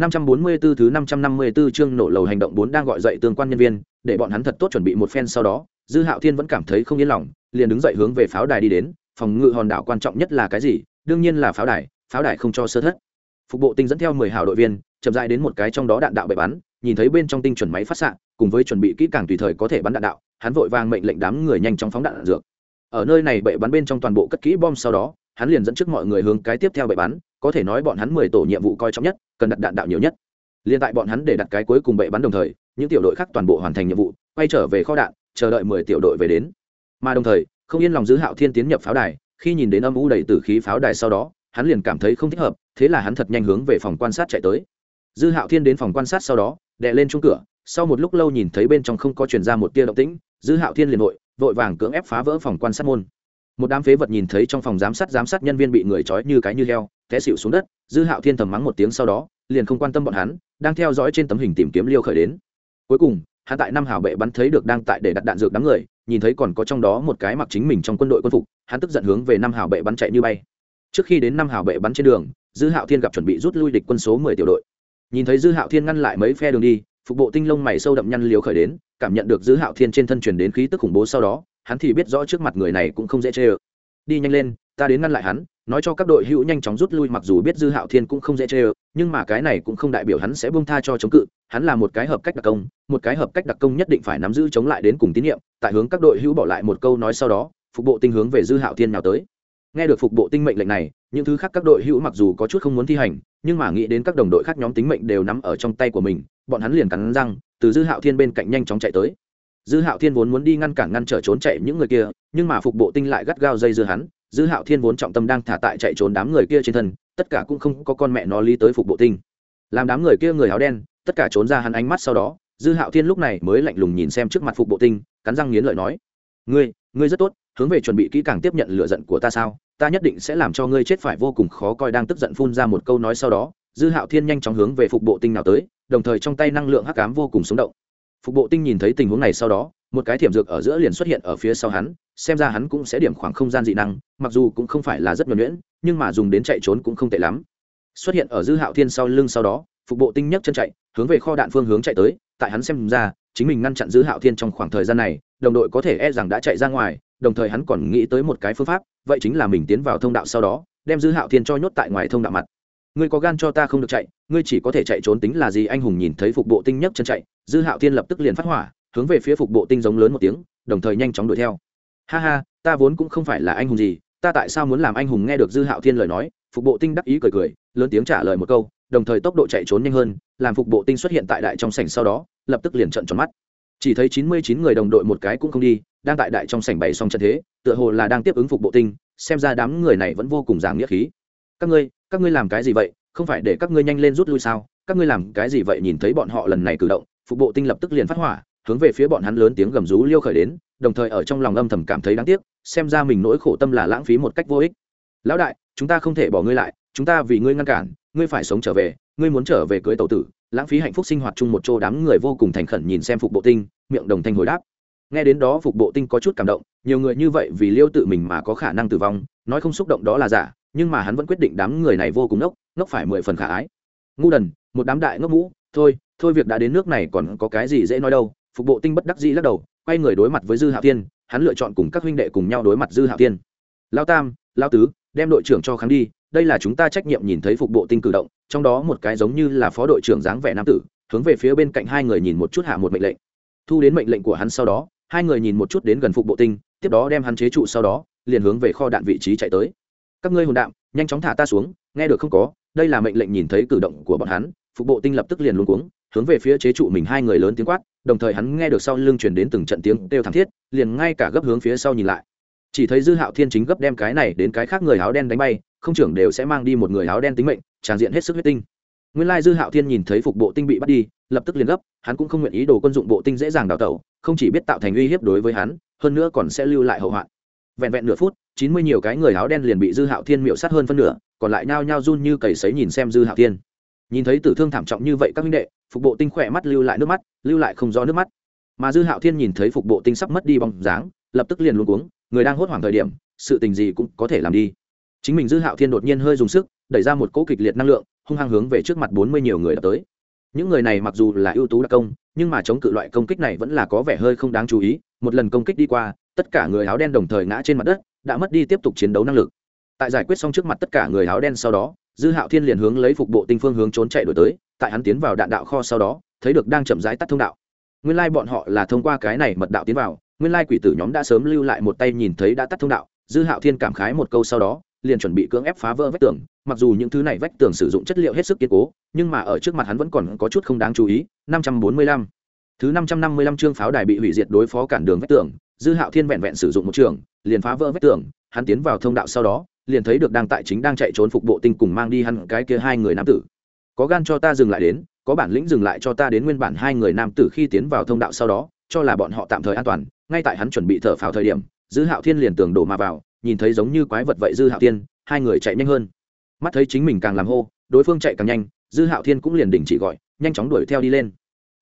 544 thứ 554 chương nổ lầu hành động 4 đang gọi dậy tương quan nhân viên, để bọn hắn thật tốt chuẩn bị một phen sau đó, Dư Hạo Thiên vẫn cảm thấy không yên lòng, liền đứng dậy hướng về pháo đài đi đến, phòng ngự hòn đảo quan trọng nhất là cái gì? Đương nhiên là pháo đài, pháo đài không cho sơ thất. Phục bộ tinh dẫn theo 10 hảo đội viên, chậm rãi đến một cái trong đó đạn đạo bệ bắn, nhìn thấy bên trong tinh chuẩn máy phát xạ, cùng với chuẩn bị kỹ càng tùy thời có thể bắn đạn đạo, hắn vội vàng mệnh lệnh đám người nhanh chóng phóng đạn, dược. Ở nơi này bệ bắn bên trong toàn bộ cất kỹ bom sau đó, hắn liền dẫn trước mọi người hướng cái tiếp theo bệ bắn, có thể nói bọn hắn 10 tổ nhiệm vụ coi trọng nhất, cần đặt đạn đạo nhiều nhất. Liên tại bọn hắn để đặt cái cuối cùng bệ bắn đồng thời những tiểu đội khác toàn bộ hoàn thành nhiệm vụ quay trở về kho đạn chờ đợi mười tiểu đội về đến. Mà đồng thời không yên lòng giữ hạo thiên tiến nhập pháo đài khi nhìn đến âm u đầy tử khí pháo đài sau đó hắn liền cảm thấy không thích hợp thế là hắn thật nhanh hướng về phòng quan sát chạy tới. Dư hạo thiên đến phòng quan sát sau đó đè lên chung cửa sau một lúc lâu nhìn thấy bên trong không có chuyển ra một tia động tĩnh dư hạo thiên liền vội vội vàng cưỡng ép phá vỡ phòng quan sát môn. Một đám phế vật nhìn thấy trong phòng giám sát giám sát nhân viên bị người trói như cái như heo té xịu xuống đất, dư hạo thiên thầm mắng một tiếng sau đó, liền không quan tâm bọn hắn, đang theo dõi trên tấm hình tìm kiếm liêu khởi đến. Cuối cùng, hắn tại năm hào bệ bắn thấy được đang tại để đặt đạn dược đám người, nhìn thấy còn có trong đó một cái mặc chính mình trong quân đội quân phục, hắn tức giận hướng về năm hào bệ bắn chạy như bay. Trước khi đến năm hào bệ bắn trên đường, dư hạo thiên gặp chuẩn bị rút lui địch quân số mười tiểu đội. Nhìn thấy dư hạo thiên ngăn lại mấy phe đường đi, phục bộ tinh lông mày sâu đậm nhăn liều khởi đến, cảm nhận được dư hạo thiên trên thân truyền đến khí tức khủng bố sau đó, hắn thì biết rõ trước mặt người này cũng không dễ chê ơ. Đi nhanh lên, ta đến ngăn lại hắn nói cho các đội hữu nhanh chóng rút lui, mặc dù biết dư hạo thiên cũng không dễ chê ơ, nhưng mà cái này cũng không đại biểu hắn sẽ bông tha cho chống cự. Hắn là một cái hợp cách đặc công, một cái hợp cách đặc công nhất định phải nắm giữ chống lại đến cùng tín nhiệm. Tại hướng các đội hữu bỏ lại một câu nói sau đó, phục bộ tinh hướng về dư hạo thiên nào tới. Nghe được phục bộ tinh mệnh lệnh này, những thứ khác các đội hữu mặc dù có chút không muốn thi hành, nhưng mà nghĩ đến các đồng đội khác nhóm tính mệnh đều nắm ở trong tay của mình, bọn hắn liền cắn răng, từ dư hạo thiên bên cạnh nhanh chóng chạy tới. Dư hạo thiên vốn muốn đi ngăn cản ngăn trở trốn chạy những người kia, nhưng mà phục bộ tinh lại gắt gao dây dưa hắn dư hạo thiên vốn trọng tâm đang thả tại chạy trốn đám người kia trên thân, tất cả cũng không có con mẹ nó lý tới phục bộ tinh. Làm đám người kia người áo đen, tất cả trốn ra hắn ánh mắt sau đó, dư hạo thiên lúc này mới lạnh lùng nhìn xem trước mặt phục bộ tinh, cắn răng nghiến lợi nói, ngươi ngươi rất tốt, hướng về chuẩn bị kỹ càng tiếp nhận lựa giận của ta sao? Ta nhất định sẽ làm cho ngươi chết phải vô cùng khó coi. Đang tức giận phun ra một câu nói sau đó, dư hạo thiên nhanh chóng hướng về phục bộ tinh nào tới, đồng thời trong tay năng lượng hắc cám vô cùng sống động. Phục bộ tinh nhìn thấy tình huống này sau đó, một cái thiểm dược ở giữa liền xuất hiện ở phía sau hắn xem ra hắn cũng sẽ điểm khoảng không gian dị năng, mặc dù cũng không phải là rất nhuẩn nhuyễn, nhưng mà dùng đến chạy trốn cũng không tệ lắm. Xuất hiện ở dư hạo thiên sau lưng sau đó, phục bộ tinh nhấc chân chạy, hướng về kho đạn phương hướng chạy tới, tại hắn xem ra, chính mình ngăn chặn dư hạo thiên trong khoảng thời gian này, đồng đội có thể e rằng đã chạy ra ngoài, đồng thời hắn còn nghĩ tới một cái phương pháp, vậy chính là mình tiến vào thông đạo sau đó, đem dư hạo thiên cho nhốt tại ngoài thông đạo mặt. Ngươi có gan cho ta không được chạy, ngươi chỉ có thể chạy trốn tính là gì? Anh hùng nhìn thấy phục bộ tinh nhấc chân chạy, dư hạo thiên lập tức liền phát hỏa, hướng về phía phục bộ tinh giống lớn một tiếng, đồng thời nhanh chóng đuổi theo ha ha, ta vốn cũng không phải là anh hùng gì, ta tại sao muốn làm anh hùng nghe được dư hạo thiên lời nói, phục bộ tinh đắc ý cười cười, lớn tiếng trả lời một câu, đồng thời tốc độ chạy trốn nhanh hơn, làm phục bộ tinh xuất hiện tại đại trong sảnh sau đó, lập tức liền trận tròn mắt. Chỉ thấy chín mươi chín người đồng đội một cái cũng không đi, đang tại đại trong sảnh bày xong trận thế, tựa hồ là đang tiếp ứng phục bộ tinh, xem ra đám người này vẫn vô cùng giảng nghĩa khí. Các ngươi các ngươi làm cái gì vậy? Không phải để các ngươi nhanh lên rút lui sao? Các ngươi làm cái gì vậy? Nhìn thấy bọn họ lần này cử động, phục bộ tinh lập tức liền phát hỏa, hướng về phía bọn hắn lớn tiếng gầm rú liêu khởi đến đồng thời ở trong lòng âm thầm cảm thấy đáng tiếc, xem ra mình nỗi khổ tâm là lãng phí một cách vô ích. Lão đại, chúng ta không thể bỏ ngươi lại, chúng ta vì ngươi ngăn cản, ngươi phải sống trở về, ngươi muốn trở về cưới tàu tử, lãng phí hạnh phúc sinh hoạt chung một chỗ đám người vô cùng thành khẩn nhìn xem phục bộ tinh, miệng đồng thanh hồi đáp. Nghe đến đó phục bộ tinh có chút cảm động, nhiều người như vậy vì liêu tự mình mà có khả năng tử vong, nói không xúc động đó là giả, nhưng mà hắn vẫn quyết định đám người này vô cùng ngốc ngốc phải mười phần khả ái. Ngu đần, một đám đại ngốc mũ thôi thôi việc đã đến nước này còn có cái gì dễ nói đâu, phục bộ tinh bất đắc dĩ lắc đầu quay người đối mặt với dư hạo thiên, hắn lựa chọn cùng các huynh đệ cùng nhau đối mặt dư hạo thiên. Lao tam, lao tứ, đem đội trưởng cho kháng đi, đây là chúng ta trách nhiệm nhìn thấy phục bộ tinh cử động, trong đó một cái giống như là phó đội trưởng dáng vẻ nam tử, hướng về phía bên cạnh hai người nhìn một chút hạ một mệnh lệnh. Thu đến mệnh lệnh của hắn sau đó, hai người nhìn một chút đến gần phục bộ tinh, tiếp đó đem hắn chế trụ sau đó, liền hướng về kho đạn vị trí chạy tới. Các ngươi hồn đạm, nhanh chóng thả ta xuống, nghe được không có, đây là mệnh lệnh nhìn thấy cử động của bọn hắn, phục bộ tinh lập tức liền luôn cuống, hướng về phía chế trụ mình hai người lớn tiếng quát đồng thời hắn nghe được sau lưng truyền đến từng trận tiếng kêu thảm thiết, liền ngay cả gấp hướng phía sau nhìn lại. Chỉ thấy dư hạo thiên chính gấp đem cái này đến cái khác người áo đen đánh bay, không trưởng đều sẽ mang đi một người áo đen tính mệnh, tràn diện hết sức huyết tinh. Nguyên lai dư hạo thiên nhìn thấy phục bộ tinh bị bắt đi, lập tức liền gấp, hắn cũng không nguyện ý đồ quân dụng bộ tinh dễ dàng đào tẩu, không chỉ biết tạo thành uy hiếp đối với hắn, hơn nữa còn sẽ lưu lại hậu hoạn. Vẹn vẹn nửa phút, chín mươi nhiều cái người áo đen liền bị dư hạo thiên miệu sát hơn phân nửa, còn lại nhao nhao run như cầy sấy nhìn xem dư hạo thiên nhìn thấy tử thương thảm trọng như vậy các minh đệ, phục bộ tinh khỏe mắt lưu lại nước mắt, lưu lại không do nước mắt. Mà dư hạo thiên nhìn thấy phục bộ tinh sắp mất đi bóng dáng, lập tức liền luôn cuống, người đang hốt hoảng thời điểm, sự tình gì cũng có thể làm đi. Chính mình dư hạo thiên đột nhiên hơi dùng sức, đẩy ra một cỗ kịch liệt năng lượng, hung hăng hướng về trước mặt bốn mươi nhiều người đã tới. Những người này mặc dù là ưu tú đặc công, nhưng mà chống cự loại công kích này vẫn là có vẻ hơi không đáng chú ý. Một lần công kích đi qua, tất cả người áo đen đồng thời ngã trên mặt đất, đã mất đi tiếp tục chiến đấu năng lực. Tại giải quyết xong trước mặt tất cả người áo đen sau đó dư hạo thiên liền hướng lấy phục bộ tinh phương hướng trốn chạy đổi tới, tại hắn tiến vào đạn đạo kho sau đó, thấy được đang chậm rãi tắt thông đạo. Nguyên lai bọn họ là thông qua cái này mật đạo tiến vào, nguyên lai quỷ tử nhóm đã sớm lưu lại một tay nhìn thấy đã tắt thông đạo. Dư hạo thiên cảm khái một câu sau đó, liền chuẩn bị cưỡng ép phá vỡ vách tường, mặc dù những thứ này vách tường sử dụng chất liệu hết sức kiên cố, nhưng mà ở trước mặt hắn vẫn còn có chút không đáng chú ý. Năm trăm bốn mươi lăm. Thứ năm trăm năm mươi lăm chương pháo đài bị hủy diệt đối phó cản đường vách tường, dư hạo thiên vẹn vẹn sử dụng một trường, liền phá vỡ vách tường, hắn tiến vào thông đạo sau đó liền thấy được đang tại chính đang chạy trốn phục bộ tinh cùng mang đi hắn cái kia hai người nam tử. Có gan cho ta dừng lại đến, có bản lĩnh dừng lại cho ta đến nguyên bản hai người nam tử khi tiến vào thông đạo sau đó, cho là bọn họ tạm thời an toàn. Ngay tại hắn chuẩn bị thở phào thời điểm, dư hạo thiên liền tường đổ mà vào, nhìn thấy giống như quái vật vậy dư hạo thiên, hai người chạy nhanh hơn. Mắt thấy chính mình càng làm hô, đối phương chạy càng nhanh, dư hạo thiên cũng liền đình chỉ gọi, nhanh chóng đuổi theo đi lên.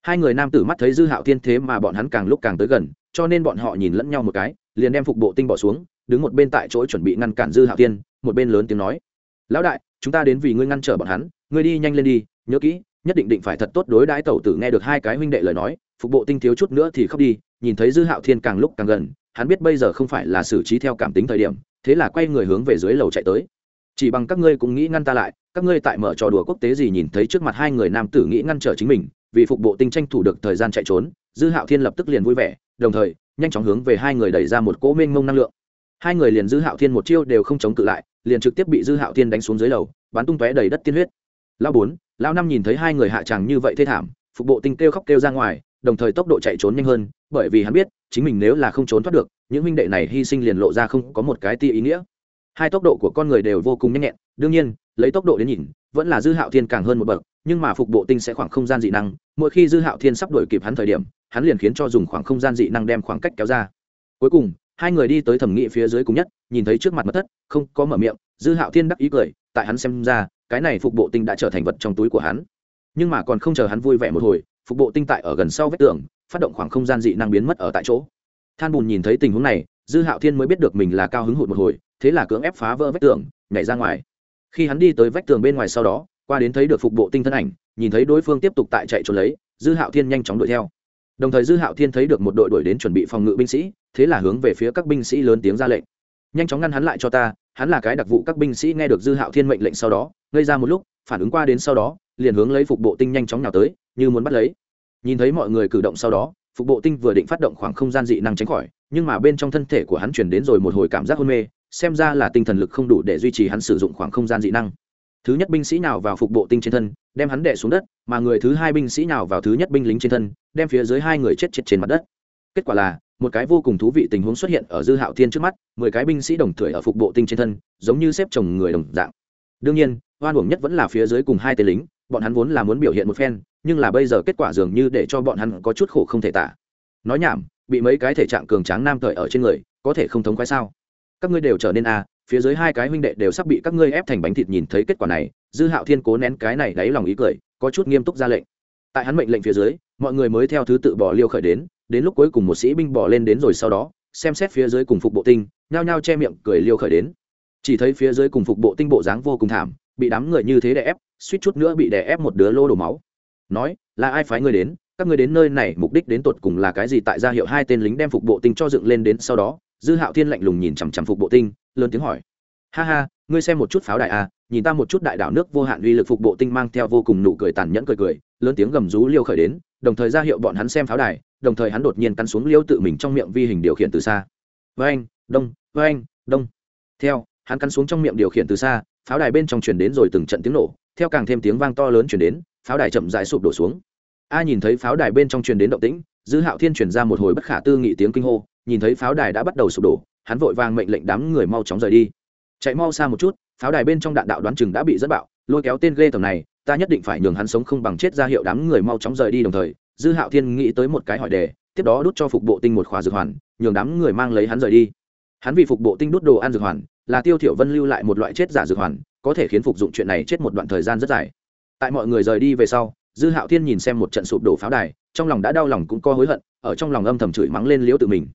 Hai người nam tử mắt thấy dư hạo thiên thế mà bọn hắn càng lúc càng tới gần, cho nên bọn họ nhìn lẫn nhau một cái, liền đem phục bộ tinh bỏ xuống đứng một bên tại chỗ chuẩn bị ngăn cản dư hạo thiên, một bên lớn tiếng nói, lão đại, chúng ta đến vì ngươi ngăn trở bọn hắn, ngươi đi nhanh lên đi, nhớ kỹ, nhất định định phải thật tốt đối đãi tẩu tử nghe được hai cái huynh đệ lời nói, phục bộ tinh thiếu chút nữa thì khóc đi, nhìn thấy dư hạo thiên càng lúc càng gần, hắn biết bây giờ không phải là xử trí theo cảm tính thời điểm, thế là quay người hướng về dưới lầu chạy tới. Chỉ bằng các ngươi cũng nghĩ ngăn ta lại, các ngươi tại mở trò đùa quốc tế gì nhìn thấy trước mặt hai người nam tử nghĩ ngăn trở chính mình, vì phục bộ tinh tranh thủ được thời gian chạy trốn, dư hạo thiên lập tức liền vui vẻ, đồng thời, nhanh chóng hướng về hai người đẩy ra một cỗ mênh mông năng lượng hai người liền dư hạo thiên một chiêu đều không chống cự lại, liền trực tiếp bị dư hạo thiên đánh xuống dưới lầu, bắn tung tóe đầy đất tiên huyết. Lao bốn lao năm nhìn thấy hai người hạ tràng như vậy thê thảm, phục bộ tinh kêu khóc kêu ra ngoài, đồng thời tốc độ chạy trốn nhanh hơn, bởi vì hắn biết, chính mình nếu là không trốn thoát được, những huynh đệ này hy sinh liền lộ ra không có một cái tia ý nghĩa. Hai tốc độ của con người đều vô cùng nhanh nhẹn, đương nhiên, lấy tốc độ đến nhìn, vẫn là dư hạo thiên càng hơn một bậc, nhưng mà phục bộ tinh sẽ khoảng không gian dị năng, mỗi khi dư hạo thiên sắp đổi kịp hắn thời điểm, hắn liền khiến cho dùng khoảng không gian dị năng đem khoảng cách kéo ra. Cuối cùng hai người đi tới thẩm nghị phía dưới cùng nhất, nhìn thấy trước mặt mất thất, không có mở miệng, dư hạo thiên đắc ý cười, tại hắn xem ra, cái này phục bộ tinh đã trở thành vật trong túi của hắn. Nhưng mà còn không chờ hắn vui vẻ một hồi, phục bộ tinh tại ở gần sau vách tường, phát động khoảng không gian dị năng biến mất ở tại chỗ. Than bùn nhìn thấy tình huống này, dư hạo thiên mới biết được mình là cao hứng hụt một hồi, thế là cưỡng ép phá vỡ vách tường, nhảy ra ngoài. Khi hắn đi tới vách tường bên ngoài sau đó, qua đến thấy được phục bộ tinh thân ảnh, nhìn thấy đối phương tiếp tục tại chạy trốn lấy, dư hạo thiên nhanh chóng đuổi theo đồng thời dư hạo thiên thấy được một đội đuổi đến chuẩn bị phòng ngự binh sĩ, thế là hướng về phía các binh sĩ lớn tiếng ra lệnh. Nhanh chóng ngăn hắn lại cho ta, hắn là cái đặc vụ các binh sĩ nghe được dư hạo thiên mệnh lệnh sau đó gây ra một lúc, phản ứng qua đến sau đó, liền hướng lấy phục bộ tinh nhanh chóng nào tới, như muốn bắt lấy. Nhìn thấy mọi người cử động sau đó, phục bộ tinh vừa định phát động khoảng không gian dị năng tránh khỏi, nhưng mà bên trong thân thể của hắn chuyển đến rồi một hồi cảm giác hôn mê, xem ra là tinh thần lực không đủ để duy trì hắn sử dụng khoảng không gian dị năng thứ nhất binh sĩ nào vào phục bộ tinh trên thân, đem hắn đẻ xuống đất, mà người thứ hai binh sĩ nào vào thứ nhất binh lính trên thân, đem phía dưới hai người chết chết trên mặt đất. Kết quả là, một cái vô cùng thú vị tình huống xuất hiện ở dư hạo thiên trước mắt, mười cái binh sĩ đồng thời ở phục bộ tinh trên thân, giống như xếp chồng người đồng dạng. Đương nhiên, oan uổng nhất vẫn là phía dưới cùng hai tên lính, bọn hắn vốn là muốn biểu hiện một phen, nhưng là bây giờ kết quả dường như để cho bọn hắn có chút khổ không thể tả. Nói nhảm, bị mấy cái thể trạng cường tráng nam thời ở trên người, có thể không thống khoái sao? Các ngươi đều trở nên a phía dưới hai cái huynh đệ đều sắp bị các ngươi ép thành bánh thịt nhìn thấy kết quả này, dư hạo thiên cố nén cái này đáy lòng ý cười, có chút nghiêm túc ra lệnh. Tại hắn mệnh lệnh phía dưới, mọi người mới theo thứ tự bỏ liêu khởi đến đến lúc cuối cùng một sĩ binh bỏ lên đến rồi sau đó, xem xét phía dưới cùng phục bộ tinh, nhao nhao che miệng cười liêu khởi đến. Chỉ thấy phía dưới cùng phục bộ tinh bộ dáng vô cùng thảm, bị đám người như thế đè ép, suýt chút nữa bị đè ép một đứa lô đổ máu. Nói, là ai phái ngươi đến? Các ngươi đến nơi này, mục đích đến tột cùng là cái gì? Tại gia hiệu hai tên lính đem phục bộ tinh cho dựng lên đến sau đó, dư hạo thiên lạnh lùng nhìn chằm chằm phục bộ tinh lớn tiếng hỏi. Ha ha, ngươi xem một chút pháo đài à nhìn ta một chút đại đảo nước vô hạn uy lực phục bộ tinh mang theo vô cùng nụ cười tàn nhẫn cười cười, lớn tiếng gầm rú liêu khởi đến, đồng thời ra hiệu bọn hắn xem pháo đài, đồng thời hắn đột nhiên cắn xuống liêu tự mình trong miệng vi hình điều khiển từ xa. Với anh đông với anh đông. Theo, hắn cắn xuống trong miệng điều khiển từ xa, pháo đài bên trong chuyển đến rồi từng trận tiếng nổ, theo càng thêm tiếng vang to lớn chuyển đến, pháo đài chậm rãi sụp đổ xuống. A nhìn thấy pháo đài bên trong truyền đến động tĩnh, dư hạo thiên chuyển ra một hồi bất khả tư nghị tiếng kinh hô, nhìn thấy pháo đài đã bắt đầu sụp đổ hắn vội vàng mệnh lệnh đám người mau chóng rời đi. Chạy mau xa một chút, pháo đài bên trong đạn đạo đoán chừng đã bị dẫn bạo, lôi kéo tên ghê tầm này, ta nhất định phải nhường hắn sống không bằng chết ra hiệu đám người mau chóng rời đi đồng thời, dư hạo thiên nghĩ tới một cái hỏi đề, tiếp đó đút cho phục bộ tinh một khóa dược hoàn, nhường đám người mang lấy hắn rời đi. Hắn vì phục bộ tinh đút đồ ăn dược hoàn, là tiêu thiểu vân lưu lại một loại chết giả dược hoàn, có thể khiến phục dụng chuyện này chết một đoạn thời gian rất dài. Tại mọi người rời đi về sau, dư hạo thiên nhìn xem một trận sụp đổ pháo đài, trong lòng đã đau lòng cũng có hối hận, ở trong lòng âm thầm chửi mắng lên liễu tự mình.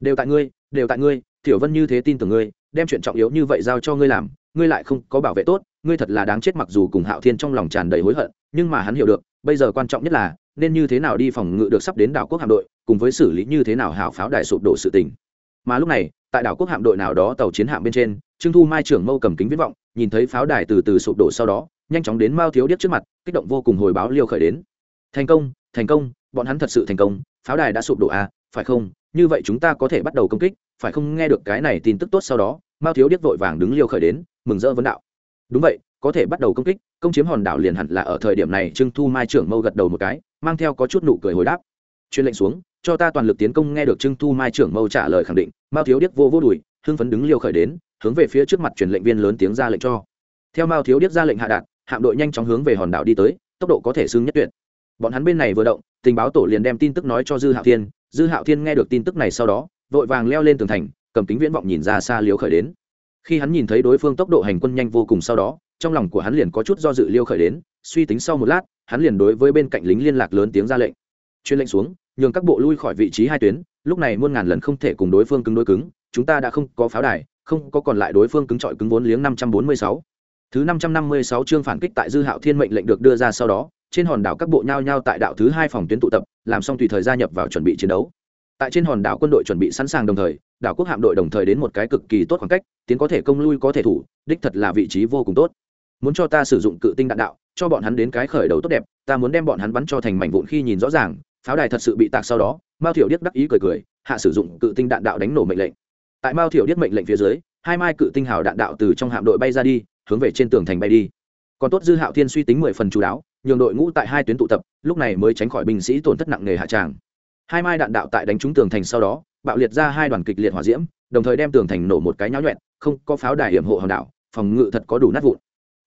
Đều tại ngươi, đều tại ngươi Tiểu vân như thế tin tưởng ngươi, đem chuyện trọng yếu như vậy giao cho ngươi làm, ngươi lại không có bảo vệ tốt, ngươi thật là đáng chết mặc dù cùng hạo thiên trong lòng tràn đầy hối hận, nhưng mà hắn hiểu được, bây giờ quan trọng nhất là, nên như thế nào đi phòng ngự được sắp đến đảo quốc hạm đội, cùng với xử lý như thế nào hào pháo đài sụp đổ sự tình. Mà lúc này, tại đảo quốc hạm đội nào đó tàu chiến hạm bên trên, trương thu mai trưởng mâu cầm kính viết vọng, nhìn thấy pháo đài từ từ sụp đổ sau đó, nhanh chóng đến mao thiếu điếc trước mặt, kích động vô cùng hồi báo liêu khởi đến. Thành công thành công, bọn hắn thật sự thành công, pháo đài đã sụp đổ à phải không? Như vậy chúng ta có thể bắt đầu công kích, phải không? Nghe được cái này tin tức tốt sau đó, mao thiếu điếc vội vàng đứng liêu khởi đến, mừng rỡ vấn đạo. Đúng vậy, có thể bắt đầu công kích, công chiếm hòn đảo liền hẳn là ở thời điểm này, trương thu mai trưởng mâu gật đầu một cái, mang theo có chút nụ cười hồi đáp. Chuyên lệnh xuống, cho ta toàn lực tiến công, nghe được trương thu mai trưởng mâu trả lời khẳng định, mao thiếu điếc vô vô đùi, hưng phấn đứng liêu khởi đến, hướng về phía trước mặt truyền lệnh viên lớn tiếng ra lệnh cho. Theo mao thiếu điếc ra lệnh hạ đạt, hạm đội nhanh chóng hướng về hòn đảo đi tới, tốc độ có thể xưng nhất tuyệt. Bọn hắn bên này vừa động, tình báo tổ liền đem tin tức nói cho dư hạo thiên dư hạo thiên nghe được tin tức này sau đó, vội vàng leo lên tường thành, cầm kính viễn vọng nhìn ra xa liêu khởi đến. Khi hắn nhìn thấy đối phương tốc độ hành quân nhanh vô cùng sau đó, trong lòng của hắn liền có chút do dự liêu khởi đến, suy tính sau một lát, hắn liền đối với bên cạnh lính liên lạc lớn tiếng ra lệnh. Chuyên lệnh xuống, nhường các bộ lui khỏi vị trí hai tuyến, lúc này muôn ngàn lần không thể cùng đối phương cứng đối cứng, chúng ta đã không có pháo đài, không có còn lại đối phương cứng trọi cứng vốn liếng năm trăm bốn mươi sáu thứ năm trăm năm mươi sáu chương phản kích tại dư hạo thiên mệnh lệnh được đưa ra sau đó, trên hòn đảo các bộ nhao nhao tại đạo thứ hai phòng tuyến tụ tập, làm xong tùy thời gia nhập vào chuẩn bị chiến đấu. Tại trên hòn đảo quân đội chuẩn bị sẵn sàng đồng thời, đảo quốc hạm đội đồng thời đến một cái cực kỳ tốt khoảng cách, tiến có thể công lui có thể thủ, đích thật là vị trí vô cùng tốt. Muốn cho ta sử dụng cự tinh đạn đạo, cho bọn hắn đến cái khởi đầu tốt đẹp, ta muốn đem bọn hắn bắn cho thành mảnh vụn khi nhìn rõ ràng, pháo đài thật sự bị tạc sau đó, mao thiểu điếc đắc ý cười cười, hạ sử dụng cự tinh đạn đạo đánh nổ mệnh lệnh. Tại mao thiểu điếc mệnh lệnh phía dưới, hai mai cự tinh hào đạn đạo từ trong hạm đội bay ra đi hướng về trên tường thành bay đi. Còn tốt dư hạo thiên suy tính mười phần chú đáo, nhường đội ngũ tại hai tuyến tụ tập, lúc này mới tránh khỏi binh sĩ tổn thất nặng nề hạ tràng. Hai mai đạn đạo tại đánh trúng tường thành sau đó, bạo liệt ra hai đoàn kịch liệt hỏa diễm, đồng thời đem tường thành nổ một cái nháo nhuẹn, không có pháo đài hiểm hộ hòn đảo, phòng ngự thật có đủ nát vụn.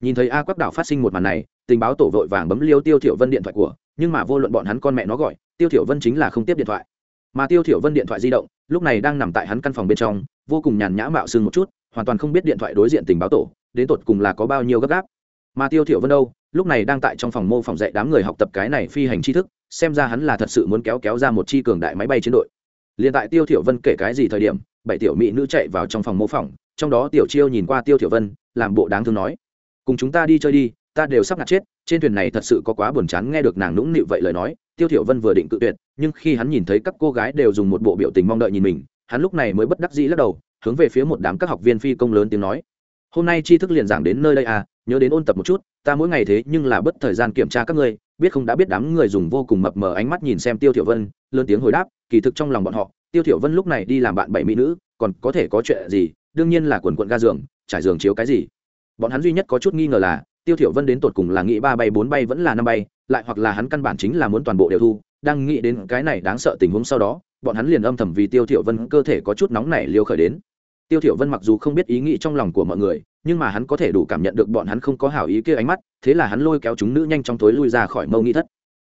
Nhìn thấy a quắc đảo phát sinh một màn này, tình báo tổ vội vàng bấm liêu tiêu thiểu vân điện thoại của, nhưng mà vô luận bọn hắn con mẹ nó gọi, tiêu thiểu vân chính là không tiếp điện thoại. Mà tiêu thiểu vân điện thoại di động, lúc này đang nằm tại hắn căn phòng bên trong, vô cùng nhàn nhã mạo sương một chút, hoàn toàn không biết điện thoại đối diện tình báo tổ đến tột cùng là có bao nhiêu gấp gáp. Mà tiêu thiểu vân đâu, lúc này đang tại trong phòng mô phỏng dạy đám người học tập cái này phi hành tri thức, xem ra hắn là thật sự muốn kéo kéo ra một chi cường đại máy bay chiến đội. Liền tại tiêu thiểu vân kể cái gì thời điểm, bảy tiểu mỹ nữ chạy vào trong phòng mô phỏng, trong đó tiểu chiêu nhìn qua tiêu thiểu vân, làm bộ đáng thương nói, cùng chúng ta đi chơi đi, ta đều sắp ngạt chết, trên thuyền này thật sự có quá buồn chán nghe được nàng nũng nịu vậy lời nói. Tiêu thiểu vân vừa định cự tuyệt, nhưng khi hắn nhìn thấy các cô gái đều dùng một bộ biểu tình mong đợi nhìn mình, hắn lúc này mới bất đắc dĩ lắc đầu, hướng về phía một đám các học viên phi công lớn tiếng nói hôm nay tri thức liền giảng đến nơi đây à nhớ đến ôn tập một chút, ta mỗi ngày thế nhưng là bất thời gian kiểm tra các ngươi, biết không đã biết đám người dùng vô cùng mập mờ ánh mắt nhìn xem tiêu thiểu vân, lớn tiếng hồi đáp, kỳ thực trong lòng bọn họ, tiêu thiểu vân lúc này đi làm bạn bảy mỹ nữ, còn có thể có chuyện gì, đương nhiên là quần quận ga giường, trải giường chiếu cái gì. Bọn hắn duy nhất có chút nghi ngờ là, tiêu thiểu vân đến tột cùng là nghĩ ba bay, bốn bay vẫn là năm bay, lại hoặc là hắn căn bản chính là muốn toàn bộ đều thu, đang nghĩ đến cái này đáng sợ tình huống sau đó, bọn hắn liền âm thầm vì tiêu thiểu vân cơ thể có chút nóng nảy liêu khởi đến tiêu thiểu vân mặc dù không biết ý nghĩ trong lòng của mọi người, nhưng mà hắn có thể đủ cảm nhận được bọn hắn không có hảo ý kia ánh mắt, thế là hắn lôi kéo chúng nữ nhanh chóng tối lui ra khỏi mâu nghi thất.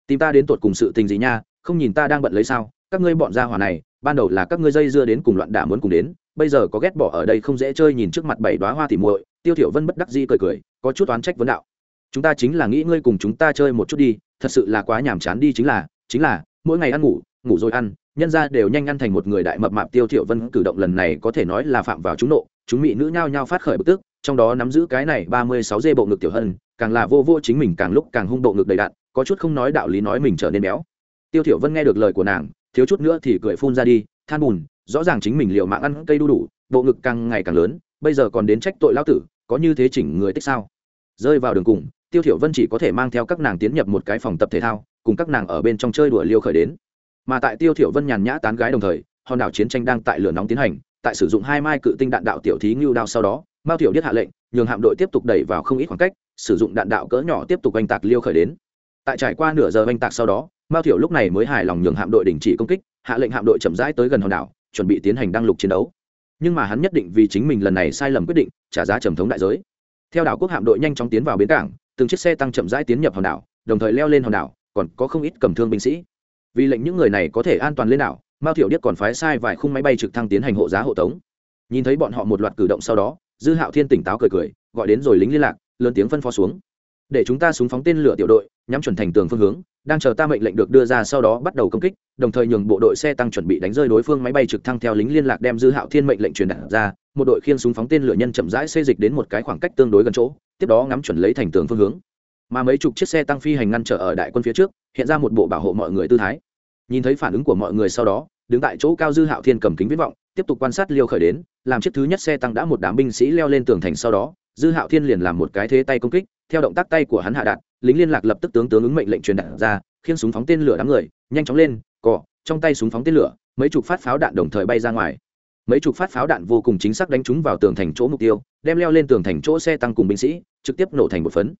Tìm ta đến tột cùng sự tình gì nha, không nhìn ta đang bận lấy sao? Các ngươi bọn gia hỏa này, ban đầu là các ngươi dây dưa đến cùng loạn đả muốn cùng đến, bây giờ có ghét bỏ ở đây không dễ chơi nhìn trước mặt bảy đóa hoa tỉ muội. Tiêu thiểu vân bất đắc dĩ cười cười, có chút oán trách vấn đạo. Chúng ta chính là nghĩ ngươi cùng chúng ta chơi một chút đi, thật sự là quá nhàm chán đi, chính là chính là, mỗi ngày ăn ngủ ngủ rồi ăn nhân ra đều nhanh ăn thành một người đại mập mạp tiêu thiểu vân cử động lần này có thể nói là phạm vào chúng nộ, chúng mỹ nữ nhao nhao phát khởi bực tức, trong đó nắm giữ cái này ba mươi sáu dê bộ ngực tiểu hân, càng là vô vô chính mình càng lúc càng hung bộ ngực đầy đạn, có chút không nói đạo lý nói mình trở nên béo. Tiêu thiểu vân nghe được lời của nàng, thiếu chút nữa thì cười phun ra đi, than buồn rõ ràng chính mình liều mạng ăn cây đu đủ, bộ ngực càng ngày càng lớn, bây giờ còn đến trách tội lão tử, có như thế chỉnh người tích sao? Rơi vào đường cùng, tiêu thiểu vân chỉ có thể mang theo các nàng tiến nhập một cái phòng tập thể thao, cùng các nàng ở bên trong chơi đùa liêu khởi đến mà tại tiêu thiểu vân nhàn nhã tán gái đồng thời, hòn đảo chiến tranh đang tại lửa nóng tiến hành, tại sử dụng hai mai cự tinh đạn đạo tiểu thí ngưu đao sau đó, mao tiểu điết hạ lệnh, nhường hạm đội tiếp tục đẩy vào không ít khoảng cách, sử dụng đạn đạo cỡ nhỏ tiếp tục oanh tạc liêu khởi đến. Tại trải qua nửa giờ oanh tạc sau đó, mao tiểu lúc này mới hài lòng nhường hạm đội đình chỉ công kích, hạ lệnh hạm đội chậm rãi tới gần hòn đảo, chuẩn bị tiến hành đăng lục chiến đấu. Nhưng mà hắn nhất định vì chính mình lần này sai lầm quyết định, trả giá trầm thống đại giới. Theo đảo quốc hạm đội nhanh chóng tiến vào bến cảng, từng chiếc xe tăng chậm rãi tiến nhập hòn đảo, đồng thời leo lên hòn đảo, còn có không ít cầm thương binh sĩ vì lệnh những người này có thể an toàn lên đảo, mao thiểu điếc còn phái sai vài khung máy bay trực thăng tiến hành hộ giá hộ tống. Nhìn thấy bọn họ một loạt cử động sau đó, dư hạo thiên tỉnh táo cười cười, gọi đến rồi lính liên lạc, lớn tiếng phân phó xuống. Để chúng ta súng phóng tên lửa tiểu đội, nhắm chuẩn thành tường phương hướng, đang chờ ta mệnh lệnh được đưa ra sau đó bắt đầu công kích, đồng thời nhường bộ đội xe tăng chuẩn bị đánh rơi đối phương máy bay trực thăng theo lính liên lạc đem dư hạo thiên mệnh lệnh truyền đạt ra, một đội khiên súng phóng tên lửa nhân chậm rãi xây dịch đến một cái khoảng cách tương đối gần chỗ, tiếp đó ngắm chuẩn lấy thành tường phương hướng. Mà mấy chục chiếc xe tăng phi hành ngăn trở ở đại quân phía trước, hiện ra một bộ bảo hộ mọi người tư thái nhìn thấy phản ứng của mọi người sau đó, đứng tại chỗ cao dư hạo thiên cầm kính viễn vọng, tiếp tục quan sát liêu khởi đến, làm chiếc thứ nhất xe tăng đã một đám binh sĩ leo lên tường thành sau đó, dư hạo thiên liền làm một cái thế tay công kích, theo động tác tay của hắn hạ đạn, lính liên lạc lập tức tướng tướng ứng mệnh lệnh truyền đạt ra khiến súng phóng tên lửa đám người, nhanh chóng lên cỏ trong tay súng phóng tên lửa, mấy chục phát pháo đạn đồng thời bay ra ngoài. Mấy chục phát pháo đạn vô cùng chính xác đánh trúng vào tường thành chỗ mục tiêu, đem leo lên tường thành chỗ xe tăng cùng binh sĩ, trực tiếp nổ thành một phấn.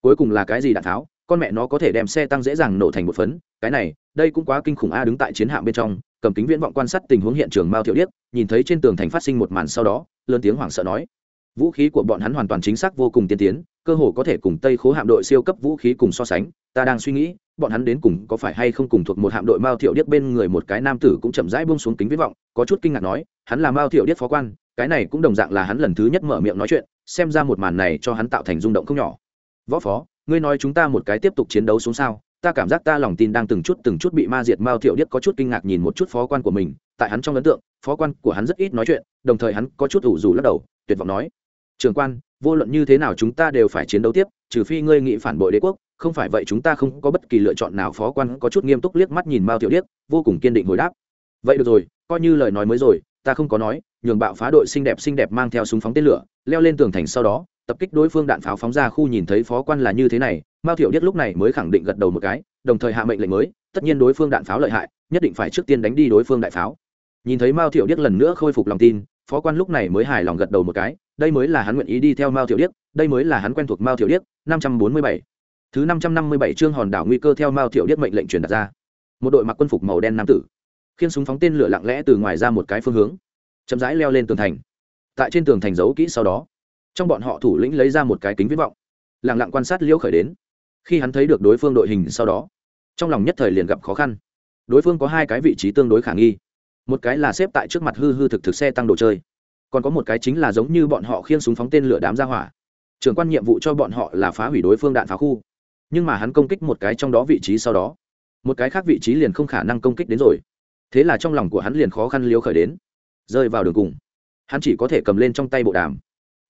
Cuối cùng là cái gì đạn tháo? Con mẹ nó có thể đem xe tăng dễ dàng nổ thành một phấn. Cái này, đây cũng quá kinh khủng a, đứng tại chiến hạm bên trong, cầm kính viễn vọng quan sát tình huống hiện trường mao thiệu điếc, nhìn thấy trên tường thành phát sinh một màn sau đó, lớn tiếng hoảng sợ nói. Vũ khí của bọn hắn hoàn toàn chính xác vô cùng tiên tiến, cơ hồ có thể cùng tây khố hạm đội siêu cấp vũ khí cùng so sánh. Ta đang suy nghĩ, bọn hắn đến cùng có phải hay không cùng thuộc một hạm đội mao thiệu điếc bên người một cái nam tử cũng chậm rãi buông xuống kính viễn vọng, có chút kinh ngạc nói, hắn là mao thiệu điếc phó quan, cái này cũng đồng dạng là hắn lần thứ nhất mở miệng nói chuyện, xem ra một màn này cho hắn tạo thành rung động không nhỏ. Võ phó ngươi nói chúng ta một cái tiếp tục chiến đấu xuống sao? Ta cảm giác ta lòng tin đang từng chút từng chút bị ma diệt mao thiệu điếc có chút kinh ngạc nhìn một chút phó quan của mình, tại hắn trong ấn tượng, phó quan của hắn rất ít nói chuyện, đồng thời hắn có chút ủ rủ lắc đầu, tuyệt vọng nói, trường quan, vô luận như thế nào chúng ta đều phải chiến đấu tiếp, trừ phi ngươi nghị phản bội đế quốc, không phải vậy chúng ta không có bất kỳ lựa chọn nào. Phó quan có chút nghiêm túc liếc mắt nhìn mao thiệu điếc, vô cùng kiên định hồi đáp, vậy được rồi, coi như lời nói mới rồi, ta không có nói, nhường bạo phá đội xinh đẹp xinh đẹp mang theo súng phóng tên lửa, leo lên tường thành sau đó tập kích đối phương đạn pháo phóng ra khu nhìn thấy phó quan là như thế này, mao thiểu điếc lúc này mới khẳng định gật đầu một cái, đồng thời hạ mệnh lệnh mới, tất nhiên đối phương đạn pháo lợi hại, nhất định phải trước tiên đánh đi đối phương đại pháo. Nhìn thấy mao thiểu điếc lần nữa khôi phục lòng tin, phó quan lúc này mới hài lòng gật đầu một cái, đây mới là hắn nguyện ý đi theo mao thiểu điếc đây mới là hắn quen thuộc mao thiểu điếc năm trăm bốn mươi bảy. Thứ năm trăm năm mươi bảy chương hòn đảo nguy cơ theo mao thiểu điếc mệnh lệnh truyền đặt ra. Một đội mặc quân phục màu đen nam tử. Khiên súng phóng tên lửa lặng lẽ từ ngoài ra một cái phương hướng, chậm rãi leo lên tường thành. Tại trên tường thành giấu kỹ sau đó trong bọn họ thủ lĩnh lấy ra một cái kính viễn vọng. Lẳng lặng quan sát liễu khởi đến. Khi hắn thấy được đối phương đội hình sau đó, trong lòng nhất thời liền gặp khó khăn. Đối phương có hai cái vị trí tương đối khả nghi. Một cái là xếp tại trước mặt hư hư thực thực xe tăng đồ chơi, còn có một cái chính là giống như bọn họ khiêng súng phóng tên lửa đám ra hỏa. Trưởng quan nhiệm vụ cho bọn họ là phá hủy đối phương đạn phá khu. Nhưng mà hắn công kích một cái trong đó vị trí sau đó, một cái khác vị trí liền không khả năng công kích đến rồi. Thế là trong lòng của hắn liền khó khăn liếu khởi đến. Rơi vào đường cùng, hắn chỉ có thể cầm lên trong tay bộ đàm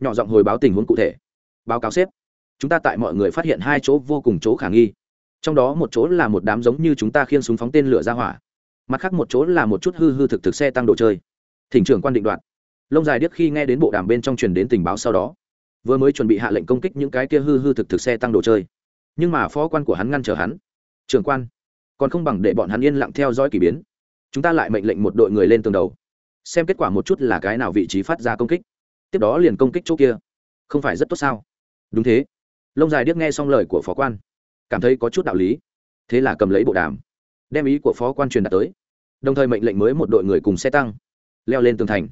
nhỏ giọng hồi báo tình huống cụ thể. Báo cáo xếp chúng ta tại mọi người phát hiện hai chỗ vô cùng chỗ khả nghi. Trong đó một chỗ là một đám giống như chúng ta khiên súng phóng tên lửa ra hỏa. Mặt khác một chỗ là một chút hư hư thực thực xe tăng đồ chơi. Thỉnh trưởng quan định đoạn lông dài điếc khi nghe đến bộ đàm bên trong truyền đến tình báo sau đó, vừa mới chuẩn bị hạ lệnh công kích những cái kia hư hư thực thực xe tăng đồ chơi. Nhưng mà phó quan của hắn ngăn trở hắn. Trưởng quan, còn không bằng để bọn hắn yên lặng theo dõi k ỳ biến. Chúng ta lại mệnh lệnh một đội người lên tường đầu, xem kết quả một chút là cái nào vị trí phát ra công kích tiếp đó liền công kích chỗ kia. Không phải rất tốt sao? Đúng thế. Lông dài điếc nghe xong lời của phó quan, cảm thấy có chút đạo lý. Thế là cầm lấy bộ đàm, đem ý của phó quan truyền đạt tới. Đồng thời mệnh lệnh mới một đội người cùng xe tăng, leo lên tường thành.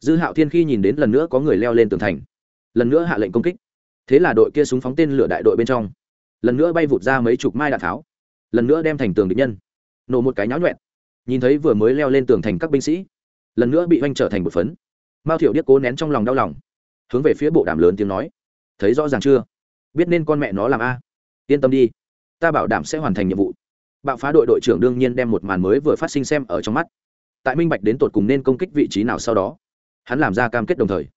Dư hạo thiên khi nhìn đến lần nữa có người leo lên tường thành, lần nữa hạ lệnh công kích. Thế là đội kia súng phóng tên lửa đại đội bên trong, lần nữa bay vụt ra mấy chục mai đạn tháo, lần nữa đem thành tường địch nhân, nổ một cái nháo nhuẹn. Nhìn thấy vừa mới leo lên tường thành các binh sĩ, lần nữa bị oanh trở thành một phấn mao thiểu điếc cố nén trong lòng đau lòng, hướng về phía bộ đàm lớn tiếng nói, thấy rõ ràng chưa? Biết nên con mẹ nó làm a. Yên tâm đi, ta bảo đảm sẽ hoàn thành nhiệm vụ. Bạo phá đội đội trưởng đương nhiên đem một màn mới vừa phát sinh xem ở trong mắt. Tại minh bạch đến tột cùng nên công kích vị trí nào sau đó, hắn làm ra cam kết đồng thời,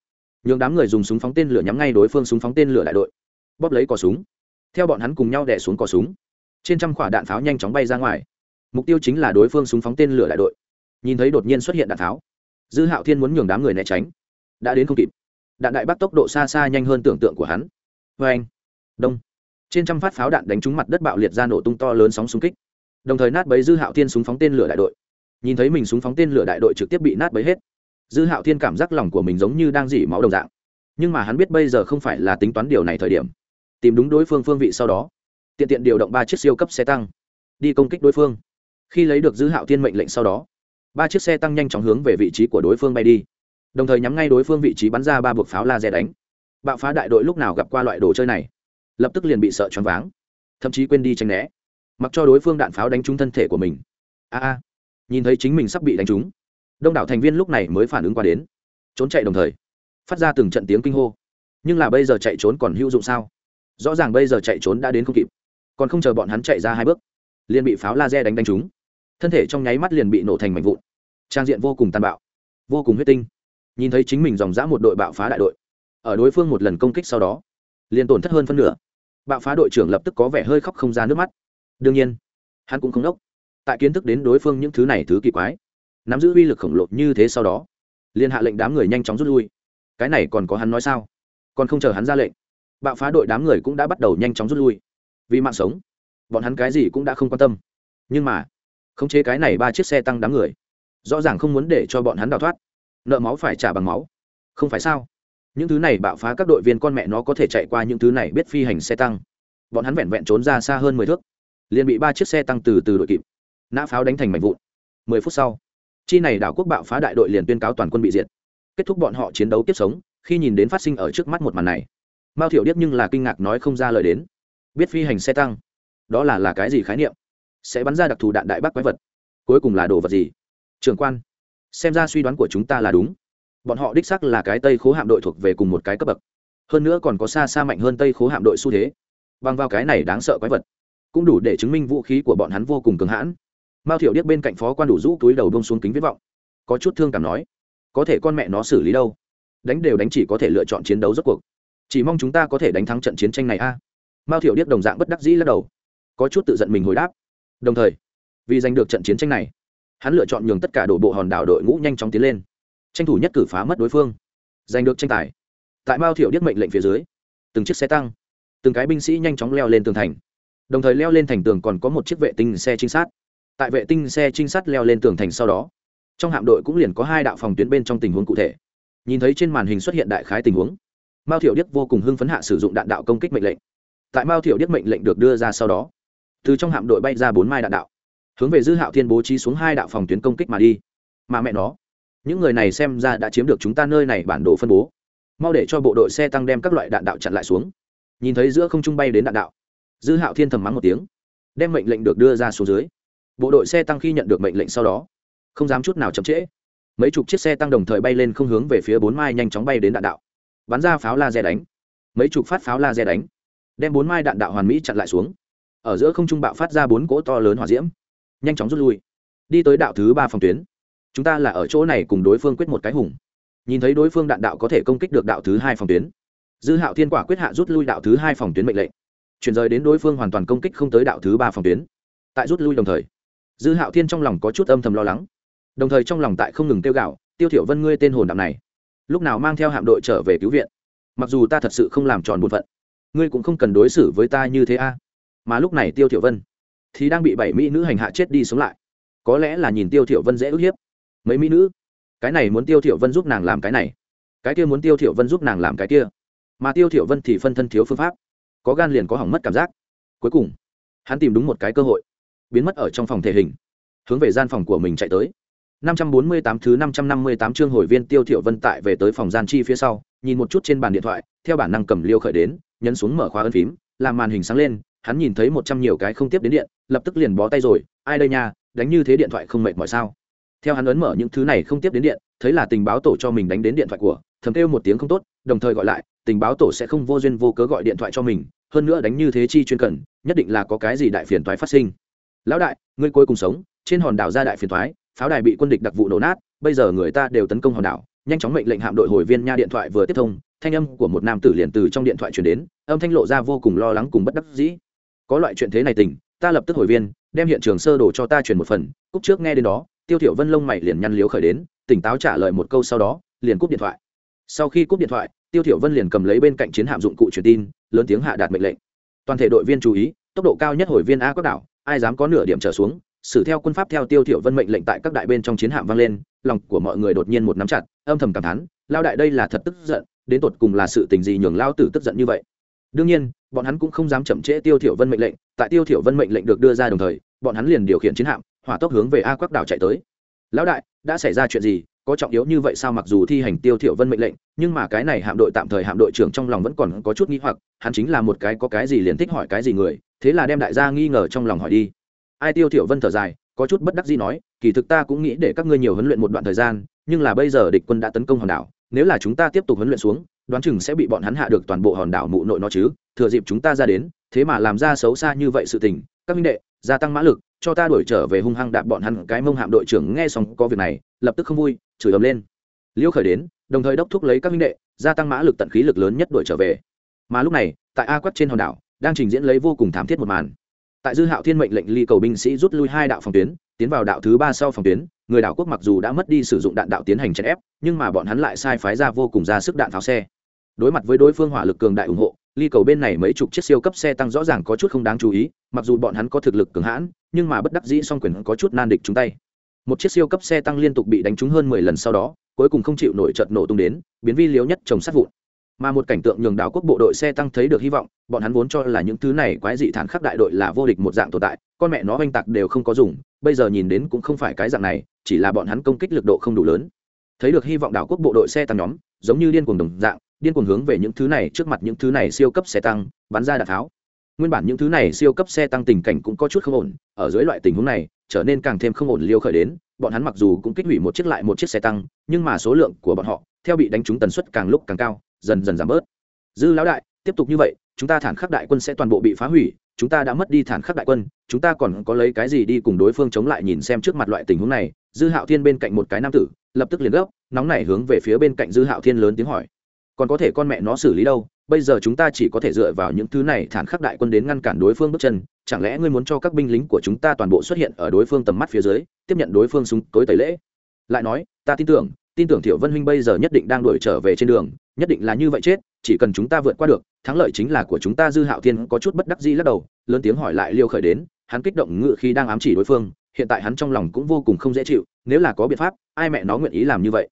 nhường đám người dùng súng phóng tên lửa nhắm ngay đối phương súng phóng tên lửa đại đội, bóp lấy cò súng. Theo bọn hắn cùng nhau đẻ xuống cò súng, trên trăm quả đạn pháo nhanh chóng bay ra ngoài. Mục tiêu chính là đối phương súng phóng tên lửa đại đội. Nhìn thấy đột nhiên xuất hiện đạn pháo dư hạo thiên muốn nhường đám người né tránh. Đã đến không kịp. Đạn đại bắt tốc độ xa xa nhanh hơn tưởng tượng của hắn. Vê anh. Đông. Trên trăm phát pháo đạn đánh trúng mặt đất bạo liệt ra nổ tung to lớn sóng xung kích. Đồng thời nát bấy dư hạo thiên súng phóng tên lửa đại đội. Nhìn thấy mình súng phóng tên lửa đại đội trực tiếp bị nát bấy hết, dư hạo thiên cảm giác lòng của mình giống như đang dỉ máu đồng dạng. Nhưng mà hắn biết bây giờ không phải là tính toán điều này thời điểm. Tìm đúng đối phương phương vị sau đó, tiện tiện điều động ba chiếc siêu cấp xe tăng, đi công kích đối phương. Khi lấy được dư hạo thiên mệnh lệnh sau đó ba chiếc xe tăng nhanh chóng hướng về vị trí của đối phương bay đi. Đồng thời nhắm ngay đối phương vị trí bắn ra ba buộc pháo laser đánh. Bạo phá đại đội lúc nào gặp qua loại đồ chơi này? Lập tức liền bị sợ choáng váng, thậm chí quên đi tranh né. Mặc cho đối phương đạn pháo đánh trúng thân thể của mình. A a, nhìn thấy chính mình sắp bị đánh trúng, đông đảo thành viên lúc này mới phản ứng qua đến, trốn chạy đồng thời, phát ra từng trận tiếng kinh hô. Nhưng là bây giờ chạy trốn còn hữu dụng sao? Rõ ràng bây giờ chạy trốn đã đến không kịp, còn không chờ bọn hắn chạy ra hai bước, liền bị pháo laser đánh đánh trúng. Thân thể trong nháy mắt liền bị nổ thành mảnh vụn trang diện vô cùng tàn bạo, vô cùng huyết tinh. Nhìn thấy chính mình dòng dã một đội bạo phá đại đội, ở đối phương một lần công kích sau đó, liền tổn thất hơn phân nửa. Bạo phá đội trưởng lập tức có vẻ hơi khóc không ra nước mắt. Đương nhiên, hắn cũng không đốc. Tại kiến thức đến đối phương những thứ này thứ kỳ quái, nắm giữ uy lực khổng lồ như thế sau đó, liền hạ lệnh đám người nhanh chóng rút lui. Cái này còn có hắn nói sao? Còn không chờ hắn ra lệnh, bạo phá đội đám người cũng đã bắt đầu nhanh chóng rút lui. Vì mạng sống, bọn hắn cái gì cũng đã không quan tâm. Nhưng mà, khống chế cái này ba chiếc xe tăng đám người rõ ràng không muốn để cho bọn hắn đào thoát. Nợ máu phải trả bằng máu. Không phải sao? Những thứ này bạo phá các đội viên con mẹ nó có thể chạy qua những thứ này biết phi hành xe tăng. Bọn hắn vẹn vẹn trốn ra xa hơn mười thước. Liền bị ba chiếc xe tăng từ từ đội kịp. Nã pháo đánh thành mảnh vụn. Mười phút sau, chi này đảo quốc bạo phá đại đội liền tuyên cáo toàn quân bị diệt. Kết thúc bọn họ chiến đấu tiếp sống, khi nhìn đến phát sinh ở trước mắt một màn này, mao thiểu điếc nhưng là kinh ngạc nói không ra lời đến. Biết phi hành xe tăng, đó là là cái gì khái niệm? Sẽ bắn ra đặc thù đạn đại bác quái vật. Cuối cùng là đồ vật gì? Trường quan, xem ra suy đoán của chúng ta là đúng. Bọn họ đích sắc là cái tây khố hạm đội thuộc về cùng một cái cấp bậc. Hơn nữa còn có xa xa mạnh hơn tây khố hạm đội xu thế. Bằng vào cái này đáng sợ quái vật, cũng đủ để chứng minh vũ khí của bọn hắn vô cùng cường hãn. Mao thiểu điếc bên cạnh phó quan đủ rũ túi đầu bông xuống kính viết vọng. Có chút thương cảm nói, có thể con mẹ nó xử lý đâu? Đánh đều đánh chỉ có thể lựa chọn chiến đấu rốt cuộc. Chỉ mong chúng ta có thể đánh thắng trận chiến tranh này a. Mao thiểu điếc đồng dạng bất đắc dĩ lắc đầu, có chút tự giận mình hồi đáp, đồng thời, vì giành được trận chiến tranh này hắn lựa chọn nhường tất cả đổ bộ hòn đảo đội ngũ nhanh chóng tiến lên. Tranh thủ nhất cử phá mất đối phương. Giành được tranh tài. Tại mao thiểu điếc mệnh lệnh phía dưới, từng chiếc xe tăng, từng cái binh sĩ nhanh chóng leo lên tường thành. Đồng thời leo lên thành tường còn có một chiếc vệ tinh xe trinh sát. Tại vệ tinh xe trinh sát leo lên tường thành sau đó, trong hạm đội cũng liền có hai đạo phòng tuyến bên trong tình huống cụ thể. Nhìn thấy trên màn hình xuất hiện đại khái tình huống, mao thiểu điếc vô cùng hưng phấn hạ sử dụng đạn đạo công kích mệnh lệnh. Tại mao thiểu điếc mệnh lệnh được đưa ra sau đó, từ trong hạm đội bay ra bốn mai đạn đạo hướng về dư hạo thiên bố trí xuống hai đạo phòng tuyến công kích mà đi. Mà mẹ nó, những người này xem ra đã chiếm được chúng ta nơi này bản đồ phân bố. Mau để cho bộ đội xe tăng đem các loại đạn đạo chặn lại xuống. Nhìn thấy giữa không trung bay đến đạn đạo, dư hạo thiên thầm mắng một tiếng, đem mệnh lệnh được đưa ra xuống dưới. Bộ đội xe tăng khi nhận được mệnh lệnh sau đó, không dám chút nào chậm trễ. Mấy chục chiếc xe tăng đồng thời bay lên không hướng về phía bốn mai nhanh chóng bay đến đạn đạo. Bắn ra pháo laser đánh. Mấy chục phát pháo laser đánh, đem bốn mai đạn đạo hoàn mỹ chặn lại xuống. Ở giữa không trung bạo phát ra bốn cỗ to lớn hỏa diễm nhanh chóng rút lui. Đi tới đạo thứ ba phòng tuyến. Chúng ta là ở chỗ này cùng đối phương quyết một cái hùng. Nhìn thấy đối phương đạn đạo có thể công kích được đạo thứ hai phòng tuyến. Dư hạo thiên quả quyết hạ rút lui đạo thứ hai phòng tuyến mệnh lệnh. Chuyển rời đến đối phương hoàn toàn công kích không tới đạo thứ ba phòng tuyến. Tại rút lui đồng thời, dư hạo thiên trong lòng có chút âm thầm lo lắng. Đồng thời trong lòng tại không ngừng tiêu gạo tiêu thiểu vân ngươi tên hồn đạm này, lúc nào mang theo hạm đội trở về cứu viện? Mặc dù ta thật sự không làm tròn bổn phận, ngươi cũng không cần đối xử với ta như thế a. Mà lúc này tiêu thiểu vân thì đang bị bảy mỹ nữ hành hạ chết đi sống lại. Có lẽ là nhìn tiêu thiểu vân dễ ức hiếp. Mấy mỹ nữ? Cái này muốn tiêu thiểu vân giúp nàng làm cái này. Cái kia muốn tiêu thiểu vân giúp nàng làm cái kia. Mà tiêu thiểu vân thì phân thân thiếu phương pháp. Có gan liền có hỏng mất cảm giác. Cuối cùng hắn tìm đúng một cái cơ hội. Biến mất ở trong phòng thể hình. Hướng về gian phòng của mình chạy tới. 548 thứ 558 chương hồi viên Tiêu Thiệu Vân tại về tới phòng gian chi phía sau, nhìn một chút trên bàn điện thoại, theo bản năng cầm liêu khởi đến, nhấn xuống mở khóa ấn phím, làm màn hình sáng lên, hắn nhìn thấy một trăm nhiều cái không tiếp đến điện, lập tức liền bó tay rồi, ai đây nha, đánh như thế điện thoại không mệt mỏi sao? Theo hắn ấn mở những thứ này không tiếp đến điện, thấy là tình báo tổ cho mình đánh đến điện thoại của, thầm kêu một tiếng không tốt, đồng thời gọi lại, tình báo tổ sẽ không vô duyên vô cớ gọi điện thoại cho mình, hơn nữa đánh như thế chi chuyên cần, nhất định là có cái gì đại phiền toái phát sinh. Lão đại, ngươi cuối cùng sống, trên hòn đảo ra đại phiền toái, pháo đài bị quân địch đặc vụ nổ nát bây giờ người ta đều tấn công hòn đảo nhanh chóng mệnh lệnh hạm đội hồi viên nha điện thoại vừa tiếp thông thanh âm của một nam tử liền từ trong điện thoại truyền đến âm thanh lộ ra vô cùng lo lắng cùng bất đắc dĩ có loại chuyện thế này tình, ta lập tức hồi viên, đem hiện trường sơ đồ cho ta truyền một phần, cúc trước nghe đến đó, tiêu thiểu vân lông mày liền nhăn liếu khởi đến, tỉnh táo trả lời một câu sau đó, liền cúp điện thoại. Sau khi cúp điện thoại, tiêu thiểu vân liền cầm lấy bên cạnh chiến hạm dụng cụ truyền tin, lớn tiếng hạ đạt mệnh lệnh. Toàn thể đội viên chú ý, tốc độ cao nhất hồi viên a quốc đảo, ai dám có nửa điểm trở xuống, xử theo quân pháp theo tiêu thiểu vân mệnh lệnh tại các đại bên trong chiến hạm vang lên, lòng của mọi người đột nhiên một nắm chặt, âm thầm cảm thán lao đại đây là thật tức giận, đến tột cùng là sự tình gì nhường lao tử tức giận như vậy? Đương nhiên, bọn hắn cũng không dám chậm trễ tiêu thiểu vân mệnh lệnh, tại tiêu thiểu vân mệnh lệnh được đưa ra đồng thời, bọn hắn liền điều khiển chiến hạm, hỏa tốc hướng về a quắc đảo chạy tới. Lão đại, đã xảy ra chuyện gì? Có trọng yếu như vậy sao mặc dù thi hành tiêu thiểu vân mệnh lệnh, nhưng mà cái này hạm đội tạm thời hạm đội trưởng trong lòng vẫn còn có chút nghi hoặc, hắn chính là một cái có cái gì liền thích hỏi cái gì người, thế là đem đại gia nghi ngờ trong lòng hỏi đi. Ai tiêu thiểu vân thở dài, có chút bất đắc dĩ nói, kỳ thực ta cũng nghĩ để các ngươi nhiều huấn luyện một đoạn thời gian, nhưng là bây giờ địch quân đã tấn công hòn đảo, nếu là chúng ta tiếp tục huấn luyện xuống đoán chừng sẽ bị bọn hắn hạ được toàn bộ hòn đảo mụ nội nó chứ, thừa dịp chúng ta ra đến, thế mà làm ra xấu xa như vậy sự tình. Các minh đệ, gia tăng mã lực, cho ta đuổi trở về hung hăng đạp bọn hắn cái mông hạm đội trưởng nghe xong có việc này, lập tức không vui, chửi ầm lên. Liêu khởi đến, đồng thời đốc thúc lấy các minh đệ, gia tăng mã lực tận khí lực lớn nhất đuổi trở về. Mà lúc này, tại a quắc trên hòn đảo, đang trình diễn lấy vô cùng thảm thiết một màn. Tại dư hạo thiên mệnh lệnh ly cầu binh sĩ rút lui hai đạo phòng tuyến, tiến vào đạo thứ ba sau phòng tuyến, người đảo quốc mặc dù đã mất đi sử dụng đạn đạo tiến hành chèn ép, nhưng mà bọn hắn lại sai phái ra vô cùng ra sức đạn pháo xe đối mặt với đối phương hỏa lực cường đại ủng hộ, ly cầu bên này mấy chục chiếc siêu cấp xe tăng rõ ràng có chút không đáng chú ý, mặc dù bọn hắn có thực lực cường hãn, nhưng mà bất đắc dĩ song quyền có chút nan địch chúng tay. Một chiếc siêu cấp xe tăng liên tục bị đánh trúng hơn mười lần sau đó, cuối cùng không chịu nổi trận nổ tung đến, biến vi liếu nhất trồng sát vụn. Mà một cảnh tượng nhường đảo quốc bộ đội xe tăng thấy được hy vọng, bọn hắn vốn cho là những thứ này quái dị thản khắc đại đội là vô địch một dạng tồn tại, con mẹ nó oanh tạc đều không có dùng, bây giờ nhìn đến cũng không phải cái dạng này, chỉ là bọn hắn công kích lực độ không đủ lớn. Thấy được hy vọng đảo quốc bộ đội xe tăng nhóm, giống như điên cuồng đồng dạng điên cuồng hướng về những thứ này, trước mặt những thứ này siêu cấp xe tăng, bắn ra đạn tháo. Nguyên bản những thứ này siêu cấp xe tăng tình cảnh cũng có chút không ổn, ở dưới loại tình huống này, trở nên càng thêm không ổn liêu khởi đến, bọn hắn mặc dù cũng kích hủy một chiếc lại một chiếc xe tăng, nhưng mà số lượng của bọn họ, theo bị đánh trúng tần suất càng lúc càng cao, dần dần giảm bớt. Dư lão đại, tiếp tục như vậy, chúng ta thản khắc đại quân sẽ toàn bộ bị phá hủy, chúng ta đã mất đi thản khắc đại quân, chúng ta còn có lấy cái gì đi cùng đối phương chống lại nhìn xem trước mặt loại tình huống này? Dư hạo thiên bên cạnh một cái nam tử, lập tức liền gấp, nóng này hướng về phía bên cạnh dư hạo thiên lớn tiếng hỏi còn có thể con mẹ nó xử lý đâu, bây giờ chúng ta chỉ có thể dựa vào những thứ này thản khắc đại quân đến ngăn cản đối phương bước chân, chẳng lẽ ngươi muốn cho các binh lính của chúng ta toàn bộ xuất hiện ở đối phương tầm mắt phía dưới, tiếp nhận đối phương súng tối tẩy lễ? Lại nói, ta tin tưởng tin tưởng thiểu vân huynh bây giờ nhất định đang đuổi trở về trên đường, nhất định là như vậy chết, chỉ cần chúng ta vượt qua được, thắng lợi chính là của chúng ta dư hạo thiên có chút bất đắc dĩ lắc đầu, lớn tiếng hỏi lại liêu khởi đến, hắn kích động ngự khi đang ám chỉ đối phương, hiện tại hắn trong lòng cũng vô cùng không dễ chịu, nếu là có biện pháp, ai mẹ nó nguyện ý làm như vậy?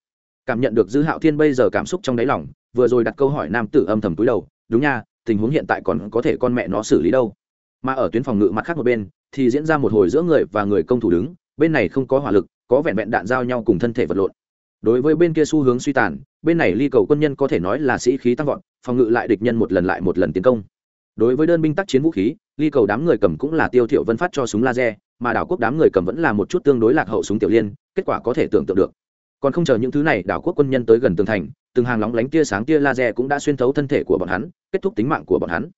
Cảm nhận được dư hạo thiên bây giờ cảm xúc trong đáy lòng vừa rồi đặt câu hỏi nam tử âm thầm túi đầu, đúng nha, tình huống hiện tại còn có thể con mẹ nó xử lý đâu. Mà ở tuyến phòng ngự mặt khác một bên, thì diễn ra một hồi giữa người và người công thủ đứng, bên này không có hỏa lực, có vẹn vẹn đạn giao nhau cùng thân thể vật lộn. Đối với bên kia xu hướng suy tàn, bên này ly cầu quân nhân có thể nói là sĩ khí tăng vọt, phòng ngự lại địch nhân một lần lại một lần tiến công. Đối với đơn binh tác chiến vũ khí, ly cầu đám người cầm cũng là tiêu thiểu vân phát cho súng laser, mà đảo quốc đám người cầm vẫn là một chút tương đối lạc hậu súng tiểu liên, kết quả có thể tưởng tượng được. Còn không chờ những thứ này, đảo quốc quân nhân tới gần tường thành từng hàng lóng lánh tia sáng tia laser cũng đã xuyên thấu thân thể của bọn hắn, kết thúc tính mạng của bọn hắn.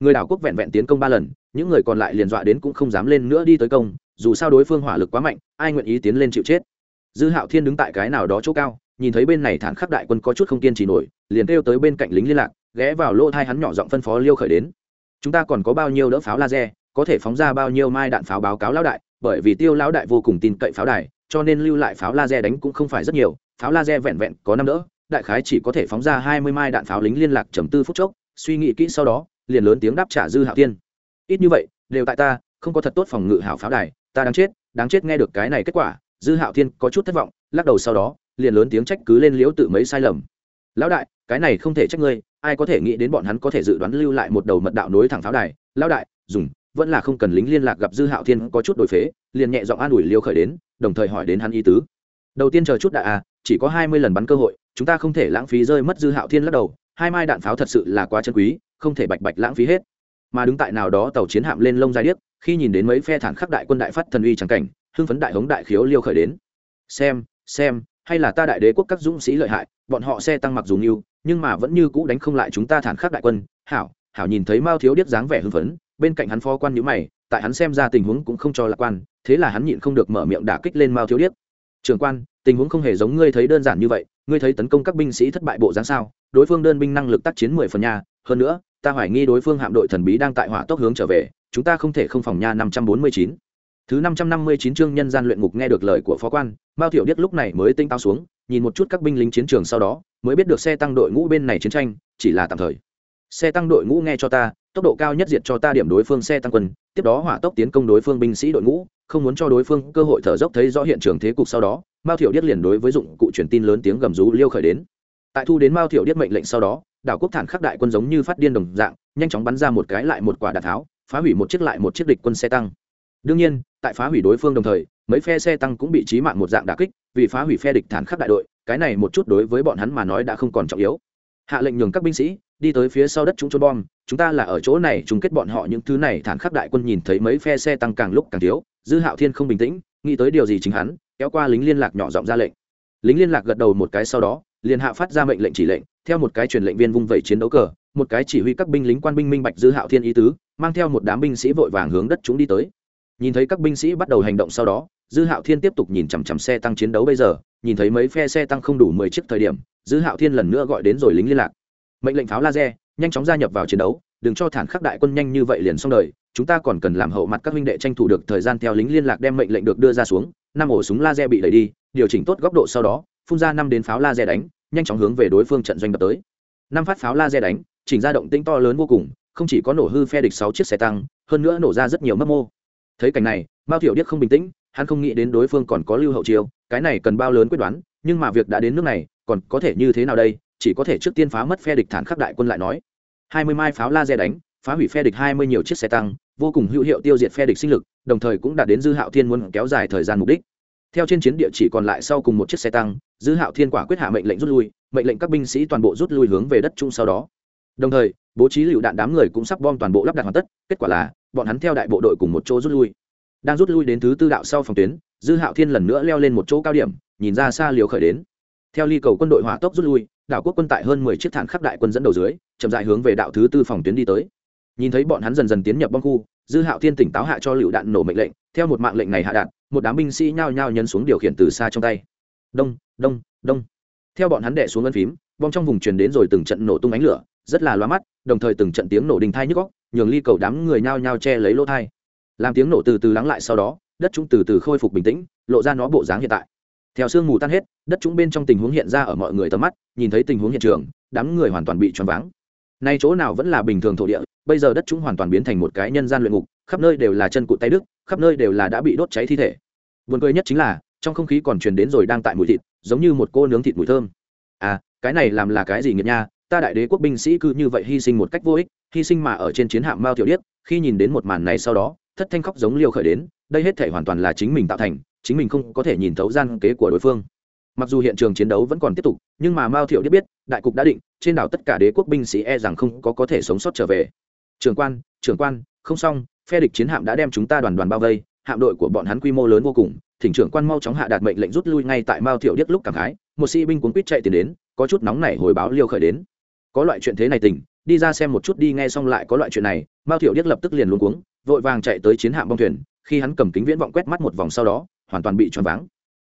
Người đảo quốc vẹn vẹn tiến công ba lần, những người còn lại liền dọa đến cũng không dám lên nữa đi tới công, dù sao đối phương hỏa lực quá mạnh, ai nguyện ý tiến lên chịu chết? Dư hạo thiên đứng tại cái nào đó chỗ cao, nhìn thấy bên này thản khắc đại quân có chút không kiên trì nổi, liền kêu tới bên cạnh lính liên lạc, ghé vào lỗ thai hắn nhỏ giọng phân phó liêu khởi đến. Chúng ta còn có bao nhiêu đỡ pháo laser, có thể phóng ra bao nhiêu mai đạn pháo báo cáo lão đại, bởi vì tiêu lão đại vô cùng tin cậy pháo đài, cho nên lưu lại pháo laser đánh cũng không phải rất nhiều, pháo laser vẹn vẹn có năm đỡ đại khái chỉ có thể phóng ra hai mươi mai đạn pháo lính liên lạc trầm tư phút chốc, suy nghĩ kỹ sau đó, liền lớn tiếng đáp trả dư hạo tiên ít như vậy, đều tại ta, không có thật tốt phòng ngự hảo pháo đài, ta đáng chết đáng chết nghe được cái này kết quả, dư hạo thiên có chút thất vọng, lắc đầu sau đó, liền lớn tiếng trách cứ lên liễu tự mấy sai lầm. Lão đại, cái này không thể trách ngươi, ai có thể nghĩ đến bọn hắn có thể dự đoán lưu lại một đầu mật đạo nối thẳng pháo đài. Lão đại, dùng, vẫn là không cần lính liên lạc gặp dư hạo thiên có chút đổi phế, liền nhẹ giọng an ủi liêu khởi đến, đồng thời hỏi đến hắn ý tứ. Đầu tiên chờ chút đại à chỉ có hai mươi lần bắn cơ hội chúng ta không thể lãng phí rơi mất dư hạo thiên lắc đầu, hai mai đạn pháo thật sự là quá chân quý, không thể bạch bạch lãng phí hết. Mà đứng tại nào đó tàu chiến hạm lên lông dài điếc, khi nhìn đến mấy phe thản khắc đại quân đại phát thần uy trắng cảnh, hưng phấn đại hống đại khiếu liêu khởi đến. Xem xem, hay là ta đại đế quốc các dũng sĩ lợi hại, bọn họ xe tăng mặc dù nhiều nhưng mà vẫn như cũ đánh không lại chúng ta thản khắc đại quân. Hảo hảo nhìn thấy mao thiếu điếc dáng vẻ hưng phấn, bên cạnh hắn phó quan nhữ mày, tại hắn xem ra tình huống cũng không cho lạc quan, thế là hắn nhịn không được mở miệng đả kích lên mao thiếu điếc. Trường quan, tình huống không hề giống ngươi thấy đơn giản như vậy ngươi thấy tấn công các binh sĩ thất bại bộ dáng sao? Đối phương đơn binh năng lực tác chiến mười phần nha. Hơn nữa, ta hoài nghi đối phương hạm đội thần bí đang tại hỏa tốc hướng trở về. Chúng ta không thể không phòng nha năm trăm bốn mươi chín. Thứ năm trăm năm mươi chín chương nhân gian luyện ngục nghe được lời của phó quan, mao tiểu điếc lúc này mới tinh tao xuống, nhìn một chút các binh lính chiến trường sau đó, mới biết được xe tăng đội ngũ bên này chiến tranh, chỉ là tạm thời. Xe tăng đội ngũ nghe cho ta, tốc độ cao nhất diệt cho ta điểm đối phương xe tăng quân, tiếp đó hỏa tốc tiến công đối phương binh sĩ đội ngũ, không muốn cho đối phương cơ hội thở dốc thấy rõ hiện trường thế cục sau đó mao thiểu điếc liền đối với dụng cụ truyền tin lớn tiếng gầm rú liêu khởi đến. Tại thu đến mao thiểu điếc mệnh lệnh sau đó, đảo quốc thản khắc đại quân giống như phát điên đồng dạng, nhanh chóng bắn ra một cái lại một quả đạn tháo, phá hủy một chiếc lại một chiếc địch quân xe tăng. Đương nhiên, tại phá hủy đối phương đồng thời, mấy phe xe tăng cũng bị trí mạng một dạng đà kích, vì phá hủy phe địch thản khắc đại đội, cái này một chút đối với bọn hắn mà nói đã không còn trọng yếu. Hạ lệnh nhường các binh sĩ, đi tới phía sau đất chúng trôn bom, chúng ta là ở chỗ này chung kết bọn họ những thứ này thản khắc đại quân nhìn thấy mấy phe xe tăng càng lúc càng thiếu dư hạo thiên không bình tĩnh, nghĩ tới điều gì chính hắn, kéo qua lính liên lạc nhỏ giọng ra lệnh. Lính liên lạc gật đầu một cái sau đó, liền hạ phát ra mệnh lệnh chỉ lệnh, theo một cái truyền lệnh viên vung vẩy chiến đấu cờ, một cái chỉ huy các binh lính quan binh minh bạch dư hạo thiên ý tứ, mang theo một đám binh sĩ vội vàng hướng đất chúng đi tới. Nhìn thấy các binh sĩ bắt đầu hành động sau đó, dư hạo thiên tiếp tục nhìn chằm chằm xe tăng chiến đấu bây giờ, nhìn thấy mấy phe xe tăng không đủ mười chiếc thời điểm, dư hạo thiên lần nữa gọi đến rồi lính liên lạc. Mệnh lệnh pháo laser, nhanh chóng gia nhập vào chiến đấu, đừng cho thản khắc đại quân nhanh như vậy liền xong đời chúng ta còn cần làm hậu mặt các huynh đệ tranh thủ được thời gian theo lính liên lạc đem mệnh lệnh được đưa ra xuống, năm ổ súng laser bị đẩy đi, điều chỉnh tốt góc độ sau đó, phun ra năm đến pháo laser đánh, nhanh chóng hướng về đối phương trận doanh đập tới. Năm phát pháo laser đánh, chỉnh ra động tĩnh to lớn vô cùng, không chỉ có nổ hư phe địch sáu chiếc xe tăng, hơn nữa nổ ra rất nhiều mấp mô. Thấy cảnh này, mao thiểu điếc không bình tĩnh, hắn không nghĩ đến đối phương còn có lưu hậu chiêu, cái này cần bao lớn quyết đoán, nhưng mà việc đã đến nước này, còn có thể như thế nào đây, chỉ có thể trước tiên phá mất phe địch thản khắc đại quân lại nói. Hai mươi mai pháo laser đánh phá hủy phe địch hai mươi nhiều chiếc xe tăng, vô cùng hữu hiệu tiêu diệt phe địch sinh lực, đồng thời cũng đạt đến dư hạo thiên muốn kéo dài thời gian mục đích. Theo trên chiến địa chỉ còn lại sau cùng một chiếc xe tăng, dư hạo thiên quả quyết hạ mệnh lệnh rút lui, mệnh lệnh các binh sĩ toàn bộ rút lui hướng về đất trung sau đó. Đồng thời, bố trí lựu đạn đám người cũng sắp bom toàn bộ lắp đặt hoàn tất, kết quả là, bọn hắn theo đại bộ đội cùng một chỗ rút lui. Đang rút lui đến thứ tư đạo sau phòng tuyến, dư hạo thiên lần nữa leo lên một chỗ cao điểm, nhìn ra xa liều khởi đến. Theo ly cầu quân đội hỏa tốc rút lui, đảo quốc quân tại hơn mười chiếc thản khắc đại quân dẫn đầu dưới, chậm dại hướng về đạo thứ tư phòng tuyến đi tới nhìn thấy bọn hắn dần dần tiến nhập bom khu, dư hạo thiên tỉnh táo hạ cho lựu đạn nổ mệnh lệnh, theo một mạng lệnh này hạ đạn, một đám binh sĩ nhao nhao nhấn xuống điều khiển từ xa trong tay. Đông đông đông. Theo bọn hắn đẻ xuống ân phím bom trong vùng truyền đến rồi từng trận nổ tung ánh lửa, rất là loa mắt, đồng thời từng trận tiếng nổ đình thai nhức góc nhường ly cầu đám người nhao nhao che lấy lỗ thai. Làm tiếng nổ từ từ lắng lại sau đó, đất chúng từ từ khôi phục bình tĩnh, lộ ra nó bộ dáng hiện tại. Theo sương mù tan hết, đất chúng bên trong tình huống hiện ra ở mọi người tầm mắt, nhìn thấy tình huống hiện trường, đám người hoàn toàn bị choáng váng. Nay chỗ nào vẫn là bình thường thổ địa bây giờ đất chúng hoàn toàn biến thành một cái nhân gian luyện ngục, khắp nơi đều là chân cụt tay đức, khắp nơi đều là đã bị đốt cháy thi thể. Buồn cười nhất chính là, trong không khí còn truyền đến rồi đang tại mùi thịt, giống như một cô nướng thịt mùi thơm. À cái này làm là cái gì nghiệt nha, ta đại đế quốc binh sĩ cứ như vậy hy sinh một cách vô ích, hy sinh mà ở trên chiến hạm mao tiểu điếc, khi nhìn đến một màn này sau đó, thất thanh khóc giống liêu khởi đến, đây hết thể hoàn toàn là chính mình tạo thành, chính mình không có thể nhìn thấu gian kế của đối phương. Mặc dù hiện trường chiến đấu vẫn còn tiếp tục, nhưng mà mao thiệu điếc biết, đại cục đã định, trên đảo tất cả đế quốc binh sĩ e rằng không có có thể sống sót trở về. Trưởng quan trưởng quan, không xong, phe địch chiến hạm đã đem chúng ta đoàn đoàn bao vây, hạm đội của bọn hắn quy mô lớn vô cùng, thỉnh trưởng quan mau chóng hạ đạt mệnh lệnh rút lui ngay tại mao thiệu điếc lúc cảm khái, một sĩ binh cuốn quýt chạy tiền đến, có chút nóng nảy hồi báo liêu khởi đến. Có loại chuyện thế này tỉnh, đi ra xem một chút đi nghe xong lại có loại chuyện này, mao thiệu điếc lập tức liền luống cuống, vội vàng chạy tới chiến hạm bong thuyền, khi hắn cầm kính viễn vọng quét mắt một vòng sau đó, hoàn toàn bị choáng váng.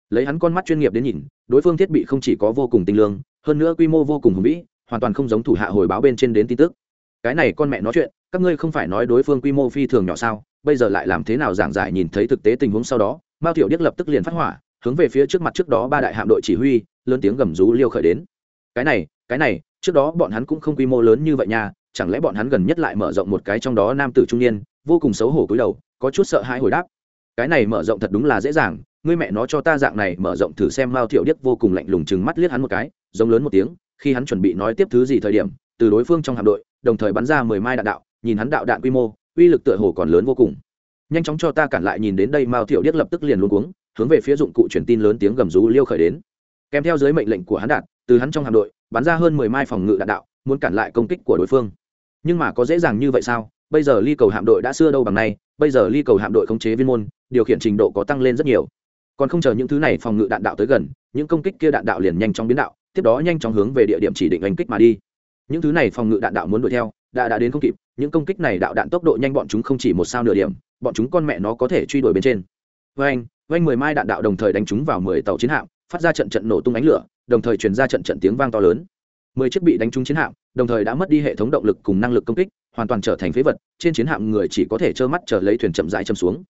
Lấy hắn con mắt chuyên nghiệp đến nhìn, đối phương thiết bị không chỉ có vô cùng tinh lương, hơn nữa quy mô vô cùng hùng vĩ, hoàn toàn không giống thủ hạ hồi báo bên trên đến tin tức cái này con mẹ nói chuyện, các ngươi không phải nói đối phương quy mô phi thường nhỏ sao, bây giờ lại làm thế nào giảng giải nhìn thấy thực tế tình huống sau đó, mao tiểu điếc lập tức liền phát hỏa, hướng về phía trước mặt trước đó ba đại hạm đội chỉ huy, lớn tiếng gầm rú liêu khởi đến. Cái này cái này, trước đó bọn hắn cũng không quy mô lớn như vậy nha, chẳng lẽ bọn hắn gần nhất lại mở rộng một cái trong đó nam tử trung niên, vô cùng xấu hổ cúi đầu, có chút sợ hãi hồi đáp. Cái này mở rộng thật đúng là dễ dàng, ngươi mẹ nó cho ta dạng này mở rộng thử xem mao tiểu điếc vô cùng lạnh lùng chừng mắt liếc hắn một cái, giống lớn một tiếng, khi hắn chuẩn bị nói tiếp thứ gì thời điểm từ đối phương trong hạm đội, đồng thời bắn ra mười mai đạn đạo, nhìn hắn đạo đạn quy mô, uy lực tựa hồ còn lớn vô cùng. Nhanh chóng cho ta cản lại nhìn đến đây, mao thiệu điếc lập tức liền luôn cuống, hướng về phía dụng cụ truyền tin lớn tiếng gầm rú liêu khởi đến. Kèm theo dưới mệnh lệnh của hắn đạn, từ hắn trong hạm đội, bắn ra hơn mười mai phòng ngự đạn đạo, muốn cản lại công kích của đối phương. Nhưng mà có dễ dàng như vậy sao? Bây giờ ly cầu hạm đội đã xưa đâu bằng nay, bây giờ ly cầu hạm đội khống chế viên môn, điều khiển trình độ có tăng lên rất nhiều. Còn không chờ những thứ này phòng ngự đạn đạo tới gần, những công kích kia đạn đạo liền nhanh chóng biến đạo, tiếp đó nhanh chóng hướng về địa điểm chỉ định đánh kích mà đi những thứ này phòng ngự đạn đạo muốn đuổi theo, đã đã đến không kịp, những công kích này đạo đạn tốc độ nhanh bọn chúng không chỉ một sao nửa điểm, bọn chúng con mẹ nó có thể truy đuổi bên trên. Vanh vanh mười mai đạn đạo đồng thời đánh chúng vào mười tàu chiến hạm, phát ra trận trận nổ tung ánh lửa, đồng thời truyền ra trận trận tiếng vang to lớn. Mười chiếc bị đánh trúng chiến hạm, đồng thời đã mất đi hệ thống động lực cùng năng lực công kích, hoàn toàn trở thành phế vật, trên chiến hạm người chỉ có thể trơ mắt chờ lấy thuyền chậm rãi châm xuống.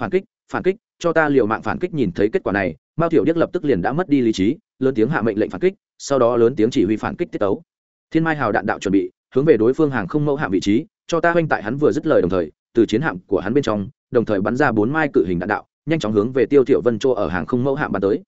Phản kích phản kích, cho ta liều mạng phản kích nhìn thấy kết quả này, mao tiểu điếc lập tức liền đã mất đi lý trí, lớn tiếng hạ mệnh lệnh phản kích, sau đó lớn tiếng chỉ huy phản kích tiết tấu thiên mai hào đạn đạo chuẩn bị, hướng về đối phương hàng không mẫu hạm vị trí, cho ta oanh tại hắn vừa dứt lời đồng thời, từ chiến hạm của hắn bên trong, đồng thời bắn ra bốn mai cự hình đạn đạo, nhanh chóng hướng về tiêu thiểu vân châu ở hàng không mẫu hạm bắn tới.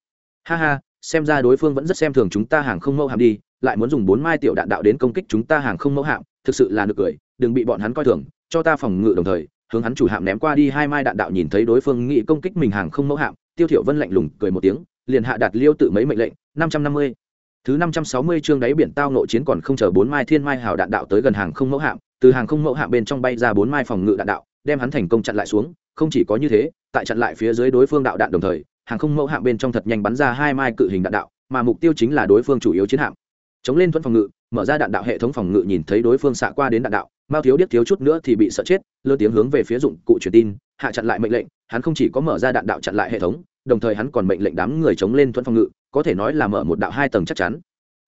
Ha ha, xem ra đối phương vẫn rất xem thường chúng ta hàng không mẫu hạm đi, lại muốn dùng bốn mai tiểu đạn đạo đến công kích chúng ta hàng không mẫu hạm, thực sự là nực cười, đừng bị bọn hắn coi thường, cho ta phòng ngự đồng thời, hướng hắn chủ hạm ném qua đi hai mai đạn đạo nhìn thấy đối phương nghị công kích mình hàng không mẫu hạm, tiêu thiểu vân lạnh lùng cười một tiếng, liền hạ đạt liêu tự mấy mệnh lệnh, năm trăm năm mươi thứ năm trăm sáu mươi chương đáy biển tao nội chiến còn không chờ bốn mai thiên mai hào đạn đạo tới gần hàng không mẫu hạm, từ hàng không mẫu hạm bên trong bay ra bốn mai phòng ngự đạn đạo, đem hắn thành công chặn lại xuống, không chỉ có như thế, tại chặn lại phía dưới đối phương đạo đạn đồng thời, hàng không mẫu hạm bên trong thật nhanh bắn ra hai mai cự hình đạn đạo, mà mục tiêu chính là đối phương chủ yếu chiến hạm. Chống lên thuận phòng ngự, mở ra đạn đạo hệ thống phòng ngự nhìn thấy đối phương xạ qua đến đạn đạo, mao thiếu điếc thiếu chút nữa thì bị sợ chết, lơ tiếng hướng về phía dụng cụ truyền tin, hạ chặn lại mệnh lệnh, hắn không chỉ có mở ra đạn đạo chặn lại hệ thống đồng thời hắn còn mệnh lệnh đám người chống lên thuận phòng ngự, có thể nói là mở một đạo hai tầng chắc chắn.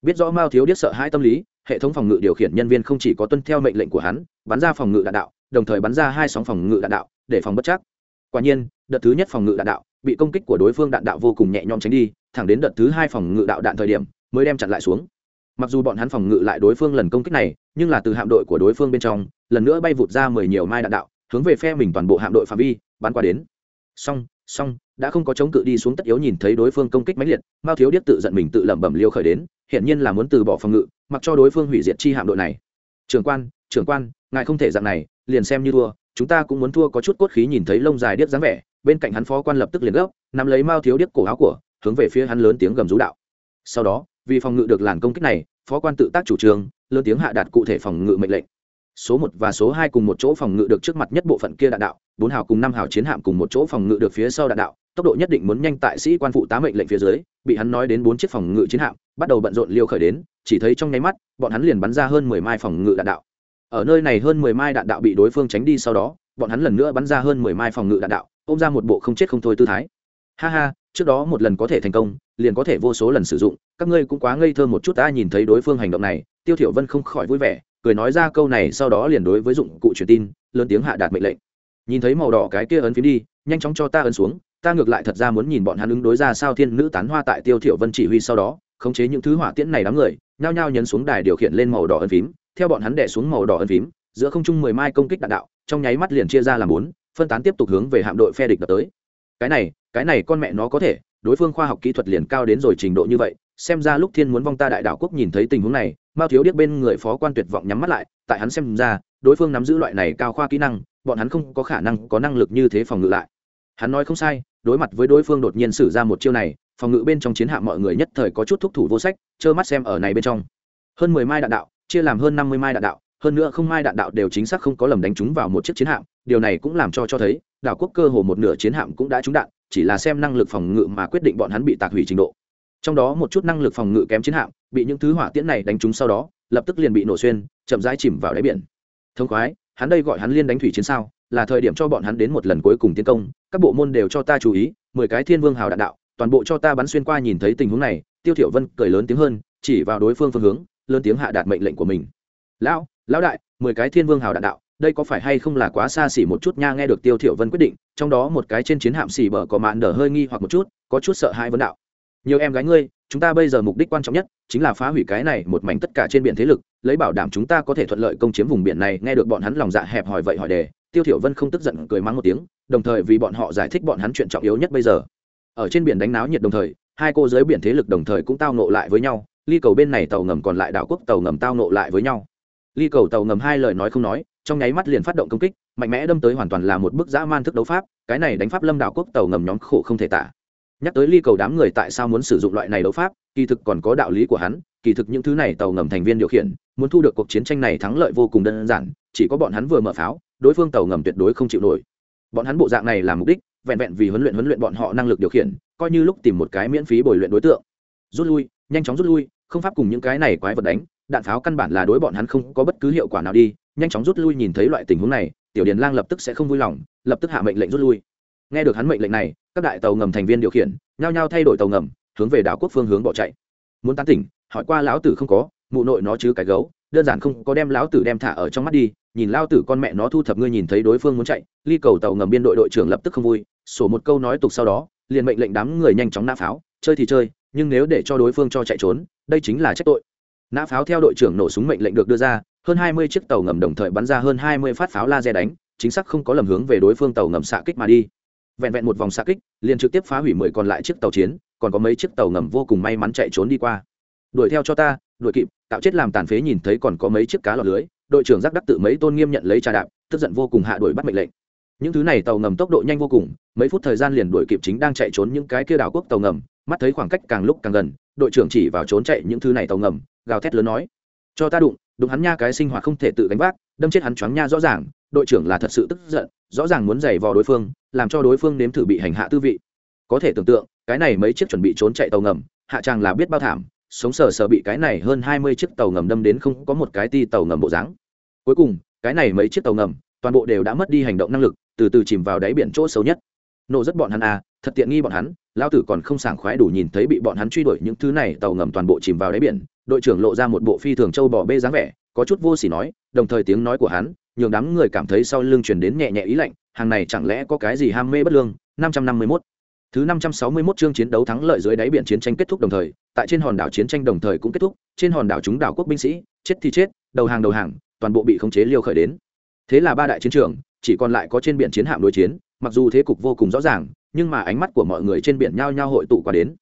Biết rõ mao thiếu điếc sợ hai tâm lý, hệ thống phòng ngự điều khiển nhân viên không chỉ có tuân theo mệnh lệnh của hắn, bắn ra phòng ngự đạn đạo, đồng thời bắn ra hai sóng phòng ngự đạn đạo, để phòng bất chắc. Quả nhiên, đợt thứ nhất phòng ngự đạn đạo bị công kích của đối phương đạn đạo vô cùng nhẹ nhõm tránh đi, thẳng đến đợt thứ hai phòng ngự đạo đạn thời điểm mới đem chặn lại xuống. Mặc dù bọn hắn phòng ngự lại đối phương lần công kích này, nhưng là từ hạm đội của đối phương bên trong, lần nữa bay vụt ra mười nhiều mai đạn đạo, hướng về phe mình toàn bộ hạm đội phạm vi, bắn qua đến. Song song đã không có chống cự đi xuống tất yếu nhìn thấy đối phương công kích mãnh liệt, mao thiếu điếc tự giận mình tự lẩm bẩm liêu khởi đến hiện nhiên là muốn từ bỏ phòng ngự, mặc cho đối phương hủy diệt chi hạm đội này. Trưởng quan trưởng quan, ngài không thể dạng này, liền xem như thua, chúng ta cũng muốn thua có chút cốt khí nhìn thấy lông dài điếc dáng vẻ, bên cạnh hắn phó quan lập tức liền gấp, nắm lấy mao thiếu điếc cổ áo của, hướng về phía hắn lớn tiếng gầm rú đạo. Sau đó, vì phòng ngự được làn công kích này, phó quan tự tác chủ trương, lớn tiếng hạ đạt cụ thể phòng ngự mệnh lệnh số một và số hai cùng một chỗ phòng ngự được trước mặt nhất bộ phận kia đạn đạo, bốn hào cùng năm hào chiến hạm cùng một chỗ phòng ngự được phía sau đạn đạo, tốc độ nhất định muốn nhanh tại sĩ quan phụ tá mệnh lệnh phía dưới, bị hắn nói đến bốn chiếc phòng ngự chiến hạm, bắt đầu bận rộn liêu khởi đến, chỉ thấy trong nháy mắt, bọn hắn liền bắn ra hơn mười mai phòng ngự đạn đạo. Ở nơi này hơn mười mai đạn đạo bị đối phương tránh đi sau đó, bọn hắn lần nữa bắn ra hơn mười mai phòng ngự đạn đạo, ôm ra một bộ không chết không thôi tư thái. Ha ha, trước đó một lần có thể thành công, liền có thể vô số lần sử dụng, các ngươi cũng quá ngây thơ một chút, ta nhìn thấy đối phương hành động này, tiêu thiểu vân không khỏi vui vẻ cười nói ra câu này sau đó liền đối với dụng cụ truyền tin, lớn tiếng hạ đạt mệnh lệnh. Nhìn thấy màu đỏ cái kia ấn phím đi, nhanh chóng cho ta ấn xuống, ta ngược lại thật ra muốn nhìn bọn hắn ứng đối ra sao thiên nữ tán hoa tại tiêu thiểu vân chỉ huy sau đó, khống chế những thứ hỏa tiễn này đám người, nhao nhao nhấn xuống đài điều khiển lên màu đỏ ấn phím, theo bọn hắn đè xuống màu đỏ ấn phím, giữa không trung mười mai công kích đạn đạo, trong nháy mắt liền chia ra làm bốn, phân tán tiếp tục hướng về hạm đội phe địch đập tới. Cái này cái này con mẹ nó có thể, đối phương khoa học kỹ thuật liền cao đến rồi trình độ như vậy, xem ra lúc thiên muốn vong ta đại đảo quốc nhìn thấy tình huống này mao thiếu điếc bên người phó quan tuyệt vọng nhắm mắt lại, tại hắn xem ra, đối phương nắm giữ loại này cao khoa kỹ năng, bọn hắn không có khả năng có năng lực như thế phòng ngự lại. Hắn nói không sai, đối mặt với đối phương đột nhiên sử ra một chiêu này, phòng ngự bên trong chiến hạm mọi người nhất thời có chút thúc thủ vô sách, trơ mắt xem ở này bên trong. Hơn mười mai đạn đạo, chia làm hơn năm mươi mai đạn đạo, hơn nữa không mai đạn đạo đều chính xác không có lầm đánh trúng vào một chiếc chiến hạm, điều này cũng làm cho cho thấy, đảo quốc cơ hồ một nửa chiến hạm cũng đã trúng đạn, chỉ là xem năng lực phòng ngự mà quyết định bọn hắn bị tạc hủy trình độ trong đó một chút năng lực phòng ngự kém chiến hạm, bị những thứ hỏa tiễn này đánh trúng sau đó, lập tức liền bị nổ xuyên, chậm rãi chìm vào đáy biển. Thông khoái, hắn đây gọi hắn liên đánh thủy chiến sao, là thời điểm cho bọn hắn đến một lần cuối cùng tiến công, các bộ môn đều cho ta chú ý, mười cái thiên vương hào đạn đạo, toàn bộ cho ta bắn xuyên qua nhìn thấy tình huống này, tiêu thiểu vân cười lớn tiếng hơn, chỉ vào đối phương phương hướng, lớn tiếng hạ đạt mệnh lệnh của mình. Lão lão đại, mười cái thiên vương hào đạn đạo, đây có phải hay không là quá xa xỉ một chút nha? Nghe được tiêu thiểu vân quyết định, trong đó một cái trên chiến hạm xỉ bờ có mạn nở hơi nghi hoặc một chút, có chút sợ hãi vấn đạo nhiều em gái ngươi, chúng ta bây giờ mục đích quan trọng nhất chính là phá hủy cái này một mảnh tất cả trên biển thế lực, lấy bảo đảm chúng ta có thể thuận lợi công chiếm vùng biển này. Nghe được bọn hắn lòng dạ hẹp hỏi vậy hỏi đề, tiêu thiểu vân không tức giận cười mắng một tiếng, đồng thời vì bọn họ giải thích bọn hắn chuyện trọng yếu nhất bây giờ. Ở trên biển đánh náo nhiệt đồng thời, hai cô giới biển thế lực đồng thời cũng tao nộ lại với nhau, ly cầu bên này tàu ngầm còn lại đảo quốc tàu ngầm tao nộ lại với nhau. Ly cầu tàu ngầm hai lời nói không nói, trong nháy mắt liền phát động công kích, mạnh mẽ đâm tới hoàn toàn là một bức dã man thức đấu pháp, cái này đánh pháp lâm đảo quốc tàu ngầm nhóm khổ không thể tả nhắc tới ly cầu đám người tại sao muốn sử dụng loại này đấu pháp, kỳ thực còn có đạo lý của hắn, kỳ thực những thứ này tàu ngầm thành viên điều khiển, muốn thu được cuộc chiến tranh này thắng lợi vô cùng đơn giản, chỉ có bọn hắn vừa mở pháo, đối phương tàu ngầm tuyệt đối không chịu nổi. Bọn hắn bộ dạng này là mục đích, vẹn vẹn vì huấn luyện huấn luyện bọn họ năng lực điều khiển, coi như lúc tìm một cái miễn phí bồi luyện đối tượng. Rút lui, nhanh chóng rút lui, không pháp cùng những cái này quái vật đánh, đạn pháo căn bản là đối bọn hắn không có bất cứ hiệu quả nào đi, nhanh chóng rút lui nhìn thấy loại tình huống này, tiểu điền lang lập tức sẽ không vui lòng, lập tức hạ mệnh lệnh rút lui nghe được hắn mệnh lệnh này, các đại tàu ngầm thành viên điều khiển, nhao nhao thay đổi tàu ngầm, hướng về đảo quốc phương hướng bỏ chạy. Muốn tán tỉnh, hỏi qua lão tử không có, mụ nội nó chứ cái gấu, đơn giản không có đem lão tử đem thả ở trong mắt đi, nhìn lão tử con mẹ nó thu thập ngươi nhìn thấy đối phương muốn chạy, ly cầu tàu ngầm biên đội đội trưởng lập tức không vui, sổ một câu nói tục sau đó, liền mệnh lệnh đám người nhanh chóng nã pháo, chơi thì chơi, nhưng nếu để cho đối phương cho chạy trốn, đây chính là trách tội. Nã pháo theo đội trưởng nổ súng mệnh lệnh được đưa ra, hơn hai mươi chiếc tàu ngầm đồng thời bắn ra hơn hai mươi phát pháo laser đánh, chính xác không có lầm hướng về đối phương tàu ngầm xạ kích mà đi vẹn vẹn một vòng xạ kích, liền trực tiếp phá hủy mười còn lại chiếc tàu chiến, còn có mấy chiếc tàu ngầm vô cùng may mắn chạy trốn đi qua. Đuổi theo cho ta, đuổi kịp, tạo chết làm tàn phế nhìn thấy còn có mấy chiếc cá lọt lưới, đội trưởng giác đắc tự mấy tôn nghiêm nhận lấy trà đạp, tức giận vô cùng hạ đuổi bắt mệnh lệnh. Những thứ này tàu ngầm tốc độ nhanh vô cùng, mấy phút thời gian liền đuổi kịp chính đang chạy trốn những cái kia đảo quốc tàu ngầm, mắt thấy khoảng cách càng lúc càng gần, đội trưởng chỉ vào trốn chạy những thứ này tàu ngầm, gào thét lớn nói, cho ta đụng đụng hắn nha, cái sinh hoạt không thể tự gánh vác, đâm chết hắn choáng nha rõ ràng. Đội trưởng là thật sự tức giận, rõ ràng muốn giày vò đối phương làm cho đối phương nếm thử bị hành hạ tư vị. Có thể tưởng tượng, cái này mấy chiếc chuẩn bị trốn chạy tàu ngầm, hạ tràng là biết bao thảm, sống sờ sờ bị cái này hơn hai mươi chiếc tàu ngầm đâm đến không có một cái ti tàu ngầm bộ dáng. Cuối cùng, cái này mấy chiếc tàu ngầm, toàn bộ đều đã mất đi hành động năng lực, từ từ chìm vào đáy biển chỗ xấu nhất. Nổ rất bọn hắn à thật tiện nghi bọn hắn lao tử còn không sảng khoái đủ nhìn thấy bị bọn hắn truy đuổi những thứ này, tàu ngầm toàn bộ chìm vào đáy biển, đội trưởng lộ ra một bộ phi thường châu bò bê dáng vẻ, có chút vô s ỉ nói, đồng thời tiếng nói của hắn, nhường đám người cảm thấy sau lưng chuyển đến nhẹ nhẹ ý lạnh hàng này chẳng lẽ có cái gì ham mê bất lương? Năm trăm năm mươi mốt. Thứ năm trăm sáu mươi mốt chương chiến đấu thắng lợi dưới đáy biển chiến tranh kết thúc đồng thời, tại trên hòn đảo chiến tranh đồng thời cũng kết thúc, trên hòn đảo chúng đảo quốc binh sĩ, chết thì chết, đầu hàng đầu hàng, toàn bộ bị khống chế liêu khởi đến. Thế là ba đại chiến trường, chỉ còn lại có trên biển chiến hạm đối chiến, mặc dù thế cục vô cùng rõ ràng, nhưng mà ánh mắt của mọi người trên biển nhao nhao hội tụ qua đến.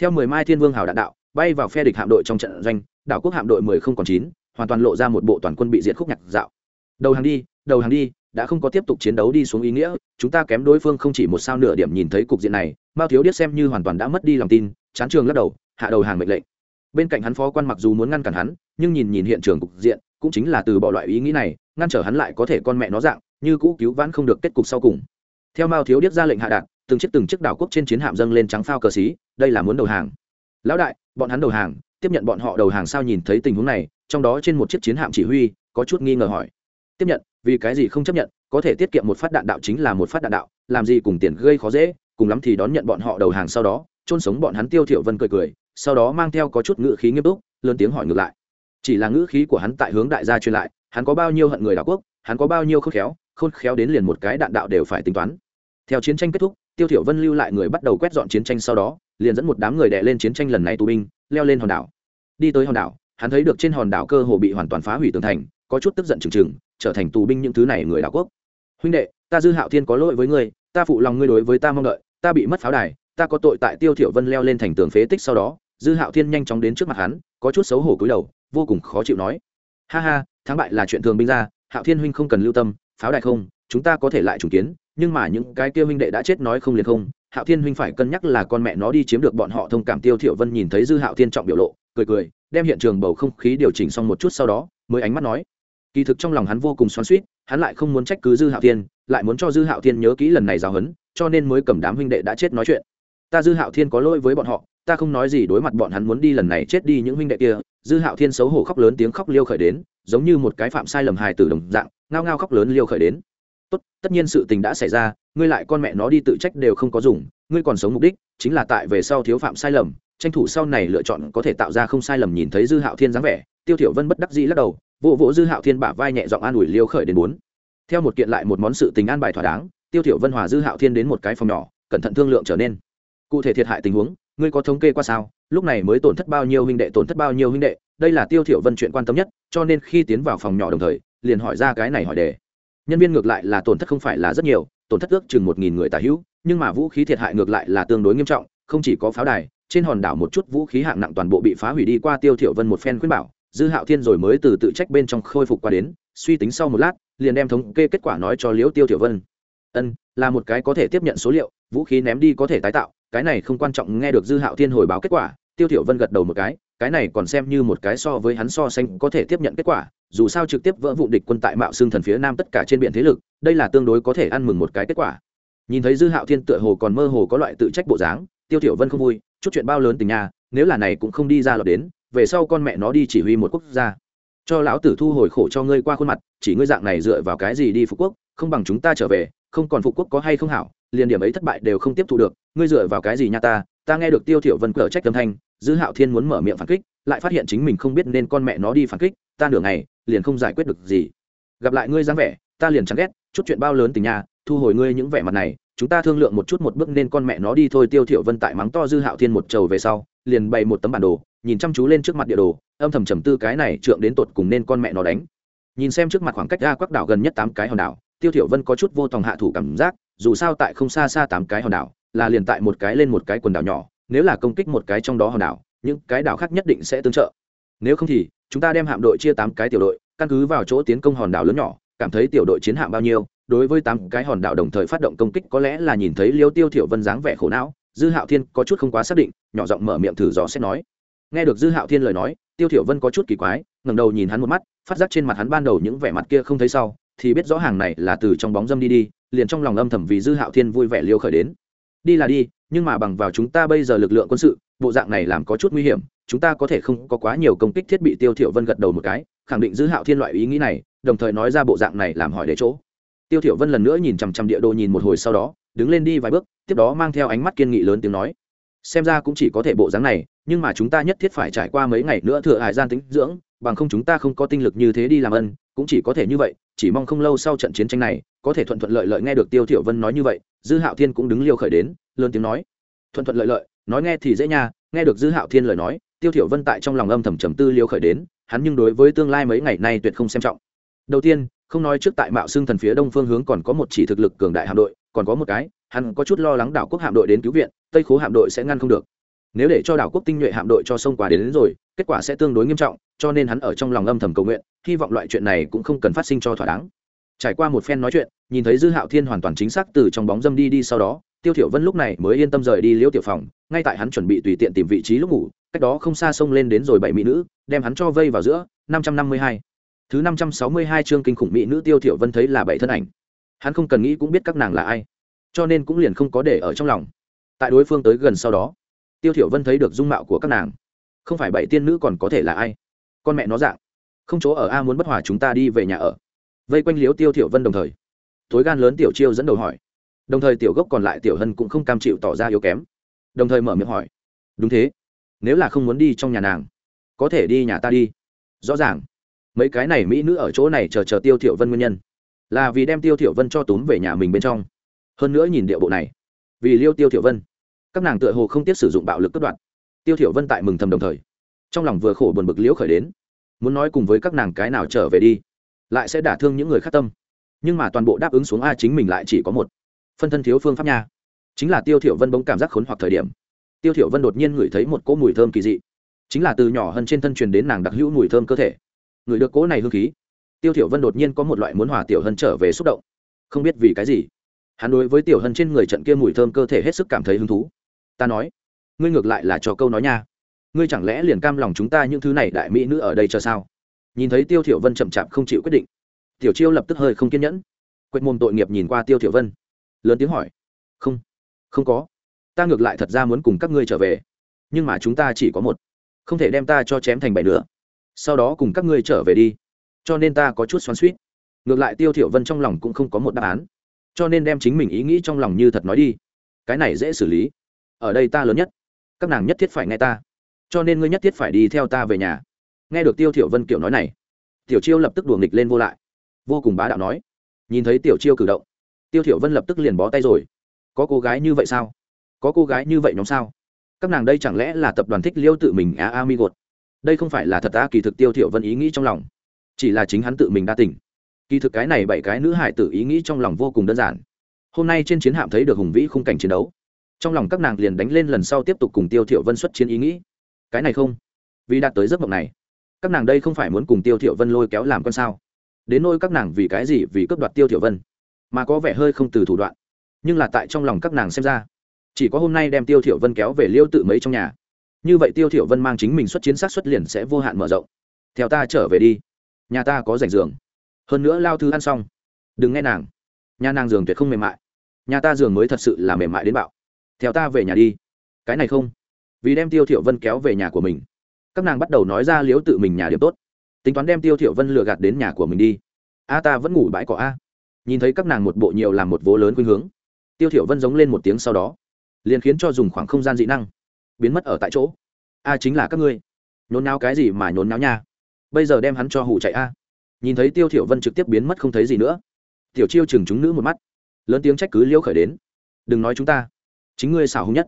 Theo mười mai thiên vương hào đạn đạo, bay vào phe địch hạm đội trong trận doanh, đảo quốc hạm đội mười không còn chín, hoàn toàn lộ ra một bộ toàn quân bị diệt khúc nhạc dạo. Đầu hàng đi, đầu hàng đi đã không có tiếp tục chiến đấu đi xuống ý nghĩa, chúng ta kém đối phương không chỉ một sao nửa điểm nhìn thấy cục diện này, mao thiếu điếc xem như hoàn toàn đã mất đi lòng tin, chán trường lắc đầu, hạ đầu hàng mệnh lệnh. Bên cạnh hắn phó quan mặc dù muốn ngăn cản hắn, nhưng nhìn nhìn hiện trường cục diện, cũng chính là từ bỏ loại ý nghĩ này, ngăn trở hắn lại có thể con mẹ nó dạng, như cũ cứu vãn không được kết cục sau cùng. Theo mao thiếu điếc ra lệnh hạ đạn từng chiếc từng chiếc đảo quốc trên chiến hạm dâng lên trắng phao cờ xí, đây là muốn đầu hàng. Lão đại, bọn hắn đầu hàng, tiếp nhận bọn họ đầu hàng sao nhìn thấy tình huống này, trong đó trên một chiếc chiến hạm chỉ huy, có chút nghi ngờ hỏi. Tiếp nhận vì cái gì không chấp nhận, có thể tiết kiệm một phát đạn đạo chính là một phát đạn đạo, làm gì cùng tiền gây khó dễ, cùng lắm thì đón nhận bọn họ đầu hàng sau đó, chôn sống bọn hắn tiêu thiểu vân cười cười, sau đó mang theo có chút ngữ khí nghiêm túc, lớn tiếng hỏi ngược lại. Chỉ là ngữ khí của hắn tại hướng đại gia truyền lại, hắn có bao nhiêu hận người đảo quốc, hắn có bao nhiêu khôn khéo khôn khéo đến liền một cái đạn đạo đều phải tính toán. Theo chiến tranh kết thúc, tiêu thiểu vân lưu lại người bắt đầu quét dọn chiến tranh sau đó, liền dẫn một đám người đè lên chiến tranh lần này tù binh, leo lên hòn đảo. Đi tới hòn đảo, hắn thấy được trên hòn đảo cơ hồ bị hoàn toàn phá hủy tường thành, có chút tức giận chừng chừng trở thành tù binh những thứ này người đảo quốc. Huynh đệ, ta dư hạo thiên có lỗi với ngươi, ta phụ lòng ngươi đối với ta mong đợi, ta bị mất pháo đài, ta có tội tại tiêu thiểu vân leo lên thành tường phế tích sau đó, dư hạo thiên nhanh chóng đến trước mặt hắn, có chút xấu hổ cúi đầu, vô cùng khó chịu nói. Ha ha, thắng bại là chuyện thường binh ra, hạo thiên huynh không cần lưu tâm, pháo đài không, chúng ta có thể lại trùng kiến, nhưng mà những cái kia huynh đệ đã chết nói không liền không, hạo thiên huynh phải cân nhắc là con mẹ nó đi chiếm được bọn họ thông cảm tiêu thiểu vân nhìn thấy dư hạo thiên trọng biểu lộ, cười cười, đem hiện trường bầu không khí điều chỉnh xong một chút sau đó, mới ánh mắt nói kỳ thực trong lòng hắn vô cùng xoắn xuýt, hắn lại không muốn trách cứ dư hạo thiên, lại muốn cho dư hạo thiên nhớ kỹ lần này giáo huấn, cho nên mới cầm đám huynh đệ đã chết nói chuyện. Ta dư hạo thiên có lỗi với bọn họ, ta không nói gì đối mặt bọn hắn muốn đi lần này chết đi những huynh đệ kia. Dư hạo thiên xấu hổ khóc lớn tiếng khóc liêu khởi đến, giống như một cái phạm sai lầm hài tử đồng dạng, ngao ngao khóc lớn liêu khởi đến. Tốt, tất nhiên sự tình đã xảy ra, ngươi lại con mẹ nó đi tự trách đều không có dùng, ngươi còn sống mục đích chính là tại về sau thiếu phạm sai lầm, tranh thủ sau này lựa chọn có thể tạo ra không sai lầm nhìn thấy dư hạo thiên dáng vẻ, tiêu thiểu vân bất đắc dĩ lắc đầu vỗ vỗ dư hạo thiên bả vai nhẹ giọng an ủi liêu khởi đến bốn. Theo một kiện lại một món sự tình an bài thỏa đáng, tiêu thiểu vân hòa dư hạo thiên đến một cái phòng nhỏ, cẩn thận thương lượng trở nên. Cụ thể thiệt hại tình huống, ngươi có thống kê qua sao? Lúc này mới tổn thất bao nhiêu huynh đệ, tổn thất bao nhiêu huynh đệ? Đây là tiêu thiểu vân chuyện quan tâm nhất, cho nên khi tiến vào phòng nhỏ đồng thời, liền hỏi ra cái này hỏi đề. Nhân viên ngược lại là tổn thất không phải là rất nhiều, tổn thất ước chừng một nghìn người tà hữu, nhưng mà vũ khí thiệt hại ngược lại là tương đối nghiêm trọng, không chỉ có pháo đài, trên hòn đảo một chút vũ khí hạng nặng toàn bộ bị phá hủy đi qua tiêu thiểu vân một phen khuyên bảo dư hạo thiên rồi mới từ tự trách bên trong khôi phục qua đến, suy tính sau một lát, liền đem thống kê kết quả nói cho liễu tiêu tiểu vân. Ân, là một cái có thể tiếp nhận số liệu, vũ khí ném đi có thể tái tạo, cái này không quan trọng, nghe được dư hạo thiên hồi báo kết quả, tiêu tiểu vân gật đầu một cái cái này còn xem như một cái so với hắn so sánh có thể tiếp nhận kết quả, dù sao trực tiếp vỡ vụ địch quân tại mạo xương thần phía nam tất cả trên biển thế lực, đây là tương đối có thể ăn mừng một cái kết quả. Nhìn thấy dư hạo thiên tựa hồ còn mơ hồ có loại tự trách bộ dáng, tiêu tiểu vân không vui, chút chuyện bao lớn tình nhà nếu là này cũng không đi ra lọt đến về sau con mẹ nó đi chỉ huy một quốc gia. Cho lão tử thu hồi khổ cho ngươi qua khuôn mặt, chỉ ngươi dạng này dựa vào cái gì đi phục quốc, không bằng chúng ta trở về, không còn phục quốc có hay không hảo, liền điểm ấy thất bại đều không tiếp thu được, ngươi dựa vào cái gì nha ta ta nghe được tiêu thiểu vân cở trách âm thanh, dư hạo thiên muốn mở miệng phản kích, lại phát hiện chính mình không biết nên con mẹ nó đi phản kích, ta nửa ngày, liền không giải quyết được gì. Gặp lại ngươi dáng vẻ, ta liền chán ghét, chút chuyện bao lớn tình nhà, thu hồi ngươi những vẻ mặt này, chúng ta thương lượng một chút một bước nên con mẹ nó đi thôi. Tiêu thiểu vân tại mắng to dư hạo thiên một trầu về sau, liền bày một tấm bản đồ nhìn chăm chú lên trước mặt địa đồ, âm thầm trầm tư cái này trượng đến tột cùng nên con mẹ nó đánh. Nhìn xem trước mặt khoảng cách ga quắc đảo gần nhất tám cái hòn đảo, tiêu thiểu vân có chút vô tòng hạ thủ cảm giác, dù sao tại không xa xa tám cái hòn đảo, là liền tại một cái lên một cái quần đảo nhỏ, nếu là công kích một cái trong đó hòn đảo, những cái đảo khác nhất định sẽ tương trợ. Nếu không thì, chúng ta đem hạm đội chia tám cái tiểu đội, căn cứ vào chỗ tiến công hòn đảo lớn nhỏ, cảm thấy tiểu đội chiến hạm bao nhiêu, đối với tám cái hòn đảo đồng thời phát động công kích có lẽ là nhìn thấy liêu tiêu thiểu vân dáng vẻ khổ não, dư hạo thiên có chút không quá xác định, nhỏ giọng mở miệng thử dò xét nói nghe được dư hạo thiên lời nói, tiêu thiểu vân có chút kỳ quái, ngẩng đầu nhìn hắn một mắt, phát giác trên mặt hắn ban đầu những vẻ mặt kia không thấy sau, thì biết rõ hàng này là từ trong bóng dâm đi đi, liền trong lòng âm thầm vì dư hạo thiên vui vẻ liêu khởi đến. Đi là đi, nhưng mà bằng vào chúng ta bây giờ lực lượng quân sự, bộ dạng này làm có chút nguy hiểm, chúng ta có thể không có quá nhiều công kích thiết bị, tiêu thiểu vân gật đầu một cái, khẳng định dư hạo thiên loại ý nghĩ này, đồng thời nói ra bộ dạng này làm hỏi để chỗ. Tiêu thiểu vân lần nữa nhìn chằm chằm địa đồ nhìn một hồi sau đó, đứng lên đi vài bước, tiếp đó mang theo ánh mắt kiên nghị lớn tiếng nói, xem ra cũng chỉ có thể bộ dáng này nhưng mà chúng ta nhất thiết phải trải qua mấy ngày nữa thừa hải gian tính dưỡng, bằng không chúng ta không có tinh lực như thế đi làm ân, cũng chỉ có thể như vậy, chỉ mong không lâu sau trận chiến tranh này, có thể thuận thuận lợi lợi nghe được tiêu thiểu vân nói như vậy, dư hạo thiên cũng đứng liêu khởi đến, lớn tiếng nói. Thuận thuận lợi lợi, nói nghe thì dễ nha, nghe được dư hạo thiên lời nói, tiêu thiểu vân tại trong lòng âm thầm trầm tư liêu khởi đến, hắn nhưng đối với tương lai mấy ngày nay tuyệt không xem trọng. Đầu tiên, không nói trước tại mạo xương thần phía đông phương hướng còn có một chỉ thực lực cường đại hạm đội, còn có một cái, hắn có chút lo lắng đảo quốc hạm đội đến cứu viện, tây khố hạm đội sẽ ngăn không được nếu để cho đảo quốc tinh nhuệ hạm đội cho sông quả đến, đến rồi kết quả sẽ tương đối nghiêm trọng cho nên hắn ở trong lòng âm thầm cầu nguyện hy vọng loại chuyện này cũng không cần phát sinh cho thỏa đáng. Trải qua một phen nói chuyện nhìn thấy dư hạo thiên hoàn toàn chính xác từ trong bóng dâm đi đi sau đó tiêu thiểu vân lúc này mới yên tâm rời đi liễu tiểu phòng ngay tại hắn chuẩn bị tùy tiện tìm vị trí lúc ngủ cách đó không xa sông lên đến rồi bảy mỹ nữ đem hắn cho vây vào giữa 552. thứ 562 chương kinh khủng mỹ nữ tiêu thiểu vân thấy là bảy thân ảnh. Hắn không cần nghĩ cũng biết các nàng là ai cho nên cũng liền không có để ở trong lòng. Tại đối phương tới gần sau đó tiêu thiểu vân thấy được dung mạo của các nàng. Không phải bảy tiên nữ còn có thể là ai? Con mẹ nó dạng. Không chỗ ở a muốn bất hòa chúng ta đi về nhà ở. Vây quanh liếu tiêu thiểu vân đồng thời. Tối gan lớn tiểu chiêu dẫn đầu hỏi. Đồng thời tiểu gốc còn lại tiểu hân cũng không cam chịu tỏ ra yếu kém. Đồng thời mở miệng hỏi. Đúng thế. Nếu là không muốn đi trong nhà nàng, có thể đi nhà ta đi. Rõ ràng. Mấy cái này mỹ nữ ở chỗ này chờ chờ tiêu thiểu vân nguyên nhân. Là vì đem tiêu thiểu vân cho túm về nhà mình bên trong. Hơn nữa nhìn điệu bộ này. Vì liêu tiêu thiểu vân các nàng tựa hồ không tiếc sử dụng bạo lực cất đoạn tiêu thiểu vân tại mừng thầm đồng thời, trong lòng vừa khổ buồn bực liễu khởi đến, muốn nói cùng với các nàng cái nào trở về đi, lại sẽ đả thương những người khác tâm. Nhưng mà toàn bộ đáp ứng xuống a chính mình lại chỉ có một phân thân thiếu phương pháp nha, chính là tiêu thiểu vân bỗng cảm giác khốn hoặc thời điểm. Tiêu thiểu vân đột nhiên ngửi thấy một cỗ mùi thơm kỳ dị, chính là từ nhỏ hơn trên thân truyền đến nàng đặc hữu mùi thơm cơ thể. Ngửi được cỗ này hương khí, tiêu thiểu vân đột nhiên có một loại muốn hòa tiểu hân trở về xúc động. Không biết vì cái gì, hắn đối với tiểu hân trên người trận kia mùi thơm cơ thể hết sức cảm thấy hứng thú ta nói, ngươi ngược lại là cho câu nói nha. Ngươi chẳng lẽ liền cam lòng chúng ta những thứ này đại mỹ nữ ở đây cho sao? Nhìn thấy tiêu thiểu vân chậm chạp không chịu quyết định, tiểu chiêu lập tức hơi không kiên nhẫn. Quệt mồm tội nghiệp nhìn qua tiêu thiểu vân, lớn tiếng hỏi, không không có. Ta ngược lại thật ra muốn cùng các ngươi trở về, nhưng mà chúng ta chỉ có một, không thể đem ta cho chém thành bảy nữa sau đó cùng các ngươi trở về đi. Cho nên ta có chút xoắn xuýt. Ngược lại tiêu thiểu vân trong lòng cũng không có một đáp án, cho nên đem chính mình ý nghĩ trong lòng như thật nói đi. Cái này dễ xử lý ở đây ta lớn nhất. Các nàng nhất thiết phải nghe ta. Cho nên ngươi nhất thiết phải đi theo ta về nhà. Nghe được tiêu thiểu vân kiểu nói này, tiểu chiêu lập tức đùa nghịch lên vô lại. Vô cùng bá đạo nói. Nhìn thấy tiểu chiêu cử động, tiêu thiểu vân lập tức liền bó tay rồi. Có cô gái như vậy sao? Có cô gái như vậy nhóm sao? Các nàng đây chẳng lẽ là tập đoàn thích liêu tự mình á a mi gột? Đây không phải là thật ta kỳ thực tiêu thiểu vân ý nghĩ trong lòng. Chỉ là chính hắn tự mình đa tỉnh kỳ thực cái này bảy cái nữ hải tử ý nghĩ trong lòng vô cùng đơn giản. Hôm nay trên chiến hạm thấy được hùng vĩ khung cảnh chiến đấu trong lòng các nàng liền đánh lên lần sau tiếp tục cùng tiêu thiểu vân xuất chiến ý nghĩ. Cái này không, vì đạt tới giấc mộng này, các nàng đây không phải muốn cùng tiêu thiểu vân lôi kéo làm con sao? Đến nôi các nàng vì cái gì vì cướp đoạt tiêu thiểu vân, mà có vẻ hơi không từ thủ đoạn. Nhưng là tại trong lòng các nàng xem ra, chỉ có hôm nay đem tiêu thiểu vân kéo về liêu tự mấy trong nhà. Như vậy tiêu thiểu vân mang chính mình xuất chiến sát xuất liền sẽ vô hạn mở rộng. Theo ta trở về đi, nhà ta có rảnh giường. Hơn nữa lao thư ăn xong. Đừng nghe nàng. Nhà nàng giường tuyệt không mềm mại. Nhà ta giường mới thật sự là mềm mại đến bạo theo ta về nhà đi. Cái này không? Vì đem tiêu thiểu vân kéo về nhà của mình. Các nàng bắt đầu nói ra liếu tự mình nhà điểm tốt. Tính toán đem tiêu thiểu vân lừa gạt đến nhà của mình đi. A ta vẫn ngủ bãi cỏ a. Nhìn thấy các nàng một bộ nhiều làm một vố lớn khuynh hướng, tiêu thiểu vân giống lên một tiếng sau đó, liền khiến cho dùng khoảng không gian dị năng, biến mất ở tại chỗ. A chính là các ngươi. Nhốn náo cái gì mà nhốn náo nha. Bây giờ đem hắn cho hủ chạy a. Nhìn thấy tiêu thiểu vân trực tiếp biến mất không thấy gì nữa, tiểu chiêu chừng chúng nữ một mắt. Lớn tiếng trách cứ liêu khởi đến. Đừng nói chúng ta chính ngươi xảo hung nhất.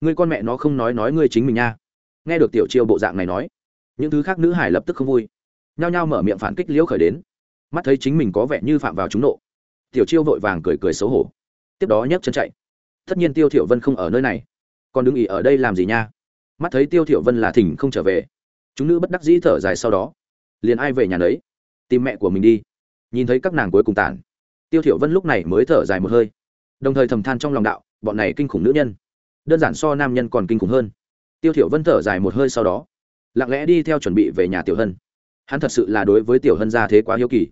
Ngươi con mẹ nó không nói nói ngươi chính mình nha. Nghe được tiểu chiêu bộ dạng này nói, những thứ khác nữ hải lập tức không vui. Nhao nhao mở miệng phản kích liễu khởi đến. Mắt thấy chính mình có vẻ như phạm vào chúng nộ, tiểu chiêu vội vàng cười cười xấu hổ. Tiếp đó nhấc chân chạy. Tất nhiên tiêu thiểu vân không ở nơi này. Còn đứng ỉ ở đây làm gì nha? Mắt thấy tiêu thiểu vân là thỉnh không trở về, chúng nữ bất đắc dĩ thở dài sau đó, liền ai về nhà đấy tìm mẹ của mình đi. Nhìn thấy các nàng cuối cùng tàn tiêu thiểu vân lúc này mới thở dài một hơi, đồng thời thầm than trong lòng đạo bọn này kinh khủng nữ nhân. Đơn giản so nam nhân còn kinh khủng hơn. Tiêu thiểu vân thở dài một hơi sau đó, lặng lẽ đi theo chuẩn bị về nhà tiểu hân. Hắn thật sự là đối với tiểu hân gia thế quá hiếu kỳ.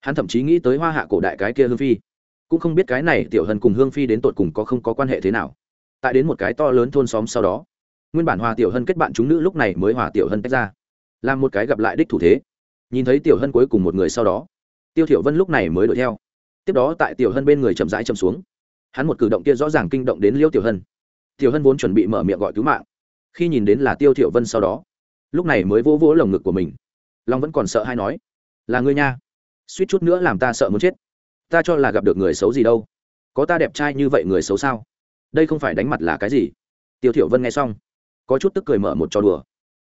Hắn thậm chí nghĩ tới hoa hạ cổ đại cái kia hương phi. Cũng không biết cái này tiểu hân cùng hương phi đến tột cùng có không có quan hệ thế nào. Tại đến một cái to lớn thôn xóm sau đó, nguyên bản hòa tiểu hân kết bạn chúng nữ lúc này mới hòa tiểu hân tách ra, làm một cái gặp lại đích thủ thế. Nhìn thấy tiểu hân cuối cùng một người sau đó, tiêu thiểu vân lúc này mới đuổi theo. Tiếp đó tại tiểu hân bên người chậm rãi chậm xuống hắn một cử động kia rõ ràng kinh động đến liêu tiểu hân. Tiểu hân vốn chuẩn bị mở miệng gọi cứu mạng, khi nhìn đến là tiêu thiểu vân sau đó, lúc này mới vỗ vỗ lồng ngực của mình. Long vẫn còn sợ hay nói, là ngươi nha, suýt chút nữa làm ta sợ muốn chết. Ta cho là gặp được người xấu gì đâu. Có ta đẹp trai như vậy người xấu sao? Đây không phải đánh mặt là cái gì? Tiêu thiểu vân nghe xong, có chút tức cười mở một trò đùa.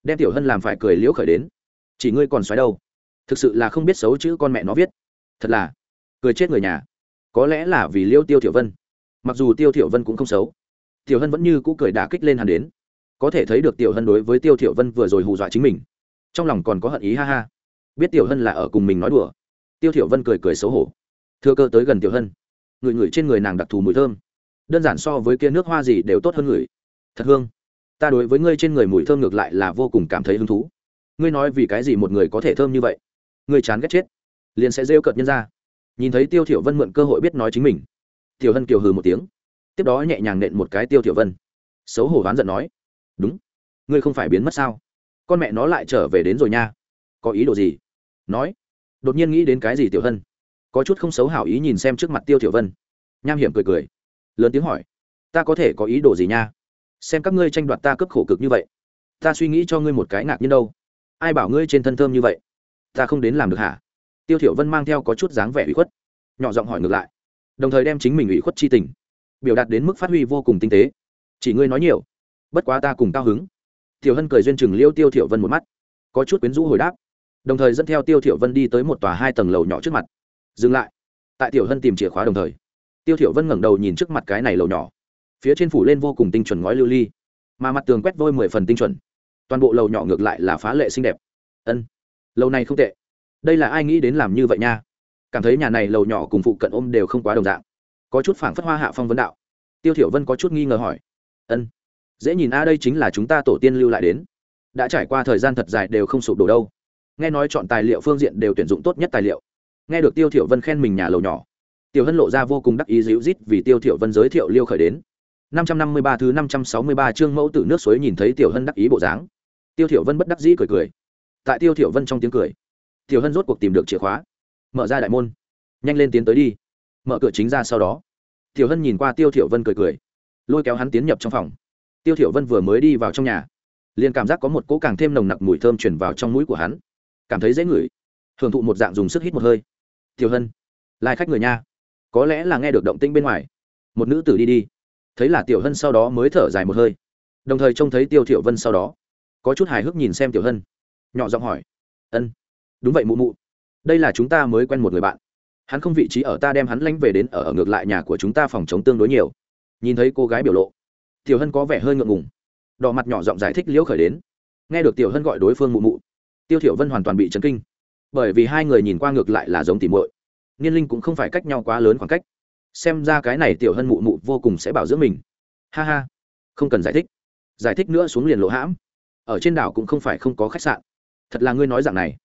Đem tiểu hân làm phải cười liễu khởi đến, chỉ ngươi còn xoáy đâu? Thực sự là không biết xấu chữ con mẹ nó viết. Thật là, cười chết người nhà. Có lẽ là vì liêu tiêu thiểu vân mặc dù tiêu thiểu vân cũng không xấu tiểu hân vẫn như cũ cười đả kích lên hắn đến có thể thấy được tiểu hân đối với tiêu thiểu vân vừa rồi hù dọa chính mình trong lòng còn có hận ý ha ha biết tiểu hân là ở cùng mình nói đùa tiêu thiểu vân cười cười xấu hổ thưa cơ tới gần tiểu hân người người trên người nàng đặc thù mùi thơm đơn giản so với kia nước hoa gì đều tốt hơn người thật hương ta đối với ngươi trên người mùi thơm ngược lại là vô cùng cảm thấy hứng thú ngươi nói vì cái gì một người có thể thơm như vậy ngươi chán ghét chết liền sẽ rêu cợt nhân ra nhìn thấy tiêu thiểu vân mượn cơ hội biết nói chính mình tiểu hân kiều hừ một tiếng. Tiếp đó nhẹ nhàng nện một cái tiêu Tiểu vân. Xấu hổ ván giận nói. Đúng. Ngươi không phải biến mất sao? Con mẹ nó lại trở về đến rồi nha. Có ý đồ gì? Nói. Đột nhiên nghĩ đến cái gì tiểu hân? Có chút không xấu hảo ý nhìn xem trước mặt tiêu Tiểu vân. Nham hiểm cười cười. Lớn tiếng hỏi. Ta có thể có ý đồ gì nha? Xem các ngươi tranh đoạt ta cướp khổ cực như vậy. Ta suy nghĩ cho ngươi một cái ngạc nhiên đâu. Ai bảo ngươi trên thân thơm như vậy? Ta không đến làm được hả? Tiêu thiểu vân mang theo có chút dáng vẻ ủy khuất. Nhỏ giọng hỏi ngược lại đồng thời đem chính mình ủy khuất chi tình, biểu đạt đến mức phát huy vô cùng tinh tế. Chỉ ngươi nói nhiều, bất quá ta cùng cao hứng. Tiểu hân cười duyên chừng liêu tiêu thiểu vân một mắt, có chút quyến rũ hồi đáp, đồng thời dẫn theo tiêu thiểu vân đi tới một tòa hai tầng lầu nhỏ trước mặt. Dừng lại. Tại tiểu hân tìm chìa khóa đồng thời, tiêu thiểu vân ngẩng đầu nhìn trước mặt cái này lầu nhỏ. Phía trên phủ lên vô cùng tinh chuẩn ngói lưu ly, mà mặt tường quét vôi mười phần tinh chuẩn. Toàn bộ lầu nhỏ ngược lại là phá lệ xinh đẹp. Ân lầu này không tệ. Đây là ai nghĩ đến làm như vậy nha? Cảm thấy nhà này lầu nhỏ cùng phụ cận ôm đều không quá đồng dạng. Có chút phảng phất hoa hạ phong vấn đạo. Tiêu thiểu vân có chút nghi ngờ hỏi. Ân, dễ nhìn a, đây chính là chúng ta tổ tiên lưu lại đến. Đã trải qua thời gian thật dài đều không sụp đổ đâu. Nghe nói chọn tài liệu phương diện đều tuyển dụng tốt nhất tài liệu. Nghe được tiêu thiểu vân khen mình nhà lầu nhỏ, tiểu hân lộ ra vô cùng đắc ý dịu rít vì tiêu thiểu vân giới thiệu liêu khởi đến. 553 thứ 563 chương mẫu tử nước suối nhìn thấy tiểu hân đắc ý bộ dáng. Tiêu thiểu vân bất đắc dĩ cười cười. Tại tiêu thiểu vân trong tiếng cười, tiểu hân rốt cuộc tìm được chìa khóa mở ra đại môn, nhanh lên tiến tới đi. Mở cửa chính ra sau đó, tiểu hân nhìn qua tiêu thiểu vân cười cười, lôi kéo hắn tiến nhập trong phòng. Tiêu thiểu vân vừa mới đi vào trong nhà, liền cảm giác có một cỗ càng thêm nồng nặc mùi thơm truyền vào trong mũi của hắn. Cảm thấy dễ ngửi, hưởng thụ một dạng dùng sức hít một hơi. Tiểu hân, lai khách người nha, có lẽ là nghe được động tĩnh bên ngoài. Một nữ tử đi đi. Thấy là tiểu hân sau đó mới thở dài một hơi, đồng thời trông thấy tiêu thiểu vân sau đó, có chút hài hước nhìn xem tiểu hân, nhỏ giọng hỏi, ân, đúng vậy mụ mụ đây là chúng ta mới quen một người bạn. Hắn không vị trí ở ta đem hắn lánh về đến ở, ở ngược lại nhà của chúng ta phòng chống tương đối nhiều. Nhìn thấy cô gái biểu lộ tiểu hân có vẻ hơi ngượng ngùng. Đỏ mặt nhỏ giọng giải thích liễu khởi đến. Nghe được tiểu hân gọi đối phương mụ mụ tiêu thiểu vân hoàn toàn bị chấn kinh. Bởi vì hai người nhìn qua ngược lại là giống tỉ muội. Niên linh cũng không phải cách nhau quá lớn khoảng cách. Xem ra cái này tiểu hân mụ mụ vô cùng sẽ bảo dưỡng mình. Ha ha không cần giải thích. Giải thích nữa xuống liền lộ hãm. Ở trên đảo cũng không phải không có khách sạn. Thật là ngươi nói dạng này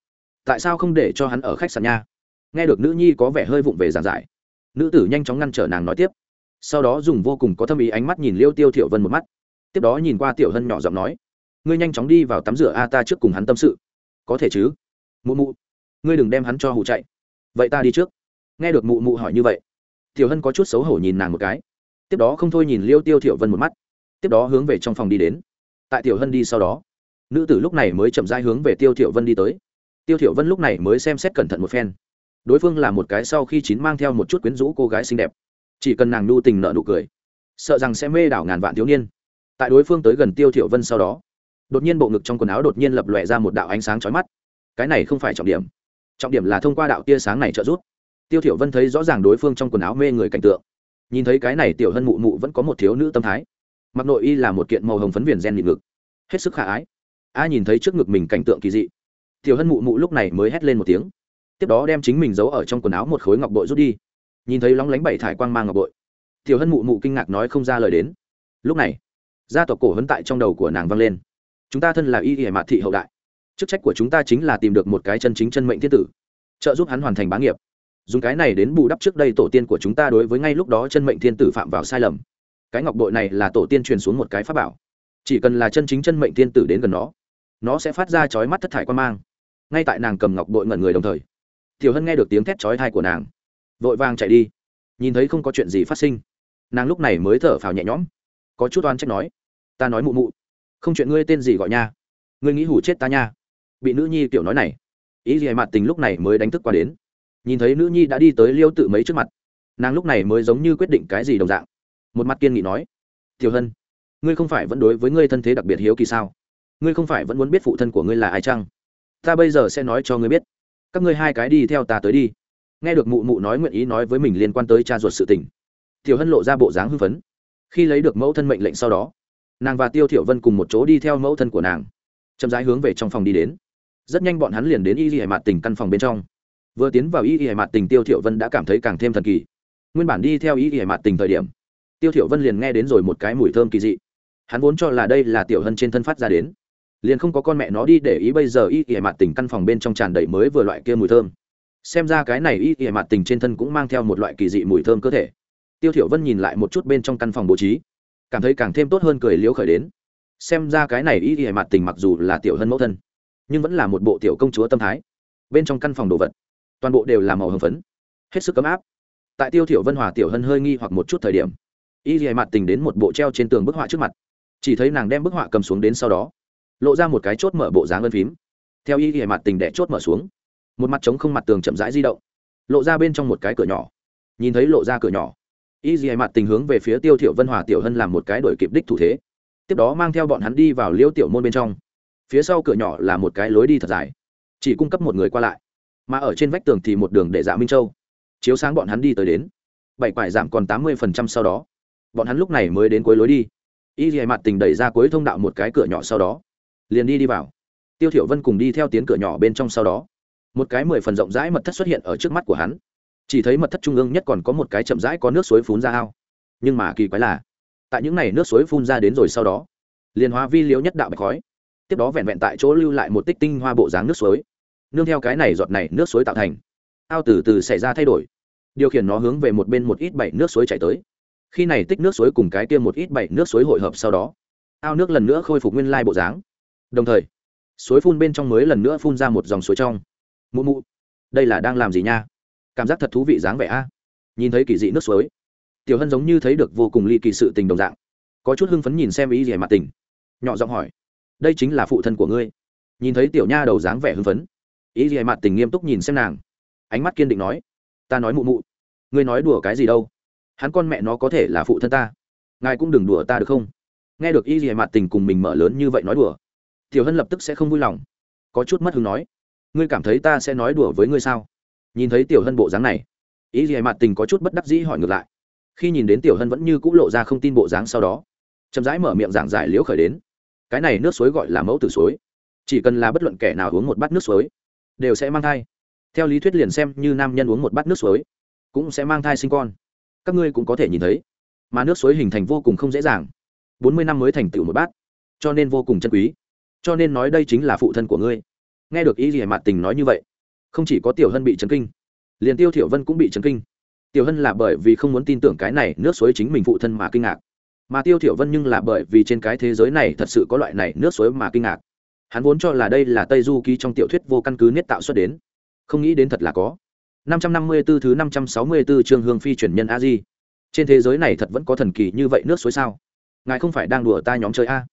tại sao không để cho hắn ở khách sạn nha? Nghe được nữ nhi có vẻ hơi vụng về giảng giải, nữ tử nhanh chóng ngăn trở nàng nói tiếp. Sau đó dùng vô cùng có thâm ý ánh mắt nhìn liêu tiêu thiểu vân một mắt. Tiếp đó nhìn qua tiểu hân nhỏ giọng nói, ngươi nhanh chóng đi vào tắm rửa a, ta trước cùng hắn tâm sự. Có thể chứ. Mụ mụ, ngươi đừng đem hắn cho hù chạy. Vậy ta đi trước. Nghe được mụ mụ hỏi như vậy, tiểu hân có chút xấu hổ nhìn nàng một cái. Tiếp đó không thôi nhìn liêu tiêu thiểu vân một mắt. Tiếp đó hướng về trong phòng đi đến. Tại tiểu hân đi sau đó, nữ tử lúc này mới chậm rãi hướng về tiêu thiểu vân đi tới tiêu thiểu vân lúc này mới xem xét cẩn thận một phen. Đối phương là một cái sau khi chín mang theo một chút quyến rũ cô gái xinh đẹp. Chỉ cần nàng nu tình nợ nụ cười, sợ rằng sẽ mê đảo ngàn vạn thiếu niên. Tại đối phương tới gần tiêu thiểu vân sau đó, đột nhiên bộ ngực trong quần áo đột nhiên lập lòe ra một đạo ánh sáng chói mắt. Cái này không phải trọng điểm. Trọng điểm là thông qua đạo tia sáng này trợ giúp. Tiêu thiểu vân thấy rõ ràng đối phương trong quần áo mê người cảnh tượng. Nhìn thấy cái này tiểu hân mụ mụ vẫn có một thiếu nữ tâm thái. Mặc nội y là một kiện màu hồng phấn viền gen nhịn ngực. Hết sức khả ái. A nhìn thấy trước ngực mình cảnh tượng kỳ dị tiểu hân mụ mụ lúc này mới hét lên một tiếng. Tiếp đó đem chính mình giấu ở trong quần áo một khối ngọc bội rút đi. Nhìn thấy lóng lánh bảy thải quang mang ngọc bội, tiểu hân mụ mụ kinh ngạc nói không ra lời đến. Lúc này, gia tộc cổ hấn tại trong đầu của nàng vang lên. Chúng ta thân là y y mạt thị hậu đại. Chức trách của chúng ta chính là tìm được một cái chân chính chân mệnh thiên tử, trợ giúp hắn hoàn thành bá nghiệp. Dùng cái này đến bù đắp trước đây tổ tiên của chúng ta đối với ngay lúc đó chân mệnh thiên tử phạm vào sai lầm. Cái ngọc bội này là tổ tiên truyền xuống một cái pháp bảo. Chỉ cần là chân chính chân mệnh thiên tử đến gần nó nó sẽ phát ra chói mắt thất thải quan mang ngay tại nàng cầm ngọc bội ngẩn người đồng thời, tiểu hân nghe được tiếng thét chói thai của nàng, vội vàng chạy đi, nhìn thấy không có chuyện gì phát sinh. Nàng lúc này mới thở phào nhẹ nhõm, có chút oan trách nói, ta nói mụ mụ, không chuyện ngươi tên gì gọi nha, ngươi nghĩ hủ chết ta nha. Bị nữ nhi tiểu nói này, ý gì mặt tình lúc này mới đánh thức qua đến. Nhìn thấy nữ nhi đã đi tới liêu tự mấy trước mặt, nàng lúc này mới giống như quyết định cái gì đồng dạng, một mặt kiên nghị nói, tiểu hân, ngươi không phải vẫn đối với ngươi thân thế đặc biệt hiếu kỳ sao? Ngươi không phải vẫn muốn biết phụ thân của ngươi là ai chăng? Ta bây giờ sẽ nói cho ngươi biết. Các ngươi hai cái đi theo ta tới đi. Nghe được mụ mụ nói nguyện ý nói với mình liên quan tới cha ruột sự tình, tiểu hân lộ ra bộ dáng hưng phấn. Khi lấy được mẫu thân mệnh lệnh sau đó, nàng và tiêu thiểu vân cùng một chỗ đi theo mẫu thân của nàng, chậm rãi hướng về trong phòng đi đến. Rất nhanh bọn hắn liền đến y y hải mạt tình căn phòng bên trong. Vừa tiến vào y y hải mạt tình, tiêu thiểu vân đã cảm thấy càng thêm thần kỳ. Nguyên bản đi theo y y hải mạt tình thời điểm, tiêu thiểu vân liền nghe đến rồi một cái mùi thơm kỳ dị. Hắn vốn cho là đây là tiểu hân trên thân phát ra đến liền không có con mẹ nó đi để ý bây giờ y ỉa mặt mạt tình căn phòng bên trong tràn đầy mới vừa loại kia mùi thơm. Xem ra cái này y ỉa mặt mạt tình trên thân cũng mang theo một loại kỳ dị mùi thơm cơ thể. Tiêu thiểu vân nhìn lại một chút bên trong căn phòng bố trí, cảm thấy càng thêm tốt hơn cười liếu khởi đến. Xem ra cái này y ỉa mặt mạt tình mặc dù là tiểu hân mẫu thân, nhưng vẫn là một bộ tiểu công chúa tâm thái. Bên trong căn phòng đồ vật, toàn bộ đều là màu hồng phấn, hết sức cấm áp. Tại tiêu thiểu vân hòa tiểu hân hơi nghi hoặc một chút thời điểm, y ỉa mặt tình đến một bộ treo trên tường bức họa trước mặt. Chỉ thấy nàng đem bức họa cầm xuống đến sau đó lộ ra một cái chốt mở bộ dáng ân phím. Theo y dì mặt tình đẻ chốt mở xuống, một mặt trống không mặt tường chậm rãi di động, lộ ra bên trong một cái cửa nhỏ. Nhìn thấy lộ ra cửa nhỏ, y dì mặt tình hướng về phía tiêu thiểu vân hòa tiểu hân làm một cái đổi kịp đích thủ thế. Tiếp đó mang theo bọn hắn đi vào liêu tiểu môn bên trong. Phía sau cửa nhỏ là một cái lối đi thật dài, chỉ cung cấp một người qua lại. Mà ở trên vách tường thì một đường để dạ minh châu. Chiếu sáng bọn hắn đi tới đến, bảy quải giảm còn tám mươi phần trăm sau đó. Bọn hắn lúc này mới đến cuối lối đi. Y dì mặt tình đẩy ra cuối thông đạo một cái cửa nhỏ sau đó liền đi đi vào. Tiêu thiểu vân cùng đi theo tiến cửa nhỏ bên trong sau đó, một cái mười phần rộng rãi mật thất xuất hiện ở trước mắt của hắn. Chỉ thấy mật thất trung ương nhất còn có một cái chậm rãi có nước suối phun ra ao. Nhưng mà kỳ quái là, tại những này nước suối phun ra đến rồi sau đó, liền hóa vi liễu nhất đạo bạch khói, tiếp đó vẹn vẹn tại chỗ lưu lại một tích tinh hoa bộ dáng nước suối. Nương theo cái này giọt này nước suối tạo thành, ao từ từ xảy ra thay đổi, điều khiển nó hướng về một bên một ít bảy nước suối chảy tới. Khi này tích nước suối cùng cái kia một ít bảy nước suối hội hợp sau đó, ao nước lần nữa khôi phục nguyên lai bộ dáng đồng thời, suối phun bên trong mới lần nữa phun ra một dòng suối trong. Mụ mụ, đây là đang làm gì nha? Cảm giác thật thú vị dáng vẻ a. Nhìn thấy kỳ dị nước suối, tiểu hân giống như thấy được vô cùng ly kỳ sự tình đồng dạng. Có chút hưng phấn nhìn xem ý gì mặt tình nhỏ giọng hỏi, đây chính là phụ thân của ngươi. Nhìn thấy tiểu nha đầu dáng vẻ hưng phấn, ý gì mặt tình nghiêm túc nhìn xem nàng. Ánh mắt kiên định nói, ta nói mụ mụ, ngươi nói đùa cái gì đâu? Hắn con mẹ nó có thể là phụ thân ta. Ngài cũng đừng đùa ta được không? Nghe được y gì mặt tình cùng mình mở lớn như vậy nói đùa tiểu hân lập tức sẽ không vui lòng. Có chút mất hứng nói, ngươi cảm thấy ta sẽ nói đùa với ngươi sao? Nhìn thấy tiểu hân bộ dáng này, ý gì mặt tình có chút bất đắc dĩ hỏi ngược lại. Khi nhìn đến tiểu hân vẫn như c ũ lộ ra không tin bộ dáng sau đó, chậm rãi mở miệng giảng giải liễu khởi đến, cái này nước suối gọi là mẫu tử suối. Chỉ cần là bất luận kẻ nào uống một bát nước suối, đều sẽ mang thai. Theo lý thuyết liền xem như nam nhân uống một bát nước suối, cũng sẽ mang thai sinh con. Các ngươi cũng có thể nhìn thấy. Mà nước suối hình thành vô cùng không dễ dàng. Bốn mươi năm mới thành tựu một bát, cho nên vô cùng chân quý cho nên nói đây chính là phụ thân của ngươi. Nghe được ý gì mặt tình nói như vậy, không chỉ có tiểu hân bị chấn kinh, liền tiêu thiểu vân cũng bị chấn kinh. Tiểu hân là bởi vì không muốn tin tưởng cái này nước suối chính mình phụ thân mà kinh ngạc. Mà tiêu thiểu vân nhưng là bởi vì trên cái thế giới này thật sự có loại này nước suối mà kinh ngạc. Hắn vốn cho là đây là tây du ký trong tiểu thuyết vô căn cứ niết tạo xuất đến. Không nghĩ đến thật là có. 554 thứ 564 chương hương phi chuyển nhân a di. Trên thế giới này thật vẫn có thần kỳ như vậy nước suối sao? Ngài không phải đang đùa ta nhóm chơi a?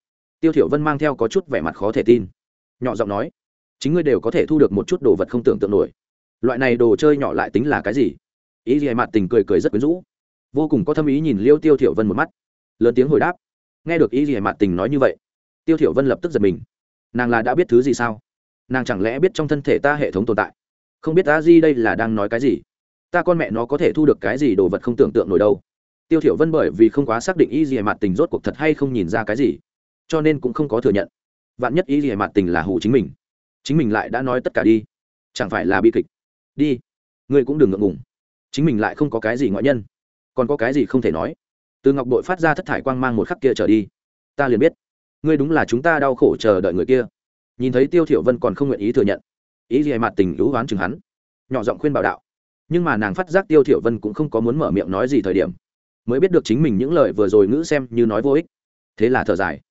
Tiêu thiểu vân mang theo có chút vẻ mặt khó thể tin. Nhỏ giọng nói, chính ngươi đều có thể thu được một chút đồ vật không tưởng tượng nổi. Loại này đồ chơi nhỏ lại tính là cái gì? Ý gì mặt tình cười cười rất quyến rũ. Vô cùng có thâm ý nhìn liêu tiêu thiểu vân một mắt. Lớn tiếng hồi đáp, nghe được ý gì mặt tình nói như vậy, tiêu thiểu vân lập tức giật mình. Nàng là đã biết thứ gì sao? Nàng chẳng lẽ biết trong thân thể ta hệ thống tồn tại? Không biết ta di đây là đang nói cái gì? Ta con mẹ nó có thể thu được cái gì đồ vật không tưởng tượng nổi đâu? Tiêu thiểu vân bởi vì không quá xác định ý gì mặt tình rốt cuộc thật hay không nhìn ra cái gì cho nên cũng không có thừa nhận. Vạn nhất ý gì mặt tình là hủ chính mình. Chính mình lại đã nói tất cả đi. Chẳng phải là bi kịch? Đi. Ngươi cũng đừng ngượng ngùng. Chính mình lại không có cái gì ngoại nhân. Còn có cái gì không thể nói? Từ ngọc đội phát ra thất thải quang mang một khắc kia trở đi. Ta liền biết. Ngươi đúng là chúng ta đau khổ chờ đợi người kia. Nhìn thấy tiêu thiểu vân còn không nguyện ý thừa nhận. Ý gì mặt tình lũ hoán chừng hắn. Nhỏ giọng khuyên bảo đạo. Nhưng mà nàng phát giác tiêu thiểu vân cũng không có muốn mở miệng nói gì thời điểm, mới biết được chính mình những lời vừa rồi ngữ xem như nói vô ích. Thế là thở dài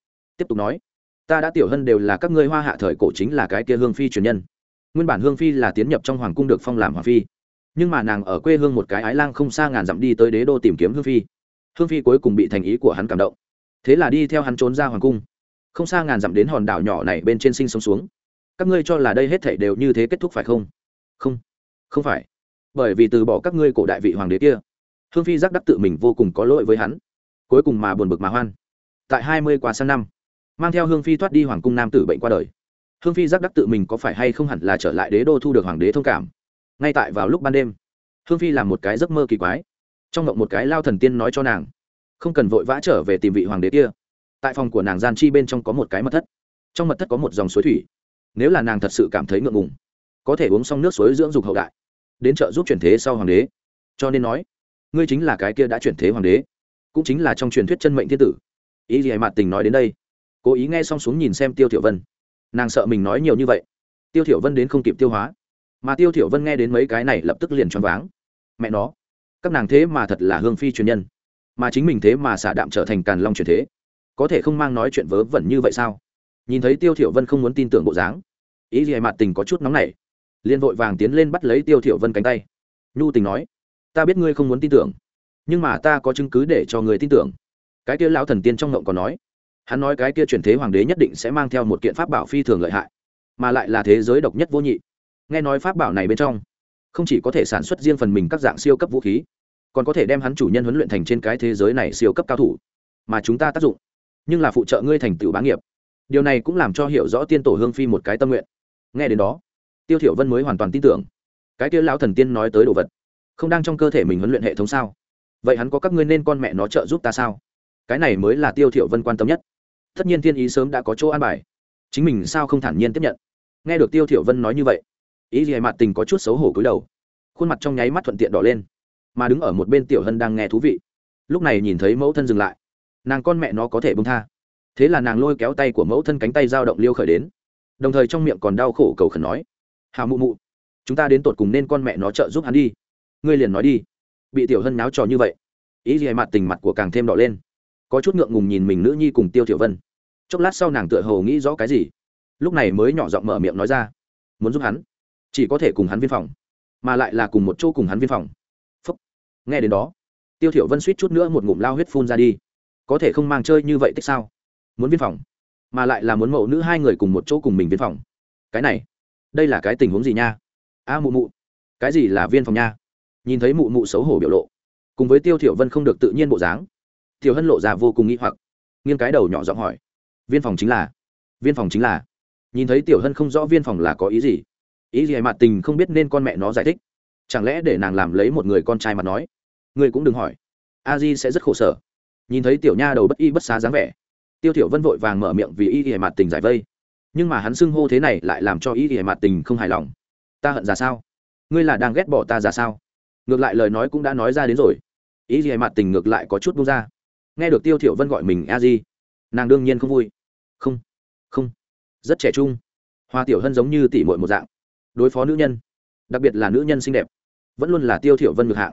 tiếp tục nói, ta đã tiểu hân đều là các ngươi hoa hạ thời cổ chính là cái kia hương phi truyền nhân. Nguyên bản hương phi là tiến nhập trong hoàng cung được phong làm hoàng phi. Nhưng mà nàng ở quê hương một cái ái lang không xa ngàn dặm đi tới đế đô tìm kiếm hương phi. Hương phi cuối cùng bị thành ý của hắn cảm động. Thế là đi theo hắn trốn ra hoàng cung. Không xa ngàn dặm đến hòn đảo nhỏ này bên trên sinh sống xuống. Các ngươi cho là đây hết thảy đều như thế kết thúc phải không? Không không phải. Bởi vì từ bỏ các ngươi cổ đại vị hoàng đế kia, hương phi giác đắc tự mình vô cùng có lỗi với hắn. Cuối cùng mà buồn bực mà hoan. Tại hai mươi qua sang năm mang theo hương phi thoát đi hoàng cung nam tử bệnh qua đời. Hương phi giác đắc tự mình có phải hay không hẳn là trở lại đế đô thu được hoàng đế thông cảm. Ngay tại vào lúc ban đêm, hương phi làm một cái giấc mơ kỳ quái. Trong ngộng một cái lao thần tiên nói cho nàng, không cần vội vã trở về tìm vị hoàng đế kia. Tại phòng của nàng gian chi bên trong có một cái mật thất. Trong mật thất có một dòng suối thủy. Nếu là nàng thật sự cảm thấy ngượng ngùng, có thể uống xong nước suối dưỡng dục hậu đại, đến chợ giúp chuyển thế sau hoàng đế. Cho nên nói, ngươi chính là cái kia đã chuyển thế hoàng đế, cũng chính là trong truyền thuyết chân mệnh thiên tử. Ý gì hãy mặt tình nói đến đây cố ý nghe xong xuống nhìn xem tiêu thiểu vân. Nàng sợ mình nói nhiều như vậy. Tiêu thiểu vân đến không kịp tiêu hóa. Mà tiêu thiểu vân nghe đến mấy cái này lập tức liền choáng váng. Mẹ nó, các nàng thế mà thật là hương phi truyền nhân. Mà chính mình thế mà xả đạm trở thành càn long truyền thế. Có thể không mang nói chuyện vớ vẩn như vậy sao? Nhìn thấy tiêu thiểu vân không muốn tin tưởng bộ dáng, ý gì mặt tình có chút nóng nảy. Liền vội vàng tiến lên bắt lấy tiêu thiểu vân cánh tay. Nhu tình nói, ta biết ngươi không muốn tin tưởng, nhưng mà ta có chứng cứ để cho người tin tưởng. Cái kia lão thần tiên trong ngộng còn nói hắn nói cái kia chuyển thế hoàng đế nhất định sẽ mang theo một kiện pháp bảo phi thường lợi hại, mà lại là thế giới độc nhất vô nhị. Nghe nói pháp bảo này bên trong, không chỉ có thể sản xuất riêng phần mình các dạng siêu cấp vũ khí, còn có thể đem hắn chủ nhân huấn luyện thành trên cái thế giới này siêu cấp cao thủ, mà chúng ta tác dụng, nhưng là phụ trợ ngươi thành tựu bá nghiệp. Điều này cũng làm cho hiểu rõ tiên tổ hương phi một cái tâm nguyện. Nghe đến đó, tiêu thiểu vân mới hoàn toàn tin tưởng. Cái kia lão thần tiên nói tới đồ vật, không đang trong cơ thể mình huấn luyện hệ thống sao? Vậy hắn có các ngươi nên con mẹ nó trợ giúp ta sao? Cái này mới là tiêu thiểu vân quan tâm nhất tất nhiên thiên ý sớm đã có chỗ an bài. Chính mình sao không thản nhiên tiếp nhận? Nghe được tiêu thiểu vân nói như vậy, ý gì mặt tình có chút xấu hổ cúi đầu. Khuôn mặt trong nháy mắt thuận tiện đỏ lên, mà đứng ở một bên tiểu hân đang nghe thú vị. Lúc này nhìn thấy mẫu thân dừng lại, nàng con mẹ nó có thể bông tha. Thế là nàng lôi kéo tay của mẫu thân cánh tay dao động liêu khởi đến, đồng thời trong miệng còn đau khổ cầu khẩn nói, hào mụ mụ, chúng ta đến tột cùng nên con mẹ nó trợ giúp hắn đi. Ngươi liền nói đi. Bị tiểu hân náo trò như vậy, ý gì mặt tình mặt của càng thêm đỏ lên có chút ngượng ngùng nhìn mình nữ nhi cùng tiêu thiểu vân. Chốc lát sau nàng tựa hồ nghĩ rõ cái gì. Lúc này mới nhỏ giọng mở miệng nói ra. Muốn giúp hắn? Chỉ có thể cùng hắn viên phòng, mà lại là cùng một chỗ cùng hắn viên phòng. Phúc. nghe đến đó, tiêu thiểu vân suýt chút nữa một ngụm lao huyết phun ra đi. Có thể không mang chơi như vậy tích sao? Muốn viên phòng, mà lại là muốn mẫu nữ hai người cùng một chỗ cùng mình viên phòng. Cái này, đây là cái tình huống gì nha? A, mụ mụ. Cái gì là viên phòng nha? Nhìn thấy mụ mụ xấu hổ biểu lộ, cùng với tiêu thiểu vân không được tự nhiên bộ dáng tiểu hân lộ ra vô cùng nghĩ hoặc, nghiêng cái đầu nhỏ giọng hỏi, viên phòng chính là, viên phòng chính là? Nhìn thấy tiểu hân không rõ viên phòng là có ý gì ý gì mặt tình không biết nên con mẹ nó giải thích. Chẳng lẽ để nàng làm lấy một người con trai mà nói? Ngươi cũng đừng hỏi. A di sẽ rất khổ sở. Nhìn thấy tiểu nha đầu bất y bất xá dáng vẻ, tiêu thiểu vân vội vàng mở miệng vì y y mặt tình giải vây. Nhưng mà hắn xưng hô thế này lại làm cho y y mặt tình không hài lòng. Ta hận ra sao? Ngươi là đang ghét bỏ ta ra sao? Ngược lại lời nói cũng đã nói ra đến rồi. Y y mặt tình ngược lại có chút buông ra nghe được tiêu thiểu vân gọi mình a di, nàng đương nhiên không vui. Không không. Rất trẻ trung. Hoa tiểu hân giống như tỷ muội một dạng. Đối phó nữ nhân, đặc biệt là nữ nhân xinh đẹp, vẫn luôn là tiêu thiểu vân ngược hạng.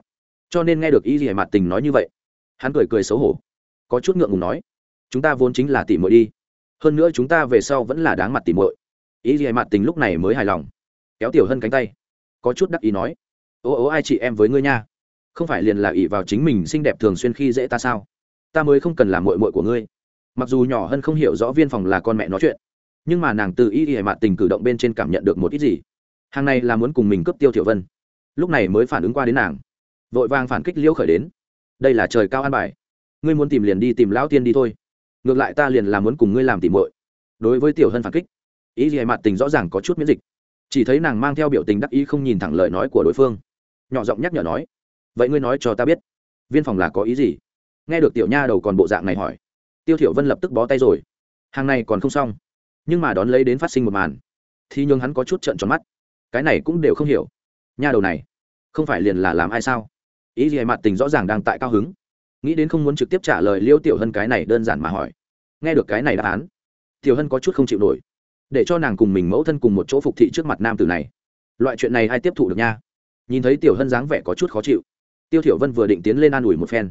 Cho nên nghe được y lìa mặt tình nói như vậy, hắn cười cười xấu hổ, có chút ngượng ngùng nói, chúng ta vốn chính là tỷ muội đi, hơn nữa chúng ta về sau vẫn là đáng mặt tỷ muội. Y lìa mặt tình lúc này mới hài lòng, kéo tiểu hân cánh tay, có chút đắc ý nói ố ố ai chị em với ngươi nha? Không phải liền là ỷ vào chính mình xinh đẹp thường xuyên khi dễ ta sao? Ta mới không cần làm muội muội của ngươi. Mặc dù nhỏ hơn không hiểu rõ viên phòng là con mẹ nói chuyện, nhưng mà nàng từ y y mạn tình cử động bên trên cảm nhận được một ít gì. Hàng này là muốn cùng mình cướp tiêu thiểu vân. Lúc này mới phản ứng qua đến nàng. Vội vàng phản kích liễu khởi đến. Đây là trời cao an bài. Ngươi muốn tìm liền đi tìm lão tiên đi thôi. Ngược lại ta liền là muốn cùng ngươi làm tìm muội. Đối với tiểu hân phản kích ý gì mặt tình rõ ràng có chút miễn dịch. Chỉ thấy nàng mang theo biểu tình đắc ý không nhìn thẳng lời nói của đối phương. Nhỏ giọng nhắc nhở nói, vậy ngươi nói cho ta biết, viên phòng là có ý gì? Nghe được tiểu nha đầu còn bộ dạng này hỏi, tiêu thiểu vân lập tức bó tay rồi. Hàng này còn không xong, nhưng mà đón lấy đến phát sinh một màn, thì nhường hắn có chút trợn tròn mắt. Cái này cũng đều không hiểu. Nha đầu này, không phải liền là làm ai sao? Ý gì mặt tình rõ ràng đang tại cao hứng. Nghĩ đến không muốn trực tiếp trả lời liêu tiểu hân cái này đơn giản mà hỏi. Nghe được cái này đáp án, tiểu hân có chút không chịu nổi. Để cho nàng cùng mình mẫu thân cùng một chỗ phục thị trước mặt nam tử này. Loại chuyện này ai tiếp thụ được nha? Nhìn thấy tiểu hân dáng vẻ có chút khó chịu, tiêu thiểu vân vừa định tiến lên an ủi một phen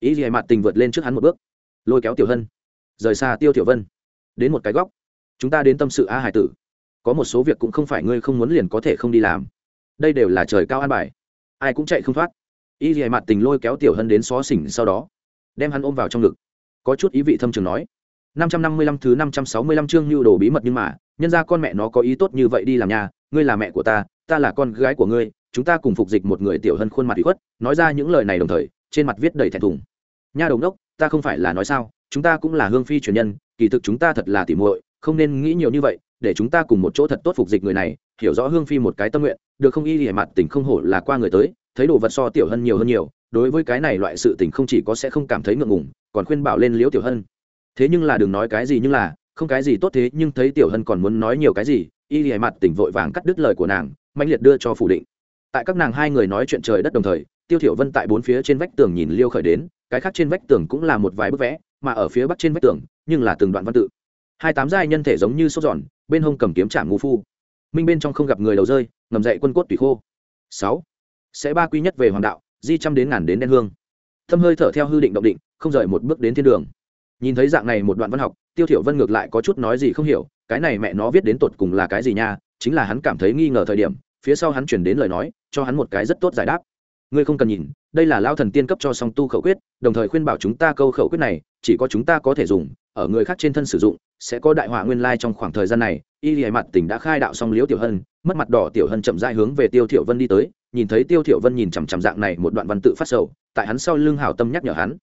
ý gì mặt tình vượt lên trước hắn một bước? Lôi kéo tiểu hân. Rời xa tiêu tiểu vân. Đến một cái góc. Chúng ta đến tâm sự a hải tử. Có một số việc cũng không phải ngươi không muốn liền có thể không đi làm. Đây đều là trời cao an bài. Ai cũng chạy không thoát. Y dì mặt tình lôi kéo tiểu hân đến xó xỉnh sau đó, đem hắn ôm vào trong ngực. Có chút ý vị thâm trường nói, năm trăm năm mươi lăm thứ năm trăm sáu mươi lăm chương lưu đồ bí mật nhưng mà, nhân ra con mẹ nó có ý tốt như vậy đi làm nhà, ngươi là mẹ của ta ta là con gái của ngươi, chúng ta cùng phục dịch một người tiểu hân khuôn mặt bị khuất, nói ra những lời này đồng thời trên mặt viết đầy thẹn thùng. Nha đồng đốc, ta không phải là nói sao, chúng ta cũng là hương phi truyền nhân, kỳ thực chúng ta thật là tỉ muội, không nên nghĩ nhiều như vậy, để chúng ta cùng một chỗ thật tốt phục dịch người này, hiểu rõ hương phi một cái tâm nguyện, được không y hề mặt tình không hổ là qua người tới, thấy đồ vật so tiểu hân nhiều hơn nhiều, đối với cái này loại sự tình không chỉ có sẽ không cảm thấy ngượng ngùng, còn khuyên bảo lên liễu tiểu hân. Thế nhưng là đừng nói cái gì nhưng là, không cái gì tốt thế, nhưng thấy tiểu hân còn muốn nói nhiều cái gì, y hề mặt tỉnh vội vàng cắt đứt lời của nàng mạnh liệt đưa cho phủ định. Tại các nàng hai người nói chuyện trời đất đồng thời tiêu thiểu vân tại bốn phía trên vách tường nhìn liêu khởi đến, cái khác trên vách tường cũng là một vài bức vẽ, mà ở phía bắc trên vách tường, nhưng là từng đoạn văn tự. Hai tám giai nhân thể giống như sốt giòn, bên hông cầm kiếm chạm ngũ phu. Minh bên trong không gặp người đầu rơi, ngầm dậy quân cốt tùy khô. Sáu. Sẽ ba quy nhất về hoàng đạo, di trăm đến ngàn đến đen hương. Thâm hơi thở theo hư định động định, không rời một bước đến thiên đường. Nhìn thấy dạng này một đoạn văn học, tiêu thiểu vân ngược lại có chút nói gì không hiểu, cái này mẹ nó viết đến tột cùng là cái gì nha, chính là hắn cảm thấy nghi ngờ thời điểm, phía sau hắn chuyển đến lời nói, cho hắn một cái rất tốt giải đáp ngươi không cần nhìn, đây là lao thần tiên cấp cho song tu khẩu quyết, đồng thời khuyên bảo chúng ta câu khẩu quyết này, chỉ có chúng ta có thể dùng, ở người khác trên thân sử dụng, sẽ có đại họa nguyên lai trong khoảng thời gian này. Y lìa mặt tỉnh đã khai đạo xong liễu tiểu hân, mất mặt đỏ tiểu hân chậm rãi hướng về tiêu thiểu vân đi tới, nhìn thấy tiêu thiểu vân nhìn chằm chằm dạng này một đoạn văn tự phát sầu, tại hắn sau lưng hảo tâm nhắc nhở hắn.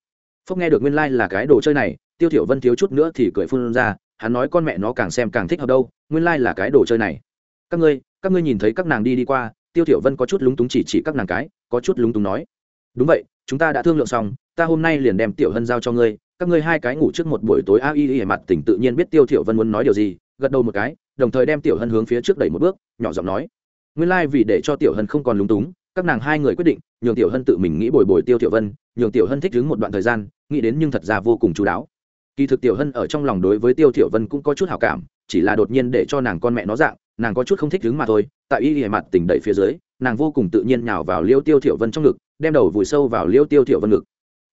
Phúc nghe được nguyên lai là cái đồ chơi này, tiêu thiểu vân thiếu chút nữa thì cười phun ra, hắn nói con mẹ nó càng xem càng thích hợp đâu, nguyên lai là cái đồ chơi này. Các ngươi các ngươi nhìn thấy các nàng đi đi qua, tiêu thiểu vân có chút lúng túng chỉ chỉ các nàng cái có chút lúng túng nói, đúng vậy, chúng ta đã thương lượng xong, ta hôm nay liền đem tiểu hân giao cho ngươi, các ngươi hai cái ngủ trước một buổi tối a y y mặt tỉnh tự nhiên biết tiêu thiểu vân muốn nói điều gì, gật đầu một cái, đồng thời đem tiểu hân hướng phía trước đẩy một bước, nhỏ giọng nói, nguyên lai like vì để cho tiểu hân không còn lúng túng, các nàng hai người quyết định nhường tiểu hân tự mình nghĩ bồi bồi tiêu tiểu vân, nhường tiểu hân thích đứng một đoạn thời gian, nghĩ đến nhưng thật ra vô cùng chú đáo. Kỳ thực tiểu hân ở trong lòng đối với tiêu tiểu vân cũng có chút hảo cảm, chỉ là đột nhiên để cho nàng con mẹ nó dạng, nàng có chút không thích đứng mà thôi, tại y hề mặt tỉnh đẩy phía dưới nàng vô cùng tự nhiên nhào vào liêu tiêu thiểu vân trong ngực, đem đầu vùi sâu vào liêu tiêu thiểu vân ngực.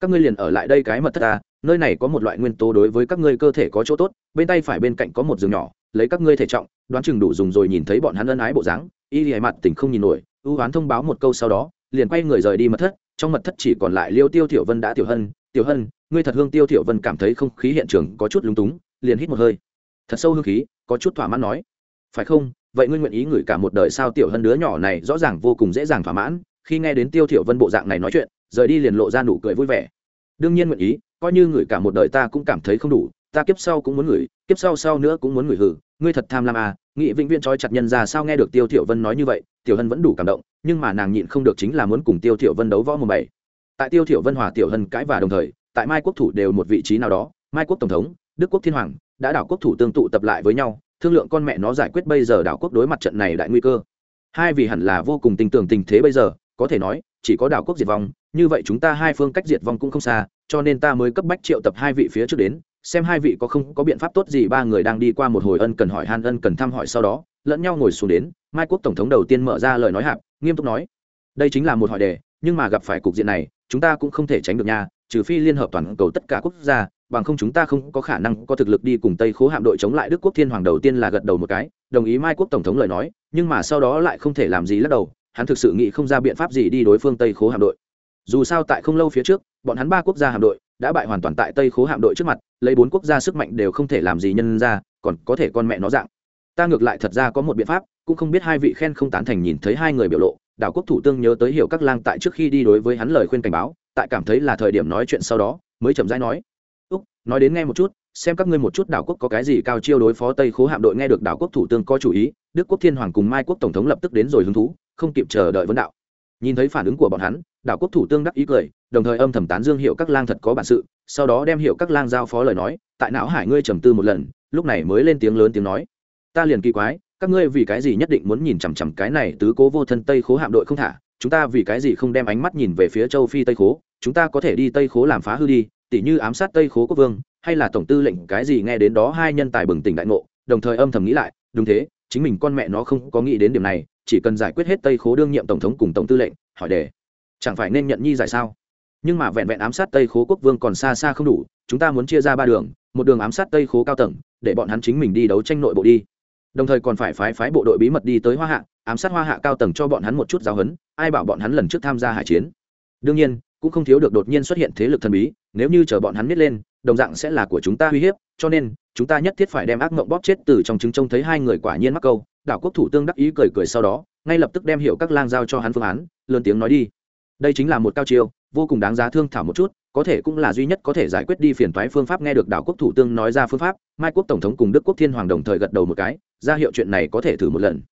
Các ngươi liền ở lại đây cái mật thất ta, nơi này có một loại nguyên tố đối với các ngươi cơ thể có chỗ tốt, bên tay phải bên cạnh có một giường nhỏ, lấy các ngươi thể trọng, đoán chừng đủ dùng rồi nhìn thấy bọn hắn ân ái bộ dáng. Y lì mặt tỉnh không nhìn nổi, ưu hoán thông báo một câu sau đó, liền quay người rời đi mật thất, trong mật thất chỉ còn lại liêu tiêu thiểu vân đã tiểu hân tiểu hân, ngươi thật hương tiêu thiểu vân cảm thấy không khí hiện trường có chút lúng túng, liền hít một hơi. Thật sâu hương khí, có chút thỏa mãn nói. Phải không vậy ngươi nguyện ý ngửi cả một đời sao tiểu hân đứa nhỏ này rõ ràng vô cùng dễ dàng thỏa mãn, khi nghe đến tiêu tiểu vân bộ dạng này nói chuyện, rời đi liền lộ ra nụ cười vui vẻ. Đương nhiên nguyện ý, coi như ngửi cả một đời ta cũng cảm thấy không đủ, ta kiếp sau cũng muốn ngửi, kiếp sau sau nữa cũng muốn ngửi hử, ngươi thật tham lam à nghị vĩnh viễn trói chặt nhân ra sao nghe được tiêu tiểu vân nói như vậy, tiểu hân vẫn đủ cảm động, nhưng mà nàng nhịn không được chính là muốn cùng tiêu tiểu vân đấu võ mồm bảy. Tại tiêu tiểu vân hòa tiểu hân cãi và đồng thời, tại mai quốc thủ đều một vị trí nào đó, mai quốc tổng thống, đức quốc thiên hoàng, đã đảo quốc thủ tương tụ tập lại với nhau thương lượng con mẹ nó giải quyết bây giờ đảo quốc đối mặt trận này đại nguy cơ. Hai vì hẳn là vô cùng tình tưởng tình thế bây giờ, có thể nói, chỉ có đảo quốc diệt vong, như vậy chúng ta hai phương cách diệt vong cũng không xa, cho nên ta mới cấp bách triệu tập hai vị phía trước đến, xem hai vị có không có biện pháp tốt gì ba người đang đi qua một hồi ân cần hỏi han ân cần thăm hỏi sau đó, lẫn nhau ngồi xuống đến, mai quốc tổng thống đầu tiên mở ra lời nói hạp, nghiêm túc nói, đây chính là một hỏi đề, nhưng mà gặp phải cục diện này, chúng ta cũng không thể tránh được nha, trừ phi liên hợp toàn cầu tất cả quốc gia bằng không chúng ta không có khả năng có thực lực đi cùng tây khố hạm đội chống lại đức quốc thiên hoàng đầu tiên là gật đầu một cái, đồng ý mai quốc tổng thống lời nói, nhưng mà sau đó lại không thể làm gì lắc đầu, hắn thực sự nghĩ không ra biện pháp gì đi đối phương tây khố hạm đội. Dù sao tại không lâu phía trước, bọn hắn ba quốc gia hạm đội đã bại hoàn toàn tại tây khố hạm đội trước mặt, lấy bốn quốc gia sức mạnh đều không thể làm gì nhân ra, còn có thể con mẹ nó dạng. Ta ngược lại thật ra có một biện pháp, cũng không biết hai vị khen không tán thành nhìn thấy hai người biểu lộ, đảo quốc thủ tương nhớ tới hiểu các lang tại trước khi đi đối với hắn lời khuyên cảnh báo, tại cảm thấy là thời điểm nói chuyện sau đó, mới chậm rãi nói úc, nói đến nghe một chút, xem các ngươi một chút đảo quốc có cái gì cao chiêu đối phó tây khố hạm đội nghe được đảo quốc thủ tướng có chủ ý, đức quốc thiên hoàng cùng mai quốc tổng thống lập tức đến rồi hứng thú, không kịp chờ đợi vấn đạo. Nhìn thấy phản ứng của bọn hắn, đảo quốc thủ tướng đắc ý cười, đồng thời âm thầm tán dương hiệu các lang thật có bản sự, sau đó đem hiệu các lang giao phó lời nói, tại não hải ngươi trầm tư một lần, lúc này mới lên tiếng lớn tiếng nói, ta liền kỳ quái, các ngươi vì cái gì nhất định muốn nhìn chằm chằm cái này tứ cố vô thân tây khố hạm đội không thả? Chúng ta vì cái gì không đem ánh mắt nhìn về phía châu phi tây khố? Chúng ta có thể đi tây khố làm phá hư đi tỉ như ám sát tây khố quốc vương, hay là tổng tư lệnh cái gì nghe đến đó hai nhân tài bừng tỉnh đại ngộ, đồng thời âm thầm nghĩ lại, đúng thế, chính mình con mẹ nó không có nghĩ đến điểm này, chỉ cần giải quyết hết tây khố đương nhiệm tổng thống cùng tổng tư lệnh, hỏi đề. Chẳng phải nên nhận nhi giải sao? Nhưng mà vẹn vẹn ám sát tây khố quốc vương còn xa xa không đủ, chúng ta muốn chia ra ba đường, một đường ám sát tây khố cao tầng, để bọn hắn chính mình đi đấu tranh nội bộ đi. Đồng thời còn phải phái phái bộ đội bí mật đi tới hoa hạ, ám sát hoa hạ cao tầng cho bọn hắn một chút giáo huấn, ai bảo bọn hắn lần trước tham gia hải chiến. Đương nhiên, cũng không thiếu được đột nhiên xuất hiện thế lực thần bí nếu như chờ bọn hắn biết lên, đồng dạng sẽ là của chúng ta uy hiếp, cho nên, chúng ta nhất thiết phải đem ác mộng bóp chết từ trong trứng trông thấy hai người quả nhiên mắc câu. Đảo quốc thủ tương đắc ý cười cười sau đó, ngay lập tức đem hiệu các lang giao cho hắn phương án, lớn tiếng nói đi. Đây chính là một cao chiêu, vô cùng đáng giá thương thảo một chút, có thể cũng là duy nhất có thể giải quyết đi phiền toái phương pháp nghe được đảo quốc thủ tướng nói ra phương pháp, mai quốc tổng thống cùng đức quốc thiên hoàng đồng thời gật đầu một cái, ra hiệu chuyện này có thể thử một lần.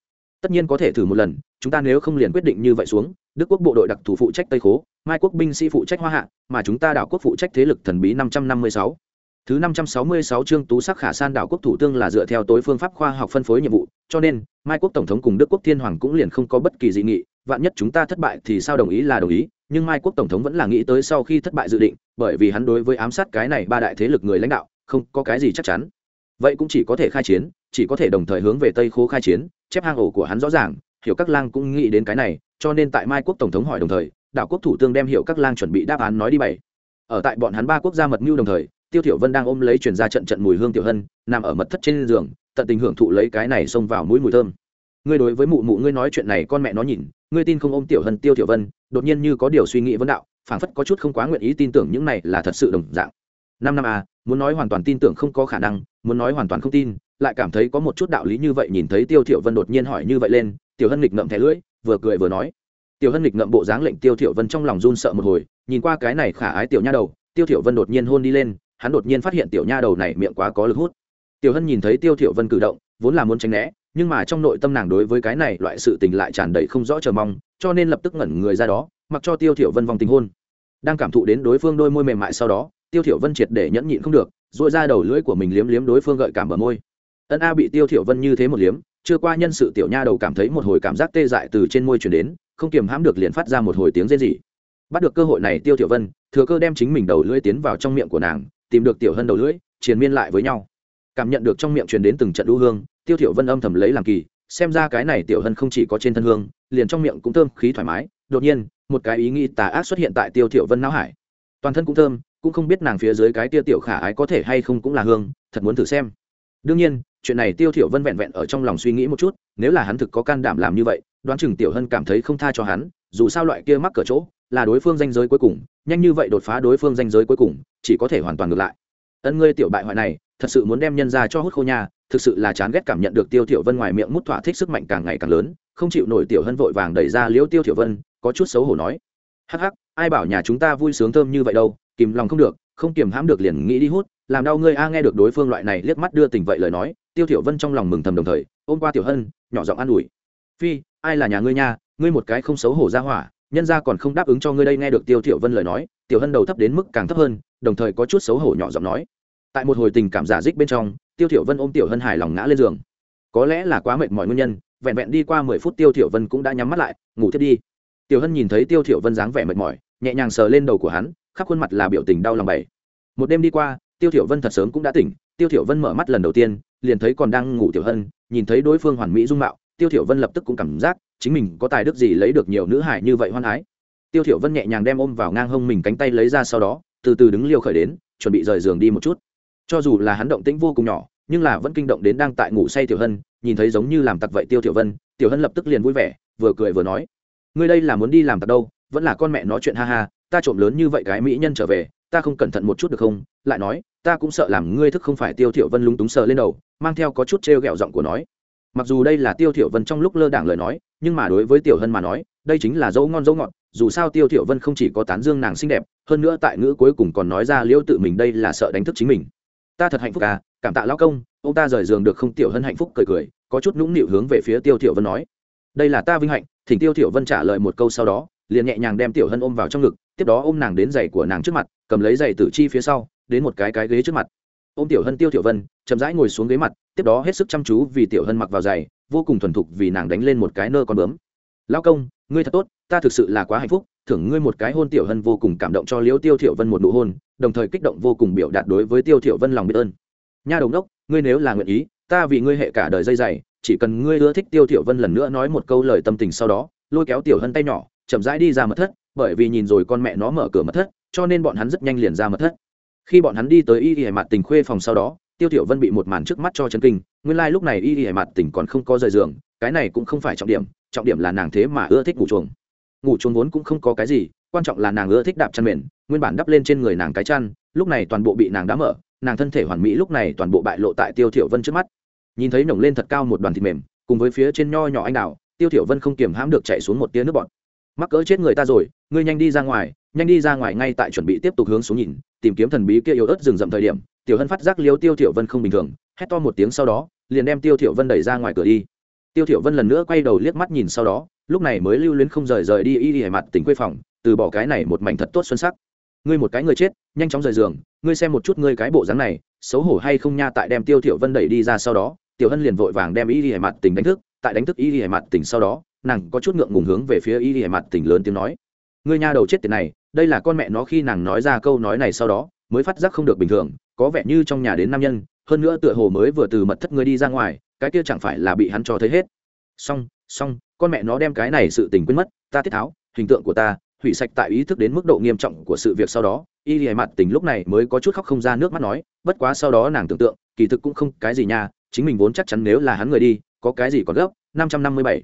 Tất nhiên có thể thử một lần, chúng ta nếu không liền quyết định như vậy xuống đức quốc bộ đội đặc thù phụ trách tây khố, mai quốc binh sĩ phụ trách hoa hạ, mà chúng ta đảo quốc phụ trách thế lực thần bí năm trăm năm mươi sáu. Thứ năm trăm sáu mươi sáu chương tú sắc khả san đảo quốc thủ tướng là dựa theo tối phương pháp khoa học phân phối nhiệm vụ, cho nên, mai quốc tổng thống cùng đức quốc thiên hoàng cũng liền không có bất kỳ dị nghị, vạn nhất chúng ta thất bại thì sao đồng ý là đồng ý, nhưng mai quốc tổng thống vẫn là nghĩ tới sau khi thất bại dự định, bởi vì hắn đối với ám sát cái này ba đại thế lực người lãnh đạo, không có cái gì chắc chắn. Vậy cũng chỉ có thể khai chiến, chỉ có thể đồng thời hướng về tây khố khai chiến, chép hang ổ của hắn rõ ràng, hiểu các lang cũng nghĩ đến cái này cho nên tại mai quốc tổng thống hỏi đồng thời, đảo quốc thủ tướng đem hiểu các lang chuẩn bị đáp án nói đi bảy ở tại bọn hắn ba quốc gia mật mưu đồng thời, tiêu thiểu vân đang ôm lấy truyền ra trận trận mùi hương tiểu hân, nằm ở mật thất trên giường, tận tình hưởng thụ lấy cái này xông vào mũi mùi thơm. Ngươi đối với mụ mụ ngươi nói chuyện này con mẹ nó nhìn, ngươi tin không ôm tiểu hân tiêu tiểu vân, đột nhiên như có điều suy nghĩ vấn đạo, phảng phất có chút không quá nguyện ý tin tưởng những này là thật sự đồng dạng. Năm năm à muốn nói hoàn toàn tin tưởng không có khả năng, muốn nói hoàn toàn không tin, lại cảm thấy có một chút đạo lý như vậy nhìn thấy tiêu tiểu vân đột nhiên hỏi như vậy lên, tiểu hân nghịch ngậm thẻ lưỡi vừa cười vừa nói. Tiểu hân nghịch ngậm bộ dáng lệnh tiêu thiểu vân trong lòng run sợ một hồi, nhìn qua cái này khả ái tiểu nha đầu, tiêu thiểu vân đột nhiên hôn đi lên, hắn đột nhiên phát hiện tiểu nha đầu này miệng quá có lực hút. Tiểu hân nhìn thấy tiêu thiểu vân cử động, vốn là muốn tránh né, nhưng mà trong nội tâm nàng đối với cái này loại sự tình lại tràn đầy không rõ chờ mong, cho nên lập tức ngẩn người ra đó, mặc cho tiêu thiểu vân vòng tình hôn. Đang cảm thụ đến đối phương đôi môi mềm mại sau đó, tiêu thiểu vân triệt để nhẫn nhịn không được duỗi ra đầu lưỡi của mình liếm liếm đối phương gợi cảm bờ môi. Ân a bị tiêu thiểu vân như thế một liếm chưa qua nhân sự tiểu nha đầu cảm thấy một hồi cảm giác tê dại từ trên môi truyền đến, không kiềm hãm được liền phát ra một hồi tiếng rên rỉ. Bắt được cơ hội này, tiêu tiểu vân, thừa cơ đem chính mình đầu lưỡi tiến vào trong miệng của nàng, tìm được tiểu hân đầu lưỡi, triền miên lại với nhau. Cảm nhận được trong miệng truyền đến từng trận đu hương, tiêu tiểu vân âm thầm lấy làm kỳ, xem ra cái này tiểu hân không chỉ có trên thân hương, liền trong miệng cũng thơm, khí thoải mái. Đột nhiên, một cái ý nghĩ tà ác xuất hiện tại tiêu tiểu vân não hải. Toàn thân cũng thơm, cũng không biết nàng phía dưới cái tia tiểu khả ái có thể hay không cũng là hương, thật muốn thử xem. Đương nhiên chuyện này tiêu thiểu vân vẹn vẹn ở trong lòng suy nghĩ một chút, nếu là hắn thực có can đảm làm như vậy, đoán chừng tiểu hân cảm thấy không tha cho hắn, dù sao loại kia mắc cỡ chỗ, là đối phương danh giới cuối cùng, nhanh như vậy đột phá đối phương danh giới cuối cùng, chỉ có thể hoàn toàn ngược lại. Ân ngươi tiểu bại hoại này, thật sự muốn đem nhân ra cho hút khô nhà thực sự là chán ghét cảm nhận được tiêu thiểu vân ngoài miệng mút thỏa thích sức mạnh càng ngày càng lớn, không chịu nổi tiểu hân vội vàng đẩy ra liễu tiêu thiểu vân, có chút xấu hổ nói. Hắc hắc, ai bảo nhà chúng ta vui sướng thơm như vậy đâu, kìm lòng không được, không kiềm hãm được liền nghĩ đi hút, làm đau ngươi a, nghe được đối phương loại này liếc mắt đưa tình vậy lời nói tiêu thiểu vân trong lòng mừng thầm đồng thời, ôm qua tiểu hân, nhỏ giọng an ủi. Phi, ai là nhà ngươi nha? Ngươi một cái không xấu hổ ra hỏa, nhân gia còn không đáp ứng cho ngươi đây nghe được tiêu thiểu vân lời nói. Tiểu hân đầu thấp đến mức càng thấp hơn, đồng thời có chút xấu hổ nhỏ giọng nói. Tại một hồi tình cảm giả dích bên trong, tiêu thiểu vân ôm tiểu hân hài lòng ngã lên giường. Có lẽ là quá mệt mỏi nguyên nhân, vẹn vẹn đi qua mười phút tiêu thiểu vân cũng đã nhắm mắt lại, ngủ thiết đi. Tiểu hân nhìn thấy tiêu thiểu vân dáng vẻ mệt mỏi, nhẹ nhàng sờ lên đầu của hắn, khắp khuôn mặt là biểu tình đau lòng bảy một đêm đi qua, tiêu thiểu vân thật sớm cũng đã tỉnh, tiêu thiểu vân mở mắt lần đầu tiên liền thấy còn đang ngủ tiểu hân, nhìn thấy đối phương hoàn mỹ dung mạo, tiêu thiểu vân lập tức cũng cảm giác chính mình có tài đức gì lấy được nhiều nữ hải như vậy hoan ái. Tiêu thiểu vân nhẹ nhàng đem ôm vào ngang hông mình cánh tay lấy ra sau đó, từ từ đứng liêu khởi đến, chuẩn bị rời giường đi một chút. Cho dù là hắn động tĩnh vô cùng nhỏ, nhưng là vẫn kinh động đến đang tại ngủ say tiểu hân, nhìn thấy giống như làm tặc vậy tiêu tiểu vân, tiểu hân lập tức liền vui vẻ, vừa cười vừa nói, ngươi đây là muốn đi làm tặc đâu, vẫn là con mẹ nói chuyện ha ha, ta trộm lớn như vậy cái mỹ nhân trở về ta không cẩn thận một chút được không? Lại nói, ta cũng sợ làm ngươi thức không phải tiêu thiểu vân lúng túng sờ lên đầu, mang theo có chút treo gẹo giọng của nói. Mặc dù đây là tiêu thiểu vân trong lúc lơ đảng lời nói, nhưng mà đối với tiểu hân mà nói, đây chính là dấu ngon dấu ngọt, dù sao tiêu thiểu vân không chỉ có tán dương nàng xinh đẹp, hơn nữa tại ngữ cuối cùng còn nói ra liễu tự mình đây là sợ đánh thức chính mình. Ta thật hạnh phúc à cảm tạ lão công, ông ta rời giường được không? Tiểu hân hạnh phúc cười cười, có chút nũng nịu hướng về phía tiêu thiểu vân nói. Đây là ta vinh hạnh, thỉnh tiêu thiểu vân trả lời một câu sau đó, liền nhẹ nhàng đem tiểu hân ôm vào trong ngực tiếp đó ôm nàng đến giày của nàng trước mặt, cầm lấy giày tử chi phía sau, đến một cái cái ghế trước mặt. Ôm tiểu hân, tiêu tiểu vân, chậm rãi ngồi xuống ghế mặt, tiếp đó hết sức chăm chú vì tiểu hân mặc vào giày, vô cùng thuần thục vì nàng đánh lên một cái nơ con bướm. Lão công, ngươi thật tốt, ta thực sự là quá hạnh phúc, thưởng ngươi một cái hôn tiểu hân vô cùng cảm động cho liễu tiêu thiểu vân một nụ hôn, đồng thời kích động vô cùng biểu đạt đối với tiêu thiểu vân lòng biết ơn. Nha đồng đốc, ngươi nếu là nguyện ý, ta vì ngươi hệ cả đời dây dày, chỉ cần ngươi ưa thích tiêu thiểu vân lần nữa nói một câu lời tâm tình sau đó, lôi kéo tiểu hân tay nhỏ, chậm rãi đi ra mật thất bởi vì nhìn rồi con mẹ nó mở cửa mật thất, cho nên bọn hắn rất nhanh liền ra mật thất. Khi bọn hắn đi tới y y mặt tình khuê phòng sau đó, tiêu tiểu vân bị một màn trước mắt cho chấn kinh, nguyên lai lúc này y y mặt tình còn không có rời giường, cái này cũng không phải trọng điểm trọng điểm là nàng thế mà ưa thích ngủ chuồng. Ngủ chuồng vốn cũng không có cái gì, quan trọng là nàng ưa thích đạp chăn mền, nguyên bản đắp lên trên người nàng cái chăn, lúc này toàn bộ bị nàng đã mở, nàng thân thể hoàn mỹ lúc này toàn bộ bại lộ tại tiêu tiểu vân trước mắt. Nhìn thấy nồng lên thật cao một đoàn thịt mềm, cùng với phía trên nho nhỏ anh đào, tiêu tiểu vân không kiềm hãm được chạy xuống một tia nước bọt mắc cỡ chết người ta rồi, ngươi nhanh đi ra ngoài, nhanh đi ra ngoài ngay tại chuẩn bị tiếp tục hướng xuống nhìn, tìm kiếm thần bí kia yếu ớt rừng rậm thời điểm, tiểu hân phát giác liêu tiêu tiểu vân không bình thường, hét to một tiếng sau đó, liền đem tiêu tiểu vân đẩy ra ngoài cửa đi. Tiêu tiểu vân lần nữa quay đầu liếc mắt nhìn sau đó, lúc này mới lưu luyến không rời rời đi y đi hải mặt tỉnh quê phòng, từ bỏ cái này một mảnh thật tốt xuân sắc. Ngươi một cái người chết, nhanh chóng rời giường, ngươi xem một chút ngươi cái bộ dáng này, xấu hổ hay không nha, tại đem tiêu tiểu vân đẩy đi ra sau đó, tiểu hân liền vội vàng đem y đi hải mặt tỉnh đánh thức, tại đánh thức y đi hải mặt tỉnh sau đó nàng có chút ngượng ngùng hướng về phía y đi mặt tỉnh lớn tiếng nói. Ngươi nha đầu chết tiệt này, đây là con mẹ nó khi nàng nói ra câu nói này sau đó, mới phát giác không được bình thường, có vẻ như trong nhà đến nam nhân, hơn nữa tựa hồ mới vừa từ mật thất ngươi đi ra ngoài, cái kia chẳng phải là bị hắn cho thấy hết. Xong xong, con mẹ nó đem cái này sự tình quên mất, ta tiết tháo, hình tượng của ta, hủy sạch tại ý thức đến mức độ nghiêm trọng của sự việc sau đó, y lìa mặt tình lúc này mới có chút khóc không ra nước mắt nói, bất quá sau đó nàng tưởng tượng, kỳ thực cũng không cái gì nha, chính mình vốn chắc chắn nếu là hắn người đi, có cái gì còn gấp, năm trăm năm mươi bảy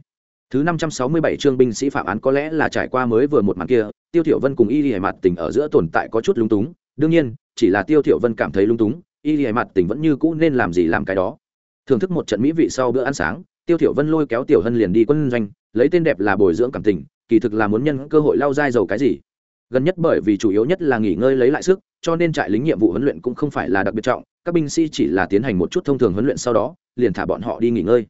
thứ năm trăm sáu mươi bảy chương binh sĩ phạm án có lẽ là trải qua mới vừa một màn kia, tiêu thiểu vân cùng y lìa mặt tình ở giữa tồn tại có chút lung túng. Đương nhiên, chỉ là tiêu thiểu vân cảm thấy lung túng, y lìa mặt tình vẫn như cũ nên làm gì làm cái đó. Thưởng thức một trận mỹ vị sau bữa ăn sáng, tiêu thiểu vân lôi kéo tiểu hân liền đi quân doanh, lấy tên đẹp là bồi dưỡng cảm tình, kỳ thực là muốn nhân cơ hội lao dai dầu cái gì. Gần nhất bởi vì chủ yếu nhất là nghỉ ngơi lấy lại sức, cho nên trại lính nhiệm vụ huấn luyện cũng không phải là đặc biệt trọng, các binh sĩ chỉ là tiến hành một chút thông thường huấn luyện sau đó, liền thả bọn họ đi nghỉ ngơi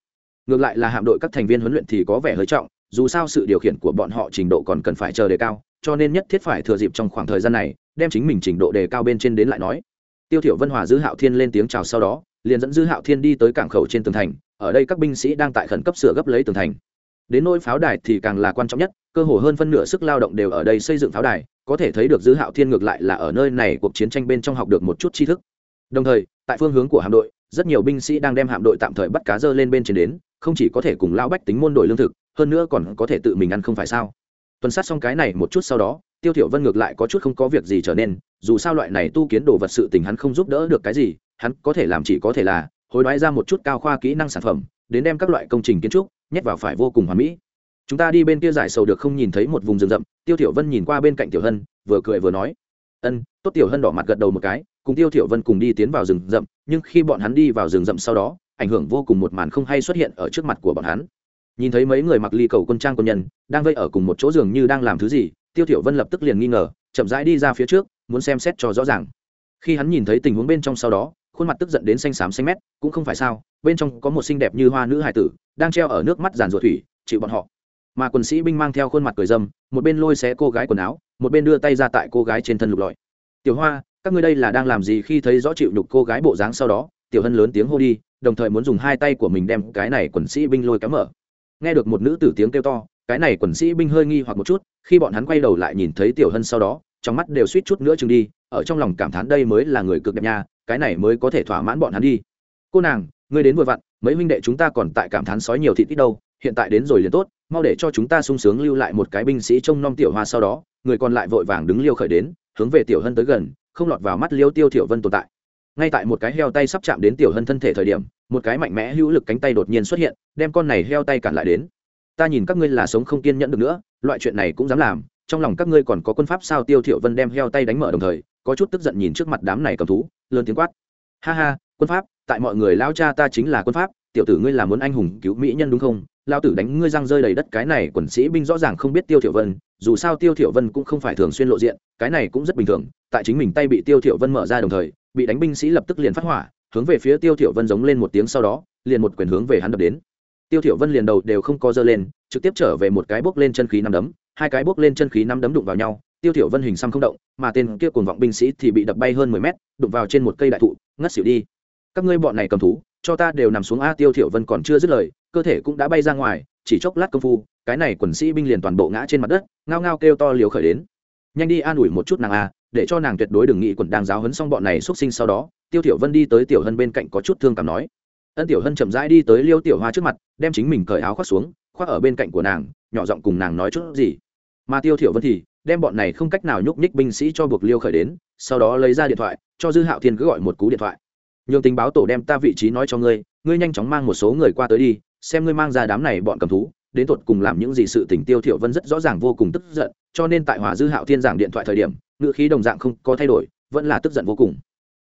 ngược lại là hạm đội các thành viên huấn luyện thì có vẻ hơi trọng, dù sao sự điều khiển của bọn họ trình độ còn cần phải chờ đề cao, cho nên nhất thiết phải thừa dịp trong khoảng thời gian này, đem chính mình trình độ đề cao bên trên đến lại nói. Tiêu thiểu vân hòa dư hạo thiên lên tiếng chào sau đó, liền dẫn dư hạo thiên đi tới cảng khẩu trên tường thành, ở đây các binh sĩ đang tại khẩn cấp sửa gấp lấy tường thành. Đến nỗi pháo đài thì càng là quan trọng nhất, cơ hồ hơn phân nửa sức lao động đều ở đây xây dựng pháo đài, có thể thấy được dư hạo thiên ngược lại là ở nơi này cuộc chiến tranh bên trong học được một chút tri thức. Đồng thời, tại phương hướng của hạm đội, rất nhiều binh sĩ đang đem hạm đội tạm thời bắt cá dơ lên bên trên đến không chỉ có thể cùng lão bách tính môn đổi lương thực, hơn nữa còn có thể tự mình ăn không phải sao? Tuần sát xong cái này một chút sau đó, tiêu thiểu vân ngược lại có chút không có việc gì trở nên, dù sao loại này tu kiến đồ vật sự tình hắn không giúp đỡ được cái gì, hắn có thể làm chỉ có thể là hối đoái ra một chút cao khoa kỹ năng sản phẩm, đến đem các loại công trình kiến trúc nhét vào phải vô cùng hoàn mỹ. Chúng ta đi bên kia giải sầu được không nhìn thấy một vùng rừng rậm, tiêu thiểu vân nhìn qua bên cạnh tiểu hân, vừa cười vừa nói, ân, tốt. Tiểu hân đỏ mặt gật đầu một cái, cùng tiêu thiểu vân cùng đi tiến vào rừng rậm, nhưng khi bọn hắn đi vào rừng rậm sau đó ảnh hưởng vô cùng một màn không hay xuất hiện ở trước mặt của bọn hắn. Nhìn thấy mấy người mặc ly cầu quân trang quân nhân, đang vây ở cùng một chỗ giường như đang làm thứ gì, tiêu thiểu vân lập tức liền nghi ngờ, chậm rãi đi ra phía trước, muốn xem xét cho rõ ràng. Khi hắn nhìn thấy tình huống bên trong sau đó, khuôn mặt tức giận đến xanh xám xanh mét, cũng không phải sao, bên trong có một xinh đẹp như hoa nữ hải tử, đang treo ở nước mắt giàn ruột thủy, chịu bọn họ. Mà quân sĩ binh mang theo khuôn mặt cười dâm, một bên lôi xé cô gái quần áo, một bên đưa tay ra tại cô gái trên thân lục lọi. Tiểu hoa, các ngươi đây là đang làm gì khi thấy rõ chịu nhục cô gái bộ dáng sau đó? Tiểu hân lớn tiếng hô đi đồng thời muốn dùng hai tay của mình đem cái này quần sĩ binh lôi kéo mở. Nghe được một nữ tử tiếng kêu to, cái này quần sĩ binh hơi nghi hoặc một chút, khi bọn hắn quay đầu lại nhìn thấy tiểu hân sau đó, trong mắt đều suýt chút nữa chừng đi, ở trong lòng cảm thán đây mới là người cực đẹp nha, cái này mới có thể thỏa mãn bọn hắn đi. Cô nàng, ngươi đến vừa vặn, mấy huynh đệ chúng ta còn tại cảm thán sói nhiều thịt ít đâu, hiện tại đến rồi liền tốt, mau để cho chúng ta sung sướng lưu lại một cái binh sĩ trông nom tiểu hoa sau đó, người còn lại vội vàng đứng liêu khởi đến, hướng về tiểu hân tới gần, không lọt vào mắt liêu tiêu tiểu vân tồn tại ngay tại một cái heo tay sắp chạm đến tiểu hân thân thể thời điểm, một cái mạnh mẽ hữu lực cánh tay đột nhiên xuất hiện, đem con này heo tay cản lại đến. Ta nhìn các ngươi là sống không kiên nhẫn được nữa, loại chuyện này cũng dám làm, trong lòng các ngươi còn có quân pháp sao? Tiêu thiệu vân đem heo tay đánh mở đồng thời, có chút tức giận nhìn trước mặt đám này cầm thú, lớn tiếng quát. Ha ha, quân pháp, tại mọi người lao cha ta chính là quân pháp, tiểu tử ngươi là muốn anh hùng cứu mỹ nhân đúng không? Lao tử đánh ngươi răng rơi đầy đất, cái này quần sĩ binh rõ ràng không biết tiêu thiệu vân, dù sao tiêu thiệu vân cũng không phải thường xuyên lộ diện, cái này cũng rất bình thường, tại chính mình tay bị tiêu thiệu vân mở ra đồng thời bị đánh binh sĩ lập tức liền phát hỏa, hướng về phía tiêu thiểu vân giống lên một tiếng sau đó, liền một quyền hướng về hắn đập đến. Tiêu thiểu vân liền đầu đều không co dơ lên, trực tiếp trở về một cái bước lên chân khí năm đấm, hai cái bước lên chân khí năm đấm đụng vào nhau, tiêu thiểu vân hình xăm không động, mà tên kia cuồng vọng binh sĩ thì bị đập bay hơn mười mét, đụng vào trên một cây đại thụ, ngất xỉu đi. Các ngươi bọn này cầm thú, cho ta đều nằm xuống a. Tiêu thiểu vân còn chưa dứt lời, cơ thể cũng đã bay ra ngoài, chỉ chốc lát công phu, cái này quần sĩ binh liền toàn bộ ngã trên mặt đất, ngao ngao kêu to liều khởi đến. Nhanh đi an ủi một chút nàng a để cho nàng tuyệt đối đừng nghĩ quần đang giáo huấn xong bọn này xuất sinh sau đó, tiêu thiểu vân đi tới tiểu hân bên cạnh có chút thương cảm nói. Ân tiểu hân chậm rãi đi tới liêu tiểu hoa trước mặt, đem chính mình cởi áo khoác xuống, khoác ở bên cạnh của nàng, nhỏ giọng cùng nàng nói chút gì. Mà tiêu thiểu vân thì đem bọn này không cách nào nhúc nhích binh sĩ cho buộc liêu khởi đến, sau đó lấy ra điện thoại, cho dư hạo thiên cứ gọi một cú điện thoại. Nhường tình báo tổ đem ta vị trí nói cho ngươi ngươi nhanh chóng mang một số người qua tới đi, xem ngươi mang ra đám này bọn cầm thú, đến tột cùng làm những gì sự tình tiêu thiểu vân rất rõ ràng vô cùng tức giận, cho nên tại hòa dư hạo thiên giảng điện thoại thời điểm ngựa khí đồng dạng không có thay đổi, vẫn là tức giận vô cùng.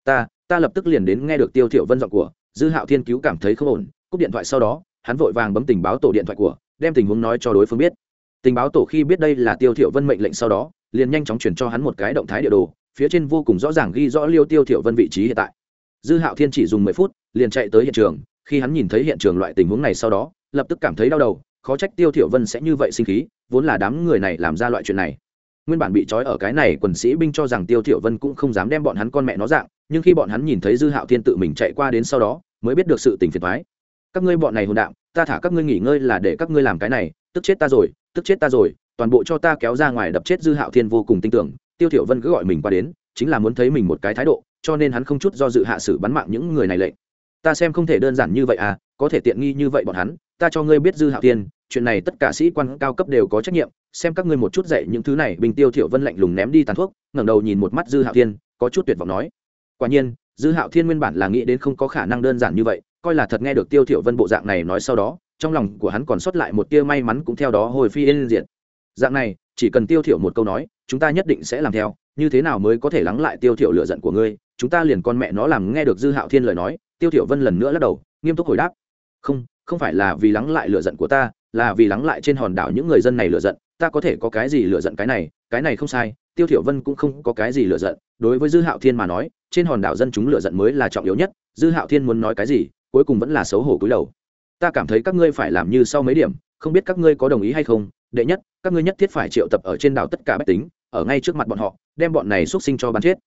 Ta ta lập tức liền đến nghe được tiêu thiểu vân giọng của, dư hạo thiên cứu cảm thấy không ổn, cúp điện thoại sau đó, hắn vội vàng bấm tình báo tổ điện thoại của, đem tình huống nói cho đối phương biết. Tình báo tổ khi biết đây là tiêu thiểu vân mệnh lệnh sau đó, liền nhanh chóng chuyển cho hắn một cái động thái địa đồ, phía trên vô cùng rõ ràng ghi rõ liêu tiêu thiểu vân vị trí hiện tại. Dư hạo thiên chỉ dùng mười phút, liền chạy tới hiện trường, khi hắn nhìn thấy hiện trường loại tình huống này sau đó, lập tức cảm thấy đau đầu, khó trách tiêu thiểu vân sẽ như vậy sinh khí, vốn là đám người này làm ra loại chuyện này nguyên bản bị trói ở cái này quần sĩ binh cho rằng tiêu thiểu vân cũng không dám đem bọn hắn con mẹ nó dạng, nhưng khi bọn hắn nhìn thấy dư hạo thiên tự mình chạy qua đến sau đó, mới biết được sự tình phiền toái. Các ngươi bọn này hồn đạm ta thả các ngươi nghỉ ngơi là để các ngươi làm cái này, tức chết ta rồi, tức chết ta rồi, toàn bộ cho ta kéo ra ngoài đập chết dư hạo thiên vô cùng tin tưởng, tiêu thiểu vân cứ gọi mình qua đến, chính là muốn thấy mình một cái thái độ, cho nên hắn không chút do dự hạ sử bắn mạng những người này lệnh. Ta xem không thể đơn giản như vậy à có thể tiện nghi như vậy bọn hắn, ta cho ngươi biết dư hạo thiên chuyện này tất cả sĩ quan cao cấp đều có trách nhiệm, xem các ngươi một chút dạy những thứ này, bình tiêu thiểu vân lạnh lùng ném đi tàn thuốc, ngẩng đầu nhìn một mắt dư hạo thiên, có chút tuyệt vọng nói. Quả nhiên, dư hạo thiên nguyên bản là nghĩ đến không có khả năng đơn giản như vậy, coi là thật nghe được tiêu thiểu vân bộ dạng này nói sau đó, trong lòng của hắn còn sót lại một tia may mắn cũng theo đó hồi phi yên diện dạng này, chỉ cần tiêu thiểu một câu nói, chúng ta nhất định sẽ làm theo, như thế nào mới có thể lắng lại tiêu thiểu lửa giận của ngươi? Chúng ta liền con mẹ nó làm nghe được dư hạo thiên lời nói, tiêu thiểu vân lần nữa lắc đầu, nghiêm túc hồi đáp. Không không phải là vì lắng lại lửa giận của ta là vì lắng lại trên hòn đảo những người dân này lựa giận, ta có thể có cái gì lựa giận cái này cái này không sai, tiêu thiểu vân cũng không có cái gì lựa giận, đối với dư hạo thiên mà nói, trên hòn đảo dân chúng lựa giận mới là trọng yếu nhất, dư hạo thiên muốn nói cái gì, cuối cùng vẫn là xấu hổ cúi đầu. Ta cảm thấy các ngươi phải làm như sau mấy điểm, không biết các ngươi có đồng ý hay không, đệ nhất, các ngươi nhất thiết phải triệu tập ở trên đảo tất cả bách tính, ở ngay trước mặt bọn họ, đem bọn này xuất sinh cho bắn chết.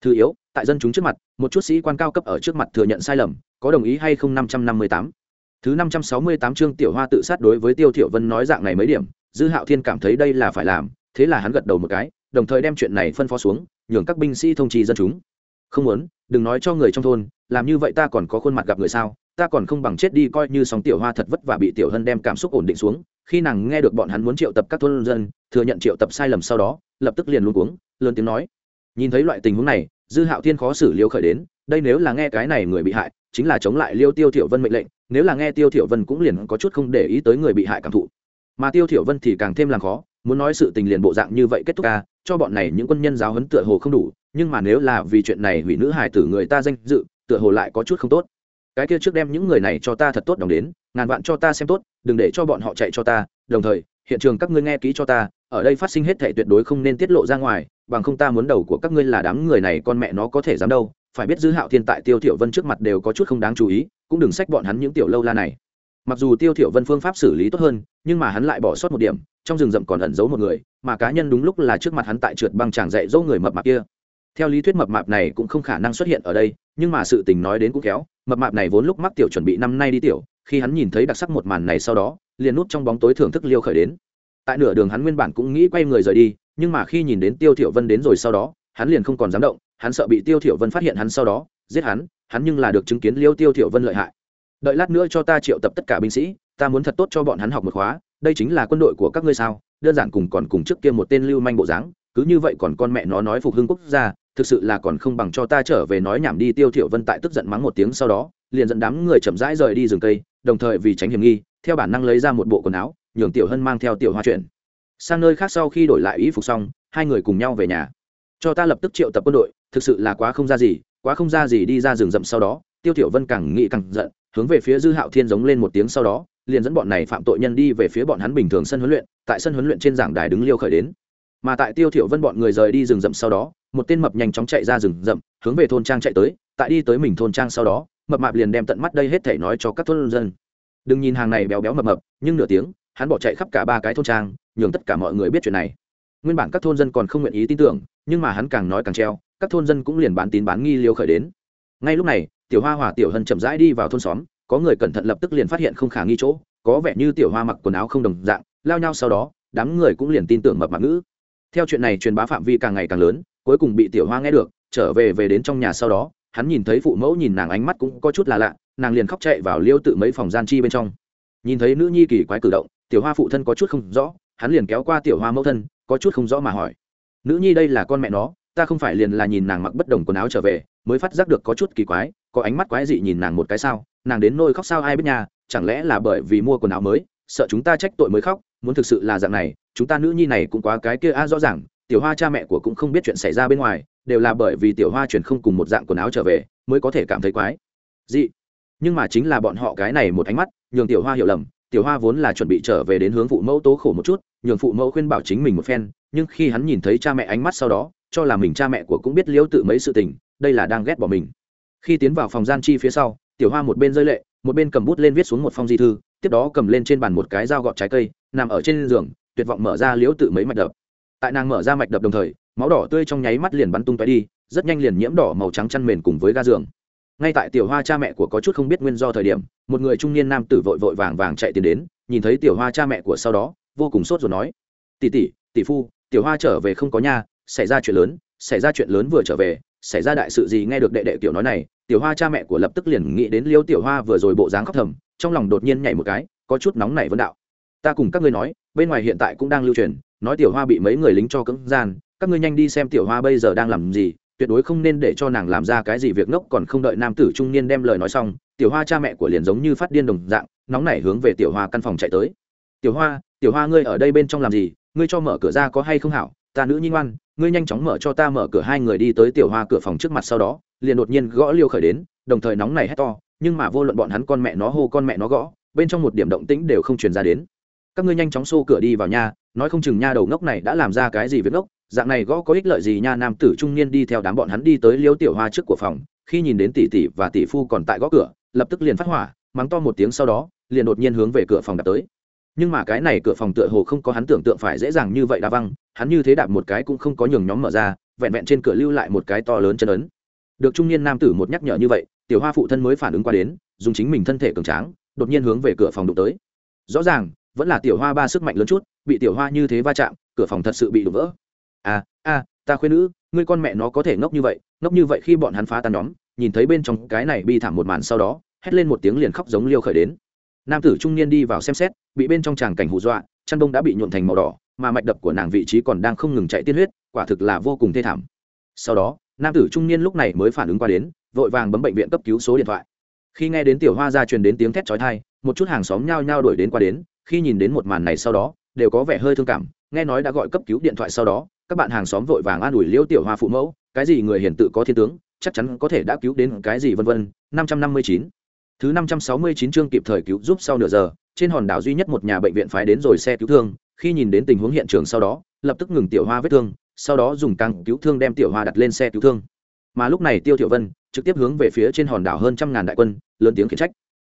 Thứ yếu, tại dân chúng trước mặt, một chút sĩ quan cao cấp ở trước mặt thừa nhận sai lầm, có đồng ý hay không năm trăm năm mươi tám? Thứ năm trăm sáu mươi tám chương tiểu hoa tự sát đối với tiêu thiểu vân nói dạng này mấy điểm, dư hạo thiên cảm thấy đây là phải làm, thế là hắn gật đầu một cái, đồng thời đem chuyện này phân phó xuống, nhường các binh sĩ thông trì dân chúng. Không muốn, đừng nói cho người trong thôn, làm như vậy ta còn có khuôn mặt gặp người sao, ta còn không bằng chết đi coi như sóng tiểu hoa thật vất vả bị tiểu hân đem cảm xúc ổn định xuống, khi nàng nghe được bọn hắn muốn triệu tập các thôn dân, thừa nhận triệu tập sai lầm sau đó, lập tức liền luôn cuống, lớn tiếng nói. Nhìn thấy loại tình huống này dư hạo thiên khó xử liêu khởi đến, đây nếu là nghe cái này người bị hại, chính là chống lại liêu tiêu thiểu vân mệnh lệnh, nếu là nghe tiêu thiểu vân cũng liền có chút không để ý tới người bị hại cảm thụ. Mà tiêu thiểu vân thì càng thêm làm khó, muốn nói sự tình liền bộ dạng như vậy kết thúc ca cho bọn này những quân nhân giáo huấn tựa hồ không đủ, nhưng mà nếu là vì chuyện này hủy nữ hài tử người ta danh dự, tựa hồ lại có chút không tốt. Cái kia trước đem những người này cho ta thật tốt đồng đến, ngàn vạn cho ta xem tốt, đừng để cho bọn họ chạy cho ta, đồng thời, hiện trường các ngươi nghe kỹ cho ta ở đây phát sinh hết thể tuyệt đối không nên tiết lộ ra ngoài, bằng không ta muốn đầu của các ngươi là đám người này, con mẹ nó có thể dám đâu, phải biết dư hạo thiên tại tiêu thiểu vân trước mặt đều có chút không đáng chú ý, cũng đừng sách bọn hắn những tiểu lâu la này. Mặc dù tiêu thiểu vân phương pháp xử lý tốt hơn, nhưng mà hắn lại bỏ sót một điểm, trong rừng rậm còn ẩn giấu một người, mà cá nhân đúng lúc là trước mặt hắn tại trượt băng chàng dạy dỗ người mập mạp kia. Theo lý thuyết mập mạp này cũng không khả năng xuất hiện ở đây, nhưng mà sự tình nói đến cũng kéo mập mạp này vốn lúc mắc tiểu chuẩn bị năm nay đi tiểu, khi hắn nhìn thấy đặc sắc một màn này sau đó, liền nút trong bóng tối thưởng thức liêu khởi đến tại nửa đường hắn nguyên bản cũng nghĩ quay người rời đi, nhưng mà khi nhìn đến tiêu thiểu vân đến rồi sau đó, hắn liền không còn dám động, hắn sợ bị tiêu thiểu vân phát hiện hắn sau đó, giết hắn hắn nhưng là được chứng kiến liêu tiêu thiểu vân lợi hại. Đợi lát nữa cho ta triệu tập tất cả binh sĩ, ta muốn thật tốt cho bọn hắn học một khóa, đây chính là quân đội của các ngươi sao, đơn giản cùng còn cùng trước kia một tên lưu manh bộ dáng, cứ như vậy còn con mẹ nó nói phục hưng quốc gia, thực sự là còn không bằng cho ta trở về nói nhảm đi. Tiêu thiểu vân tại tức giận mắng một tiếng sau đó, liền dẫn đám người chậm rãi rời đi rừng cây, đồng thời vì tránh hiểm nghi, theo bản năng lấy ra một bộ quần áo nhường tiểu hân mang theo tiểu hoa chuyển. Sang nơi khác sau khi đổi lại y phục xong, hai người cùng nhau về nhà. Cho ta lập tức triệu tập quân đội, thực sự là quá không ra gì, quá không ra gì đi ra rừng rậm sau đó, tiêu tiểu vân càng nghĩ càng giận, hướng về phía dư hạo thiên giống lên một tiếng sau đó, liền dẫn bọn này phạm tội nhân đi về phía bọn hắn bình thường sân huấn luyện, tại sân huấn luyện trên giảng đài đứng liêu khởi đến. Mà tại tiêu thiểu vân bọn người rời đi rừng rậm sau đó, một tên mập nhanh chóng chạy ra rừng rậm, hướng về thôn trang chạy tới, tại đi tới mình thôn trang sau đó, mập mạp liền đem tận mắt đây hết thể nói cho các thôn dân. Đừng nhìn hàng này béo béo mập mập, nhưng nửa tiếng hắn bỏ chạy khắp cả ba cái thôn trang, nhường tất cả mọi người biết chuyện này. Nguyên bản các thôn dân còn không nguyện ý tin tưởng, nhưng mà hắn càng nói càng treo, các thôn dân cũng liền bán tín bán nghi liêu khởi đến. Ngay lúc này, tiểu hoa hòa tiểu hân chậm rãi đi vào thôn xóm, có người cẩn thận lập tức liền phát hiện không khả nghi chỗ, có vẻ như tiểu hoa mặc quần áo không đồng dạng, lao nhau sau đó, đám người cũng liền tin tưởng mập mạc ngữ. Theo chuyện này truyền bá phạm vi càng ngày càng lớn, cuối cùng bị tiểu hoa nghe được, trở về về đến trong nhà sau đó, hắn nhìn thấy phụ mẫu nhìn nàng ánh mắt cũng có chút là lạ, nàng liền khóc chạy vào liêu tự mấy phòng gian chi bên trong. Nhìn thấy nữ nhi kỳ quái cử động tiểu hoa phụ thân có chút không rõ, hắn liền kéo qua tiểu hoa mẫu thân, có chút không rõ mà hỏi. Nữ nhi đây là con mẹ nó, ta không phải liền là nhìn nàng mặc bất đồng quần áo trở về, mới phát giác được có chút kỳ quái, có ánh mắt quái dị nhìn nàng một cái sao, nàng đến nôi khóc sao ai biết nhà chẳng lẽ là bởi vì mua quần áo mới, sợ chúng ta trách tội mới khóc, muốn thực sự là dạng này, chúng ta nữ nhi này cũng quá cái kia a, rõ ràng, tiểu hoa cha mẹ của cũng không biết chuyện xảy ra bên ngoài, đều là bởi vì tiểu hoa chuyển không cùng một dạng quần áo trở về, mới có thể cảm thấy quái dị. Nhưng mà chính là bọn họ cái này một ánh mắt, nhường tiểu hoa hiểu lầm tiểu hoa vốn là chuẩn bị trở về đến hướng phụ mẫu tố khổ một chút, nhường phụ mẫu khuyên bảo chính mình một phen, nhưng khi hắn nhìn thấy cha mẹ ánh mắt sau đó, cho là mình cha mẹ của cũng biết liễu tự mấy sự tình, đây là đang ghét bỏ mình. Khi tiến vào phòng gian chi phía sau, tiểu hoa một bên rơi lệ, một bên cầm bút lên viết xuống một phong di thư, tiếp đó cầm lên trên bàn một cái dao gọt trái cây, nằm ở trên giường, tuyệt vọng mở ra liễu tự mấy mạch đập. Tại nàng mở ra mạch đập đồng thời, máu đỏ tươi trong nháy mắt liền bắn tung tóe đi, rất nhanh liền nhiễm đỏ màu trắng chăn mền cùng với ga giường ngay tại tiểu hoa cha mẹ của có chút không biết nguyên do thời điểm, một người trung niên nam tử vội vội vàng vàng chạy tiến đến, nhìn thấy tiểu hoa cha mẹ của sau đó, vô cùng sốt rồi nói, tỷ tỷ tỷ phu, tiểu hoa trở về không có nhà, xảy ra chuyện lớn, xảy ra chuyện lớn vừa trở về, xảy ra đại sự gì nghe được đệ đệ tiểu nói này. Tiểu hoa cha mẹ của lập tức liền nghĩ đến liêu tiểu hoa vừa rồi bộ dáng khóc thầm, trong lòng đột nhiên nhảy một cái, có chút nóng nảy vấn đạo, ta cùng các ngươi nói, bên ngoài hiện tại cũng đang lưu truyền, nói tiểu hoa bị mấy người lính cho cưỡng gian, các ngươi nhanh đi xem tiểu hoa bây giờ đang làm gì tuyệt đối không nên để cho nàng làm ra cái gì việc ngốc, còn không đợi nam tử trung niên đem lời nói xong, tiểu hoa cha mẹ của liền giống như phát điên đồng dạng, nóng nảy hướng về tiểu hoa căn phòng chạy tới. Tiểu hoa tiểu hoa ngươi ở đây bên trong làm gì? Ngươi cho mở cửa ra có hay không hảo? Ta nữ nhi ngoan, ngươi nhanh chóng mở cho ta mở cửa hai người đi tới tiểu hoa cửa phòng trước mặt sau đó, liền đột nhiên gõ liêu khởi đến, đồng thời nóng này hét to, nhưng mà vô luận bọn hắn con mẹ nó hô con mẹ nó gõ, bên trong một điểm động tĩnh đều không truyền ra đến. Các ngươi nhanh chóng xô cửa đi vào nhà, nói không chừng nha đầu ngốc này đã làm ra cái gì việc ngốc dạng này gõ có ích lợi gì nha, nam tử trung niên đi theo đám bọn hắn đi tới liêu tiểu hoa trước của phòng, khi nhìn đến tỷ tỷ và tỷ phu còn tại gõ cửa, lập tức liền phát hỏa, mắng to một tiếng sau đó, liền đột nhiên hướng về cửa phòng đạp tới. Nhưng mà cái này cửa phòng tựa hồ không có hắn tưởng tượng phải dễ dàng như vậy đa văng, hắn như thế đạp một cái cũng không có nhường nhóm mở ra, vẹn vẹn trên cửa lưu lại một cái to lớn chân ấn. Được trung niên nam tử một nhắc nhở như vậy, tiểu hoa phụ thân mới phản ứng qua đến, dùng chính mình thân thể cường tráng, đột nhiên hướng về cửa phòng đụng tới. Rõ ràng, vẫn là tiểu hoa ba sức mạnh lớn chút, bị tiểu hoa như thế va chạm, cửa phòng thật sự bị đụng vỡ à à ta khuyên nữ, ngươi con mẹ nó có thể ngốc như vậy, ngốc như vậy khi bọn hắn phá tan nhóm, nhìn thấy bên trong cái này bi thảm một màn sau đó, hét lên một tiếng liền khóc giống liêu khởi đến. Nam tử trung niên đi vào xem xét, bị bên trong tràng cảnh hù dọa, chăn đông đã bị nhuộn thành màu đỏ, mà mạch đập của nàng vị trí còn đang không ngừng chạy tiên huyết, quả thực là vô cùng thê thảm. Sau đó, nam tử trung niên lúc này mới phản ứng qua đến, vội vàng bấm bệnh viện cấp cứu số điện thoại. Khi nghe đến tiểu hoa ra truyền đến tiếng thét chói tai, một chút hàng xóm nhao nhao đuổi đến qua đến, khi nhìn đến một màn này sau đó, đều có vẻ hơi thương cảm, nghe nói đã gọi cấp cứu điện thoại sau đó các bạn hàng xóm vội vàng an ủi liễu tiểu hoa phụ mẫu, cái gì người hiền tự có thiên tướng, chắc chắn có thể đã cứu đến cái gì vân vân. Năm trăm năm mươi chín. Thứ năm trăm sáu mươi chín chương kịp thời cứu giúp sau nửa giờ, trên hòn đảo duy nhất một nhà bệnh viện phái đến rồi xe cứu thương, khi nhìn đến tình huống hiện trường sau đó, lập tức ngừng tiểu hoa vết thương, sau đó dùng càng cứu thương đem tiểu hoa đặt lên xe cứu thương. Mà lúc này tiêu tiểu vân trực tiếp hướng về phía trên hòn đảo hơn trăm ngàn đại quân, lớn tiếng khiển trách.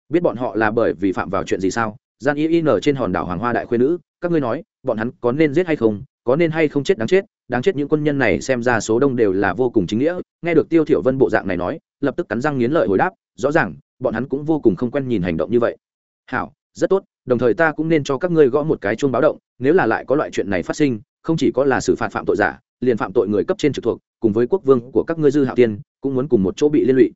Biết bọn họ là bởi vì phạm vào chuyện gì sao? Gian y in trên hòn đảo hoàng hoa đại khuyên nữ, các ngươi nói, bọn hắn có nên giết hay không? Có nên hay không chết đáng chết đáng chết những quân nhân này xem ra số đông đều là vô cùng chính nghĩa. Nghe được tiêu thiểu vân bộ dạng này nói, lập tức cắn răng nghiến lợi hồi đáp, rõ ràng, bọn hắn cũng vô cùng không quen nhìn hành động như vậy. Hảo, rất tốt, đồng thời ta cũng nên cho các ngươi gõ một cái chuông báo động, nếu là lại có loại chuyện này phát sinh, không chỉ có là xử phạt phạm tội giả, liền phạm tội người cấp trên trực thuộc, cùng với quốc vương của các ngươi dư hạo tiên, cũng muốn cùng một chỗ bị liên lụy.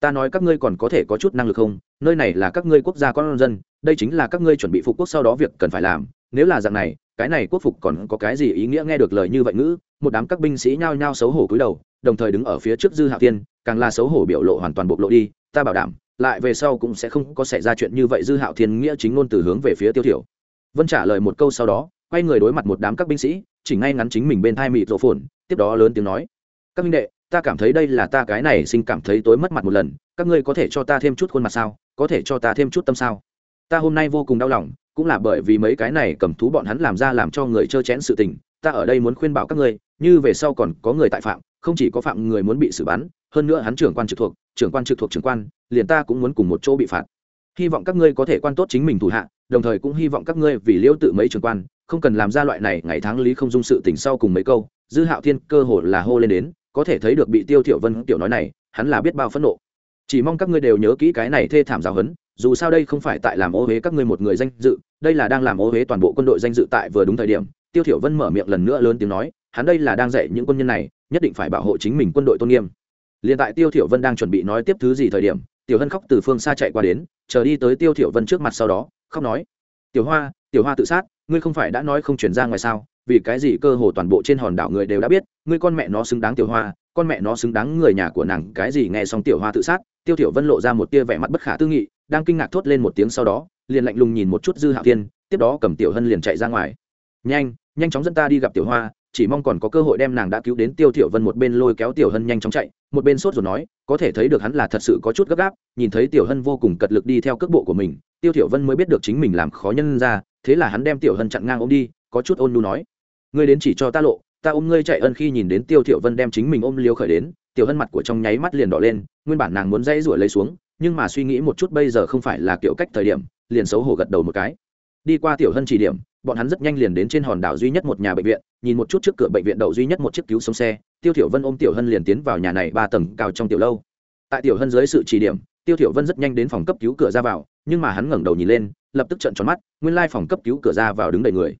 Ta nói các ngươi còn có thể có chút năng lực không? Nơi này là các ngươi quốc gia con dân, đây chính là các ngươi chuẩn bị phục quốc sau đó việc cần phải làm. Nếu là dạng này cái này quốc phục còn có cái gì ý nghĩa nghe được lời như vậy ngữ, một đám các binh sĩ nhao nhao xấu hổ cúi đầu, đồng thời đứng ở phía trước dư hạo tiên càng là xấu hổ biểu lộ hoàn toàn bộc lộ đi, ta bảo đảm, lại về sau cũng sẽ không có xảy ra chuyện như vậy. Dư hạo thiên nghĩa chính ngôn từ hướng về phía tiêu thiểu. Vân trả lời một câu sau đó, quay người đối mặt một đám các binh sĩ, chỉ ngay ngắn chính mình bên thai mịt rộ phồn, tiếp đó lớn tiếng nói, các minh đệ, ta cảm thấy đây là ta cái này sinh cảm thấy tối mất mặt một lần, các ngươi có thể cho ta thêm chút khuôn mặt sao? Có thể cho ta thêm chút tâm sao? Ta hôm nay vô cùng đau lòng cũng là bởi vì mấy cái này cầm thú bọn hắn làm ra làm cho người trơ chén sự tình, ta ở đây muốn khuyên bảo các ngươi, như về sau còn có người tại phạm, không chỉ có phạm người muốn bị xử bắn, hơn nữa hắn trưởng quan trực thuộc, trưởng quan trực thuộc trưởng quan, liền ta cũng muốn cùng một chỗ bị phạt. Hy vọng các ngươi có thể quan tốt chính mình thủ hạ, đồng thời cũng hy vọng các ngươi vì liêu tự mấy trưởng quan, không cần làm ra loại này ngày tháng lý không dung sự tình sau cùng mấy câu, dư hạo thiên cơ hồ là hô lên đến, có thể thấy được bị tiêu thiểu vân tiểu nói này, hắn là biết bao phẫn nộ. Chỉ mong các ngươi đều nhớ kỹ cái này thê thảm giáo huấn dù sao đây không phải tại làm ô huế các ngươi một người danh dự, đây là đang làm ô huế toàn bộ quân đội danh dự tại vừa đúng thời điểm, tiêu thiểu vân mở miệng lần nữa lớn tiếng nói, hắn đây là đang dạy những quân nhân này, nhất định phải bảo hộ chính mình quân đội tôn nghiêm. Liền tại tiêu thiểu vân đang chuẩn bị nói tiếp thứ gì thời điểm, tiểu hân khóc từ phương xa chạy qua đến, chờ đi tới tiêu thiểu vân trước mặt sau đó, khóc nói, tiểu hoa tiểu hoa tự sát, ngươi không phải đã nói không chuyển ra ngoài sao? Vì cái gì cơ hồ toàn bộ trên hòn đảo người đều đã biết, ngươi con mẹ nó xứng đáng tiểu hoa, con mẹ nó xứng đáng người nhà của nàng, cái gì nghe xong tiểu hoa tự sát tiêu thiểu vân lộ ra một tia vẻ mặt bất khả tư nghị, đang kinh ngạc thốt lên một tiếng sau đó, liền lạnh lùng nhìn một chút dư hạo thiên, tiếp đó cầm tiểu hân liền chạy ra ngoài. Nhanh nhanh chóng dẫn ta đi gặp tiểu hoa, chỉ mong còn có cơ hội đem nàng đã cứu đến. Tiêu thiểu vân một bên lôi kéo tiểu hân nhanh chóng chạy, một bên sốt rồi nói, có thể thấy được hắn là thật sự có chút gấp gáp, nhìn thấy tiểu hân vô cùng cật lực đi theo cước bộ của mình, tiêu thiểu vân mới biết được chính mình làm khó nhân ra, thế là hắn đem tiểu hân chặn ngang ôm đi, có chút ôn nhu nói, ngươi đến chỉ cho ta lộ, ta ôm ngươi chạy ân khi nhìn đến tiêu thiểu vân đem chính mình ôm liêu khởi đến tiểu hân mặt của trong nháy mắt liền đỏ lên, nguyên bản nàng muốn dây rủi lấy xuống, nhưng mà suy nghĩ một chút bây giờ không phải là kiểu cách thời điểm, liền xấu hổ gật đầu một cái. Đi qua tiểu hân chỉ điểm, bọn hắn rất nhanh liền đến trên hòn đảo duy nhất một nhà bệnh viện, nhìn một chút trước cửa bệnh viện đậu duy nhất một chiếc cứu sống xe, tiêu thiểu vân ôm tiểu hân liền tiến vào nhà này ba tầng cao trong tiểu lâu. Tại tiểu hân dưới sự chỉ điểm, tiêu thiểu vân rất nhanh đến phòng cấp cứu cửa ra vào, nhưng mà hắn ngẩng đầu nhìn lên, lập tức trợn tròn mắt, nguyên lai phòng cấp cứu cửa ra vào đứng đầy người.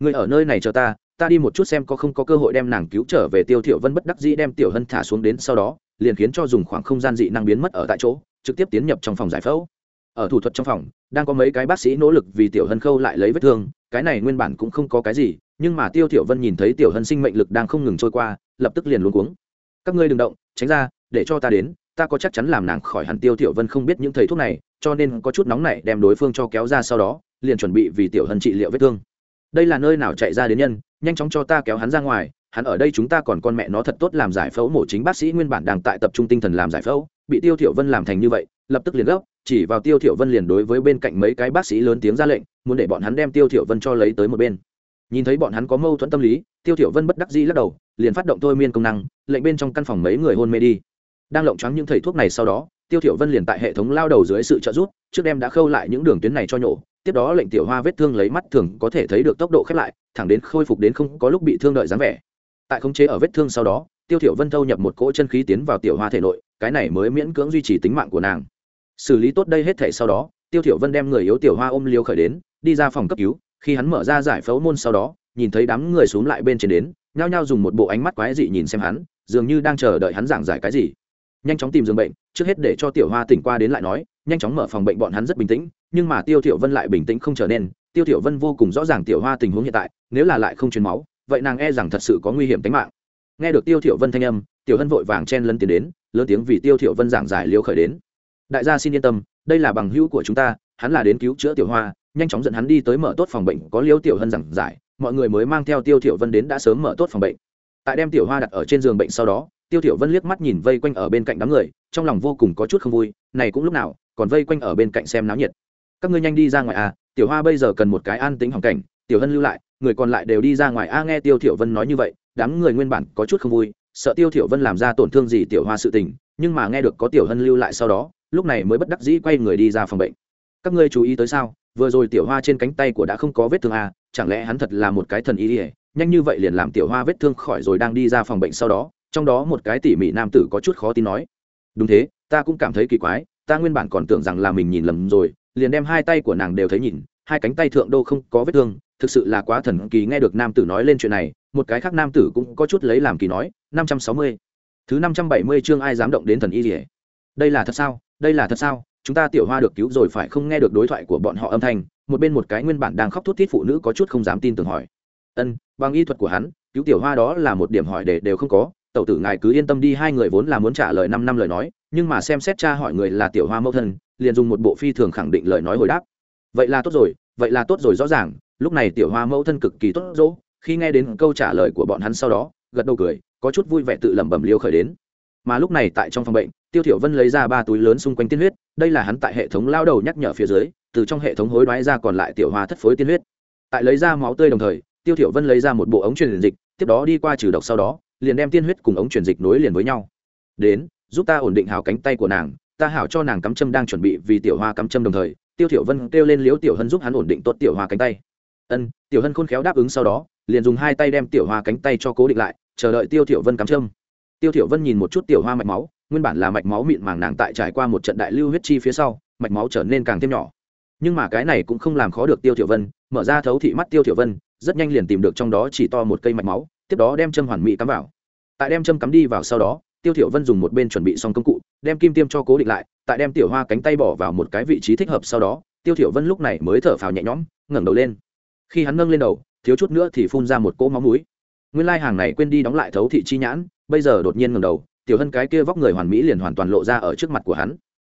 Người ở nơi này chờ ta ta đi một chút xem có không có cơ hội đem nàng cứu trở về tiêu thiểu vân bất đắc dĩ đem tiểu hân thả xuống đến sau đó, liền khiến cho dùng khoảng không gian dị năng biến mất ở tại chỗ, trực tiếp tiến nhập trong phòng giải phẫu. Ở thủ thuật trong phòng, đang có mấy cái bác sĩ nỗ lực vì tiểu hân khâu lại lấy vết thương, cái này nguyên bản cũng không có cái gì, nhưng mà tiêu thiểu vân nhìn thấy tiểu hân sinh mệnh lực đang không ngừng trôi qua, lập tức liền luống cuống. Các ngươi đừng động, tránh ra, để cho ta đến, ta có chắc chắn làm nàng khỏi hẳn tiêu thiểu vân không biết những thầy thuốc này, cho nên có chút nóng nảy đem đối phương cho kéo ra sau đó, liền chuẩn bị vì tiểu hân trị liệu vết thương. Đây là nơi nào chạy ra đến nhân nhanh chóng cho ta kéo hắn ra ngoài, hắn ở đây chúng ta còn con mẹ nó thật tốt làm giải phẫu, mổ chính bác sĩ nguyên bản đang tại tập trung tinh thần làm giải phẫu, bị tiêu thiểu vân làm thành như vậy, lập tức liền gấp, chỉ vào tiêu thiểu vân liền đối với bên cạnh mấy cái bác sĩ lớn tiếng ra lệnh, muốn để bọn hắn đem tiêu thiểu vân cho lấy tới một bên. Nhìn thấy bọn hắn có mâu thuẫn tâm lý, tiêu thiểu vân bất đắc dĩ lắc đầu, liền phát động thôi miên công năng, lệnh bên trong căn phòng mấy người hôn mê đi. Đang lộng choáng những thầy thuốc này sau đó, tiêu thiểu vân liền tại hệ thống lao đầu dưới sự trợ giúp, trước đem đã khâu lại những đường tuyến này cho nhổ tiếp đó lệnh tiểu hoa vết thương lấy mắt thường có thể thấy được tốc độ khép lại, thẳng đến khôi phục đến không có lúc bị thương đợi dáng vẻ. Tại khống chế ở vết thương sau đó, tiêu thiểu vân thâu nhập một cỗ chân khí tiến vào tiểu hoa thể nội, cái này mới miễn cưỡng duy trì tính mạng của nàng. Xử lý tốt đây hết thể sau đó, tiêu thiểu vân đem người yếu tiểu hoa ôm liêu khởi đến, đi ra phòng cấp cứu, khi hắn mở ra giải phẫu môn sau đó, nhìn thấy đám người xuống lại bên trên đến, nhao nhao dùng một bộ ánh mắt quái dị nhìn xem hắn, dường như đang chờ đợi hắn giảng giải cái gì. Nhanh chóng tìm giường bệnh, trước hết để cho tiểu hoa tỉnh qua đến lại nói, nhanh chóng mở phòng bệnh bọn hắn rất bình tĩnh nhưng mà tiêu thiểu vân lại bình tĩnh không trở nên, tiêu thiểu vân vô cùng rõ ràng tiểu hoa tình huống hiện tại, nếu là lại không truyền máu, vậy nàng e rằng thật sự có nguy hiểm tính mạng. Nghe được tiêu thiểu vân thanh âm, tiểu hân vội vàng chen lấn tiến đến, lớn tiếng vì tiêu thiểu vân giảng giải liêu khởi đến. Đại gia xin yên tâm, đây là bằng hữu của chúng ta, hắn là đến cứu chữa tiểu hoa, nhanh chóng dẫn hắn đi tới mở tốt phòng bệnh, có liêu tiểu hân giảng giải, mọi người mới mang theo tiêu thiểu vân đến đã sớm mở tốt phòng bệnh. Tại đem tiểu hoa đặt ở trên giường bệnh sau đó, tiêu thiểu vân liếc mắt nhìn vây quanh ở bên cạnh đám người, trong lòng vô cùng có chút không vui, này cũng lúc nào, còn vây quanh ở bên cạnh xem náo nhiệt các ngươi nhanh đi ra ngoài à tiểu hoa bây giờ cần một cái an tĩnh hoàn cảnh, tiểu hân lưu lại, người còn lại đều đi ra ngoài. A, nghe tiêu thiểu vân nói như vậy, đám người nguyên bản có chút không vui, sợ tiêu thiểu vân làm ra tổn thương gì tiểu hoa sự tình, nhưng mà nghe được có tiểu hân lưu lại sau đó, lúc này mới bất đắc dĩ quay người đi ra phòng bệnh. Các ngươi chú ý tới sao? Vừa rồi tiểu hoa trên cánh tay của đã không có vết thương à chẳng lẽ hắn thật là một cái thần ý ỉa nhanh như vậy liền làm tiểu hoa vết thương khỏi rồi đang đi ra phòng bệnh sau đó, trong đó một cái tỉ mỉ nam tử có chút khó tin nói. Đúng thế, ta cũng cảm thấy kỳ quái, ta nguyên bản còn tưởng rằng là mình nhìn lầm rồi liền đem hai tay của nàng đều thấy nhìn, hai cánh tay thượng đô không có vết thương, thực sự là quá thần kỳ nghe được nam tử nói lên chuyện này, một cái khác nam tử cũng có chút lấy làm kỳ nói, năm trăm sáu mươi. Thứ năm trăm bảy mươi chương ai dám động đến thần y rỉa đây là thật sao? Đây là thật sao? Chúng ta tiểu hoa được cứu rồi phải không nghe được đối thoại của bọn họ âm thanh? Một bên một cái nguyên bản đang khóc thút thít phụ nữ có chút không dám tin tưởng hỏi. Ân, bằng y thuật của hắn, cứu tiểu hoa đó là một điểm hỏi để đều không có tẩu tử ngài cứ yên tâm đi, hai người vốn là muốn trả lời năm năm lời nói, nhưng mà xem xét cha hỏi người là tiểu hoa mẫu thân, liền dùng một bộ phi thường khẳng định lời nói hồi đáp. Vậy là tốt rồi, vậy là tốt rồi, rõ ràng, lúc này tiểu hoa mẫu thân cực kỳ tốt dỗ, khi nghe đến câu trả lời của bọn hắn sau đó, gật đầu cười, có chút vui vẻ tự lẩm bẩm liêu khởi đến. Mà lúc này tại trong phòng bệnh, tiêu thiểu vân lấy ra ba túi lớn xung quanh tiên huyết, đây là hắn tại hệ thống lao đầu nhắc nhở phía dưới, từ trong hệ thống hối đoái ra còn lại tiểu hoa thất phối tiên huyết. Tại lấy ra máu tươi đồng thời, tiêu thiểu vân lấy ra một bộ ống truyền dịch, tiếp đó đi qua trừ độc sau đó liền đem tiên huyết cùng ống truyền dịch nối liền với nhau. Đến, giúp ta ổn định hào cánh tay của nàng, ta hảo cho nàng cắm châm đang chuẩn bị vì tiểu hoa cắm châm đồng thời, tiêu thiểu vân kêu lên liếu tiểu hân giúp hắn ổn định tốt tiểu hoa cánh tay. Ân, tiểu hân khôn khéo đáp ứng sau đó, liền dùng hai tay đem tiểu hoa cánh tay cho cố định lại, chờ đợi tiêu thiểu vân cắm châm. Tiêu thiểu vân nhìn một chút tiểu hoa mạch máu, nguyên bản là mạch máu mịn màng nàng tại trải qua một trận đại lưu huyết chi phía sau, mạch máu trở nên càng thêm nhỏ. Nhưng mà cái này cũng không làm khó được tiêu thiểu vân, mở ra thấu thị mắt tiêu thiểu vân, rất nhanh liền tìm được trong đó chỉ to một cây mạch máu, tiếp đó đem châm hoàn mỹ cắm vào tại đem châm cắm đi vào sau đó, tiêu thiểu vân dùng một bên chuẩn bị xong công cụ, đem kim tiêm cho cố định lại, tại đem tiểu hoa cánh tay bỏ vào một cái vị trí thích hợp sau đó, tiêu thiểu vân lúc này mới thở phào nhẹ nhõm, ngẩng đầu lên. Khi hắn nâng lên đầu, thiếu chút nữa thì phun ra một cỗ máu mũi. Nguyên lai hàng này quên đi đóng lại thấu thị chi nhãn, bây giờ đột nhiên ngẩng đầu, tiểu hân cái kia vóc người hoàn mỹ liền hoàn toàn lộ ra ở trước mặt của hắn.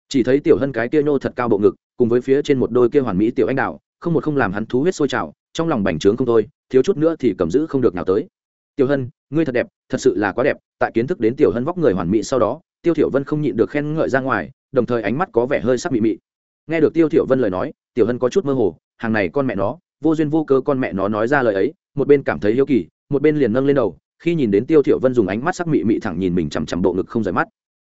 Chỉ thấy tiểu hân cái kia nhô thật cao bộ ngực, cùng với phía trên một đôi kia hoàn mỹ tiểu anh đạo không một không làm hắn thú huyết sôi trào, trong lòng bành trướng không thôi, thiếu chút nữa thì cầm giữ không được nào tới tiểu hân, ngươi thật đẹp, thật sự là quá đẹp, tại kiến thức đến tiểu hân vóc người hoàn mỹ sau đó, tiêu thiểu vân không nhịn được khen ngợi ra ngoài, đồng thời ánh mắt có vẻ hơi sắc mị mị. Nghe được tiêu thiểu vân lời nói, tiểu hân có chút mơ hồ, hàng này con mẹ nó, vô duyên vô cớ con mẹ nó nói ra lời ấy, một bên cảm thấy hiếu kỳ, một bên liền nâng lên đầu, khi nhìn đến tiêu thiểu vân dùng ánh mắt sắc mị mị thẳng nhìn mình chằm chằm bộ ngực không rời mắt.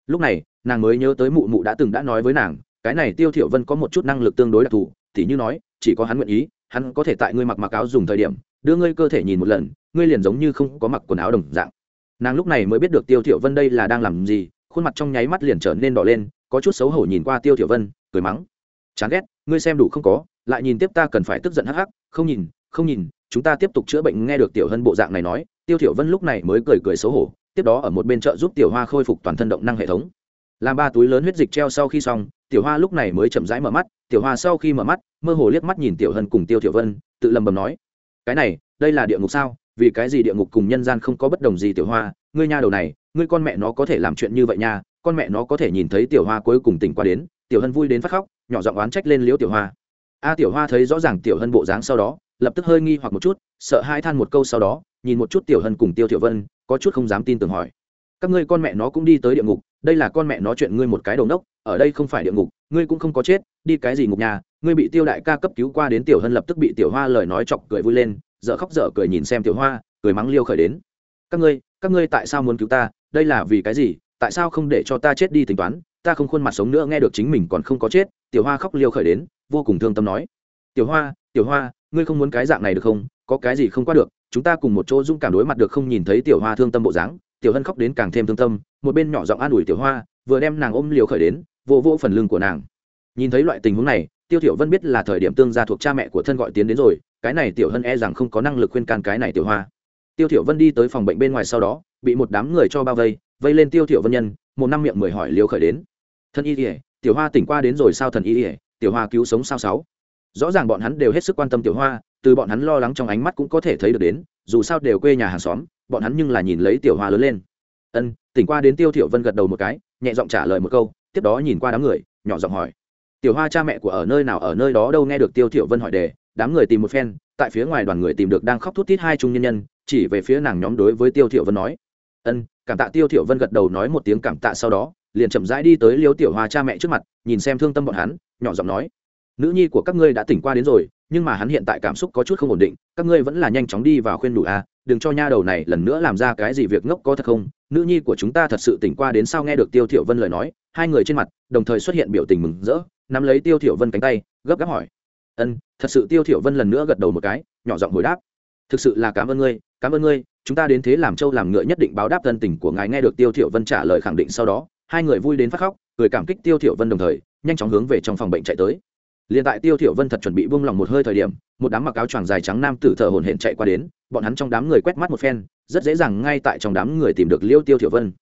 Lúc này, nàng mới nhớ tới mụ mụ đã từng đã nói với nàng, cái này tiêu thiểu vân có một chút năng lực tương đối đặc thù thì như nói, chỉ có hắn nguyện ý, hắn có thể tại ngươi mặc mặc áo dùng thời điểm, đưa ngươi cơ thể nhìn một lần ngươi liền giống như không có mặc quần áo đồng dạng. Nàng lúc này mới biết được tiêu thiểu vân đây là đang làm gì, khuôn mặt trong nháy mắt liền trở nên đỏ lên, có chút xấu hổ nhìn qua tiêu thiểu vân, cười mắng. Chán ghét, ngươi xem đủ không có, lại nhìn tiếp ta cần phải tức giận hắc hắc, không nhìn không nhìn, chúng ta tiếp tục chữa bệnh. Nghe được tiểu hân bộ dạng này nói, tiêu thiểu vân lúc này mới cười cười xấu hổ, tiếp đó ở một bên chợ giúp tiểu hoa khôi phục toàn thân động năng hệ thống. Làm ba túi lớn huyết dịch treo sau khi xong, tiểu hoa lúc này mới chậm rãi mở mắt, tiểu hoa sau khi mở mắt, mơ hồ liếc mắt nhìn tiểu hân cùng tiêu tiểu vân, tự lầm bầm nói, cái này, đây là địa ngục sao? Vì cái gì địa ngục cùng nhân gian không có bất đồng gì tiểu hoa, ngươi nha đầu này, ngươi con mẹ nó có thể làm chuyện như vậy nha, con mẹ nó có thể nhìn thấy tiểu hoa cuối cùng tỉnh qua đến, tiểu hân vui đến phát khóc, nhỏ giọng oán trách lên liễu tiểu hoa. A tiểu hoa thấy rõ ràng tiểu hân bộ dáng sau đó, lập tức hơi nghi hoặc một chút, sợ hai than một câu sau đó, nhìn một chút tiểu hân cùng tiêu tiểu vân, có chút không dám tin tưởng hỏi. Các ngươi con mẹ nó cũng đi tới địa ngục, đây là con mẹ nó chuyện ngươi một cái đầu nốc, ở đây không phải địa ngục, ngươi cũng không có chết, đi cái gì ngục nhà, ngươi bị tiêu đại ca cấp cứu qua đến tiểu hân lập tức bị tiểu hoa lời nói chọc cười vui lên dở khóc dở cười nhìn xem tiểu hoa, cười mắng liêu khởi đến. Các ngươi các ngươi tại sao muốn cứu ta? Đây là vì cái gì? Tại sao không để cho ta chết đi tính toán? Ta không khuôn mặt sống nữa, nghe được chính mình còn không có chết. Tiểu hoa khóc liêu khởi đến, vô cùng thương tâm nói. Tiểu hoa tiểu hoa, ngươi không muốn cái dạng này được không? Có cái gì không qua được? Chúng ta cùng một chỗ dũng cảm đối mặt được không nhìn thấy tiểu hoa thương tâm bộ dáng. Tiểu hân khóc đến càng thêm thương tâm, một bên nhỏ giọng an ủi tiểu hoa, vừa đem nàng ôm liều khởi đến vô vô phần lưng của nàng. Nhìn thấy loại tình huống này tiêu thiểu vân biết là thời điểm tương gia thuộc cha mẹ của thân gọi tiến đến rồi, cái này tiểu hân e rằng không có năng lực khuyên can cái này tiểu hoa. Tiêu thiểu vân đi tới phòng bệnh bên ngoài sau đó, bị một đám người cho bao vây vây lên tiêu thiểu vân nhân, một năm miệng mười hỏi liều khởi đến. Thân y lìa tiểu hoa tỉnh qua đến rồi sao thần y lìa tiểu hoa cứu sống sao sáu? Rõ ràng bọn hắn đều hết sức quan tâm tiểu hoa, từ bọn hắn lo lắng trong ánh mắt cũng có thể thấy được đến, dù sao đều quê nhà hàng xóm, bọn hắn nhưng là nhìn lấy tiểu hoa lớn lên. Ân, tỉnh qua đến tiêu thiểu vân gật đầu một cái, nhẹ giọng trả lời một câu, tiếp đó nhìn qua đám người, nhỏ giọng hỏi tiểu hoa cha mẹ của ở nơi nào ở nơi đó đâu nghe được tiêu thiểu vân hỏi đề, đám người tìm một phen, tại phía ngoài đoàn người tìm được đang khóc thút thít hai trung nhân nhân, chỉ về phía nàng nhóm đối với tiêu thiểu vân nói. Ân, cảm tạ tiêu thiểu vân gật đầu nói một tiếng cảm tạ sau đó, liền chậm rãi đi tới liêu tiểu hoa cha mẹ trước mặt, nhìn xem thương tâm bọn hắn, nhỏ giọng nói. Nữ nhi của các ngươi đã tỉnh qua đến rồi, nhưng mà hắn hiện tại cảm xúc có chút không ổn định, các ngươi vẫn là nhanh chóng đi vào khuyên đủ a đừng cho nha đầu này lần nữa làm ra cái gì việc ngốc có thật không? Nữ nhi của chúng ta thật sự tỉnh qua đến sao nghe được tiêu thiểu vân lời nói hai người trên mặt đồng thời xuất hiện biểu tình mừng rỡ, nắm lấy tiêu thiểu vân cánh tay, gấp gáp hỏi, ân, thật sự tiêu thiểu vân lần nữa gật đầu một cái, nhỏ giọng hồi đáp, thực sự là cảm ơn ngươi, cảm ơn ngươi, chúng ta đến thế làm châu làm ngựa nhất định báo đáp thân tình của ngài. Nghe được tiêu thiểu vân trả lời khẳng định sau đó, hai người vui đến phát khóc, cười cảm kích tiêu thiểu vân đồng thời, nhanh chóng hướng về trong phòng bệnh chạy tới. Liền tại tiêu thiểu vân thật chuẩn bị buông lòng một hơi thời điểm, một đám mặc áo choàng dài trắng nam tử thở hổn hển chạy qua đến, bọn hắn trong đám người quét mắt một phen, rất dễ dàng ngay tại trong đám người tìm được liêu tiêu thiểu vân.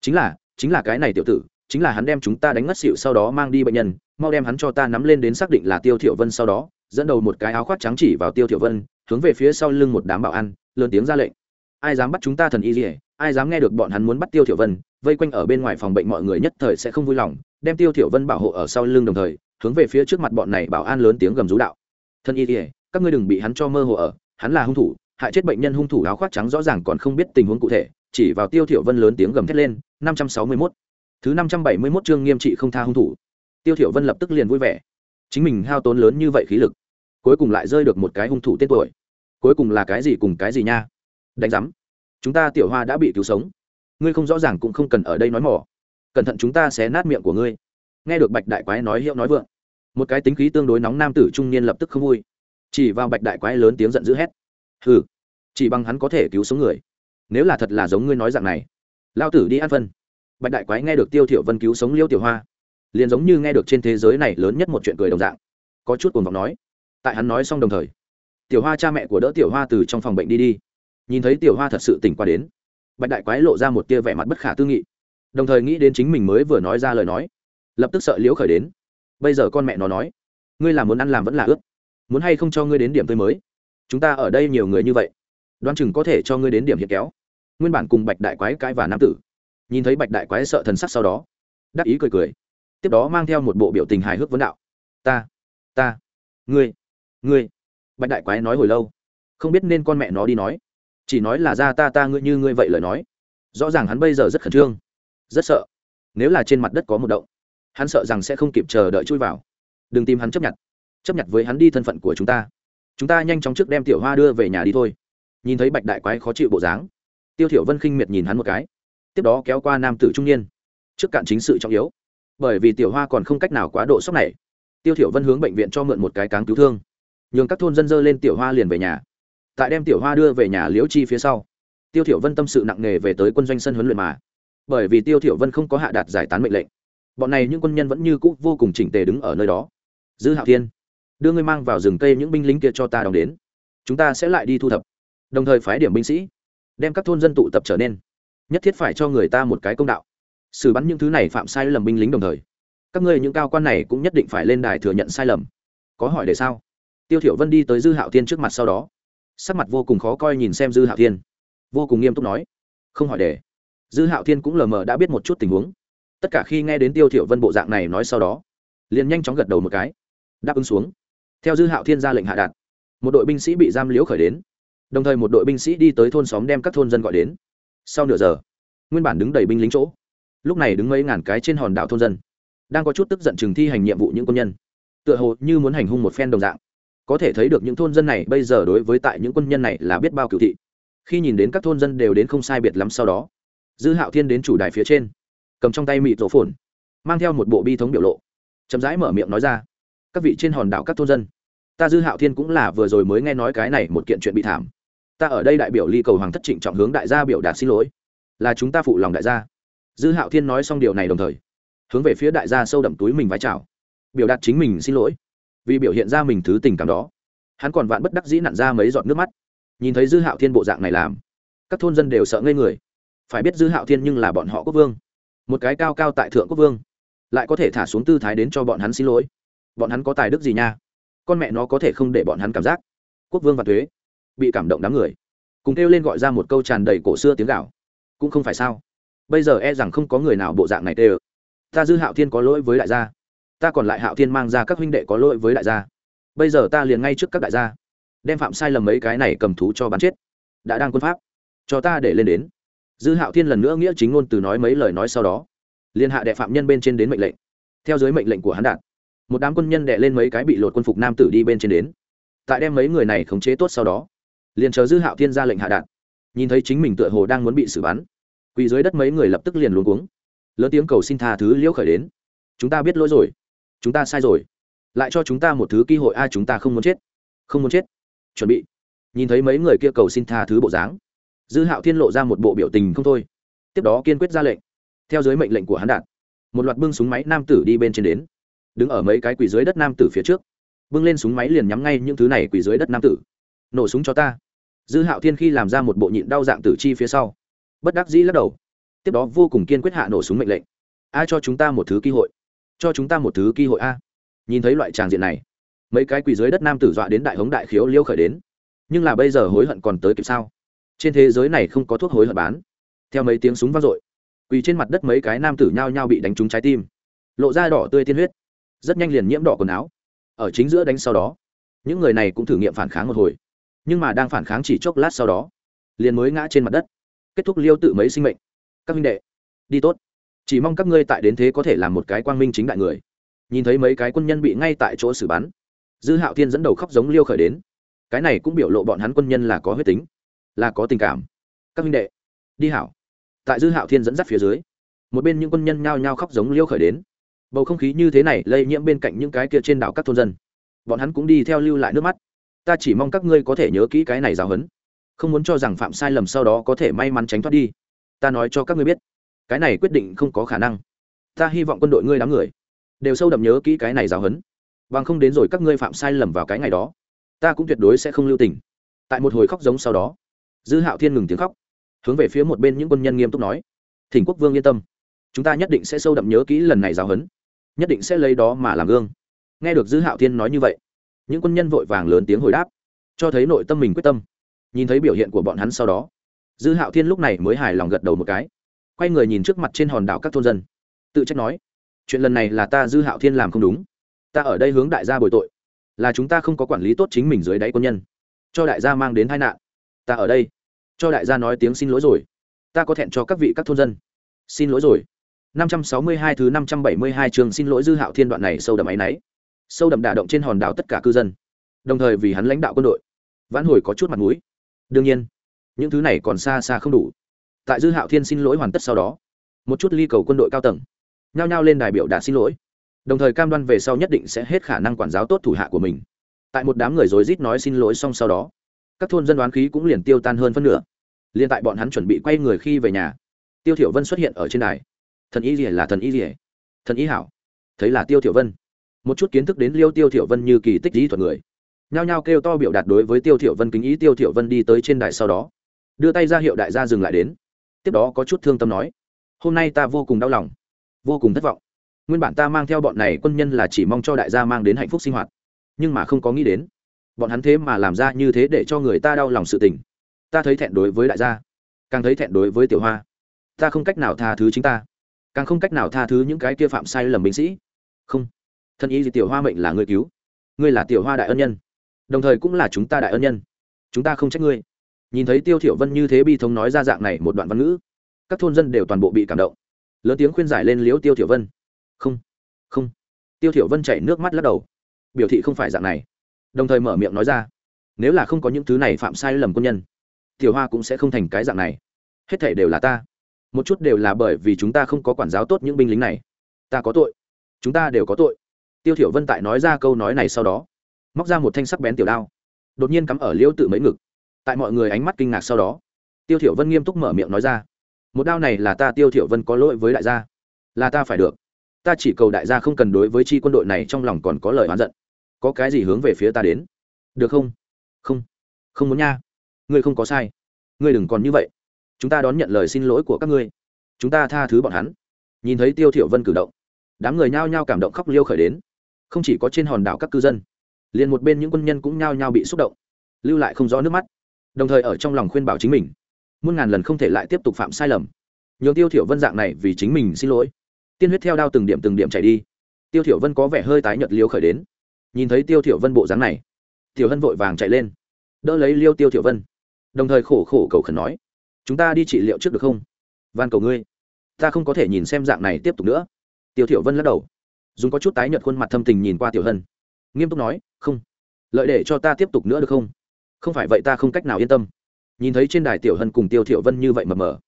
Chính là chính là cái này tiểu tử chính là hắn đem chúng ta đánh ngất xỉu sau đó mang đi bệnh nhân, mau đem hắn cho ta nắm lên đến xác định là tiêu thiểu vân sau đó, dẫn đầu một cái áo khoác trắng chỉ vào tiêu thiểu vân, hướng về phía sau lưng một đám bảo an, lớn tiếng ra lệnh. Ai dám bắt chúng ta thần y gì ai dám nghe được bọn hắn muốn bắt tiêu thiểu vân? Vây quanh ở bên ngoài phòng bệnh mọi người nhất thời sẽ không vui lòng, đem tiêu thiểu vân bảo hộ ở sau lưng đồng thời, hướng về phía trước mặt bọn này bảo an lớn tiếng gầm rú đạo. Thần y ỉa các ngươi đừng bị hắn cho mơ hồ ở, hắn là hung thủ, hại chết bệnh nhân hung thủ áo khoác trắng rõ ràng còn không biết tình huống cụ thể, chỉ vào tiêu thiểu vân lớn tiếng gầm thét lên, năm trăm sáu mươi 561 thứ năm trăm bảy mươi 571 chương nghiêm trị không tha hung thủ. Tiêu thiểu vân lập tức liền vui vẻ. Chính mình hao tốn lớn như vậy khí lực, cuối cùng lại rơi được một cái hung thủ tên tuổi. Cuối cùng là cái gì cùng cái gì nha? Đánh giám. Chúng ta tiểu hoa đã bị cứu sống. Ngươi không rõ ràng cũng không cần ở đây nói mỏ. Cẩn thận chúng ta sẽ nát miệng của ngươi. Nghe được bạch đại quái nói hiệu nói vượng, một cái tính khí tương đối nóng nam tử trung niên lập tức không vui. Chỉ vào bạch đại quái lớn tiếng giận dữ hét. Hừ, chỉ bằng hắn có thể cứu sống người. Nếu là thật là giống ngươi nói dạng này, lao tử đi ăn phân bạch đại quái nghe được tiêu thiểu vân cứu sống liêu tiểu hoa, liền giống như nghe được trên thế giới này lớn nhất một chuyện cười đồng dạng. Có chút cuồng vọng nói. Tại hắn nói xong đồng thời, tiểu hoa cha mẹ của đỡ tiểu hoa từ trong phòng bệnh đi đi. Nhìn thấy tiểu hoa thật sự tỉnh qua đến, bạch đại quái lộ ra một tia vẻ mặt bất khả tư nghị. Đồng thời nghĩ đến chính mình mới vừa nói ra lời nói, lập tức sợ liễu khởi đến. Bây giờ con mẹ nó nói, ngươi làm muốn ăn làm vẫn là ướt muốn hay không cho ngươi đến điểm tươi mới? Chúng ta ở đây nhiều người như vậy, đoán chừng có thể cho ngươi đến điểm hiện kéo. Nguyên bản cùng bạch đại quái cãi và nam tử nhìn thấy bạch đại quái sợ thần sắc sau đó, đắc ý cười cười, tiếp đó mang theo một bộ biểu tình hài hước vấn đạo, ta ta, ngươi ngươi. Bạch đại quái nói hồi lâu, không biết nên con mẹ nó đi nói, chỉ nói là ra ta ta, ngươi, như ngươi vậy lời nói. Rõ ràng hắn bây giờ rất khẩn trương, rất sợ. Nếu là trên mặt đất có một động, hắn sợ rằng sẽ không kịp chờ đợi chui vào. Đừng tìm hắn chấp nhận chấp nhận với hắn đi thân phận của chúng ta. Chúng ta nhanh chóng trước đem tiểu hoa đưa về nhà đi thôi. Nhìn thấy bạch đại quái khó chịu bộ dáng, tiêu thiểu vân khinh miệt nhìn hắn một cái tiếp đó kéo qua nam tử trung niên. Trước cạn chính sự trọng yếu. Bởi vì tiểu hoa còn không cách nào quá độ sốc này. Tiêu thiểu vân hướng bệnh viện cho mượn một cái cáng cứu thương. Nhường các thôn dân dơ lên tiểu hoa liền về nhà. Tại đem tiểu hoa đưa về nhà liễu chi phía sau, tiêu thiểu vân tâm sự nặng nề về tới quân doanh sân huấn luyện mà. Bởi vì tiêu thiểu vân không có hạ đạt giải tán mệnh lệnh. Bọn này những quân nhân vẫn như cũ vô cùng chỉnh tề đứng ở nơi đó. Dư hạo thiên, đưa ngươi mang vào rừng cây những binh lính kia cho ta đóng đến. Chúng ta sẽ lại đi thu thập. Đồng thời phái điểm binh sĩ, đem các thôn dân tụ tập trở nên nhất thiết phải cho người ta một cái công đạo. Xử bắn những thứ này phạm sai lầm binh lính đồng thời, các ngươi những cao quan này cũng nhất định phải lên đài thừa nhận sai lầm. Có hỏi để sao? Tiêu thiểu vân đi tới dư hạo thiên trước mặt sau đó, sắc mặt vô cùng khó coi nhìn xem dư hạo thiên. Vô cùng nghiêm túc nói, không hỏi để. Dư hạo thiên cũng lờ mờ đã biết một chút tình huống. Tất cả khi nghe đến tiêu thiểu vân bộ dạng này nói sau đó, liền nhanh chóng gật đầu một cái, đáp ứng xuống. Theo dư hạo thiên ra lệnh hạ đạt, một đội binh sĩ bị giam liễu khởi đến. Đồng thời một đội binh sĩ đi tới thôn xóm đem các thôn dân gọi đến sau nửa giờ, nguyên bản đứng đầy binh lính chỗ, lúc này đứng mấy ngàn cái trên hòn đảo thôn dân, đang có chút tức giận chừng thi hành nhiệm vụ những quân nhân. Tựa hồ như muốn hành hung một phen đồng dạng. Có thể thấy được những thôn dân này bây giờ đối với tại những quân nhân này là biết bao cựu thị. Khi nhìn đến các thôn dân đều đến không sai biệt lắm sau đó, dư hạo thiên đến chủ đài phía trên, cầm trong tay mịt rổ phồn, mang theo một bộ bi thống biểu lộ, chậm rãi mở miệng nói ra, các vị trên hòn đảo các thôn dân, ta dư hạo thiên cũng là vừa rồi mới nghe nói cái này một kiện chuyện bị thảm ta ở đây đại biểu ly cầu hoàng thất trịnh trọng hướng đại gia biểu đạt xin lỗi. Là chúng ta phụ lòng đại gia. Dư hạo thiên nói xong điều này đồng thời, hướng về phía đại gia sâu đậm túi mình vái chào. Biểu đạt chính mình xin lỗi, vì biểu hiện ra mình thứ tình cảm đó. Hắn còn vạn bất đắc dĩ nặn ra mấy giọt nước mắt. Nhìn thấy dư hạo thiên bộ dạng này làm, các thôn dân đều sợ ngây người. Phải biết dư hạo thiên nhưng là bọn họ quốc vương. Một cái cao cao tại thượng quốc vương, lại có thể thả xuống tư thái đến cho bọn hắn xin lỗi. Bọn hắn có tài đức gì nha? Con mẹ nó có thể không để bọn hắn cảm giác. Quốc vương và thuế bị cảm động đám người. Cùng kêu lên gọi ra một câu tràn đầy cổ xưa tiếng gạo cũng không phải sao. Bây giờ e rằng không có người nào bộ dạng này tê ơ. Ta dư hạo thiên có lỗi với đại gia. Ta còn lại hạo thiên mang ra các huynh đệ có lỗi với đại gia. Bây giờ ta liền ngay trước các đại gia. Đem phạm sai lầm mấy cái này cầm thú cho bắn chết. Đã đang quân pháp. Cho ta để lên đến. Dư hạo thiên lần nữa nghĩa chính ngôn từ nói mấy lời nói sau đó. Liên hạ đệ phạm nhân bên trên đến mệnh lệnh. Theo dưới mệnh lệnh của hắn đạt, một đám quân nhân đệ lên mấy cái bị lột quân phục nam tử đi bên trên đến. Tại đem mấy người này khống chế tốt sau đó liền chờ dư hạo thiên ra lệnh hạ đạn nhìn thấy chính mình tựa hồ đang muốn bị xử bắn, quỳ dưới đất mấy người lập tức liền luống cuống. Lớn tiếng cầu xin tha thứ liễu khởi đến. Chúng ta biết lỗi rồi. Chúng ta sai rồi. Lại cho chúng ta một thứ cơ hội a, chúng ta không muốn chết. Không muốn chết. Chuẩn bị. Nhìn thấy mấy người kia cầu xin tha thứ bộ dáng, dư hạo thiên lộ ra một bộ biểu tình không thôi. Tiếp đó kiên quyết ra lệnh. Theo dưới mệnh lệnh của hắn đạt, một loạt bưng súng máy nam tử đi bên trên đến. Đứng ở mấy cái quỳ dưới đất nam tử phía trước. Bưng lên súng máy liền nhắm ngay những thứ này quỳ dưới đất nam tử nổ súng cho ta. Dư hạo thiên khi làm ra một bộ nhịn đau dạng tử chi phía sau, bất đắc dĩ lắc đầu. Tiếp đó vô cùng kiên quyết hạ nổ súng mệnh lệnh. Ai cho chúng ta một thứ cơ hội. Cho chúng ta một thứ cơ hội a. Nhìn thấy loại tràng diện này, mấy cái quỳ dưới đất nam tử dọa đến đại hống đại khiếu liêu khởi đến. Nhưng là bây giờ hối hận còn tới kịp sao? Trên thế giới này không có thuốc hối hận bán. Theo mấy tiếng súng vang dội, quỳ trên mặt đất mấy cái nam tử nhao nhao bị đánh trúng trái tim, lộ ra đỏ tươi tiên huyết, rất nhanh liền nhiễm đỏ quần áo. Ở chính giữa đánh sau đó, những người này cũng thử nghiệm phản kháng một hồi nhưng mà đang phản kháng chỉ chốc lát sau đó, liền mới ngã trên mặt đất. Kết thúc liêu tự mấy sinh mệnh. Các minh đệ, đi tốt. Chỉ mong các ngươi tại đến thế có thể làm một cái quang minh chính đại người. Nhìn thấy mấy cái quân nhân bị ngay tại chỗ xử bắn, dư hạo thiên dẫn đầu khóc giống liêu khởi đến. Cái này cũng biểu lộ bọn hắn quân nhân là có huyết tính, là có tình cảm. Các minh đệ, đi hảo tại dư hạo thiên dẫn dắt phía dưới, một bên những quân nhân nhao nhao khóc giống liêu khởi đến. Bầu không khí như thế này lây nhiễm bên cạnh những cái kia trên đảo các thôn dân. Bọn hắn cũng đi theo lưu lại nước mắt ta chỉ mong các ngươi có thể nhớ kỹ cái này giáo huấn. Không muốn cho rằng phạm sai lầm sau đó có thể may mắn tránh thoát đi. Ta nói cho các ngươi biết, cái này quyết định không có khả năng. Ta hy vọng quân đội ngươi đám người đều sâu đậm nhớ kỹ cái này giáo huấn. Bằng không đến rồi các ngươi phạm sai lầm vào cái ngày đó, ta cũng tuyệt đối sẽ không lưu tình. Tại một hồi khóc giống sau đó, dư hạo thiên ngừng tiếng khóc, hướng về phía một bên những quân nhân nghiêm túc nói, thỉnh quốc vương yên tâm, chúng ta nhất định sẽ sâu đậm nhớ kỹ lần này giáo huấn, nhất định sẽ lấy đó mà làm gương. Nghe được dư hạo thiên nói như vậy những quân nhân vội vàng lớn tiếng hồi đáp, cho thấy nội tâm mình quyết tâm. Nhìn thấy biểu hiện của bọn hắn sau đó, dư hạo thiên lúc này mới hài lòng gật đầu một cái, quay người nhìn trước mặt trên hòn đảo các thôn dân. Tự trách nói, chuyện lần này là ta dư hạo thiên làm không đúng. Ta ở đây hướng đại gia bồi tội, là chúng ta không có quản lý tốt chính mình dưới đáy quân nhân. Cho đại gia mang đến tai nạn. Ta ở đây, cho đại gia nói tiếng xin lỗi rồi. Ta có thẹn cho các vị các thôn dân. Xin lỗi rồi. 562 thứ 572 trường xin lỗi dư hạo thiên đoạn này sâu đậm ấy nấy sâu đậm đả động trên hòn đảo tất cả cư dân. Đồng thời vì hắn lãnh đạo quân đội. Vãn hồi có chút mặt mũi. Đương nhiên, những thứ này còn xa xa không đủ. Tại dư hạo thiên xin lỗi hoàn tất sau đó, một chút ly cầu quân đội cao tầng, nhao nhao lên đài biểu đạt xin lỗi. Đồng thời cam đoan về sau nhất định sẽ hết khả năng quản giáo tốt thủ hạ của mình. Tại một đám người rối rít nói xin lỗi xong sau đó, các thôn dân đoán khí cũng liền tiêu tan hơn phân nửa. Liền tại bọn hắn chuẩn bị quay người khi về nhà, tiêu thiểu vân xuất hiện ở trên đài. Thần y rìa là thần y rìa thần y hảo, thấy là tiêu thiểu vân một chút kiến thức đến liêu tiêu thiểu vân như kỳ tích lý thuật người. Nhao nhao kêu to biểu đạt đối với tiêu thiểu vân kính ý, tiêu thiểu vân đi tới trên đài sau đó, đưa tay ra hiệu đại gia dừng lại đến. Tiếp đó có chút thương tâm nói, hôm nay ta vô cùng đau lòng, vô cùng thất vọng. Nguyên bản ta mang theo bọn này quân nhân là chỉ mong cho đại gia mang đến hạnh phúc sinh hoạt, nhưng mà không có nghĩ đến, bọn hắn thế mà làm ra như thế để cho người ta đau lòng sự tình. Ta thấy thẹn đối với đại gia, càng thấy thẹn đối với tiểu hoa. Ta không cách nào tha thứ chính ta, càng không cách nào tha thứ những cái kia phạm sai lầm binh sĩ. Không thân ý gì, tiểu hoa mệnh là người cứu. Ngươi là tiểu hoa đại ân nhân. Đồng thời cũng là chúng ta đại ân nhân. Chúng ta không trách ngươi. Nhìn thấy tiêu thiểu vân như thế bi thống nói ra dạng này một đoạn văn ngữ, các thôn dân đều toàn bộ bị cảm động. Lớn tiếng khuyên giải lên liếu tiêu thiểu vân. Không không. Tiêu thiểu vân chảy nước mắt lắc đầu. Biểu thị không phải dạng này. Đồng thời mở miệng nói ra, nếu là không có những thứ này phạm sai lầm quân nhân, tiểu hoa cũng sẽ không thành cái dạng này. Hết thảy đều là ta. Một chút đều là bởi vì chúng ta không có quản giáo tốt những binh lính này. Ta có tội. Chúng ta đều có tội tiêu thiểu vân tại nói ra câu nói này sau đó, móc ra một thanh sắc bén tiểu đao, đột nhiên cắm ở liễu tự mấy ngực. Tại mọi người ánh mắt kinh ngạc sau đó, tiêu thiểu vân nghiêm túc mở miệng nói ra, một đao này là ta tiêu thiểu vân có lỗi với đại gia. Là ta phải được. Ta chỉ cầu đại gia không cần đối với chi quân đội này trong lòng còn có lời oán giận. Có cái gì hướng về phía ta đến? Được không? Không. Không muốn nha. Ngươi không có sai. Ngươi đừng còn như vậy. Chúng ta đón nhận lời xin lỗi của các ngươi. Chúng ta tha thứ bọn hắn. Nhìn thấy tiêu thiểu vân cử động, đám người nhao nhao cảm động khóc liêu khởi đến không chỉ có trên hòn đảo các cư dân, liền một bên những quân nhân cũng nhao nhao bị xúc động, lưu lại không rõ nước mắt, đồng thời ở trong lòng khuyên bảo chính mình, muôn ngàn lần không thể lại tiếp tục phạm sai lầm. Nhường tiêu thiểu vân dạng này vì chính mình xin lỗi. Tiên huyết theo đao từng điểm từng điểm chảy đi. Tiêu thiểu vân có vẻ hơi tái nhợt liêu khởi đến. Nhìn thấy tiêu thiểu vân bộ dáng này, tiểu hân vội vàng chạy lên, đỡ lấy liêu tiêu thiểu vân, đồng thời khổ khổ cầu khẩn nói, chúng ta đi trị liệu trước được không? Van cầu ngươi, ta không có thể nhìn xem dạng này tiếp tục nữa. Tiêu thiểu vân lắc đầu dùng có chút tái nhợt khuôn mặt thâm tình nhìn qua tiểu hân. Nghiêm túc nói, không. Lợi để cho ta tiếp tục nữa được không? Không phải vậy ta không cách nào yên tâm. Nhìn thấy trên đài tiểu hân cùng tiêu Thiệu vân như vậy mờ mờ,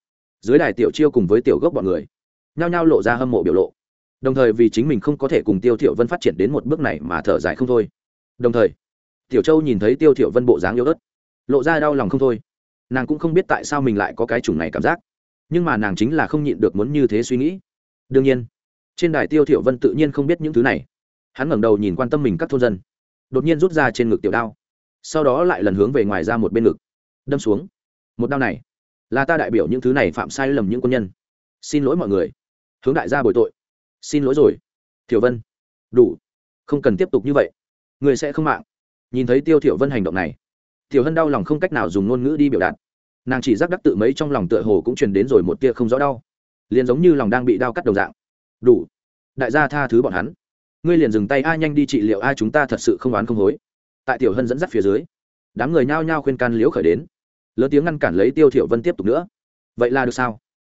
dưới đài tiểu chiêu cùng với tiểu gốc bọn người, nhao nhao lộ ra hâm mộ biểu lộ. Đồng thời vì chính mình không có thể cùng tiêu Thiệu vân phát triển đến một bước này mà thở dài không thôi. Đồng thời, tiểu châu nhìn thấy tiêu Thiệu vân bộ dáng yếu ớt, lộ ra đau lòng không thôi. Nàng cũng không biết tại sao mình lại có cái chủng này cảm giác, nhưng mà nàng chính là không nhịn được muốn như thế suy nghĩ. Đương nhiên trên đài tiêu thiểu vân tự nhiên không biết những thứ này. Hắn ngẩng đầu nhìn quan tâm mình các thôn dân, đột nhiên rút ra trên ngực tiểu đao, sau đó lại lần hướng về ngoài ra một bên ngực, đâm xuống. Một đao này là ta đại biểu những thứ này phạm sai lầm những quân nhân. Xin lỗi mọi người, hướng đại gia bồi tội. Xin lỗi rồi, thiểu vân. Đủ, không cần tiếp tục như vậy. Người sẽ không mạng. Nhìn thấy tiêu thiểu vân hành động này tiểu hân đau lòng không cách nào dùng ngôn ngữ đi biểu đạt. Nàng chỉ giác đắc tự mấy trong lòng tựa hồ cũng truyền đến rồi một tia không rõ đau. Liền giống như lòng đang bị đau cắt đồng dạng đủ. Đại gia tha thứ bọn hắn. Ngươi liền dừng tay ai nhanh đi trị liệu ai chúng ta thật sự không oán không hối. Tại tiểu hân dẫn dắt phía dưới, đám người nhao nhao khuyên can liễu khởi đến. Lớn tiếng ngăn cản lấy tiêu thiểu vân tiếp tục nữa. Vậy là được sao?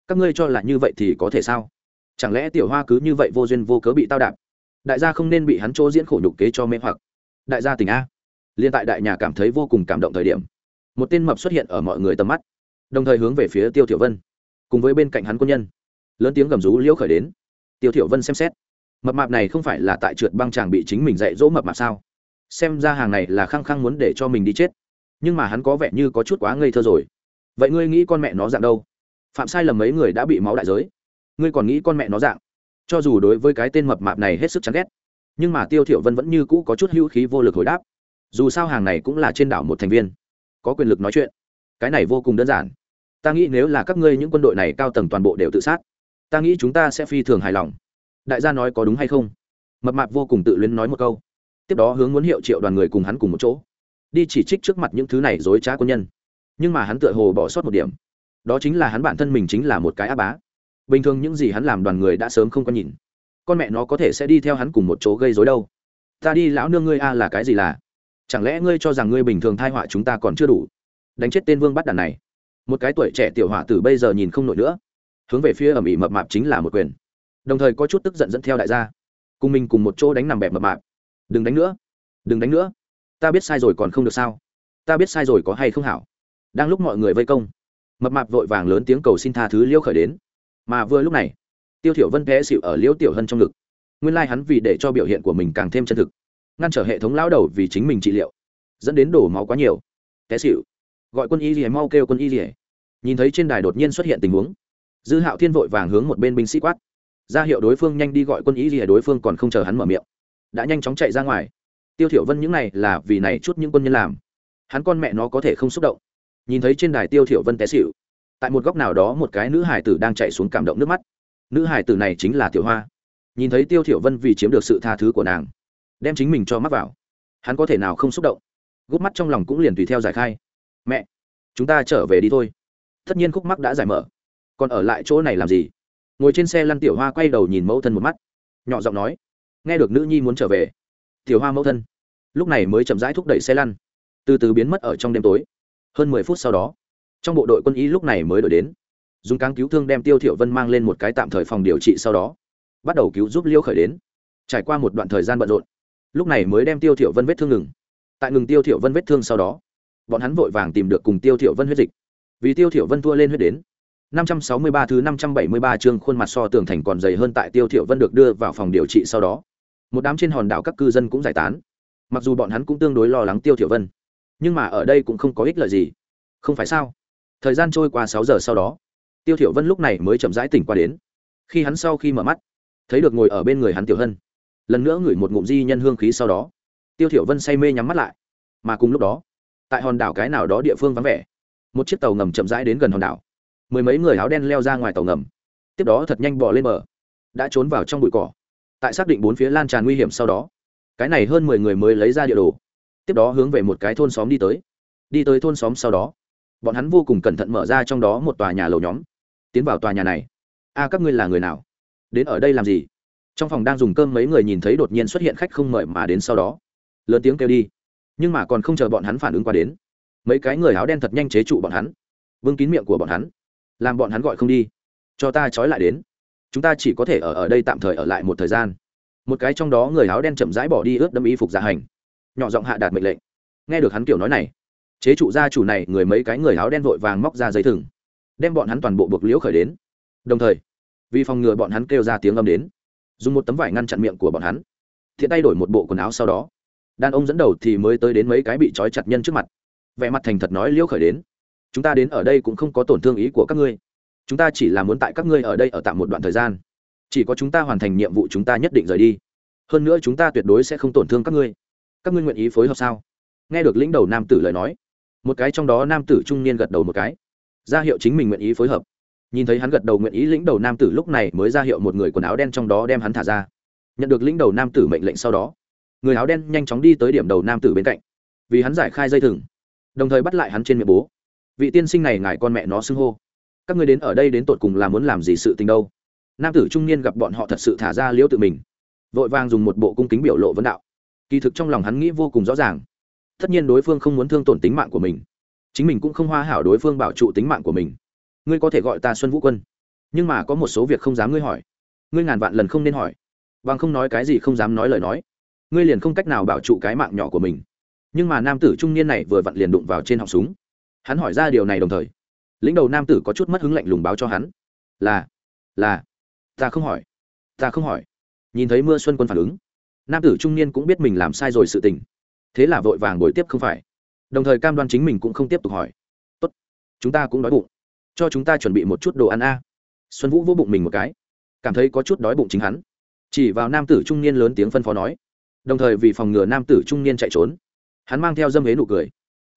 Các ngươi cho là như vậy thì có thể sao? Chẳng lẽ tiểu hoa cứ như vậy vô duyên vô cớ bị tao đạp? Đại gia không nên bị hắn chỗ diễn khổ nhục kế cho mê hoặc. Đại gia tỉnh a. Liên tại đại nhà cảm thấy vô cùng cảm động thời điểm, một tên mập xuất hiện ở mọi người tầm mắt, đồng thời hướng về phía tiêu thiểu vân, cùng với bên cạnh hắn quân nhân. Lớn tiếng gầm rú liễu khởi đến tiêu thiểu vân xem xét. Mập mạp này không phải là tại trượt băng chàng bị chính mình dạy dỗ mập mạp sao? Xem ra hàng này là khăng khăng muốn để cho mình đi chết. Nhưng mà hắn có vẻ như có chút quá ngây thơ rồi. Vậy ngươi nghĩ con mẹ nó dạng đâu? Phạm sai lầm mấy người đã bị máu đại giới. Ngươi còn nghĩ con mẹ nó dạng? Cho dù đối với cái tên mập mạp này hết sức chán ghét, nhưng mà tiêu thiểu vân vẫn như cũ có chút hữu khí vô lực hồi đáp. Dù sao hàng này cũng là trên đảo một thành viên, có quyền lực nói chuyện. Cái này vô cùng đơn giản. Ta nghĩ nếu là các ngươi những quân đội này cao tầng toàn bộ đều tự sát ta nghĩ chúng ta sẽ phi thường hài lòng. Đại gia nói có đúng hay không? Mập mạp vô cùng tự luyến nói một câu. Tiếp đó hướng muốn hiệu triệu đoàn người cùng hắn cùng một chỗ. Đi chỉ trích trước mặt những thứ này dối trá quân nhân. Nhưng mà hắn tựa hồ bỏ sót một điểm. Đó chính là hắn bản thân mình chính là một cái á bá. Bình thường những gì hắn làm đoàn người đã sớm không có nhìn. Con mẹ nó có thể sẽ đi theo hắn cùng một chỗ gây dối đâu. Ta đi, lão nương ngươi a, là cái gì là? Chẳng lẽ ngươi cho rằng ngươi bình thường thai họa chúng ta còn chưa đủ? Đánh chết tên vương bắt đàn này. Một cái tuổi trẻ tiểu họa từ bây giờ nhìn không nổi nữa hướng về phía ẩm ỉ mập mạp chính là một quyền. Đồng thời có chút tức giận dẫn theo đại gia. Cùng mình cùng một chỗ đánh nằm bẹp mập mạp. Đừng đánh nữa. Đừng đánh nữa. Ta biết sai rồi còn không được sao? Ta biết sai rồi có hay không hảo? Đang lúc mọi người vây công, mập mạp vội vàng lớn tiếng cầu xin tha thứ liêu khởi đến. Mà vừa lúc này, tiêu thiểu vân té xịu ở liêu tiểu hân trong ngực. Nguyên lai like hắn vì để cho biểu hiện của mình càng thêm chân thực, ngăn trở hệ thống lão đầu vì chính mình trị liệu, dẫn đến đổ máu quá nhiều. Té xịu gọi quân y lìa mau kêu quân y lìa nhìn thấy trên đài đột nhiên xuất hiện tình huống dư hạo thiên vội vàng hướng một bên binh sĩ quát. Ra hiệu đối phương nhanh đi gọi quân ý. gì đối phương còn không chờ hắn mở miệng. Đã nhanh chóng chạy ra ngoài. Tiêu thiểu vân những này là vì này chút những quân nhân làm. Hắn con mẹ nó có thể không xúc động. Nhìn thấy trên đài tiêu thiểu vân té xỉu, tại một góc nào đó một cái nữ hải tử đang chạy xuống cảm động nước mắt. Nữ hải tử này chính là tiểu hoa. Nhìn thấy tiêu thiểu vân vì chiếm được sự tha thứ của nàng, đem chính mình cho mắc vào. Hắn có thể nào không xúc động? Gút mắt trong lòng cũng liền tùy theo giải khai. Mẹ, chúng ta trở về đi thôi. Tất nhiên khúc mắc đã giải mở còn ở lại chỗ này làm gì? Ngồi trên xe lăn tiểu hoa quay đầu nhìn mẫu thân một mắt. Nhỏ giọng nói, nghe được nữ nhi muốn trở về. Tiểu hoa mẫu thân, lúc này mới chậm rãi thúc đẩy xe lăn. Từ từ biến mất ở trong đêm tối. Hơn mười phút sau đó, trong bộ đội quân y lúc này mới đổi đến. Dùng cáng cứu thương đem tiêu thiểu vân mang lên một cái tạm thời phòng điều trị sau đó, bắt đầu cứu giúp liêu khởi đến. Trải qua một đoạn thời gian bận rộn, lúc này mới đem tiêu thiểu vân vết thương ngừng. Tại ngừng tiêu thiểu vân vết thương sau đó, bọn hắn vội vàng tìm được cùng tiêu thiểu vân huyết dịch. Vì tiêu thiểu vân thua lên huyết đến 563 thứ 573 chương khuôn mặt so tường thành còn dày hơn tại tiêu thiểu vân được đưa vào phòng điều trị sau đó. Một đám trên hòn đảo các cư dân cũng giải tán. Mặc dù bọn hắn cũng tương đối lo lắng tiêu thiểu vân, nhưng mà ở đây cũng không có ích lợi gì. Không phải sao? Thời gian trôi qua sáu giờ sau đó, tiêu thiểu vân lúc này mới chậm rãi tỉnh qua đến. Khi hắn sau khi mở mắt, thấy được ngồi ở bên người hắn tiểu hân. Lần nữa ngửi một ngụm di nhân hương khí sau đó, tiêu thiểu vân say mê nhắm mắt lại. Mà cùng lúc đó, tại hòn đảo cái nào đó địa phương vắng vẻ, một chiếc tàu ngầm chậm rãi đến gần hòn đảo mười mấy người áo đen leo ra ngoài tàu ngầm. Tiếp đó thật nhanh bò lên bờ. Đã trốn vào trong bụi cỏ. Tại xác định bốn phía lan tràn nguy hiểm sau đó, cái này hơn mười người mới lấy ra địa đồ. Tiếp đó hướng về một cái thôn xóm đi tới. Đi tới thôn xóm sau đó, bọn hắn vô cùng cẩn thận mở ra trong đó một tòa nhà lầu nhóm. Tiến vào tòa nhà này. A, các ngươi là người nào? Đến ở đây làm gì? Trong phòng đang dùng cơm mấy người nhìn thấy đột nhiên xuất hiện khách không mời mà đến sau đó. Lớn tiếng kêu đi. Nhưng mà còn không chờ bọn hắn phản ứng qua đến, mấy cái người áo đen thật nhanh chế trụ bọn hắn. Vương kín miệng của bọn hắn làm bọn hắn gọi không đi. Cho ta trói lại đến. Chúng ta chỉ có thể ở ở đây tạm thời ở lại một thời gian. Một cái trong đó người áo đen chậm rãi bỏ đi ướt đâm y phục dạ hành. Nhỏ giọng hạ đạt mệnh lệnh. Nghe được hắn kiểu nói này, chế trụ gia chủ này người mấy cái người áo đen vội vàng móc ra giấy thừng, đem bọn hắn toàn bộ buộc liễu khởi đến. Đồng thời, vì phòng ngừa bọn hắn kêu ra tiếng âm đến, dùng một tấm vải ngăn chặn miệng của bọn hắn thiện tay đổi một bộ quần áo sau đó. Đàn ông dẫn đầu thì mới tới đến mấy cái bị trói chặt nhân trước mặt. Vẻ mặt thành thật nói liễu khởi đến chúng ta đến ở đây cũng không có tổn thương ý của các ngươi. Chúng ta chỉ là muốn tại các ngươi ở đây ở tạm một đoạn thời gian. Chỉ có chúng ta hoàn thành nhiệm vụ chúng ta nhất định rời đi. Hơn nữa chúng ta tuyệt đối sẽ không tổn thương các ngươi. Các ngươi nguyện ý phối hợp sao? Nghe được lĩnh đầu nam tử lời nói, một cái trong đó nam tử trung niên gật đầu một cái. Ra hiệu chính mình nguyện ý phối hợp. Nhìn thấy hắn gật đầu nguyện ý, lĩnh đầu nam tử lúc này mới ra hiệu một người quần áo đen trong đó đem hắn thả ra. Nhận được lĩnh đầu nam tử mệnh lệnh sau đó, người áo đen nhanh chóng đi tới điểm đầu nam tử bên cạnh, vì hắn giải khai dây thừng, đồng thời bắt lại hắn trên miệng bố vị tiên sinh này ngài con mẹ nó xưng hô. Các ngươi đến ở đây đến tột cùng là muốn làm gì sự tình đâu? Nam tử trung niên gặp bọn họ thật sự thả ra liễu tự mình, vội vàng dùng một bộ cung kính biểu lộ vấn đạo. Kỳ thực trong lòng hắn nghĩ vô cùng rõ ràng. Tất nhiên đối phương không muốn thương tổn tính mạng của mình. Chính mình cũng không hoa hảo đối phương bảo trụ tính mạng của mình. Ngươi có thể gọi ta xuân vũ quân. Nhưng mà có một số việc không dám ngươi hỏi. Ngươi ngàn vạn lần không nên hỏi. Bằng không nói cái gì không dám nói lời nói. Ngươi liền không cách nào bảo trụ cái mạng nhỏ của mình. Nhưng mà nam tử trung niên này vừa vặn liền đụng vào trên họng súng hắn hỏi ra điều này đồng thời, lĩnh đầu nam tử có chút mất hứng lạnh lùng báo cho hắn. Là là, ta không hỏi, ta không hỏi. Nhìn thấy mưa xuân quân phản ứng, nam tử trung niên cũng biết mình làm sai rồi sự tình. Thế là vội vàng bồi tiếp không phải. Đồng thời cam đoan chính mình cũng không tiếp tục hỏi. Tốt, chúng ta cũng đói bụng. Cho chúng ta chuẩn bị một chút đồ ăn a. Xuân vũ vỗ bụng mình một cái, cảm thấy có chút đói bụng chính hắn. Chỉ vào nam tử trung niên lớn tiếng phân phó nói. Đồng thời vì phòng ngừa nam tử trung niên chạy trốn, hắn mang theo dâm hế nụ cười,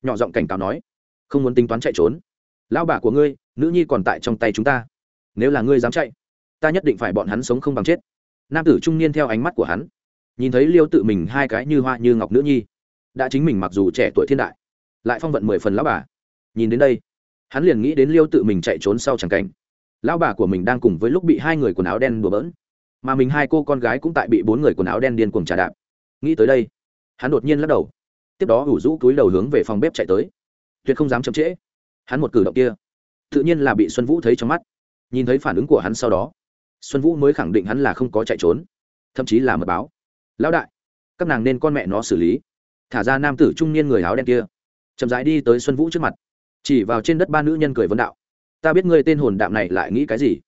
nhỏ giọng cảnh cáo nói không muốn tính toán chạy trốn. Lão bà của ngươi, nữ nhi còn tại trong tay chúng ta. Nếu là ngươi dám chạy, ta nhất định phải bọn hắn sống không bằng chết. Nam tử trung niên theo ánh mắt của hắn, nhìn thấy liêu tự mình hai cái như hoa như ngọc nữ nhi, đã chính mình mặc dù trẻ tuổi thiên đại, lại phong vận mười phần lão bà. Nhìn đến đây, hắn liền nghĩ đến liêu tự mình chạy trốn sau chẳng cảnh. Lão bà của mình đang cùng với lúc bị hai người quần áo đen đùa bỡn, mà mình hai cô con gái cũng tại bị bốn người quần áo đen điên cuồng trà đạp. Nghĩ tới đây, hắn đột nhiên lắc đầu, tiếp đó ủ rũ túi đầu hướng về phòng bếp chạy tới tuyệt không dám chậm trễ. Hắn một cử động kia, tự nhiên là bị xuân vũ thấy trong mắt. Nhìn thấy phản ứng của hắn sau đó, xuân vũ mới khẳng định hắn là không có chạy trốn, thậm chí là mật báo. Lão đại, các nàng nên con mẹ nó xử lý. Thả ra nam tử trung niên người áo đen kia, chậm rãi đi tới xuân vũ trước mặt. Chỉ vào trên đất ba nữ nhân cười vấn đạo, ta biết ngươi tên hồn đạm này lại nghĩ cái gì,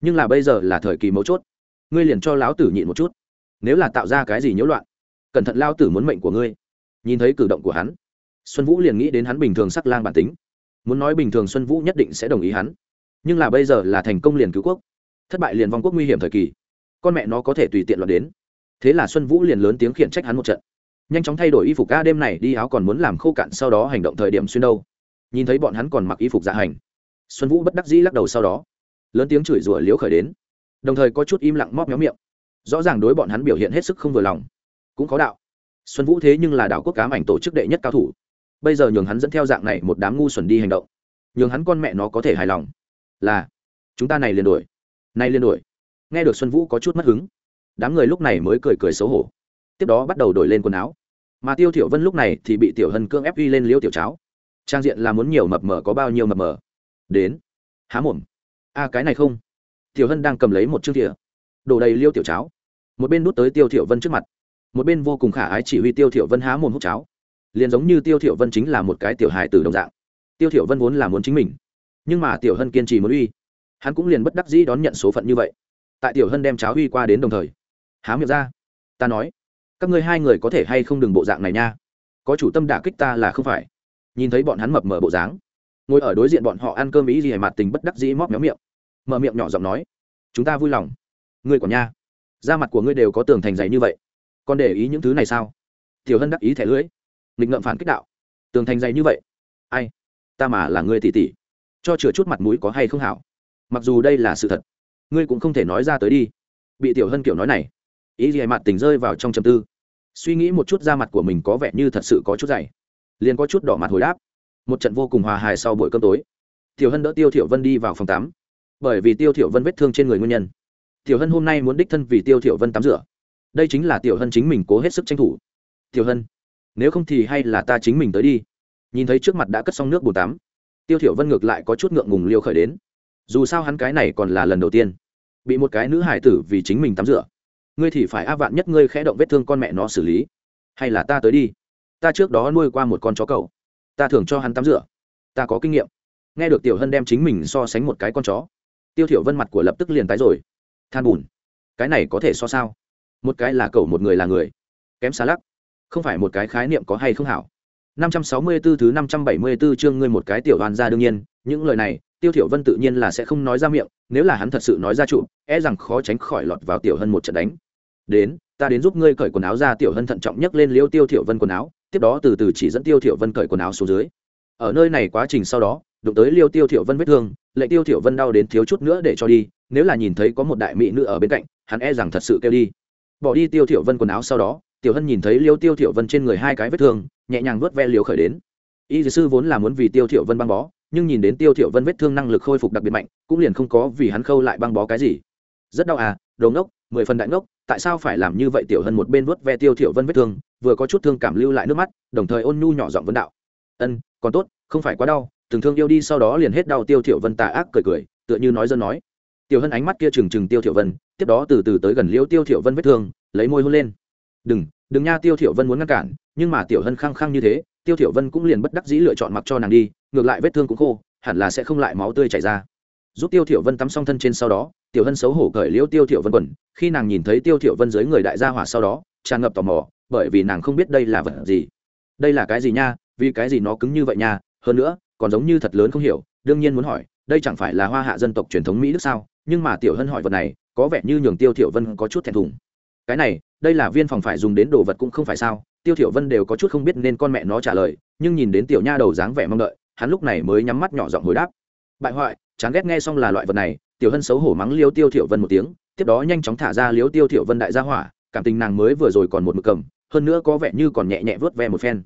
nhưng là bây giờ là thời kỳ mấu chốt, ngươi liền cho lão tử nhịn một chút. Nếu là tạo ra cái gì nhiễu loạn, cẩn thận lao tử muốn mệnh của ngươi. Nhìn thấy cử động của hắn xuân vũ liền nghĩ đến hắn bình thường sắc lang bản tính. Muốn nói bình thường xuân vũ nhất định sẽ đồng ý hắn. Nhưng là bây giờ là thành công liền cứu quốc. Thất bại liền vong quốc nguy hiểm thời kỳ. Con mẹ nó có thể tùy tiện loạn đến. Thế là xuân vũ liền lớn tiếng khiển trách hắn một trận. Nhanh chóng thay đổi y phục ca đêm này đi áo còn muốn làm khô cạn, sau đó hành động thời điểm xuyên đâu. Nhìn thấy bọn hắn còn mặc y phục dạ hành. Xuân vũ bất đắc dĩ lắc đầu sau đó. Lớn tiếng chửi rủa liếu khởi đến. Đồng thời có chút im lặng móp méo miệng. Rõ ràng đối bọn hắn biểu hiện hết sức không vừa lòng. Cũng có đạo. Xuân vũ thế nhưng là đạo quốc cám ảnh tổ chức đệ nhất cao thủ bây giờ nhường hắn dẫn theo dạng này một đám ngu xuẩn đi hành động. Nhường hắn con mẹ nó có thể hài lòng. Là, chúng ta này liền đổi nay liền đổi nghe được xuân vũ có chút mất hứng, đám người lúc này mới cười cười xấu hổ. Tiếp đó bắt đầu đổi lên quần áo. Mà tiêu thiểu vân lúc này thì bị tiểu hân cương ép uy lên liêu tiểu cháo. Trang diện là muốn nhiều mập mờ có bao nhiêu mập mờ. Đến. Há mồm. A cái này không. Tiểu hân đang cầm lấy một chiếc thìa. Đổ đầy liêu tiểu cháo. Một bên đút tới tiêu thiểu vân trước mặt. Một bên vô cùng khả ái chỉ huy tiêu thiểu vân há mồm hút cháo liền giống như tiêu thiểu vân chính là một cái tiểu hài tử đồng dạng. Tiêu thiểu vân vốn là muốn chính mình, nhưng mà tiểu hân kiên trì muốn uy. Hắn cũng liền bất đắc dĩ đón nhận số phận như vậy. Tại tiểu hân đem cháo uy qua đến đồng thời, há miệng ra. Ta nói, các ngươi hai người có thể hay không đừng bộ dạng này nha. Có chủ tâm đả kích ta là không phải. Nhìn thấy bọn hắn mập mờ bộ dáng, ngồi ở đối diện bọn họ ăn cơm ý gì hề mặt tình bất đắc dĩ móc méo miệng, mở miệng nhỏ giọng nói, chúng ta vui lòng. Ngươi còn nha. Da mặt của ngươi đều có tường thành dày như vậy. Còn để ý những thứ này sao? Tiểu hân đắc ý thẻ lưỡi nghịch ngợm phản kích đạo. Tường thành dày như vậy, ai? Ta mà là ngươi tỉ tỉ cho chừa chút mặt mũi có hay không hảo? Mặc dù đây là sự thật, ngươi cũng không thể nói ra tới đi. Bị tiểu hân kiểu nói này, ý gì mặt tình rơi vào trong trầm tư. Suy nghĩ một chút da mặt của mình có vẻ như thật sự có chút dày. Liền có chút đỏ mặt hồi đáp. Một trận vô cùng hòa hài sau buổi cơm tối, tiểu hân đỡ tiêu thiểu vân đi vào phòng tắm. Bởi vì tiêu thiểu vân vết thương trên người nguyên nhân, tiểu hân hôm nay muốn đích thân vì tiêu thiểu vân tắm rửa. Đây chính là tiểu hân chính mình cố hết sức tranh thủ. Tiểu hân nếu không thì hay là ta chính mình tới đi. Nhìn thấy trước mặt đã cất xong nước bồn tắm, tiêu thiểu vân ngược lại có chút ngượng ngùng liêu khởi đến. Dù sao hắn cái này còn là lần đầu tiên bị một cái nữ hải tử vì chính mình tắm rửa. Ngươi thì phải áp vạn nhất ngươi khẽ động vết thương con mẹ nó xử lý. Hay là ta tới đi? Ta trước đó nuôi qua một con chó cậu ta thường cho hắn tắm rửa. Ta có kinh nghiệm. Nghe được tiểu hân đem chính mình so sánh một cái con chó, tiêu thiểu vân mặt của lập tức liền tái rồi. Than bùn. Cái này có thể so sao? Một cái là cậu một người là người. Kém xa lắc không phải một cái khái niệm có hay không hảo. 564 thứ 574 chương ngươi một cái tiểu đoàn ra đương nhiên, những lời này, tiêu thiểu vân tự nhiên là sẽ không nói ra miệng, nếu là hắn thật sự nói ra trụ e rằng khó tránh khỏi lọt vào tiểu hân một trận đánh. Đến, ta đến giúp ngươi cởi quần áo ra, tiểu hân thận trọng nhấc lên liêu tiêu thiểu vân quần áo, tiếp đó từ từ chỉ dẫn tiêu thiểu vân cởi quần áo xuống dưới. Ở nơi này quá trình sau đó, đụng tới liêu tiêu thiểu vân vết thương, lệnh tiêu thiểu vân đau đến thiếu chút nữa để cho đi, nếu là nhìn thấy có một đại mỹ nữ ở bên cạnh, hắn e rằng thật sự kêu đi. Bỏ đi tiêu thiểu vân quần áo sau đó tiểu hân nhìn thấy liêu tiêu thiểu vân trên người hai cái vết thương, nhẹ nhàng vuốt ve liều khởi đến. Y sư vốn là muốn vì tiêu thiểu vân băng bó, nhưng nhìn đến tiêu thiểu vân vết thương năng lực khôi phục đặc biệt mạnh, cũng liền không có vì hắn khâu lại băng bó cái gì. Rất đau à đồ ngốc, mười phần đại ngốc, tại sao phải làm như vậy? Tiểu hân một bên vuốt ve tiêu thiểu vân vết thương, vừa có chút thương cảm lưu lại nước mắt, đồng thời ôn nhu nhỏ giọng vấn đạo. Ân, còn tốt, không phải quá đau, từng thương yêu đi sau đó liền hết đau. Tiêu thiểu vân tà ác cười cười, tựa như nói dân nói. Tiểu hân ánh mắt kia trừng trừng tiêu thiểu vân, tiếp đó từ từ tới gần liễu tiêu thiểu vân vết thương, lấy môi hôn lên đừng đừng nha, tiêu thiểu vân muốn ngăn cản, nhưng mà tiểu hân khăng khăng như thế, tiêu thiểu vân cũng liền bất đắc dĩ lựa chọn mặc cho nàng đi, ngược lại vết thương cũng khô, hẳn là sẽ không lại máu tươi chảy ra. Giúp tiêu thiểu vân tắm xong thân trên sau đó, tiểu hân xấu hổ cởi liễu tiêu thiểu vân quần, khi nàng nhìn thấy tiêu thiểu vân dưới người đại gia hỏa sau đó, tràn ngập tò mò, bởi vì nàng không biết đây là vật gì. Đây là cái gì nha, vì cái gì nó cứng như vậy nha, hơn nữa, còn giống như thật lớn không hiểu, đương nhiên muốn hỏi, đây chẳng phải là hoa hạ dân tộc truyền thống mỹ đức sao? Nhưng mà tiểu hân hỏi vật này, có vẻ như nhường tiêu thiểu vân có chút thẹn thùng. Cái này đây là viên phòng phải dùng đến đồ vật cũng không phải sao, tiêu thiểu vân đều có chút không biết nên con mẹ nó trả lời, nhưng nhìn đến tiểu nha đầu dáng vẻ mong đợi, hắn lúc này mới nhắm mắt nhỏ giọng hồi đáp. Bại hoại, chán ghét nghe xong là loại vật này, tiểu hân xấu hổ mắng liêu tiêu thiểu vân một tiếng, tiếp đó nhanh chóng thả ra liêu tiêu thiểu vân đại gia hỏa, cảm tình nàng mới vừa rồi còn một mực cầm, hơn nữa có vẻ như còn nhẹ nhẹ vớt ve một phen.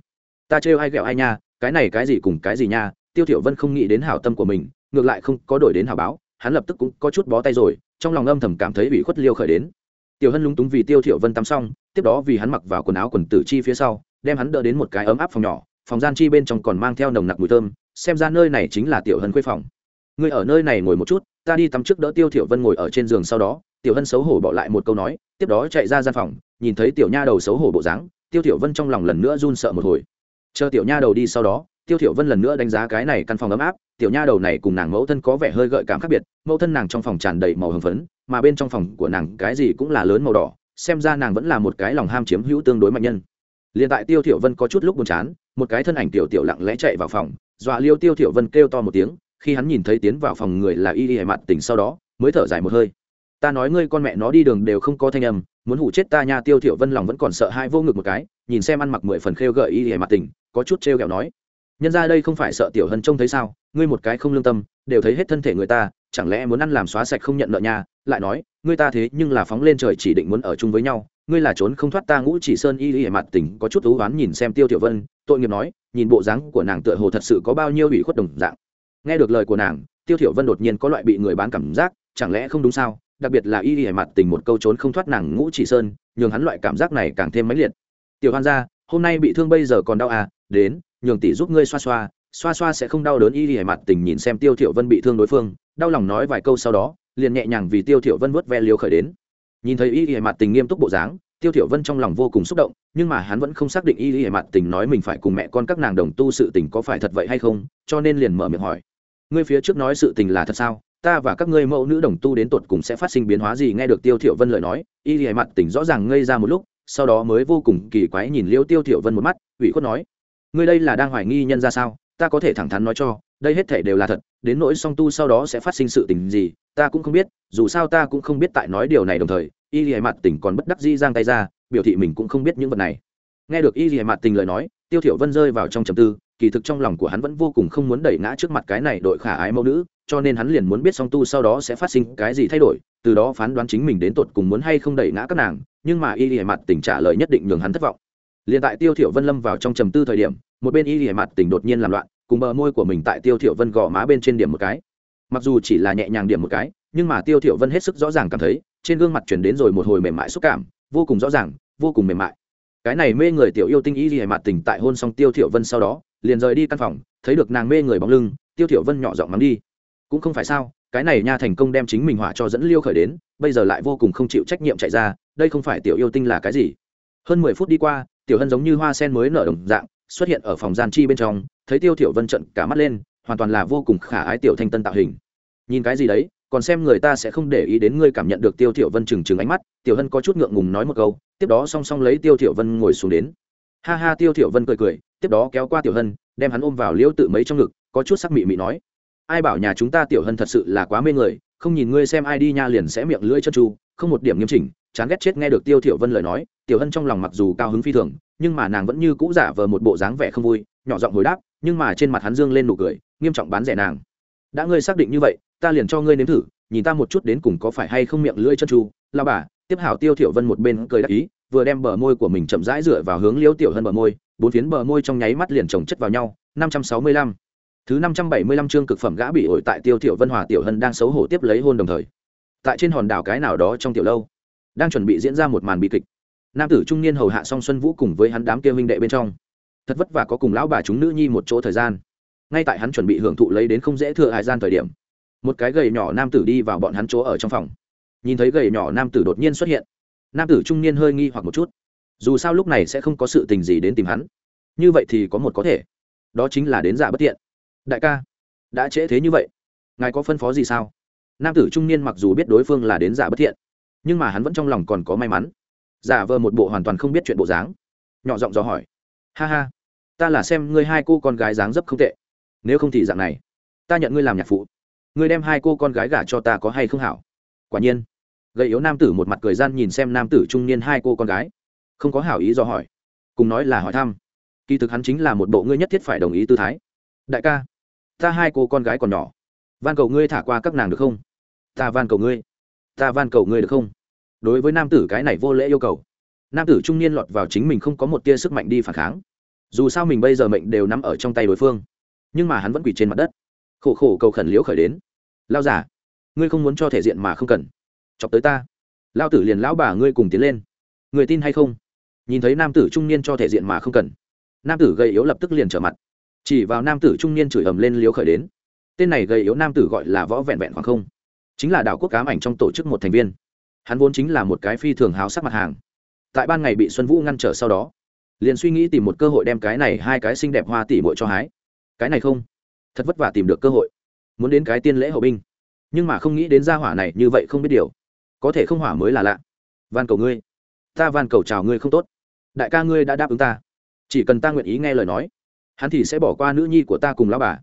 Ta trêu ai ghẹo ai nha, cái này cái gì cùng cái gì nha, tiêu thiểu vân không nghĩ đến hảo tâm của mình, ngược lại không có đổi đến hảo báo, hắn lập tức cũng có chút bó tay rồi, trong lòng âm thầm cảm thấy bị khuất liêu khởi đến tiểu hân lúng túng vì tiêu thiểu vân tắm xong, tiếp đó vì hắn mặc vào quần áo quần tử chi phía sau, đem hắn đỡ đến một cái ấm áp phòng nhỏ, phòng gian chi bên trong còn mang theo nồng nặc mùi thơm, xem ra nơi này chính là tiểu hân khuê phòng. Ngươi ở nơi này ngồi một chút, ta đi tắm trước đỡ tiêu thiểu vân ngồi ở trên giường sau đó, tiểu hân xấu hổ bỏ lại một câu nói, tiếp đó chạy ra gian phòng, nhìn thấy tiểu nha đầu xấu hổ bộ dáng, tiêu thiểu vân trong lòng lần nữa run sợ một hồi. Chờ tiểu nha đầu đi sau đó, tiêu thiểu vân lần nữa đánh giá cái này căn phòng ấm áp, tiểu nha đầu này cùng nàng mẫu thân có vẻ hơi gợi cảm khác biệt, mẫu thân nàng trong phòng tràn đầy màu hồng phấn mà bên trong phòng của nàng cái gì cũng là lớn màu đỏ, xem ra nàng vẫn là một cái lòng ham chiếm hữu tương đối mạnh nhân. Liền tại tiêu thiểu vân có chút lúc buồn chán, một cái thân ảnh tiểu tiểu lặng lẽ chạy vào phòng, dọa liêu tiêu thiểu vân kêu to một tiếng, khi hắn nhìn thấy tiến vào phòng người là y y mặt tỉnh sau đó, mới thở dài một hơi. Ta nói ngươi con mẹ nó đi đường đều không có thanh âm, muốn hủ chết ta nha. Tiêu thiểu vân lòng vẫn còn sợ hai vô ngực một cái, nhìn xem ăn mặc mười phần khêu gợi y y mặt tỉnh, có chút treo kẹo nói, nhân ra đây không phải sợ tiểu hân trông thấy sao? Ngươi một cái không lương tâm, đều thấy hết thân thể người ta chẳng lẽ muốn ăn làm xóa sạch không nhận nợ nha? Lại nói, ngươi ta thế nhưng là phóng lên trời chỉ định muốn ở chung với nhau, ngươi là trốn không thoát ta ngũ chỉ sơn y y mặt tỉnh, có chút thú oán nhìn xem tiêu tiểu vân, tội nghiệp nói, nhìn bộ dáng của nàng tựa hồ thật sự có bao nhiêu ủy khuất đồng dạng. Nghe được lời của nàng, tiêu tiểu vân đột nhiên có loại bị người bán cảm giác, chẳng lẽ không đúng sao? Đặc biệt là y y mặt tình một câu trốn không thoát nàng ngũ chỉ sơn, nhường hắn loại cảm giác này càng thêm mãnh liệt. Tiểu hoan gia, hôm nay bị thương bây giờ còn đau à? Đến, nhường tỷ giúp ngươi xoa xoa xoa xoa sẽ không đau đớn y hề mặt tình nhìn xem tiêu thiểu vân bị thương đối phương, đau lòng nói vài câu sau đó, liền nhẹ nhàng vì tiêu thiểu vân vớt ve liều khởi đến. Nhìn thấy y hề mặt tình nghiêm túc bộ dáng, tiêu thiểu vân trong lòng vô cùng xúc động, nhưng mà hắn vẫn không xác định y hề mặt tình nói mình phải cùng mẹ con các nàng đồng tu sự tình có phải thật vậy hay không, cho nên liền mở miệng hỏi. Ngươi phía trước nói sự tình là thật sao? Ta và các ngươi mẫu nữ đồng tu đến tột cùng sẽ phát sinh biến hóa gì? Nghe được tiêu thiểu vân lời nói, y hề mặt tình rõ ràng ngây ra một lúc, sau đó mới vô cùng kỳ quái nhìn liêu tiêu thiểu vân một mắt, ủy khuất nói, ngươi đây là đang hoài nghi nhân ra sao? Ta có thể thẳng thắn nói cho, đây hết thể đều là thật, đến nỗi song tu sau đó sẽ phát sinh sự tình gì, ta cũng không biết, dù sao ta cũng không biết tại nói điều này đồng thời, y lìa mặt tình còn bất đắc dĩ giang tay ra, biểu thị mình cũng không biết những vật này. Nghe được y lìa mặt tình lời nói, tiêu thiểu vân rơi vào trong trầm tư, kỳ thực trong lòng của hắn vẫn vô cùng không muốn đẩy ngã trước mặt cái này đội khả ái mẫu nữ, cho nên hắn liền muốn biết song tu sau đó sẽ phát sinh cái gì thay đổi, từ đó phán đoán chính mình đến tột cùng muốn hay không đẩy ngã các nàng, nhưng mà y lìa mặt tình trả lời nhất định nhường hắn thất vọng liền tại tiêu thiểu vân lâm vào trong trầm tư thời điểm, một bên y lìa mặt tỉnh đột nhiên làm loạn, cùng bờ môi của mình tại tiêu thiểu vân gò má bên trên điểm một cái. Mặc dù chỉ là nhẹ nhàng điểm một cái, nhưng mà tiêu thiểu vân hết sức rõ ràng cảm thấy, trên gương mặt truyền đến rồi một hồi mềm mại xúc cảm, vô cùng rõ ràng, vô cùng mềm mại. Cái này mê người tiểu yêu tinh y lìa mặt tỉnh tại hôn xong tiêu thiểu vân sau đó, liền rời đi căn phòng, thấy được nàng mê người bóng lưng, tiêu thiểu vân nhỏ giọng mắng đi. Cũng không phải sao, cái này nha thành công đem chính mình hỏa cho dẫn liêu khởi đến, bây giờ lại vô cùng không chịu trách nhiệm chạy ra, đây không phải tiểu yêu tinh là cái gì. Hơn mười phút đi qua tiểu hân giống như hoa sen mới nở đồng dạng, xuất hiện ở phòng gian chi bên trong, thấy tiêu tiểu vân trận cả mắt lên, hoàn toàn là vô cùng khả ái tiểu thanh tân tạo hình. Nhìn cái gì đấy, còn xem người ta sẽ không để ý đến ngươi cảm nhận được tiêu tiểu vân chừng chừng ánh mắt, tiểu hân có chút ngượng ngùng nói một câu, tiếp đó song song lấy tiêu tiểu vân ngồi xuống đến. Ha ha, tiêu tiểu vân cười cười, tiếp đó kéo qua tiểu hân, đem hắn ôm vào liễu tự mấy trong ngực, có chút sắc mị mị nói. Ai bảo nhà chúng ta tiểu hân thật sự là quá mê người, không nhìn ngươi xem ai đi nha liền sẽ miệng lưỡi chân tru không một điểm nghiêm chỉnh chán ghét chết nghe được tiêu thiểu vân lời nói, tiểu hân trong lòng mặc dù cao hứng phi thường, nhưng mà nàng vẫn như cũ giả vờ một bộ dáng vẻ không vui, nhỏ giọng hồi đáp, nhưng mà trên mặt hắn dương lên nụ cười, nghiêm trọng bán rẻ nàng. Đã ngươi xác định như vậy, ta liền cho ngươi nếm thử, nhìn ta một chút đến cùng có phải hay không miệng lưỡi chân tru. Lao bà, tiếp hảo tiêu thiểu vân một bên cười đáp ý, vừa đem bờ môi của mình chậm rãi dựa vào hướng liêu tiểu hân bờ môi, bốn phiến bờ môi trong nháy mắt liền chồng chất vào nhau. 565 thứ 575 chương cực phẩm gã bị ổi tại tiêu thiểu vân hòa tiểu hân đang xấu hổ tiếp lấy hôn đồng thời. Tại trên hòn đảo cái nào đó trong tiểu lâu đang chuẩn bị diễn ra một màn bi kịch. Nam tử trung niên hầu hạ song xuân vũ cùng với hắn đám kia huynh đệ bên trong. Thật vất vả có cùng lão bà chúng nữ nhi một chỗ thời gian. Ngay tại hắn chuẩn bị hưởng thụ lấy đến không dễ thừa hài gian thời điểm, một cái gầy nhỏ nam tử đi vào bọn hắn chỗ ở trong phòng. Nhìn thấy gầy nhỏ nam tử đột nhiên xuất hiện, nam tử trung niên hơi nghi hoặc một chút. Dù sao lúc này sẽ không có sự tình gì đến tìm hắn. Như vậy thì có một có thể. Đó chính là đến giả bất tiện. Đại ca, đã trễ thế như vậy, ngài có phân phó gì sao? Nam tử trung niên mặc dù biết đối phương là đến giả bất thiện nhưng mà hắn vẫn trong lòng còn có may mắn. Giả vờ một bộ hoàn toàn không biết chuyện bộ dáng. Nhỏ giọng dò hỏi. Ha ha, ta là xem ngươi hai cô con gái dáng dấp không tệ. Nếu không thì dạng này, ta nhận ngươi làm nhạc phụ. Ngươi đem hai cô con gái gả cho ta có hay không hảo? Quả nhiên, gầy yếu nam tử một mặt cười gian nhìn xem nam tử trung niên hai cô con gái. Không có hảo ý do hỏi, cùng nói là hỏi thăm. Kỳ thực hắn chính là một bộ ngươi nhất thiết phải đồng ý tư thái. Đại ca, ta hai cô con gái còn nhỏ. Van cầu ngươi thả qua các nàng được không? Ta van cầu ngươi ta van cầu ngươi được không? Đối với nam tử cái này vô lễ yêu cầu. Nam tử trung niên lọt vào chính mình không có một tia sức mạnh đi phản kháng. Dù sao mình bây giờ mệnh đều nằm ở trong tay đối phương. Nhưng mà hắn vẫn quỳ trên mặt đất. Khổ khổ cầu khẩn liễu khởi đến. Lao giả ngươi không muốn cho thể diện mà không cần. Chọc tới ta. Lao tử liền lão bà ngươi cùng tiến lên. Người tin hay không? Nhìn thấy nam tử trung niên cho thể diện mà không cần. Nam tử gầy yếu lập tức liền trở mặt. Chỉ vào nam tử trung niên chửi ầm lên liếu khởi đến. Tên này gầy yếu nam tử gọi là võ vẹn vẹn khoảng không chính là đảo quốc cám ảnh trong tổ chức một thành viên. Hắn vốn chính là một cái phi thường háo sắc mặt hàng. Tại ban ngày bị xuân vũ ngăn trở sau đó, liền suy nghĩ tìm một cơ hội đem cái này hai cái xinh đẹp hoa tỉ bội cho hái. Cái này không, thật vất vả tìm được cơ hội. Muốn đến cái tiên lễ hậu binh. Nhưng mà không nghĩ đến gia hỏa này như vậy không biết điều. Có thể không hỏa mới là lạ. Van cầu ngươi. Ta van cầu chào ngươi không tốt. Đại ca ngươi đã đáp ứng ta. Chỉ cần ta nguyện ý nghe lời nói, hắn thì sẽ bỏ qua nữ nhi của ta cùng lão bà.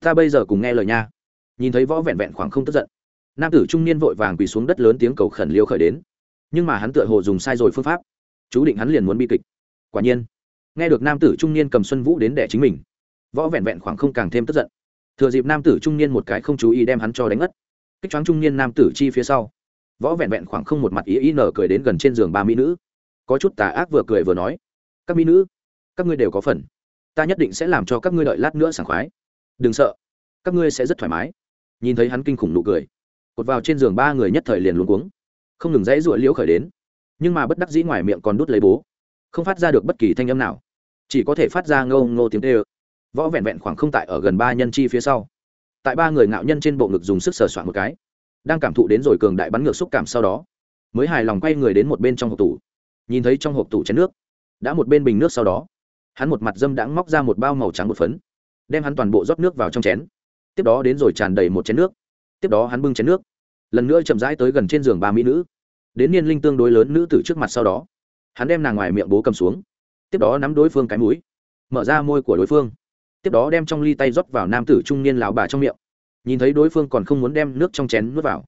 Ta bây giờ cùng nghe lời nha. Nhìn thấy võ vẹn vẹn khoảng không tức giận nam tử trung niên vội vàng quỳ xuống đất lớn tiếng cầu khẩn liêu khởi đến. Nhưng mà hắn tựa hồ dùng sai rồi phương pháp. Chú định hắn liền muốn bi kịch. Quả nhiên, nghe được nam tử trung niên cầm xuân vũ đến đẻ chính mình, võ vẹn vẹn khoảng không càng thêm tức giận. Thừa dịp nam tử trung niên một cái không chú ý đem hắn cho đánh ngất, kích choáng trung niên nam tử chi phía sau. Võ vẹn vẹn khoảng không một mặt ý ý nở cười đến gần trên giường ba mỹ nữ. Có chút tà ác vừa cười vừa nói, các mỹ nữ, các ngươi đều có phần. Ta nhất định sẽ làm cho các ngươi đợi lát nữa sảng khoái. Đừng sợ, các ngươi sẽ rất thoải mái. Nhìn thấy hắn kinh khủng nụ cười cột vào trên giường ba người nhất thời liền luống cuống. Không ngừng dãy ruộng liễu khởi đến. Nhưng mà bất đắc dĩ ngoài miệng còn đút lấy bố. Không phát ra được bất kỳ thanh âm nào. Chỉ có thể phát ra ngâu ngô tiếng tê ơ võ vẹn vẹn khoảng không tại ở gần ba nhân chi phía sau. Tại ba người ngạo nhân trên bộ ngực dùng sức sờ soạn một cái. Đang cảm thụ đến rồi cường đại bắn ngược xúc cảm sau đó, mới hài lòng quay người đến một bên trong hộp tủ. Nhìn thấy trong hộp tủ chén nước, đã một bên bình nước sau đó, hắn một mặt dâm đãng móc ra một bao màu trắng một phấn, đem hắn toàn bộ rót nước vào trong chén. Tiếp đó đến rồi tràn đầy một chén nước tiếp đó hắn bưng chén nước. Lần nữa chậm rãi tới gần trên giường ba mỹ nữ. Đến niên linh tương đối lớn nữ tử trước mặt sau đó, hắn đem nàng ngoài miệng bố cầm xuống. Tiếp đó nắm đối phương cái mũi, mở ra môi của đối phương. Tiếp đó đem trong ly tay rót vào nam tử trung niên lão bà trong miệng. Nhìn thấy đối phương còn không muốn đem nước trong chén nuốt vào,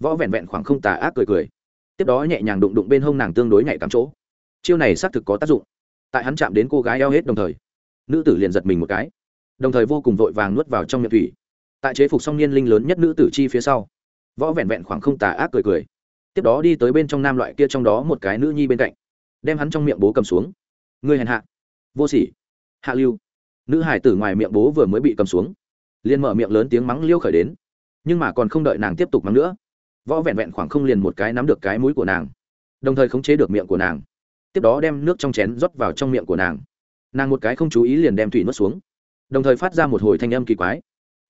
võ vẹn vẹn khoảng không tà ác cười cười. Tiếp đó nhẹ nhàng đụng đụng bên hông nàng tương đối nhạy cắm chỗ. Chiêu này xác thực có tác dụng. Tại hắn chạm đến cô gái eo hết đồng thời, nữ tử liền giật mình một cái, đồng thời vô cùng vội vàng nuốt vào trong miệng thủy tại chế phục song niên linh lớn nhất nữ tử chi phía sau. Võ vẹn vẹn khoảng không tà ác cười cười. Tiếp đó đi tới bên trong nam loại kia trong đó một cái nữ nhi bên cạnh, đem hắn trong miệng bố cầm xuống. Ngươi hèn hạ. Vô sỉ. Hạ lưu. Nữ hải tử ngoài miệng bố vừa mới bị cầm xuống, liền mở miệng lớn tiếng mắng liêu khởi đến. Nhưng mà còn không đợi nàng tiếp tục mắng nữa, võ vẹn vẹn khoảng không liền một cái nắm được cái mũi của nàng, đồng thời khống chế được miệng của nàng. Tiếp đó đem nước trong chén rót vào trong miệng của nàng. Nàng một cái không chú ý liền đem thủy nuốt xuống, đồng thời phát ra một hồi thanh âm kỳ quái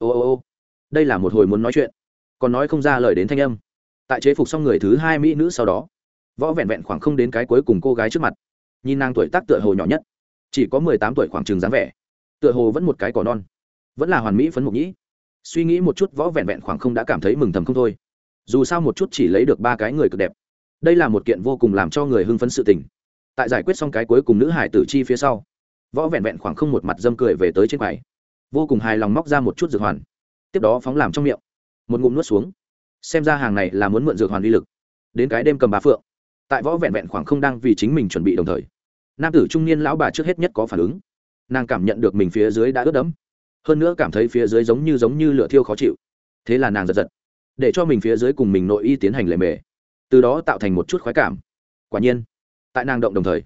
ô ô ô, đây là một hồi muốn nói chuyện, còn nói không ra lời đến thanh âm. Tại chế phục xong người thứ hai mỹ nữ sau đó, võ vẹn vẹn khoảng không đến cái cuối cùng cô gái trước mặt. Nhìn nàng tuổi tác tựa hồ nhỏ nhất, chỉ có mười tám tuổi khoảng trường dáng vẻ, tựa hồ vẫn một cái cỏ non, vẫn là hoàn mỹ phấn mục nhĩ. Suy nghĩ một chút, võ vẹn vẹn khoảng không đã cảm thấy mừng thầm không thôi. Dù sao một chút chỉ lấy được ba cái người cực đẹp, đây là một kiện vô cùng làm cho người hưng phấn sự tình. Tại giải quyết xong cái cuối cùng nữ hải tử chi phía sau, võ vẹn vẹn khoảng không một mặt dâm cười về tới trên quầy vô cùng hài lòng móc ra một chút dược hoàn. Tiếp đó phóng làm trong miệng. Một ngụm nuốt xuống. Xem ra hàng này là muốn mượn dược hoàn uy lực. Đến cái đêm cầm bà phượng. Tại võ vẹn vẹn khoảng không đang vì chính mình chuẩn bị đồng thời, nam tử trung niên lão bà trước hết nhất có phản ứng. Nàng cảm nhận được mình phía dưới đã ướt đẫm. Hơn nữa cảm thấy phía dưới giống như giống như lửa thiêu khó chịu. Thế là nàng giật giật, để cho mình phía dưới cùng mình nội y tiến hành lề mề. Từ đó tạo thành một chút khoái cảm. Quả nhiên, tại nàng động đồng thời,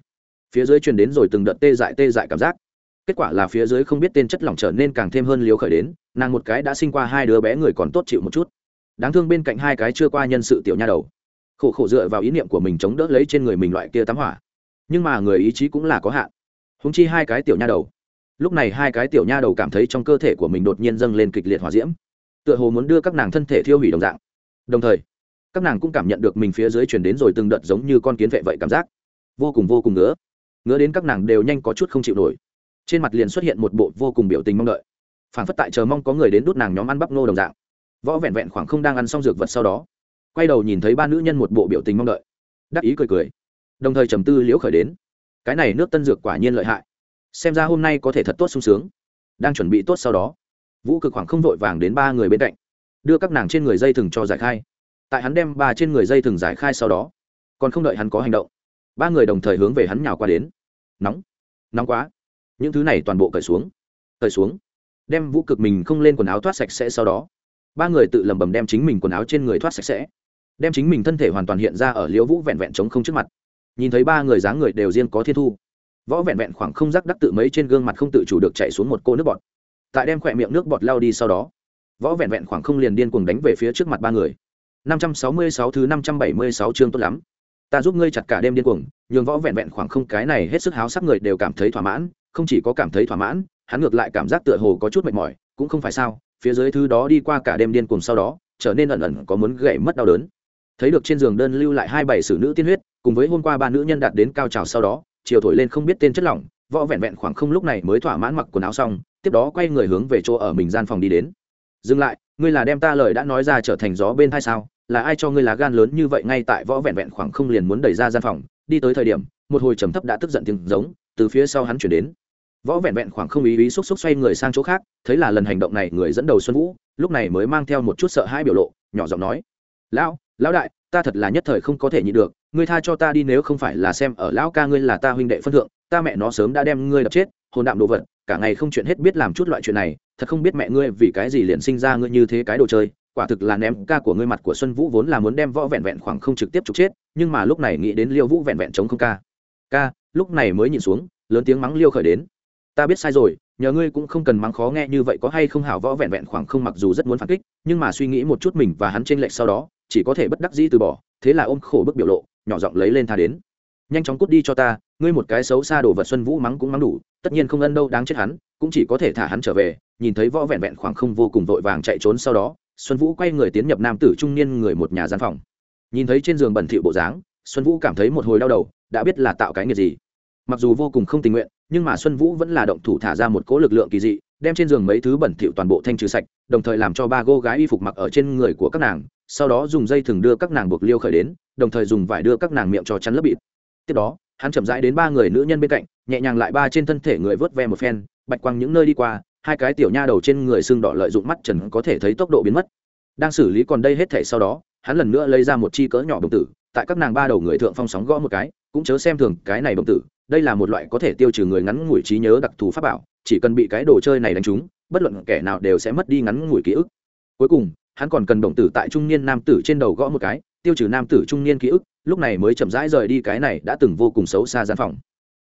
phía dưới truyền đến rồi từng đợt tê dại tê dại cảm giác kết quả là phía dưới không biết tên chất lỏng trở nên càng thêm hơn liều khởi đến, nàng một cái đã sinh qua hai đứa bé người còn tốt chịu một chút. Đáng thương bên cạnh hai cái chưa qua nhân sự tiểu nha đầu. Khổ khổ dựa vào ý niệm của mình chống đỡ lấy trên người mình loại kia tắm hỏa. Nhưng mà người ý chí cũng là có hạn. Húng chi hai cái tiểu nha đầu. Lúc này hai cái tiểu nha đầu cảm thấy trong cơ thể của mình đột nhiên dâng lên kịch liệt hỏa diễm. Tựa hồ muốn đưa các nàng thân thể thiêu hủy đồng dạng. Đồng thời, các nàng cũng cảm nhận được mình phía dưới chuyển đến rồi từng đợt giống như con kiến vệ vậy cảm giác. Vô cùng vô cùng ngứa. Ngứa đến các nàng đều nhanh có chút không chịu nổi trên mặt liền xuất hiện một bộ vô cùng biểu tình mong đợi. Phản phất tại chờ mong có người đến đút nàng nhóm ăn bắp nô đồng dạng. Võ vẹn vẹn khoảng không đang ăn xong dược vật sau đó, quay đầu nhìn thấy ba nữ nhân một bộ biểu tình mong đợi. Đắc ý cười cười. Đồng thời trầm tư liễu khởi đến. Cái này nước tân dược quả nhiên lợi hại. Xem ra hôm nay có thể thật tốt sung sướng. Đang chuẩn bị tốt sau đó, vũ cực khoảng không vội vàng đến ba người bên cạnh, đưa các nàng trên người dây thừng cho giải khai. Tại hắn đem ba trên người dây thừng giải khai sau đó, còn không đợi hắn có hành động, ba người đồng thời hướng về hắn nhào qua đến. Nóng. Nóng quá những thứ này toàn bộ cởi xuống cởi xuống, đem vũ cực mình không lên quần áo thoát sạch sẽ sau đó. Ba người tự lầm bầm đem chính mình quần áo trên người thoát sạch sẽ, đem chính mình thân thể hoàn toàn hiện ra ở liễu vũ vẹn vẹn chống không trước mặt. Nhìn thấy ba người dáng người đều riêng có thiên thu, võ vẹn vẹn khoảng không rắc đắc tự mấy trên gương mặt không tự chủ được chạy xuống một cô nước bọt. Tại đem khỏe miệng nước bọt lao đi sau đó, võ vẹn vẹn khoảng không liền điên cuồng đánh về phía trước mặt ba người. Năm trăm sáu mươi sáu thứ năm trăm bảy mươi sáu chương tốt lắm. Ta giúp ngươi chặt cả đêm điên cuồng, nhường võ vẹn vẹn khoảng không cái này hết sức háo sắc người đều cảm thấy thỏa mãn không chỉ có cảm thấy thỏa mãn, hắn ngược lại cảm giác tựa hồ có chút mệt mỏi, cũng không phải sao, phía dưới thứ đó đi qua cả đêm điên cuồng sau đó, trở nên ẩn ẩn có muốn gãy mất đau đớn. Thấy được trên giường đơn lưu lại hai bảy sử nữ tiên huyết, cùng với hôm qua ba nữ nhân đạt đến cao trào sau đó, chiều thổi lên không biết tên chất lỏng, võ vẹn vẹn khoảng không lúc này mới thỏa mãn mặc quần áo xong, tiếp đó quay người hướng về chỗ ở mình gian phòng đi đến. Dừng lại, ngươi là đem ta lời đã nói ra trở thành gió bên thai sao? Là ai cho ngươi lá gan lớn như vậy ngay tại võ vẹn vẹn khoảng không liền muốn đẩy ra gian phòng? Đi tới thời điểm, một hồi trầm thấp đã tức giận tiếng giống, từ phía sau hắn chuyển đến võ vẹn vẹn khoảng không ý ý xúc xúc xoay người sang chỗ khác, thấy là lần hành động này người dẫn đầu xuân vũ, lúc này mới mang theo một chút sợ hãi biểu lộ, nhỏ giọng nói, lão lão đại, ta thật là nhất thời không có thể nhịn được, ngươi tha cho ta đi nếu không phải là xem ở lão ca ngươi là ta huynh đệ phân thượng, ta mẹ nó sớm đã đem ngươi đập chết, hồn đạm đồ vật, cả ngày không chuyện hết biết làm chút loại chuyện này, thật không biết mẹ ngươi vì cái gì liền sinh ra ngươi như thế cái đồ chơi, quả thực là ném ca của ngươi mặt của xuân vũ vốn là muốn đem võ vẹn vẹn khoảng không trực tiếp trục chết, nhưng mà lúc này nghĩ đến liêu vũ vẹn vẹn chống không ca. Ca, lúc này mới nhìn xuống, lớn tiếng mắng liêu khởi đến ta biết sai rồi, nhờ ngươi cũng không cần mắng khó nghe như vậy có hay không hảo võ vẹn vẹn khoảng không mặc dù rất muốn phản kích, nhưng mà suy nghĩ một chút mình và hắn trên lệch sau đó, chỉ có thể bất đắc dĩ từ bỏ, thế là ôm khổ bức biểu lộ, nhỏ giọng lấy lên tha đến. Nhanh chóng cút đi cho ta, ngươi một cái xấu xa đồ vật xuân vũ mắng cũng mắng đủ, tất nhiên không ân đâu, đáng chết hắn, cũng chỉ có thể thả hắn trở về, nhìn thấy võ vẹn vẹn khoảng không vô cùng vội vàng chạy trốn sau đó, xuân vũ quay người tiến nhập nam tử trung niên người một nhà gian phòng. Nhìn thấy trên giường bẩn thỉu bộ dáng, xuân vũ cảm thấy một hồi đau đầu, đã biết là tạo cái nghiệp gì mặc dù vô cùng không tình nguyện, nhưng mà xuân vũ vẫn là động thủ thả ra một cỗ lực lượng kỳ dị, đem trên giường mấy thứ bẩn thỉu toàn bộ thanh trừ sạch, đồng thời làm cho ba cô gái y phục mặc ở trên người của các nàng, sau đó dùng dây thừng đưa các nàng buộc liêu khởi đến, đồng thời dùng vải đưa các nàng miệng cho chắn lớp bịt. Tiếp đó, hắn chậm rãi đến ba người nữ nhân bên cạnh, nhẹ nhàng lại ba trên thân thể người vớt ve một phen, bạch quăng những nơi đi qua, hai cái tiểu nha đầu trên người xương đỏ lợi dụng mắt trần có thể thấy tốc độ biến mất. Đang xử lý còn đây hết thể sau đó, hắn lần nữa lấy ra một chi cỡ nhỏ đồng tử, tại các nàng ba đầu người thượng phong sóng gõ một cái, cũng chớ xem thường cái này đồng tử đây là một loại có thể tiêu trừ người ngắn ngủi trí nhớ đặc thù pháp bảo, chỉ cần bị cái đồ chơi này đánh trúng, bất luận kẻ nào đều sẽ mất đi ngắn ngủi ký ức. Cuối cùng, hắn còn cần đồng tử tại trung niên nam tử trên đầu gõ một cái, tiêu trừ nam tử trung niên ký ức, lúc này mới chậm rãi rời đi cái này đã từng vô cùng xấu xa gian phòng.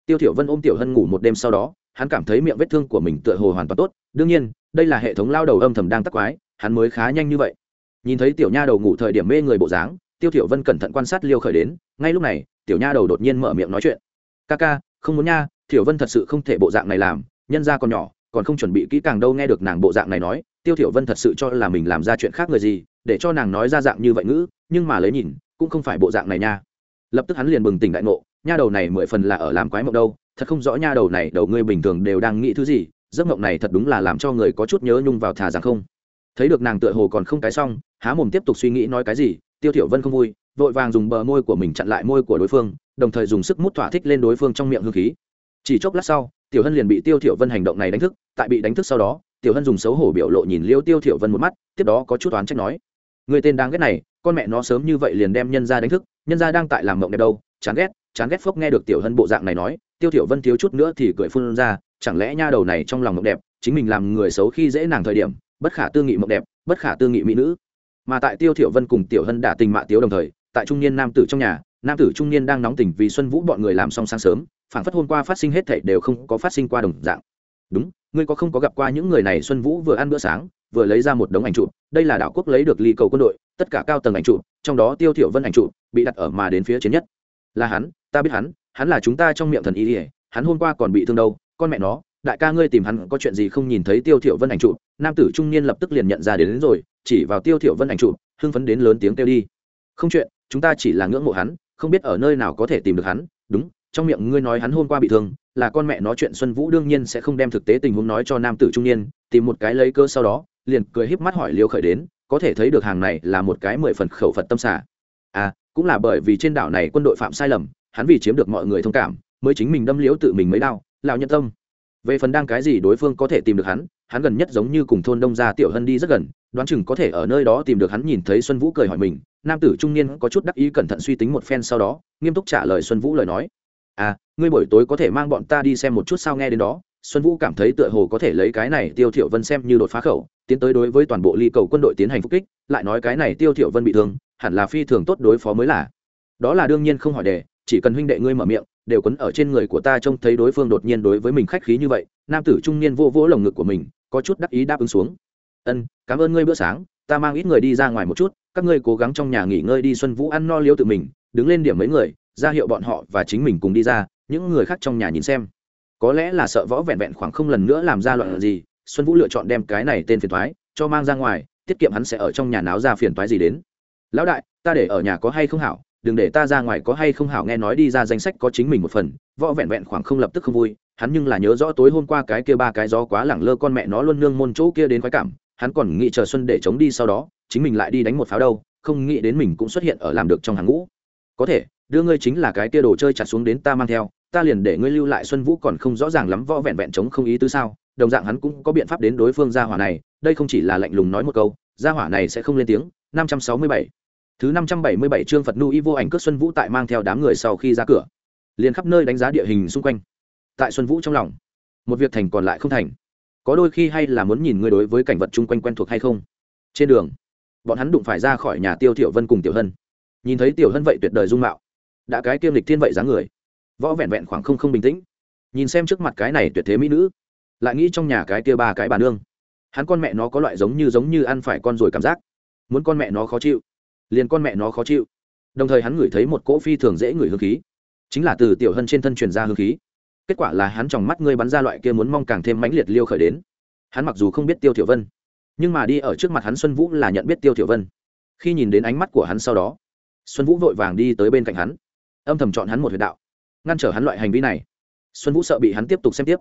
Tiêu thiểu vân ôm tiểu hân ngủ một đêm sau đó, hắn cảm thấy miệng vết thương của mình tựa hồ hoàn toàn tốt. Đương nhiên, đây là hệ thống lao đầu âm thầm đang tắc quái, hắn mới khá nhanh như vậy. Nhìn thấy tiểu nha đầu ngủ thời điểm mê người bộ dáng, tiêu thiểu vân cẩn thận quan sát liêu khởi đến, ngay lúc này, tiểu nha đầu đột nhiên mở miệng nói chuyện ca ca, không muốn nha, thiểu vân thật sự không thể bộ dạng này làm, nhân gia còn nhỏ, còn không chuẩn bị kỹ càng đâu nghe được nàng bộ dạng này nói, tiêu thiểu vân thật sự cho là mình làm ra chuyện khác người gì, để cho nàng nói ra dạng như vậy ngữ, nhưng mà lấy nhìn, cũng không phải bộ dạng này nha. Lập tức hắn liền bừng tỉnh đại ngộ, nha đầu này mười phần là ở làm quái mộng đâu, thật không rõ nha đầu này đầu ngươi bình thường đều đang nghĩ thứ gì, giấc mộng này thật đúng là làm cho người có chút nhớ nhung vào thà rằng không. Thấy được nàng tựa hồ còn không cái xong, há mồm tiếp tục suy nghĩ nói cái gì, tiêu thiểu vân không vui, vội vàng dùng bờ môi của mình chặn lại môi của đối phương đồng thời dùng sức mút thỏa thích lên đối phương trong miệng hương khí. Chỉ chốc lát sau, tiểu hân liền bị tiêu thiểu vân hành động này đánh thức, tại bị đánh thức sau đó, tiểu hân dùng xấu hổ biểu lộ nhìn liêu tiêu thiểu vân một mắt, tiếp đó có chút oán trách nói, người tên đáng ghét này, con mẹ nó sớm như vậy liền đem nhân gia đánh thức, nhân gia đang tại làm mộng đẹp đâu, chán ghét chán ghét phốc nghe được tiểu hân bộ dạng này nói. Tiêu thiểu vân thiếu chút nữa thì cười phun ra, chẳng lẽ nha đầu này trong lòng mộng đẹp, chính mình làm người xấu khi dễ nàng thời điểm, bất khả tư nghị mộng đẹp, bất khả tư nghị mỹ nữ? Mà tại tiêu thiểu vân cùng tiểu hân đã tình mạ tiếu đồng thời, tại trung niên nam tử trong nhà nam tử trung niên đang nóng tình vì xuân vũ bọn người làm xong sáng sớm phảng phất hôm qua phát sinh hết thảy đều không có phát sinh qua đồng dạng. Đúng ngươi có không có gặp qua những người này? Xuân vũ vừa ăn bữa sáng vừa lấy ra một đống ảnh trụ đây là đảo quốc lấy được ly cầu quân đội tất cả cao tầng ảnh trụ trong đó tiêu thiểu vân ảnh trụ bị đặt ở mà đến phía trên nhất. Là hắn ta biết hắn hắn là chúng ta trong miệng thần y ỉa hắn hôm qua còn bị thương đâu con mẹ nó đại ca ngươi tìm hắn có chuyện gì không nhìn thấy tiêu thiểu vân ảnh trụ nam tử trung niên lập tức liền nhận ra đến, đến rồi chỉ vào tiêu thiểu vân ảnh trụ hưng phấn đến lớn tiếng kêu đi. Không chuyện chúng ta chỉ là ngưỡng mộ hắn không biết ở nơi nào có thể tìm được hắn, đúng, trong miệng ngươi nói hắn hôm qua bị thương, là con mẹ nói chuyện xuân vũ đương nhiên sẽ không đem thực tế tình huống nói cho nam tử trung niên, tìm một cái lấy cơ sau đó, liền cười híp mắt hỏi liêu khởi đến, có thể thấy được hàng này là một cái mười phần khẩu phật tâm xả. À cũng là bởi vì trên đảo này quân đội phạm sai lầm, hắn vì chiếm được mọi người thông cảm, mới chính mình đâm liễu tự mình mới đau lão nhân tâm. Về phần đang cái gì đối phương có thể tìm được hắn hắn gần nhất giống như cùng thôn đông gia tiểu hân đi rất gần, đoán chừng có thể ở nơi đó tìm được hắn nhìn thấy xuân vũ cười hỏi mình nam tử trung niên có chút đắc ý cẩn thận suy tính một phen sau đó, nghiêm túc trả lời xuân vũ lời nói. À ngươi buổi tối có thể mang bọn ta đi xem một chút sao nghe đến đó. Xuân vũ cảm thấy tựa hồ có thể lấy cái này tiêu thiểu vân xem như đột phá khẩu, tiến tới đối với toàn bộ ly cầu quân đội tiến hành phục kích, lại nói cái này tiêu thiểu vân bị thương, hẳn là phi thường tốt đối phó mới là. Đó là đương nhiên không hỏi đề, chỉ cần huynh đệ ngươi mở miệng, đều quấn ở trên người của ta trông thấy đối phương đột nhiên đối với mình khách khí như vậy, nam tử trung niên vô vỗ lồng ngực của mình, có chút đắc ý đáp ứng xuống. Ân, cảm ơn ngươi bữa sáng, ta mang ít người đi ra ngoài một chút các ngươi cố gắng trong nhà nghỉ ngơi đi xuân vũ ăn no liêu tự mình, đứng lên điểm mấy người, ra hiệu bọn họ và chính mình cùng đi ra, những người khác trong nhà nhìn xem. Có lẽ là sợ võ vẹn vẹn khoảng không lần nữa làm ra loạn gì, xuân vũ lựa chọn đem cái này tên phiền thoái cho mang ra ngoài, tiết kiệm hắn sẽ ở trong nhà náo ra phiền thoái gì đến. Lão đại, ta để ở nhà có hay không hảo, đừng để ta ra ngoài có hay không hảo nghe nói đi ra danh sách có chính mình một phần. Võ vẹn vẹn khoảng không lập tức không vui, hắn nhưng là nhớ rõ tối hôm qua cái kia ba cái gió quá lẳng lơ con mẹ nó luôn nương môn chỗ kia đến khoái cảm hắn còn nghĩ chờ xuân để chống đi sau đó, chính mình lại đi đánh một pháo đâu, không nghĩ đến mình cũng xuất hiện ở làm được trong hàng ngũ. Có thể, đưa ngươi chính là cái kia đồ chơi chặt xuống đến ta mang theo, ta liền để ngươi lưu lại xuân vũ còn không rõ ràng lắm võ vẹn vẹn chống không ý tứ sao, đồng dạng hắn cũng có biện pháp đến đối phương gia hỏa này, đây không chỉ là lạnh lùng nói một câu, gia hỏa này sẽ không lên tiếng. Năm trăm sáu mươi bảy. Thứ năm trăm bảy mươi bảy chương phật nu y vô ảnh cướp xuân vũ tại mang theo đám người sau khi ra cửa, liền khắp nơi đánh giá địa hình xung quanh. Tại xuân vũ trong lòng, một việc thành còn lại không thành có đôi khi hay là muốn nhìn ngươi đối với cảnh vật chung quanh quen thuộc hay không? Trên đường, bọn hắn đụng phải ra khỏi nhà tiêu tiểu vân cùng tiểu hân. Nhìn thấy tiểu hân vậy tuyệt đời dung mạo, đã cái kiêm lịch thiên vậy dáng người, võ vẹn vẹn khoảng không không bình tĩnh. Nhìn xem trước mặt cái này tuyệt thế mỹ nữ, lại nghĩ trong nhà cái kia ba cái bà nương. Hắn con mẹ nó có loại giống như giống như ăn phải con rồi cảm giác. Muốn con mẹ nó khó chịu, liền con mẹ nó khó chịu. Đồng thời hắn ngửi thấy một cỗ phi thường dễ ngửi hương khí, chính là từ tiểu hân trên thân truyền ra hương khí kết quả là hắn trong mắt ngươi bắn ra loại kia muốn mong càng thêm mãnh liệt liêu khởi đến. Hắn mặc dù không biết tiêu thiểu vân, nhưng mà đi ở trước mặt hắn xuân vũ là nhận biết tiêu thiểu vân. Khi nhìn đến ánh mắt của hắn sau đó, xuân vũ vội vàng đi tới bên cạnh hắn, âm thầm chọn hắn một huyệt đạo, ngăn trở hắn loại hành vi này. Xuân vũ sợ bị hắn tiếp tục xem tiếp,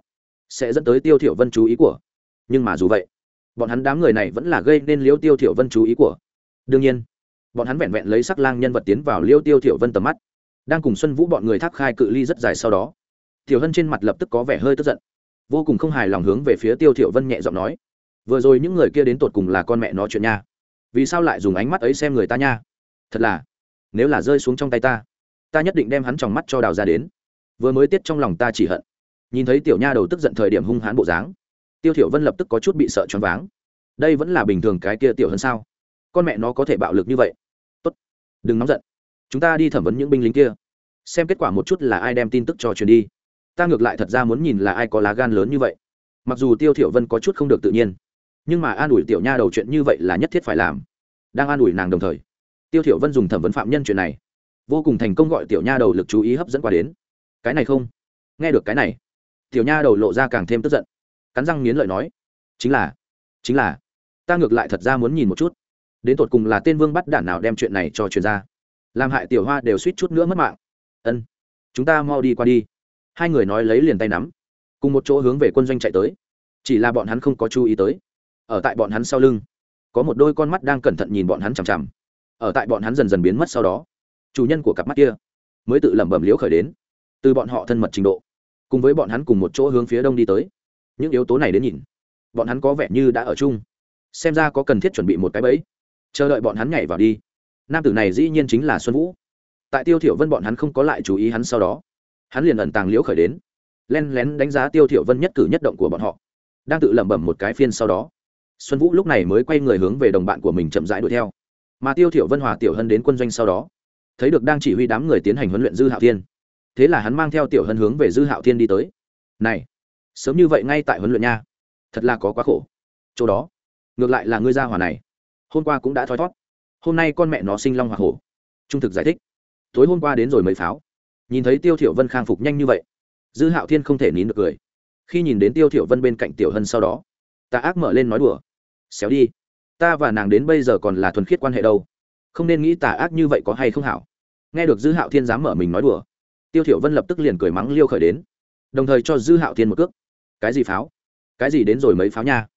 sẽ dẫn tới tiêu thiểu vân chú ý của. Nhưng mà dù vậy, bọn hắn đám người này vẫn là gây nên liêu tiêu thiểu vân chú ý của. Đương nhiên, bọn hắn vẹn vẹn lấy sắc lang nhân vật tiến vào liêu tiêu thiểu vân tầm mắt, đang cùng xuân vũ bọn người thác khai cự ly rất dài sau đó tiểu hân trên mặt lập tức có vẻ hơi tức giận. Vô cùng không hài lòng hướng về phía tiêu thiểu vân nhẹ giọng nói, vừa rồi những người kia đến tột cùng là con mẹ nó chuyện nha. Vì sao lại dùng ánh mắt ấy xem người ta nha? Thật là, nếu là rơi xuống trong tay ta ta nhất định đem hắn tròng mắt cho đào ra đến. Vừa mới tiết trong lòng ta chỉ hận. Nhìn thấy tiểu nha đầu tức giận thời điểm hung hãn bộ dáng, tiêu thiểu vân lập tức có chút bị sợ choáng váng. Đây vẫn là bình thường cái kia tiểu hơn sao? Con mẹ nó có thể bạo lực như vậy. Tốt, đừng nóng giận. Chúng ta đi thẩm vấn những binh lính kia, xem kết quả một chút là ai đem tin tức cho truyền đi ta ngược lại thật ra muốn nhìn là ai có lá gan lớn như vậy. Mặc dù tiêu thiểu vân có chút không được tự nhiên, nhưng mà an ủi tiểu nha đầu chuyện như vậy là nhất thiết phải làm. Đang an ủi nàng đồng thời, tiêu thiểu vân dùng thẩm vấn phạm nhân chuyện này, vô cùng thành công gọi tiểu nha đầu lực chú ý hấp dẫn qua đến. Cái này không? Nghe được cái này, tiểu nha đầu lộ ra càng thêm tức giận, cắn răng nghiến lợi nói, chính là chính là, ta ngược lại thật ra muốn nhìn một chút. Đến tột cùng là tên vương bắt đản nào đem chuyện này cho truyền ra. Làm hại tiểu hoa đều suýt chút nữa mất mạng. Ân, chúng ta mau đi qua đi hai người nói lấy liền tay nắm, cùng một chỗ hướng về quân doanh chạy tới. Chỉ là bọn hắn không có chú ý tới. Ở tại bọn hắn sau lưng, có một đôi con mắt đang cẩn thận nhìn bọn hắn chằm chằm. Ở tại bọn hắn dần dần biến mất sau đó, chủ nhân của cặp mắt kia mới tự lẩm bẩm liễu khởi đến, từ bọn họ thân mật trình độ, cùng với bọn hắn cùng một chỗ hướng phía đông đi tới. Những yếu tố này đến nhìn, bọn hắn có vẻ như đã ở chung. Xem ra có cần thiết chuẩn bị một cái bẫy. Chờ đợi bọn hắn nhảy vào đi. Nam tử này dĩ nhiên chính là xuân vũ. Tại tiêu thiểu vân bọn hắn không có lại chú ý hắn sau đó hắn liền ẩn tàng liễu khởi đến, len lén đánh giá tiêu thiểu vân nhất cử nhất động của bọn họ, đang tự lẩm bẩm một cái phiên sau đó. Xuân vũ lúc này mới quay người hướng về đồng bạn của mình chậm rãi đuổi theo. Mà tiêu thiểu vân hòa tiểu hân đến quân doanh sau đó, thấy được đang chỉ huy đám người tiến hành huấn luyện dư hạo thiên. Thế là hắn mang theo tiểu hân hướng về dư hạo thiên đi tới. Này, sớm như vậy ngay tại huấn luyện nha. Thật là có quá khổ. Chỗ đó, ngược lại là ngươi gia hỏa này. Hôm qua cũng đã thoi thoát hôm nay con mẹ nó sinh long hỏa hổ. Trung thực giải thích. Tối hôm qua đến rồi mấy pháo nhìn thấy tiêu thiểu vân khang phục nhanh như vậy, dư hạo thiên không thể nín được cười. Khi nhìn đến tiêu thiểu vân bên cạnh tiểu hân sau đó ta ác mở lên nói đùa, xéo đi, ta và nàng đến bây giờ còn là thuần khiết quan hệ đâu. Không nên nghĩ tà ác như vậy có hay không hảo. Nghe được dư hạo thiên dám mở mình nói đùa, tiêu thiểu vân lập tức liền cười mắng liêu khởi đến, đồng thời cho dư hạo thiên một cước. Cái gì pháo? Cái gì đến rồi mấy pháo nha?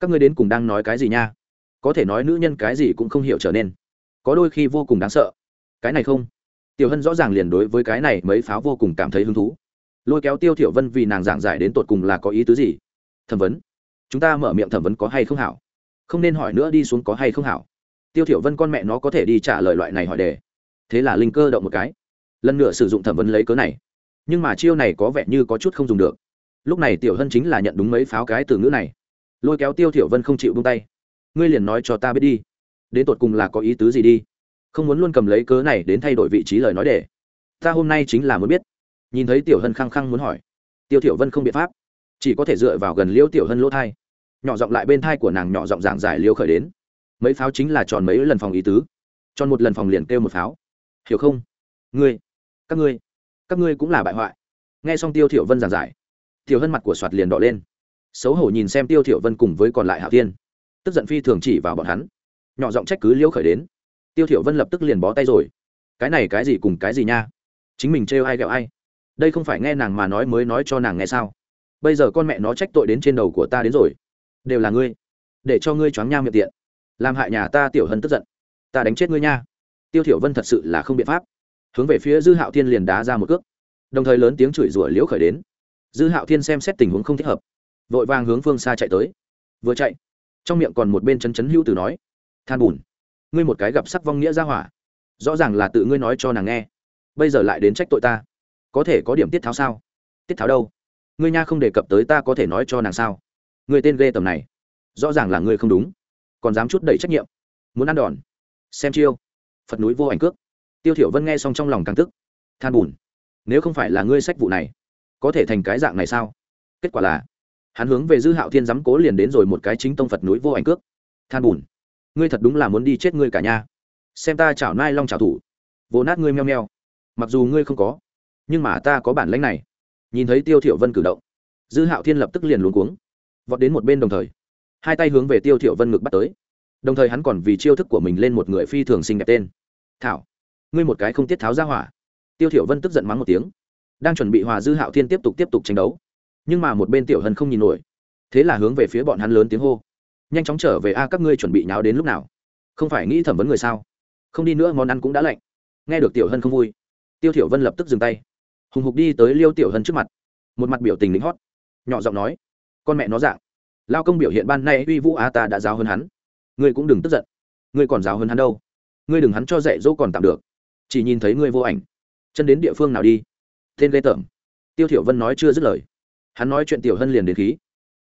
Các ngươi đến cùng đang nói cái gì nha? Có thể nói nữ nhân cái gì cũng không hiểu trở nên. Có đôi khi vô cùng đáng sợ. Cái này không tiểu hân rõ ràng liền đối với cái này mấy pháo vô cùng cảm thấy hứng thú. Lôi kéo tiêu thiểu vân vì nàng giảng giải đến tột cùng là có ý tứ gì? Thẩm vấn. Chúng ta mở miệng thẩm vấn có hay không hảo? Không nên hỏi nữa đi xuống có hay không hảo? Tiêu thiểu vân con mẹ nó có thể đi trả lời loại này hỏi đề. Thế là linh cơ động một cái. Lần nữa sử dụng thẩm vấn lấy cớ này. Nhưng mà chiêu này có vẻ như có chút không dùng được. Lúc này tiểu hân chính là nhận đúng mấy pháo cái từ ngữ này. Lôi kéo tiêu thiểu vân không chịu buông tay. Ngươi liền nói cho ta biết đi. Đến tột cùng là có ý tứ gì đi? Không muốn luôn cầm lấy cớ này đến thay đổi vị trí lời nói để. Ta hôm nay chính là muốn biết. Nhìn thấy tiểu hân khăng khăng muốn hỏi. Tiêu tiểu vân không biện pháp. Chỉ có thể dựa vào gần liêu tiểu hân lỗ thai. Nhỏ giọng lại bên thai của nàng nhỏ giọng giảng giải liêu khởi đến. Mấy pháo chính là tròn mấy lần phòng ý tứ. Tròn một lần phòng liền kêu một pháo. Hiểu không? Ngươi, các ngươi các ngươi cũng là bại hoại. Nghe xong tiêu thiểu vân giảng giải, tiểu hân mặt của soạt liền đỏ lên. Xấu hổ nhìn xem tiêu thiểu vân cùng với còn lại hạo thiên. Tức giận phi thường chỉ vào bọn hắn. Nhỏ giọng trách cứ liễu khởi đến tiêu thiểu vân lập tức liền bó tay rồi. Cái này cái gì cùng cái gì nha? Chính mình trêu ai ghẹo ai? Đây không phải nghe nàng mà nói mới nói cho nàng nghe sao? Bây giờ con mẹ nó trách tội đến trên đầu của ta đến rồi. Đều là ngươi. Để cho ngươi choáng nha miệng tiện. Làm hại nhà ta tiểu hân tức giận. Ta đánh chết ngươi nha. Tiêu thiểu vân thật sự là không biện pháp. Hướng về phía dư hạo thiên liền đá ra một cước. Đồng thời lớn tiếng chửi rủa liễu khởi đến. Dư hạo thiên xem xét tình huống không thích hợp. Vội vàng hướng phương xa chạy tới. Vừa chạy, trong miệng còn một bên chấn chấn hữu từ nói, than bùn ngươi một cái gặp sắc vong nghĩa ra hỏa. Rõ ràng là tự ngươi nói cho nàng nghe. Bây giờ lại đến trách tội ta. Có thể có điểm tiết tháo sao? Tiết tháo đâu? Ngươi nha không đề cập tới ta có thể nói cho nàng sao? Người tên ghê tầm này. Rõ ràng là ngươi không đúng. Còn dám chút đầy trách nhiệm. Muốn ăn đòn. Xem chiêu. Phật núi vô ảnh cước. Tiêu thiểu vân nghe xong trong lòng càng tức. Than buồn nếu không phải là ngươi sách vụ này, có thể thành cái dạng này sao? Kết quả là, hắn hướng về dư hạo thiên giám cố liền đến rồi một cái chính tông phật núi vô ảnh cước. Than buồn ngươi thật đúng là muốn đi chết ngươi cả nhà. Xem ta chảo nai long chảo thủ. Vỗ nát ngươi meo meo. Mặc dù ngươi không có, nhưng mà ta có bản lãnh này. Nhìn thấy tiêu thiểu vân cử động, dư hạo thiên lập tức liền luống cuống, vọt đến một bên đồng thời, hai tay hướng về tiêu thiểu vân ngực bắt tới. Đồng thời hắn còn vì chiêu thức của mình lên một người phi thường xinh đẹp tên. Thảo, ngươi một cái không tiết tháo ra hỏa. Tiêu thiểu vân tức giận mắng một tiếng, đang chuẩn bị hòa dư hạo thiên tiếp tục tiếp tục tranh đấu. Nhưng mà một bên tiểu hân không nhìn nổi, thế là hướng về phía bọn hắn lớn tiếng hô nhanh chóng trở về a, các ngươi chuẩn bị nháo đến lúc nào? Không phải nghĩ thẩm vấn người sao? Không đi nữa, món ăn cũng đã lạnh. Nghe được tiểu hân không vui, tiêu thiểu vân lập tức dừng tay. Hùng hục đi tới liêu tiểu hân trước mặt, một mặt biểu tình lính hót, nhỏ giọng nói, con mẹ nó dạng, lao công biểu hiện ban nay uy vũ a, ta đã giáo hơn hắn. Ngươi cũng đừng tức giận, ngươi còn giáo hơn hắn đâu. Ngươi đừng hắn cho dạy dỗ còn tạm được, chỉ nhìn thấy ngươi vô ảnh. Chân đến địa phương nào đi? Tên lê tởm. Tiêu thiểu vân nói chưa dứt lời. Hắn nói chuyện tiểu hân liền đến khí.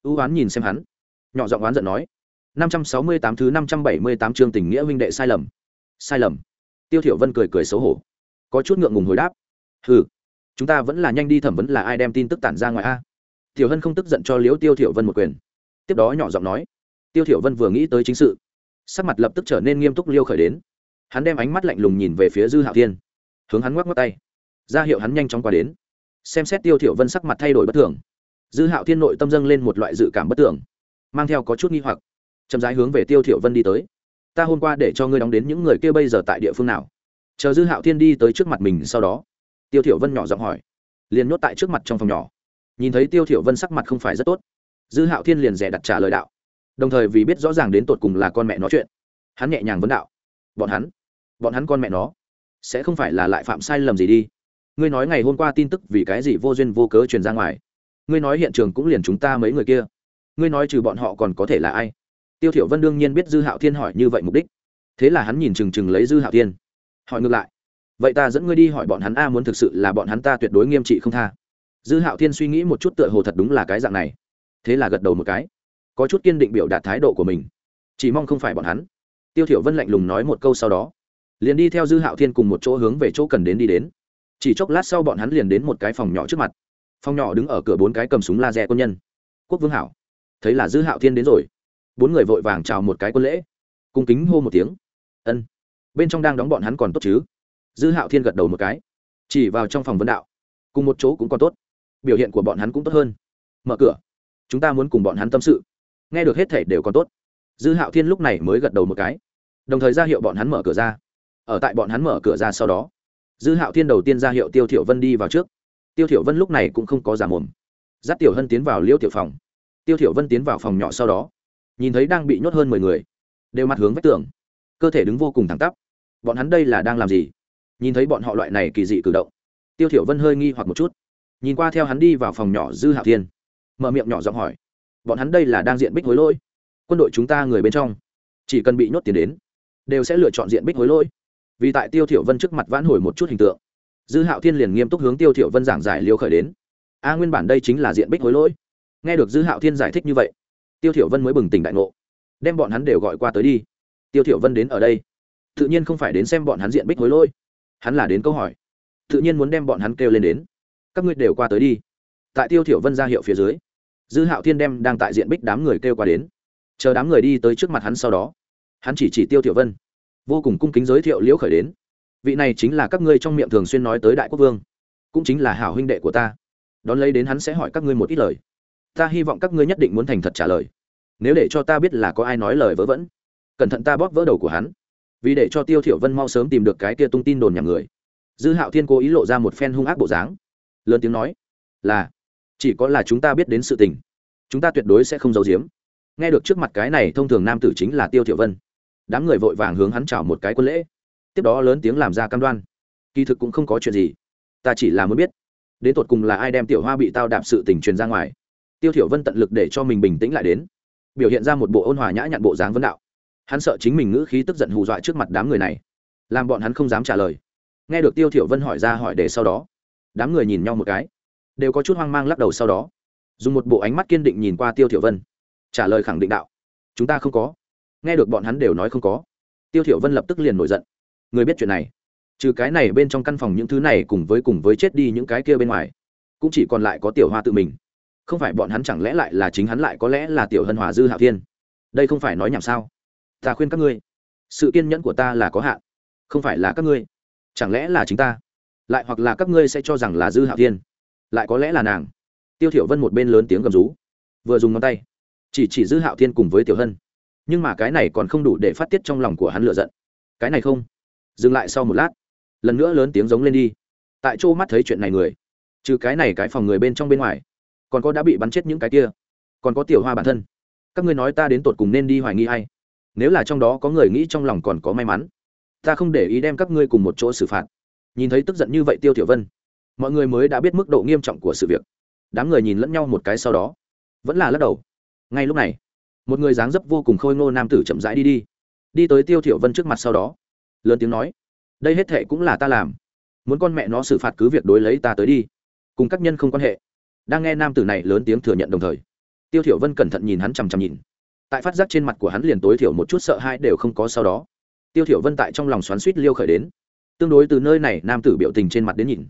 Ưu oán nhìn xem hắn nhỏ giọng oán giận nói, năm trăm sáu mươi tám thứ năm trăm bảy mươi tám chương tình nghĩa huynh đệ sai lầm sai lầm. Tiêu thiểu vân cười cười xấu hổ, có chút ngượng ngùng hồi đáp, hừ, chúng ta vẫn là nhanh đi thẩm vấn là ai đem tin tức tản ra ngoài a? Tiểu hân không tức giận cho liễu tiêu thiểu vân một quyền. Tiếp đó nhỏ giọng nói, tiêu thiểu vân vừa nghĩ tới chính sự, sắc mặt lập tức trở nên nghiêm túc liêu khởi đến. Hắn đem ánh mắt lạnh lùng nhìn về phía dư hạo thiên, hướng hắn ngoắc ngoắc tay. Ra hiệu hắn nhanh chóng qua đến, xem xét tiêu thiểu vân sắc mặt thay đổi bất thường. Dư hạo thiên nội tâm dâng lên một loại dự cảm bất thường mang theo có chút nghi hoặc. Chậm rãi hướng về tiêu thiểu vân đi tới. Ta hôm qua để cho ngươi đóng đến những người kia bây giờ tại địa phương nào? Chờ dư hạo thiên đi tới trước mặt mình sau đó, tiêu thiểu vân nhỏ giọng hỏi. Liền nhốt tại trước mặt trong phòng nhỏ. Nhìn thấy tiêu thiểu vân sắc mặt không phải rất tốt, dư hạo thiên liền rẻ đặt trả lời đạo. Đồng thời vì biết rõ ràng đến tột cùng là con mẹ nó chuyện, hắn nhẹ nhàng vấn đạo. Bọn hắn bọn hắn con mẹ nó, sẽ không phải là lại phạm sai lầm gì đi. Ngươi nói ngày hôm qua tin tức vì cái gì vô duyên vô cớ truyền ra ngoài? Ngươi nói hiện trường cũng liền chúng ta mấy người kia ngươi nói trừ bọn họ còn có thể là ai? Tiêu thiểu vân đương nhiên biết dư hạo thiên hỏi như vậy mục đích. Thế là hắn nhìn chừng chừng lấy dư hạo thiên. Hỏi ngược lại, vậy ta dẫn ngươi đi hỏi bọn hắn a muốn thực sự là bọn hắn ta tuyệt đối nghiêm trị không tha. Dư hạo thiên suy nghĩ một chút tựa hồ thật đúng là cái dạng này. Thế là gật đầu một cái. Có chút kiên định biểu đạt thái độ của mình. Chỉ mong không phải bọn hắn. Tiêu thiểu vân lạnh lùng nói một câu sau đó, liền đi theo dư hạo thiên cùng một chỗ hướng về chỗ cần đến đi đến. Chỉ chốc lát sau bọn hắn liền đến một cái phòng nhỏ trước mặt. Phòng nhỏ đứng ở cửa bốn cái cầm súng laser quân nhân. Quốc vương hảo thấy là dư hạo thiên đến rồi. Bốn người vội vàng chào một cái quân lễ. Cung kính hô một tiếng. Ân. Bên trong đang đóng bọn hắn còn tốt chứ? Dư hạo thiên gật đầu một cái. Chỉ vào trong phòng vấn đạo. Cùng một chỗ cũng còn tốt. Biểu hiện của bọn hắn cũng tốt hơn. Mở cửa. Chúng ta muốn cùng bọn hắn tâm sự. Nghe được hết thể đều còn tốt. Dư hạo thiên lúc này mới gật đầu một cái. Đồng thời ra hiệu bọn hắn mở cửa ra. Ở tại bọn hắn mở cửa ra sau đó, dư hạo thiên đầu tiên ra hiệu tiêu thiểu vân đi vào trước. Tiêu thiểu vân lúc này cũng không có giả mồm. Dắt tiểu hân tiến vào liêu tiểu phòng tiêu thiểu vân tiến vào phòng nhỏ sau đó, nhìn thấy đang bị nhốt hơn mười người, đều mặt hướng vách tường, cơ thể đứng vô cùng thẳng tắp. Bọn hắn đây là đang làm gì? Nhìn thấy bọn họ loại này kỳ dị cử động, tiêu thiểu vân hơi nghi hoặc một chút. Nhìn qua theo hắn đi vào phòng nhỏ dư hạo thiên, mở miệng nhỏ giọng hỏi, bọn hắn đây là đang diện bích hối lỗi? Quân đội chúng ta người bên trong, chỉ cần bị nhốt tiền đến, đều sẽ lựa chọn diện bích hối lỗi. Vì tại tiêu thiểu vân trước mặt vãn hồi một chút hình tượng, dư hạo thiên liền nghiêm túc hướng tiêu thiểu vân giảng giải liêu khởi đến. A, nguyên bản đây chính là diện bích hối lỗi nghe được dư hạo thiên giải thích như vậy, tiêu thiểu vân mới bừng tỉnh đại ngộ. Đem bọn hắn đều gọi qua tới đi. Tiêu thiểu vân đến ở đây, tự nhiên không phải đến xem bọn hắn diện bích hối lỗi. Hắn là đến câu hỏi, tự nhiên muốn đem bọn hắn kêu lên đến. Các ngươi đều qua tới đi. Tại tiêu thiểu vân ra hiệu phía dưới, dư hạo thiên đem đang tại diện bích đám người kêu qua đến. Chờ đám người đi tới trước mặt hắn sau đó, hắn chỉ chỉ tiêu thiểu vân, vô cùng cung kính giới thiệu liễu khởi đến. Vị này chính là các ngươi trong miệng thường xuyên nói tới đại quốc vương, cũng chính là hảo huynh đệ của ta. Đón lấy đến hắn sẽ hỏi các ngươi một ít lời ta hy vọng các ngươi nhất định muốn thành thật trả lời. Nếu để cho ta biết là có ai nói lời vớ vẩn, cẩn thận ta bóp vỡ đầu của hắn. Vì để cho tiêu thiểu vân mau sớm tìm được cái kia tung tin đồn nhảm người. Dư hạo thiên cố ý lộ ra một phen hung ác bộ dáng. Lớn tiếng nói, là, chỉ có là chúng ta biết đến sự tình. Chúng ta tuyệt đối sẽ không giấu giếm. Nghe được trước mặt cái này, thông thường nam tử chính là tiêu thiểu vân. Đám người vội vàng hướng hắn chào một cái quân lễ. Tiếp đó lớn tiếng làm ra cam đoan, kỳ thực cũng không có chuyện gì. Ta chỉ là muốn biết, đến tột cùng là ai đem tiểu hoa bị tao đạp sự tình truyền ra ngoài tiêu thiểu vân tận lực để cho mình bình tĩnh lại đến. Biểu hiện ra một bộ ôn hòa nhã nhặn bộ dáng vấn đạo. Hắn sợ chính mình ngữ khí tức giận hù dọa trước mặt đám người này. Làm bọn hắn không dám trả lời. Nghe được tiêu thiểu vân hỏi ra hỏi để sau đó, đám người nhìn nhau một cái. Đều có chút hoang mang lắc đầu sau đó. Dùng một bộ ánh mắt kiên định nhìn qua tiêu thiểu vân. Trả lời khẳng định đạo. Chúng ta không có. Nghe được bọn hắn đều nói không có. Tiêu thiểu vân lập tức liền nổi giận. Người biết chuyện này. Trừ cái này bên trong căn phòng những thứ này cùng với cùng với chết đi những cái kia bên ngoài, cũng chỉ còn lại có tiểu hoa tự mình không phải bọn hắn chẳng lẽ lại là chính hắn lại có lẽ là tiểu hân hòa dư hạo thiên? Đây không phải nói nhảm sao? Ta khuyên các ngươi, sự kiên nhẫn của ta là có hạn, không phải là các ngươi. Chẳng lẽ là chính ta? Lại hoặc là các ngươi sẽ cho rằng là dư hạo thiên? Lại có lẽ là nàng. Tiêu thiểu vân một bên lớn tiếng gầm rú, vừa dùng ngón tay, chỉ chỉ dư hạo thiên cùng với tiểu hân. Nhưng mà cái này còn không đủ để phát tiết trong lòng của hắn lựa giận. Cái này không, dừng lại sau một lát, lần nữa lớn tiếng giống lên đi. Tại chỗ mắt thấy chuyện này người, trừ cái này cái phòng người bên trong bên ngoài còn có đã bị bắn chết những cái kia. Còn có tiểu hoa bản thân. Các ngươi nói ta đến tột cùng nên đi hoài nghi hay nếu là trong đó có người nghĩ trong lòng còn có may mắn, ta không để ý đem các ngươi cùng một chỗ xử phạt. Nhìn thấy tức giận như vậy tiêu tiểu vân, mọi người mới đã biết mức độ nghiêm trọng của sự việc. Đám người nhìn lẫn nhau một cái sau đó, vẫn là lắc đầu. Ngay lúc này, một người dáng dấp vô cùng khôi ngô nam tử chậm rãi đi đi. Đi tới tiêu tiểu vân trước mặt sau đó, lớn tiếng nói, đây hết thệ cũng là ta làm. Muốn con mẹ nó xử phạt cứ việc đối lấy ta tới đi. Cùng các nhân không quan hệ đang nghe nam tử này lớn tiếng thừa nhận đồng thời. Tiêu thiểu vân cẩn thận nhìn hắn chằm chằm nhìn. Tại phát giác trên mặt của hắn liền tối thiểu một chút sợ hãi đều không có sau đó. Tiêu thiểu vân tại trong lòng xoắn xuýt liêu khởi đến. Tương đối từ nơi này, nam tử biểu tình trên mặt đến nhìn.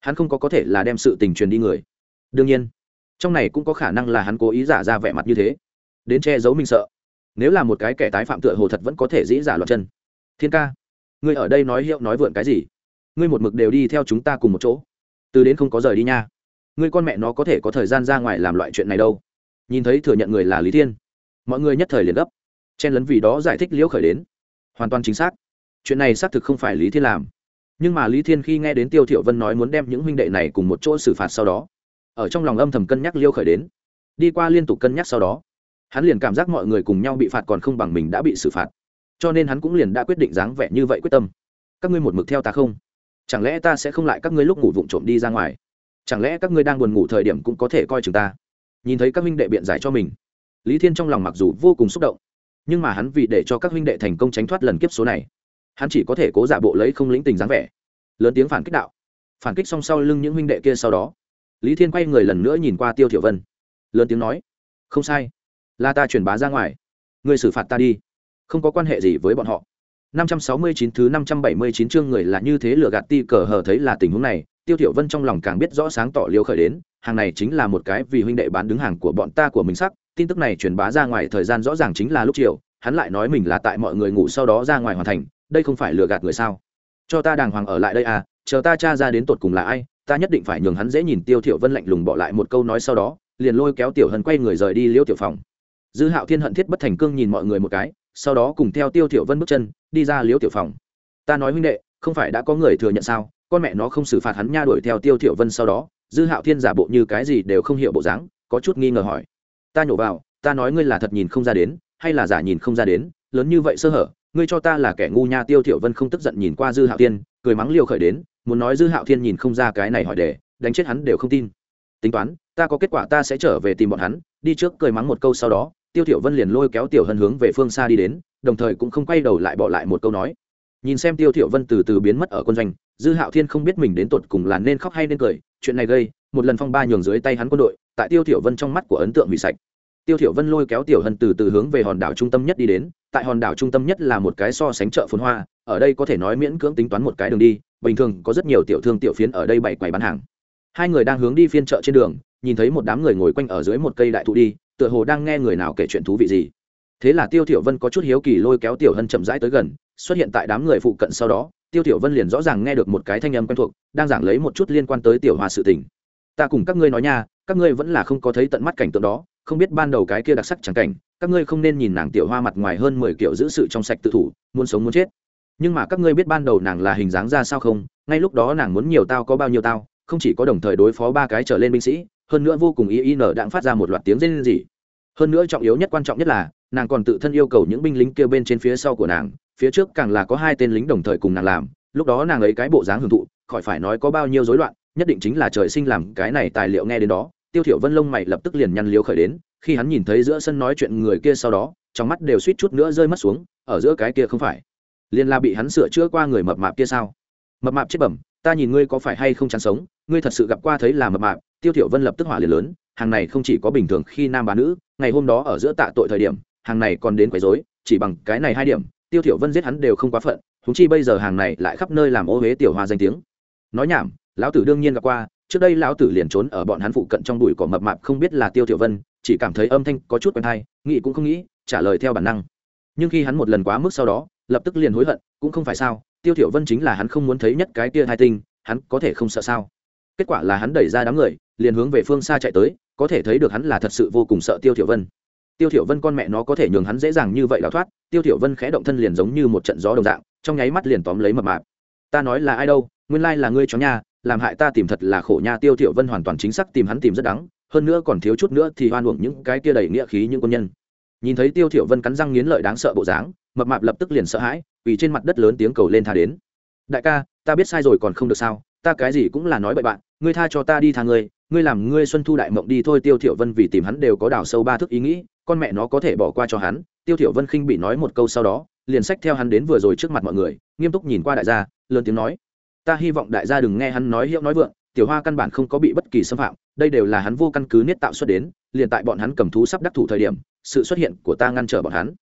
Hắn không có có thể là đem sự tình truyền đi người. Đương nhiên, trong này cũng có khả năng là hắn cố ý giả ra vẻ mặt như thế. Đến che giấu mình sợ. Nếu là một cái kẻ tái phạm tựa hồ thật vẫn có thể dĩ giả loạn chân. Thiên ca, ngươi ở đây nói hiệu nói vượn cái gì? Ngươi một mực đều đi theo chúng ta cùng một chỗ. Từ đến không có rời đi nha ngươi con mẹ nó có thể có thời gian ra ngoài làm loại chuyện này đâu. Nhìn thấy thừa nhận người là lý thiên, mọi người nhất thời liền gấp. Chen lấn vì đó giải thích liễu khởi đến. Hoàn toàn chính xác. Chuyện này xác thực không phải lý thiên làm. Nhưng mà lý thiên khi nghe đến tiêu thiệu vân nói muốn đem những huynh đệ này cùng một chỗ xử phạt sau đó, ở trong lòng âm thầm cân nhắc liêu khởi đến. Đi qua liên tục cân nhắc sau đó, hắn liền cảm giác mọi người cùng nhau bị phạt còn không bằng mình đã bị xử phạt. Cho nên hắn cũng liền đã quyết định dáng vẻ như vậy quyết tâm. Các ngươi một mực theo ta không? Chẳng lẽ ta sẽ không lại các ngươi lúc ngủ vụng trộm đi ra ngoài? Chẳng lẽ các ngươi đang buồn ngủ thời điểm cũng có thể coi chừng ta? Nhìn thấy các huynh đệ biện giải cho mình, lý thiên trong lòng mặc dù vô cùng xúc động, nhưng mà hắn vì để cho các huynh đệ thành công tránh thoát lần kiếp số này, hắn chỉ có thể cố giả bộ lấy không lĩnh tình dáng vẻ, lớn tiếng phản kích đạo. Phản kích xong sau lưng những huynh đệ kia sau đó, lý thiên quay người lần nữa nhìn qua tiêu thiểu vân, lớn tiếng nói, không sai, là ta truyền bá ra ngoài, ngươi xử phạt ta đi, không có quan hệ gì với bọn họ. 569 thứ 579 chương người là như thế lừa gạt ti cờ hờ thấy là tình huống này tiêu thiểu vân trong lòng càng biết rõ sáng tỏ liêu khởi đến, hàng này chính là một cái vì huynh đệ bán đứng hàng của bọn ta của mình sắc, tin tức này truyền bá ra ngoài thời gian rõ ràng chính là lúc chiều, hắn lại nói mình là tại mọi người ngủ sau đó ra ngoài hoàn thành, đây không phải lừa gạt người sao? Cho ta đàng hoàng ở lại đây à chờ ta tra ra đến tột cùng là ai, ta nhất định phải nhường hắn dễ nhìn. Tiêu thiểu vân lạnh lùng bỏ lại một câu nói sau đó, liền lôi kéo tiểu hân quay người rời đi liêu tiểu phòng. Dư hạo thiên hận thiết bất thành cương nhìn mọi người một cái, sau đó cùng theo tiêu thiểu vân bước chân, đi ra liêu tiểu phòng. Ta nói huynh đệ không phải đã có người thừa nhận sao? Con mẹ nó không xử phạt hắn nha, đuổi theo tiêu thiểu vân sau đó, dư hạo thiên giả bộ như cái gì đều không hiểu bộ dáng, có chút nghi ngờ hỏi. Ta nhổ vào, ta nói ngươi là thật nhìn không ra đến, hay là giả nhìn không ra đến, lớn như vậy sơ hở, ngươi cho ta là kẻ ngu nha. Tiêu thiểu vân không tức giận nhìn qua dư hạo thiên, cười mắng liều khởi đến, muốn nói dư hạo thiên nhìn không ra cái này hỏi để, đánh chết hắn đều không tin. Tính toán, ta có kết quả ta sẽ trở về tìm bọn hắn, đi trước cười mắng một câu sau đó, tiêu thiểu vân liền lôi kéo tiểu hân hướng về phương xa đi đến, đồng thời cũng không quay đầu lại bỏ lại một câu nói nhìn xem tiêu Thiệu vân từ từ biến mất ở quân doanh, dư hạo thiên không biết mình đến tột cùng là nên khóc hay nên cười, chuyện này gây, một lần phong ba nhường dưới tay hắn quân đội, tại tiêu Thiệu vân trong mắt của ấn tượng bị sạch. Tiêu Thiệu vân lôi kéo tiểu hân từ từ hướng về hòn đảo trung tâm nhất đi đến, tại hòn đảo trung tâm nhất là một cái so sánh chợ phồn hoa, ở đây có thể nói miễn cưỡng tính toán một cái đường đi, bình thường có rất nhiều tiểu thương tiểu phiến ở đây bày quầy bán hàng. Hai người đang hướng đi phiên chợ trên đường, nhìn thấy một đám người ngồi quanh ở dưới một cây đại thụ đi, tựa hồ đang nghe người nào kể chuyện thú vị gì thế là tiêu thiểu vân có chút hiếu kỳ lôi kéo tiểu hân chậm rãi tới gần, xuất hiện tại đám người phụ cận sau đó, tiêu thiểu vân liền rõ ràng nghe được một cái thanh âm quen thuộc, đang giảng lấy một chút liên quan tới tiểu hoa sự tình. Ta cùng các ngươi nói nha, các ngươi vẫn là không có thấy tận mắt cảnh tượng đó, không biết ban đầu cái kia đặc sắc chẳng cảnh, các ngươi không nên nhìn nàng tiểu hoa mặt ngoài hơn mười kiểu giữ sự trong sạch tự thủ, muốn sống muốn chết. Nhưng mà các ngươi biết ban đầu nàng là hình dáng ra sao không? Ngay lúc đó nàng muốn nhiều tao có bao nhiêu tao, không chỉ có đồng thời đối phó ba cái trở lên binh sĩ, hơn nữa vô cùng ý ý nở đạn phát ra một loạt tiếng rên rỉ. Hơn nữa trọng yếu nhất quan trọng nhất là nàng còn tự thân yêu cầu những binh lính kia bên trên phía sau của nàng, phía trước càng là có hai tên lính đồng thời cùng nàng làm, lúc đó nàng ấy cái bộ dáng hưởng thụ, khỏi phải nói có bao nhiêu rối loạn, nhất định chính là trời sinh làm cái này tài liệu nghe đến đó, tiêu thiểu vân lông mày lập tức liền nhăn liếu khởi đến, khi hắn nhìn thấy giữa sân nói chuyện người kia sau đó, trong mắt đều suýt chút nữa rơi mất xuống, ở giữa cái kia không phải, liền là bị hắn sửa chữa qua người mập mạp kia sao? Mập mạp chết bẩm, ta nhìn ngươi có phải hay không chán sống, ngươi thật sự gặp qua thấy là mập mạp, tiêu thiểu vân lập tức hỏa liền lớn, hàng này không chỉ có bình thường khi nam bà nữ, ngày hôm đó ở giữa tạ tội thời điểm hàng này còn đến quấy rối, chỉ bằng cái này hai điểm, tiêu thiểu vân giết hắn đều không quá phận chúng chi bây giờ hàng này lại khắp nơi làm ô huế tiểu hoa danh tiếng. Nói nhảm, lão tử đương nhiên gặp qua, trước đây lão tử liền trốn ở bọn hắn phụ cận trong bụi cỏ mập mạp không biết là tiêu thiểu vân, chỉ cảm thấy âm thanh có chút quen tai, nghĩ cũng không nghĩ, trả lời theo bản năng. Nhưng khi hắn một lần quá mức sau đó, lập tức liền hối hận, cũng không phải sao, tiêu thiểu vân chính là hắn không muốn thấy nhất cái kia hai tinh, hắn có thể không sợ sao? Kết quả là hắn đẩy ra đám người, liền hướng về phương xa chạy tới, có thể thấy được hắn là thật sự vô cùng sợ tiêu thiểu vân tiêu thiểu vân con mẹ nó có thể nhường hắn dễ dàng như vậy đào thoát, tiêu thiểu vân khẽ động thân liền giống như một trận gió đồng dạng, trong nháy mắt liền tóm lấy mập mạp. Ta nói là ai đâu, nguyên lai là ngươi chó nha, làm hại ta tìm thật là khổ nha, tiêu thiểu vân hoàn toàn chính xác tìm hắn tìm rất đắng, hơn nữa còn thiếu chút nữa thì hoan uổng những cái kia đầy nghĩa khí những quân nhân. Nhìn thấy tiêu thiểu vân cắn răng nghiến lợi đáng sợ bộ dáng, mập mạp lập tức liền sợ hãi, vì trên mặt đất lớn tiếng cầu lên tha đến. Đại ca, ta biết sai rồi còn không được sao, ta cái gì cũng là nói bậy bạn, ngươi tha cho ta đi tha ngươi ngươi làm ngươi xuân thu đại mộng đi thôi, tiêu thiểu vân vì tìm hắn đều có đào sâu ba thước ý nghĩ, con mẹ nó có thể bỏ qua cho hắn. Tiêu thiểu vân khinh bị nói một câu sau đó, liền xách theo hắn đến vừa rồi trước mặt mọi người, nghiêm túc nhìn qua đại gia, lớn tiếng nói, ta hy vọng đại gia đừng nghe hắn nói hiệu nói vượng, tiểu hoa căn bản không có bị bất kỳ xâm phạm, đây đều là hắn vô căn cứ niết tạo xuất đến, liền tại bọn hắn cầm thú sắp đắc thủ thời điểm, sự xuất hiện của ta ngăn trở bọn hắn.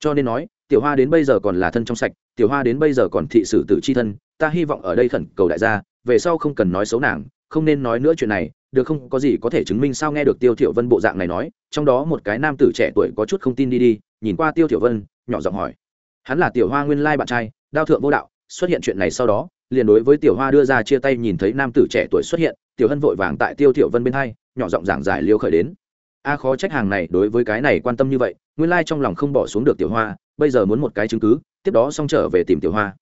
Cho nên nói, tiểu hoa đến bây giờ còn là thân trong sạch, tiểu hoa đến bây giờ còn thị sử tử c h i thân, ta hy vọng ở đây khẩn cầu đại gia, về sau không cần nói xấu nàng, không nên nói nữa chuyện này được không, có gì có thể chứng minh sao nghe được tiêu thiểu vân bộ dạng này nói, trong đó một cái nam tử trẻ tuổi có chút không tin đi đi, nhìn qua tiêu thiểu vân, nhỏ giọng hỏi. Hắn là tiểu hoa nguyên lai bạn trai, đao thượng vô đạo, xuất hiện chuyện này sau đó, liền đối với tiểu hoa đưa ra chia tay nhìn thấy nam tử trẻ tuổi xuất hiện, tiểu hân vội vàng tại tiêu thiểu vân bên hai, nhỏ giọng giảng giải liêu khởi đến. A khó trách hàng này đối với cái này quan tâm như vậy, nguyên lai trong lòng không bỏ xuống được tiểu hoa, bây giờ muốn một cái chứng cứ, tiếp đó xong trở về tìm tiểu hoa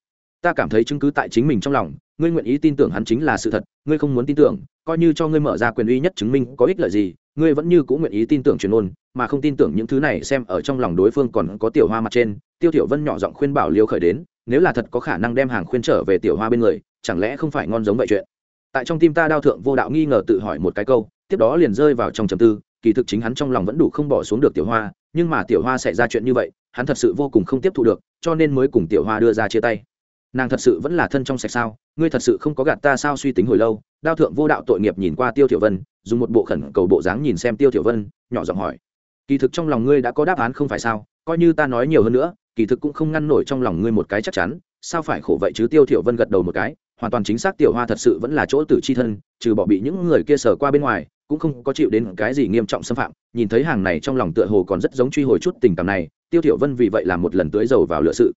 ta cảm thấy chứng cứ tại chính mình trong lòng, ngươi nguyện ý tin tưởng hắn chính là sự thật, ngươi không muốn tin tưởng, coi như cho ngươi mở ra quyền uy nhất chứng minh có ích lợi gì, ngươi vẫn như cũng nguyện ý tin tưởng truyền ôn, mà không tin tưởng những thứ này xem ở trong lòng đối phương còn có tiểu hoa mặt trên, tiêu tiểu vân nhỏ giọng khuyên bảo liêu khởi đến, nếu là thật có khả năng đem hàng khuyên trở về tiểu hoa bên người, chẳng lẽ không phải ngon giống vậy chuyện? Tại trong tim ta đao thượng vô đạo nghi ngờ tự hỏi một cái câu, tiếp đó liền rơi vào trong trầm tư, kỳ thực chính hắn trong lòng vẫn đủ không bỏ xuống được tiểu hoa, nhưng mà tiểu hoa xảy ra chuyện như vậy, hắn thật sự vô cùng không tiếp thu được, cho nên mới cùng tiểu hoa đưa ra chia tay nàng thật sự vẫn là thân trong sạch sao? Ngươi thật sự không có gạt ta sao? Suy tính hồi lâu, đao thượng vô đạo tội nghiệp nhìn qua tiêu thiểu vân, dùng một bộ khẩn cầu bộ dáng nhìn xem tiêu thiểu vân, nhỏ giọng hỏi. Kỳ thực trong lòng ngươi đã có đáp án không phải sao? Coi như ta nói nhiều hơn nữa, kỳ thực cũng không ngăn nổi trong lòng ngươi một cái chắc chắn. Sao phải khổ vậy chứ? Tiêu thiểu vân gật đầu một cái, hoàn toàn chính xác tiểu hoa thật sự vẫn là chỗ tử chi thân, trừ bỏ bị những người kia sờ qua bên ngoài, cũng không có chịu đến cái gì nghiêm trọng xâm phạm. Nhìn thấy hàng này trong lòng tựa hồ còn rất giống truy hồi chút tình cảm này, tiêu thiểu vân vì vậy làm một lần tưới dầu vào lựa sự.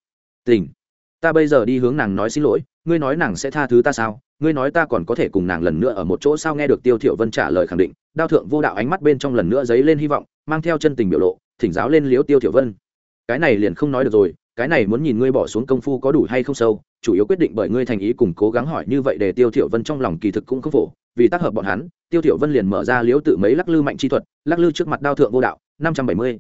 Tình ta bây giờ đi hướng nàng nói xin lỗi, ngươi nói nàng sẽ tha thứ ta sao? Ngươi nói ta còn có thể cùng nàng lần nữa ở một chỗ sao? Nghe được tiêu thiểu vân trả lời khẳng định, đao thượng vô đạo ánh mắt bên trong lần nữa dấy lên hy vọng, mang theo chân tình biểu lộ, thỉnh giáo lên liếu tiêu thiểu vân. Cái này liền không nói được rồi, cái này muốn nhìn ngươi bỏ xuống công phu có đủ hay không sâu, chủ yếu quyết định bởi ngươi thành ý cùng cố gắng hỏi như vậy để tiêu thiểu vân trong lòng kỳ thực cũng không phổ, vì tác hợp bọn hắn, tiêu thiểu vân liền mở ra liếu tự mấy lắc lư mạnh chi thuật, lắc lư trước mặt đao thượng vô đạo 570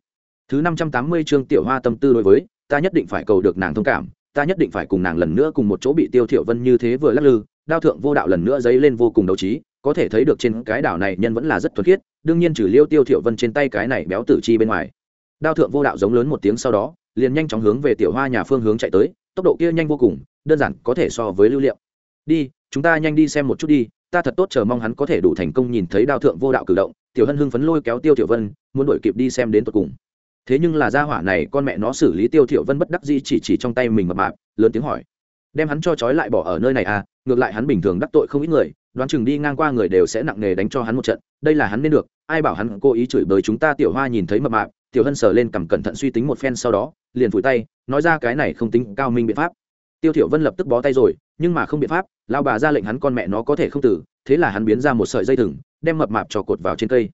thứ 580 chương tiểu hoa tâm tư đối với, ta nhất định phải cầu được nàng thông cảm ta nhất định phải cùng nàng lần nữa cùng một chỗ bị tiêu thiểu vân như thế vừa lắc lư, đao thượng vô đạo lần nữa dấy lên vô cùng đấu trí, có thể thấy được trên cái đảo này nhân vẫn là rất thuần khiết, đương nhiên trừ liêu tiêu thiểu vân trên tay cái này béo tử chi bên ngoài. Đao thượng vô đạo giống lớn một tiếng sau đó, liền nhanh chóng hướng về tiểu hoa nhà phương hướng chạy tới, tốc độ kia nhanh vô cùng, đơn giản có thể so với lưu liệu. Đi, chúng ta nhanh đi xem một chút đi, ta thật tốt chờ mong hắn có thể đủ thành công nhìn thấy đao thượng vô đạo cử động, tiểu hân hưng phấn lôi kéo tiêu tiểu vân, muốn đuổi kịp đi xem đến tận cùng thế nhưng là gia hỏa này con mẹ nó xử lý tiêu thiểu vân bất đắc dĩ chỉ chỉ trong tay mình mập mạp, lớn tiếng hỏi. Đem hắn cho trói lại bỏ ở nơi này à ngược lại hắn bình thường đắc tội không ít người, đoán chừng đi ngang qua người đều sẽ nặng nề đánh cho hắn một trận, đây là hắn nên được, ai bảo hắn cố ý chửi bới chúng ta tiểu hoa nhìn thấy mập mạp, tiểu hân sờ lên cầm cẩn thận suy tính một phen sau đó, liền phủi tay, nói ra cái này không tính cao minh biện pháp. Tiêu thiểu vân lập tức bó tay rồi, nhưng mà không biện pháp lao bà ra lệnh hắn con mẹ nó có thể không tử, thế là hắn biến ra một sợi dây thừng, đem mập mạp trò cột vào trên cây.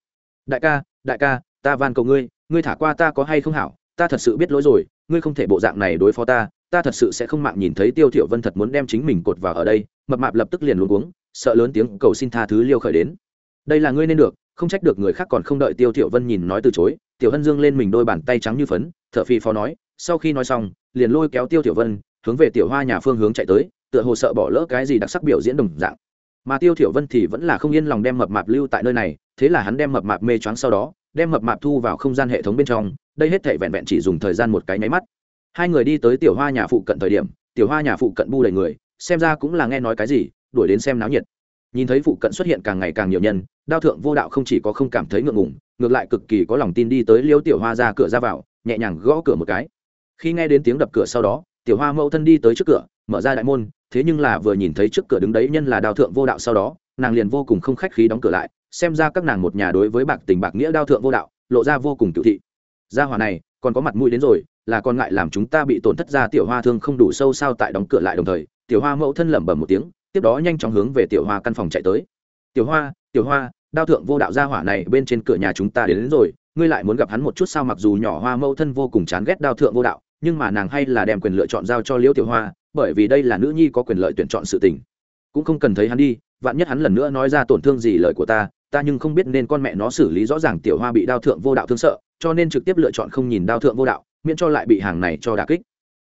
Đại ca đại ca, ta van cầu ngươi ngươi thả qua ta có hay không hảo, ta thật sự biết lỗi rồi, ngươi không thể bộ dạng này đối phó ta ta thật sự sẽ không mạng nhìn thấy tiêu thiểu vân thật muốn đem chính mình cột vào ở đây, mập mạp lập tức liền luống cuống, sợ lớn tiếng cầu xin tha thứ liêu khởi đến. Đây là ngươi nên được, không trách được người khác còn không đợi tiêu thiểu vân nhìn nói từ chối, tiểu hân dương lên mình đôi bàn tay trắng như phấn, thở phì phò nói, sau khi nói xong, liền lôi kéo tiêu thiểu vân, hướng về tiểu hoa nhà phương hướng chạy tới, tựa hồ sợ bỏ lỡ cái gì đặc sắc biểu diễn đồng dạng. Mà tiêu thiểu vân thì vẫn là không yên lòng đem mập mạp lưu tại nơi này, thế là hắn đem mập mạp mê choáng sau đó đem mập mạp thu vào không gian hệ thống bên trong, đây hết thể vẹn vẹn chỉ dùng thời gian một cái nháy mắt. Hai người đi tới tiểu hoa nhà phụ cận thời điểm, tiểu hoa nhà phụ cận bu đầy người, xem ra cũng là nghe nói cái gì, đuổi đến xem náo nhiệt. Nhìn thấy phụ cận xuất hiện càng ngày càng nhiều nhân, đao thượng vô đạo không chỉ có không cảm thấy ngượng ngùng, ngược lại cực kỳ có lòng tin đi tới liêu tiểu hoa ra cửa ra vào, nhẹ nhàng gõ cửa một cái. Khi nghe đến tiếng đập cửa sau đó, tiểu hoa mẫu thân đi tới trước cửa, mở ra đại môn, thế nhưng là vừa nhìn thấy trước cửa đứng đấy nhân là đao thượng vô đạo sau đó, nàng liền vô cùng không khách khí đóng cửa lại xem ra các nàng một nhà đối với bạc tình bạc nghĩa đao thượng vô đạo lộ ra vô cùng cựu thị. Gia hòa này còn có mặt mũi đến rồi là còn ngại làm chúng ta bị tổn thất ra tiểu hoa thương không đủ sâu sao tại đóng cửa lại đồng thời tiểu hoa mẫu thân lẩm bẩm một tiếng tiếp đó nhanh chóng hướng về tiểu hoa căn phòng chạy tới. Tiểu hoa tiểu hoa đao thượng vô đạo gia hỏa này bên trên cửa nhà chúng ta đến, đến rồi ngươi lại muốn gặp hắn một chút sao mặc dù nhỏ hoa mẫu thân vô cùng chán ghét đao thượng vô đạo nhưng mà nàng hay là đem quyền lựa chọn giao cho liễu tiểu hoa bởi vì đây là nữ nhi có quyền lợi tuyển chọn sự tình. Cũng không cần thấy hắn đi vạn nhất hắn lần nữa nói ra tổn thương gì lời của ta ta nhưng không biết nên con mẹ nó xử lý rõ ràng tiểu hoa bị đao thượng vô đạo thương sợ, cho nên trực tiếp lựa chọn không nhìn đao thượng vô đạo, miễn cho lại bị hàng này cho đà kích.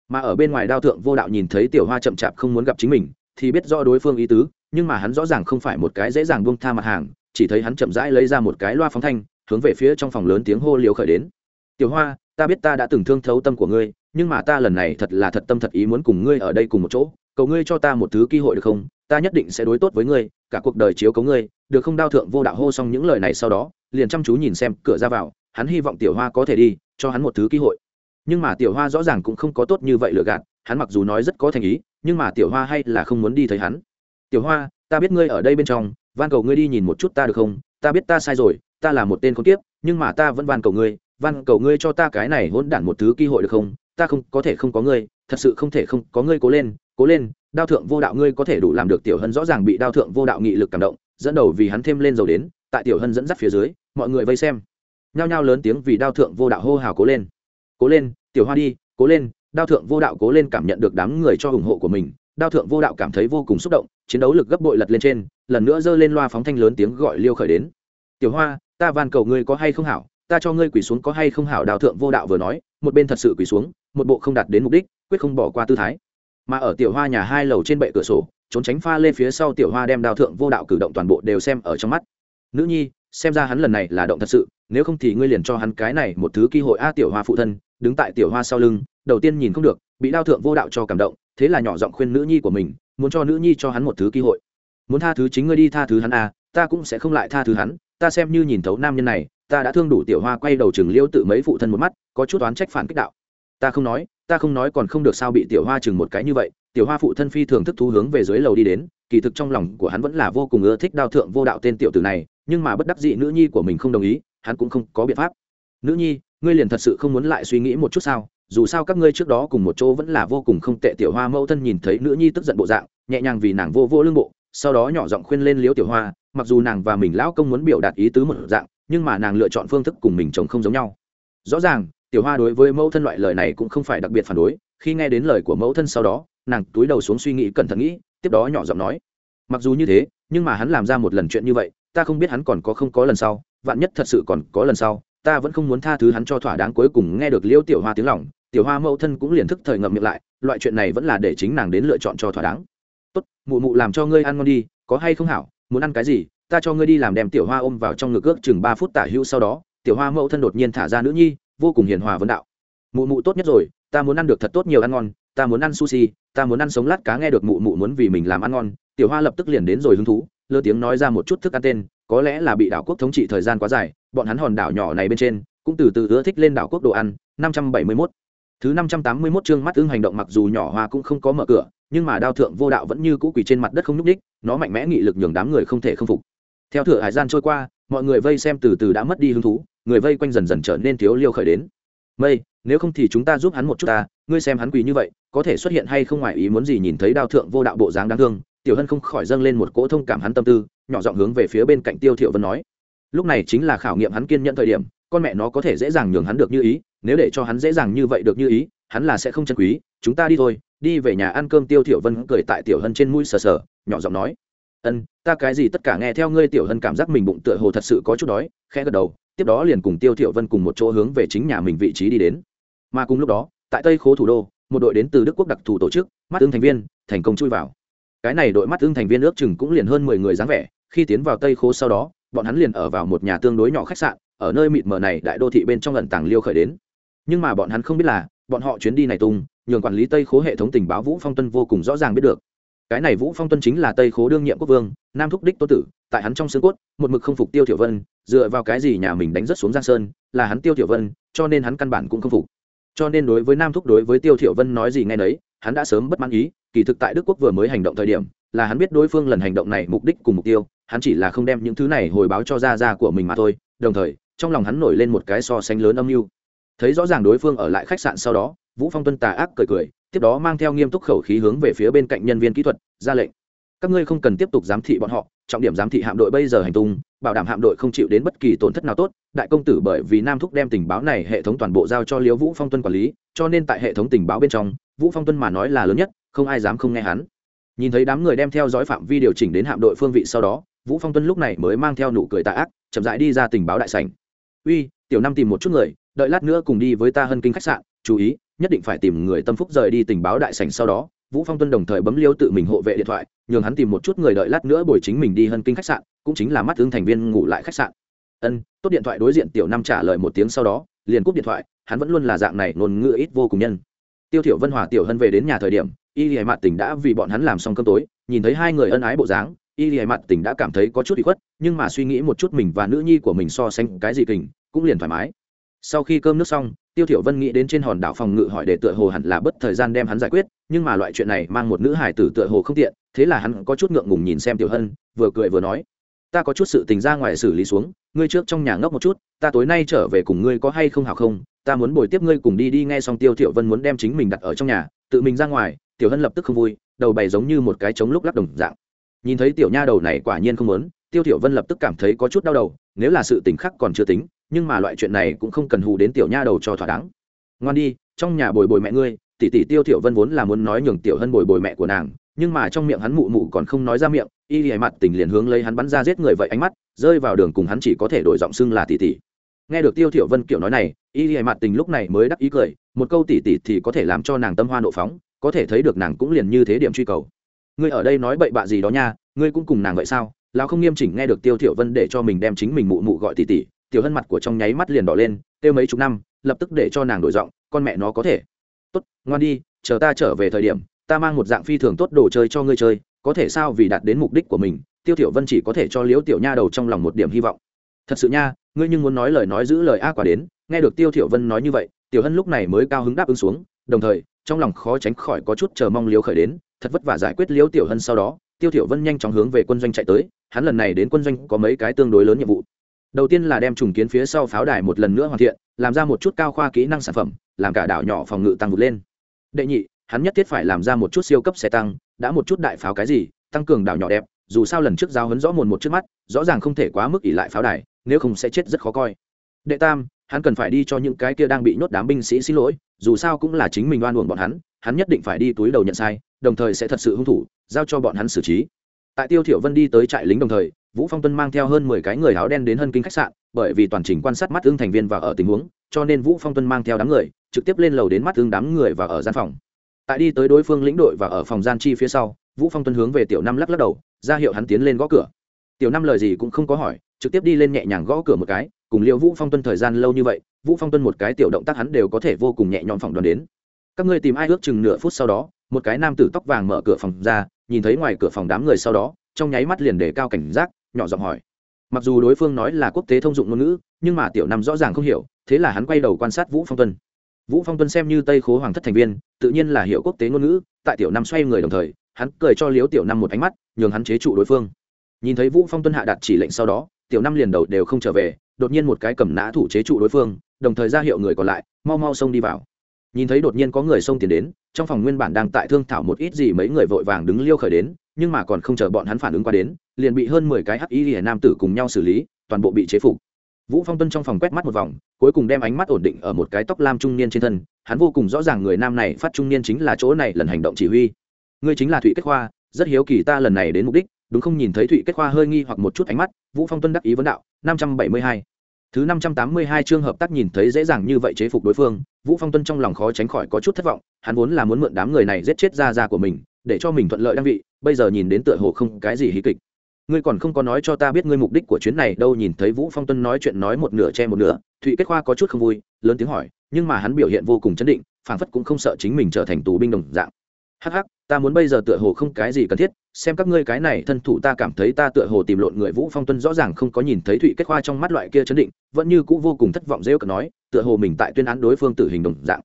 Mà ở bên ngoài đao thượng vô đạo nhìn thấy tiểu hoa chậm chạp không muốn gặp chính mình, thì biết rõ đối phương ý tứ, nhưng mà hắn rõ ràng không phải một cái dễ dàng buông tha mặt hàng, chỉ thấy hắn chậm rãi lấy ra một cái loa phóng thanh, hướng về phía trong phòng lớn tiếng hô liều khởi đến. Tiểu hoa, ta biết ta đã từng thương thấu tâm của ngươi, nhưng mà ta lần này thật là thật tâm thật ý muốn cùng ngươi ở đây cùng một chỗ cầu ngươi cho ta một thứ cơ hội được không? Ta nhất định sẽ đối tốt với ngươi, cả cuộc đời chiếu cố ngươi, được không? Đao thượng vô đạo hô xong những lời này sau đó, liền chăm chú nhìn xem, cửa ra vào, hắn hy vọng tiểu hoa có thể đi, cho hắn một thứ cơ hội. Nhưng mà tiểu hoa rõ ràng cũng không có tốt như vậy lừa gạt, hắn mặc dù nói rất có thành ý, nhưng mà tiểu hoa hay là không muốn đi thấy hắn. Tiểu hoa, ta biết ngươi ở đây bên trong, van cầu ngươi đi nhìn một chút ta được không? Ta biết ta sai rồi, ta là một tên con tiếp nhưng mà ta vẫn van cầu ngươi, van cầu ngươi cho ta cái này hỗn đản một thứ cơ hội được không? Ta không, có thể không có ngươi, thật sự không thể không có ngươi cố lên cố lên, đao thượng vô đạo ngươi có thể đủ làm được tiểu hân rõ ràng bị đao thượng vô đạo nghị lực cảm động, dẫn đầu vì hắn thêm lên dầu đến, tại tiểu hân dẫn dắt phía dưới, mọi người vây xem. Nhao nhao lớn tiếng vì đao thượng vô đạo hô hào cố lên. Cố lên, tiểu hoa đi, cố lên, đao thượng vô đạo cố lên cảm nhận được đám người cho ủng hộ của mình, đao thượng vô đạo cảm thấy vô cùng xúc động, chiến đấu lực gấp bội lật lên trên, lần nữa giơ lên loa phóng thanh lớn tiếng gọi liêu khởi đến. Tiểu hoa, ta van cầu ngươi có hay không hảo, ta cho ngươi quỳ xuống có hay không hảo đào thượng vô đạo vừa nói, một bên thật sự quỳ xuống, một bộ không đạt đến mục đích, quyết không bỏ qua tư thái mà ở tiểu hoa nhà hai lầu trên bệ cửa sổ, trốn tránh pha lên phía sau tiểu hoa đem đào thượng vô đạo cử động toàn bộ đều xem ở trong mắt. Nữ nhi, xem ra hắn lần này là động thật sự, nếu không thì ngươi liền cho hắn cái này một thứ cơ hội a tiểu hoa phụ thân, đứng tại tiểu hoa sau lưng, đầu tiên nhìn không được, bị đao thượng vô đạo cho cảm động, thế là nhỏ giọng khuyên nữ nhi của mình, muốn cho nữ nhi cho hắn một thứ cơ hội. Muốn tha thứ chính ngươi đi tha thứ hắn a, ta cũng sẽ không lại tha thứ hắn, ta xem như nhìn thấu nam nhân này, ta đã thương đủ tiểu hoa quay đầu chừng liêu tự mấy phụ thân một mắt, có chút oán trách phản kích đạo. Ta không nói ta không nói còn không được sao bị tiểu hoa chừng một cái như vậy, tiểu hoa phụ thân phi thường thức thú hướng về dưới lầu đi đến, kỳ thực trong lòng của hắn vẫn là vô cùng ưa thích đao thượng vô đạo tên tiểu tử này, nhưng mà bất đắc dĩ nữ nhi của mình không đồng ý, hắn cũng không có biện pháp. Nữ nhi, ngươi liền thật sự không muốn lại suy nghĩ một chút sao? Dù sao các ngươi trước đó cùng một chỗ vẫn là vô cùng không tệ, tiểu hoa mẫu thân nhìn thấy nữ nhi tức giận bộ dạng, nhẹ nhàng vì nàng vô vô lương bộ, sau đó nhỏ giọng khuyên lên liếu tiểu hoa, mặc dù nàng và mình lão công muốn biểu đạt ý tứ một dạng, nhưng mà nàng lựa chọn phương thức cùng mình chồng không giống nhau. Rõ ràng tiểu hoa đối với mẫu thân loại lời này cũng không phải đặc biệt phản đối, khi nghe đến lời của mẫu thân sau đó, nàng túi đầu xuống suy nghĩ cẩn thận nghĩ, tiếp đó nhỏ giọng nói, mặc dù như thế, nhưng mà hắn làm ra một lần chuyện như vậy, ta không biết hắn còn có không có lần sau, vạn nhất thật sự còn có lần sau, ta vẫn không muốn tha thứ hắn cho thỏa đáng cuối cùng. Nghe được liêu tiểu hoa tiếng lòng, tiểu hoa mẫu thân cũng liền thức thời ngậm miệng lại, loại chuyện này vẫn là để chính nàng đến lựa chọn cho thỏa đáng. Tốt, mụ mụ làm cho ngươi ăn ngon đi, có hay không hảo, muốn ăn cái gì, ta cho ngươi đi làm đem tiểu hoa ôm vào trong ngực ước chừng ba phút tả hữu sau đó. Tiểu hoa mẫu thân đột nhiên thả ra nữ nhi vô cùng hiền hòa vấn đạo. Mụ mụ tốt nhất rồi, ta muốn ăn được thật tốt nhiều ăn ngon, ta muốn ăn sushi, ta muốn ăn sống lát cá nghe được mụ mụ muốn vì mình làm ăn ngon. Tiểu hoa lập tức liền đến rồi hứng thú, lơ tiếng nói ra một chút thức ăn tên, có lẽ là bị đảo quốc thống trị thời gian quá dài, bọn hắn hòn đảo nhỏ này bên trên, cũng từ từ ưa thích lên đảo quốc đồ ăn. Năm trăm bảy mươi 571 thứ năm trăm tám mươi 581 chương mắt ưng hành động mặc dù nhỏ hoa cũng không có mở cửa, nhưng mà đao thượng vô đạo vẫn như cũ quỳ trên mặt đất không nhúc đích nó mạnh mẽ nghị lực nhường đám người không thể không phục. Theo thửa hải gian trôi qua, mọi người vây xem từ từ đã mất đi hứng thú người vây quanh dần dần trở nên thiếu liêu khởi đến. Mây, nếu không thì chúng ta giúp hắn một chút ta, ngươi xem hắn quỳ như vậy, có thể xuất hiện hay không ngoài ý muốn gì nhìn thấy đao thượng vô đạo bộ dáng đáng thương, tiểu hân không khỏi dâng lên một cỗ thông cảm hắn tâm tư, nhỏ giọng hướng về phía bên cạnh tiêu thiệu vân nói. Lúc này chính là khảo nghiệm hắn kiên nhẫn thời điểm, con mẹ nó có thể dễ dàng nhường hắn được như ý, nếu để cho hắn dễ dàng như vậy được như ý, hắn là sẽ không chân quý, chúng ta đi thôi, đi về nhà ăn cơm tiêu Thiệu vân cười tại tiểu hân trên mũi sờ sờ, nhỏ giọng nói. Ân, ta cái gì tất cả nghe theo ngươi, tiểu hân cảm giác mình bụng tựa hồ thật sự có chút đói, khẽ gật đầu tiếp đó liền cùng tiêu thiệu vân cùng một chỗ hướng về chính nhà mình vị trí đi đến. Mà cùng lúc đó, tại tây khố thủ đô, một đội đến từ đức quốc đặc thù tổ chức, mắt tương thành viên, thành công chui vào. Cái này đội mắt tương thành viên ước chừng cũng liền hơn mười người dáng vẻ, khi tiến vào tây khố sau đó, bọn hắn liền ở vào một nhà tương đối nhỏ khách sạn, ở nơi mịt mờ này đại đô thị bên trong lần tàng liêu khởi đến. Nhưng mà bọn hắn không biết là, bọn họ chuyến đi này tung, nhường quản lý tây khố hệ thống tình báo vũ phong tuân vô cùng rõ ràng biết được. Cái này vũ phong tuân chính là tây khố đương nhiệm quốc vương, nam thúc đích tô tử, tại hắn trong xương cốt, một mực không phục tiêu tiểu vân dựa vào cái gì nhà mình đánh rất xuống giang sơn, là hắn tiêu tiểu vân, cho nên hắn căn bản cũng không phục. Cho nên đối với nam thúc đối với tiêu tiểu vân nói gì ngay nấy, hắn đã sớm bất mãn ý, kỳ thực tại đức quốc vừa mới hành động thời điểm, là hắn biết đối phương lần hành động này mục đích cùng mục tiêu, hắn chỉ là không đem những thứ này hồi báo cho gia gia của mình mà thôi, đồng thời, trong lòng hắn nổi lên một cái so sánh lớn âm mưu. Thấy rõ ràng đối phương ở lại khách sạn sau đó, vũ phong tuân tà ác cười cười, tiếp đó mang theo nghiêm túc khẩu khí hướng về phía bên cạnh nhân viên kỹ thuật, ra lệnh. Các ngươi không cần tiếp tục giám thị bọn họ, trọng điểm giám thị hạm đội bây giờ hành tung bảo đảm hạm đội không chịu đến bất kỳ tổn thất nào tốt, đại công tử bởi vì nam thúc đem tình báo này hệ thống toàn bộ giao cho liễu vũ phong tuân quản lý, cho nên tại hệ thống tình báo bên trong, vũ phong tuân mà nói là lớn nhất, không ai dám không nghe hắn. Nhìn thấy đám người đem theo dõi phạm vi điều chỉnh đến hạm đội phương vị sau đó, vũ phong tuân lúc này mới mang theo nụ cười tạ ác, chậm rãi đi ra tình báo đại sảnh. Uy, tiểu năm tìm một chút người, đợi lát nữa cùng đi với ta hân kinh khách sạn, chú ý, nhất định phải tìm người tâm phúc rời đi tình báo đại sảnh sau đó vũ phong tuân đồng thời bấm liêu tự mình hộ vệ điện thoại, nhường hắn tìm một chút người đợi lát nữa buổi chính mình đi hân kinh khách sạn, cũng chính là mắt ứng thành viên ngủ lại khách sạn. Ân, tốt điện thoại đối diện tiểu năm trả lời một tiếng sau đó, liền cúp điện thoại, hắn vẫn luôn là dạng này ngôn ngữ ít vô cùng nhân. Tiêu thiểu vân hòa tiểu hân về đến nhà thời điểm, y lìa Mạn tỉnh đã vì bọn hắn làm xong cơm tối, nhìn thấy hai người ân ái bộ dáng, y lìa Mạn tỉnh đã cảm thấy có chút bị khuất, nhưng mà suy nghĩ một chút mình và nữ nhi của mình so sánh cái gì kình, cũng liền thoải mái sau khi cơm nước xong, tiêu thiểu vân nghĩ đến trên hòn đảo phòng ngự hỏi để tựa hồ hẳn là bất thời gian đem hắn giải quyết, nhưng mà loại chuyện này mang một nữ hải tử tựa hồ không tiện, thế là hắn có chút ngượng ngùng nhìn xem tiểu hân, vừa cười vừa nói, ta có chút sự tình ra ngoài xử lý xuống, ngươi trước trong nhà ngốc một chút, ta tối nay trở về cùng ngươi có hay không hảo không, ta muốn bồi tiếp ngươi cùng đi đi nghe xong tiêu thiểu vân muốn đem chính mình đặt ở trong nhà, tự mình ra ngoài. Tiểu hân lập tức không vui, đầu bày giống như một cái trống lúc lắc đồng dạng. Nhìn thấy tiểu nha đầu này quả nhiên không muốn, tiêu thiểu vân lập tức cảm thấy có chút đau đầu, nếu là sự tình khác còn chưa tính nhưng mà loại chuyện này cũng không cần hù đến tiểu nha đầu cho thỏa đáng. Ngoan đi, trong nhà bồi bồi mẹ ngươi, tỷ tỷ tiêu thiểu vân vốn là muốn nói nhường tiểu hân bồi bồi mẹ của nàng, nhưng mà trong miệng hắn mụ mụ còn không nói ra miệng, y lìa mặt tình liền hướng lấy hắn bắn ra giết người vậy ánh mắt, rơi vào đường cùng hắn chỉ có thể đổi giọng xưng là tỷ tỷ. Nghe được tiêu thiểu vân kiểu nói này, y lìa mặt tình lúc này mới đắc ý cười, một câu tỷ tỷ thì có thể làm cho nàng tâm hoa nộ phóng, có thể thấy được nàng cũng liền như thế điểm truy cầu. Ngươi ở đây nói bậy bạ gì đó nha, ngươi cũng cùng nàng vậy sao? Lão không nghiêm chỉnh nghe được tiêu thiểu vân để cho mình đem chính mình mụ mụ gọi tỷ tỷ tiểu hân mặt của trong nháy mắt liền đỏ lên tiêu mấy chục năm, lập tức để cho nàng đổi giọng, con mẹ nó có thể. Tốt, ngoan đi, chờ ta trở về thời điểm, ta mang một dạng phi thường tốt đồ chơi cho ngươi chơi, có thể sao vì đạt đến mục đích của mình, tiêu tiểu vân chỉ có thể cho liễu tiểu nha đầu trong lòng một điểm hy vọng. Thật sự nha, ngươi nhưng muốn nói lời nói giữ lời a quả đến. Nghe được tiêu tiểu vân nói như vậy, tiểu hân lúc này mới cao hứng đáp ứng xuống, đồng thời, trong lòng khó tránh khỏi có chút chờ mong liễu khởi đến, thật vất vả giải quyết liễu tiểu hân sau đó, tiêu tiểu vân nhanh chóng hướng về quân doanh chạy tới, hắn lần này đến quân doanh có mấy cái tương đối lớn nhiệm vụ đầu tiên là đem trùng kiến phía sau pháo đài một lần nữa hoàn thiện, làm ra một chút cao khoa kỹ năng sản phẩm, làm cả đảo nhỏ phòng ngự tăng vượt lên. Đệ nhị, hắn nhất thiết phải làm ra một chút siêu cấp xe tăng, đã một chút đại pháo cái gì, tăng cường đảo nhỏ đẹp, dù sao lần trước giao hấn rõ mồn một trước mắt, rõ ràng không thể quá mức ỉ lại pháo đài, nếu không sẽ chết rất khó coi. Đệ tam, hắn cần phải đi cho những cái kia đang bị nhốt đám binh sĩ xin lỗi, dù sao cũng là chính mình oan uổng bọn hắn hắn nhất định phải đi túi đầu nhận sai, đồng thời sẽ thật sự hung thủ, giao cho bọn hắn xử trí. Tại tiêu thiểu vân đi tới trại lính đồng thời vũ phong tuân mang theo hơn mười cái người áo đen đến hân kinh khách sạn, bởi vì toàn trình quan sát mắt ương thành viên và ở tình huống, cho nên vũ phong tuân mang theo đám người, trực tiếp lên lầu đến mắt ương đám người và ở gian phòng. Tại đi tới đối phương lĩnh đội và ở phòng gian chi phía sau, vũ phong tuân hướng về tiểu năm lắc lắc đầu, ra hiệu hắn tiến lên gõ cửa. Tiểu năm lời gì cũng không có hỏi, trực tiếp đi lên nhẹ nhàng gõ cửa một cái, cùng liệu vũ phong tuân thời gian lâu như vậy, vũ phong tuân một cái tiểu động tác hắn đều có thể vô cùng nhẹ nhõm phòng đoàn đến. Các ngươi tìm ai ước chừng nửa phút sau đó, một cái nam tử tóc vàng mở cửa phòng ra, nhìn thấy ngoài cửa phòng đám người sau đó, trong nháy mắt liền đề cao cảnh giác nhỏ giọng hỏi. Mặc dù đối phương nói là quốc tế thông dụng ngôn ngữ, nhưng mà tiểu năm rõ ràng không hiểu, thế là hắn quay đầu quan sát vũ phong tuân. Vũ phong tuân xem như tây khố hoàng thất thành viên, tự nhiên là hiểu quốc tế ngôn ngữ, tại tiểu năm xoay người đồng thời, hắn cười cho liếu tiểu năm một ánh mắt, nhường hắn chế trụ đối phương. Nhìn thấy vũ phong tuân hạ đặt chỉ lệnh sau đó, tiểu năm liền đầu đều không trở về, đột nhiên một cái cầm nã thủ chế trụ đối phương, đồng thời ra hiệu người còn lại, mau mau xông đi vào nhìn thấy đột nhiên có người xông tiền đến, trong phòng nguyên bản đang tại thương thảo một ít gì mấy người vội vàng đứng liêu khởi đến, nhưng mà còn không chờ bọn hắn phản ứng qua đến, liền bị hơn mười cái hắc y nam tử cùng nhau xử lý, toàn bộ bị chế phục. Vũ phong tuân trong phòng quét mắt một vòng, cuối cùng đem ánh mắt ổn định ở một cái tóc lam trung niên trên thân, hắn vô cùng rõ ràng người nam này phát trung niên chính là chỗ này lần hành động chỉ huy. Ngươi chính là thụy kết khoa, rất hiếu kỳ ta lần này đến mục đích, đúng không? Nhìn thấy thụy kết khoa hơi nghi hoặc một chút ánh mắt, vũ phong tuân đắc ý vấn đạo, năm trăm bảy mươi hai thứ năm trăm tám mươi hai chương hợp tác nhìn thấy dễ dàng như vậy chế phục đối phương, vũ phong tuân trong lòng khó tránh khỏi có chút thất vọng, hắn vốn là muốn mượn đám người này giết chết gia gia của mình, để cho mình thuận lợi đăng vị, bây giờ nhìn đến tựa hồ không cái gì hí kịch. Ngươi còn không có nói cho ta biết ngươi mục đích của chuyến này đâu, nhìn thấy vũ phong tuân nói chuyện nói một nửa che một nửa, thụy kết khoa có chút không vui, lớn tiếng hỏi, nhưng mà hắn biểu hiện vô cùng chấn định, phảng phất cũng không sợ chính mình trở thành tù binh đồng dạng. Hắc hắc, ta muốn bây giờ tựa hồ không cái gì cần thiết xem các ngươi cái này thân thủ ta cảm thấy ta tựa hồ tìm lộn người vũ phong tuân rõ ràng không có nhìn thấy thụy kết khoa trong mắt loại kia chấn định, vẫn như cũ vô cùng thất vọng rêu cờ nói, tựa hồ mình tại tuyên án đối phương tử hình đồng dạng.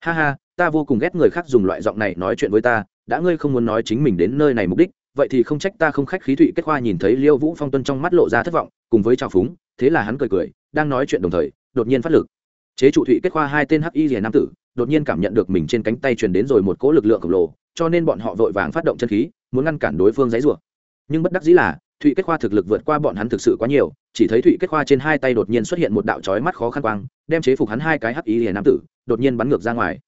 Ha ha, ta vô cùng ghét người khác dùng loại giọng này nói chuyện với ta, đã ngươi không muốn nói chính mình đến nơi này mục đích, vậy thì không trách ta không khách khí thụy kết khoa nhìn thấy liêu vũ phong tuân trong mắt lộ ra thất vọng, cùng với trào phúng, thế là hắn cười cười, đang nói chuyện đồng thời, đột nhiên phát lực. Chế trụ thụy kết khoa hai tên hắc y rìa nam tử đột nhiên cảm nhận được mình trên cánh tay truyền đến rồi một cỗ lực lượng khổng lồ, cho nên bọn họ vội vàng phát động chân khí, muốn ngăn cản đối phương giấy rủa. Nhưng bất đắc dĩ là, thụy kết khoa thực lực vượt qua bọn hắn thực sự quá nhiều, chỉ thấy thụy kết khoa trên hai tay đột nhiên xuất hiện một đạo trói mắt khó khăn quang, đem chế phục hắn hai cái hắc ý hiền nam tử, đột nhiên bắn ngược ra ngoài.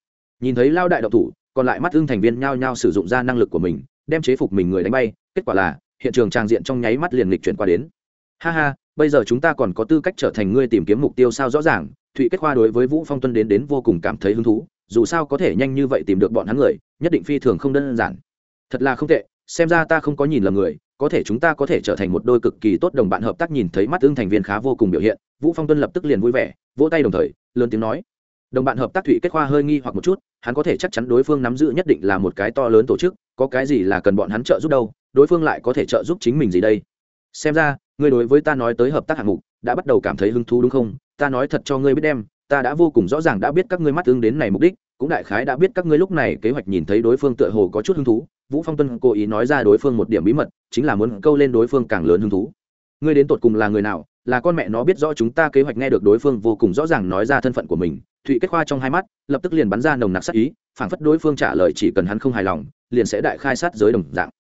Nhìn thấy lao đại đậu thủ, còn lại mắt ưng thành viên nhao nhao sử dụng ra năng lực của mình, đem chế phục mình người đánh bay, kết quả là, hiện trường trang diện trong nháy mắt liền lịch chuyển qua đến. Ha ha, bây giờ chúng ta còn có tư cách trở thành ngươi tìm kiếm mục tiêu sao rõ ràng thụy kết khoa đối với vũ phong tuân đến đến vô cùng cảm thấy hứng thú, dù sao có thể nhanh như vậy tìm được bọn hắn người, nhất định phi thường không đơn giản. Thật là không tệ, xem ra ta không có nhìn lầm người, có thể chúng ta có thể trở thành một đôi cực kỳ tốt đồng bạn hợp tác nhìn thấy mắt tương thành viên khá vô cùng biểu hiện, vũ phong tuân lập tức liền vui vẻ, vỗ tay đồng thời, lớn tiếng nói. Đồng bạn hợp tác thụy kết khoa hơi nghi hoặc một chút, hắn có thể chắc chắn đối phương nắm giữ nhất định là một cái to lớn tổ chức, có cái gì là cần bọn hắn trợ giúp đâu, đối phương lại có thể trợ giúp chính mình gì đây? Xem ra, ngươi đối với ta nói tới hợp tác hạng mục đã bắt đầu cảm thấy hứng thú đúng không? Ta nói thật cho ngươi biết đem ta đã vô cùng rõ ràng đã biết các ngươi mắt tương đến này mục đích, cũng đại khái đã biết các ngươi lúc này kế hoạch nhìn thấy đối phương tựa hồ có chút hứng thú. Vũ phong tuân cố ý nói ra đối phương một điểm bí mật, chính là muốn câu lên đối phương càng lớn hứng thú. Ngươi đến tột cùng là người nào? Là con mẹ nó biết rõ chúng ta kế hoạch nghe được đối phương vô cùng rõ ràng nói ra thân phận của mình. Thụy kết khoa trong hai mắt, lập tức liền bắn ra nồng nặc sát ý, phảng phất đối phương trả lời chỉ cần hắn không hài lòng, liền sẽ đại khai sát giới đồng dạng.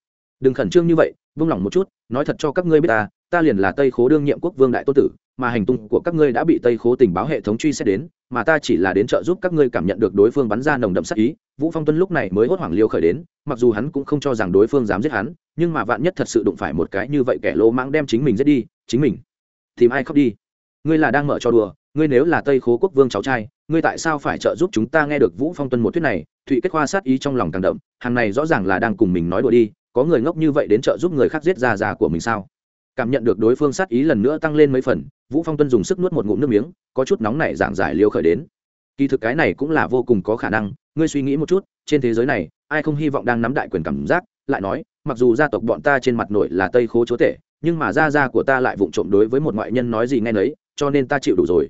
Đừng khẩn trương như vậy, vung lòng một chút, nói thật cho các ngươi biết ta ta liền là tây khố đương nhiệm quốc vương đại tô tử, mà hành tung của các ngươi đã bị tây khố tình báo hệ thống truy xét đến, mà ta chỉ là đến trợ giúp các ngươi cảm nhận được đối phương bắn ra nồng đậm sắc ý. Vũ phong tuân lúc này mới hốt hoảng liêu khởi đến, mặc dù hắn cũng không cho rằng đối phương dám giết hắn, nhưng mà vạn nhất thật sự đụng phải một cái như vậy kẻ lỗ mãng đem chính mình giết đi, chính mình tìm ai khóc đi? Ngươi là đang mở cho đùa, ngươi nếu là tây khố quốc vương cháu trai, ngươi tại sao phải trợ giúp chúng ta? Nghe được vũ phong tuân một thuyết này, thụy kết khoa sát ý trong lòng càng đậm, hàng này rõ ràng là đang cùng mình nói đùa đi, có người ngốc như vậy đến trợ giúp người khác giết già già của mình sao? Cảm nhận được đối phương sát ý lần nữa tăng lên mấy phần vũ phong tuân dùng sức nuốt một ngụm nước miếng có chút nóng này giảng giải liêu khởi đến. Kỳ thực cái này cũng là vô cùng có khả năng ngươi suy nghĩ một chút trên thế giới này ai không hy vọng đang nắm đại quyền cảm giác lại nói mặc dù gia tộc bọn ta trên mặt nội là tây khố chúa tể nhưng mà gia gia của ta lại vụng trộm đối với một ngoại nhân nói gì nghe nấy cho nên ta chịu đủ rồi.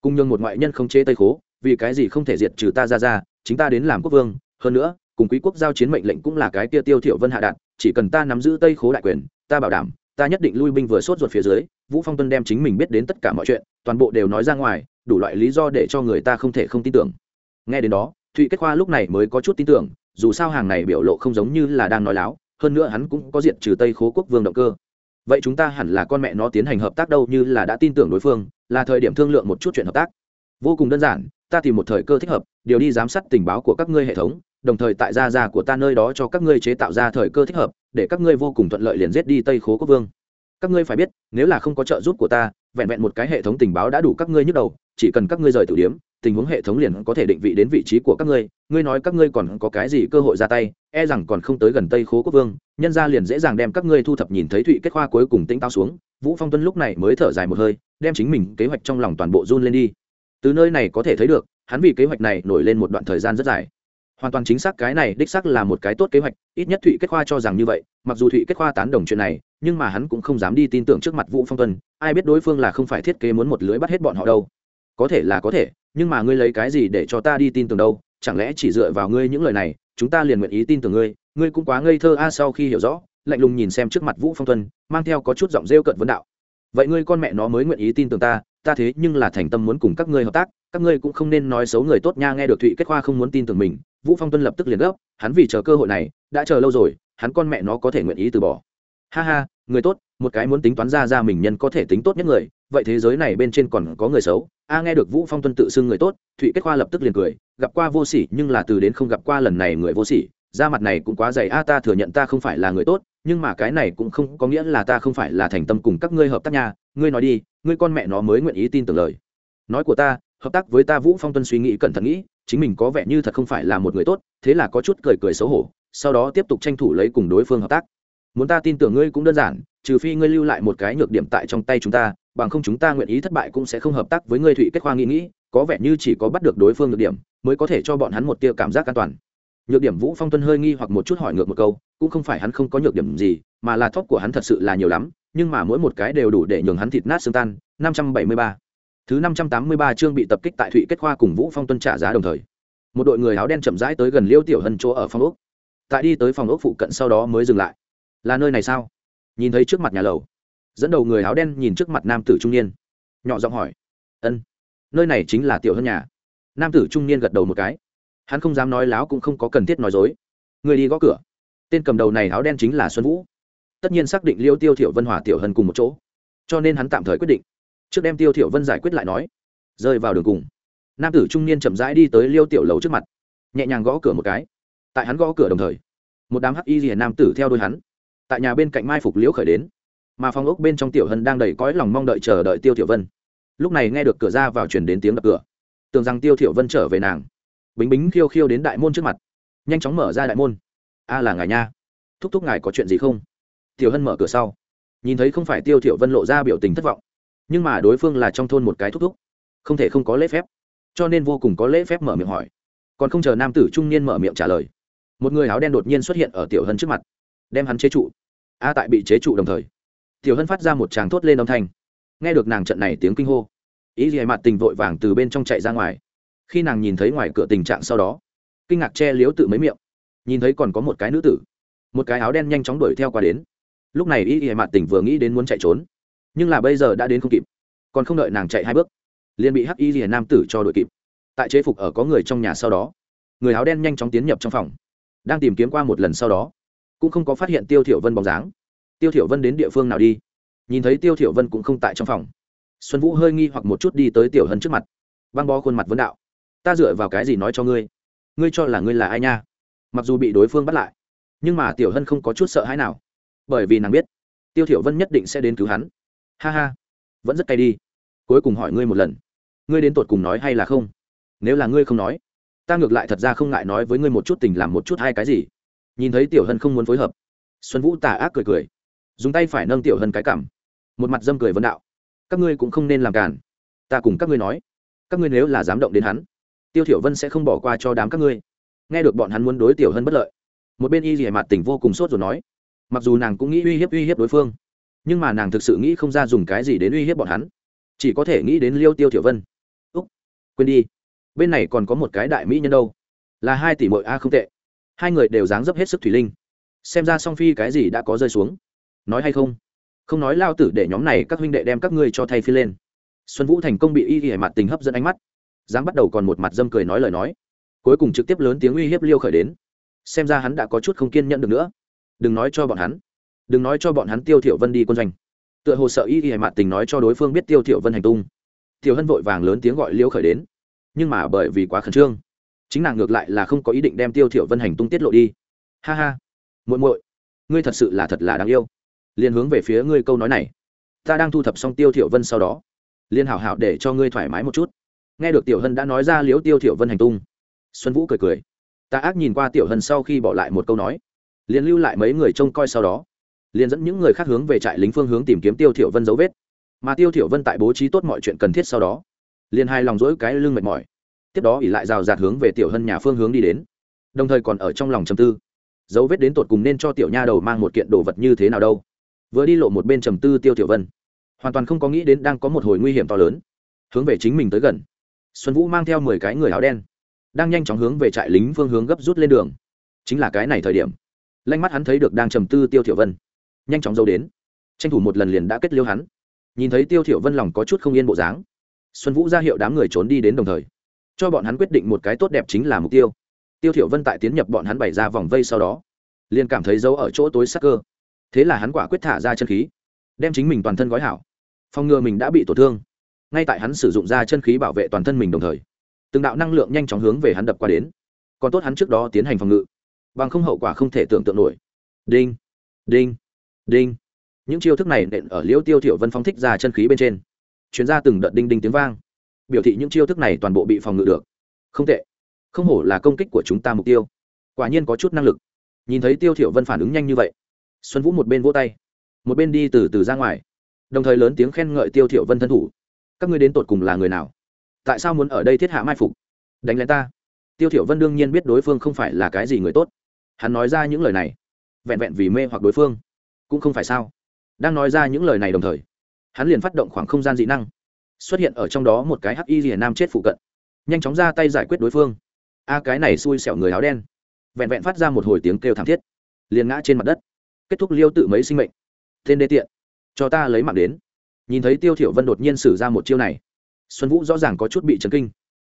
Cùng nhường một ngoại nhân không chế tây khố vì cái gì không thể diệt trừ ta gia gia, chính ta đến làm quốc vương hơn nữa cùng quý quốc giao chiến mệnh lệnh cũng là cái kia tiêu thiểu vân hạ đạn chỉ cần ta nắm giữ tây khố đại quyền ta bảo đảm ta nhất định lui binh vừa sốt ruột phía dưới, vũ phong tuân đem chính mình biết đến tất cả mọi chuyện, toàn bộ đều nói ra ngoài, đủ loại lý do để cho người ta không thể không tin tưởng. Nghe đến đó, thụy kết khoa lúc này mới có chút tin tưởng, dù sao hàng này biểu lộ không giống như là đang nói láo, hơn nữa hắn cũng có diện trừ tây khố quốc vương động cơ. Vậy chúng ta hẳn là con mẹ nó tiến hành hợp tác đâu như là đã tin tưởng đối phương, là thời điểm thương lượng một chút chuyện hợp tác. Vô cùng đơn giản, ta tìm một thời cơ thích hợp, điều đi giám sát tình báo của các ngươi hệ thống, đồng thời tại gia gia của ta nơi đó cho các ngươi chế tạo ra thời cơ thích hợp để các ngươi vô cùng thuận lợi liền giết đi tây khố quốc vương. Các ngươi phải biết, nếu là không có trợ giúp của ta, vẹn vẹn một cái hệ thống tình báo đã đủ các ngươi nhức đầu, chỉ cần các ngươi rời tử điếm tình huống hệ thống liền có thể định vị đến vị trí của các ngươi. Ngươi nói các ngươi còn có cái gì cơ hội ra tay e rằng còn không tới gần tây khố quốc vương, nhân ra liền dễ dàng đem các ngươi thu thập nhìn thấy thụy kết khoa cuối cùng tĩnh tao xuống. Vũ phong tuân lúc này mới thở dài một hơi, đem chính mình kế hoạch trong lòng toàn bộ run lên đi. Từ nơi này có thể thấy được, hắn vì kế hoạch này nổi lên một đoạn thời gian rất dài hoàn toàn chính xác cái này đích xác là một cái tốt kế hoạch, ít nhất thụy kết khoa cho rằng như vậy, mặc dù thụy kết khoa tán đồng chuyện này, nhưng mà hắn cũng không dám đi tin tưởng trước mặt vũ phong tuân, ai biết đối phương là không phải thiết kế muốn một lưới bắt hết bọn họ đâu. Có thể là có thể, nhưng mà ngươi lấy cái gì để cho ta đi tin tưởng đâu, chẳng lẽ chỉ dựa vào ngươi những lời này, chúng ta liền nguyện ý tin tưởng ngươi ngươi cũng quá ngây thơ a, sau khi hiểu rõ, lạnh lùng nhìn xem trước mặt vũ phong tuân, mang theo có chút giọng rêu cận vấn đạo. Vậy ngươi con mẹ nó mới nguyện ý tin tưởng ta ta thế nhưng là thành tâm muốn cùng các ngươi hợp tác, các ngươi cũng không nên nói xấu người tốt nha, nghe được thụy kết khoa không muốn tin tưởng mình vũ phong tuân lập tức liền gấp, hắn vì chờ cơ hội này, đã chờ lâu rồi, hắn con mẹ nó có thể nguyện ý từ bỏ. Ha ha, người tốt, một cái muốn tính toán ra ra mình nhân có thể tính tốt nhất người, vậy thế giới này bên trên còn có người xấu. A, nghe được vũ phong tuân tự xưng người tốt, thụy kết khoa lập tức liền cười, gặp qua vô sỉ, nhưng là từ đến không gặp qua lần này người vô sỉ da mặt này cũng quá dày. A, ta thừa nhận ta không phải là người tốt, nhưng mà cái này cũng không có nghĩa là ta không phải là thành tâm cùng các ngươi hợp tác nha. Ngươi nói đi, ngươi con mẹ nó mới nguyện ý tin tưởng lời. Nói của ta, hợp tác với ta vũ phong tuân suy nghĩ cẩn thận nghĩ chính mình có vẻ như thật không phải là một người tốt, thế là có chút cười cười xấu hổ, sau đó tiếp tục tranh thủ lấy cùng đối phương hợp tác muốn ta tin tưởng ngươi cũng đơn giản, trừ phi ngươi lưu lại một cái nhược điểm tại trong tay chúng ta, bằng không chúng ta nguyện ý thất bại cũng sẽ không hợp tác với ngươi thụy kết khoa nghĩ nghĩ, có vẻ như chỉ có bắt được đối phương nhược điểm, mới có thể cho bọn hắn một tia cảm giác an toàn nhược điểm vũ phong tuân hơi nghi hoặc một chút hỏi ngược một câu, cũng không phải hắn không có nhược điểm gì, mà là thóp của hắn thật sự là nhiều lắm, nhưng mà mỗi một cái đều đủ để nhường hắn thịt nát xương tan 573 thứ 583 chương bị tập kích tại thụy kết khoa cùng vũ phong tuân trả giá đồng thời. Một đội người áo đen chậm rãi tới gần liêu tiểu hân chỗ ở phòng ốc. Tại đi tới phòng ốc phụ cận sau đó mới dừng lại. Là nơi này sao? Nhìn thấy trước mặt nhà lầu. Dẫn đầu người áo đen nhìn trước mặt nam tử trung niên. Nhỏ giọng hỏi. Ân, nơi này chính là tiểu hân nhà. Nam tử trung niên gật đầu một cái. Hắn không dám nói láo cũng không có cần thiết nói dối. Người đi gõ cửa. Tên cầm đầu này áo đen chính là xuân vũ. Tất nhiên xác định liêu tiêu thiểu vân hòa tiểu hân cùng một chỗ. Cho nên hắn tạm thời quyết định trước đem tiêu thiểu vân giải quyết lại nói. Rơi vào đường cùng, nam tử trung niên chậm rãi đi tới liêu tiểu lầu trước mặt, nhẹ nhàng gõ cửa một cái. Tại hắn gõ cửa đồng thời, một đám hắc y rìa nam tử theo đuôi hắn. Tại nhà bên cạnh mai phục liễu khởi đến, mà phòng ốc bên trong tiểu hân đang đầy cõi lòng mong đợi chờ đợi tiêu tiểu vân. Lúc này nghe được cửa ra vào truyền đến tiếng đập cửa, tưởng rằng tiêu tiểu vân trở về nàng. Bính bính khiêu khiêu đến đại môn trước mặt, nhanh chóng mở ra đại môn. A là ngài nha, thúc thúc ngài có chuyện gì không? Tiểu hân mở cửa sau, nhìn thấy không phải tiêu tiểu vân lộ ra biểu tình thất vọng nhưng mà đối phương là trong thôn một cái thúc thúc, không thể không có lễ phép, cho nên vô cùng có lễ phép mở miệng hỏi. Còn không chờ nam tử trung niên mở miệng trả lời, một người áo đen đột nhiên xuất hiện ở tiểu hân trước mặt, đem hắn chế trụ. A tại bị chế trụ đồng thời, tiểu hân phát ra một tràng thốt lên âm thanh. Nghe được nàng trận này tiếng kinh hô, ý gì mặt tình vội vàng từ bên trong chạy ra ngoài. Khi nàng nhìn thấy ngoài cửa tình trạng sau đó, kinh ngạc che liếu tự mấy miệng. Nhìn thấy còn có một cái nữ tử, một cái áo đen nhanh chóng đuổi theo qua đến. Lúc này ý gì mặt tình vừa nghĩ đến muốn chạy trốn nhưng là bây giờ đã đến không kịp. Còn không đợi nàng chạy hai bước, liền bị hắc y rìa nam tử cho đội kịp. Tại chế phục ở có người trong nhà sau đó, người áo đen nhanh chóng tiến nhập trong phòng, đang tìm kiếm qua một lần sau đó, cũng không có phát hiện tiêu thiểu vân bóng dáng. Tiêu thiểu vân đến địa phương nào đi? Nhìn thấy tiêu thiểu vân cũng không tại trong phòng. Xuân vũ hơi nghi hoặc một chút đi tới tiểu hân trước mặt, băng bó khuôn mặt vấn đạo. Ta dựa vào cái gì nói cho ngươi? Ngươi cho là ngươi là ai nha? Mặc dù bị đối phương bắt lại, nhưng mà tiểu hân không có chút sợ hãi nào, bởi vì nàng biết tiêu thiểu vân nhất định sẽ đến cứu hắn ha ha, vẫn rất cay đi. Cuối cùng hỏi ngươi một lần. Ngươi đến tột cùng nói hay là không? Nếu là ngươi không nói, ta ngược lại thật ra không ngại nói với ngươi một chút tình làm một chút hai cái gì. Nhìn thấy tiểu hân không muốn phối hợp, xuân vũ tà ác cười cười, dùng tay phải nâng tiểu hân cái cảm một mặt dâm cười vấn đạo, các ngươi cũng không nên làm cản ta cùng các ngươi nói, các ngươi nếu là dám động đến hắn, tiêu thiểu vân sẽ không bỏ qua cho đám các ngươi. Nghe được bọn hắn muốn đối tiểu hân bất lợi, một bên y rìa mặt tỉnh vô cùng sốt rồi nói, mặc dù nàng cũng nghĩ uy hiếp uy hiếp đối phương nhưng mà nàng thực sự nghĩ không ra dùng cái gì đến uy hiếp bọn hắn. Chỉ có thể nghĩ đến liêu tiêu thiểu vân. Úc, quên đi. Bên này còn có một cái đại mỹ nhân đâu. Là hai tỷ mội a không tệ. Hai người đều dáng dấp hết sức thủy linh. Xem ra song phi cái gì đã có rơi xuống. Nói hay không? Không nói lao tử để nhóm này các huynh đệ đem các ngươi cho thay phi lên. Xuân vũ thành công bị y y mặt tình hấp dẫn ánh mắt. Dáng bắt đầu còn một mặt dâm cười nói lời nói. Cuối cùng trực tiếp lớn tiếng uy hiếp liêu khởi đến. Xem ra hắn đã có chút không kiên nhẫn được nữa. Đừng nói cho bọn hắn đừng nói cho bọn hắn tiêu thiểu vân đi quân doanh. Tựa hồ sợ y y mạn tình nói cho đối phương biết tiêu thiểu vân hành tung. Tiểu hân vội vàng lớn tiếng gọi liêu khởi đến. Nhưng mà bởi vì quá khẩn trương, chính nàng ngược lại là không có ý định đem tiêu thiểu vân hành tung tiết lộ đi. Ha ha, muội muội, ngươi thật sự là thật là đáng yêu. Liền hướng về phía ngươi câu nói này. Ta đang thu thập xong tiêu thiểu vân sau đó liên hảo hảo để cho ngươi thoải mái một chút. Nghe được tiểu hân đã nói ra liễu tiêu thiểu vân hành tung, xuân vũ cười cười. Ta ác nhìn qua tiểu hân sau khi bỏ lại một câu nói, liền lưu lại mấy người trông coi sau đó liền dẫn những người khác hướng về trại lính phương hướng tìm kiếm tiêu thiểu vân dấu vết. Mà tiêu thiểu vân tại bố trí tốt mọi chuyện cần thiết sau đó, liền hai lòng dỗi cái lưng mệt mỏi. Tiếp đó ỉ lại rào rạt hướng về tiểu hân nhà phương hướng đi đến. Đồng thời còn ở trong lòng trầm tư. Dấu vết đến tột cùng nên cho tiểu nha đầu mang một kiện đồ vật như thế nào đâu. Vừa đi lộ một bên trầm tư tiêu tiểu vân, hoàn toàn không có nghĩ đến đang có một hồi nguy hiểm to lớn. Hướng về chính mình tới gần. Xuân vũ mang theo mười cái người áo đen, đang nhanh chóng hướng về trại lính phương hướng gấp rút lên đường. Chính là cái này thời điểm. Lanh mắt hắn thấy được đang trầm tư tiêu tiểu vân nhanh chóng dâu đến. Tranh thủ một lần liền đã kết liêu hắn. Nhìn thấy tiêu thiểu vân lòng có chút không yên bộ dáng, xuân vũ ra hiệu đám người trốn đi đến đồng thời, cho bọn hắn quyết định một cái tốt đẹp chính là mục tiêu. Tiêu thiểu vân tại tiến nhập bọn hắn bày ra vòng vây sau đó, liền cảm thấy dấu ở chỗ tối sắc cơ. Thế là hắn quả quyết thả ra chân khí, đem chính mình toàn thân gói hảo. Phòng ngừa mình đã bị tổn thương. Ngay tại hắn sử dụng ra chân khí bảo vệ toàn thân mình đồng thời, từng đạo năng lượng nhanh chóng hướng về hắn đập qua đến. Còn tốt hắn trước đó tiến hành phòng ngự, bằng không hậu quả không thể tưởng tượng nổi. Đinh đinh đinh. Những chiêu thức này nện ở liễu tiêu thiểu vân phóng thích ra chân khí bên trên. Chuyến ra từng đợt đinh đinh tiếng vang. Biểu thị những chiêu thức này toàn bộ bị phòng ngự được. Không tệ. Không hổ là công kích của chúng ta mục tiêu. Quả nhiên có chút năng lực. Nhìn thấy tiêu thiểu vân phản ứng nhanh như vậy, xuân vũ một bên vỗ tay, một bên đi từ từ ra ngoài, đồng thời lớn tiếng khen ngợi tiêu thiểu vân thân thủ. Các ngươi đến tột cùng là người nào? Tại sao muốn ở đây thiết hạ mai phục? Đánh lén ta? Tiêu thiểu vân đương nhiên biết đối phương không phải là cái gì người tốt. Hắn nói ra những lời này, vẹn vẹn vì mê hoặc đối phương cũng không phải sao? Đang nói ra những lời này đồng thời, hắn liền phát động khoảng không gian dị năng, xuất hiện ở trong đó một cái hắc y rìa nam chết phụ cận. Nhanh chóng ra tay giải quyết đối phương. A, cái này xui xẻo người áo đen. Vẹn vẹn phát ra một hồi tiếng kêu thảm thiết, liền ngã trên mặt đất. Kết thúc liêu tự mấy sinh mệnh. Tên đê tiện, cho ta lấy mạng đến. Nhìn thấy tiêu thiểu vân đột nhiên sử ra một chiêu này, xuân vũ rõ ràng có chút bị chấn kinh.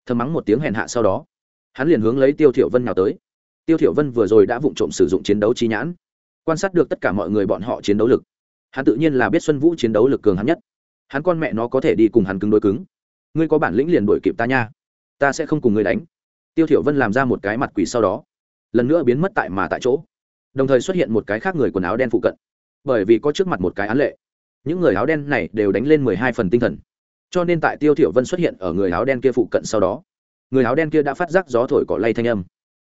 Thầm mắng một tiếng hèn hạ sau đó, hắn liền hướng lấy tiêu thiểu vân nào tới. Tiêu thiểu vân vừa rồi đã vụng trộm sử dụng chiến đấu chi nhãn quan sát được tất cả mọi người bọn họ chiến đấu lực. Hắn tự nhiên là biết xuân vũ chiến đấu lực cường hắn nhất. Hắn con mẹ nó có thể đi cùng hắn cứng đối cứng. Ngươi có bản lĩnh liền đuổi kịp ta nha. Ta sẽ không cùng ngươi đánh. Tiêu thiểu vân làm ra một cái mặt quỷ sau đó, lần nữa biến mất tại mà tại chỗ. Đồng thời xuất hiện một cái khác người quần áo đen phụ cận. Bởi vì có trước mặt một cái án lệ. Những người áo đen này đều đánh lên mười hai phần tinh thần. Cho nên tại tiêu thiểu vân xuất hiện ở người áo đen kia phụ cận sau đó, người áo đen kia đã phát giác gió thổi cỏ lay thanh âm,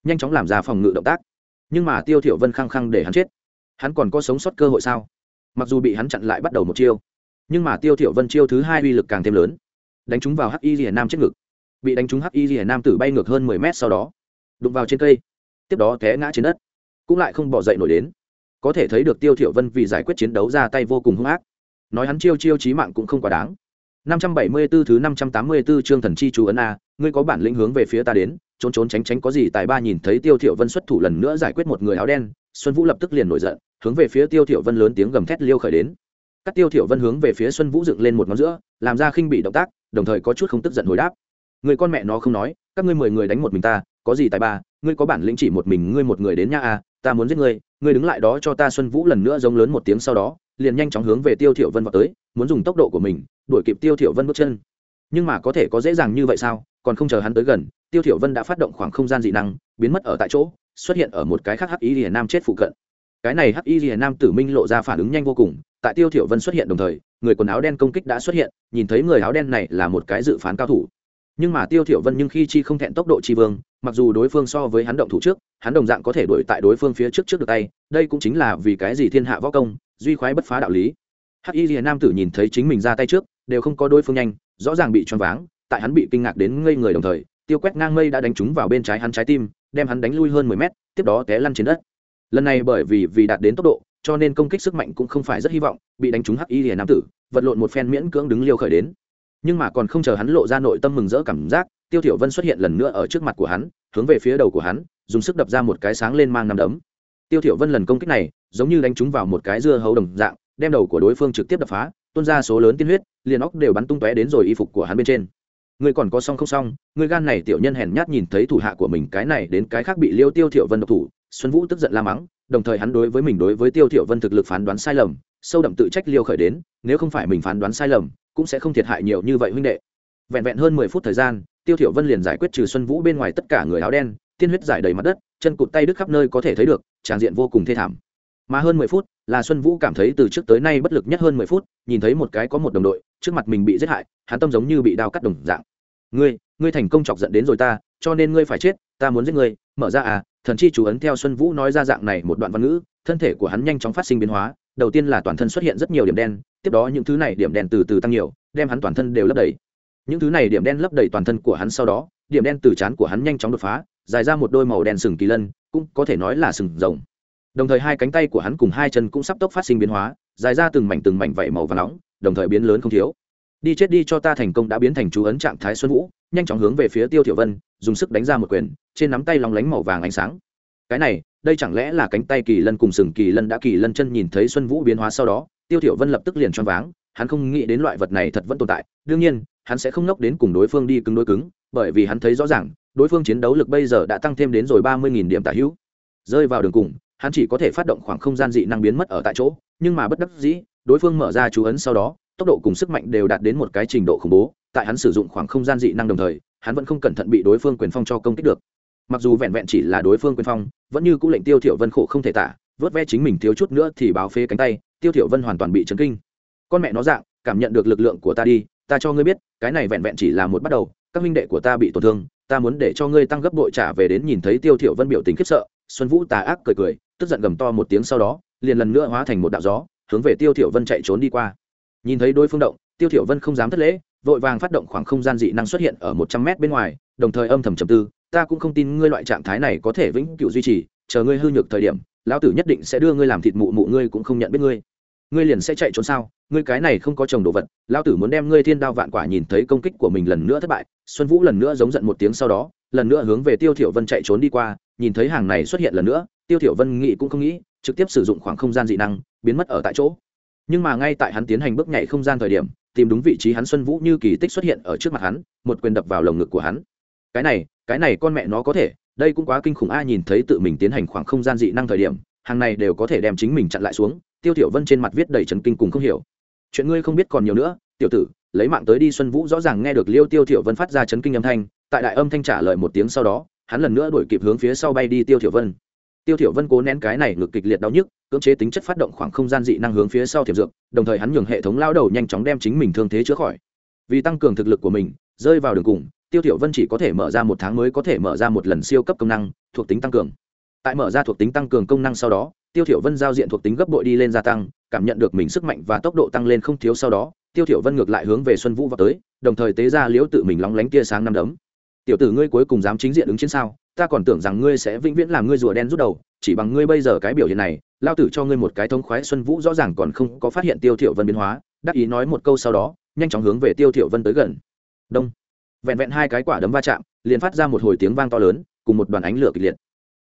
nhanh chóng làm ra phòng ngự động tác. Nhưng mà tiêu thiểu vân khăng khăng để hắn chết hắn còn có sống sót cơ hội sao? Mặc dù bị hắn chặn lại bắt đầu một chiêu, nhưng mà tiêu thiểu vân chiêu thứ hai uy lực càng thêm lớn. Đánh trúng vào hắc y lìa nam chết ngực. Bị đánh trúng hắc y lìa nam tử bay ngược hơn mười mét sau đó, đụng vào trên cây, tiếp đó té ngã trên đất, cũng lại không bỏ dậy nổi đến. Có thể thấy được tiêu thiểu vân vì giải quyết chiến đấu ra tay vô cùng hung ác. Nói hắn chiêu chiêu chí mạng cũng không quá đáng. 574 thứ 584 chương thần chi chú ấn a, ngươi có bản lĩnh hướng về phía ta đến, trốn trốn tránh tránh có gì tài ba nhìn thấy tiêu thiểu vân xuất thủ lần nữa giải quyết một người áo đen, xuân vũ lập tức liền nổi giận hướng về phía tiêu thiểu vân lớn tiếng gầm thét liêu khởi đến. Các tiêu thiểu vân hướng về phía xuân vũ dựng lên một ngón giữa, làm ra khinh bị động tác, đồng thời có chút không tức giận hồi đáp. Người con mẹ nó không nói, các ngươi mười người đánh một mình ta, có gì tài ba, ngươi có bản lĩnh chỉ một mình, ngươi một người đến nha a à, ta muốn giết ngươi ngươi đứng lại đó cho ta xuân vũ lần nữa giống lớn một tiếng sau đó, liền nhanh chóng hướng về tiêu thiểu vân vào tới, muốn dùng tốc độ của mình, đuổi kịp tiêu thiểu vân bước chân. Nhưng mà có thể có dễ dàng như vậy sao, còn không chờ hắn tới gần, tiêu thiểu vân đã phát động khoảng không gian dị năng, biến mất ở tại chỗ, xuất hiện ở một cái khác hắc ý liền nam chết phụ cận cái này hắc y rìa nam tử minh lộ ra phản ứng nhanh vô cùng, tại tiêu thiểu vân xuất hiện đồng thời, người quần áo đen công kích đã xuất hiện, nhìn thấy người áo đen này là một cái dự phán cao thủ. Nhưng mà tiêu thiểu vân nhưng khi chi không thẹn tốc độ chi vương, mặc dù đối phương so với hắn động thủ trước, hắn đồng dạng có thể đuổi tại đối phương phía trước trước được tay, đây cũng chính là vì cái gì thiên hạ võ công, duy khoái bất phá đạo lý. Hắc y rìa nam tử nhìn thấy chính mình ra tay trước, đều không có đối phương nhanh, rõ ràng bị choáng váng, tại hắn bị kinh ngạc đến ngây người đồng thời, tiêu quét ngang mây đã đánh trúng vào bên trái hắn trái tim, đem hắn đánh lui hơn mười mét, tiếp đó té lăn trên đất lần này bởi vì vì đạt đến tốc độ, cho nên công kích sức mạnh cũng không phải rất hy vọng, bị đánh trúng hắc y liền nam tử, vật lộn một phen miễn cưỡng đứng liêu khởi đến. Nhưng mà còn không chờ hắn lộ ra nội tâm mừng rỡ cảm giác, tiêu thiểu vân xuất hiện lần nữa ở trước mặt của hắn, hướng về phía đầu của hắn, dùng sức đập ra một cái sáng lên mang năm đấm. Tiêu thiểu vân lần công kích này, giống như đánh trúng vào một cái dưa hấu đồng dạng, đem đầu của đối phương trực tiếp đập phá, tuôn ra số lớn tiên huyết, liền óc đều bắn tung tóe đến rồi y phục của hắn bên trên. Ngươi còn có song không song ngươi gan này tiểu nhân hèn nhát nhìn thấy thủ hạ của mình cái này đến cái khác bị liêu tiêu thiểu vân độc thủ xuân vũ tức giận la mắng, đồng thời hắn đối với mình đối với tiêu thiểu vân thực lực phán đoán sai lầm, sâu đậm tự trách liêu khởi đến, nếu không phải mình phán đoán sai lầm, cũng sẽ không thiệt hại nhiều như vậy huynh đệ. Vẹn vẹn hơn mười phút thời gian, tiêu thiểu vân liền giải quyết trừ xuân vũ bên ngoài tất cả người áo đen, tiên huyết giải đầy mặt đất, chân cụt tay đứt khắp nơi có thể thấy được, tràng diện vô cùng thê thảm. Mà hơn mười phút, là xuân vũ cảm thấy từ trước tới nay bất lực nhất hơn mười phút, nhìn thấy một cái có một đồng đội, trước mặt mình bị giết hại, hắn tâm giống như bị đao cắt đồng dạng. Ngươi ngươi thành công chọc giận đến rồi ta, cho nên ngươi phải chết, ta muốn giết ngươi, mở ra à thần chi chủ ấn theo xuân vũ nói ra dạng này một đoạn văn ngữ, thân thể của hắn nhanh chóng phát sinh biến hóa, đầu tiên là toàn thân xuất hiện rất nhiều điểm đen, tiếp đó những thứ này điểm đen từ từ tăng nhiều, đem hắn toàn thân đều lấp đầy. Những thứ này điểm đen lấp đầy toàn thân của hắn sau đó, điểm đen từ chán của hắn nhanh chóng đột phá, dài ra một đôi màu đen sừng kỳ lân, cũng có thể nói là sừng rồng. Đồng thời hai cánh tay của hắn cùng hai chân cũng sắp tốc phát sinh biến hóa, dài ra từng mảnh từng mảnh vẫy màu và nóng, đồng thời biến lớn không thiếu. Đi chết đi cho ta thành công đã biến thành chú ấn trạng thái xuân vũ, nhanh chóng hướng về phía tiêu thiểu vân dùng sức đánh ra một quyền, trên nắm tay lóng lánh màu vàng ánh sáng. Cái này, đây chẳng lẽ là cánh tay kỳ lân cùng sừng kỳ lân đã kỳ lân chân nhìn thấy xuân vũ biến hóa sau đó, tiêu thiểu vân lập tức liền choáng váng, hắn không nghĩ đến loại vật này thật vẫn tồn tại, đương nhiên, hắn sẽ không nốc đến cùng đối phương đi cứng đối cứng, bởi vì hắn thấy rõ ràng, đối phương chiến đấu lực bây giờ đã tăng thêm đến rồi ba mươi nghìn điểm tả hữu. Rơi vào đường cùng, hắn chỉ có thể phát động khoảng không gian dị năng biến mất ở tại chỗ, nhưng mà bất đắc dĩ, đối phương mở ra chú ấn sau đó, tốc độ cùng sức mạnh đều đạt đến một cái trình độ khủng bố, tại hắn sử dụng khoảng không gian dị năng đồng thời hắn vẫn không cẩn thận bị đối phương quyền phong cho công kích được. Mặc dù vẹn vẹn chỉ là đối phương quyền phong, vẫn như cũng lệnh tiêu thiểu vân khổ không thể tả, vớt ve chính mình thiếu chút nữa thì báo phế cánh tay, tiêu thiểu vân hoàn toàn bị chấn kinh. Con mẹ nó dạng, cảm nhận được lực lượng của ta đi, ta cho ngươi biết, cái này vẹn vẹn chỉ là một bắt đầu, các minh đệ của ta bị tổn thương, ta muốn để cho ngươi tăng gấp bội trả về đến nhìn thấy tiêu thiểu vân biểu tình khiếp sợ, xuân vũ tà ác cười cười, tức giận gầm to một tiếng sau đó, liền lần nữa hóa thành một đạo gió, hướng về tiêu thiểu vân chạy trốn đi qua. Nhìn thấy đối phương động, tiêu thiểu vân không dám thất lễ vội vàng phát động khoảng không gian dị năng xuất hiện ở một trăm mét bên ngoài, đồng thời âm thầm trầm tư, ta cũng không tin ngươi loại trạng thái này có thể vĩnh cửu duy trì, chờ ngươi hư nhược thời điểm, lão tử nhất định sẽ đưa ngươi làm thịt mụ mụ ngươi cũng không nhận biết ngươi. Ngươi liền sẽ chạy trốn sao? Ngươi cái này không có chồng đồ vật, lão tử muốn đem ngươi thiên đao vạn quả nhìn thấy công kích của mình lần nữa thất bại. Xuân vũ lần nữa giống giận một tiếng sau đó, lần nữa hướng về tiêu thiểu vân chạy trốn đi qua, nhìn thấy hàng này xuất hiện lần nữa, tiêu thiểu vân nghĩ cũng không nghĩ, trực tiếp sử dụng khoảng không gian dị năng, biến mất ở tại chỗ. Nhưng mà ngay tại hắn tiến hành bước nhảy không gian thời điểm tìm đúng vị trí hắn xuân vũ như kỳ tích xuất hiện ở trước mặt hắn, một quyền đập vào lồng ngực của hắn. Cái này cái này con mẹ nó có thể, đây cũng quá kinh khủng ai nhìn thấy tự mình tiến hành khoảng không gian dị năng thời điểm, hàng này đều có thể đem chính mình chặn lại xuống, tiêu tiểu vân trên mặt viết đầy trấn kinh cùng không hiểu. Chuyện ngươi không biết còn nhiều nữa, tiểu tử, lấy mạng tới đi, xuân vũ rõ ràng nghe được liêu tiêu tiểu vân phát ra chấn kinh âm thanh, tại đại âm thanh trả lời một tiếng sau đó, hắn lần nữa đuổi kịp hướng phía sau bay đi tiêu tiểu vân tiêu thiểu vân cố nén cái này ngực kịch liệt đau nhức, cưỡng chế tính chất phát động khoảng không gian dị năng hướng phía sau thiệp dược, đồng thời hắn nhường hệ thống lao đầu nhanh chóng đem chính mình thương thế chữa khỏi. Vì tăng cường thực lực của mình, rơi vào đường cùng, tiêu thiểu vân chỉ có thể mở ra một tháng mới có thể mở ra một lần siêu cấp công năng, thuộc tính tăng cường. Tại mở ra thuộc tính tăng cường công năng sau đó, tiêu thiểu vân giao diện thuộc tính gấp bội đi lên gia tăng, cảm nhận được mình sức mạnh và tốc độ tăng lên không thiếu sau đó, tiêu thiểu vân ngược lại hướng về xuân vũ vào tới, đồng thời tế ra liễu tự mình lóng lánh tia sáng năm đấm. Tiểu tử ngươi cuối cùng dám chính diện ứng chiến sao? Ta còn tưởng rằng ngươi sẽ vĩnh viễn làm ngươi rùa đen rút đầu, chỉ bằng ngươi bây giờ cái biểu hiện này, lao tử cho ngươi một cái thông khoái xuân vũ rõ ràng còn không có phát hiện tiêu thiểu vân biến hóa, đắc ý nói một câu sau đó, nhanh chóng hướng về tiêu thiểu vân tới gần. Đông. Vẹn vẹn hai cái quả đấm va chạm, liền phát ra một hồi tiếng vang to lớn, cùng một đoàn ánh lửa kịch liệt.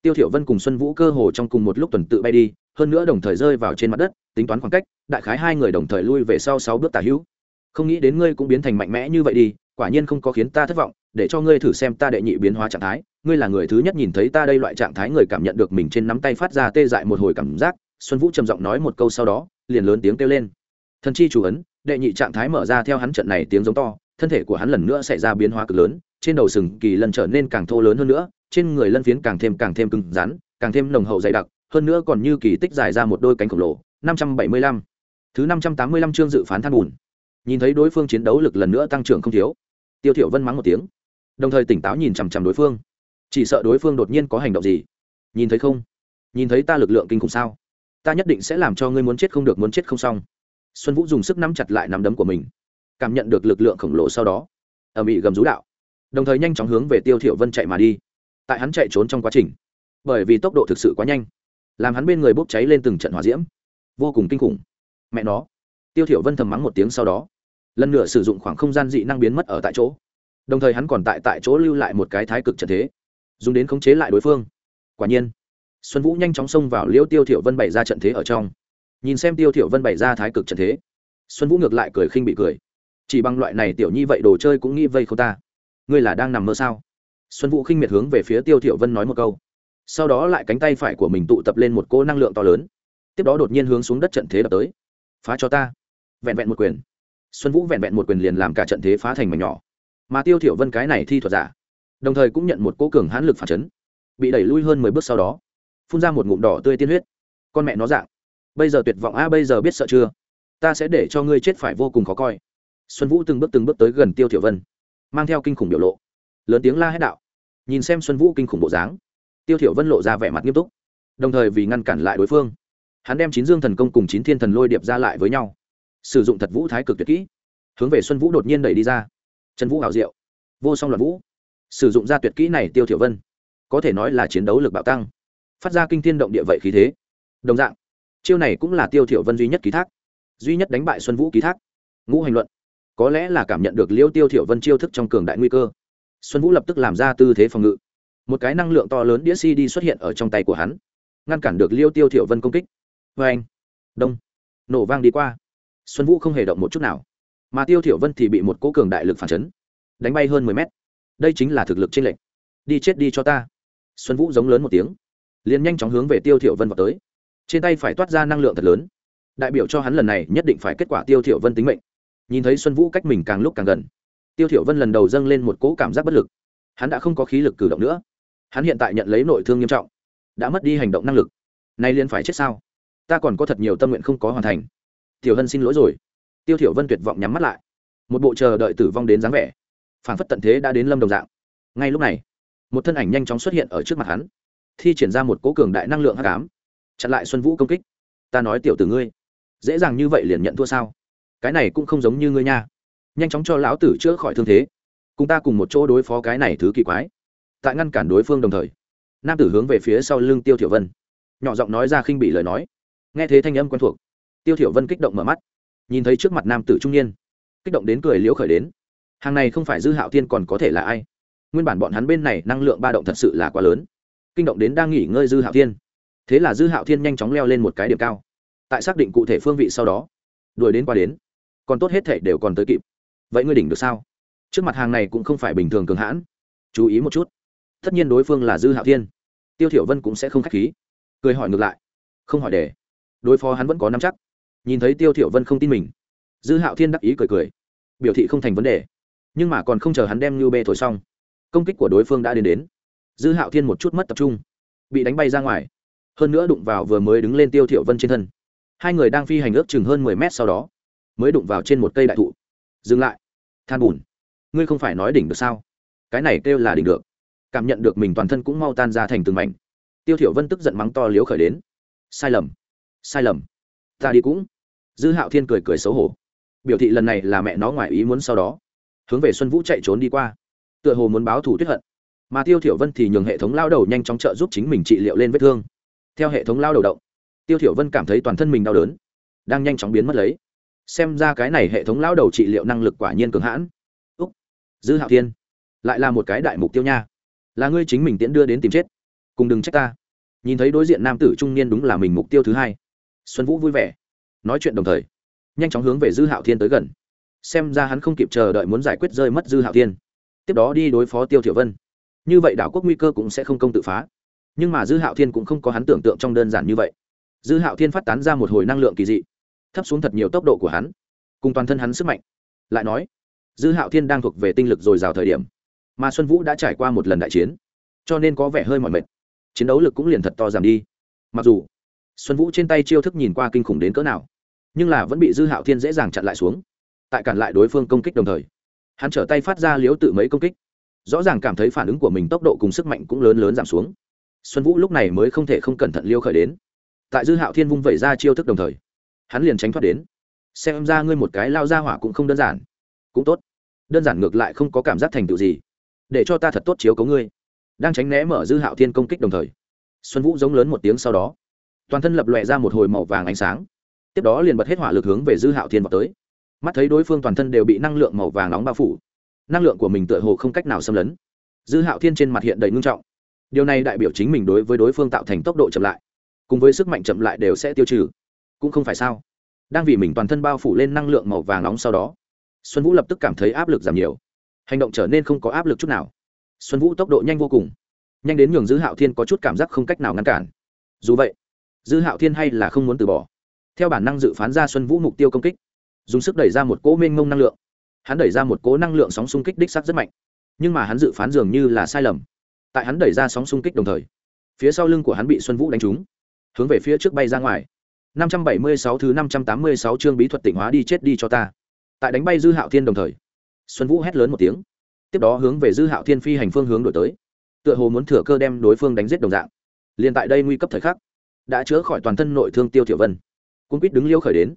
Tiêu thiểu vân cùng xuân vũ cơ hồ trong cùng một lúc tuần tự bay đi, hơn nữa đồng thời rơi vào trên mặt đất, tính toán khoảng cách, đại khái hai người đồng thời lui về sau sáu bước tả hữu. Không nghĩ đến ngươi cũng biến thành mạnh mẽ như vậy đi, quả nhiên không có khiến ta thất vọng để cho ngươi thử xem ta đệ nhị biến hóa trạng thái. Ngươi là người thứ nhất nhìn thấy ta đây loại trạng thái, người cảm nhận được mình trên nắm tay phát ra tê dại một hồi cảm giác. Xuân vũ trầm giọng nói một câu sau đó, liền lớn tiếng kêu lên. Thần chi chủ ấn, đệ nhị trạng thái mở ra theo hắn trận này tiếng giống to, thân thể của hắn lần nữa xảy ra biến hóa cực lớn, trên đầu sừng kỳ lần trở nên càng thô lớn hơn nữa, trên người lân phiến càng thêm càng thêm cứng rắn, càng thêm nồng hậu dày đặc, hơn nữa còn như kỳ tích dài ra một đôi cánh khổng lồ. Năm trăm bảy mươi lăm. Thứ năm trăm tám mươi lăm chương dự phán than bùn. Nhìn thấy đối phương chiến đấu lực lần nữa tăng trưởng không thiếu. Tiêu thiểu vân mắng một tiếng đồng thời tỉnh táo nhìn chằm chằm đối phương. Chỉ sợ đối phương đột nhiên có hành động gì? Nhìn thấy không? Nhìn thấy ta lực lượng kinh khủng sao? Ta nhất định sẽ làm cho ngươi muốn chết không được muốn chết không xong. Xuân vũ dùng sức nắm chặt lại nắm đấm của mình. Cảm nhận được lực lượng khổng lồ sau đó ở bị gầm rú đạo. Đồng thời nhanh chóng hướng về tiêu thiểu vân chạy mà đi. Tại hắn chạy trốn trong quá trình, bởi vì tốc độ thực sự quá nhanh, làm hắn bên người bốc cháy lên từng trận hỏa diễm. Vô cùng kinh khủng. Mẹ nó. Tiêu thiểu vân thầm mắng một tiếng sau đó, lần nữa sử dụng khoảng không gian dị năng biến mất ở tại chỗ đồng thời hắn còn tại tại chỗ lưu lại một cái thái cực trận thế, dùng đến khống chế lại đối phương. Quả nhiên, xuân vũ nhanh chóng xông vào liễu tiêu thiểu vân bày ra trận thế ở trong. Nhìn xem tiêu thiểu vân bày ra thái cực trận thế, xuân vũ ngược lại cười khinh bị cười. Chỉ bằng loại này tiểu nhi vậy đồ chơi cũng nghĩ vây không ta. Ngươi là đang nằm mơ sao? Xuân vũ khinh miệt hướng về phía tiêu thiểu vân nói một câu. Sau đó lại cánh tay phải của mình tụ tập lên một cỗ năng lượng to lớn. Tiếp đó đột nhiên hướng xuống đất trận thế đập tới. Phá cho ta. Vẹn vẹn một quyền. Xuân vũ vẹn vẹn một quyền liền làm cả trận thế phá thành mảnh nhỏ mà tiêu thiểu vân cái này thi thuật giả, đồng thời cũng nhận một cỗ cường hãn lực phản chấn, bị đẩy lui hơn mười bước sau đó, phun ra một ngụm đỏ tươi tiên huyết. Con mẹ nó dạng, bây giờ tuyệt vọng a, bây giờ biết sợ chưa? Ta sẽ để cho ngươi chết phải vô cùng khó coi. Xuân vũ từng bước từng bước tới gần tiêu thiểu vân, mang theo kinh khủng biểu lộ, lớn tiếng la hét đạo. Nhìn xem xuân vũ kinh khủng bộ dáng, tiêu thiểu vân lộ ra vẻ mặt nghiêm túc, đồng thời vì ngăn cản lại đối phương, hắn đem chín dương thần công cùng chín thiên thần lôi điệp ra lại với nhau, sử dụng thật vũ thái cực tuyệt kỹ, hướng về xuân vũ đột nhiên đẩy đi ra trần vũ hảo diệu. Vô song loạn vũ. Sử dụng ra tuyệt kỹ này tiêu thiểu vân. Có thể nói là chiến đấu lực bạo tăng. Phát ra kinh thiên động địa vậy khí thế. Đồng dạng, chiêu này cũng là tiêu thiểu vân duy nhất ký thác. Duy nhất đánh bại xuân vũ ký thác. Ngũ hành luận. Có lẽ là cảm nhận được liêu tiêu thiểu vân chiêu thức trong cường đại nguy cơ. Xuân vũ lập tức làm ra tư thế phòng ngự. Một cái năng lượng to lớn đĩa cd xuất hiện ở trong tay của hắn, ngăn cản được liêu tiêu thiểu vân công kích. Với anh đông. Nổ vang đi qua. Xuân vũ không hề động một chút nào mà tiêu thiểu vân thì bị một cỗ cường đại lực phản chấn, đánh bay hơn mười mét. Đây chính là thực lực trên lệnh đi chết đi cho ta. Xuân vũ giống lớn một tiếng, liền nhanh chóng hướng về tiêu thiểu vân vào tới. Trên tay phải toát ra năng lượng thật lớn. Đại biểu cho hắn lần này nhất định phải kết quả tiêu thiểu vân tính mệnh. Nhìn thấy xuân vũ cách mình càng lúc càng gần, tiêu thiểu vân lần đầu dâng lên một cỗ cảm giác bất lực. Hắn đã không có khí lực cử động nữa. Hắn hiện tại nhận lấy nội thương nghiêm trọng, đã mất đi hành động năng lực. Nay liền phải chết sao? Ta còn có thật nhiều tâm nguyện không có hoàn thành. Tiểu hân xin lỗi rồi tiêu thiểu vân tuyệt vọng nhắm mắt lại. Một bộ chờ đợi tử vong đến dáng vẻ. Phảng phất tận thế đã đến lâm đồng dạng. Ngay lúc này, một thân ảnh nhanh chóng xuất hiện ở trước mặt hắn. Thi triển ra một cố cường đại năng lượng hắc ám. Chặn lại xuân vũ công kích. Ta nói tiểu tử ngươi, dễ dàng như vậy liền nhận thua sao? Cái này cũng không giống như ngươi nha. Nhanh chóng cho lão tử chữa khỏi thương thế. Cùng ta cùng một chỗ đối phó cái này thứ kỳ quái. Tại ngăn cản đối phương đồng thời, nam tử hướng về phía sau lưng tiêu thiểu vân. Nhỏ giọng nói ra khinh bị lời nói. Nghe thế thanh âm quen thuộc, tiêu thiểu vân kích động mở mắt nhìn thấy trước mặt nam tử trung niên, kích động đến cười liễu khởi đến. Hàng này không phải dư hạo thiên còn có thể là ai? Nguyên bản bọn hắn bên này năng lượng ba động thật sự là quá lớn. Kinh động đến đang nghỉ ngơi dư hạo thiên. Thế là dư hạo thiên nhanh chóng leo lên một cái điểm cao. Tại xác định cụ thể phương vị sau đó, đuổi đến qua đến. Còn tốt hết thể đều còn tới kịp. Vậy ngươi đỉnh được sao? Trước mặt hàng này cũng không phải bình thường cường hãn. Chú ý một chút. Tất nhiên đối phương là dư hạo thiên. Tiêu thiểu vân cũng sẽ không khách khí. Cười hỏi ngược lại. Không hỏi để. Đối phó hắn vẫn có nắm chắc nhìn thấy tiêu thiểu vân không tin mình. Dư hạo thiên đắc ý cười cười. Biểu thị không thành vấn đề. Nhưng mà còn không chờ hắn đem như bê thổi xong, công kích của đối phương đã đến đến. Dư hạo thiên một chút mất tập trung, bị đánh bay ra ngoài. Hơn nữa đụng vào vừa mới đứng lên tiêu thiểu vân trên thân. Hai người đang phi hành ước chừng hơn mười mét sau đó, mới đụng vào trên một cây đại thụ. Dừng lại. Than bùn. Ngươi không phải nói đỉnh được sao? Cái này kêu là đỉnh được. Cảm nhận được mình toàn thân cũng mau tan ra thành từng mảnh. Tiêu thiểu vân tức giận mắng to liếu khởi đến. Sai lầm. Sai lầm. Ta đi cũng dư hạo thiên cười cười xấu hổ. Biểu thị lần này là mẹ nó ngoài ý muốn sau đó. Hướng về xuân vũ chạy trốn đi qua. Tựa hồ muốn báo thù tuyết hận. Mà tiêu thiểu vân thì nhường hệ thống lao đầu nhanh chóng trợ giúp chính mình trị liệu lên vết thương. Theo hệ thống lao đầu động, tiêu thiểu vân cảm thấy toàn thân mình đau đớn, đang nhanh chóng biến mất lấy. Xem ra cái này hệ thống lao đầu trị liệu năng lực quả nhiên cường hãn. Úc, dư hạo thiên, lại là một cái đại mục tiêu nha. Là ngươi chính mình tiễn đưa đến tìm chết. Cùng đừng trách ta. Nhìn thấy đối diện nam tử trung niên đúng là mình mục tiêu thứ hai. Xuân vũ vui vẻ nói chuyện đồng thời, nhanh chóng hướng về dư hạo thiên tới gần. Xem ra hắn không kịp chờ đợi muốn giải quyết rơi mất dư hạo thiên. Tiếp đó đi đối phó tiêu thiểu vân. Như vậy đảo quốc nguy cơ cũng sẽ không công tự phá. Nhưng mà dư hạo thiên cũng không có hắn tưởng tượng trong đơn giản như vậy. Dư hạo thiên phát tán ra một hồi năng lượng kỳ dị, thấp xuống thật nhiều tốc độ của hắn, cùng toàn thân hắn sức mạnh. Lại nói, dư hạo thiên đang thuộc về tinh lực dồi dào thời điểm, mà xuân vũ đã trải qua một lần đại chiến, cho nên có vẻ hơi mỏi mệt. Chiến đấu lực cũng liền thật to giảm đi. Mặc dù, xuân vũ trên tay chiêu thức nhìn qua kinh khủng đến cỡ nào nhưng là vẫn bị dư hạo thiên dễ dàng chặn lại xuống, tại cản lại đối phương công kích đồng thời, hắn trở tay phát ra liếu tự mấy công kích, rõ ràng cảm thấy phản ứng của mình tốc độ cùng sức mạnh cũng lớn lớn giảm xuống. Xuân vũ lúc này mới không thể không cẩn thận liêu khởi đến, tại dư hạo thiên vung vẩy ra chiêu thức đồng thời, hắn liền tránh thoát đến. Xem ra ngươi một cái lao ra hỏa cũng không đơn giản. Cũng tốt, đơn giản ngược lại không có cảm giác thành tựu gì, để cho ta thật tốt chiếu cấu ngươi. Đang tránh né mở dư hạo thiên công kích đồng thời, xuân vũ giống lớn một tiếng sau đó, toàn thân lập lòe ra một hồi màu vàng ánh sáng tiếp đó liền bật hết hỏa lực hướng về dư hạo thiên vào tới. Mắt thấy đối phương toàn thân đều bị năng lượng màu vàng nóng bao phủ, năng lượng của mình tựa hồ không cách nào xâm lấn. Dư hạo thiên trên mặt hiện đầy ngưng trọng. Điều này đại biểu chính mình đối với đối phương tạo thành tốc độ chậm lại, cùng với sức mạnh chậm lại đều sẽ tiêu trừ. Cũng không phải sao? Đang vì mình toàn thân bao phủ lên năng lượng màu vàng nóng sau đó, xuân vũ lập tức cảm thấy áp lực giảm nhiều. Hành động trở nên không có áp lực chút nào. Xuân vũ tốc độ nhanh vô cùng. Nhanh đến nhường dư hạo thiên có chút cảm giác không cách nào ngăn cản. Dù vậy, dư hạo thiên hay là không muốn từ bỏ theo bản năng dự phán ra xuân vũ mục tiêu công kích. Dùng sức đẩy ra một cỗ mênh mông năng lượng. Hắn đẩy ra một cỗ năng lượng sóng xung kích đích sắc rất mạnh. Nhưng mà hắn dự phán dường như là sai lầm. Tại hắn đẩy ra sóng xung kích đồng thời, phía sau lưng của hắn bị xuân vũ đánh trúng, hướng về phía trước bay ra ngoài. 576 thứ 586 chương bí thuật tỉnh hóa đi chết đi cho ta. Tại đánh bay dư hạo thiên đồng thời, xuân vũ hét lớn một tiếng. Tiếp đó hướng về dư hạo thiên phi hành phương hướng đổi tới. Tựa hồ muốn thừa cơ đem đối phương đánh giết đồng dạng. Liền tại đây nguy cấp thời khắc, đã chữa khỏi toàn thân nội thương tiêu thiểu vân cung quýt đứng liêu khởi đến.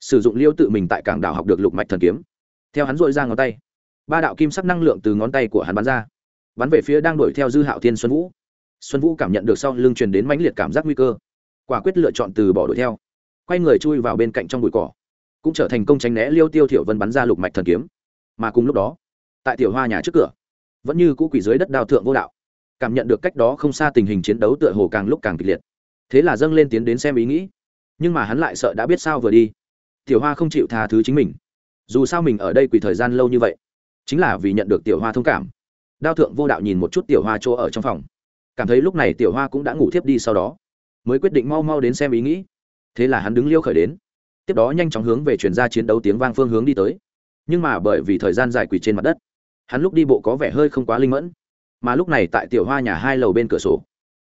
Sử dụng liêu tự mình tại cảng đảo học được lục mạch thần kiếm. Theo hắn dội ra ngón tay, ba đạo kim sắc năng lượng từ ngón tay của hắn bắn ra, bắn về phía đang đuổi theo dư hạo thiên xuân vũ. Xuân vũ cảm nhận được sau lưng truyền đến mãnh liệt cảm giác nguy cơ, quả quyết lựa chọn từ bỏ đuổi theo, quay người chui vào bên cạnh trong bụi cỏ, cũng trở thành công tránh né liêu tiêu thiểu vân bắn ra lục mạch thần kiếm. Mà cùng lúc đó, tại tiểu hoa nhà trước cửa, vẫn như cũ quỷ dưới đất đào thượng vô đạo, cảm nhận được cách đó không xa tình hình chiến đấu tựa hồ càng lúc càng kịch liệt. Thế là dâng lên tiến đến xem ý nghĩ nhưng mà hắn lại sợ đã biết sao vừa đi. Tiểu hoa không chịu tha thứ chính mình. Dù sao mình ở đây quỳ thời gian lâu như vậy, chính là vì nhận được tiểu hoa thông cảm. Đao thượng vô đạo nhìn một chút tiểu hoa chỗ ở trong phòng. Cảm thấy lúc này tiểu hoa cũng đã ngủ thiếp đi sau đó, mới quyết định mau mau đến xem ý nghĩ. Thế là hắn đứng liêu khởi đến. Tiếp đó nhanh chóng hướng về chuyển ra chiến đấu tiếng vang phương hướng đi tới. Nhưng mà bởi vì thời gian dài quỳ trên mặt đất, hắn lúc đi bộ có vẻ hơi không quá linh mẫn. Mà lúc này tại tiểu hoa nhà hai lầu bên cửa sổ,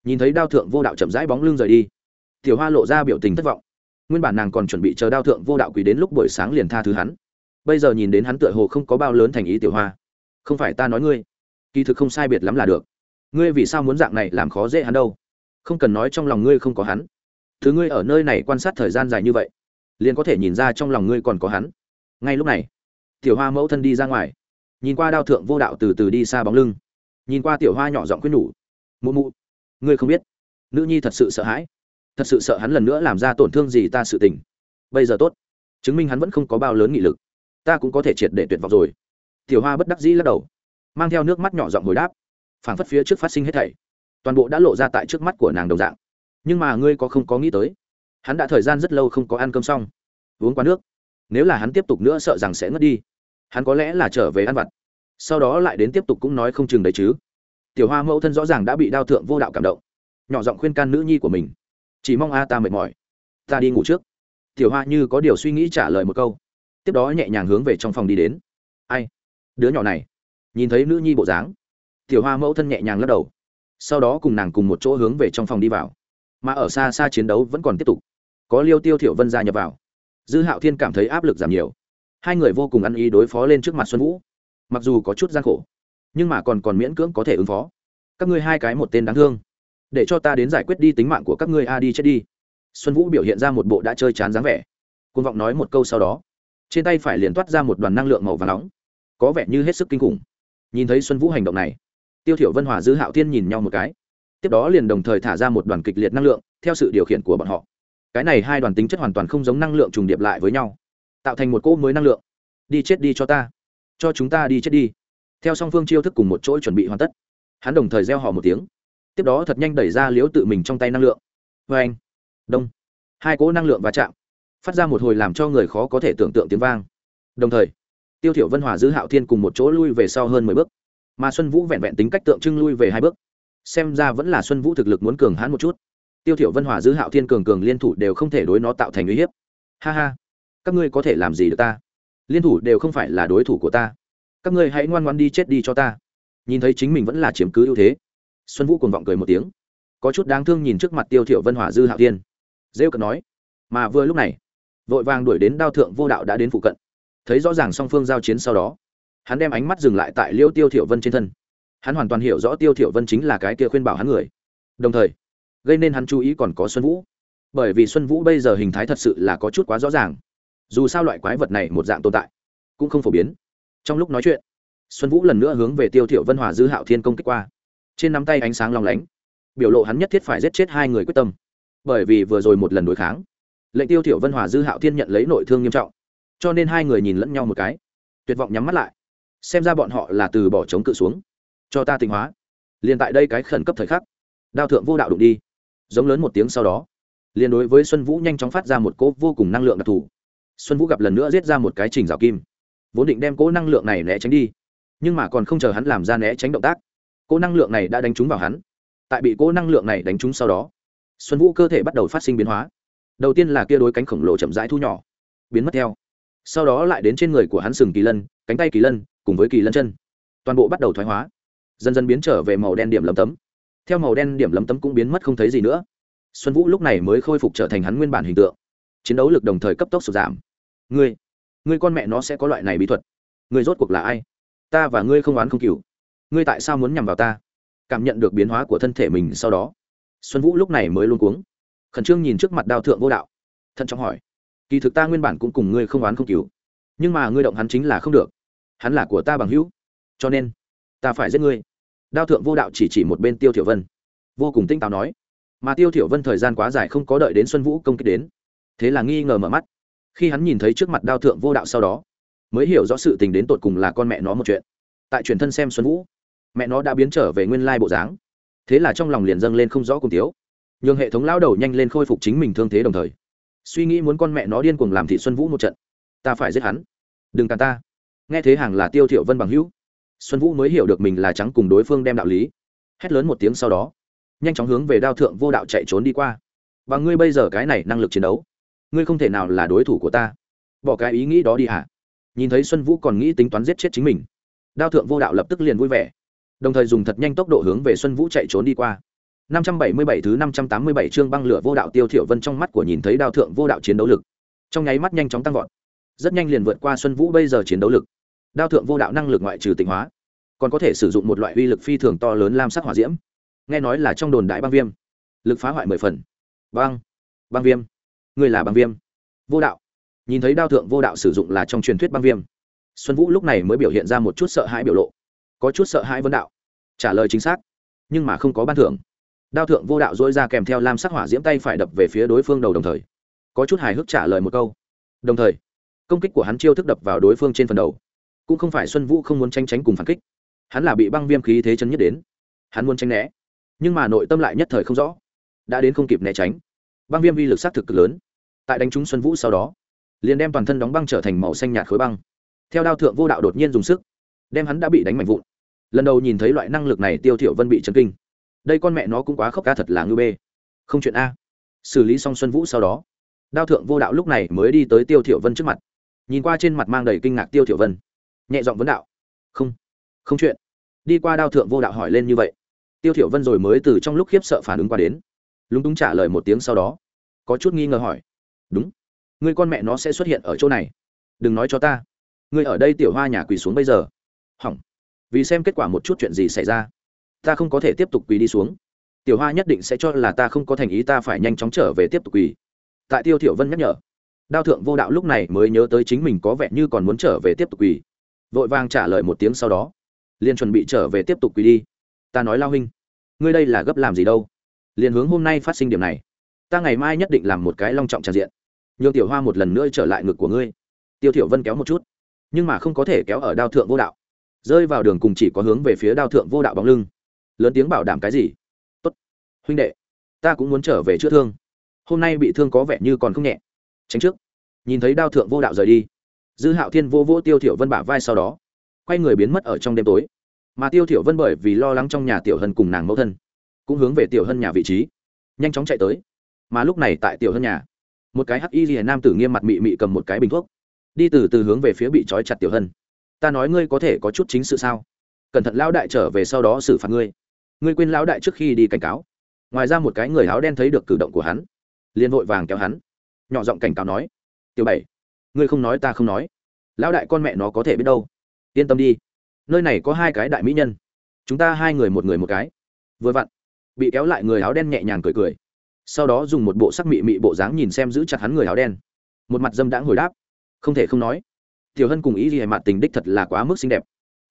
nhìn thấy đao thượng vô đạo chậm rãi bóng lưng rời đi tiểu hoa lộ ra biểu tình thất vọng. Nguyên bản nàng còn chuẩn bị chờ đao thượng vô đạo quỳ đến lúc buổi sáng liền tha thứ hắn. Bây giờ nhìn đến hắn tựa hồ không có bao lớn thành ý tiểu hoa. Không phải ta nói ngươi. Kỳ thực không sai biệt lắm là được. Ngươi vì sao muốn dạng này làm khó dễ hắn đâu? Không cần nói trong lòng ngươi không có hắn. Thứ ngươi ở nơi này quan sát thời gian dài như vậy, liền có thể nhìn ra trong lòng ngươi còn có hắn. Ngay lúc này, tiểu hoa mẫu thân đi ra ngoài. Nhìn qua đao thượng vô đạo từ từ đi xa bóng lưng. Nhìn qua tiểu hoa nhỏ giọng quyết nhủ. Mụ mụ, ngươi không biết. Nữ nhi thật sự sợ hãi thật sự sợ hắn lần nữa làm ra tổn thương gì ta sự tình. Bây giờ tốt. Chứng minh hắn vẫn không có bao lớn nghị lực. Ta cũng có thể triệt để tuyệt vọng rồi. Tiểu hoa bất đắc dĩ lắc đầu, mang theo nước mắt nhỏ giọng hồi đáp. Phảng phất phía trước phát sinh hết thảy, toàn bộ đã lộ ra tại trước mắt của nàng đồng dạng. Nhưng mà ngươi có không có nghĩ tới, hắn đã thời gian rất lâu không có ăn cơm xong. Uống quá nước. Nếu là hắn tiếp tục nữa sợ rằng sẽ ngất đi. Hắn có lẽ là trở về ăn vặt. Sau đó lại đến tiếp tục cũng nói không chừng đấy chứ. Tiểu hoa mẫu thân rõ ràng đã bị đao thượng vô đạo cảm động. Nhỏ giọng khuyên can nữ nhi của mình chỉ mong a ta mệt mỏi. Ta đi ngủ trước. Tiểu hoa như có điều suy nghĩ trả lời một câu. Tiếp đó nhẹ nhàng hướng về trong phòng đi đến. Ai? Đứa nhỏ này. Nhìn thấy nữ nhi bộ dáng. Tiểu hoa mẫu thân nhẹ nhàng lắc đầu. Sau đó cùng nàng cùng một chỗ hướng về trong phòng đi vào. Mà ở xa xa chiến đấu vẫn còn tiếp tục. Có liêu tiêu thiểu vân gia nhập vào. Dư hạo thiên cảm thấy áp lực giảm nhiều. Hai người vô cùng ăn ý đối phó lên trước mặt xuân vũ. Mặc dù có chút gian khổ, nhưng mà còn còn miễn cưỡng có thể ứng phó. Các ngươi hai cái một tên đáng thương để cho ta đến giải quyết đi tính mạng của các ngươi, a, đi chết đi. Xuân vũ biểu hiện ra một bộ đã chơi chán dáng vẻ. Côn vọng nói một câu sau đó, trên tay phải liền toát ra một đoàn năng lượng màu và nóng. Có vẻ như hết sức kinh khủng. Nhìn thấy xuân vũ hành động này, tiêu thiểu vân, hòa dư hạo thiên nhìn nhau một cái. Tiếp đó liền đồng thời thả ra một đoàn kịch liệt năng lượng, theo sự điều khiển của bọn họ. Cái này hai đoàn tính chất hoàn toàn không giống năng lượng trùng điệp lại với nhau, tạo thành một cỗ mới năng lượng. Đi chết đi cho ta. Cho chúng ta đi chết đi. Theo song phương chiêu thức cùng một chỗ chuẩn bị hoàn tất, hắn đồng thời gieo họ một tiếng tiếp đó thật nhanh đẩy ra liếu tự mình trong tay năng lượng. Vê anh, đông. Hai cỗ năng lượng va chạm, phát ra một hồi làm cho người khó có thể tưởng tượng tiếng vang. Đồng thời, tiêu thiểu vân hòa giữ hạo thiên cùng một chỗ lui về sau hơn mười bước. Mà xuân vũ vẹn vẹn tính cách tượng trưng lui về hai bước. Xem ra vẫn là xuân vũ thực lực muốn cường hãn một chút. Tiêu thiểu vân hòa giữ hạo thiên cường cường liên thủ đều không thể đối nó tạo thành uy hiếp. Ha ha, các ngươi có thể làm gì được ta? Liên thủ đều không phải là đối thủ của ta. Các ngươi hãy ngoan ngoan đi chết đi cho ta. Nhìn thấy chính mình vẫn là chiếm cứ ưu thế xuân vũ cuồng vọng cười một tiếng. Có chút đáng thương nhìn trước mặt tiêu thiểu vân hòa dư hạo thiên. Rêu cận nói, mà vừa lúc này, vội vàng đuổi đến đao thượng vô đạo đã đến phụ cận. Thấy rõ ràng song phương giao chiến sau đó, hắn đem ánh mắt dừng lại tại liêu tiêu thiểu vân trên thân. Hắn hoàn toàn hiểu rõ tiêu thiểu vân chính là cái kia khuyên bảo hắn người. Đồng thời, gây nên hắn chú ý còn có xuân vũ. Bởi vì xuân vũ bây giờ hình thái thật sự là có chút quá rõ ràng. Dù sao loại quái vật này một dạng tồn tại, cũng không phổ biến. Trong lúc nói chuyện, xuân vũ lần nữa hướng về tiêu thiểu vân hòa dư hạo thiên công kích qua trên nắm tay ánh sáng long lánh. Biểu lộ hắn nhất thiết phải giết chết hai người quyết tâm. Bởi vì vừa rồi một lần đối kháng, lệnh tiêu thiểu vân hòa dư hạo thiên nhận lấy nội thương nghiêm trọng. Cho nên hai người nhìn lẫn nhau một cái, tuyệt vọng nhắm mắt lại. Xem ra bọn họ là từ bỏ chống cự xuống. Cho ta tinh hóa. Liền tại đây cái khẩn cấp thời khắc, đao thượng vô đạo đụng đi. Giống lớn một tiếng sau đó, liền đối với xuân vũ nhanh chóng phát ra một cỗ vô cùng năng lượng đặc thù. Xuân vũ gặp lần nữa giết ra một cái trình rào kim, vốn định đem cỗ năng lượng này né tránh đi, nhưng mà còn không chờ hắn làm ra né tránh động tác cỗ năng lượng này đã đánh trúng vào hắn. Tại bị cỗ năng lượng này đánh trúng sau đó, xuân vũ cơ thể bắt đầu phát sinh biến hóa. Đầu tiên là kia đối cánh khổng lồ chậm rãi thu nhỏ, biến mất theo. Sau đó lại đến trên người của hắn sừng kỳ lân, cánh tay kỳ lân, cùng với kỳ lân chân. Toàn bộ bắt đầu thoái hóa, dần dần biến trở về màu đen điểm lấm tấm. Theo màu đen điểm lấm tấm cũng biến mất không thấy gì nữa. Xuân vũ lúc này mới khôi phục trở thành hắn nguyên bản hình tượng. Chiến đấu lực đồng thời cấp tốc sụt giảm. Ngươi ngươi con mẹ nó sẽ có loại này bí thuật. Ngươi rốt cuộc là ai? Ta và ngươi không oán không cừu ngươi tại sao muốn nhằm vào ta? Cảm nhận được biến hóa của thân thể mình sau đó, xuân vũ lúc này mới luôn cuống. Khẩn trương nhìn trước mặt đao thượng vô đạo, thận trọng hỏi, kỳ thực ta nguyên bản cũng cùng ngươi không oán không cứu nhưng mà ngươi động hắn chính là không được. Hắn là của ta bằng hữu, cho nên ta phải giết ngươi. Đao thượng vô đạo chỉ chỉ một bên tiêu thiểu vân, vô cùng tinh táo nói, mà tiêu thiểu vân thời gian quá dài không có đợi đến xuân vũ công kích đến, thế là nghi ngờ mở mắt. Khi hắn nhìn thấy trước mặt đao thượng vô đạo sau đó, mới hiểu rõ sự tình đến tột cùng là con mẹ nó một chuyện. Tại truyền thân xem xuân vũ mẹ nó đã biến trở về nguyên lai bộ dáng. Thế là trong lòng liền dâng lên không rõ cùng tiếu nhường hệ thống lao đầu nhanh lên khôi phục chính mình thương thế đồng thời, suy nghĩ muốn con mẹ nó điên cuồng làm thị xuân vũ một trận. Ta phải giết hắn. Đừng càn ta. Nghe thế hàng là tiêu thiệu vân bằng hữu. Xuân vũ mới hiểu được mình là trắng cùng đối phương đem đạo lý. Hét lớn một tiếng sau đó, nhanh chóng hướng về đao thượng vô đạo chạy trốn đi qua. Và ngươi bây giờ cái này năng lực chiến đấu, ngươi không thể nào là đối thủ của ta. Bỏ cái ý nghĩ đó đi hả? Nhìn thấy xuân vũ còn nghĩ tính toán giết chết chính mình, đao thượng vô đạo lập tức liền vui vẻ đồng thời dùng thật nhanh tốc độ hướng về xuân vũ chạy trốn đi qua. 577 thứ 587 chương băng lửa vô đạo tiêu thiểu vân trong mắt của nhìn thấy đao thượng vô đạo chiến đấu lực, trong nháy mắt nhanh chóng tăng vọt. Rất nhanh liền vượt qua xuân vũ bây giờ chiến đấu lực. Đao thượng vô đạo năng lực ngoại trừ tịnh hóa, còn có thể sử dụng một loại uy lực phi thường to lớn lam sắc hỏa diễm. Nghe nói là trong đồn đại băng viêm. Lực phá hoại mười phần. Băng. Băng viêm. Người là băng viêm. Vô đạo. Nhìn thấy đao thượng vô đạo sử dụng là trong truyền thuyết băng viêm. Xuân vũ lúc này mới biểu hiện ra một chút sợ hãi biểu lộ có chút sợ hãi vấn đạo. Trả lời chính xác, nhưng mà không có ban thưởng. Đao thượng vô đạo dỗi ra kèm theo lam sắc hỏa diễm tay phải đập về phía đối phương đầu đồng thời. Có chút hài hước trả lời một câu. Đồng thời, công kích của hắn chiêu thức đập vào đối phương trên phần đầu. Cũng không phải xuân vũ không muốn tranh tránh cùng phản kích. Hắn là bị băng viêm khí thế chân nhất đến. Hắn muốn tránh né, nhưng mà nội tâm lại nhất thời không rõ. Đã đến không kịp né tránh. Băng viêm vi lực s á t thực cực lớn. Tại đánh trúng xuân vũ sau đó, liền đem toàn thân đóng băng trở thành màu xanh nhạt khối băng. Theo đao thượng vô đạo đột nhiên dùng sức, đem hắn đã bị đánh mạnh vụn lần đầu nhìn thấy loại năng lực này, tiêu thiểu vân bị chấn kinh. Đây con mẹ nó cũng quá khốc ca thật là ngư bê. Không chuyện a. Xử lý xong xuân vũ sau đó, đao thượng vô đạo lúc này mới đi tới tiêu thiểu vân trước mặt. Nhìn qua trên mặt mang đầy kinh ngạc tiêu thiểu vân. Nhẹ giọng vấn đạo. Không không chuyện. Đi qua đao thượng vô đạo hỏi lên như vậy, tiêu thiểu vân rồi mới từ trong lúc khiếp sợ phản ứng qua đến. Lúng túng trả lời một tiếng sau đó, có chút nghi ngờ hỏi. Đúng ngươi con mẹ nó sẽ xuất hiện ở chỗ này. Đừng nói cho ta ngươi ở đây tiểu hoa nhà quỳ xuống bây giờ. Hỏng vì xem kết quả một chút chuyện gì xảy ra. Ta không có thể tiếp tục quỳ đi xuống. Tiểu hoa nhất định sẽ cho là ta không có thành ý ta phải nhanh chóng trở về tiếp tục quỳ. Tại tiêu thiểu vân nhắc nhở, đao thượng vô đạo lúc này mới nhớ tới chính mình có vẻ như còn muốn trở về tiếp tục quỳ. Vội vàng trả lời một tiếng sau đó, liền chuẩn bị trở về tiếp tục quỳ đi. Ta nói lao huynh, ngươi đây là gấp làm gì đâu? Liền hướng hôm nay phát sinh điểm này, ta ngày mai nhất định làm một cái long trọng tràn diện. Nhường tiểu hoa một lần nữa trở lại ngực của ngươi. Tiêu thiểu vân kéo một chút, nhưng mà không có thể kéo ở đao thượng vô đạo rơi vào đường cùng chỉ có hướng về phía đao thượng vô đạo bóng lưng. Lớn tiếng bảo đảm cái gì? Tốt. Huynh đệ, ta cũng muốn trở về chữa thương. Hôm nay bị thương có vẻ như còn không nhẹ. Tránh trước. Nhìn thấy đao thượng vô đạo rời đi, dư hạo thiên vô vô tiêu thiểu vân bả vai sau đó, quay người biến mất ở trong đêm tối. Mà tiêu thiểu vân bởi vì lo lắng trong nhà tiểu hân cùng nàng mẫu thân, cũng hướng về tiểu hân nhà vị trí, nhanh chóng chạy tới. Mà lúc này tại tiểu hân nhà, một cái hắc y liền nam tử nghiêm mặt mị mị cầm một cái bình thuốc, đi từ từ hướng về phía bị trói chặt tiểu hân ta nói ngươi có thể có chút chính sự sao? Cẩn thận lão đại trở về sau đó xử phạt ngươi. Ngươi quên lão đại trước khi đi cảnh cáo. Ngoài ra một cái người áo đen thấy được cử động của hắn, liền vội vàng kéo hắn. Nhỏ giọng cảnh cáo nói, tiểu bảy, ngươi không nói ta không nói. Lão đại con mẹ nó có thể biết đâu. Yên tâm đi. Nơi này có hai cái đại mỹ nhân. Chúng ta hai người một người một cái. Vừa vặn, bị kéo lại người áo đen nhẹ nhàng cười cười. Sau đó dùng một bộ sắc mị mị bộ dáng nhìn xem giữ chặt hắn người áo đen. Một mặt dâm đãng hồi đáp, không thể không nói tiểu hân cùng ý gì hề mặt tình đích thật là quá mức xinh đẹp.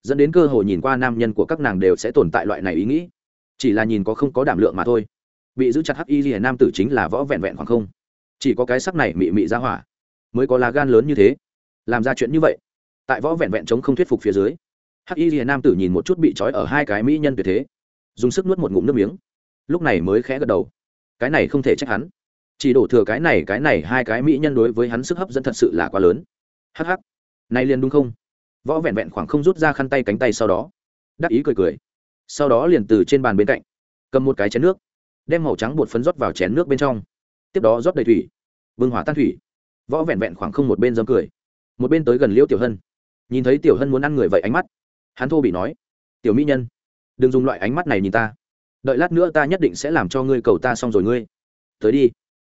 Dẫn đến cơ hội nhìn qua nam nhân của các nàng đều sẽ tồn tại loại này ý nghĩ. Chỉ là nhìn có không có đảm lượng mà thôi. Bị giữ chặt hắc y gì nam tử chính là võ vẹn vẹn khoảng không. Chỉ có cái sắc này mị mị ra hỏa mới có lá gan lớn như thế. Làm ra chuyện như vậy, tại võ vẹn vẹn chống không thuyết phục phía dưới, hắc y rìa nam tử nhìn một chút bị trói ở hai cái mỹ nhân tuyệt thế, dùng sức nuốt một ngụm nước miếng. Lúc này mới khẽ gật đầu. Cái này không thể trách hắn. Chỉ đổ thừa cái này cái này, hai cái mỹ nhân đối với hắn sức hấp dẫn thật sự là quá lớn. Hắc hắc nay liền đúng không? Võ vẹn vẹn khoảng không rút ra khăn tay cánh tay sau đó, đắc ý cười cười. Sau đó liền từ trên bàn bên cạnh, cầm một cái chén nước, đem màu trắng bột phấn rót vào chén nước bên trong. Tiếp đó rót đầy thủy vương hỏa tan thủy. Võ vẹn vẹn khoảng không một bên dâm cười. Một bên tới gần liễu tiểu hân. Nhìn thấy tiểu hân muốn ăn người vậy ánh mắt, hắn thô bị nói, tiểu mỹ nhân, đừng dùng loại ánh mắt này nhìn ta. Đợi lát nữa ta nhất định sẽ làm cho ngươi cầu ta xong rồi ngươi. Tới đi.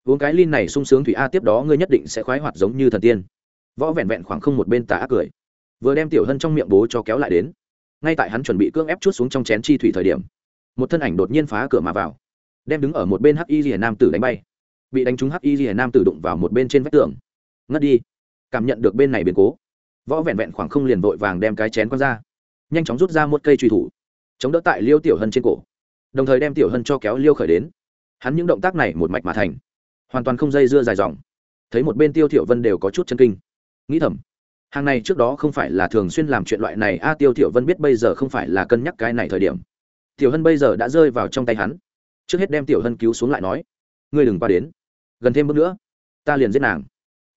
Uống cái lin này sung sướng thủy a tiếp đó ngươi nhất định sẽ khoái hoạt giống như thần tiên võ vẹn vẹn khoảng không một bên tà ác cười. Vừa đem tiểu hân trong miệng bố cho kéo lại đến. Ngay tại hắn chuẩn bị cưỡng ép chút xuống trong chén chi thủy thời điểm, một thân ảnh đột nhiên phá cửa mà vào, đem đứng ở một bên hắc y rìa nam tử đánh bay. Bị đánh trúng hắc y rìa nam tử đụng vào một bên trên vách tường. Ngất đi. Cảm nhận được bên này biến cố, võ vẹn vẹn khoảng không liền vội vàng đem cái chén con ra, nhanh chóng rút ra một cây truy thủ, chống đỡ tại liêu tiểu hân trên cổ, đồng thời đem tiểu hân cho kéo liêu khởi đến. Hắn những động tác này một mạch mà thành, hoàn toàn không dây dưa dài dòng. Thấy một bên tiêu tiểu vân đều có chút chân kinh nghĩ thầm, hàng này trước đó không phải là thường xuyên làm chuyện loại này, a tiêu thiểu vân biết bây giờ không phải là cân nhắc cái này thời điểm. Tiểu hân bây giờ đã rơi vào trong tay hắn. Trước hết đem tiểu hân cứu xuống lại nói, ngươi đừng qua đến. Gần thêm bước nữa, ta liền giết nàng.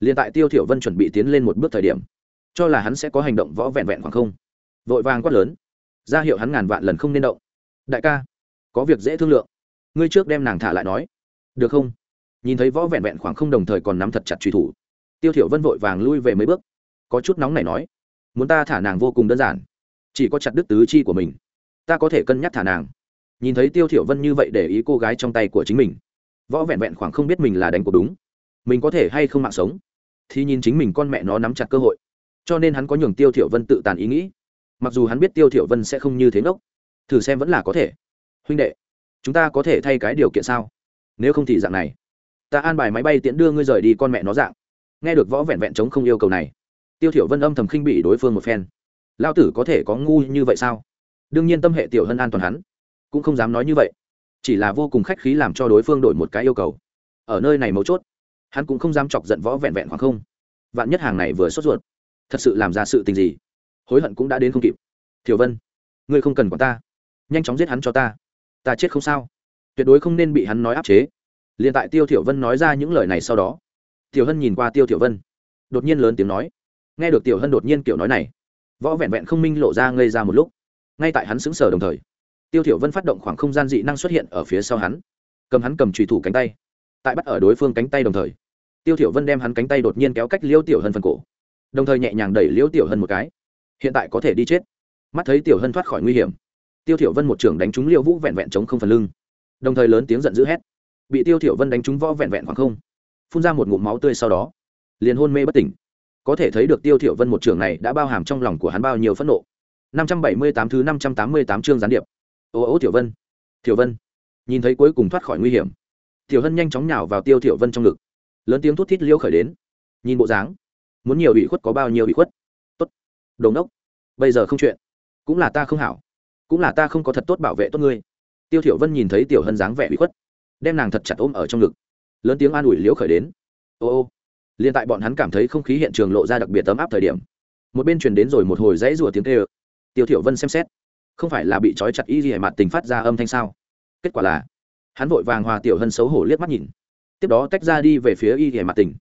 Liền tại tiêu thiểu vân chuẩn bị tiến lên một bước thời điểm, cho là hắn sẽ có hành động võ vẹn vẹn khoảng không. Vội vàng quát lớn, ra hiệu hắn ngàn vạn lần không nên động. Đại ca, có việc dễ thương lượng. Ngươi trước đem nàng thả lại nói. Được không? Nhìn thấy võ vẹn vẹn khoảng không đồng thời còn nắm thật chặt truy thủ tiêu thiểu vân vội vàng lui về mấy bước. Có chút nóng này nói, muốn ta thả nàng vô cùng đơn giản, chỉ có chặt đứt tứ chi của mình. Ta có thể cân nhắc thả nàng. Nhìn thấy tiêu thiểu vân như vậy để ý cô gái trong tay của chính mình, võ vẹn vẹn khoảng không biết mình là đánh cuộc đúng, mình có thể hay không mạng sống. Thì nhìn chính mình con mẹ nó nắm chặt cơ hội, cho nên hắn có nhường tiêu thiểu vân tự tàn ý nghĩ. Mặc dù hắn biết tiêu thiểu vân sẽ không như thế ngốc, thử xem vẫn là có thể. Huynh đệ, chúng ta có thể thay cái điều kiện sao? Nếu không thì dạng này, ta an bài máy bay tiễn đưa ngươi rời đi con mẹ nó dạng nghe được võ vẹn vẹn chống không yêu cầu này, tiêu thiểu vân âm thầm khinh bỉ đối phương một phen. Lao tử có thể có ngu như vậy sao? Đương nhiên tâm hệ tiểu hân an toàn hắn, cũng không dám nói như vậy. Chỉ là vô cùng khách khí làm cho đối phương đổi một cái yêu cầu. Ở nơi này mấu chốt, hắn cũng không dám chọc giận võ vẹn vẹn khoảng không. Vạn nhất hàng này vừa sốt ruột, thật sự làm ra sự tình gì, hối hận cũng đã đến không kịp. Thiểu vân, ngươi không cần quản ta, nhanh chóng giết hắn cho ta. Ta chết không sao. Tuyệt đối không nên bị hắn nói áp chế. Liền tại tiêu thiểu vân nói ra những lời này sau đó tiểu hân nhìn qua tiêu Tiểu vân, đột nhiên lớn tiếng nói. Nghe được tiểu hân đột nhiên kiểu nói này, võ vẹn vẹn không minh lộ ra ngây ra một lúc. Ngay tại hắn sững sờ đồng thời, tiêu Tiểu vân phát động khoảng không gian dị năng xuất hiện ở phía sau hắn. Cầm hắn cầm trùy thủ cánh tay, tại bắt ở đối phương cánh tay đồng thời, tiêu Tiểu vân đem hắn cánh tay đột nhiên kéo cách liêu tiểu hân phần cổ, đồng thời nhẹ nhàng đẩy liêu tiểu hân một cái. Hiện tại có thể đi chết. Mắt thấy tiểu hân thoát khỏi nguy hiểm, tiêu Tiểu vân một trường đánh trúng liêu vũ vẹn vẹn chống không phần lưng, đồng thời lớn tiếng giận dữ hét. Bị tiêu Tiểu vân đánh trúng võ vẹn vẹn khoảng không phun ra một ngụm máu tươi sau đó. Liền hôn mê bất tỉnh. Có thể thấy được tiêu thiểu vân một trường này đã bao hàm trong lòng của hắn bao nhiêu phẫn nộ. 578 thứ 588 chương gián điệp. Ô ô tiểu vân. Tiểu vân. Nhìn thấy cuối cùng thoát khỏi nguy hiểm tiểu hân nhanh chóng nhào vào tiêu tiểu vân trong ngực. Lớn tiếng thút thít liêu khởi đến. Nhìn bộ dáng, muốn nhiều bị khuất có bao nhiêu bị khuất. Tốt. Đồn đốc bây giờ không chuyện. Cũng là ta không hảo. Cũng là ta không có thật tốt bảo vệ tốt ngươi. Tiêu thiểu vân nhìn thấy tiểu hân dáng vẻ bị khuất, đem nàng thật chặt ôm ở trong ngực lớn tiếng an ủi liễu khởi đến. Ô ô, liền tại bọn hắn cảm thấy không khí hiện trường lộ ra đặc biệt ấm áp thời điểm, một bên truyền đến rồi một hồi dãy rủa tiếng kêu. Tiêu thiểu vân xem xét, không phải là bị trói chặt y gì mặt tình phát ra âm thanh sao? Kết quả là, hắn vội vàng hòa tiểu hân xấu hổ liếc mắt nhìn, tiếp đó tách ra đi về phía y gì mặt tình.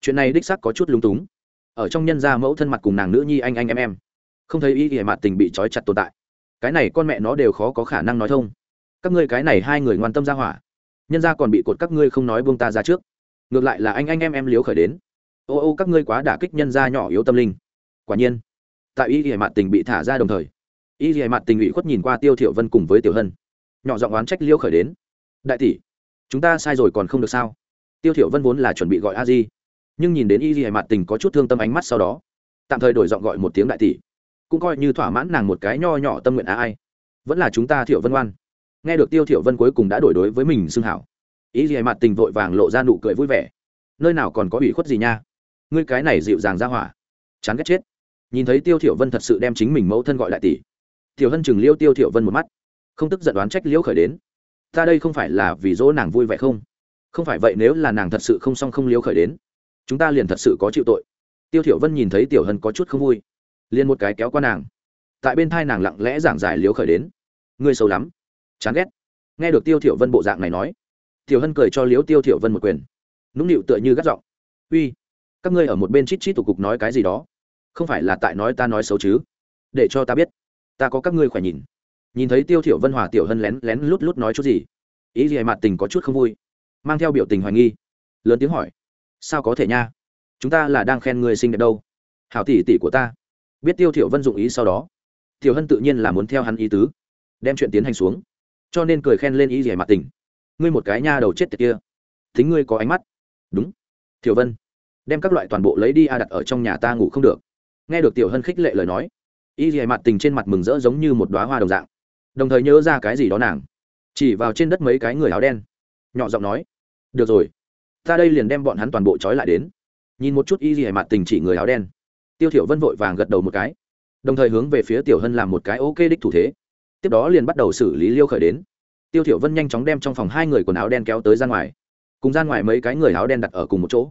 Chuyện này đích xác có chút lung túng. Ở trong nhân gia mẫu thân mặt cùng nàng nữ nhi anh anh em em, không thấy y gì mặt tình bị trói chặt tồn tại. Cái này con mẹ nó đều khó có khả năng nói thông. Các ngươi cái này hai người ngoan tâm ra hỏa nhân gia còn bị cột các ngươi không nói buông ta ra trước. Ngược lại là anh anh, em em liếu khởi đến. Ô ô, các ngươi quá đả kích nhân gia nhỏ yếu tâm linh. Quả nhiên, tại y gì mặt tình bị thả ra đồng thời, y dì mặt tình ủy khuất nhìn qua tiêu thiểu vân cùng với tiểu hân. Nhỏ giọng oán trách liêu khởi đến. Đại tỷ, chúng ta sai rồi còn không được sao? Tiêu thiểu vân vốn là chuẩn bị gọi a di, nhưng nhìn đến y dì mặt tình có chút thương tâm ánh mắt sau đó, tạm thời đổi giọng gọi một tiếng đại tỷ. Cũng coi như thỏa mãn nàng một cái nho nhỏ tâm nguyện á ai. Vẫn là chúng ta thiểu vân ngoan nghe được tiêu thiểu vân cuối cùng đã đổi đối với mình xưng hảo. Ý gì mặt tình vội vàng lộ ra nụ cười vui vẻ. Nơi nào còn có ủy khuất gì nha? Ngươi cái này dịu dàng ra hỏa. Chán ghét chết. Nhìn thấy tiêu thiểu vân thật sự đem chính mình mẫu thân gọi lại tỷ. Tiểu hân chừng liêu tiêu thiểu vân một mắt. Không tức giận đoán trách liêu khởi đến. Ta đây không phải là vì dỗ nàng vui vẻ không? Không phải vậy nếu là nàng thật sự không xong không liêu khởi đến, chúng ta liền thật sự có chịu tội. Tiêu thiểu vân nhìn thấy tiểu hân có chút không vui. Liền một cái kéo qua nàng. Tại bên thai nàng lặng lẽ giảng giải liêu khởi đến. Ngươi xấu lắm chán ghét. Nghe được tiêu thiểu vân bộ dạng này nói, tiểu hân cười cho liếu tiêu thiểu vân một quyền. Nũng nịu tựa như gắt giọng, uy, các ngươi ở một bên chít chít tụ cục nói cái gì đó? Không phải là tại nói ta nói xấu chứ? Để cho ta biết, ta có các ngươi khỏe nhìn. Nhìn thấy tiêu thiểu vân hòa tiểu hân lén lén lút lút nói chút gì, ý gì mặt tình có chút không vui, mang theo biểu tình hoài nghi, lớn tiếng hỏi, sao có thể nha? Chúng ta là đang khen người xinh đẹp đâu? Hảo tỷ tỷ của ta. Biết tiêu thiểu vân dụng ý sau đó, tiểu hân tự nhiên là muốn theo hắn ý tứ, đem chuyện tiến hành xuống cho nên cười khen lên ý gì mặt tình. Ngươi một cái nha đầu chết tiệt kia. Thính ngươi có ánh mắt. Đúng. Tiểu vân. Đem các loại toàn bộ lấy đi a đặt ở trong nhà ta ngủ không được. Nghe được tiểu hân khích lệ lời nói y dì mặt tình trên mặt mừng rỡ giống như một đoá hoa đồng dạng. Đồng thời nhớ ra cái gì đó nàng. Chỉ vào trên đất mấy cái người áo đen. Nhỏ giọng nói, được rồi, ta đây liền đem bọn hắn toàn bộ trói lại đến. Nhìn một chút y dì mặt tình chỉ người áo đen. Tiêu thiểu vân vội vàng gật đầu một cái. Đồng thời hướng về phía tiểu hân làm một cái ok đích thủ thế tiếp đó liền bắt đầu xử lý liêu khởi đến. Tiêu thiểu vân nhanh chóng đem trong phòng hai người quần áo đen kéo tới ra ngoài. Cùng ra ngoài mấy cái người áo đen đặt ở cùng một chỗ.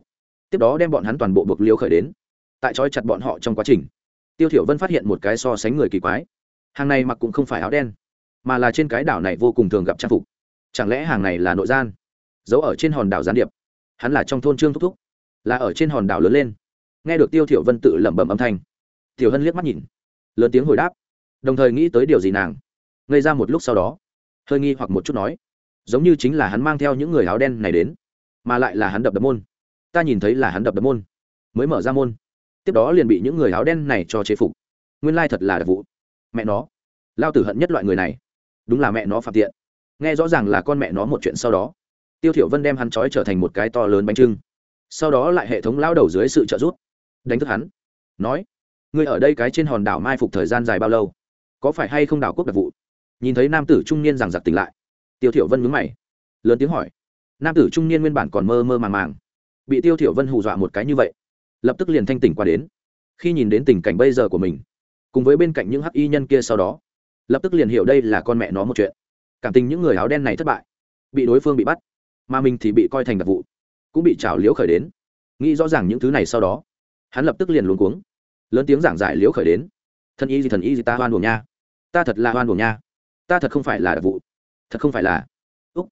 Tiếp đó đem bọn hắn toàn bộ buộc liêu khởi đến. Tại trói chặt bọn họ trong quá trình, tiêu thiểu vân phát hiện một cái so sánh người kỳ quái. Hàng này mặc cũng không phải áo đen, mà là trên cái đảo này vô cùng thường gặp trang phục. Chẳng lẽ hàng này là nội gian? Giấu ở trên hòn đảo gián điệp. Hắn là trong thôn trương thúc thúc, là ở trên hòn đảo lớn lên. Nghe được tiêu thiểu vân tự lẩm bẩm âm thanh, tiểu hân liếc mắt nhìn, lớn tiếng hồi đáp, đồng thời nghĩ tới điều gì nàng? Ngây ra một lúc sau đó, hơi nghi hoặc một chút nói, giống như chính là hắn mang theo những người áo đen này đến, mà lại là hắn đập đập môn. Ta nhìn thấy là hắn đập đập môn, mới mở ra môn. Tiếp đó liền bị những người áo đen này cho chế phục. Nguyên lai thật là đặc vụ. Mẹ nó, lao tử hận nhất loại người này. Đúng là mẹ nó phạm tiện. Nghe rõ ràng là con mẹ nó một chuyện sau đó, tiêu thiểu vân đem hắn trói trở thành một cái to lớn bánh trưng. Sau đó lại hệ thống lao đầu dưới sự trợ giúp, đánh thức hắn, nói, ngươi ở đây cái trên hòn đảo mai phục thời gian dài bao lâu? Có phải hay không đảo quốc đặc vụ? Nhìn thấy nam tử trung niên rằng giặc tỉnh lại. Tiêu thiểu vân nhướng mày, lớn tiếng hỏi, nam tử trung niên nguyên bản còn mơ mơ màng màng, bị tiêu thiểu vân hù dọa một cái như vậy, lập tức liền thanh tỉnh qua đến. Khi nhìn đến tình cảnh bây giờ của mình, cùng với bên cạnh những hắc y nhân kia sau đó, lập tức liền hiểu đây là con mẹ nó một chuyện. Cảm tình những người áo đen này thất bại, bị đối phương bị bắt, mà mình thì bị coi thành đặc vụ, cũng bị trào liễu khởi đến. Nghĩ rõ ràng những thứ này sau đó, hắn lập tức liền luống cuống, lớn tiếng giảng giải liễu khởi đến. Thân y gì thần y gì ta hoan buồn nha, ta thật là hoan buồn nha ta thật không phải là đặc vụ. Thật không phải là. Úc,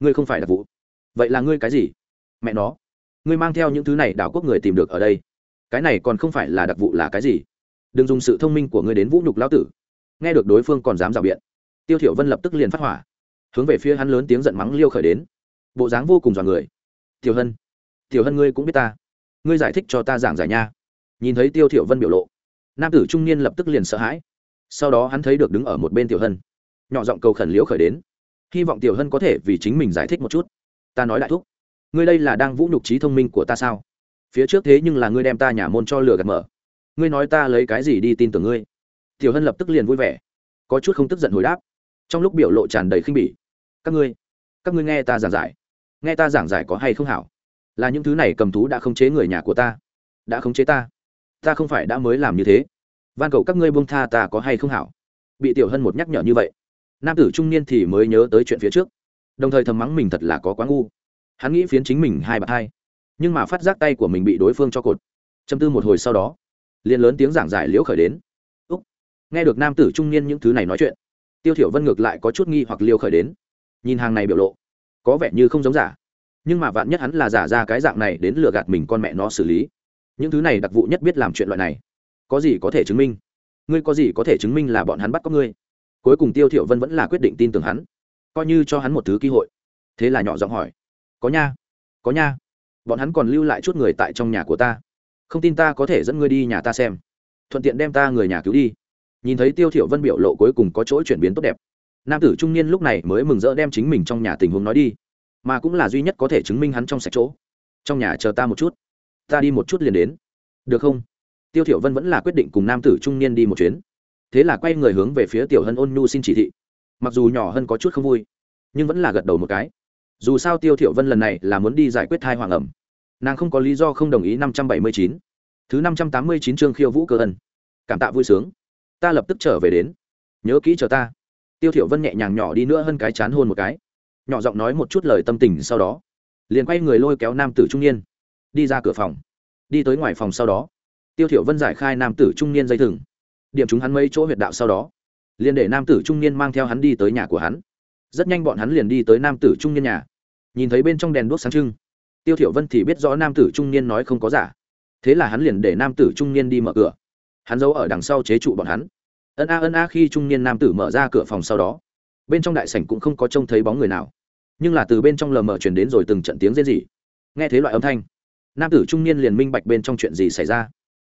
ngươi không phải đặc vụ. Vậy là ngươi cái gì? Mẹ nó. Ngươi mang theo những thứ này đảo quốc người tìm được ở đây. Cái này còn không phải là đặc vụ là cái gì? Đừng dùng sự thông minh của ngươi đến vũ nhục lão tử. Nghe được đối phương còn dám rào biện, tiêu thiểu vân lập tức liền phát hỏa. Hướng về phía hắn lớn tiếng giận mắng liêu khởi đến. Bộ dáng vô cùng dọa người. Tiểu hân tiểu hân ngươi cũng biết ta. Ngươi giải thích cho ta giảng giải nha. Nhìn thấy tiêu thiểu vân biểu lộ, nam tử trung niên lập tức liền sợ hãi. Sau đó hắn thấy được đứng ở một bên tiểu hân nhỏ giọng cầu khẩn liễu khởi đến. Hy vọng tiểu hân có thể vì chính mình giải thích một chút. Ta nói đại thúc, ngươi đây là đang vũ nhục trí thông minh của ta sao? Phía trước thế nhưng là ngươi đem ta nhà môn cho lừa gạt mở. Ngươi nói ta lấy cái gì đi tin tưởng ngươi? Tiểu hân lập tức liền vui vẻ, có chút không tức giận hồi đáp. Trong lúc biểu lộ tràn đầy khinh bỉ, các ngươi các ngươi nghe ta giảng giải, nghe ta giảng giải có hay không hảo? Là những thứ này cầm thú đã khống chế người nhà của ta, đã khống chế ta. Ta không phải đã mới làm như thế. Van cầu các ngươi buông tha ta có hay không hảo? Bị tiểu hân một nhắc nhở như vậy nam tử trung niên thì mới nhớ tới chuyện phía trước. Đồng thời thầm mắng mình thật là có quá ngu. Hắn nghĩ phiến chính mình hai bạc hai. Nhưng mà phát giác tay của mình bị đối phương cho cột. Châm tư một hồi sau đó, liền lớn tiếng giảng giải liễu khởi đến. Úc, nghe được nam tử trung niên những thứ này nói chuyện, tiêu thiểu vân ngược lại có chút nghi hoặc liêu khởi đến. Nhìn hàng này biểu lộ, có vẻ như không giống giả. Nhưng mà vạn nhất hắn là giả ra cái dạng này đến lừa gạt mình con mẹ nó xử lý. Những thứ này đặc vụ nhất biết làm chuyện loại này. Có gì có thể chứng minh? Ngươi có gì có thể chứng minh là bọn hắn bắt có ngươi? Cuối cùng tiêu thiểu vân vẫn là quyết định tin tưởng hắn. Coi như cho hắn một thứ cơ hội. Thế là nhỏ giọng hỏi, có nha có nha, bọn hắn còn lưu lại chút người tại trong nhà của ta. Không tin ta có thể dẫn ngươi đi nhà ta xem. Thuận tiện đem ta người nhà cứu đi. Nhìn thấy tiêu thiểu vân biểu lộ cuối cùng có chỗ chuyển biến tốt đẹp, nam tử trung niên lúc này mới mừng rỡ đem chính mình trong nhà tình huống nói đi, mà cũng là duy nhất có thể chứng minh hắn trong sạch chỗ. Trong nhà chờ ta một chút, ta đi một chút liền đến. Được không? Tiêu thiểu vân vẫn là quyết định cùng nam tử trung niên đi một chuyến thế là quay người hướng về phía tiểu hân ôn nhu xin chỉ thị. Mặc dù nhỏ hơn có chút không vui, nhưng vẫn là gật đầu một cái. Dù sao tiêu thiểu vân lần này là muốn đi giải quyết thai hoàng ẩm. Nàng không có lý do không đồng ý năm trăm bảy mươi chín. Thứ năm trăm tám mươi chín chương khiêu vũ cơ ân. Cảm tạ vui sướng. Ta lập tức trở về đến. Nhớ kỹ chờ ta. Tiêu thiểu vân nhẹ nhàng nhỏ đi nữa hơn cái chán hôn một cái. Nhỏ giọng nói một chút lời tâm tình sau đó, liền quay người lôi kéo nam tử trung niên, đi ra cửa phòng. Đi tới ngoài phòng sau đó, tiêu thiểu vân giải khai nam tử trung niên dây thừng điểm chúng hắn mấy chỗ huyệt đạo sau đó. Liền để nam tử trung niên mang theo hắn đi tới nhà của hắn. Rất nhanh bọn hắn liền đi tới nam tử trung niên nhà. Nhìn thấy bên trong đèn đuốc sáng trưng, tiêu thiểu vân thì biết rõ nam tử trung niên nói không có giả. Thế là hắn liền để nam tử trung niên đi mở cửa. Hắn giấu ở đằng sau chế trụ bọn hắn. Ân a ân a, khi trung niên nam tử mở ra cửa phòng sau đó, bên trong đại sảnh cũng không có trông thấy bóng người nào. Nhưng là từ bên trong lờ mờ truyền đến rồi từng trận tiếng rên rỉ. Nghe thấy loại âm thanh, nam tử trung niên liền minh bạch bên trong chuyện gì xảy ra.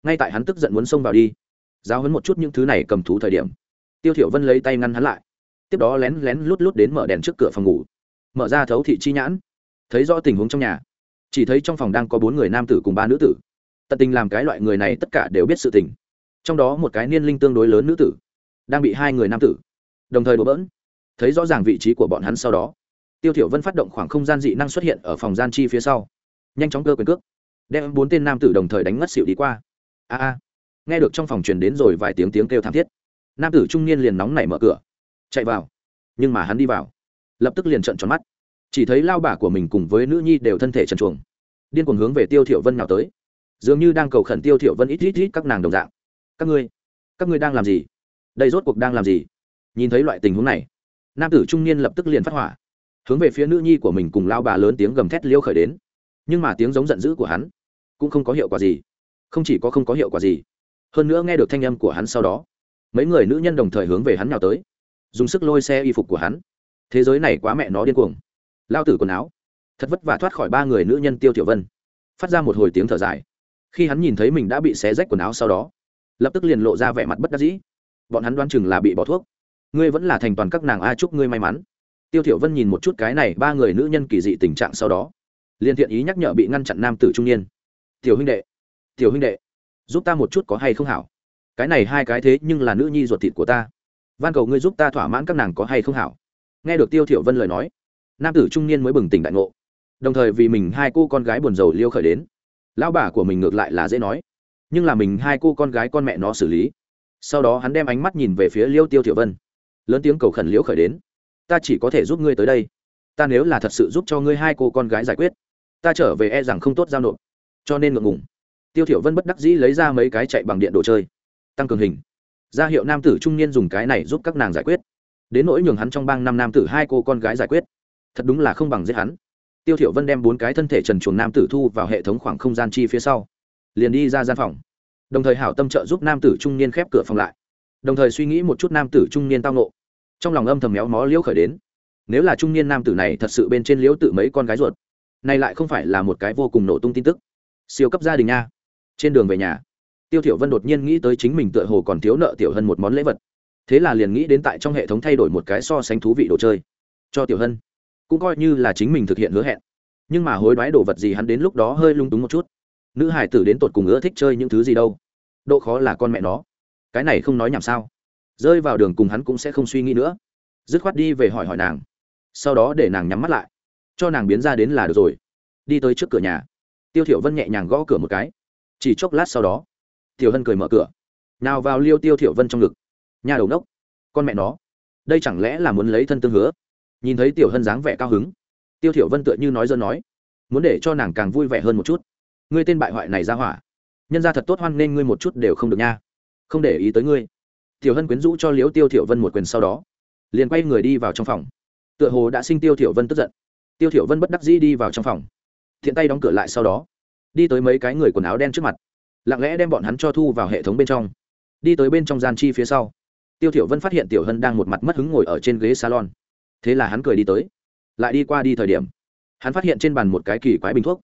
Ngay tại hắn tức giận muốn xông vào đi giáo hấn một chút những thứ này cầm thú thời điểm. Tiêu thiểu vân lấy tay ngăn hắn lại. Tiếp đó lén lén lút lút đến mở đèn trước cửa phòng ngủ. Mở ra thấu thị chi nhãn. Thấy rõ tình huống trong nhà. Chỉ thấy trong phòng đang có bốn người nam tử cùng ba nữ tử. Tận tình làm cái loại người này tất cả đều biết sự tình. Trong đó một cái niên linh tương đối lớn nữ tử, đang bị hai người nam tử đồng thời đổ bỡn. Thấy rõ ràng vị trí của bọn hắn sau đó, tiêu thiểu vân phát động khoảng không gian dị năng xuất hiện ở phòng gian chi phía sau. Nhanh chóng cơ quyền cước, đem bốn tên nam tử đồng thời đánh ngất xỉu đi qua. A a nghe được trong phòng truyền đến rồi vài tiếng tiếng kêu thảm thiết. Nam tử trung niên liền nóng nảy mở cửa. Chạy vào. Nhưng mà hắn đi vào. Lập tức liền trợn tròn mắt. Chỉ thấy lao bà của mình cùng với nữ nhi đều thân thể trần chuồng điên cuồng hướng về tiêu thiểu vân nào tới. Dường như đang cầu khẩn tiêu thiểu vân ít ít ít các nàng đồng dạng. Các ngươi các ngươi đang làm gì? Đây rốt cuộc đang làm gì? Nhìn thấy loại tình huống này, nam tử trung niên lập tức liền phát hỏa. Hướng về phía nữ nhi của mình cùng lao bà lớn tiếng gầm thét liêu khởi đến. Nhưng mà tiếng giống giận dữ của hắn cũng không có hiệu quả gì. Không chỉ có không có hiệu quả gì hơn nữa nghe được thanh âm của hắn sau đó, mấy người nữ nhân đồng thời hướng về hắn nào tới, dùng sức lôi xe y phục của hắn. Thế giới này quá mẹ nó điên cuồng. Lao tử quần áo. Thật vất vả thoát khỏi ba người nữ nhân tiêu tiểu vân. Phát ra một hồi tiếng thở dài. Khi hắn nhìn thấy mình đã bị xé rách quần áo sau đó, lập tức liền lộ ra vẻ mặt bất đắc dĩ. Bọn hắn đoán chừng là bị bỏ thuốc. Ngươi vẫn là thành toàn các nàng a, chúc ngươi may mắn. Tiêu thiểu vân nhìn một chút cái này ba người nữ nhân kỳ dị tình trạng sau đó, liền thiện ý nhắc nhở bị ngăn chặn nam tử trung niên. Tiểu huynh đệ, tiểu huynh đệ giúp ta một chút có hay không hảo? Cái này hai cái thế nhưng là nữ nhi ruột thịt của ta. Van cầu ngươi giúp ta thỏa mãn các nàng có hay không hảo? Nghe được tiêu thiểu vân lời nói, nam tử trung niên mới bừng tỉnh đại ngộ. Đồng thời vì mình hai cô con gái buồn rầu liêu khởi đến. Lão bà của mình ngược lại là dễ nói. Nhưng là mình hai cô con gái con mẹ nó xử lý. Sau đó hắn đem ánh mắt nhìn về phía liêu tiêu thiểu vân. Lớn tiếng cầu khẩn liễu khởi đến. Ta chỉ có thể giúp ngươi tới đây. Ta nếu là thật sự giúp cho ngươi hai cô con gái giải quyết, ta trở về e rằng không tốt giao nộp. Cho nên ngượng ngùng tiêu thiểu vân bất đắc dĩ lấy ra mấy cái chạy bằng điện đồ chơi, tăng cường hình. Ra hiệu nam tử trung niên dùng cái này giúp các nàng giải quyết. Đến nỗi nhường hắn trong bang năm nam tử hai cô con gái giải quyết. Thật đúng là không bằng giết hắn. Tiêu thiểu vân đem bốn cái thân thể trần chuồng nam tử thu vào hệ thống khoảng không gian chi phía sau, liền đi ra gian phòng. Đồng thời hảo tâm trợ giúp nam tử trung niên khép cửa phòng lại. Đồng thời suy nghĩ một chút nam tử trung niên tao nộ trong lòng âm thầm méo mó liễu khởi đến. Nếu là trung niên nam tử này thật sự bên trên liễu tự mấy con gái ruột này lại không phải là một cái vô cùng nổ tung tin tức. Siêu cấp gia đình nha trên đường về nhà, tiêu thiểu vân đột nhiên nghĩ tới chính mình tựa hồ còn thiếu nợ tiểu hân một món lễ vật. Thế là liền nghĩ đến tại trong hệ thống thay đổi một cái so sánh thú vị đồ chơi. Cho tiểu hân, cũng coi như là chính mình thực hiện hứa hẹn. Nhưng mà hối đoái đồ vật gì hắn đến lúc đó hơi lung túng một chút. Nữ hải tử đến tột cùng ưa thích chơi những thứ gì đâu? Độ khó là con mẹ nó. Cái này không nói nhảm sao? Rơi vào đường cùng hắn cũng sẽ không suy nghĩ nữa. Dứt khoát đi về hỏi hỏi nàng. Sau đó để nàng nhắm mắt lại. Cho nàng biến ra đến là được rồi. Đi tới trước cửa nhà. Tiêu thiểu vân nhẹ nhàng gõ cửa một cái chỉ chốc lát sau đó, tiểu hân cười mở cửa, nào vào liêu tiêu thiểu vân trong ngực. Nhà đầu nốc con mẹ nó, đây chẳng lẽ là muốn lấy thân tương hứa? Nhìn thấy tiểu hân dáng vẻ cao hứng, tiêu thiểu vân tựa như nói dân nói, muốn để cho nàng càng vui vẻ hơn một chút. Ngươi tên bại hoại này ra hỏa, nhân ra thật tốt hoan nên ngươi một chút đều không được nha. Không để ý tới ngươi. Tiểu hân quyến rũ cho liếu tiêu thiểu vân một quyền sau đó, liền quay người đi vào trong phòng. Tựa hồ đã sinh tiêu thiểu vân tức giận, tiêu thiểu vân bất đắc dĩ đi vào trong phòng. Thiện tay đóng cửa lại sau đó đi tới mấy cái người quần áo đen trước mặt, lặng lẽ đem bọn hắn cho thu vào hệ thống bên trong. Đi tới bên trong gian chi phía sau, tiêu thiểu vân phát hiện tiểu hân đang một mặt mất hứng ngồi ở trên ghế salon. Thế là hắn cười đi tới. Lại đi qua đi thời điểm, hắn phát hiện trên bàn một cái kỳ quái bình thuốc,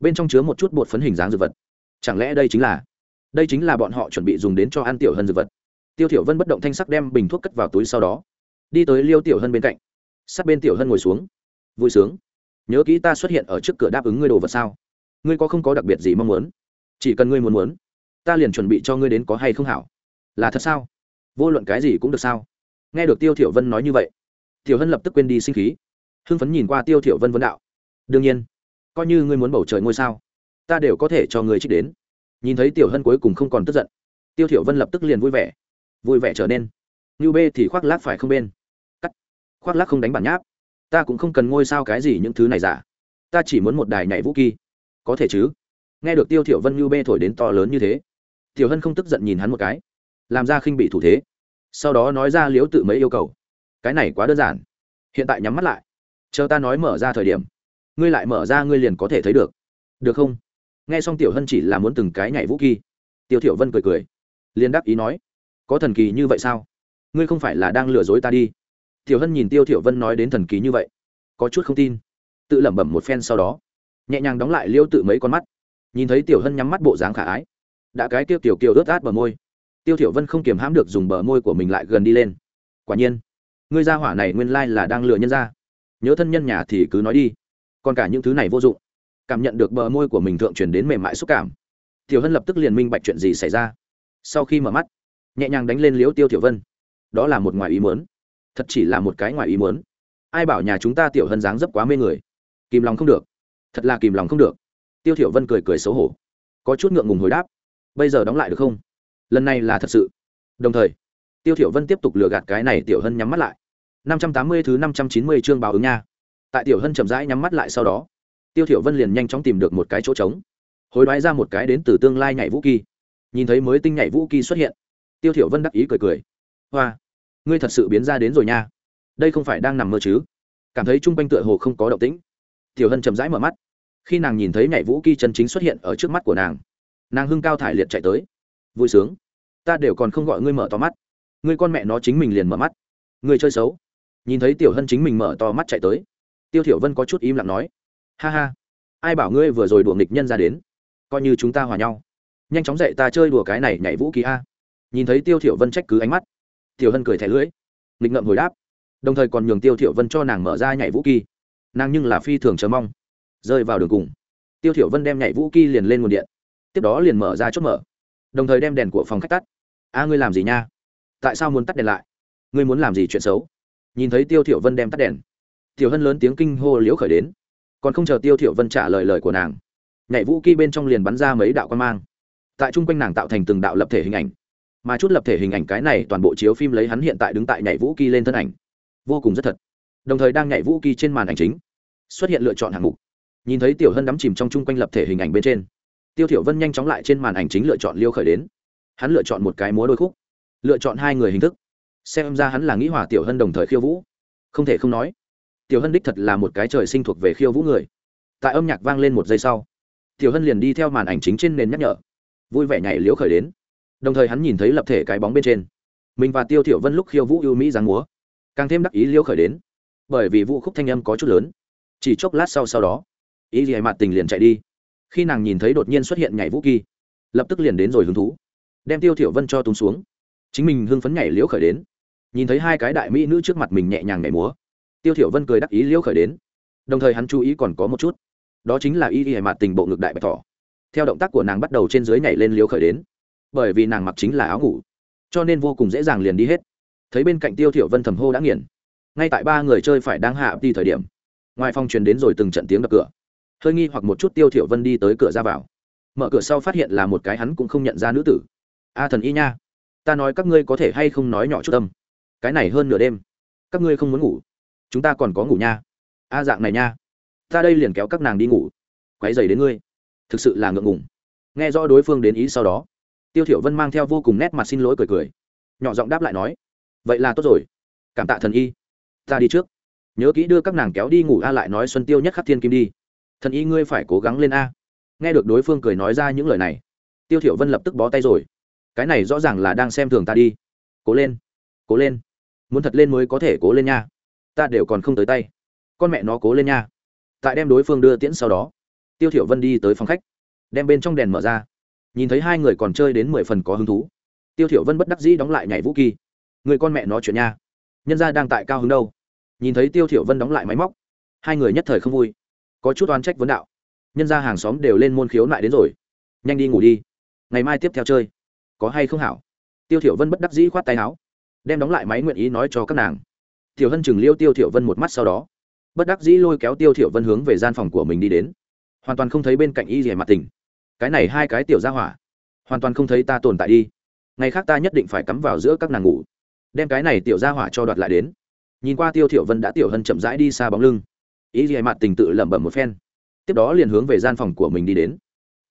bên trong chứa một chút bột phấn hình dáng dược vật. Chẳng lẽ đây chính là, đây chính là bọn họ chuẩn bị dùng đến cho ăn tiểu hân dược vật? Tiêu tiểu vân bất động thanh sắc đem bình thuốc cất vào túi sau đó, đi tới liêu tiểu hân bên cạnh. Sát bên tiểu hân ngồi xuống. Vui sướng. Nhớ kỹ ta xuất hiện ở trước cửa đáp ứng ngươi đồ vật sao? Ngươi có không có đặc biệt gì mong muốn? Chỉ cần ngươi muốn muốn, ta liền chuẩn bị cho ngươi đến có hay không hảo. Là thật sao? Vô luận cái gì cũng được sao? Nghe được tiêu thiểu vân nói như vậy, tiểu hân lập tức quên đi sinh khí. Hưng phấn nhìn qua tiêu thiểu vân vấn đạo. Đương nhiên, coi như ngươi muốn bầu trời ngôi sao, ta đều có thể cho ngươi trích đến. Nhìn thấy tiểu hân cuối cùng không còn tức giận, tiêu thiểu vân lập tức liền vui vẻ. Vui vẻ trở nên. Như bê thì khoác lác phải không bên. Cắt. Khoác lác không đánh bản nháp. Ta cũng không cần ngôi sao cái gì những thứ này giả. Ta chỉ muốn một đài nhảy vũ kỳ có thể chứ? Nghe được tiêu thiểu vân như bê thổi đến to lớn như thế, tiểu hân không tức giận nhìn hắn một cái. Làm ra khinh bị thủ thế. Sau đó nói ra liếu tự mấy yêu cầu. Cái này quá đơn giản. Hiện tại nhắm mắt lại. Chờ ta nói mở ra thời điểm. Ngươi lại mở ra ngươi liền có thể thấy được. Được không? Nghe xong tiểu hân chỉ là muốn từng cái nhảy vũ kỳ tiêu thiểu vân cười cười. Liền đáp ý nói. Có thần kỳ như vậy sao? Ngươi không phải là đang lừa dối ta đi. Tiểu hân nhìn tiêu thiểu vân nói đến thần kỳ như vậy. Có chút không tin. Tự lẩm bẩm một phen sau đó nhẹ nhàng đóng lại liêu tự mấy con mắt. Nhìn thấy tiểu hân nhắm mắt bộ dáng khả ái, đã cái tiêu tiểu kiều rớt át bờ môi. Tiêu thiểu vân không kiềm hãm được dùng bờ môi của mình lại gần đi lên. Quả nhiên, ngươi gia hỏa này nguyên lai là đang lừa nhân ra nhớ thân nhân nhà thì cứ nói đi, còn cả những thứ này vô dụng. Cảm nhận được bờ môi của mình thượng truyền đến mềm mại xúc cảm, tiểu hân lập tức liền minh bạch chuyện gì xảy ra. Sau khi mở mắt, nhẹ nhàng đánh lên liễu tiêu tiểu vân. Đó là một ngoài ý muốn, thật chỉ là một cái ngoài ý muốn. Ai bảo nhà chúng ta tiểu hân dáng dấp quá mê người, kìm lòng không được thật là kìm lòng không được. Tiêu thiểu vân cười cười xấu hổ. Có chút ngượng ngùng hồi đáp. Bây giờ đóng lại được không? Lần này là thật sự. Đồng thời, tiêu thiểu vân tiếp tục lừa gạt cái này tiểu hân nhắm mắt lại. năm trăm tám mươi thứ năm trăm chín mươi chương báo ứng nha. Tại tiểu hân chậm rãi nhắm mắt lại sau đó, tiêu thiểu vân liền nhanh chóng tìm được một cái chỗ trống. Hối đoái ra một cái đến từ tương lai nhảy vũ kỳ. Nhìn thấy mới tinh nhảy vũ kỳ xuất hiện, tiêu thiểu vân đắc ý cười cười. Hoa, ngươi thật sự biến ra đến rồi nha. Đây không phải đang nằm mơ chứ? Cảm thấy trung quanh tựa hồ không có động tĩnh tiểu hân chậm rãi mở mắt. Khi nàng nhìn thấy nhảy vũ kỳ chân chính xuất hiện ở trước mắt của nàng nàng hưng cao thải liệt chạy tới. Vui sướng. Ta đều còn không gọi ngươi mở to mắt. Ngươi con mẹ nó chính mình liền mở mắt. Ngươi chơi xấu. Nhìn thấy tiểu hân chính mình mở to mắt chạy tới, tiêu thiểu vân có chút im lặng nói, ha ha, ai bảo ngươi vừa rồi đùa nghịch nhân ra đến? Coi như chúng ta hòa nhau, nhanh chóng dậy ta chơi đùa cái này nhảy vũ khí a. Nhìn thấy tiêu thiểu vân trách cứ ánh mắt, tiểu hân cười thẻ lưỡi, nghịch ngậm hồi đáp, đồng thời còn nhường tiêu thiểu vân cho nàng mở ra nhảy vũ khí nàng nhưng là phi thường chờ mong. Rơi vào đường cùng, tiêu thiểu vân đem nhảy vũ kỳ liền lên nguồn điện, tiếp đó liền mở ra chốt mở, đồng thời đem đèn của phòng khách tắt. A, ngươi làm gì nha? Tại sao muốn tắt đèn lại? Ngươi muốn làm gì chuyện xấu? Nhìn thấy tiêu thiểu vân đem tắt đèn, tiểu hân lớn tiếng kinh hô liễu khởi đến, còn không chờ tiêu thiểu vân trả lời lời của nàng, nhảy vũ kỳ bên trong liền bắn ra mấy đạo quan mang. Tại trung quanh nàng tạo thành từng đạo lập thể hình ảnh, mà chút lập thể hình ảnh cái này toàn bộ chiếu phim lấy hắn hiện tại đứng tại nhảy vũ kỳ lên thân ảnh. Vô cùng rất thật đồng thời đang nhảy vũ kỳ trên màn ảnh chính, xuất hiện lựa chọn hạng mục. Nhìn thấy tiểu hân đắm chìm trong chung quanh lập thể hình ảnh bên trên, tiêu thiểu vân nhanh chóng lại trên màn ảnh chính lựa chọn liêu khởi đến. Hắn lựa chọn một cái múa đôi khúc, lựa chọn hai người hình thức. Xem ra hắn là nghĩ hòa tiểu hân đồng thời khiêu vũ. Không thể không nói, tiểu hân đích thật là một cái trời sinh thuộc về khiêu vũ người. Tại âm nhạc vang lên một giây sau, tiểu hân liền đi theo màn ảnh chính trên nền nhắc nhở, vui vẻ nhảy liễu khởi đến. Đồng thời hắn nhìn thấy lập thể cái bóng bên trên, mình và tiêu thiểu vân lúc khiêu vũ yêu mỹ giáng múa, càng thêm đắc ý liễu khởi đến bởi vì vũ khúc thanh âm có chút lớn. Chỉ chốc lát sau sau đó, ý gì mặt tình liền chạy đi. Khi nàng nhìn thấy đột nhiên xuất hiện nhảy vũ kỳ, lập tức liền đến rồi hứng thú, đem tiêu thiểu vân cho tung xuống. Chính mình hưng phấn nhảy liễu khởi đến. Nhìn thấy hai cái đại mỹ nữ trước mặt mình nhẹ nhàng nhảy múa, tiêu thiểu vân cười đắc ý liễu khởi đến. Đồng thời hắn chú ý còn có một chút. Đó chính là y y mặt tình bộ ngực đại bạch thỏ. Theo động tác của nàng bắt đầu trên dưới nhảy lên liễu khởi đến. Bởi vì nàng mặc chính là áo ngủ, cho nên vô cùng dễ dàng liền đi hết. Thấy bên cạnh tiêu thiểu vân thầm hô đã nghiền ngay tại ba người chơi phải đang hạ đi thời điểm. Ngoài phòng truyền đến rồi từng trận tiếng đập cửa. Hơi nghi hoặc một chút tiêu thiểu vân đi tới cửa ra vào. Mở cửa sau phát hiện là một cái hắn cũng không nhận ra nữ tử. A thần y nha, ta nói các ngươi có thể hay không nói nhỏ chút tâm cái này hơn nửa đêm, các ngươi không muốn ngủ. Chúng ta còn có ngủ nha. A dạng này nha, ta đây liền kéo các nàng đi ngủ. Quấy giày đến ngươi. Thực sự là ngượng ngùng. Nghe rõ đối phương đến ý sau đó, tiêu thiểu vân mang theo vô cùng nét mặt xin lỗi cười cười. Nhỏ giọng đáp lại nói, vậy là tốt rồi. Cảm tạ thần y ta đi trước. Nhớ kỹ đưa các nàng kéo đi ngủ a, lại nói xuân tiêu nhất khắc thiên kim đi. Thần y ngươi phải cố gắng lên a. Nghe được đối phương cười nói ra những lời này, tiêu thiểu vân lập tức bó tay rồi. Cái này rõ ràng là đang xem thường ta đi. Cố lên cố lên. Muốn thật lên mới có thể cố lên nha. Ta đều còn không tới tay. Con mẹ nó cố lên nha. Tại đem đối phương đưa tiễn sau đó, tiêu thiểu vân đi tới phòng khách, đem bên trong đèn mở ra. Nhìn thấy hai người còn chơi đến mười phần có hứng thú, tiêu thiểu vân bất đắc dĩ đóng lại nhảy vũ kỳ người con mẹ nó chuyện nha. Nhân gia đang tại cao hứng đâu? Nhìn thấy tiêu thiểu vân đóng lại máy móc hai người nhất thời không vui có chút oan trách vấn đạo nhân gia hàng xóm đều lên môn khiếu nại đến rồi nhanh đi ngủ đi ngày mai tiếp theo chơi có hay không hảo tiêu thiểu vân bất đắc dĩ khoát tay áo đem đóng lại máy nguyện ý nói cho các nàng tiểu hân chừng liêu tiêu thiểu vân một mắt sau đó bất đắc dĩ lôi kéo tiêu thiểu vân hướng về gian phòng của mình đi đến hoàn toàn không thấy bên cạnh y rẻ mặt tình cái này hai cái tiểu gia hỏa hoàn toàn không thấy ta tồn tại đi ngày khác ta nhất định phải cắm vào giữa các nàng ngủ đem cái này tiểu gia hỏa cho đoạt lại đến nhìn qua tiêu thiểu vân đã tiểu hân chậm rãi đi xa bóng lưng. Ý gì mặt tình tự lẩm bẩm một phen. Tiếp đó liền hướng về gian phòng của mình đi đến.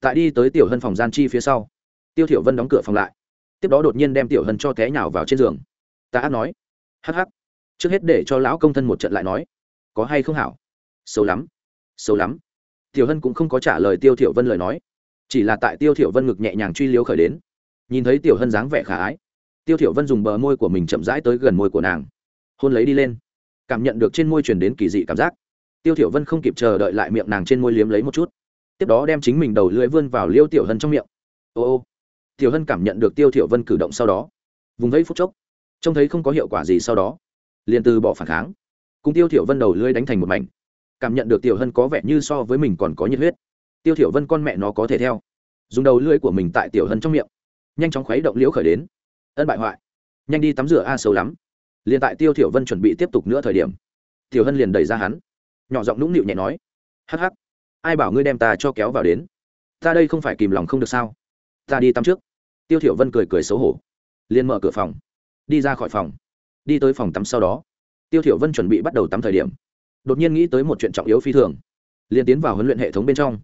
Tại đi tới tiểu hân phòng gian chi phía sau, tiêu thiểu vân đóng cửa phòng lại. Tiếp đó đột nhiên đem tiểu hân cho té nhào vào trên giường. Ta ác nói. Hắc hắc. Trước hết để cho lão công thân một trận lại nói. Có hay không hảo? Xấu lắm. Xấu lắm. Tiểu hân cũng không có trả lời tiêu thiểu vân lời nói. Chỉ là tại tiêu thiểu vân ngực nhẹ nhàng truy liếu khởi đến. Nhìn thấy tiểu hân dáng vẻ khả ái, tiêu thiểu vân dùng bờ môi của mình chậm rãi tới gần môi của nàng hôn lấy đi lên. Cảm nhận được trên môi truyền đến kỳ dị cảm giác. Tiêu thiểu vân không kịp chờ đợi lại miệng nàng trên môi liếm lấy một chút. Tiếp đó đem chính mình đầu lưỡi vươn vào liêu tiểu hân trong miệng. Ô ô. Tiểu hân cảm nhận được tiêu thiểu vân cử động sau đó, vùng vẫy phút chốc, trông thấy không có hiệu quả gì sau đó, liền từ bỏ phản kháng. Cùng tiêu thiểu vân đầu lưỡi đánh thành một mảnh. Cảm nhận được tiểu hân có vẻ như so với mình còn có nhiệt huyết. Tiêu thiểu vân con mẹ nó có thể theo. Dùng đầu lưỡi của mình tại tiểu hân trong miệng, nhanh chóng khuấy động liễu khởi đến. Ân bại hoại. Nhanh đi tắm rửa, a, xấu lắm liền tại tiêu thiểu vân chuẩn bị tiếp tục nữa thời điểm, tiểu hân liền đẩy ra hắn, nhỏ giọng nũng nịu nhẹ nói, hắc hắc, ai bảo ngươi đem ta cho kéo vào đến? Ta đây không phải kìm lòng không được sao? Ta đi tắm trước. Tiêu thiểu vân cười cười xấu hổ, liền mở cửa phòng, đi ra khỏi phòng. Đi tới phòng tắm sau đó, tiêu thiểu vân chuẩn bị bắt đầu tắm thời điểm, đột nhiên nghĩ tới một chuyện trọng yếu phi thường, liền tiến vào huấn luyện hệ thống bên trong.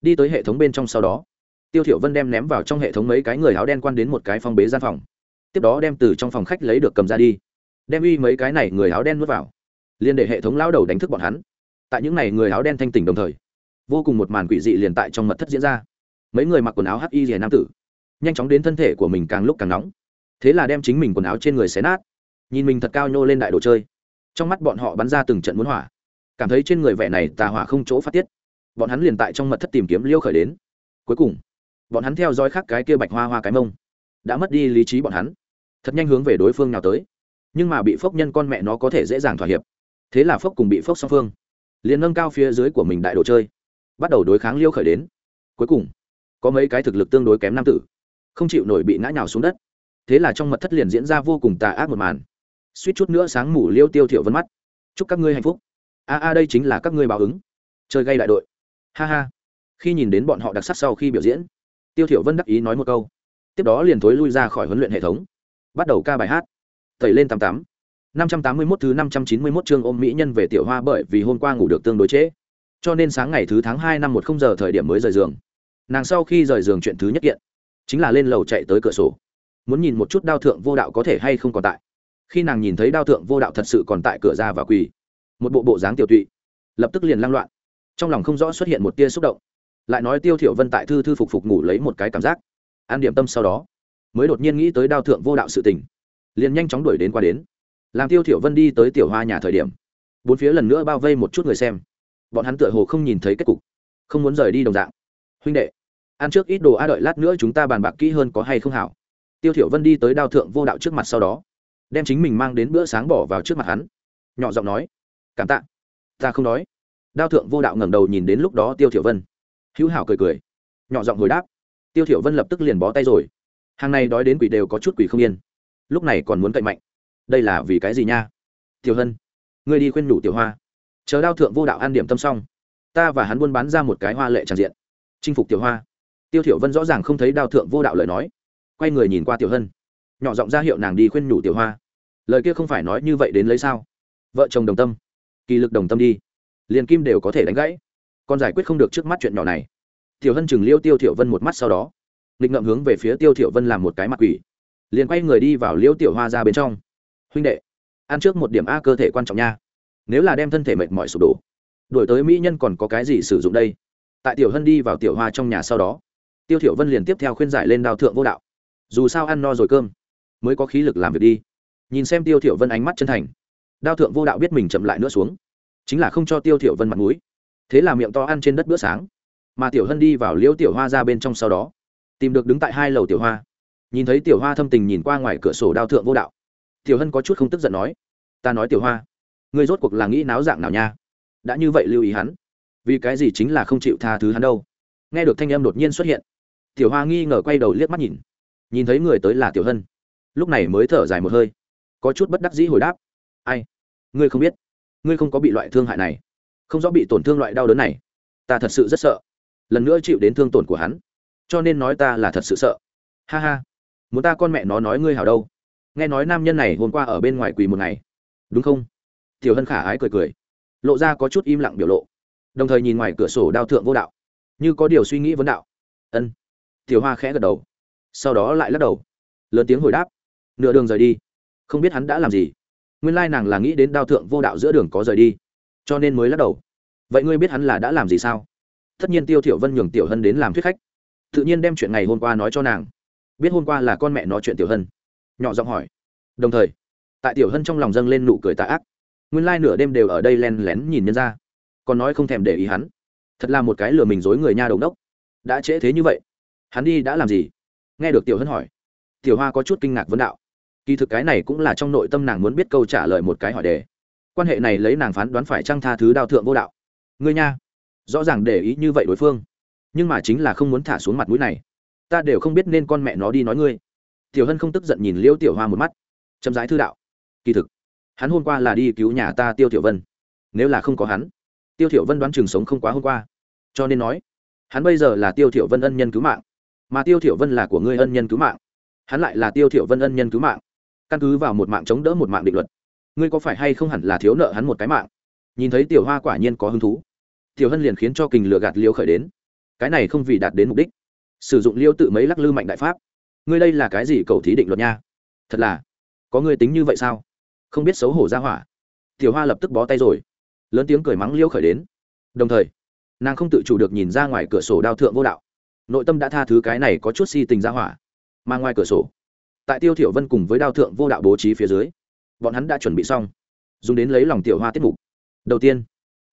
Đi tới hệ thống bên trong sau đó, tiêu thiểu vân đem ném vào trong hệ thống mấy cái người áo đen quan đến một cái phòng bế gian phòng, tiếp đó đem từ trong phòng khách lấy được cầm ra đi đem uy mấy cái này người áo đen nuốt vào, liền để hệ thống lao đầu đánh thức bọn hắn. Tại những này người áo đen thanh tỉnh đồng thời, vô cùng một màn quỷ dị liền tại trong mật thất diễn ra. Mấy người mặc quần áo hắc y rìa nam tử, nhanh chóng đến thân thể của mình càng lúc càng nóng. Thế là đem chính mình quần áo trên người xé nát, nhìn mình thật cao nhô lên đại đồ chơi. Trong mắt bọn họ bắn ra từng trận muốn hỏa. Cảm thấy trên người vẻ này tà hỏa không chỗ phát tiết. Bọn hắn liền tại trong mật thất tìm kiếm liêu khởi đến. Cuối cùng, bọn hắn theo dõi khắc cái kia bạch hoa hoa cái mông, đã mất đi lý trí bọn hắn. Thật nhanh hướng về đối phương nào tới nhưng mà bị phốc nhân con mẹ nó có thể dễ dàng thỏa hiệp. Thế là phốc cùng bị phốc song phương, liền nâng cao phía dưới của mình đại đồ chơi, bắt đầu đối kháng liêu khởi đến. Cuối cùng, có mấy cái thực lực tương đối kém nam tử, không chịu nổi bị ngã nhào xuống đất. Thế là trong mật thất liền diễn ra vô cùng tà ác một màn. Suýt chút nữa sáng mủ liêu tiêu thiệu vân mắt. Chúc các ngươi hạnh phúc. A a, đây chính là các ngươi báo ứng. Chơi gây đại đội. Ha ha. Khi nhìn đến bọn họ đặc sắc sau khi biểu diễn, tiêu thiểu vân đắc ý nói một câu. Tiếp đó liền thối lui ra khỏi huấn luyện hệ thống, bắt đầu ca bài hát tẩy lên tám tám. năm trăm tám mươi 581 thứ năm trăm chín mươi 591 chương ôm mỹ nhân về tiểu hoa bởi vì hôm qua ngủ được tương đối trễ. Cho nên sáng ngày thứ tháng hai năm một không giờ thời điểm mới rời giường. Nàng sau khi rời giường chuyện thứ nhất kiện, chính là lên lầu chạy tới cửa sổ. Muốn nhìn một chút đao thượng vô đạo có thể hay không còn tại. Khi nàng nhìn thấy đao thượng vô đạo thật sự còn tại cửa ra và quỳ, một bộ bộ dáng tiểu tụy, lập tức liền lăng loạn. Trong lòng không rõ xuất hiện một tia xúc động. Lại nói tiêu thiểu vân tại thư thư phục phục ngủ lấy một cái cảm giác. An điểm tâm sau đó, mới đột nhiên nghĩ tới đao thượng vô đạo sự tình liền nhanh chóng đuổi đến qua đến. Làm tiêu thiểu vân đi tới tiểu hoa nhà thời điểm, bốn phía lần nữa bao vây một chút người xem. Bọn hắn tựa hồ không nhìn thấy kết cục, không muốn rời đi đồng dạng. Huynh đệ, ăn trước ít đồ a đợi lát nữa chúng ta bàn bạc kỹ hơn có hay không hảo. Tiêu thiểu vân đi tới đao thượng vô đạo trước mặt sau đó, đem chính mình mang đến bữa sáng bỏ vào trước mặt hắn. Nhỏ giọng nói, cảm tạ. Ta không nói. Đao thượng vô đạo ngẩng đầu nhìn đến lúc đó tiêu thiểu vân, hữu hảo cười cười. Nhỏ giọng hồi đáp. Tiêu thiểu vân lập tức liền bó tay rồi. Hàng này đói đến quỷ đều có chút quỷ không yên lúc này còn muốn cậy mạnh. Đây là vì cái gì nha? Tiểu hân, ngươi đi khuyên nhủ tiểu hoa. Chờ đao thượng vô đạo an điểm tâm xong, ta và hắn buôn bán ra một cái hoa lệ tràn diện. Chinh phục tiểu hoa. Tiêu thiểu vân rõ ràng không thấy đao thượng vô đạo lời nói. Quay người nhìn qua tiểu hân, nhỏ giọng ra hiệu nàng đi khuyên nhủ tiểu hoa. Lời kia không phải nói như vậy đến lấy sao? Vợ chồng đồng tâm, kỳ lực đồng tâm đi. Liền kim đều có thể đánh gãy. Còn giải quyết không được trước mắt chuyện nhỏ này. Tiểu hân chừng liêu tiêu thiểu vân một mắt sau đó, nghịch ngậm hướng về phía tiêu thiểu vân làm một cái mặt quỷ liền quay người đi vào liễu tiểu hoa ra bên trong. Huynh đệ, ăn trước một điểm a, cơ thể quan trọng nha. Nếu là đem thân thể mệt mỏi sụp đổ đổi tới mỹ nhân còn có cái gì sử dụng đây? Tại tiểu hân đi vào tiểu hoa trong nhà sau đó, tiêu thiểu vân liền tiếp theo khuyên giải lên đào thượng vô đạo. Dù sao ăn no rồi cơm, mới có khí lực làm việc đi. Nhìn xem tiêu thiểu vân ánh mắt chân thành, đao thượng vô đạo biết mình chậm lại nữa xuống, chính là không cho tiêu thiểu vân mặt mũi. Thế là miệng to ăn trên đất bữa sáng. Mà tiểu hân đi vào liễu tiểu hoa ra bên trong sau đó, tìm được đứng tại hai lầu tiểu hoa nhìn thấy tiểu hoa thâm tình nhìn qua ngoài cửa sổ đao thượng vô đạo. Tiểu hân có chút không tức giận nói, ta nói tiểu hoa, ngươi rốt cuộc là nghĩ náo dạng nào nha? Đã như vậy lưu ý hắn, vì cái gì chính là không chịu tha thứ hắn đâu? Nghe được thanh âm đột nhiên xuất hiện, tiểu hoa nghi ngờ quay đầu liếc mắt nhìn nhìn thấy người tới là tiểu hân. Lúc này mới thở dài một hơi, có chút bất đắc dĩ hồi đáp, ai? Ngươi không biết, ngươi không có bị loại thương hại này, không rõ bị tổn thương loại đau đớn này. Ta thật sự rất sợ, lần nữa chịu đến thương tổn của hắn, cho nên nói ta là thật sự sợ. Ha ha muốn ta con mẹ nó nói ngươi hảo đâu. Nghe nói nam nhân này hôm qua ở bên ngoài quỳ một ngày. Đúng không? Tiểu hân khả ái cười cười. Lộ ra có chút im lặng biểu lộ. Đồng thời nhìn ngoài cửa sổ đao thượng vô đạo. Như có điều suy nghĩ vấn đạo. Ân. Tiểu hoa khẽ gật đầu. Sau đó lại lắc đầu. Lớn tiếng hồi đáp. Nửa đường rời đi. Không biết hắn đã làm gì. Nguyên lai nàng là nghĩ đến đao thượng vô đạo giữa đường có rời đi. Cho nên mới lắc đầu. Vậy ngươi biết hắn là đã làm gì sao? Tất nhiên tiêu thiểu vân nhường tiểu hân đến làm thuyết khách. Tự nhiên đem chuyện ngày hôm qua nói cho nàng biết hôm qua là con mẹ nói chuyện tiểu hân. Nhỏ giọng hỏi. Đồng thời, tại tiểu hân trong lòng dâng lên nụ cười tạ ác. Nguyên lai nửa đêm đều ở đây len lén nhìn nhân ra. Còn nói không thèm để ý hắn. Thật là một cái lừa mình dối người nha đầu đốc. Đã trễ thế như vậy, hắn đi đã làm gì? Nghe được tiểu hân hỏi, tiểu hoa có chút kinh ngạc vấn đạo. Kỳ thực cái này cũng là trong nội tâm nàng muốn biết câu trả lời một cái hỏi đề. Quan hệ này lấy nàng phán đoán phải trăng tha thứ đao thượng vô đạo? Ngươi nha, rõ ràng để ý như vậy đối phương, nhưng mà chính là không muốn thả xuống mặt mũi này ta đều không biết nên con mẹ nó đi nói ngươi. Tiểu hân không tức giận nhìn liễu tiểu hoa một mắt. Chậm rãi thư đạo. Kỳ thực, hắn hôm qua là đi cứu nhà ta tiêu tiểu vân. Nếu là không có hắn, tiêu tiểu vân đoán chừng sống không quá hôm qua. Cho nên nói, hắn bây giờ là tiêu tiểu vân ân nhân cứu mạng. Mà tiêu tiểu vân là của ngươi ân nhân cứu mạng. Hắn lại là tiêu tiểu vân ân nhân cứu mạng. Căn cứ vào một mạng chống đỡ một mạng định luật, ngươi có phải hay không hẳn là thiếu nợ hắn một cái mạng? Nhìn thấy tiểu hoa quả nhiên có hứng thú. Tiểu hân liền khiến cho kình lừa gạt liêu khởi đến. Cái này không vì đạt đến mục đích sử dụng liêu tự mấy lắc lư mạnh đại pháp. Ngươi đây là cái gì cầu thí định luật nha? Thật là, có ngươi tính như vậy sao? Không biết xấu hổ ra hỏa. Tiểu hoa lập tức bó tay rồi. Lớn tiếng cười mắng liêu khởi đến. Đồng thời, nàng không tự chủ được nhìn ra ngoài cửa sổ đao thượng vô đạo. Nội tâm đã tha thứ cái này có chút si tình ra hỏa. Mà ngoài cửa sổ, tại tiêu thiểu vân cùng với đao thượng vô đạo bố trí phía dưới, bọn hắn đã chuẩn bị xong. Dùng đến lấy lòng tiểu hoa tiết mục. Đầu tiên,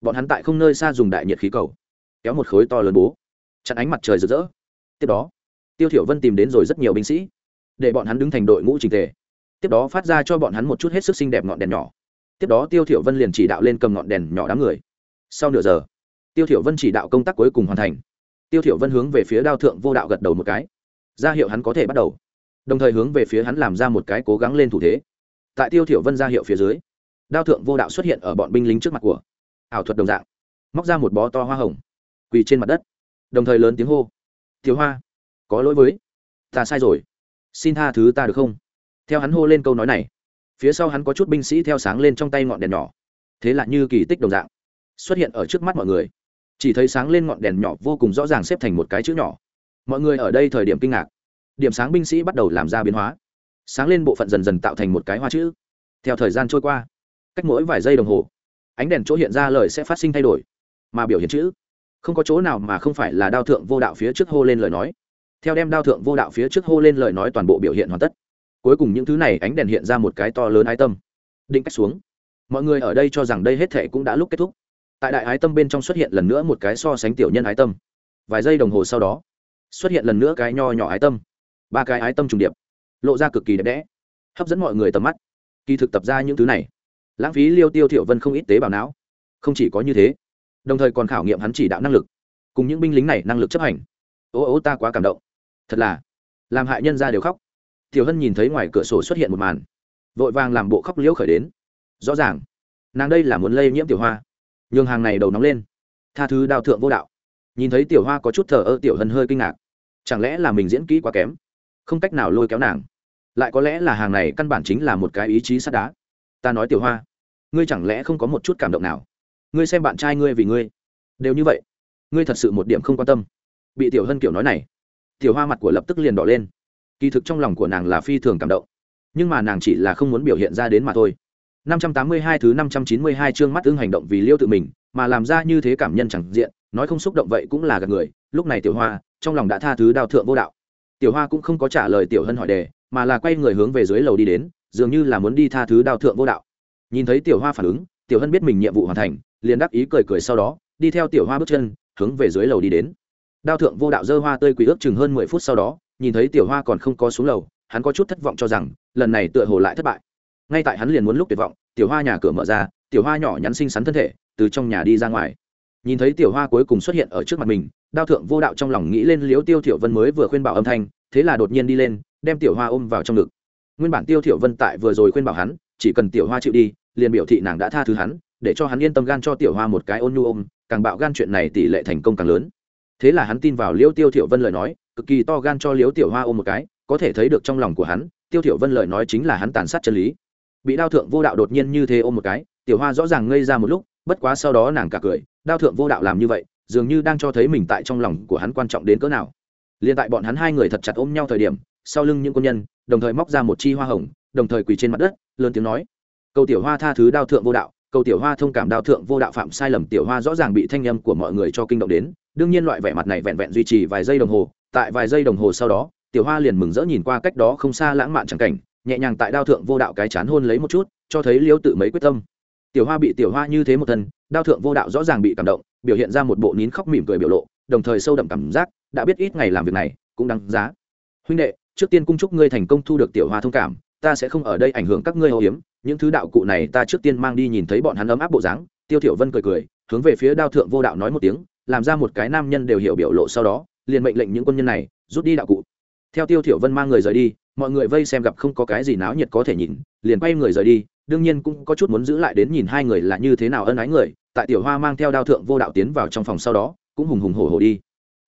bọn hắn tại không nơi xa dùng đại nhiệt khí cầu, kéo một khối to lớn bố. Chặn ánh mặt trời rực rỡ tiếp đó, tiêu thiểu vân tìm đến rồi rất nhiều binh sĩ, để bọn hắn đứng thành đội ngũ trình tề. Tiếp đó phát ra cho bọn hắn một chút hết sức xinh đẹp ngọn đèn nhỏ. Tiếp đó tiêu thiểu vân liền chỉ đạo lên cầm ngọn đèn nhỏ đám người. Sau nửa giờ, tiêu thiểu vân chỉ đạo công tác cuối cùng hoàn thành. Tiêu thiểu vân hướng về phía đao thượng vô đạo gật đầu một cái. Ra hiệu hắn có thể bắt đầu. Đồng thời hướng về phía hắn làm ra một cái cố gắng lên thủ thế. Tại tiêu thiểu vân ra hiệu phía dưới, đao thượng vô đạo xuất hiện ở bọn binh lính trước mặt của ảo thuật đồng dạng, móc ra một bó to hoa hồng, quỳ trên mặt đất. Đồng thời lớn tiếng hô thiếu hoa, có lỗi với, ta sai rồi. Xin tha thứ ta được không? Theo hắn hô lên câu nói này, phía sau hắn có chút binh sĩ theo sáng lên trong tay ngọn đèn nhỏ. Thế là như kỳ tích đồng dạng, xuất hiện ở trước mắt mọi người. Chỉ thấy sáng lên ngọn đèn nhỏ vô cùng rõ ràng xếp thành một cái chữ nhỏ. Mọi người ở đây thời điểm kinh ngạc. Điểm sáng binh sĩ bắt đầu làm ra biến hóa. Sáng lên bộ phận dần dần tạo thành một cái hoa chữ. Theo thời gian trôi qua, cách mỗi vài giây đồng hồ, ánh đèn chỗ hiện ra lời sẽ phát sinh thay đổi, mà biểu hiện chữ không có chỗ nào mà không phải là đao thượng vô đạo phía trước hô lên lời nói. Theo đem đao thượng vô đạo phía trước hô lên lời nói toàn bộ biểu hiện hoàn tất, cuối cùng những thứ này ánh đèn hiện ra một cái to lớn ái tâm. Định cách xuống. Mọi người ở đây cho rằng đây hết thể cũng đã lúc kết thúc. Tại đại ái tâm bên trong xuất hiện lần nữa một cái so sánh tiểu nhân ái tâm. Vài giây đồng hồ sau đó, xuất hiện lần nữa cái nho nhỏ ái tâm. Ba cái ái tâm trùng điệp, lộ ra cực kỳ đẹp đẽ, hấp dẫn mọi người tầm mắt. Kỳ thực tập ra những thứ này, lãng phí liêu tiêu thiểu vân không ít tế bào não. Không chỉ có như thế đồng thời còn khảo nghiệm hắn chỉ đạo năng lực, cùng những binh lính này năng lực chấp hành. Ô ô, ta quá cảm động. Thật là, làm hại nhân ra đều khóc. Tiểu hân nhìn thấy ngoài cửa sổ xuất hiện một màn, vội vàng làm bộ khóc liễu khởi đến. Rõ ràng, nàng đây là muốn lây nhiễm tiểu hoa. Nhường hàng này đầu nóng lên. Tha thứ đào thượng vô đạo. Nhìn thấy tiểu hoa có chút thờ ơ, tiểu hân hơi kinh ngạc. Chẳng lẽ là mình diễn kỹ quá kém? Không cách nào lôi kéo nàng. Lại có lẽ là hàng này căn bản chính là một cái ý chí sắt đá. Ta nói tiểu hoa, ngươi chẳng lẽ không có một chút cảm động nào? Ngươi xem bạn trai ngươi vì ngươi. Đều như vậy, ngươi thật sự một điểm không quan tâm. Bị tiểu hân kiểu nói này, tiểu hoa mặt của lập tức liền đỏ lên. Kỳ thực trong lòng của nàng là phi thường cảm động, nhưng mà nàng chỉ là không muốn biểu hiện ra đến mà thôi. 582 thứ 592 chương mắt ưng hành động vì liêu tự mình, mà làm ra như thế cảm nhân chẳng diện, nói không xúc động vậy cũng là gạt người. Lúc này tiểu hoa, trong lòng đã tha thứ đào thượng vô đạo. Tiểu hoa cũng không có trả lời tiểu hân hỏi đề, mà là quay người hướng về dưới lầu đi đến, dường như là muốn đi tha thứ đào thượng vô đạo. Nhìn thấy tiểu hoa phản ứng, tiểu hân biết mình nhiệm vụ hoàn thành liền đáp ý cười cười sau đó, đi theo tiểu hoa bước chân, hướng về dưới lầu đi đến. Đao thượng vô đạo dơ hoa tươi quỷ ước chừng hơn mười phút sau đó, nhìn thấy tiểu hoa còn không có xuống lầu, hắn có chút thất vọng cho rằng, lần này tựa hồ lại thất bại. Ngay tại hắn liền muốn lúc tuyệt vọng, tiểu hoa nhà cửa mở ra, tiểu hoa nhỏ nhắn xinh xắn thân thể, từ trong nhà đi ra ngoài. Nhìn thấy tiểu hoa cuối cùng xuất hiện ở trước mặt mình, đao thượng vô đạo trong lòng nghĩ lên liếu tiêu thiểu vân mới vừa khuyên bảo âm thanh, thế là đột nhiên đi lên, đem tiểu hoa ôm vào trong ngực. Nguyên bản tiêu thiểu vân tại vừa rồi khuyên bảo hắn, chỉ cần tiểu hoa chịu đi, liền biểu thị nàng đã tha thứ hắn để cho hắn yên tâm gan cho tiểu hoa một cái ôn nhu ôm, càng bạo gan chuyện này tỷ lệ thành công càng lớn. Thế là hắn tin vào liêu tiêu thiểu vân lời nói, cực kỳ to gan cho liêu tiểu hoa ôm một cái, có thể thấy được trong lòng của hắn, tiêu thiểu vân lời nói chính là hắn tàn sát chân lý. Bị đao thượng vô đạo đột nhiên như thế ôm một cái, tiểu hoa rõ ràng ngây ra một lúc, bất quá sau đó nàng cả cười, đao thượng vô đạo làm như vậy, dường như đang cho thấy mình tại trong lòng của hắn quan trọng đến cỡ nào. Liền tại bọn hắn hai người thật chặt ôm nhau thời điểm, sau lưng những quân nhân, đồng thời móc ra một chi hoa hồng, đồng thời quỳ trên mặt đất, lớn tiếng nói, cầu tiểu hoa tha thứ đao thượng vô đạo cầu tiểu hoa thông cảm đao thượng vô đạo phạm sai lầm, tiểu hoa rõ ràng bị thanh âm của mọi người cho kinh động đến, đương nhiên loại vẻ mặt này vẹn vẹn duy trì vài giây đồng hồ, tại vài giây đồng hồ sau đó, tiểu hoa liền mừng rỡ nhìn qua cách đó không xa lãng mạn chẳng cảnh, nhẹ nhàng tại đao thượng vô đạo cái chán hôn lấy một chút, cho thấy liêu tự mấy quyết tâm. Tiểu hoa bị tiểu hoa như thế một thân, đao thượng vô đạo rõ ràng bị cảm động, biểu hiện ra một bộ nín khóc mỉm cười biểu lộ, đồng thời sâu đậm cảm giác, đã biết ít ngày làm việc này, cũng đáng giá. Huynh đệ, trước tiên cung chúc ngươi thành công thu được tiểu hoa thông cảm, ta sẽ không ở đây ảnh hưởng các ngươi hô hiếm những thứ đạo cụ này ta trước tiên mang đi nhìn thấy bọn hắn ấm áp bộ dáng, tiêu thiểu vân cười cười, hướng về phía đao thượng vô đạo nói một tiếng, làm ra một cái nam nhân đều hiểu biểu lộ sau đó, liền mệnh lệnh những quân nhân này, rút đi đạo cụ. Theo tiêu thiểu vân mang người rời đi, mọi người vây xem gặp không có cái gì náo nhiệt có thể nhìn, liền quay người rời đi, đương nhiên cũng có chút muốn giữ lại đến nhìn hai người là như thế nào ân ái người, tại tiểu hoa mang theo đao thượng vô đạo tiến vào trong phòng sau đó, cũng hùng hùng hổ hổ đi.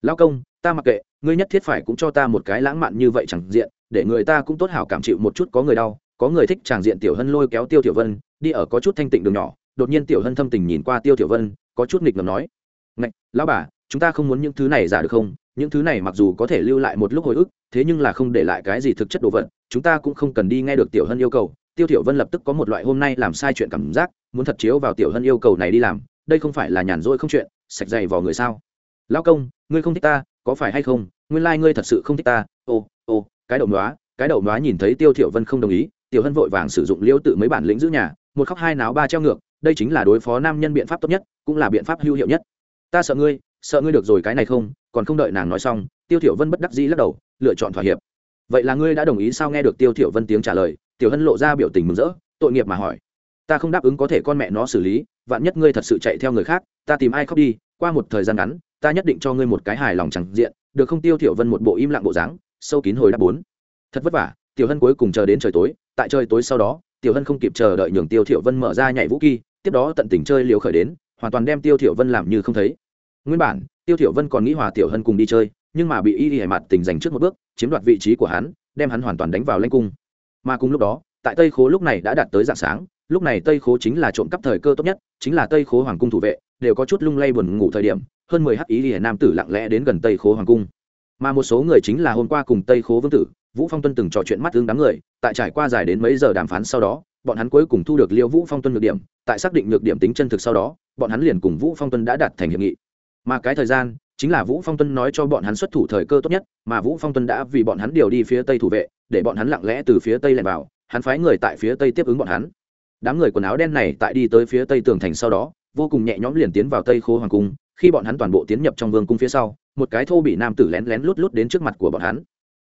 Lão công, ta mặc kệ, ngươi nhất thiết phải cũng cho ta một cái lãng mạn như vậy chẳng diện, để người ta cũng tốt hảo cảm chịu một chút có người đau có người thích tràng diện tiểu hân lôi kéo tiêu tiểu vân, đi ở có chút thanh tịnh đường nhỏ, đột nhiên tiểu hân thâm tình nhìn qua tiêu tiểu vân, có chút nghịch ngầm nói, ngạch, lão bà, chúng ta không muốn những thứ này giả được không? Những thứ này mặc dù có thể lưu lại một lúc hồi ức, thế nhưng là không để lại cái gì thực chất đồ vật, chúng ta cũng không cần đi nghe được tiểu hân yêu cầu. Tiêu tiểu vân lập tức có một loại hôm nay làm sai chuyện cảm giác, muốn thật chiếu vào tiểu hân yêu cầu này đi làm, đây không phải là nhàn rỗi không chuyện, sạch dày vào người sao? Lão công, ngươi không thích ta, có phải hay không? Nguyên lai ngươi thật sự không thích ta. Ô ô cái đầu đó cái đầu nói nhìn thấy tiêu tiểu vân không đồng ý tiểu hân vội vàng sử dụng liêu tự mấy bản lĩnh giữ nhà, một khóc hai náo ba treo ngược, đây chính là đối phó nam nhân biện pháp tốt nhất, cũng là biện pháp hữu hiệu nhất. Ta sợ ngươi sợ ngươi được rồi cái này không, còn không đợi nàng nói xong, tiêu thiểu vân bất đắc dĩ lắc đầu, lựa chọn thỏa hiệp. Vậy là ngươi đã đồng ý sao nghe được tiêu thiểu vân tiếng trả lời, tiểu hân lộ ra biểu tình mừng rỡ, tội nghiệp mà hỏi. Ta không đáp ứng có thể con mẹ nó xử lý, vạn nhất ngươi thật sự chạy theo người khác, ta tìm ai khóc đi, qua một thời gian ngắn, ta nhất định cho ngươi một cái hài lòng chẳng diện, được không tiêu thiểu vân một bộ im lặng bộ dáng, sâu kín hồi đáp bốn. Thật vất vả, tiểu hân cuối cùng chờ đến trời tối tại trời tối sau đó, tiểu hân không kịp chờ đợi nhường tiêu thiểu vân mở ra nhảy vũ kỳ tiếp đó tận tình chơi liều khởi đến, hoàn toàn đem tiêu thiểu vân làm như không thấy. Nguyên bản, tiêu thiểu vân còn nghĩ hòa tiểu hân cùng đi chơi, nhưng mà bị y y hải mặt tình giành trước một bước, chiếm đoạt vị trí của hắn, đem hắn hoàn toàn đánh vào lanh cung. Mà cùng lúc đó, tại tây khố lúc này đã đạt tới dạng sáng, lúc này tây khố chính là trộm cắp thời cơ tốt nhất, chính là tây khố hoàng cung thủ vệ, đều có chút lung lay buồn ngủ thời điểm, hơn mười hắc ý hiển nam tử lặng lẽ đến gần tây khố hoàng cung. Mà một số người chính là hôm qua cùng tây khố vương tử, vũ phong tuân từng trò chuyện mắt tương đám người tại trải qua dài đến mấy giờ đàm phán sau đó, bọn hắn cuối cùng thu được liêu vũ phong tuân nhược điểm, tại xác định nhược điểm tính chân thực sau đó, bọn hắn liền cùng vũ phong tuân đã đạt thành hiệp nghị. Mà cái thời gian, chính là vũ phong tuân nói cho bọn hắn xuất thủ thời cơ tốt nhất, mà vũ phong tuân đã vì bọn hắn điều đi phía tây thủ vệ, để bọn hắn lặng lẽ từ phía tây lẻn vào, hắn phái người tại phía tây tiếp ứng bọn hắn. Đám người quần áo đen này tại đi tới phía tây tường thành sau đó, vô cùng nhẹ nhõm liền tiến vào tây Khô hoàng cung, khi bọn hắn toàn bộ tiến nhập trong vương cung phía sau, một cái thô bị nam tử lén lén lút lút đến trước mặt của bọn hắn.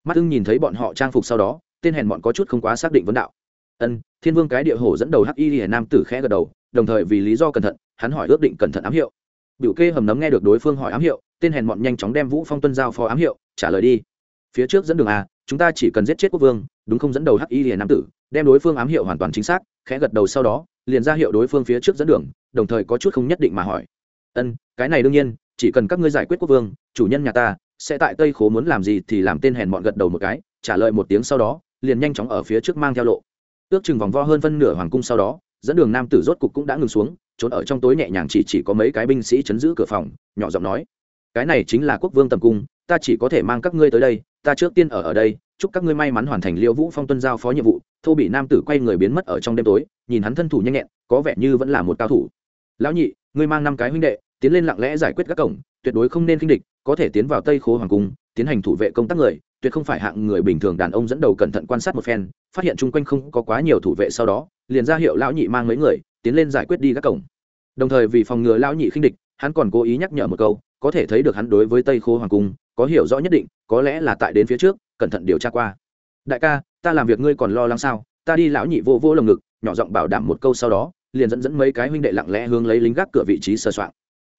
Mắt ưng nhìn thấy bọn họ trang phục sau đó tên hèn bọn có chút không quá xác định vấn đạo. Ân, thiên vương cái địa hổ dẫn đầu hắc y hiền nam tử khẽ gật đầu, đồng thời vì lý do cẩn thận, hắn hỏi ước định cẩn thận ám hiệu. Biểu kê hầm nấm nghe được đối phương hỏi ám hiệu, tên hèn bọn nhanh chóng đem vũ phong tuân giao phó ám hiệu, trả lời đi. Phía trước dẫn đường a, chúng ta chỉ cần giết chết quốc vương, đúng không dẫn đầu hắc y hiền nam tử, đem đối phương ám hiệu hoàn toàn chính xác, khẽ gật đầu sau đó, liền ra hiệu đối phương phía trước dẫn đường, đồng thời có chút không nhất định mà hỏi. Ân, cái này đương nhiên, chỉ cần các ngươi giải quyết quốc vương, chủ nhân nhà ta, sẽ tại tây khố muốn làm gì thì làm tên hèn bọn gật đầu một cái, trả lời một tiếng sau đó liền nhanh chóng ở phía trước mang theo lộ. Ước chừng vòng vo hơn phân nửa hoàng cung sau đó, dẫn đường nam tử rốt cục cũng đã ngừng xuống, trốn ở trong tối nhẹ nhàng chỉ chỉ có mấy cái binh sĩ chấn giữ cửa phòng, nhỏ giọng nói, cái này chính là quốc vương tầm cung, ta chỉ có thể mang các ngươi tới đây, ta trước tiên ở ở đây, chúc các ngươi may mắn hoàn thành liêu vũ phong tuân giao phó nhiệm vụ. Thô bị nam tử quay người biến mất ở trong đêm tối, nhìn hắn thân thủ nhanh nhẹn, có vẻ như vẫn là một cao thủ. Lão nhị, ngươi mang năm cái huynh đệ, tiến lên lặng lẽ giải quyết các cổng, tuyệt đối không nên kinh địch, có thể tiến vào tây khố hoàng cung, tiến hành thủ vệ công tác người tuyệt không phải hạng người bình thường đàn ông dẫn đầu cẩn thận quan sát một phen, phát hiện chung quanh không có quá nhiều thủ vệ sau đó, liền ra hiệu lão nhị mang mấy người, tiến lên giải quyết đi các cổng. Đồng thời vì phòng ngừa lão nhị khinh địch, hắn còn cố ý nhắc nhở một câu, có thể thấy được hắn đối với tây khô hoàng cung, có hiểu rõ nhất định, có lẽ là tại đến phía trước, cẩn thận điều tra qua. Đại ca, ta làm việc ngươi còn lo lắng sao? Ta đi lão nhị vô vô lồng ngực, nhỏ giọng bảo đảm một câu sau đó, liền dẫn dẫn mấy cái huynh đệ lặng lẽ hướng lấy lính gác cửa vị trí sơ soạn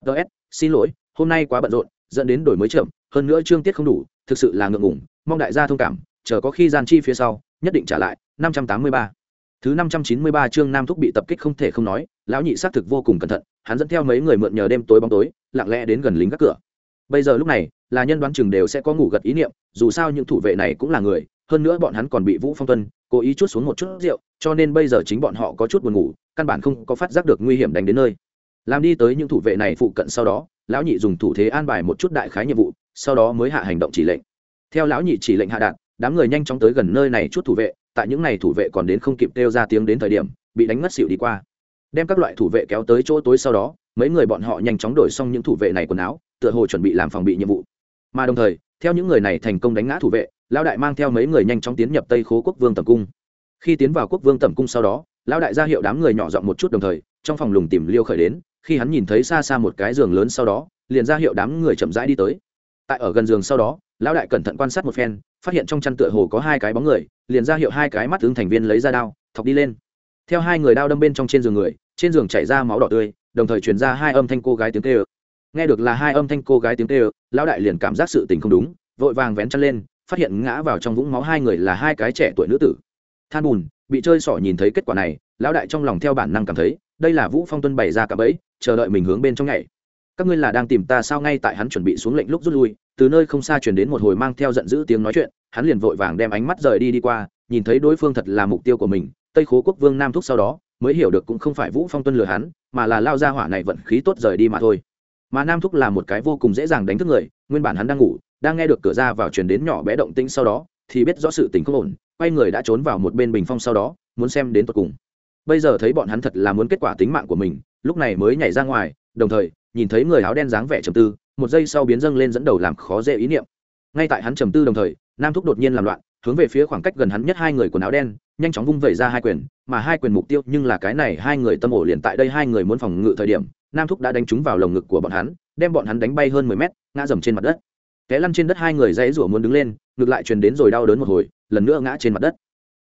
ts xin lỗi, hôm nay quá bận rộn, dẫn đến đổi mới chậm, hơn nữa chương tiết không đủ thực sự là ngượng ngủng mong đại gia thông cảm, chờ có khi gian chi phía sau, nhất định trả lại, năm trăm tám mươi ba. Thứ năm trăm chín mươi ba chương nam thúc bị tập kích không thể không nói, lão nhị xác thực vô cùng cẩn thận, hắn dẫn theo mấy người mượn nhờ đêm tối bóng tối, lặng lẽ đến gần lính các cửa. Bây giờ lúc này, là nhân đoán chừng đều sẽ có ngủ gật ý niệm, dù sao những thủ vệ này cũng là người, hơn nữa bọn hắn còn bị vũ phong tuân cố ý chút xuống một chút rượu, cho nên bây giờ chính bọn họ có chút buồn ngủ, căn bản không có phát giác được nguy hiểm đánh đến nơi. Làm đi tới những thủ vệ này phụ cận sau đó lão nhị dùng thủ thế an bài một chút đại khái nhiệm vụ, sau đó mới hạ hành động chỉ lệnh. Theo lão nhị chỉ lệnh hạ đạt, đám người nhanh chóng tới gần nơi này chút thủ vệ, tại những này thủ vệ còn đến không kịp kêu ra tiếng đến thời điểm, bị đánh mất xịu đi qua. Đem các loại thủ vệ kéo tới chỗ tối sau đó, mấy người bọn họ nhanh chóng đổi xong những thủ vệ này quần áo, tựa hồ chuẩn bị làm phòng bị nhiệm vụ. Mà đồng thời, theo những người này thành công đánh ngã thủ vệ, lão đại mang theo mấy người nhanh chóng tiến nhập tây khố quốc vương tầm cung. Khi tiến vào quốc vương tầm cung sau đó, lão đại ra hiệu đám người nhỏ giọng một chút đồng thời, trong phòng lùng tìm liêu khởi đến khi hắn nhìn thấy xa xa một cái giường lớn sau đó, liền ra hiệu đám người chậm rãi đi tới. Tại ở gần giường sau đó, lão đại cẩn thận quan sát một phen, phát hiện trong chăn tựa hồ có hai cái bóng người, liền ra hiệu hai cái mắt ứng thành viên lấy ra đao, thọc đi lên. Theo hai người đao đâm bên trong trên giường người, trên giường chảy ra máu đỏ tươi, đồng thời truyền ra hai âm thanh cô gái tiếng tê ơ nghe được là hai âm thanh cô gái tiếng tê ơ lão đại liền cảm giác sự tình không đúng, vội vàng vén chăn lên, phát hiện ngã vào trong vũng máu hai người là hai cái trẻ tuổi nữ tử. Than bùn, bị chơi sỏ nhìn thấy kết quả này, lão đại trong lòng theo bản năng cảm thấy đây là vũ phong tuân bày ra cả bẫy, chờ đợi mình hướng bên trong nhảy. Các ngươi là đang tìm ta sao ngay tại hắn chuẩn bị xuống lệnh lúc rút lui, từ nơi không xa chuyển đến một hồi mang theo giận dữ tiếng nói chuyện, hắn liền vội vàng đem ánh mắt rời đi đi qua, nhìn thấy đối phương thật là mục tiêu của mình, tây khố quốc vương nam thúc sau đó, mới hiểu được cũng không phải vũ phong tuân lừa hắn, mà là lao ra hỏa này vận khí tốt rời đi mà thôi. Mà nam thúc là một cái vô cùng dễ dàng đánh thức người, nguyên bản hắn đang ngủ, đang nghe được cửa ra vào chuyển đến nhỏ bé động tĩnh sau đó, thì biết rõ sự tình không ổn, quay người đã trốn vào một bên bình phong sau đó, muốn xem đến tận cùng bây giờ thấy bọn hắn thật là muốn kết quả tính mạng của mình, lúc này mới nhảy ra ngoài, đồng thời, nhìn thấy người áo đen dáng vẻ trầm tư, một giây sau biến dâng lên dẫn đầu làm khó dễ ý niệm. Ngay tại hắn trầm tư đồng thời, nam thúc đột nhiên làm loạn, hướng về phía khoảng cách gần hắn nhất hai người quần áo đen, nhanh chóng vung vẩy ra hai quyền, mà hai quyền mục tiêu nhưng là cái này hai người tâm ổ liền tại đây hai người muốn phòng ngự thời điểm, nam thúc đã đánh trúng vào lồng ngực của bọn hắn, đem bọn hắn đánh bay hơn mười mét, ngã dầm trên mặt đất. Té lăn trên đất hai người dãy rủa muốn đứng lên, ngược lại truyền đến rồi đau đớn một hồi, lần nữa ngã trên mặt đất.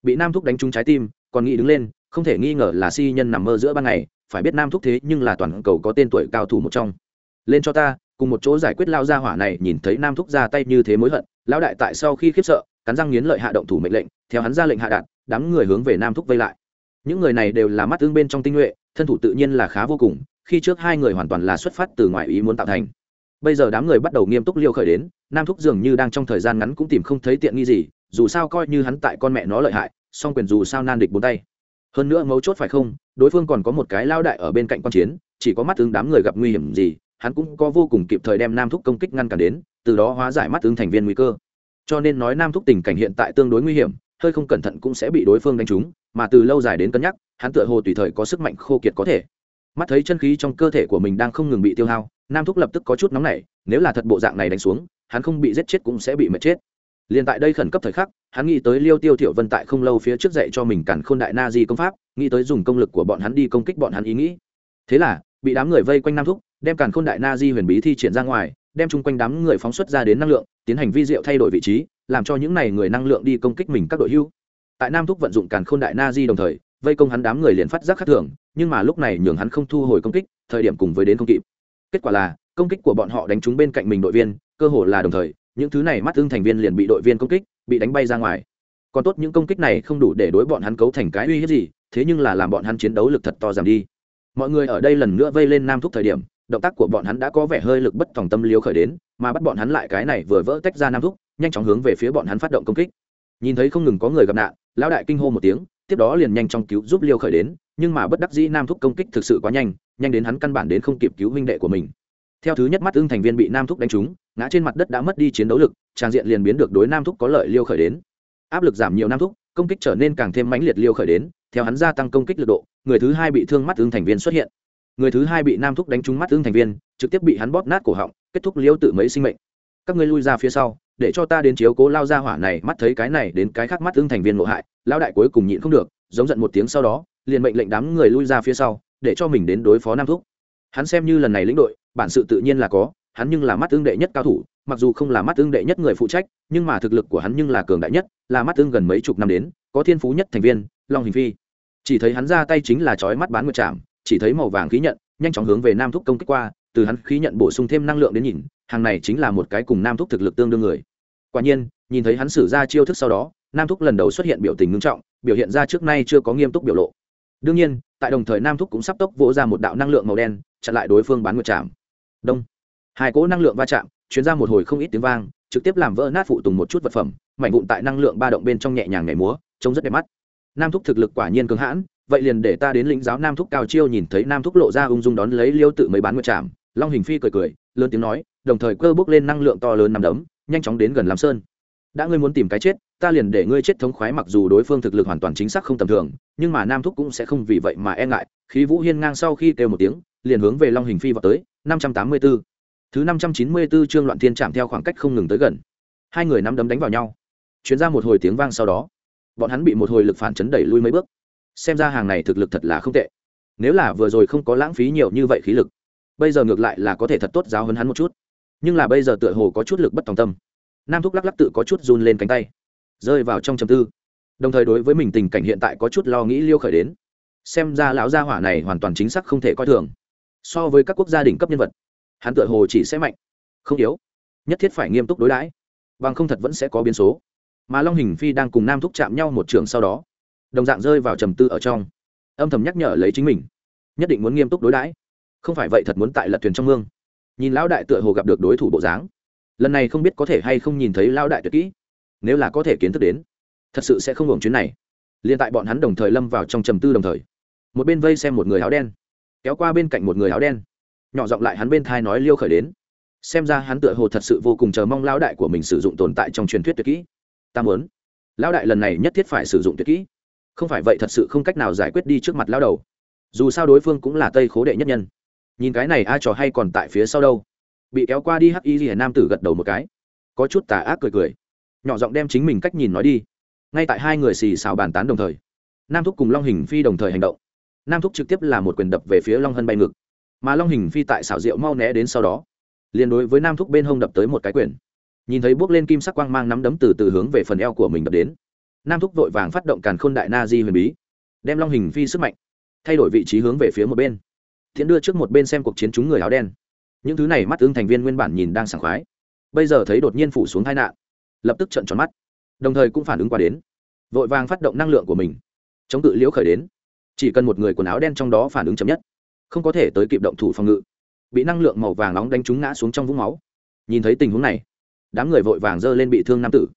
Bị nam thúc đánh trúng trái tim, còn nghĩ đứng lên không thể nghi ngờ là si nhân nằm mơ giữa ban ngày, phải biết nam thúc thế nhưng là toàn cầu có tên tuổi cao thủ một trong. Lên cho ta, cùng một chỗ giải quyết lao ra hỏa này, nhìn thấy nam thúc ra tay như thế mối hận, lão đại tại sau khi khiếp sợ, cắn răng nghiến lợi hạ động thủ mệnh lệnh, theo hắn ra lệnh hạ đạn, đám người hướng về nam thúc vây lại. Những người này đều là mắt tương bên trong tinh nhuệ, thân thủ tự nhiên là khá vô cùng, khi trước hai người hoàn toàn là xuất phát từ ngoài ý muốn tạo thành. Bây giờ đám người bắt đầu nghiêm túc liêu khởi đến, nam thúc dường như đang trong thời gian ngắn cũng tìm không thấy tiện nghi gì, dù sao coi như hắn tại con mẹ nó lợi hại, song quyền dù sao nan địch bốn tay hơn nữa mấu chốt phải không, đối phương còn có một cái lao đại ở bên cạnh quan chiến, chỉ có mắt tướng đám người gặp nguy hiểm gì, hắn cũng có vô cùng kịp thời đem nam thúc công kích ngăn cản đến, từ đó hóa giải mắt tướng thành viên nguy cơ. Cho nên nói nam thúc tình cảnh hiện tại tương đối nguy hiểm, hơi không cẩn thận cũng sẽ bị đối phương đánh trúng, mà từ lâu dài đến cân nhắc, hắn tựa hồ tùy thời có sức mạnh khô kiệt có thể. Mắt thấy chân khí trong cơ thể của mình đang không ngừng bị tiêu hao, nam thúc lập tức có chút nóng nảy, nếu là thật bộ dạng này đánh xuống, hắn không bị giết chết cũng sẽ bị mệt chết liền tại đây khẩn cấp thời khắc, hắn nghĩ tới liêu tiêu thiệu vân tại không lâu phía trước dạy cho mình cản khôn đại na di công pháp, nghĩ tới dùng công lực của bọn hắn đi công kích bọn hắn ý nghĩ. Thế là, bị đám người vây quanh nam thúc, đem cản khôn đại na di huyền bí thi triển ra ngoài, đem chung quanh đám người phóng xuất ra đến năng lượng, tiến hành vi diệu thay đổi vị trí, làm cho những này người năng lượng đi công kích mình các đội hưu. Tại nam thúc vận dụng cản khôn đại na di đồng thời, vây công hắn đám người liền phát giác khác thường, nhưng mà lúc này nhường hắn không thu hồi công kích, thời điểm cùng với đến không kịp. Kết quả là, công kích của bọn họ đánh trúng bên cạnh mình đội viên, cơ hồ là đồng thời những thứ này mắt tương thành viên liền bị đội viên công kích, bị đánh bay ra ngoài. Còn tốt những công kích này không đủ để đối bọn hắn cấu thành cái uy hiếp gì, thế nhưng là làm bọn hắn chiến đấu lực thật to giảm đi. Mọi người ở đây lần nữa vây lên nam thúc thời điểm, động tác của bọn hắn đã có vẻ hơi lực bất thòng tâm liếu khởi đến, mà bắt bọn hắn lại cái này vừa vỡ tách ra nam thúc, nhanh chóng hướng về phía bọn hắn phát động công kích. Nhìn thấy không ngừng có người gặp nạn, lão đại kinh hô một tiếng, tiếp đó liền nhanh chóng cứu giúp liêu khởi đến, nhưng mà bất đắc dĩ nam thúc công kích thực sự quá nhanh nhanh đến hắn căn bản đến không kịp cứu huynh đệ của mình theo thứ nhất mắt ưng thành viên bị nam thúc đánh trúng, ngã trên mặt đất đã mất đi chiến đấu lực, trang diện liền biến được đối nam thúc có lợi liêu khởi đến. Áp lực giảm nhiều nam thúc, công kích trở nên càng thêm mãnh liệt liêu khởi đến, theo hắn gia tăng công kích lực độ, người thứ hai bị thương mắt ưng thành viên xuất hiện. Người thứ hai bị nam thúc đánh trúng mắt ưng thành viên, trực tiếp bị hắn bóp nát cổ họng, kết thúc liêu tự mấy sinh mệnh. Các ngươi lui ra phía sau, để cho ta đến chiếu cố lao ra hỏa này, mắt thấy cái này đến cái khác mắt ưng thành viên ngộ hại lao đại cuối cùng nhịn không được, giống giận một tiếng sau đó, liền mệnh lệnh đám người lui ra phía sau, để cho mình đến đối phó nam thúc. Hắn xem như lần này lĩnh đội bản sự tự nhiên là có, hắn nhưng là mắt tương đệ nhất cao thủ, mặc dù không là mắt tương đệ nhất người phụ trách, nhưng mà thực lực của hắn nhưng là cường đại nhất, là mắt tương gần mấy chục năm đến, có thiên phú nhất thành viên, long hình phi. Chỉ thấy hắn ra tay chính là chói mắt bán nguyệt chạm chỉ thấy màu vàng khí nhận, nhanh chóng hướng về nam thúc công kích qua, từ hắn khí nhận bổ sung thêm năng lượng đến nhìn, hàng này chính là một cái cùng nam thúc thực lực tương đương người. Quả nhiên, nhìn thấy hắn sử ra chiêu thức sau đó, nam thúc lần đầu xuất hiện biểu tình ngưng trọng, biểu hiện ra trước nay chưa có nghiêm túc biểu lộ. Đương nhiên, tại đồng thời nam thúc cũng sắp tốc vỗ ra một đạo năng lượng màu đen, chặn lại đối phương bán nguyệt chạm đông. Hai cỗ năng lượng va chạm chuyến ra một hồi không ít tiếng vang, trực tiếp làm vỡ nát phụ tùng một chút vật phẩm, mảnh vụn tại năng lượng ba động bên trong nhẹ nhàng nhảy múa, trông rất đẹp mắt. Nam thúc thực lực quả nhiên cứng hãn, vậy liền để ta đến lĩnh giáo nam thúc cao chiêu nhìn thấy nam thúc lộ ra ung dung đón lấy liêu tự mấy bán nguyệt chạm long hình phi cười cười, lớn tiếng nói, đồng thời cơ bước lên năng lượng to lớn nằm đấm, nhanh chóng đến gần lam sơn. Đã ngươi muốn tìm cái chết, ta liền để ngươi chết thống khoái mặc dù đối phương thực lực hoàn toàn chính xác không tầm thường, nhưng mà nam thúc cũng sẽ không vì vậy mà e ngại. Khí vũ hiên ngang sau khi kêu một tiếng liền hướng về long hình phi vào tới, năm trăm tám mươi 584. thứ năm trăm chín mươi 594 chương loạn thiên chạm theo khoảng cách không ngừng tới gần. Hai người nắm đấm đánh vào nhau. Chuyến ra một hồi tiếng vang sau đó, bọn hắn bị một hồi lực phản chấn đẩy lui mấy bước. Xem ra hàng này thực lực thật là không tệ. Nếu là vừa rồi không có lãng phí nhiều như vậy khí lực, bây giờ ngược lại là có thể thật tốt giáo hấn hắn một chút. Nhưng là bây giờ tựa hồ có chút lực bất tòng tâm. Nam thúc lắc lắc tự có chút run lên cánh tay, rơi vào trong chầm tư. Đồng thời đối với mình tình cảnh hiện tại có chút lo nghĩ liêu khởi đến. Xem ra lão gia hỏa này hoàn toàn chính xác không thể coi thường so với các quốc gia đỉnh cấp nhân vật, hắn tựa hồ chỉ sẽ mạnh, không yếu, nhất thiết phải nghiêm túc đối đãi, bằng không thật vẫn sẽ có biến số. Mà long hình phi đang cùng nam thúc chạm nhau một trường sau đó, đồng dạng rơi vào trầm tư ở trong, âm thầm nhắc nhở lấy chính mình, nhất định muốn nghiêm túc đối đãi, không phải vậy thật muốn tại lật thuyền trong mương. Nhìn lão đại tựa hồ gặp được đối thủ bộ dáng, lần này không biết có thể hay không nhìn thấy lão đại tuyệt kỹ, nếu là có thể kiến thức đến, thật sự sẽ không hưởng chuyến này. Liền tại bọn hắn đồng thời lâm vào trong trầm tư đồng thời, một bên vây xem một người áo đen kéo qua bên cạnh một người áo đen. Nhỏ giọng lại hắn bên thai nói liêu khởi đến. Xem ra hắn tựa hồ thật sự vô cùng chờ mong lão đại của mình sử dụng tồn tại trong truyền thuyết tuyệt kỹ. Ta muốn. Lão đại lần này nhất thiết phải sử dụng tuyệt kỹ. Không phải vậy thật sự không cách nào giải quyết đi trước mặt lão đầu. Dù sao đối phương cũng là tây khố đệ nhất nhân. Nhìn cái này ai trò hay còn tại phía sau đâu. Bị kéo qua đi hắc y ghi nam tử gật đầu một cái. Có chút tà ác cười cười. Nhỏ giọng đem chính mình cách nhìn nói đi. Ngay tại hai người xì xào bàn tán đồng thời, nam thúc cùng long hình phi đồng thời hành động nam thúc trực tiếp là một quyền đập về phía long hân bay ngực mà long hình phi tại xảo diệu mau né đến sau đó liền đối với nam thúc bên hông đập tới một cái quyền nhìn thấy bước lên kim sắc quang mang nắm đấm từ từ hướng về phần eo của mình đập đến nam thúc vội vàng phát động càn khôn đại na di huyền bí đem long hình phi sức mạnh thay đổi vị trí hướng về phía một bên thiện đưa trước một bên xem cuộc chiến chúng người áo đen những thứ này mắt ứng thành viên nguyên bản nhìn đang sảng khoái bây giờ thấy đột nhiên phủ xuống tai nạn lập tức trận tròn mắt đồng thời cũng phản ứng qua đến vội vàng phát động năng lượng của mình chống cự liễu khởi đến chỉ cần một người quần áo đen trong đó phản ứng chậm nhất, không có thể tới kịp động thủ phòng ngự. Bị năng lượng màu vàng nóng đánh trúng ngã xuống trong vũng máu. Nhìn thấy tình huống này, đám người vội vàng dơ lên bị thương nam tử,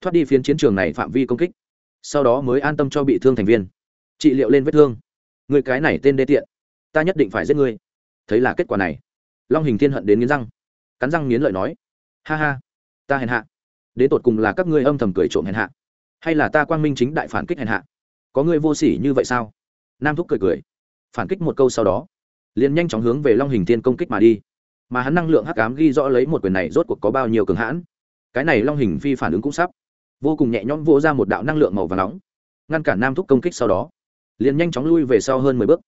thoát đi phiến chiến trường này phạm vi công kích. Sau đó mới an tâm cho bị thương thành viên. Trị liệu lên vết thương. Người cái này tên đê tiện, ta nhất định phải giết ngươi thấy là kết quả này, long hình thiên hận đến nghiến răng, cắn răng nghiến lợi nói, ha ha, ta hèn hạ. Đến tột cùng là các ngươi âm thầm cười trộm hèn hạ. Hay là ta quang minh chính đại phản kích hèn hạ? Có ngươi vô sỉ như vậy sao? Nam thúc cười cười, phản kích một câu sau đó, liền nhanh chóng hướng về long hình thiên công kích mà đi. Mà hắn năng lượng hắc ám ghi rõ lấy một quyền này rốt cuộc có bao nhiêu cường hãn. Cái này long hình phi phản ứng cũng sắp vô cùng nhẹ nhõm, vô ra một đạo năng lượng màu và nóng, ngăn cản nam thúc công kích sau đó, liền nhanh chóng lui về sau hơn mười bước.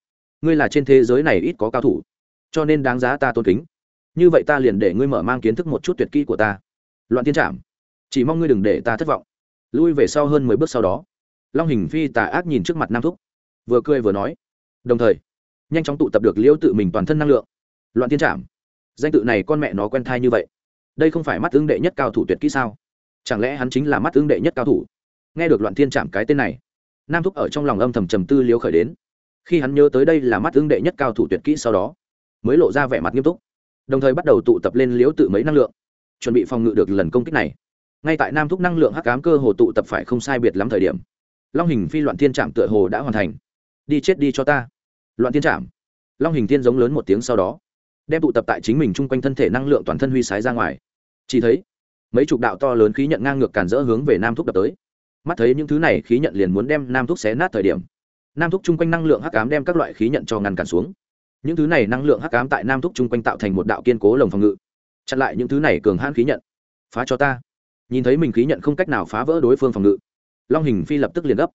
Ngươi là trên thế giới này ít có cao thủ, cho nên đáng giá ta tôn kính. Như vậy ta liền để ngươi mở mang kiến thức một chút tuyệt kỹ của ta. Loạn tiên trảm, chỉ mong ngươi đừng để ta thất vọng. Lui về sau hơn mười bước sau đó, long hình phi tà ác nhìn trước mặt nam thúc vừa cười vừa nói. Đồng thời, nhanh chóng tụ tập được liễu tự mình toàn thân năng lượng. Loạn tiên trảm. Danh tự này con mẹ nó quen thai như vậy. Đây không phải mắt ứng đệ nhất cao thủ tuyệt kỹ sao? Chẳng lẽ hắn chính là mắt ứng đệ nhất cao thủ? Nghe được loạn thiên trảm cái tên này, nam thúc ở trong lòng âm thầm trầm tư liễu khởi đến. Khi hắn nhớ tới đây là mắt ứng đệ nhất cao thủ tuyệt kỹ sau đó, mới lộ ra vẻ mặt nghiêm túc. Đồng thời bắt đầu tụ tập lên liễu tự mấy năng lượng, chuẩn bị phòng ngự được lần công kích này. Ngay tại nam thúc năng lượng hắc cám cơ hồ tụ tập phải không sai biệt lắm thời điểm, long hình phi loạn thiên trạm tựa hồ đã hoàn thành đi chết đi cho ta. Loạn thiên trạm long hình thiên giống lớn một tiếng sau đó, đem tụ tập tại chính mình chung quanh thân thể năng lượng toàn thân huy sái ra ngoài. Chỉ thấy, mấy chục đạo to lớn khí nhận ngang ngược cản rỡ hướng về nam thúc đập tới. Mắt thấy những thứ này khí nhận liền muốn đem nam thúc xé nát thời điểm, nam thúc chung quanh năng lượng hắc cám đem các loại khí nhận cho ngăn cản xuống. Những thứ này năng lượng hắc cám tại nam thúc chung quanh tạo thành một đạo kiên cố lồng phòng ngự. Chặn lại những thứ này cường hãn khí nhận. Phá cho ta. Nhìn thấy mình khí nhận không cách nào phá vỡ đối phương phòng ngự, long hình phi lập tức liền gấp.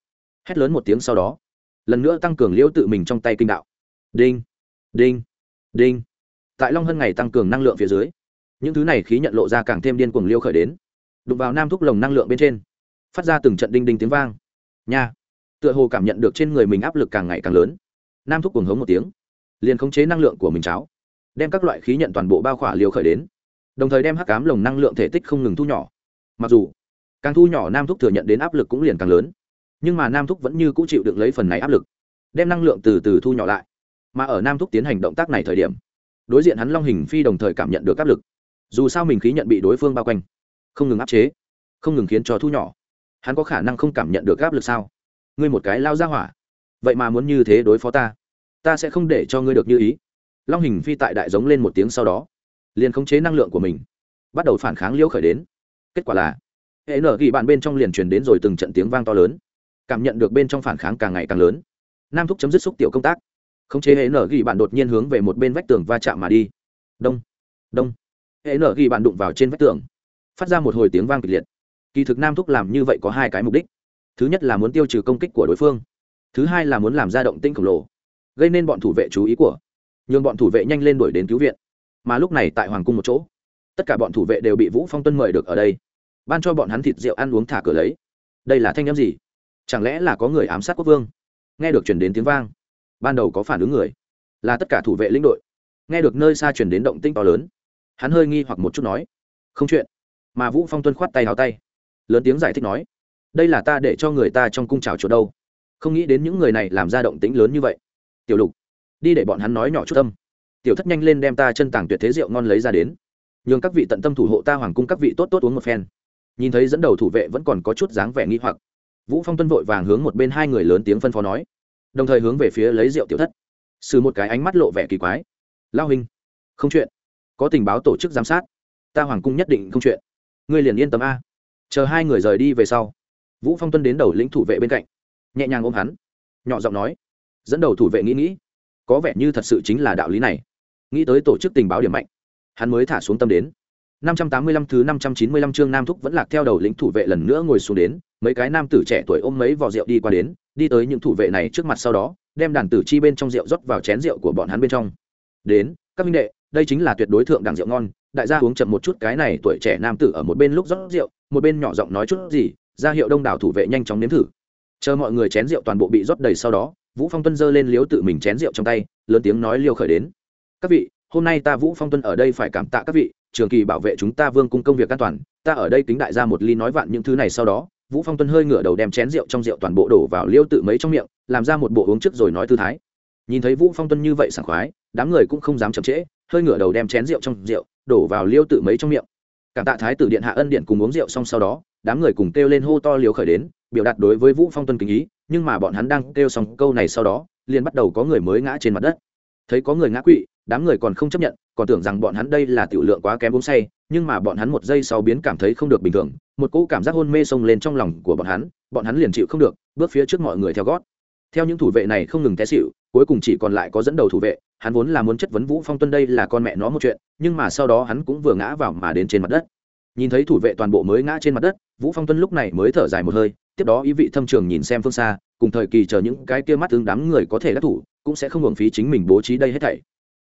Hét lớn một tiếng sau đó lần nữa tăng cường liễu tự mình trong tay kinh đạo. Đinh đinh đinh. Tại long hân ngày tăng cường năng lượng phía dưới, những thứ này khí nhận lộ ra càng thêm điên cuồng liêu khởi đến. Đụng vào nam thúc lồng năng lượng bên trên, phát ra từng trận đinh đinh tiếng vang. Nha, tựa hồ cảm nhận được trên người mình áp lực càng ngày càng lớn. Nam thúc cuồng hống một tiếng, liền khống chế năng lượng của mình cháo, đem các loại khí nhận toàn bộ bao khỏa liều khởi đến, đồng thời đem hắc cám lồng năng lượng thể tích không ngừng thu nhỏ. Mặc dù, càng thu nhỏ nam thúc thừa nhận đến áp lực cũng liền càng lớn nhưng mà nam thúc vẫn như cũ chịu được lấy phần này áp lực, đem năng lượng từ từ thu nhỏ lại. Mà ở nam thúc tiến hành động tác này thời điểm, đối diện hắn long hình phi đồng thời cảm nhận được áp lực. Dù sao mình khí nhận bị đối phương bao quanh, không ngừng áp chế, không ngừng khiến cho thu nhỏ. Hắn có khả năng không cảm nhận được áp lực sao? Ngươi một cái lao ra hỏa, vậy mà muốn như thế đối phó ta? Ta sẽ không để cho ngươi được như ý. Long hình phi tại đại giống lên một tiếng sau đó, liền khống chế năng lượng của mình, bắt đầu phản kháng liễu khởi đến. Kết quả là, hệ nở ghi bạn bên trong liền truyền đến rồi từng trận tiếng vang to lớn cảm nhận được bên trong phản kháng càng ngày càng lớn. Nam thúc chấm dứt xúc tiểu công tác. Khống chế hệ nở ghi bạn đột nhiên hướng về một bên vách tường va chạm mà đi. Đông đông. Hệ nở ghi bạn đụng vào trên vách tường. Phát ra một hồi tiếng vang kịch liệt. Kỳ thực nam thúc làm như vậy có hai cái mục đích. Thứ nhất là muốn tiêu trừ công kích của đối phương. Thứ hai là muốn làm ra động tinh khổng lồ, gây nên bọn thủ vệ chú ý của. Nhường bọn thủ vệ nhanh lên đuổi đến cứu viện. Mà lúc này tại hoàng cung một chỗ, tất cả bọn thủ vệ đều bị vũ phong tuân mời được ở đây. Ban cho bọn hắn thịt rượu ăn uống thả cửa lấy. Đây là thanh â m gì? Chẳng lẽ là có người ám sát quốc vương? Nghe được chuyển đến tiếng vang, ban đầu có phản ứng người, là tất cả thủ vệ lĩnh đội. Nghe được nơi xa chuyển đến động tinh to lớn, hắn hơi nghi hoặc một chút nói, không chuyện. Mà vũ phong tuân khoát tay hào tay, lớn tiếng giải thích nói, đây là ta để cho người ta trong cung trào chỗ đâu. Không nghĩ đến những người này làm ra động tĩnh lớn như vậy. Tiểu lục, đi để bọn hắn nói nhỏ chút tâm. Tiểu thất nhanh lên đem ta chân tàng tuyệt thế rượu ngon lấy ra đến, nhường các vị tận tâm thủ hộ ta hoàng cung các vị tốt tốt uống một phen. Nhìn thấy dẫn đầu thủ vệ vẫn còn có chút dáng vẻ nghi hoặc vũ phong tuân vội vàng hướng một bên hai người lớn tiếng phân phó nói đồng thời hướng về phía lấy rượu tiểu thất. Xử một cái ánh mắt lộ vẻ kỳ quái. Lao hình không chuyện. Có tình báo tổ chức giám sát. Ta hoàng cung nhất định không chuyện. Ngươi liền yên tâm a. Chờ hai người rời đi về sau vũ phong tuân đến đầu lĩnh thủ vệ bên cạnh nhẹ nhàng ôm hắn nhỏ giọng nói dẫn đầu thủ vệ nghĩ nghĩ có vẻ như thật sự chính là đạo lý này. Nghĩ tới tổ chức tình báo điểm mạnh hắn mới thả xuống tâm đến. 585 thứ 595 chương Nam Thúc vẫn lạc theo đầu lĩnh thủ vệ lần nữa ngồi xuống đến, mấy cái nam tử trẻ tuổi ôm mấy vò rượu đi qua đến, đi tới những thủ vệ này trước mặt sau đó, đem đàn tử chi bên trong rượu rót vào chén rượu của bọn hắn bên trong. Đến, các minh đệ, đây chính là tuyệt đối thượng đẳng rượu ngon, đại gia uống chậm một chút cái này tuổi trẻ nam tử ở một bên lúc rót rượu, một bên nhỏ giọng nói chút gì, ra hiệu đông đảo thủ vệ nhanh chóng nếm thử. Chờ mọi người chén rượu toàn bộ bị rót đầy sau đó, Vũ Phong Tuân giơ lên liếu tự mình chén rượu trong tay, lớn tiếng nói liêu khởi đến. Các vị, hôm nay ta Vũ Phong Tuân ở đây phải cảm tạ các vị, trường kỳ bảo vệ chúng ta vương cung công việc an toàn ta ở đây kính đại gia một ly nói vạn những thứ này sau đó vũ phong tuân hơi ngửa đầu đem chén rượu trong rượu toàn bộ đổ vào liêu tự mấy trong miệng, làm ra một bộ uống trước rồi nói thư thái. Nhìn thấy vũ phong tuân như vậy sảng khoái, đám người cũng không dám chậm trễ, hơi ngửa đầu đem chén rượu trong rượu đổ vào liêu tự mấy trong miệng. Cảm tạ thái tử điện hạ ân điện cùng uống rượu xong sau đó, đám người cùng kêu lên hô to liều khởi đến, biểu đạt đối với vũ phong tuân kính ý, nhưng mà bọn hắn đang kêu xong câu này sau đó, liền bắt đầu có người mới ngã trên mặt đất. Thấy có người ngã quỵ, đám người còn không chấp nhận, còn tưởng rằng bọn hắn đây là tiểu lượng quá kém uống say nhưng mà bọn hắn một giây sau biến cảm thấy không được bình thường, một cỗ cảm giác hôn mê xông lên trong lòng của bọn hắn bọn hắn liền chịu không được, bước phía trước mọi người theo gót. Theo những thủ vệ này không ngừng té xịu cuối cùng chỉ còn lại có dẫn đầu thủ vệ, hắn vốn là muốn chất vấn vũ phong tuân đây là con mẹ nó một chuyện, nhưng mà sau đó hắn cũng vừa ngã vào mà đến trên mặt đất. Nhìn thấy thủ vệ toàn bộ mới ngã trên mặt đất, vũ phong tuân lúc này mới thở dài một hơi, tiếp đó ý vị thâm trường nhìn xem phương xa, cùng thời kỳ chờ những cái kia mắt tương đám người có thể đắc thủ, cũng sẽ không hưởng phí chính mình bố trí đây hết thảy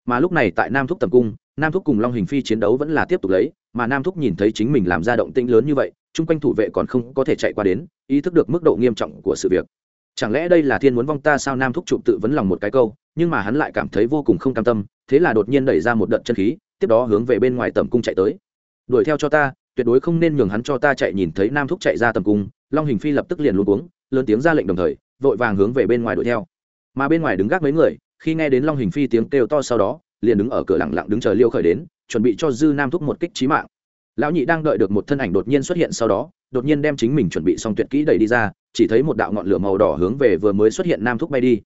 mà lúc này tại nam thúc tầm cung, nam thúc cùng long hình phi chiến đấu vẫn là tiếp tục lấy, mà nam thúc nhìn thấy chính mình làm ra động tĩnh lớn như vậy, chung quanh thủ vệ còn không có thể chạy qua đến, ý thức được mức độ nghiêm trọng của sự việc. Chẳng lẽ đây là thiên muốn vong ta sao? Nam thúc chụp tự vấn lòng một cái câu, nhưng mà hắn lại cảm thấy vô cùng không cam tâm, thế là đột nhiên đẩy ra một đợt chân khí, tiếp đó hướng về bên ngoài tầm cung chạy tới. Đuổi theo cho ta, tuyệt đối không nên nhường hắn cho ta chạy. Nhìn thấy nam thúc chạy ra tầm cung, long hình phi lập tức liền luôn uống lớn tiếng ra lệnh đồng thời, vội vàng hướng về bên ngoài đuổi theo. Mà bên ngoài đứng gác mấy người khi nghe đến long hình phi tiếng kêu to sau đó, liền đứng ở cửa lặng lặng đứng chờ liêu khởi đến, chuẩn bị cho dư nam thúc một kích trí mạng. Lão nhị đang đợi được một thân ảnh đột nhiên xuất hiện sau đó, đột nhiên đem chính mình chuẩn bị xong tuyệt kỹ đẩy đi ra, chỉ thấy một đạo ngọn lửa màu đỏ hướng về vừa mới xuất hiện nam thúc bay đi.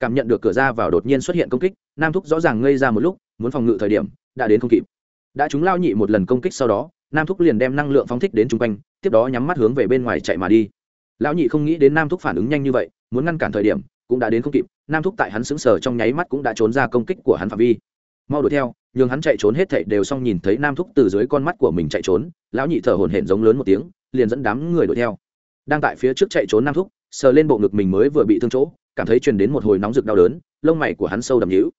Cảm nhận được cửa ra vào đột nhiên xuất hiện công kích, nam thúc rõ ràng ngây ra một lúc, muốn phòng ngự thời điểm, đã đến không kịp. Đã chúng lao nhị một lần công kích sau đó, nam thúc liền đem năng lượng phóng thích đến chung quanh, tiếp đó nhắm mắt hướng về bên ngoài chạy mà đi. Lão nhị không nghĩ đến nam thúc phản ứng nhanh như vậy, muốn ngăn cản thời điểm, cũng đã đến không kịp nam thúc tại hắn sững sờ trong nháy mắt cũng đã trốn ra công kích của hắn phạm vi. Mau đuổi theo, nhường hắn chạy trốn hết thảy đều xong nhìn thấy nam thúc từ dưới con mắt của mình chạy trốn, lão nhị thở hổn hển giống lớn một tiếng, liền dẫn đám người đuổi theo. Đang tại phía trước chạy trốn nam thúc, sờ lên bộ ngực mình mới vừa bị thương chỗ, cảm thấy truyền đến một hồi nóng rực đau đớn, lông mày của hắn sâu đầm nhũ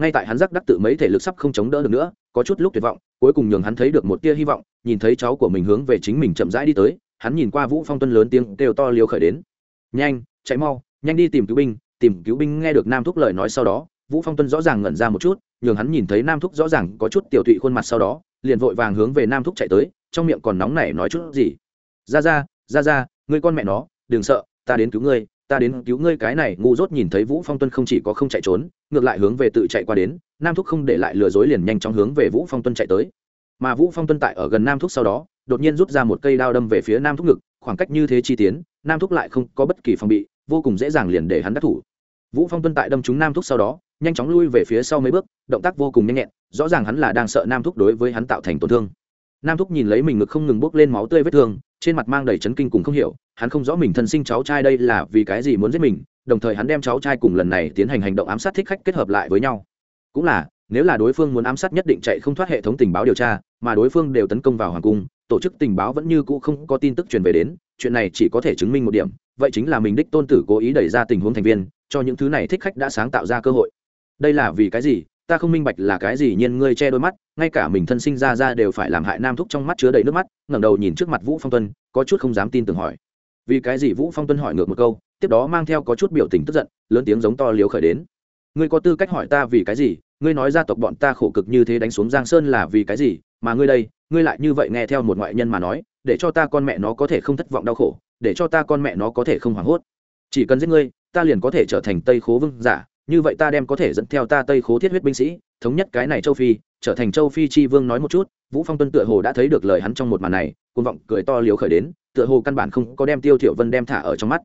ngay tại hắn giác đắc tự mấy thể lực sắp không chống đỡ được nữa, có chút lúc tuyệt vọng, cuối cùng nhường hắn thấy được một tia hy vọng, nhìn thấy cháu của mình hướng về chính mình chậm rãi đi tới, hắn nhìn qua vũ phong tuân lớn tiếng kêu to liều khởi đến. Nhanh, chạy mau, nhanh đi tìm cứu binh tìm cứu binh nghe được nam thúc lời nói sau đó, vũ phong tuân rõ ràng ngẩn ra một chút, nhường hắn nhìn thấy nam thúc rõ ràng có chút tiểu thụy khuôn mặt sau đó, liền vội vàng hướng về nam thúc chạy tới, trong miệng còn nóng nảy nói chút gì. Ra ra ra ra, ngươi con mẹ nó, đừng sợ, ta đến cứu ngươi, ta đến cứu ngươi. Cái này ngu dốt nhìn thấy vũ phong tuân không chỉ có không chạy trốn, ngược lại hướng về tự chạy qua đến, nam thúc không để lại lừa dối liền nhanh chóng hướng về vũ phong tuân chạy tới. Mà vũ phong tuân tại ở gần nam thúc sau đó, đột nhiên rút ra một cây đao đâm về phía nam thúc ngực, khoảng cách như thế chi tiến, nam thúc lại không có bất kỳ phòng bị, vô cùng dễ dàng liền để hắn đắc thủ vũ phong tuân tại đâm trúng nam thúc sau đó, nhanh chóng lui về phía sau mấy bước, động tác vô cùng nhanh nhẹn, rõ ràng hắn là đang sợ nam thúc đối với hắn tạo thành tổn thương. Nam thúc nhìn lấy mình ngực không ngừng bốc lên máu tươi vết thương, trên mặt mang đầy chấn kinh cùng không hiểu, hắn không rõ mình thân sinh cháu trai đây là vì cái gì muốn giết mình, đồng thời hắn đem cháu trai cùng lần này tiến hành hành động ám sát thích khách kết hợp lại với nhau. Cũng là, nếu là đối phương muốn ám sát nhất định chạy không thoát hệ thống tình báo điều tra, mà đối phương đều tấn công vào hoàng cung, tổ chức tình báo vẫn như cũ không có tin tức truyền về đến chuyện này chỉ có thể chứng minh một điểm, vậy chính là mình đích tôn tử cố ý đẩy ra tình huống thành viên, cho những thứ này thích khách đã sáng tạo ra cơ hội. Đây là vì cái gì? Ta không minh bạch là cái gì nhiên ngươi che đôi mắt, ngay cả mình thân sinh ra ra đều phải làm hại nam thúc trong mắt chứa đầy nước mắt, ngẩng đầu nhìn trước mặt vũ phong tuân, có chút không dám tin tưởng hỏi. Vì cái gì vũ phong tuân hỏi ngược một câu, tiếp đó mang theo có chút biểu tình tức giận, lớn tiếng giống to liếu khởi đến. Ngươi có tư cách hỏi ta vì cái gì? Ngươi nói gia tộc bọn ta khổ cực như thế đánh xuống giang sơn là vì cái gì? Mà ngươi đây, ngươi lại như vậy nghe theo một ngoại nhân mà nói để cho ta con mẹ nó có thể không thất vọng đau khổ, để cho ta con mẹ nó có thể không hoảng hốt. Chỉ cần giết ngươi, ta liền có thể trở thành tây khố vương giả, như vậy ta đem có thể dẫn theo ta tây khố thiết huyết binh sĩ, thống nhất cái này châu phi, trở thành châu phi chi vương nói một chút, vũ phong tuân tựa hồ đã thấy được lời hắn trong một màn này côn vọng cười to liều khởi đến, tựa hồ căn bản không có đem tiêu thiểu vân đem thả ở trong mắt.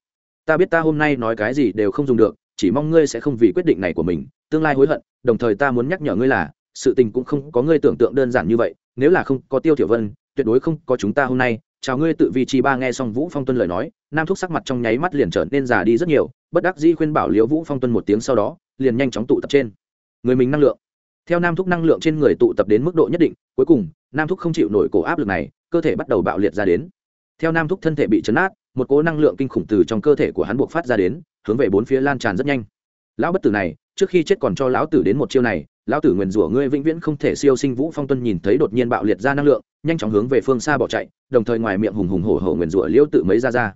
Ta biết ta hôm nay nói cái gì đều không dùng được, chỉ mong ngươi sẽ không vì quyết định này của mình, tương lai hối hận, đồng thời ta muốn nhắc nhở ngươi là, sự tình cũng không có ngươi tưởng tượng đơn giản như vậy, nếu là không có tiêu thiểu vân tuyệt đối không có chúng ta hôm nay. Chào ngươi tự vì chi ba nghe xong vũ phong tuân lời nói, nam thúc sắc mặt trong nháy mắt liền trở nên già đi rất nhiều, bất đắc dĩ khuyên bảo liễu vũ phong tuân một tiếng sau đó, liền nhanh chóng tụ tập trên. Người mình năng lượng. Theo nam thúc năng lượng trên người tụ tập đến mức độ nhất định, cuối cùng, nam thúc không chịu nổi cổ áp lực này, cơ thể bắt đầu bạo liệt ra đến. Theo nam thúc thân thể bị chấn át một cố năng lượng kinh khủng từ trong cơ thể của hắn buộc phát ra đến, hướng về bốn phía lan tràn rất nhanh. Lão bất tử này, trước khi chết còn cho lão tử đến một chiêu này lão tử nguyền rủa ngươi vĩnh viễn không thể siêu sinh vũ phong tuân nhìn thấy đột nhiên bạo liệt ra năng lượng, nhanh chóng hướng về phương xa bỏ chạy, đồng thời ngoài miệng hùng hùng hổ hổ nguyền rủa liêu tự mấy ra ra.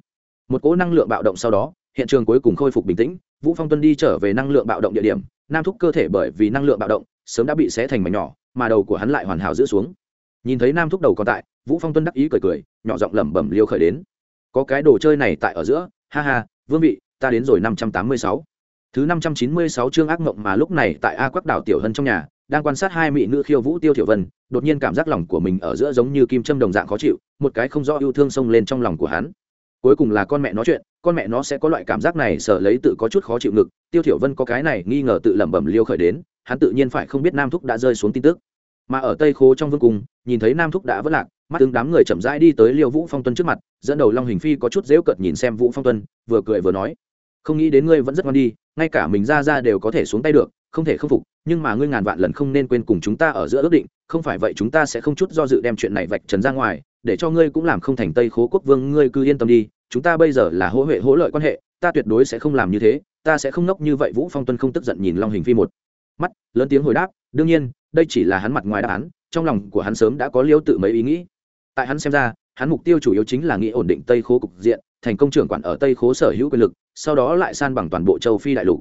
Một cỗ năng lượng bạo động sau đó, hiện trường cuối cùng khôi phục bình tĩnh, vũ phong tuân đi trở về năng lượng bạo động địa điểm, nam thúc cơ thể bởi vì năng lượng bạo động, sớm đã bị xé thành mảnh nhỏ, mà đầu của hắn lại hoàn hảo giữ xuống. Nhìn thấy nam thúc đầu còn tại, vũ phong tuân đắc ý cười cười, nhỏ giọng lẩm bẩm liêu khởi đến. Có cái đồ chơi này tại ở giữa, ha ha, vương vị, ta đến rồi năm trăm tám mươi sáu thứ năm trăm chín mươi sáu chương ác mộng mà lúc này tại a quắc đảo tiểu hân trong nhà, đang quan sát hai mỹ nữ khiêu vũ tiêu thiểu vân, đột nhiên cảm giác lòng của mình ở giữa giống như kim châm đồng dạng khó chịu, một cái không rõ yêu thương xông lên trong lòng của hắn. Cuối cùng là con mẹ nó chuyện, con mẹ nó sẽ có loại cảm giác này sợ lấy tự có chút khó chịu ngực, tiêu thiểu vân có cái này nghi ngờ tự lẩm bẩm liêu khởi đến, hắn tự nhiên phải không biết nam thúc đã rơi xuống tin tức. Mà ở tây khố trong vương cung, nhìn thấy nam thúc đã vỡ lạc, mắt tướng đám người chậm rãi đi tới liêu vũ phong tuân trước mặt, dẫn đầu long hình phi có chút giễu cợt nhìn xem vũ phong tuân, vừa cười vừa nói không nghĩ đến ngươi vẫn rất ngoan đi, ngay cả mình ra ra đều có thể xuống tay được, không thể không phục, nhưng mà ngươi ngàn vạn lần không nên quên cùng chúng ta ở giữa ước định, không phải vậy chúng ta sẽ không chút do dự đem chuyện này vạch trần ra ngoài, để cho ngươi cũng làm không thành tây khố quốc vương, ngươi cứ yên tâm đi, chúng ta bây giờ là hỗ huệ hỗ lợi quan hệ, ta tuyệt đối sẽ không làm như thế, ta sẽ không nốc như vậy, vũ phong tuân không tức giận nhìn long hình phi một mắt, lớn tiếng hồi đáp, đương nhiên, đây chỉ là hắn mặt ngoài đáp án, trong lòng của hắn sớm đã có liêu tự mấy ý nghĩ. Tại hắn xem ra, hắn mục tiêu chủ yếu chính là nghĩ ổn định tây khố cục diện, thành công trưởng quản ở tây khố sở hữu quyền lực sau đó lại san bằng toàn bộ châu phi đại lục.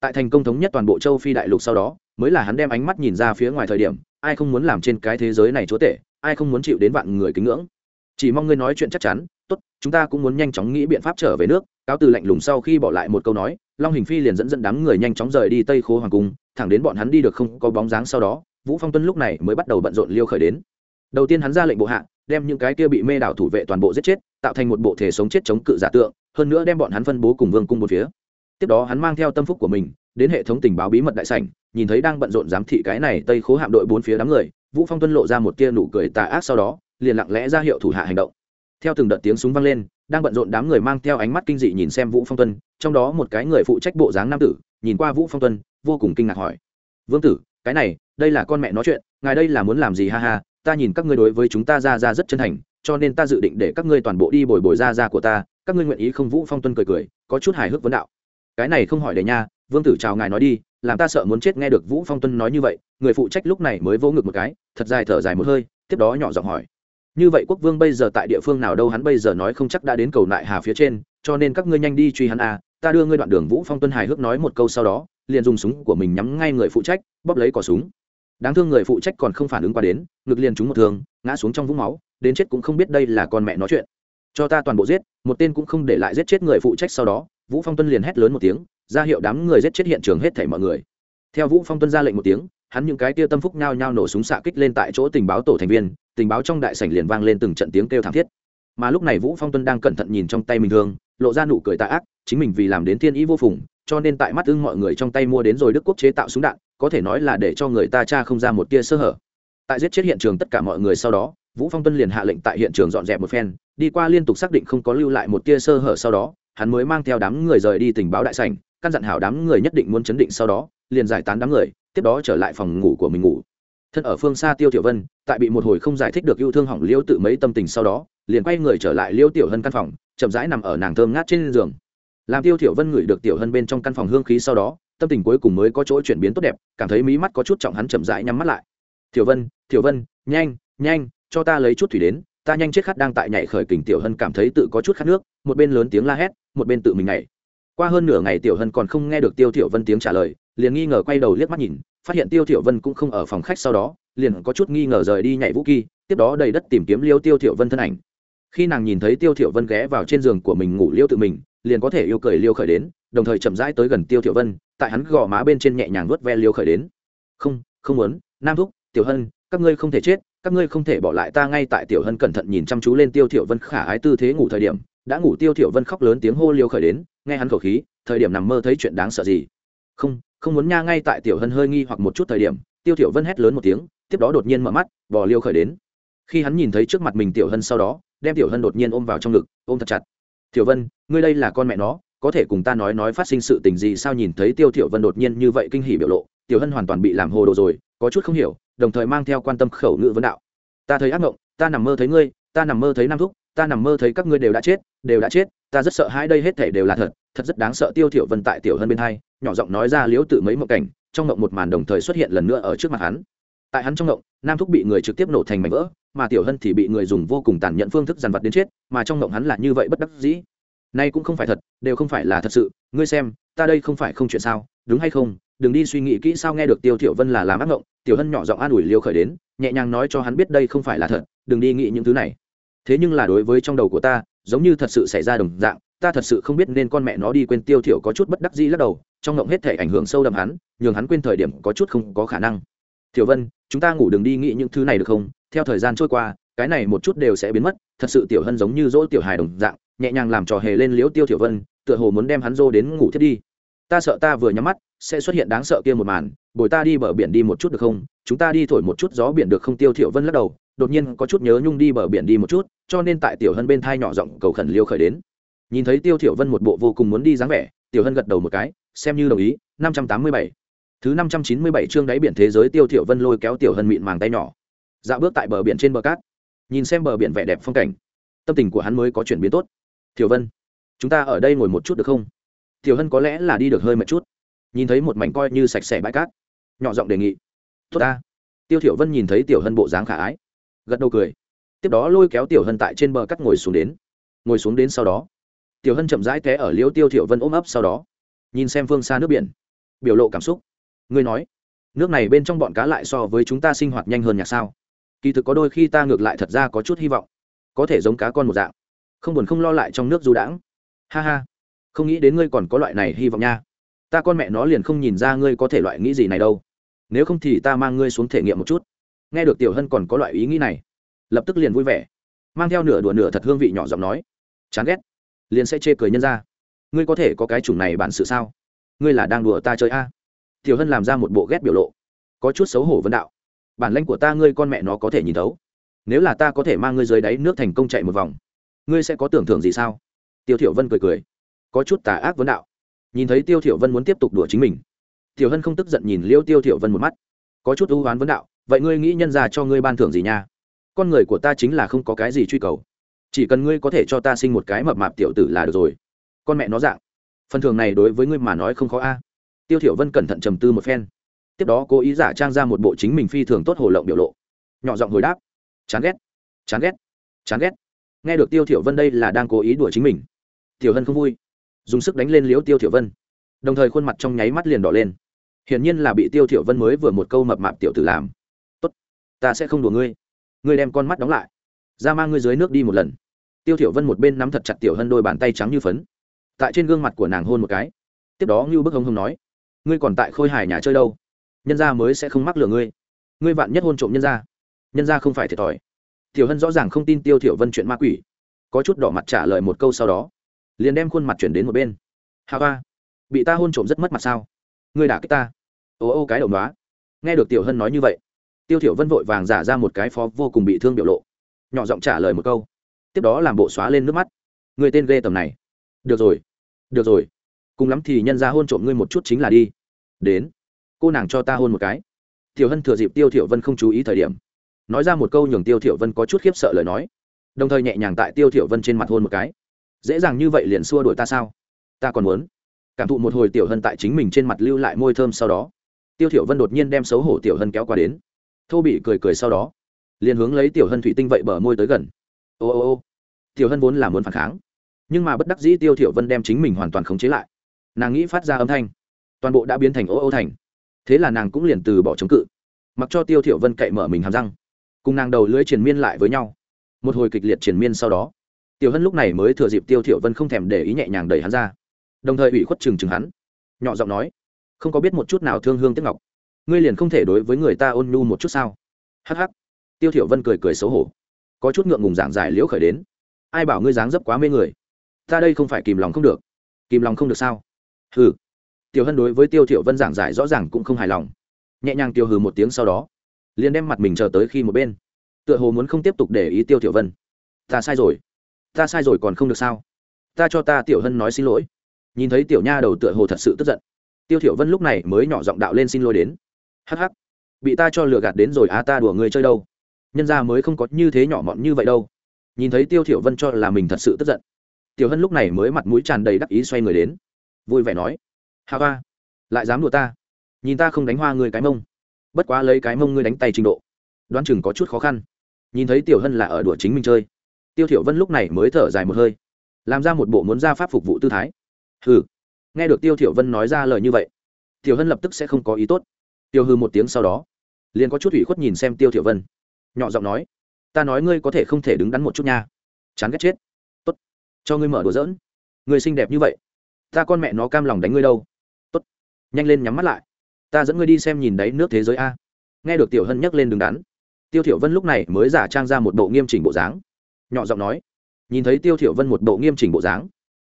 Tại thành công thống nhất toàn bộ châu phi đại lục sau đó, mới là hắn đem ánh mắt nhìn ra phía ngoài thời điểm, ai không muốn làm trên cái thế giới này chúa tể, ai không muốn chịu đến vạn người kính ngưỡng. Chỉ mong ngươi nói chuyện chắc chắn, tốt, chúng ta cũng muốn nhanh chóng nghĩ biện pháp trở về nước, cáo từ lạnh lùng sau khi bỏ lại một câu nói, long hình phi liền dẫn dẫn đám người nhanh chóng rời đi tây khố hoàng cung, thẳng đến bọn hắn đi được không có bóng dáng sau đó, vũ phong tuân lúc này mới bắt đầu bận rộn liêu khởi đến. Đầu tiên hắn ra lệnh bộ hạ, đem những cái kia bị mê đảo thủ vệ toàn bộ giết chết, tạo thành một bộ thể sống chết chống cự giả tượng hơn nữa đem bọn hắn phân bố cùng vương cung một phía. Tiếp đó hắn mang theo tâm phúc của mình, đến hệ thống tình báo bí mật đại sảnh, nhìn thấy đang bận rộn giám thị cái này tây khố hạm đội bốn phía đám người, vũ phong tuân lộ ra một tia nụ cười tà ác sau đó, liền lặng lẽ ra hiệu thủ hạ hành động. Theo từng đợt tiếng súng vang lên, đang bận rộn đám người mang theo ánh mắt kinh dị nhìn xem vũ phong tuân, trong đó một cái người phụ trách bộ dáng nam tử, nhìn qua vũ phong tuân, vô cùng kinh ngạc hỏi. Vương tử, cái này, đây là con mẹ nói chuyện, ngài đây là muốn làm gì ha ha, ta nhìn các ngươi đối với chúng ta ra ra rất chân thành, cho nên ta dự định để các ngươi toàn bộ đi bồi bồi ra ra của ta các ngươi nguyện ý không vũ phong tuân cười cười, có chút hài hước vấn đạo. Cái này không hỏi để nha, vương tử chào ngài nói đi, làm ta sợ muốn chết nghe được vũ phong tuân nói như vậy, người phụ trách lúc này mới vỗ ngực một cái, thật dài thở dài một hơi, tiếp đó nhỏ giọng hỏi. Như vậy quốc vương bây giờ tại địa phương nào đâu hắn bây giờ nói không chắc đã đến cầu nại hà phía trên, cho nên các ngươi nhanh đi truy hắn à ta đưa ngươi đoạn đường vũ phong tuân hài hước nói một câu sau đó, liền dùng súng của mình nhắm ngay người phụ trách, bóp lấy cỏ súng. Đáng thương người phụ trách còn không phản ứng qua đến, ngực liền trúng một thương, ngã xuống trong vũng máu, đến chết cũng không biết đây là con mẹ nói chuyện cho ta toàn bộ giết, một tên cũng không để lại giết chết người phụ trách sau đó, vũ phong tuân liền hét lớn một tiếng, ra hiệu đám người giết chết hiện trường hết thảy mọi người. Theo vũ phong tuân ra lệnh một tiếng, hắn những cái tia tâm phúc nhao nhao nổ súng xạ kích lên tại chỗ tình báo tổ thành viên, tình báo trong đại sảnh liền vang lên từng trận tiếng kêu thảm thiết. Mà lúc này vũ phong tuân đang cẩn thận nhìn trong tay mình thương, lộ ra nụ cười tà ác, chính mình vì làm đến thiên ý vô phùng, cho nên tại mắt ưng mọi người trong tay mua đến rồi đức quốc chế tạo súng đạn, có thể nói là để cho người ta cha không ra một tia sơ hở. Tại giết chết hiện trường tất cả mọi người sau đó, vũ phong tuân liền hạ lệnh tại hiện trường dọn dẹp một phen đi qua liên tục xác định không có lưu lại một tia sơ hở sau đó, hắn mới mang theo đám người rời đi tình báo đại sảnh, căn dặn hảo đám người nhất định muốn chấn định sau đó, liền giải tán đám người, tiếp đó trở lại phòng ngủ của mình ngủ. Thân ở phương xa tiêu tiểu vân, tại bị một hồi không giải thích được yêu thương hỏng liễu tự mấy tâm tình sau đó, liền quay người trở lại liễu tiểu hân căn phòng, chậm rãi nằm ở nàng thơm ngát trên giường. Làm tiêu tiểu vân ngửi được tiểu hân bên trong căn phòng hương khí sau đó, tâm tình cuối cùng mới có chỗ chuyển biến tốt đẹp, cảm thấy mí mắt có chút trọng hắn chậm rãi nhắm mắt lại. Tiểu vân tiểu vân, nhanh nhanh, cho ta lấy chút thủy đến ta nhanh chết khát đang tại nhảy khởi kình tiểu hân cảm thấy tự có chút khát nước, một bên lớn tiếng la hét, một bên tự mình nhảy. Qua hơn nửa ngày tiểu hân còn không nghe được tiêu tiểu vân tiếng trả lời, liền nghi ngờ quay đầu liếc mắt nhìn, phát hiện tiêu tiểu vân cũng không ở phòng khách sau đó, liền có chút nghi ngờ rời đi nhảy vũ kỳ, tiếp đó đầy đất tìm kiếm liêu tiêu tiểu vân thân ảnh. Khi nàng nhìn thấy tiêu tiểu vân ghé vào trên giường của mình ngủ liêu tự mình, liền có thể yêu cười liêu khởi đến, đồng thời chậm rãi tới gần tiêu tiểu vân, tại hắn gò má bên trên nhẹ nhàng vuốt ve liêu khởi đến. Không không muốn, nam thúc, tiểu hân các ngươi không thể chết, các ngươi không thể bỏ lại ta ngay tại tiểu hân cẩn thận nhìn chăm chú lên tiêu tiểu vân khả ái tư thế ngủ thời điểm, đã ngủ tiêu tiểu vân khóc lớn tiếng hô liêu khởi đến, nghe hắn khẩu khí, thời điểm nằm mơ thấy chuyện đáng sợ gì. Không không muốn nha, ngay tại tiểu hân hơi nghi hoặc một chút thời điểm, tiêu tiểu vân hét lớn một tiếng, tiếp đó đột nhiên mở mắt, bò liêu khởi đến. Khi hắn nhìn thấy trước mặt mình tiểu hân sau đó, đem tiểu hân đột nhiên ôm vào trong ngực, ôm thật chặt. Tiểu vân, ngươi đây là con mẹ nó, có thể cùng ta nói nói phát sinh sự tình gì sao? Nhìn thấy tiêu tiểu vân đột nhiên như vậy kinh hỉ biểu lộ, tiểu hân hoàn toàn bị làm hồ đồ rồi, có chút không hiểu đồng thời mang theo quan tâm khẩu ngữ vấn đạo. Ta thấy ác mộng ta nằm mơ thấy ngươi, ta nằm mơ thấy nam thúc, ta nằm mơ thấy các ngươi đều đã chết, đều đã chết, ta rất sợ hãi đây hết thể đều là thật thật rất đáng sợ tiêu thiểu vân tại tiểu hơn bên hai, nhỏ giọng nói ra liếu tự mấy mộng cảnh, trong mộng một màn đồng thời xuất hiện lần nữa ở trước mặt hắn. Tại hắn trong mộng nam thúc bị người trực tiếp nổ thành mảnh vỡ, mà tiểu hân thì bị người dùng vô cùng tàn nhẫn phương thức dằn vặt đến chết, mà trong mộng hắn là như vậy bất đắc dĩ. Nay cũng không phải thật, đều không phải là thật sự, ngươi xem, ta đây không phải không chuyện sao, đúng hay không đừng đi suy nghĩ kỹ sao nghe được tiêu thiểu vân là làm ác ngộng, tiểu hân nhỏ giọng an ủi liêu khởi đến, nhẹ nhàng nói cho hắn biết đây không phải là thật, đừng đi nghĩ những thứ này. Thế nhưng là đối với trong đầu của ta, giống như thật sự xảy ra đồng dạng, ta thật sự không biết nên con mẹ nó đi quên tiêu thiểu có chút bất đắc dĩ lắc đầu, trong ngộng hết thể ảnh hưởng sâu đậm hắn, nhường hắn quên thời điểm có chút không có khả năng. Thiểu vân, chúng ta ngủ đừng đi nghĩ những thứ này được không? Theo thời gian trôi qua, cái này một chút đều sẽ biến mất, thật sự tiểu hân giống như dỗ tiểu hài đồng dạng, nhẹ nhàng làm trò hề lên liễu tiêu thiểu vân, tựa hồ muốn đem hắn dô đến ngủ thiết đi ta sợ ta vừa nhắm mắt, sẽ xuất hiện đáng sợ kia một màn, bồi ta đi bờ biển đi một chút được không? Chúng ta đi thổi một chút gió biển được không? Tiêu thiểu vân lắc đầu, đột nhiên có chút nhớ nhung đi bờ biển đi một chút, cho nên tại tiểu hân bên thai nhỏ giọng cầu khẩn liêu khởi đến. Nhìn thấy tiêu thiểu vân một bộ vô cùng muốn đi dáng vẻ, tiểu hân gật đầu một cái, xem như đồng ý 587 thứ 597 chương đáy biển thế giới tiêu thiểu vân lôi kéo tiểu hân mịn màng tay nhỏ. Dạo bước tại bờ biển trên bờ cát, nhìn xem bờ biển vẻ đẹp phong cảnh. Tâm tình của hắn mới có chuyển biến tốt. Thiểu vân, chúng ta ở đây ngồi một chút được không? Tiểu hân có lẽ là đi được hơi một chút. Nhìn thấy một mảnh coi như sạch sẽ bãi cát, nhỏ giọng đề nghị, tốt ta. Tiêu thiểu vân nhìn thấy tiểu hân bộ dáng khả ái, gật đầu cười. Tiếp đó lôi kéo tiểu hân tại trên bờ cát ngồi xuống đến. Ngồi xuống đến sau đó, tiểu hân chậm rãi té ở liễu tiêu thiểu vân ôm ấp sau đó, nhìn xem phương xa nước biển, biểu lộ cảm xúc. Ngươi nói, nước này bên trong bọn cá lại so với chúng ta sinh hoạt nhanh hơn nhà sao? Kỳ thực có đôi khi ta ngược lại thật ra có chút hy vọng, có thể giống cá con một dạng, không buồn không lo lại trong nước du đãng. Ha ha không nghĩ đến ngươi còn có loại này hy vọng nha. Ta con mẹ nó liền không nhìn ra ngươi có thể loại nghĩ gì này đâu. Nếu không thì ta mang ngươi xuống thể nghiệm một chút. Nghe được tiểu hân còn có loại ý nghĩ này, lập tức liền vui vẻ. Mang theo nửa đùa nửa thật hương vị nhỏ giọng nói, chán ghét. Liền sẽ chê cười nhân ra. Ngươi có thể có cái chủng này bản sự sao? Ngươi là đang đùa ta chơi a? Tiểu hân làm ra một bộ ghét biểu lộ, có chút xấu hổ vấn đạo, bản lãnh của ta ngươi con mẹ nó có thể nhìn thấu. Nếu là ta có thể mang ngươi dưới đáy nước thành công chạy một vòng, ngươi sẽ có tưởng thưởng gì sao? Tiêu thiểu vân cười cười có chút tà ác vấn đạo. Nhìn thấy tiêu thiểu vân muốn tiếp tục đùa chính mình, tiểu hân không tức giận nhìn liêu tiêu thiểu vân một mắt. Có chút ưu ái vấn đạo, vậy ngươi nghĩ nhân gia cho ngươi ban thưởng gì nha? Con người của ta chính là không có cái gì truy cầu. Chỉ cần ngươi có thể cho ta sinh một cái mập mạp tiểu tử là được rồi. Con mẹ nó dạng. Phần thưởng này đối với ngươi mà nói không khó a. Tiêu thiểu vân cẩn thận trầm tư một phen. Tiếp đó cố ý giả trang ra một bộ chính mình phi thường tốt hồ lộng biểu lộ. Nhỏ giọng hồi đáp, chán ghét chán ghét chán ghét. Nghe được tiêu thiểu vân đây là đang cố ý đùa chính mình, tiểu hân không vui dùng sức đánh lên liễu tiêu thiểu vân. Đồng thời khuôn mặt trong nháy mắt liền đỏ lên. Hiển nhiên là bị tiêu thiểu vân mới vừa một câu mập mạp tiểu tử làm. Tốt, ta sẽ không đùa ngươi. Ngươi đem con mắt đóng lại. Ra mang ngươi dưới nước đi một lần. Tiêu thiểu vân một bên nắm thật chặt tiểu hân đôi bàn tay trắng như phấn. Tại trên gương mặt của nàng hôn một cái. Tiếp đó ngưu bức hông hông nói, ngươi còn tại khôi hài nhà chơi đâu? Nhân gia mới sẽ không mắc lừa ngươi. Ngươi vạn nhất hôn trộm nhân gia nhân gia không phải thiệt thòi. Tiểu hân rõ ràng không tin tiêu thiểu vân chuyện ma quỷ. Có chút đỏ mặt trả lời một câu sau đó liền đem khuôn mặt chuyển đến một bên. Hà ba bị ta hôn trộm rất mất mặt sao? Ngươi đả kích ta. Ô ô cái đầu đó nghe được tiểu hân nói như vậy, tiêu thiểu vân vội vàng giả ra một cái phó vô cùng bị thương biểu lộ, nhỏ giọng trả lời một câu. Tiếp đó làm bộ xóa lên nước mắt. Người tên ghê tầm này. Được rồi được rồi. Cùng lắm thì nhân ra hôn trộm ngươi một chút chính là đi. Đến, cô nàng cho ta hôn một cái. Tiểu hân thừa dịp tiêu thiểu vân không chú ý thời điểm, nói ra một câu nhường tiêu thiểu vân có chút khiếp sợ lời nói, đồng thời nhẹ nhàng tại tiêu thiểu vân trên mặt hôn một cái dễ dàng như vậy liền xua đuổi ta sao? Ta còn muốn. Cảm thụ một hồi tiểu hân tại chính mình trên mặt lưu lại môi thơm sau đó, tiêu thiểu vân đột nhiên đem xấu hổ tiểu hân kéo qua đến. Thô bị cười cười sau đó, liền hướng lấy tiểu hân thủy tinh vậy bờ môi tới gần. Ô ô ô, tiểu hân vốn là muốn phản kháng, nhưng mà bất đắc dĩ tiêu thiểu vân đem chính mình hoàn toàn khống chế lại. Nàng nghĩ phát ra âm thanh, toàn bộ đã biến thành ô ô thành. Thế là nàng cũng liền từ bỏ chống cự, mặc cho tiêu thiểu vân cậy mở mình hàm răng, cùng nàng đầu lưỡi triền miên lại với nhau. Một hồi kịch liệt triền miên sau đó tiểu hân lúc này mới thừa dịp tiêu thiểu vân không thèm để ý nhẹ nhàng đẩy hắn ra. Đồng thời ủy khuất chừng chừng hắn. Nhỏ giọng nói, không có biết một chút nào thương hương tiếc ngọc. Ngươi liền không thể đối với người ta ôn nhu một chút sao? Hắc hắc. Tiêu thiểu vân cười cười xấu hổ. Có chút ngượng ngùng giảng giải liễu khởi đến. Ai bảo ngươi dáng dấp quá mê người? Ta đây không phải kìm lòng không được. Kìm lòng không được sao? Hừ. Tiểu hân đối với tiêu thiểu vân giảng giải rõ ràng cũng không hài lòng. Nhẹ nhàng tiêu hừ một tiếng sau đó, liền đem mặt mình chờ tới khi một bên. Tựa hồ muốn không tiếp tục để ý tiêu thiểu vân. Ta sai rồi ta sai rồi còn không được sao? Ta cho ta tiểu hân nói xin lỗi. Nhìn thấy tiểu nha đầu tựa hồ thật sự tức giận. Tiêu thiểu vân lúc này mới nhỏ giọng đạo lên xin lỗi đến. Hắc hắc bị ta cho lừa gạt đến rồi á ta đùa người chơi đâu? Nhân gia mới không có như thế nhỏ mọn như vậy đâu. Nhìn thấy tiêu thiểu vân cho là mình thật sự tức giận tiểu hân lúc này mới mặt mũi tràn đầy đắc ý xoay người đến. Vui vẻ nói hà ha, lại dám đùa ta? Nhìn ta không đánh hoa người cái mông. Bất quá lấy cái mông ngươi đánh tay trình độ đoán chừng có chút khó khăn. Nhìn thấy tiểu hân là ở đùa chính mình chơi tiêu thiểu vân lúc này mới thở dài một hơi, làm ra một bộ muốn ra pháp phục vụ tư thái. Hừ. Nghe được tiêu thiểu vân nói ra lời như vậy, tiểu hân lập tức sẽ không có ý tốt. Tiêu hư một tiếng sau đó, liền có chút ủy khuất nhìn xem tiêu thiểu vân, nhỏ giọng nói, ta nói ngươi có thể không thể đứng đắn một chút nha. Chán ghét chết. Tốt. Cho ngươi mở đùa giỡn. Ngươi xinh đẹp như vậy, ta con mẹ nó cam lòng đánh ngươi đâu. Tốt. Nhanh lên nhắm mắt lại. Ta dẫn ngươi đi xem nhìn đấy nước thế giới a. Nghe được tiểu hân nhắc lên đứng đắn, tiêu thiểu vân lúc này mới giả trang ra một bộ nghiêm chỉnh bộ dáng nhỏ giọng nói, nhìn thấy tiêu thiểu vân một bộ nghiêm chỉnh bộ dáng.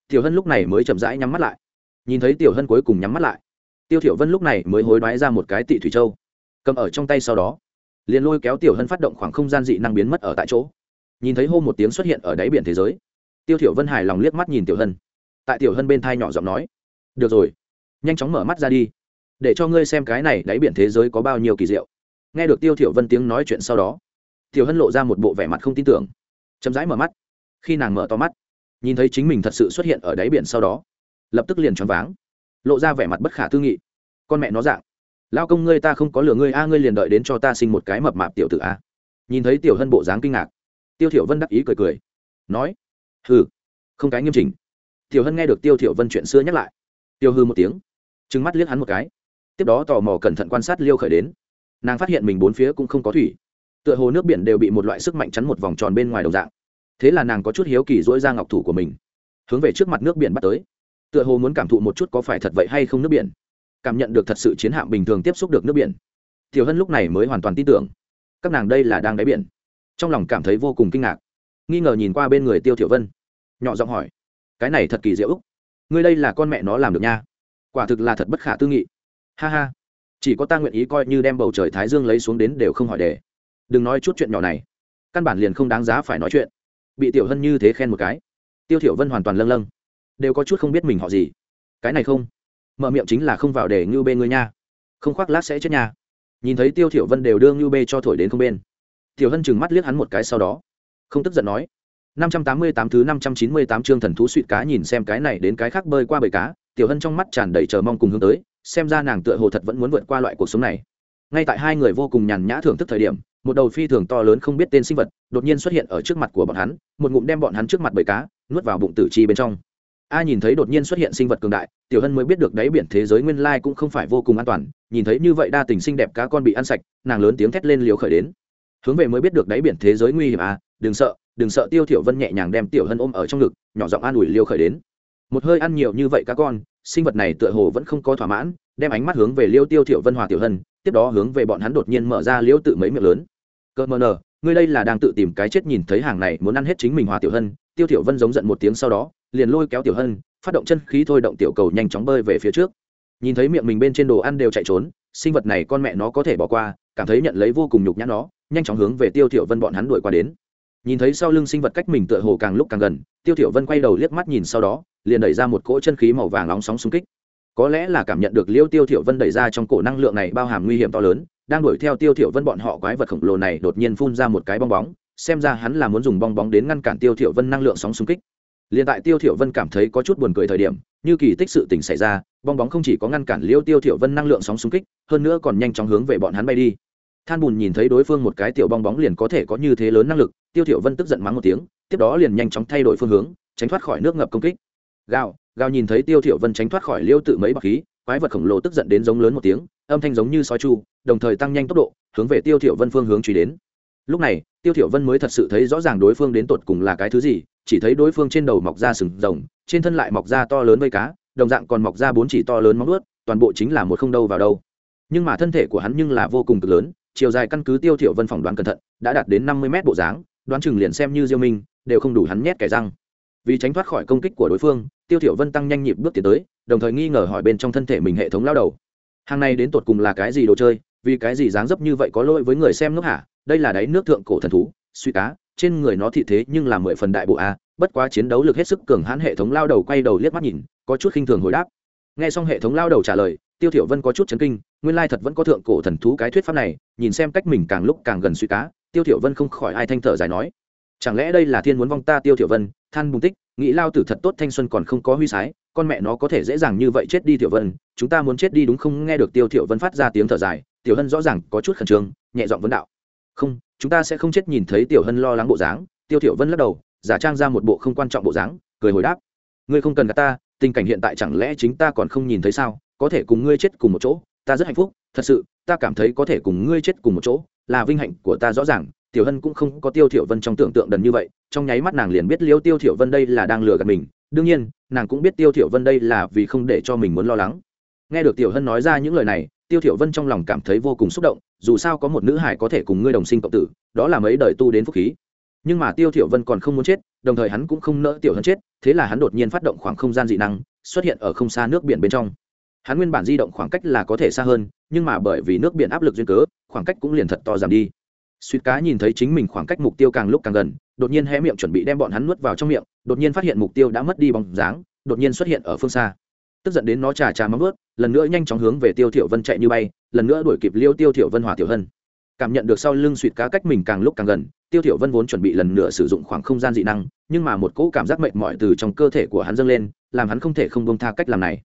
Tiểu hân lúc này mới chậm rãi nhắm mắt lại. Nhìn thấy tiểu hân cuối cùng nhắm mắt lại, tiêu thiểu vân lúc này mới hối đoái ra một cái tị thủy châu, cầm ở trong tay sau đó, liền lôi kéo tiểu hân phát động khoảng không gian dị năng biến mất ở tại chỗ. Nhìn thấy hô một tiếng xuất hiện ở đáy biển thế giới, tiêu thiểu vân hài lòng liếc mắt nhìn tiểu hân. Tại tiểu hân bên thai nhỏ giọng nói, được rồi, nhanh chóng mở mắt ra đi, để cho ngươi xem cái này đáy biển thế giới có bao nhiêu kỳ diệu. Nghe được tiêu thiểu vân tiếng nói chuyện sau đó, tiểu hân lộ ra một bộ vẻ mặt không tin tưởng chậm rãi mở mắt. Khi nàng mở to mắt, nhìn thấy chính mình thật sự xuất hiện ở đáy biển sau đó, lập tức liền choáng váng, lộ ra vẻ mặt bất khả tư nghị. Con mẹ nó dạng, lao công ngươi ta không có lửa ngươi a, ngươi liền đợi đến cho ta sinh một cái mập mạp tiểu tử a. Nhìn thấy tiểu hân bộ dáng kinh ngạc, tiêu thiểu vân đắc ý cười cười, nói, hừ, không cái nghiêm chỉnh. Tiểu hân nghe được tiêu thiểu vân chuyện xưa nhắc lại, tiêu hư một tiếng, trừng mắt liếc hắn một cái, tiếp đó tò mò cẩn thận quan sát liêu khởi đến. Nàng phát hiện mình bốn phía cũng không có thủy tựa hồ nước biển đều bị một loại sức mạnh chắn một vòng tròn bên ngoài đồng dạng. Thế là nàng có chút hiếu kỳ dỗi ra ngọc thủ của mình, hướng về trước mặt nước biển bắt tới. Tựa hồ muốn cảm thụ một chút có phải thật vậy hay không nước biển. Cảm nhận được thật sự chiến hạm bình thường tiếp xúc được nước biển. Tiểu hân lúc này mới hoàn toàn tin tưởng, các nàng đây là đang đáy biển. Trong lòng cảm thấy vô cùng kinh ngạc. Nghi ngờ nhìn qua bên người tiêu tiểu vân, nhỏ giọng hỏi, cái này thật kỳ diệu úc. Ngươi đây là con mẹ nó làm được nha. Quả thực là thật bất khả tư nghị. Ha ha, chỉ có ta nguyện ý coi như đem bầu trời thái dương lấy xuống đến đều không hỏi đề đừng nói chút chuyện nhỏ này. Căn bản liền không đáng giá phải nói chuyện. Bị tiểu hân như thế khen một cái, tiêu thiểu vân hoàn toàn lâng lâng. Đều có chút không biết mình họ gì. Cái này không, mở miệng chính là không vào để ngưu bê ngươi nha. Không khoác lát sẽ chết nha. Nhìn thấy tiêu thiểu vân đều đưa ngưu bê cho thổi đến không bên. Tiểu hân chừng mắt liếc hắn một cái sau đó, không tức giận nói 588 thứ 598 chương thần thú suyệt cá nhìn xem cái này đến cái khác bơi qua bầy cá. Tiểu hân trong mắt tràn đầy chờ mong cùng hướng tới, xem ra nàng tựa hồ thật vẫn muốn vượt qua loại cuộc sống này ngay tại hai người vô cùng nhàn nhã thưởng thức thời điểm, một đầu phi thường to lớn không biết tên sinh vật đột nhiên xuất hiện ở trước mặt của bọn hắn, một ngụm đem bọn hắn trước mặt bầy cá nuốt vào bụng tử chi bên trong. A nhìn thấy đột nhiên xuất hiện sinh vật cường đại, tiểu hân mới biết được đáy biển thế giới nguyên lai cũng không phải vô cùng an toàn, nhìn thấy như vậy đa tình xinh đẹp cá con bị ăn sạch, nàng lớn tiếng thét lên liều khởi đến. Hướng về mới biết được đáy biển thế giới nguy hiểm à đừng sợ đừng sợ, tiêu tiểu vân nhẹ nhàng đem tiểu hân ôm ở trong ngực, nhỏ giọng an ủi liều khởi đến. Một hơi ăn nhiều như vậy cá con, sinh vật này tựa hồ vẫn không có thỏa mãn, đem ánh mắt hướng về liêu tiêu tiểu vân hòa tiểu hân tiếp đó hướng về bọn hắn đột nhiên mở ra liêu tự mấy miệng lớn. Cơ mờ nờ, ngươi đây là đang tự tìm cái chết nhìn thấy hàng này muốn ăn hết chính mình hòa tiểu hân, tiêu tiểu vân giống giận một tiếng sau đó, liền lôi kéo tiểu hân, phát động chân khí thôi động tiểu cầu nhanh chóng bơi về phía trước. Nhìn thấy miệng mình bên trên đồ ăn đều chạy trốn, sinh vật này con mẹ nó có thể bỏ qua, cảm thấy nhận lấy vô cùng nhục nhã nó, nhanh chóng hướng về tiêu tiểu vân bọn hắn đuổi qua đến. Nhìn thấy sau lưng sinh vật cách mình tựa hồ càng lúc càng gần, tiêu tiểu vân quay đầu liếc mắt nhìn sau đó, liền đẩy ra một cỗ chân khí màu vàng nóng sóng xung kích có lẽ là cảm nhận được liêu tiêu tiểu vân đẩy ra trong cổ năng lượng này bao hàm nguy hiểm to lớn, đang đuổi theo tiêu tiểu vân bọn họ quái vật khổng lồ này đột nhiên phun ra một cái bong bóng, xem ra hắn là muốn dùng bong bóng đến ngăn cản tiêu tiểu vân năng lượng sóng xung kích. Liền tại tiêu thiểu vân cảm thấy có chút buồn cười thời điểm, như kỳ tích sự tình xảy ra, bong bóng không chỉ có ngăn cản liêu tiêu thiểu vân năng lượng sóng xung kích, hơn nữa còn nhanh chóng hướng về bọn hắn bay đi. Than bùn nhìn thấy đối phương một cái tiểu bong bóng liền có thể có như thế lớn năng lực, tiêu thiểu vân tức giận mắng một tiếng, tiếp đó liền nhanh chóng thay đổi phương hướng, tránh thoát khỏi nước ngập công kích. Gào gào nhìn thấy tiêu thiểu vân tránh thoát khỏi liêu tự mấy bạc khí quái vật khổng lồ tức giận đến giống lớn một tiếng âm thanh giống như sói chu đồng thời tăng nhanh tốc độ hướng về tiêu thiểu vân phương hướng truy đến. Lúc này tiêu thiểu vân mới thật sự thấy rõ ràng đối phương đến tột cùng là cái thứ gì chỉ thấy đối phương trên đầu mọc ra sừng rồng trên thân lại mọc ra to lớn vây cá đồng dạng còn mọc ra bốn chỉ to lớn móng vuốt, toàn bộ chính là một không đâu vào đâu. Nhưng mà thân thể của hắn nhưng là vô cùng cực lớn chiều dài căn cứ tiêu thiểu vân phỏng đoán cẩn thận đã đạt đến năm mươi mét bộ dáng đoán chừng liền xem như diêu minh đều không đủ hắn nhét kẻ răng vì tránh thoát khỏi công kích của đối phương, tiêu thiểu vân tăng nhanh nhịp bước tiến tới, đồng thời nghi ngờ hỏi bên trong thân thể mình hệ thống lao đầu. Hàng này đến tột cùng là cái gì đồ chơi, vì cái gì dáng dấp như vậy có lỗi với người xem nước hả? Đây là đáy nước thượng cổ thần thú, suy cá, trên người nó thị thế nhưng là mười phần đại bộ a, bất quá chiến đấu lực hết sức cường hãn hệ thống lao đầu quay đầu liếc mắt nhìn, có chút khinh thường hồi đáp. Nghe xong hệ thống lao đầu trả lời, tiêu thiểu vân có chút chấn kinh, nguyên lai thật vẫn có thượng cổ thần thú cái thuyết pháp này, nhìn xem cách mình càng lúc càng gần suy cá, tiêu thiểu vân không khỏi ai thanh thở dài nói, chẳng lẽ đây là thiên muốn vong ta, tiêu thiểu vân than bùng tích, nghĩ lao tử thật tốt thanh xuân còn không có huy sái, con mẹ nó có thể dễ dàng như vậy chết đi tiểu vân, chúng ta muốn chết đi đúng không? Nghe được tiêu Tiểu vân phát ra tiếng thở dài, tiểu hân rõ ràng có chút khẩn trương, nhẹ giọng vấn đạo. Không, chúng ta sẽ không chết nhìn thấy tiểu hân lo lắng bộ dáng. Tiêu Tiểu vân lắc đầu, giả trang ra một bộ không quan trọng bộ dáng, cười hồi đáp. Ngươi không cần cả ta, tình cảnh hiện tại chẳng lẽ chính ta còn không nhìn thấy sao? Có thể cùng ngươi chết cùng một chỗ, ta rất hạnh phúc, thật sự, ta cảm thấy có thể cùng ngươi chết cùng một chỗ, là vinh hạnh của ta rõ ràng tiểu hân cũng không có tiêu thiểu vân trong tưởng tượng đần như vậy, trong nháy mắt nàng liền biết liêu tiêu thiểu vân đây là đang lừa gạt mình, đương nhiên, nàng cũng biết tiêu thiểu vân đây là vì không để cho mình muốn lo lắng. Nghe được tiểu hân nói ra những lời này, tiêu thiểu vân trong lòng cảm thấy vô cùng xúc động, dù sao có một nữ hải có thể cùng ngươi đồng sinh cộng tử, đó là mấy đời tu đến phúc khí. Nhưng mà tiêu thiểu vân còn không muốn chết, đồng thời hắn cũng không nỡ tiểu hân chết, thế là hắn đột nhiên phát động khoảng không gian dị năng, xuất hiện ở không xa nước biển bên trong. Hắn nguyên bản di động khoảng cách là có thể xa hơn, nhưng mà bởi vì nước biển áp lực duyên cớ, khoảng cách cũng liền thật to giảm đi suýt cá nhìn thấy chính mình khoảng cách mục tiêu càng lúc càng gần, đột nhiên hé miệng chuẩn bị đem bọn hắn nuốt vào trong miệng, đột nhiên phát hiện mục tiêu đã mất đi bóng dáng, đột nhiên xuất hiện ở phương xa. Tức giận đến nó trà trà móng ướt lần nữa nhanh chóng hướng về tiêu thiểu vân chạy như bay, lần nữa đuổi kịp liêu tiêu thiểu vân hỏa tiểu hân. Cảm nhận được sau lưng suýt cá cách mình càng lúc càng gần, tiêu thiểu vân vốn chuẩn bị lần nữa sử dụng khoảng không gian dị năng, nhưng mà một cỗ cảm giác mệt mỏi từ trong cơ thể của hắn dâng lên, làm hắn không thể không buông tha cách làm này.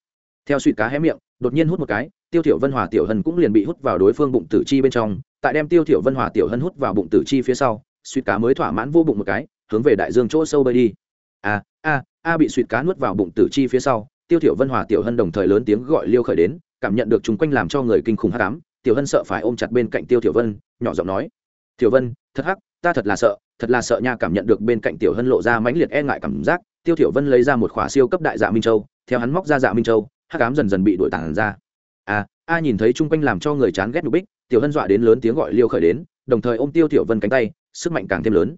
Theo suýt cá hé miệng, đột nhiên hút một cái, tiêu thiểu vân hỏa tiểu hân cũng liền bị hút vào đối phương bụng tử chi bên trong tại đem tiêu thiểu vân hòa tiểu hân hút vào bụng tử chi phía sau suýt cá mới thỏa mãn vô bụng một cái, hướng về đại dương chỗ sâu bơi đi. A a a bị suýt cá nuốt vào bụng tử chi phía sau, tiêu thiểu vân hòa tiểu hân đồng thời lớn tiếng gọi liêu khởi đến, cảm nhận được chúng quanh làm cho người kinh khủng hắc ám, tiểu hân sợ phải ôm chặt bên cạnh tiêu thiểu vân, nhỏ giọng nói tiểu vân, thật hắc, ta thật là sợ, thật là sợ nha, cảm nhận được bên cạnh tiểu hân lộ ra mãnh liệt e ngại cảm giác. Tiêu thiểu vân lấy ra một khỏa siêu cấp đại dạ minh châu, theo hắn móc ra dạ minh châu, hắc ám dần dần bị đuổi tàng ra. A a nhìn thấy chung quanh làm cho người chán ghét nụ bích tiểu hân dọa đến lớn tiếng gọi liêu khởi đến, đồng thời ôm tiêu tiểu vân cánh tay, sức mạnh càng thêm lớn.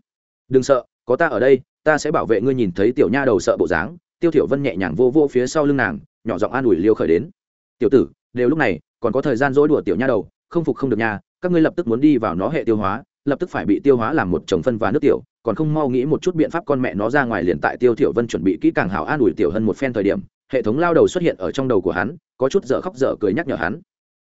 Đừng sợ, có ta ở đây, ta sẽ bảo vệ ngươi nhìn thấy tiểu nha đầu sợ bộ dáng. Tiêu tiểu vân nhẹ nhàng vô vô phía sau lưng nàng, nhỏ giọng an ủi liêu khởi đến. Tiểu tử, đều lúc này, còn có thời gian dỗi đùa tiểu nha đầu, không phục không được nha, các ngươi lập tức muốn đi vào nó hệ tiêu hóa, lập tức phải bị tiêu hóa làm một chồng phân và nước tiểu, còn không mau nghĩ một chút biện pháp con mẹ nó ra ngoài liền tại tiêu tiểu vân chuẩn bị kỹ càng hảo an ủi tiểu hân một phen thời điểm, hệ thống lao đầu xuất hiện ở trong đầu của hắn, có chút dở khóc dở cười nhắc nhở hắn.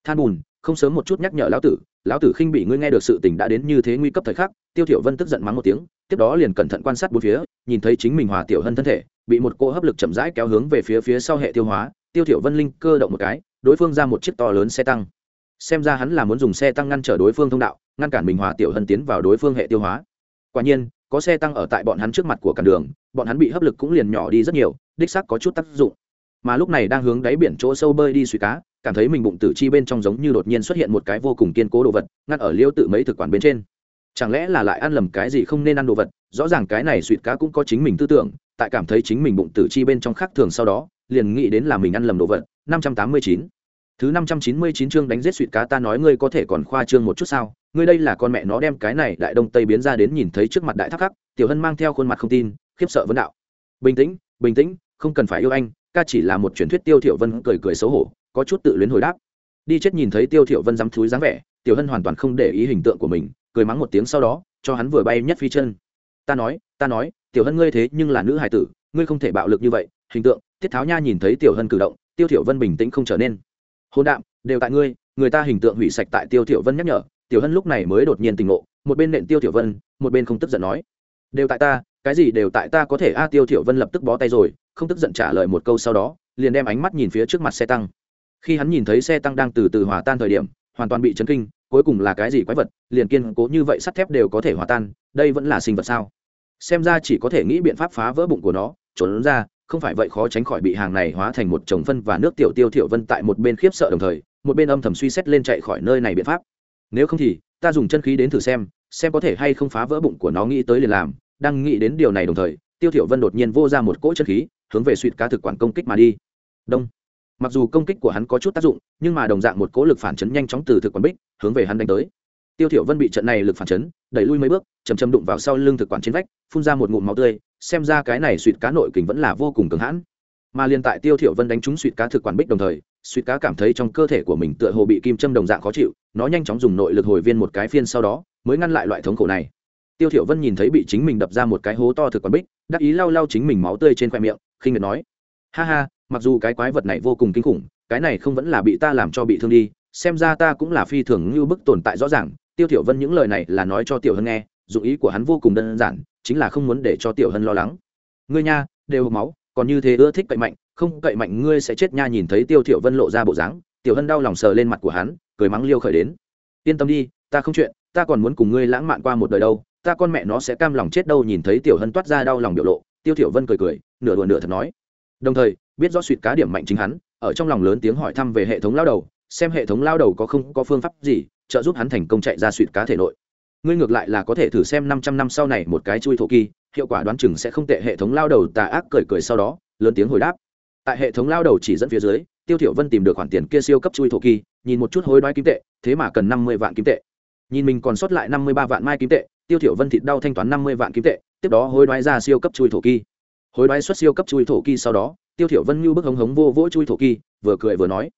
Than bùn không sớm một chút nhắc nhở lão tử lão tử khinh bị ngươi nghe được sự tình đã đến như thế nguy cấp thời khắc, tiêu thiểu vân tức giận mắng một tiếng, tiếp đó liền cẩn thận quan sát bốn phía, nhìn thấy chính mình hòa tiểu hân thân thể, bị một cô hấp lực chậm rãi kéo hướng về phía phía sau hệ tiêu hóa, tiêu thiểu vân linh cơ động một cái, đối phương ra một chiếc to lớn xe tăng. Xem ra hắn là muốn dùng xe tăng ngăn trở đối phương thông đạo, ngăn cản mình hòa tiểu hân tiến vào đối phương hệ tiêu hóa. Quả nhiên, có xe tăng ở tại bọn hắn trước mặt của cản đường, bọn hắn bị hấp lực cũng liền nhỏ đi rất nhiều, đích xác có chút tác dụng mà lúc này đang hướng đáy biển chỗ sâu bơi đi suy cá, cảm thấy mình bụng tử chi bên trong giống như đột nhiên xuất hiện một cái vô cùng kiên cố đồ vật ngăn ở liêu tự mấy thực quản bên trên. Chẳng lẽ là lại ăn lầm cái gì không nên ăn đồ vật, rõ ràng cái này suỵt cá cũng có chính mình tư tưởng, tại cảm thấy chính mình bụng tử chi bên trong khác thường sau đó, liền nghĩ đến là mình ăn lầm đồ vật. Năm trăm tám mươi chín. Thứ năm trăm chín mươi chín chương đánh giết suỵt cá ta nói ngươi có thể còn khoa trương một chút sao? Ngươi đây là con mẹ nó đem cái này đại đông tây biến ra đến nhìn thấy trước mặt đại tháp khắc, tiểu hân mang theo khuôn mặt không tin, khiếp sợ vấn đạo. Bình tĩnh bình tĩnh, không cần phải yêu anh ca chỉ là một truyền thuyết tiêu thiểu vân cười cười xấu hổ, có chút tự luyến hồi đáp. Đi chết nhìn thấy tiêu thiểu vân dám thúi dáng vẻ, tiểu hân hoàn toàn không để ý hình tượng của mình, cười mắng một tiếng sau đó, cho hắn vừa bay nhất phi chân. Ta nói ta nói, tiểu hân ngươi thế nhưng là nữ hài tử, ngươi không thể bạo lực như vậy, hình tượng tiết tháo nha nhìn thấy tiểu hân cử động, tiêu thiểu vân bình tĩnh không trở nên. Hôn đạm, đều tại ngươi, người ta hình tượng hủy sạch tại tiêu thiểu vân nhắc nhở, tiểu hân lúc này mới đột nhiên tỉnh ngộ, một bên nện tiêu thiểu vân, một bên không tức giận nói. Đều tại ta, cái gì đều tại ta có thể, a, tiêu thiểu vân lập tức bó tay rồi không tức giận trả lời một câu sau đó, liền đem ánh mắt nhìn phía trước mặt xe tăng. Khi hắn nhìn thấy xe tăng đang từ từ hòa tan thời điểm, hoàn toàn bị chấn kinh, cuối cùng là cái gì quái vật, liền kiên cố như vậy sắt thép đều có thể hòa tan, đây vẫn là sinh vật sao? Xem ra chỉ có thể nghĩ biện pháp phá vỡ bụng của nó, trốn ra, không phải vậy khó tránh khỏi bị hàng này hóa thành một chồng phân và nước tiểu tiêu thiểu vân tại một bên khiếp sợ đồng thời, một bên âm thầm suy xét lên chạy khỏi nơi này biện pháp. Nếu không thì, ta dùng chân khí đến thử xem xem có thể hay không phá vỡ bụng của nó nghĩ tới liền làm, đang nghĩ đến điều này đồng thời, tiêu thiểu vân đột nhiên vô ra một cỗ chân khí hướng về suýt cá thực quản công kích mà đi. Đông. Mặc dù công kích của hắn có chút tác dụng, nhưng mà đồng dạng một cỗ lực phản chấn nhanh chóng từ thực quản bích hướng về hắn đánh tới. Tiêu thiểu vân bị trận này lực phản chấn, đẩy lui mấy bước chầm chầm đụng vào sau lưng thực quản trên vách, phun ra một ngụm máu tươi, xem ra cái này suýt cá nội kình vẫn là vô cùng cứng hãn. Mà liên tại tiêu thiểu vân đánh trúng suýt cá thực quản bích đồng thời, suýt cá cảm thấy trong cơ thể của mình tựa hồ bị kim châm đồng dạng khó chịu, nó nhanh chóng dùng nội lực hồi viên một cái phiên sau đó, mới ngăn lại loại thống khổ này. Tiêu thiểu vân nhìn thấy bị chính mình đập ra một cái hố to thực quản bích, đắc ý lau lau chính mình máu tươi trên khoe miệng khinh miệt nói, ha ha, mặc dù cái quái vật này vô cùng kinh khủng, cái này không vẫn là bị ta làm cho bị thương đi, xem ra ta cũng là phi thường như bức tồn tại rõ ràng, tiêu tiểu vân những lời này là nói cho tiểu hân nghe, dụng ý của hắn vô cùng đơn giản, chính là không muốn để cho tiểu hân lo lắng. Ngươi nha, đều hộp máu, còn như thế ưa thích cậy mạnh, không cậy mạnh ngươi sẽ chết nha. Nhìn thấy tiêu tiểu vân lộ ra bộ dáng, tiểu hân đau lòng sờ lên mặt của hắn, cười mắng liêu khởi đến, yên tâm đi, ta không chuyện, ta còn muốn cùng ngươi lãng mạn qua một đời đâu, ta con mẹ nó sẽ cam lòng chết đâu. Nhìn thấy tiểu hân toát ra đau lòng biểu lộ tiêu thiểu vân cười cười, nửa đùa nửa thật nói. Đồng thời, biết rõ suyệt cá điểm mạnh chính hắn, ở trong lòng lớn tiếng hỏi thăm về hệ thống lao đầu, xem hệ thống lao đầu có không có phương pháp gì, trợ giúp hắn thành công chạy ra suyệt cá thể nội. Ngươi ngược lại là có thể thử xem năm trăm năm sau này một cái chui thổ kỳ, hiệu quả đoán chừng sẽ không tệ, hệ thống lao đầu tà ác cười cười sau đó, lớn tiếng hồi đáp. Tại hệ thống lao đầu chỉ dẫn phía dưới, tiêu thiểu vân tìm được khoản tiền kia siêu cấp chui thổ kỳ, nhìn một chút hối đoái kim tệ, thế mà cần năm mươi vạn kim tệ. Nhìn mình còn sót lại năm mươi ba vạn mai kim tệ, tiêu thiểu vân thịt đau thanh toán năm mươi vạn kim tệ tiếp đó hối đoái ra siêu cấp chui thổ kỳ. Hối đoái xuất siêu cấp chui thổ kỳ sau đó, tiêu thiểu vân như bức hống hống vô vỗ chui thổ kỳ, vừa cười vừa nói,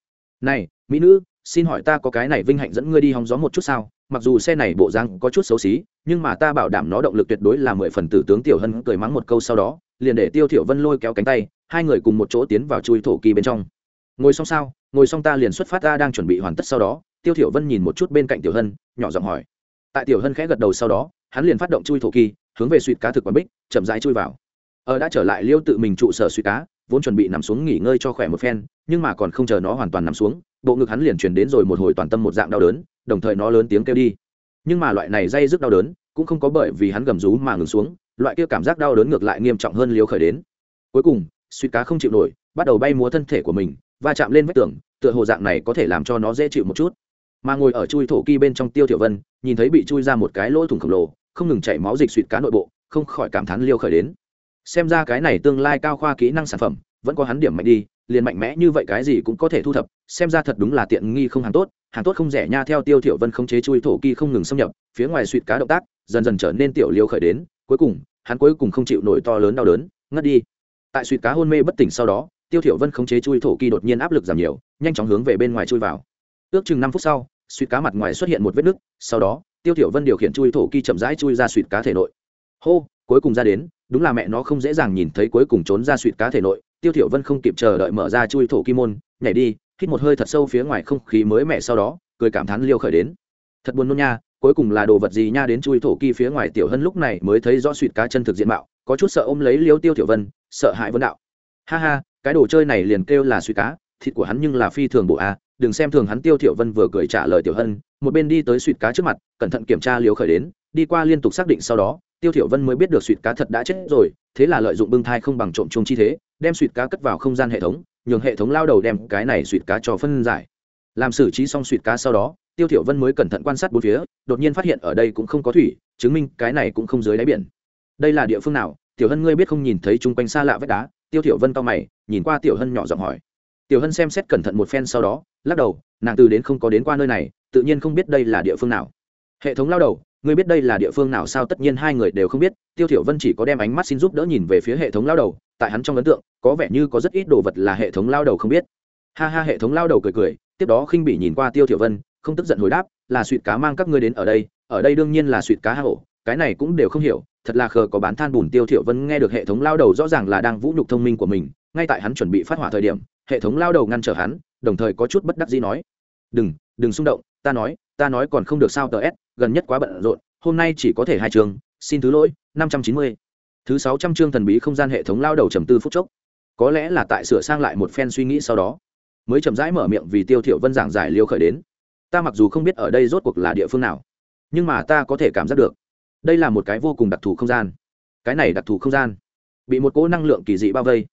này, mỹ nữ, xin hỏi ta có cái này vinh hạnh dẫn ngươi đi hóng gió một chút sao? Mặc dù xe này bộ dáng có chút xấu xí, nhưng mà ta bảo đảm nó động lực tuyệt đối là mười phần tử tướng tiểu hân cười mắng một câu sau đó, liền để tiêu thiểu vân lôi kéo cánh tay, hai người cùng một chỗ tiến vào chui thổ kỳ bên trong. Ngồi xong sao? Ngồi xong ta liền xuất phát, ta đang chuẩn bị hoàn tất sau đó. Tiêu thiểu vân nhìn một chút bên cạnh tiểu hân, nhỏ giọng hỏi. Tại tiểu hân khẽ gật đầu sau đó, hắn liền phát động chui thổ kỳ hướng về suy cá thực quán bích, chậm rãi chui vào. Ở đã trở lại liêu tự mình trụ sở suy cá, vốn chuẩn bị nằm xuống nghỉ ngơi cho khỏe một phen, nhưng mà còn không chờ nó hoàn toàn nằm xuống, bộ ngực hắn liền truyền đến rồi một hồi toàn tâm một dạng đau đớn, đồng thời nó lớn tiếng kêu đi. Nhưng mà loại này dây dứt đau đớn, cũng không có bởi vì hắn gầm rú mà ngừng xuống, loại kia cảm giác đau đớn ngược lại nghiêm trọng hơn liều khởi đến. Cuối cùng suy cá không chịu nổi, bắt đầu bay múa thân thể của mình và chạm lên vách tường, tựa hồ dạng này có thể làm cho nó dễ chịu một chút. Mà ngồi ở chui thổ kỳ bên trong tiêu tiểu vân, nhìn thấy bị chui ra một cái lỗ thủng khổng lồ không ngừng chảy máu dịch suỵt cá nội bộ, không khỏi cảm thán liêu khởi đến. Xem ra cái này tương lai cao khoa kỹ năng sản phẩm, vẫn có hắn điểm mạnh đi, liền mạnh mẽ như vậy cái gì cũng có thể thu thập, xem ra thật đúng là tiện nghi không hàng tốt hàng tốt không rẻ nha theo tiêu thiểu vân không chế chui thổ kỳ không ngừng xâm nhập, phía ngoài suỵt cá động tác, dần dần trở nên tiểu liêu khởi đến, cuối cùng, hắn cuối cùng không chịu nổi to lớn đau đớn, ngất đi. Tại suỵt cá hôn mê bất tỉnh sau đó, tiêu thiểu vân không chế chui thổ kỳ đột nhiên áp lực giảm nhiều, nhanh chóng hướng về bên ngoài chui vào. Ước chừng năm phút sau suyệt cá mặt ngoài xuất hiện một vết nứt, sau đó tiêu thiểu vân điều khiển chui thổ kỳ chậm rãi chui ra suỵt cá thể nội. Hô, cuối cùng ra đến, đúng là mẹ nó không dễ dàng nhìn thấy cuối cùng trốn ra suỵt cá thể nội. Tiêu thiểu vân không kịp chờ đợi mở ra chui thổ kim môn, nhảy đi, hít một hơi thật sâu phía ngoài không khí mới mẻ sau đó, cười cảm thán liêu khởi đến. Thật buồn nôn nha, cuối cùng là đồ vật gì nha đến chui thổ kỳ phía ngoài tiểu hân lúc này mới thấy rõ suỵt cá chân thực diện mạo, có chút sợ ôm lấy liêu tiêu thiểu vân, sợ hãi vân đạo. Ha ha, cái đồ chơi này liền kêu là suỵt cá, thịt của hắn nhưng là phi thường bộ a đừng xem thường hắn tiêu thiểu vân vừa cười trả lời tiểu hân, một bên đi tới suỵt cá trước mặt, cẩn thận kiểm tra liều khởi đến, đi qua liên tục xác định sau đó, tiêu thiểu vân mới biết được suỵt cá thật đã chết rồi, thế là lợi dụng bưng thai không bằng trộm chung chi thế, đem suỵt cá cất vào không gian hệ thống, nhường hệ thống lao đầu đem cái này suỵt cá cho phân giải. Làm xử trí xong suỵt cá sau đó, tiêu thiểu vân mới cẩn thận quan sát bốn phía, đột nhiên phát hiện ở đây cũng không có thủy, chứng minh cái này cũng không dưới đáy biển. Đây là địa phương nào? Tiểu hân ngươi biết không nhìn thấy chung quanh xa lạ vách đá? Tiêu thiểu vân cao mày, nhìn qua tiểu hân nhỏ giọng hỏi tiểu hân xem xét cẩn thận một phen sau đó, lắc đầu, nàng từ đến không có đến qua nơi này, tự nhiên không biết đây là địa phương nào. Hệ thống lao đầu, ngươi biết đây là địa phương nào sao tất nhiên hai người đều không biết, tiêu thiểu vân chỉ có đem ánh mắt xin giúp đỡ nhìn về phía hệ thống lao đầu, tại hắn trong ấn tượng, có vẻ như có rất ít đồ vật là hệ thống lao đầu không biết. Ha ha, hệ thống lao đầu cười cười, tiếp đó khinh bỉ nhìn qua tiêu thiểu vân, không tức giận hồi đáp, là suyệt cá mang các ngươi đến ở đây ở đây đương nhiên là suyệt cá hổ, cái này cũng đều không hiểu, thật là khờ có bán than bùn. Tiêu thiểu vân nghe được hệ thống lao đầu rõ ràng là đang vũ nhục thông minh của mình ngay tại hắn chuẩn bị phát hỏa thời điểm, hệ thống lao đầu ngăn trở hắn, đồng thời có chút bất đắc dĩ nói, đừng đừng xung động, ta nói ta nói còn không được sao tờ s, gần nhất quá bận rộn, hôm nay chỉ có thể hai trường xin thứ lỗi, năm trăm chín mươi. Thứ sáu trăm chương thần bí không gian hệ thống lao đầu trầm tư phút chốc. Có lẽ là tại sửa sang lại một phen suy nghĩ sau đó, mới chậm rãi mở miệng vì tiêu thiểu vân giảng giải liêu khởi đến. Ta mặc dù không biết ở đây rốt cuộc là địa phương nào, nhưng mà ta có thể cảm giác được, đây là một cái vô cùng đặc thù không gian. Cái này đặc thù không gian, bị một cỗ năng lượng kỳ dị bao vây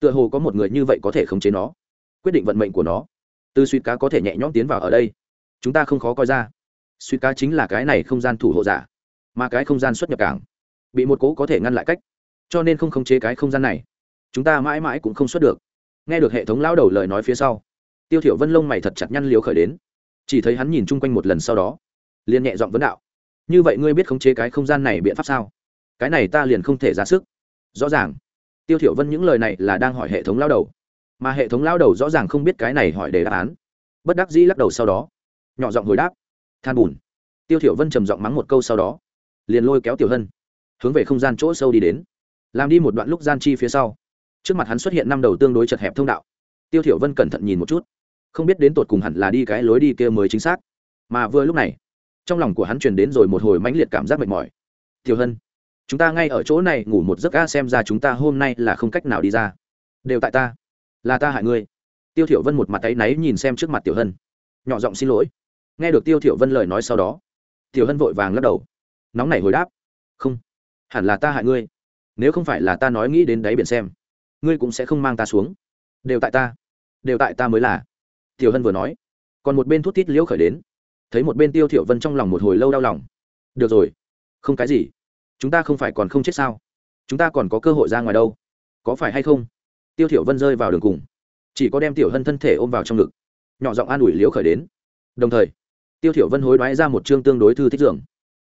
tựa hồ có một người như vậy có thể khống chế nó, quyết định vận mệnh của nó. Từ suy cá có thể nhẹ nhõm tiến vào ở đây. Chúng ta không khó coi ra. Suy cá chính là cái này không gian thủ hộ giả, mà cái không gian xuất nhập cảng, bị một cố có thể ngăn lại cách. Cho nên không khống chế cái không gian này, chúng ta mãi mãi cũng không xuất được. Nghe được hệ thống lao đầu lời nói phía sau, tiêu thiểu vân lông mày thật chặt nhăn liếu khởi đến. Chỉ thấy hắn nhìn chung quanh một lần sau đó, liền nhẹ giọng vấn đạo, như vậy ngươi biết khống chế cái không gian này biện pháp sao? Cái này ta liền không thể ra sức. Rõ ràng tiêu thiểu vân những lời này là đang hỏi hệ thống lao đầu. Mà hệ thống lao đầu rõ ràng không biết cái này hỏi để đáp án. Bất đắc dĩ lắc đầu sau đó. Nhỏ giọng hồi đáp. Than bùn. Tiêu thiểu vân trầm giọng mắng một câu sau đó. Liền lôi kéo tiểu hân. Hướng về không gian chỗ sâu đi đến. Làm đi một đoạn lúc gian chi phía sau. Trước mặt hắn xuất hiện năm đầu tương đối chật hẹp thông đạo. Tiêu thiểu vân cẩn thận nhìn một chút. Không biết đến tột cùng hẳn là đi cái lối đi kia mới chính xác. Mà vừa lúc này, trong lòng của hắn truyền đến rồi một hồi mãnh liệt cảm giác mệt mỏi. Tiểu hân chúng ta ngay ở chỗ này ngủ một giấc ga xem ra chúng ta hôm nay là không cách nào đi ra. Đều tại ta. Là ta hại ngươi. Tiêu thiểu vân một mặt tay náy nhìn xem trước mặt tiểu hân. Nhỏ giọng xin lỗi. Nghe được tiêu thiểu vân lời nói sau đó, tiểu hân vội vàng lắc đầu. Nóng nảy hồi đáp. Không, hẳn là ta hại ngươi. Nếu không phải là ta nói nghĩ đến đáy biển xem, ngươi cũng sẽ không mang ta xuống. Đều tại ta. Đều tại ta mới là. Tiểu hân vừa nói, còn một bên thuốc tít liễu khởi đến. Thấy một bên tiêu thiểu vân trong lòng một hồi lâu đau lòng. Được rồi, không cái gì chúng ta không phải còn không chết sao? Chúng ta còn có cơ hội ra ngoài đâu? Có phải hay không? Tiêu thiểu vân rơi vào đường cùng. Chỉ có đem tiểu hân thân thể ôm vào trong ngực. Nhỏ giọng an ủi liễu khởi đến. Đồng thời, tiêu thiểu vân hối đoái ra một chương tương đối thư thích giường.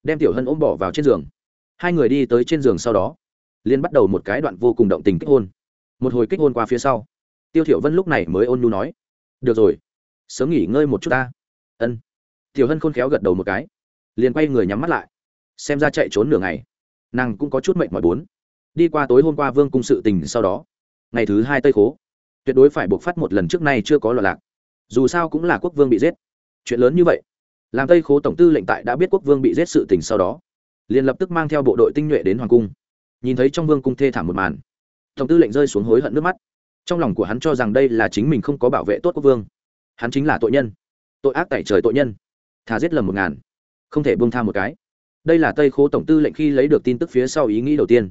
Đem tiểu hân ôm bỏ vào trên giường. Hai người đi tới trên giường sau đó liên bắt đầu một cái đoạn vô cùng động tình kích hôn. Một hồi kích hôn qua phía sau, tiêu thiểu vân lúc này mới ôn nhu nói, được rồi, sớm nghỉ ngơi một chút ta. Ân. Tiểu hân khôn khéo gật đầu một cái, liền quay người nhắm mắt lại, xem ra chạy trốn nửa ngày nàng cũng có chút mệnh mỏi bốn. Đi qua tối hôm qua vương cung sự tình sau đó, ngày thứ hai tây khố, tuyệt đối phải buộc phát một lần trước nay chưa có loạn lạc. Dù sao cũng là quốc vương bị giết. Chuyện lớn như vậy, làm tây khố tổng tư lệnh tại đã biết quốc vương bị giết sự tình sau đó, liền lập tức mang theo bộ đội tinh nhuệ đến hoàng cung. Nhìn thấy trong vương cung thê thảm một màn, tổng tư lệnh rơi xuống hối hận nước mắt. Trong lòng của hắn cho rằng đây là chính mình không có bảo vệ tốt quốc vương. Hắn chính là tội nhân, tội ác tại trời tội nhân. Thà giết lầm một ngàn, không thể buông tha một cái đây là tây khố tổng tư lệnh khi lấy được tin tức phía sau ý nghĩ đầu tiên.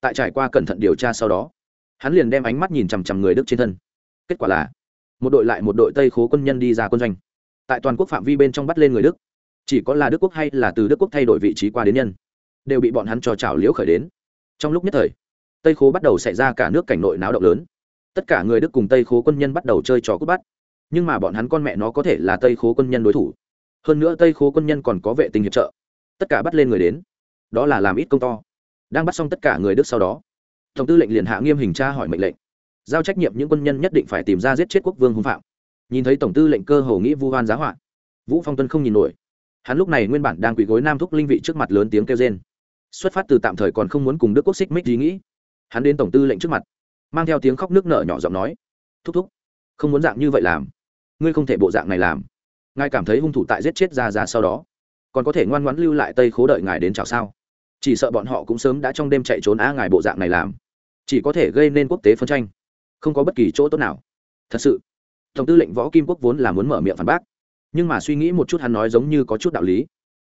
Tại trải qua cẩn thận điều tra sau đó, hắn liền đem ánh mắt nhìn chằm chằm người đức trên thân. Kết quả là, một đội lại một đội tây khố quân nhân đi ra quân doanh. Tại toàn quốc phạm vi bên trong bắt lên người đức. Chỉ có là đức quốc hay là từ đức quốc thay đổi vị trí qua đến nhân, đều bị bọn hắn cho trào liễu khởi đến. Trong lúc nhất thời, tây khố bắt đầu xảy ra cả nước cảnh nội náo động lớn. Tất cả người đức cùng tây khố quân nhân bắt đầu chơi trò cút bắt. Nhưng mà bọn hắn con mẹ nó có thể là tây khố quân nhân đối thủ. Hơn nữa tây khố quân nhân còn có vệ tinh hiệp trợ tất cả bắt lên người đến. Đó là làm ít công to. Đang bắt xong tất cả người đức sau đó tổng tư lệnh liền hạ nghiêm hình tra hỏi mệnh lệnh. Giao trách nhiệm những quân nhân nhất định phải tìm ra giết chết quốc vương hung phạm. Nhìn thấy tổng tư lệnh cơ hồ nghĩ vu hoan giá hoạn, vũ phong tuân không nhìn nổi. Hắn lúc này nguyên bản đang quỳ gối nam thúc linh vị trước mặt lớn tiếng kêu rên. Xuất phát từ tạm thời còn không muốn cùng đức quốc xích mích ý nghĩ. Hắn đến tổng tư lệnh trước mặt mang theo tiếng khóc nước nở nhỏ giọng nói thúc thúc không muốn dạng như vậy làm. Ngươi không thể bộ dạng này làm. Ngài cảm thấy hung thủ tại giết chết ra ra sau đó còn có thể ngoan ngoãn lưu lại tây khố đợi ngài đến chào sao? Chỉ sợ bọn họ cũng sớm đã trong đêm chạy trốn á ngài bộ dạng này làm. Chỉ có thể gây nên quốc tế phân tranh. Không có bất kỳ chỗ tốt nào. Thật sự, tổng tư lệnh võ kim quốc vốn là muốn mở miệng phản bác. Nhưng mà suy nghĩ một chút hắn nói giống như có chút đạo lý.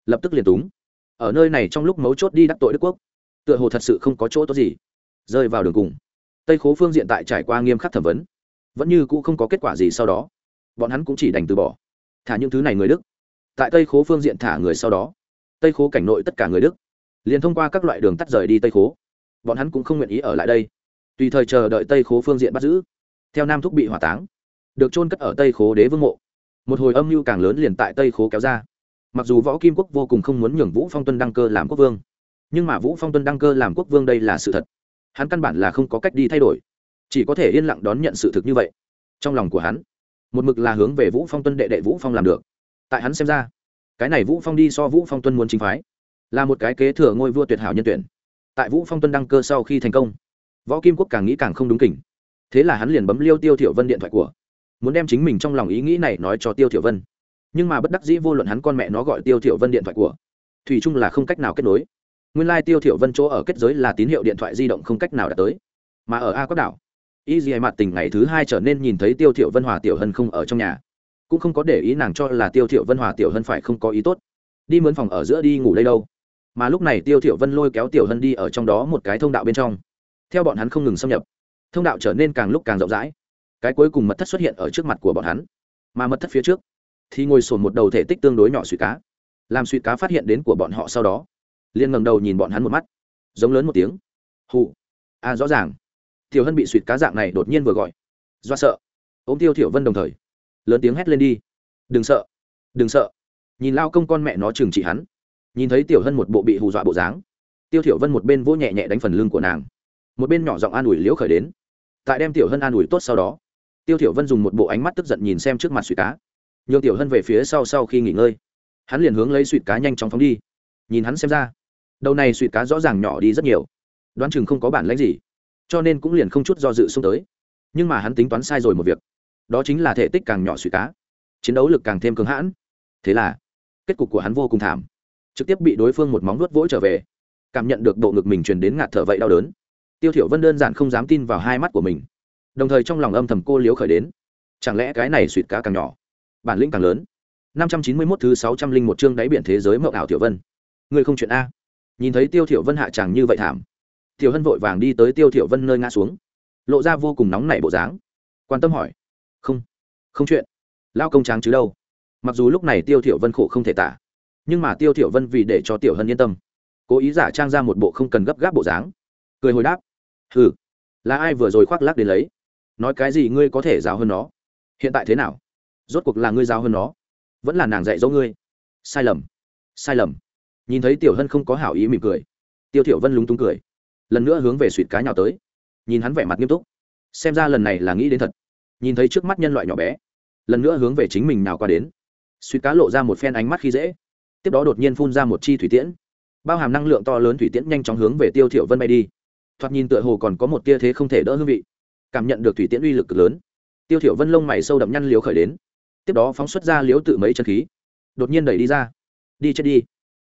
Lập tức liền túng. Ở nơi này trong lúc mấu chốt đi đắc tội đức quốc, tựa hồ thật sự không có chỗ tốt gì. Rơi vào đường cùng, tây khố phương diện tại trải qua nghiêm khắc thẩm vấn. Vẫn như cũ không có kết quả gì sau đó. Bọn hắn cũng chỉ đành từ bỏ. Thả những thứ này người đức tại tây khố phương diện thả người sau đó. Tây khố cảnh nội tất cả người đức liền thông qua các loại đường tắt rời đi tây khố. Bọn hắn cũng không nguyện ý ở lại đây, tùy thời chờ đợi tây khố phương diện bắt giữ. Theo nam thúc bị hỏa táng, được trôn cất ở tây khố đế vương mộ. Một hồi âm mưu càng lớn liền tại tây khố kéo ra. Mặc dù võ kim quốc vô cùng không muốn nhường vũ phong tuân đăng cơ làm quốc vương, nhưng mà vũ phong tuân đăng cơ làm quốc vương đây là sự thật. Hắn căn bản là không có cách đi thay đổi, chỉ có thể yên lặng đón nhận sự thực như vậy. Trong lòng của hắn, một mực là hướng về vũ phong tuân đệ đệ vũ phong làm được tại hắn xem ra, cái này vũ phong đi so vũ phong tuân muốn chính phái, là một cái kế thừa ngôi vua tuyệt hảo nhân tuyển. Tại vũ phong tuân đăng cơ sau khi thành công, võ kim quốc càng nghĩ càng không đúng kỉnh. Thế là hắn liền bấm liêu tiêu thiểu vân điện thoại của, muốn đem chính mình trong lòng ý nghĩ này nói cho tiêu thiểu vân. Nhưng mà bất đắc dĩ vô luận hắn con mẹ nó gọi tiêu thiểu vân điện thoại của, thủy chung là không cách nào kết nối. Nguyên lai tiêu thiểu vân chỗ ở kết giới là tín hiệu điện thoại di động không cách nào đạt tới. Mà ở a quốc đảo, y dì mặt tình ngày thứ hai trở nên nhìn thấy tiêu thiểu vân hòa tiểu hân không ở trong nhà cũng không có để ý nàng cho là tiêu thiểu vân hòa tiểu hân phải không có ý tốt. Đi mướn phòng ở giữa đi ngủ đây đâu. Mà lúc này tiêu thiểu vân lôi kéo tiểu hân đi ở trong đó một cái thông đạo bên trong. Theo bọn hắn không ngừng xâm nhập, thông đạo trở nên càng lúc càng rộng rãi. Cái cuối cùng mật thất xuất hiện ở trước mặt của bọn hắn. Mà mật thất phía trước, thì ngồi sồn một đầu thể tích tương đối nhỏ suy cá. Làm suy cá phát hiện đến của bọn họ sau đó, liền ngẩng đầu nhìn bọn hắn một mắt. Giống lớn một tiếng. Hụ à rõ ràng. Tiểu hân bị suy cá dạng này đột nhiên vừa gọi. Do sợ. Ôm tiêu thiểu vân đồng thời lớn tiếng hét lên đi. Đừng sợ đừng sợ. Nhìn lao công con mẹ nó trừng trị hắn. Nhìn thấy tiểu hân một bộ bị hù dọa bộ dáng, tiêu thiểu vân một bên vỗ nhẹ nhẹ đánh phần lưng của nàng, một bên nhỏ giọng an ủi liễu khởi đến. Tại đem tiểu hân an ủi tốt sau đó, tiêu thiểu vân dùng một bộ ánh mắt tức giận nhìn xem trước mặt suy cá. Nhường tiểu hân về phía sau sau khi nghỉ ngơi, hắn liền hướng lấy suy cá nhanh chóng phóng đi. Nhìn hắn xem ra, đầu này suy cá rõ ràng nhỏ đi rất nhiều, đoán chừng không có bản lãnh gì, cho nên cũng liền không chút do dự xông tới. Nhưng mà hắn tính toán sai rồi một việc đó chính là thể tích càng nhỏ suy cá, chiến đấu lực càng thêm cứng hãn. Thế là, kết cục của hắn vô cùng thảm. Trực tiếp bị đối phương một móng vuốt vỗ trở về. Cảm nhận được bộ ngực mình truyền đến ngạt thở vậy đau đớn. Tiêu thiểu vân đơn giản không dám tin vào hai mắt của mình. Đồng thời trong lòng âm thầm cô liếu khởi đến. Chẳng lẽ cái này suýt cá càng nhỏ? Bản lĩnh càng lớn. 591 thứ 601 chương đáy biển thế giới mộng ảo tiểu vân. Người không chuyện a. Nhìn thấy tiêu thiểu vân hạ chẳng như vậy thảm tiểu hân vội vàng đi tới tiêu thiểu vân nơi ngã xuống, lộ ra vô cùng nóng nảy bộ dáng. Quan tâm hỏi không. Không chuyện. Lao công tráng chứ đâu. Mặc dù lúc này tiêu thiểu vân khổ không thể tả, nhưng mà tiêu thiểu vân vì để cho tiểu hân yên tâm, cố ý giả trang ra một bộ không cần gấp gáp bộ dáng. Cười hồi đáp, hừ, là ai vừa rồi khoác lác đến lấy? Nói cái gì ngươi có thể giáo hơn nó? Hiện tại thế nào? Rốt cuộc là ngươi giáo hơn nó? Vẫn là nàng dạy dỗ ngươi? Sai lầm. Sai lầm. Nhìn thấy tiểu hân không có hảo ý mỉm cười, tiêu thiểu vân lúng túng cười, lần nữa hướng về suyệt cá nhào tới, nhìn hắn vẻ mặt nghiêm túc. Xem ra lần này là nghĩ đến thật nhìn thấy trước mắt nhân loại nhỏ bé, lần nữa hướng về chính mình nào qua đến. Suýt cá lộ ra một phen ánh mắt khi dễ, tiếp đó đột nhiên phun ra một chi thủy tiễn, bao hàm năng lượng to lớn thủy tiễn nhanh chóng hướng về tiêu thiểu vân bay đi. Thoạt nhìn tựa hồ còn có một tia thế không thể đỡ hương vị, cảm nhận được thủy tiễn uy lực cực lớn. Tiêu thiểu vân lông mày sâu đậm nhăn liếu khởi đến, tiếp đó phóng xuất ra liếu tự mấy chân khí, đột nhiên đẩy đi ra. Đi chết đi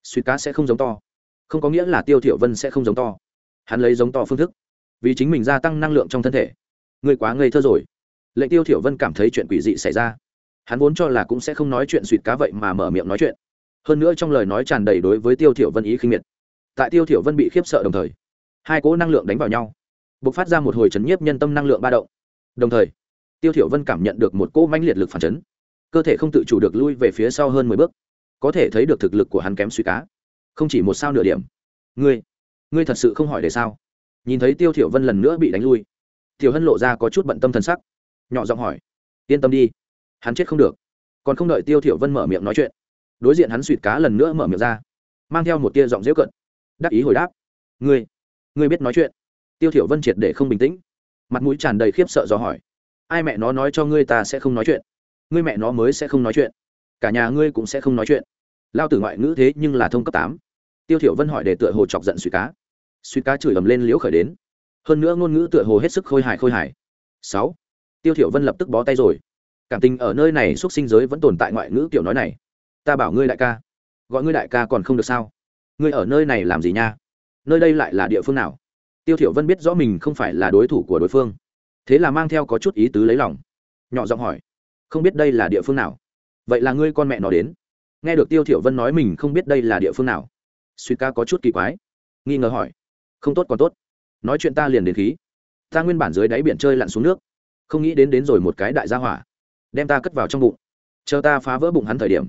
suy cá sẽ không giống to. Không có nghĩa là tiêu thiểu vân sẽ không giống to. Hắn lấy giống to phương thức, vì chính mình gia tăng năng lượng trong thân thể. Ngươi quá ngây thơ rồi lệnh tiêu thiểu vân cảm thấy chuyện quỷ dị xảy ra. Hắn vốn cho là cũng sẽ không nói chuyện suyệt cá vậy mà mở miệng nói chuyện. Hơn nữa trong lời nói tràn đầy đối với tiêu thiểu vân ý khinh miệt. Tại tiêu thiểu vân bị khiếp sợ đồng thời, hai cỗ năng lượng đánh vào nhau, bộc phát ra một hồi chấn nhiếp nhân tâm năng lượng ba động. Đồng thời, tiêu thiểu vân cảm nhận được một cỗ mãnh liệt lực phản chấn. Cơ thể không tự chủ được lui về phía sau hơn mười bước. Có thể thấy được thực lực của hắn kém suy cá. Không chỉ một sao nửa điểm. Ngươi ngươi thật sự không hỏi để sao? Nhìn thấy tiêu thiểu vân lần nữa bị đánh lui, tiểu hân lộ ra có chút bận tâm thần sắc nhỏ giọng hỏi. Yên tâm đi, hắn chết không được. Còn không đợi tiêu thiểu vân mở miệng nói chuyện, đối diện hắn suýt cá lần nữa mở miệng ra, mang theo một tia giọng díu cận đắc ý hồi đáp. Ngươi ngươi biết nói chuyện. Tiêu thiểu vân triệt để không bình tĩnh, mặt mũi tràn đầy khiếp sợ do hỏi. Ai mẹ nó nói cho ngươi ta sẽ không nói chuyện? Ngươi mẹ nó mới sẽ không nói chuyện. Cả nhà ngươi cũng sẽ không nói chuyện. Lao tử ngoại ngữ thế nhưng là thông cấp tám. Tiêu thiểu vân hỏi để tựa hồ chọc giận suy cá. Suy cá chửi ầm lên liễu khởi đến. Hơn nữa ngôn ngữ tựa hồ hết sức khôi hài khôi hài. Sáu tiêu thiểu vân lập tức bó tay rồi. Cảm tình ở nơi này xuất sinh giới vẫn tồn tại ngoại ngữ kiểu nói này. Ta bảo ngươi đại ca. Gọi ngươi đại ca còn không được sao? Ngươi ở nơi này làm gì nha? Nơi đây lại là địa phương nào? Tiêu thiểu vân biết rõ mình không phải là đối thủ của đối phương. Thế là mang theo có chút ý tứ lấy lòng. Nhỏ giọng hỏi, không biết đây là địa phương nào? Vậy là ngươi con mẹ nó đến. Nghe được tiêu thiểu vân nói mình không biết đây là địa phương nào suy ca có chút kỳ quái, nghi ngờ hỏi, không tốt còn tốt. Nói chuyện ta liền đến khí. Ta nguyên bản dưới đáy biển chơi lặn xuống nước không nghĩ đến đến rồi một cái đại gia hỏa. Đem ta cất vào trong bụng. Chờ ta phá vỡ bụng hắn thời điểm,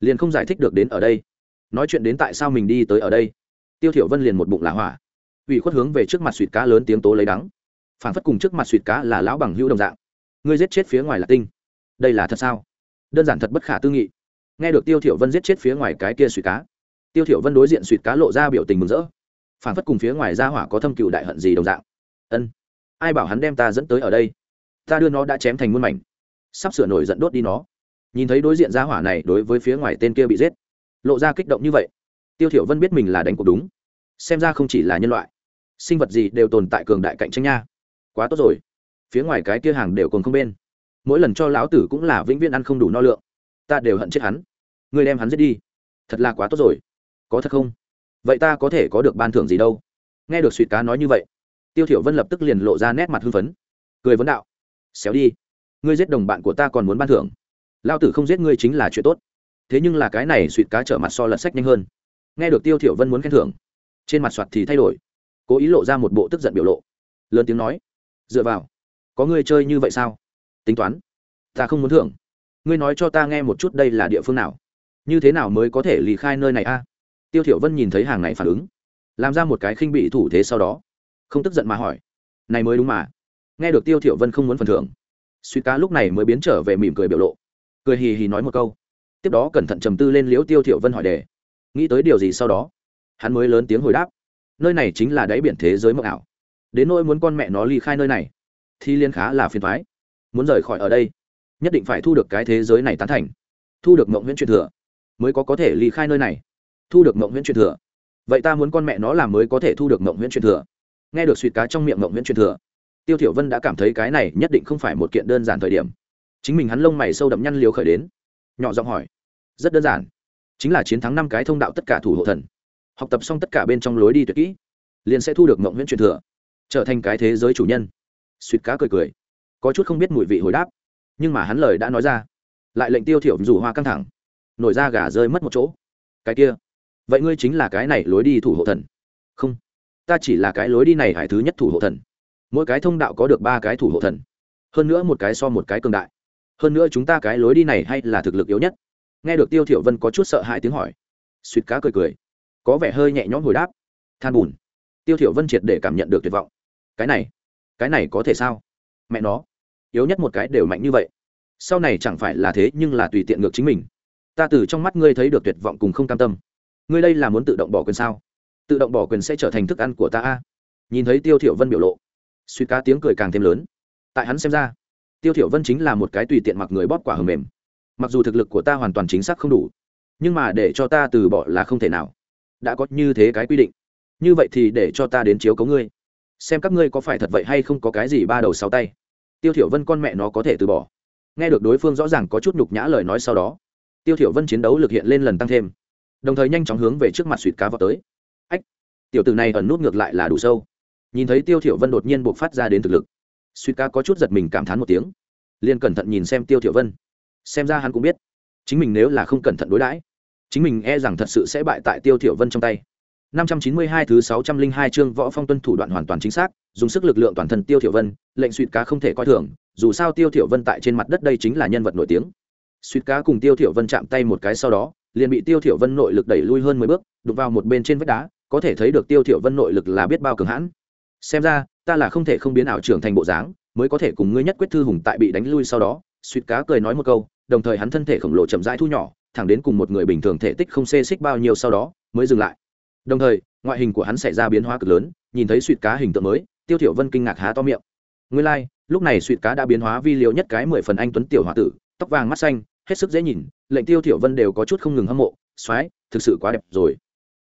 liền không giải thích được đến ở đây. Nói chuyện đến tại sao mình đi tới ở đây. Tiêu thiểu vân liền một bụng là hỏa. Ủy khuất hướng về trước mặt suyệt cá lớn tiếng tố lấy đắng. Phản phất cùng trước mặt suyệt cá là lão bằng hữu đồng dạng. Ngươi giết chết phía ngoài là tinh. Đây là thật sao? Đơn giản thật bất khả tư nghị. Nghe được tiêu thiểu vân giết chết phía ngoài cái kia suyệt cá, tiêu thiểu vân đối diện suyệt cá lộ ra biểu tình mừng rỡ. Phản phất cùng phía ngoài gia hỏa có thâm cựu đại hận gì đồng dạng. Ân, ai bảo hắn đem ta dẫn tới ở đây? Ta đưa nó đã chém thành muôn mảnh. Sắp sửa nổi giận đốt đi nó. Nhìn thấy đối diện ra hỏa này đối với phía ngoài tên kia bị giết, lộ ra kích động như vậy. Tiêu thiểu vân biết mình là đánh cuộc đúng, xem ra không chỉ là nhân loại, sinh vật gì đều tồn tại cường đại cạnh tranh nha. Quá tốt rồi. Phía ngoài cái kia hàng đều còn không bên. Mỗi lần cho lão tử cũng là vĩnh viễn ăn không đủ no lượng. Ta đều hận chết hắn. Ngươi đem hắn giết đi. Thật là quá tốt rồi. Có thật không? Vậy ta có thể có được ban thưởng gì đâu. Nghe được suỵt cá nói như vậy, tiêu thiểu vân lập tức liền lộ ra nét mặt hưng phấn. Cười vấn đạo xéo đi. Ngươi giết đồng bạn của ta còn muốn ban thưởng. Lao tử không giết ngươi chính là chuyện tốt. Thế nhưng là cái này suỵt cá trở mặt so lật sách nhanh hơn. Nghe được tiêu thiểu vân muốn khen thưởng, trên mặt soạt thì thay đổi. Cố ý lộ ra một bộ tức giận biểu lộ. Lớn tiếng nói, dựa vào, có ngươi chơi như vậy sao? Tính toán, ta không muốn thưởng. Ngươi nói cho ta nghe một chút đây là địa phương nào? Như thế nào mới có thể lì khai nơi này a? Tiêu thiểu vân nhìn thấy hàng này phản ứng, làm ra một cái khinh bị thủ thế sau đó, không tức giận mà hỏi, này mới đúng mà nghe được tiêu thiểu vân không muốn phần thưởng suy cá lúc này mới biến trở về mỉm cười biểu lộ, cười hì hì nói một câu. Tiếp đó cẩn thận trầm tư lên liễu tiêu thiểu vân hỏi đề, nghĩ tới điều gì sau đó, hắn mới lớn tiếng hồi đáp, nơi này chính là đáy biển thế giới mộng ảo, đến nỗi muốn con mẹ nó ly khai nơi này, thì liên khá là phiền toái, muốn rời khỏi ở đây, nhất định phải thu được cái thế giới này tán thành, thu được mộng huyễn truyền thừa, mới có có thể ly khai nơi này, thu được mộng huyễn truyền thừa. Vậy ta muốn con mẹ nó làm mới có thể thu được mộng huyễn truyền thừa. Nghe được suy cá trong miệng mộng huyễn truyền thừa tiêu thiểu vân đã cảm thấy cái này nhất định không phải một kiện đơn giản thời điểm. Chính mình hắn lông mày sâu đậm nhăn liều khởi đến. Nhỏ giọng hỏi. Rất đơn giản. Chính là chiến thắng năm cái thông đạo tất cả thủ hộ thần. Học tập xong tất cả bên trong lối đi tuyệt kỹ, liền sẽ thu được mộng nguyễn truyền thừa, trở thành cái thế giới chủ nhân. Suýt cá cười cười. Có chút không biết mùi vị hồi đáp. Nhưng mà hắn lời đã nói ra. Lại lệnh tiêu thiểu rủ hoa căng thẳng. Nổi ra gà rơi mất một chỗ. Cái kia. Vậy ngươi chính là cái này lối đi thủ hộ thần. Không. Ta chỉ là cái lối đi này hải thứ nhất thủ hộ thần mỗi cái thông đạo có được ba cái thủ hộ thần. Hơn nữa một cái so một cái cường đại. Hơn nữa chúng ta cái lối đi này hay là thực lực yếu nhất. Nghe được tiêu thiểu vân có chút sợ hãi tiếng hỏi. Suýt cá cười cười. Có vẻ hơi nhẹ nhõm hồi đáp. Than bùn. Tiêu thiểu vân triệt để cảm nhận được tuyệt vọng. Cái này cái này có thể sao? Mẹ nó. Yếu nhất một cái đều mạnh như vậy. Sau này chẳng phải là thế nhưng là tùy tiện ngược chính mình. Ta từ trong mắt ngươi thấy được tuyệt vọng cùng không cam tâm. Ngươi đây là muốn tự động bỏ quyền sao? Tự động bỏ quyền sẽ trở thành thức ăn của ta a. Nhìn thấy tiêu thiểu vân biểu lộ suy cá tiếng cười càng thêm lớn. Tại hắn xem ra, tiêu thiểu vân chính là một cái tùy tiện mặc người bóp quả hầm mềm. Mặc dù thực lực của ta hoàn toàn chính xác không đủ, nhưng mà để cho ta từ bỏ là không thể nào. Đã có như thế cái quy định. Như vậy thì để cho ta đến chiếu cấu ngươi. Xem các ngươi có phải thật vậy hay không có cái gì ba đầu sáu tay. Tiêu thiểu vân con mẹ nó có thể từ bỏ. Nghe được đối phương rõ ràng có chút nhục nhã lời nói sau đó, tiêu thiểu vân chiến đấu lực hiện lên lần tăng thêm. Đồng thời nhanh chóng hướng về trước mặt suy cá vào tới. Ách, tiểu tử này ẩn nút ngược lại là đủ sâu nhìn thấy tiêu thiểu vân đột nhiên buộc phát ra đến thực lực suy ca có chút giật mình cảm thán một tiếng liền cẩn thận nhìn xem tiêu thiểu vân xem ra hắn cũng biết chính mình nếu là không cẩn thận đối đãi chính mình e rằng thật sự sẽ bại tại tiêu thiểu vân trong tay 592 thứ 602 chương võ phong tuân thủ đoạn hoàn toàn chính xác, dùng sức lực lượng toàn thân Tiêu Thiểu Vân, lệnh suy ca không thể coi thường, dù sao Tiêu Thiểu Vân tại trên mặt đất đây chính là nhân vật nổi tiếng. suy ca cùng Tiêu Thiểu Vân chạm tay một cái sau đó, liền bị Tiêu Thiểu Vân nội lực đẩy lui hơn 10 bước, đụng vào một bên trên vách đá, có thể thấy được Tiêu Thiểu Vân nội lực là biết bao cường hãn. Xem ra, ta là không thể không biến ảo trưởng thành bộ dáng, mới có thể cùng ngươi nhất quyết thư hùng tại bị đánh lui sau đó, suýt cá cười nói một câu, đồng thời hắn thân thể khổng lồ chậm rãi thu nhỏ, thẳng đến cùng một người bình thường thể tích không xê xích bao nhiêu sau đó, mới dừng lại. Đồng thời, ngoại hình của hắn xảy ra biến hóa cực lớn nhìn thấy suýt cá hình tượng mới tiêu thiểu vân kinh ngạc há to miệng. Nguyên lai like, lúc này suýt cá đã biến hóa vi liều nhất cái mười phần anh tuấn tiểu hòa tử tóc vàng mắt xanh hết sức dễ nhìn lệnh tiêu thiểu vân đều có chút không ngừng hâm mộ xoáy thực sự quá đẹp rồi.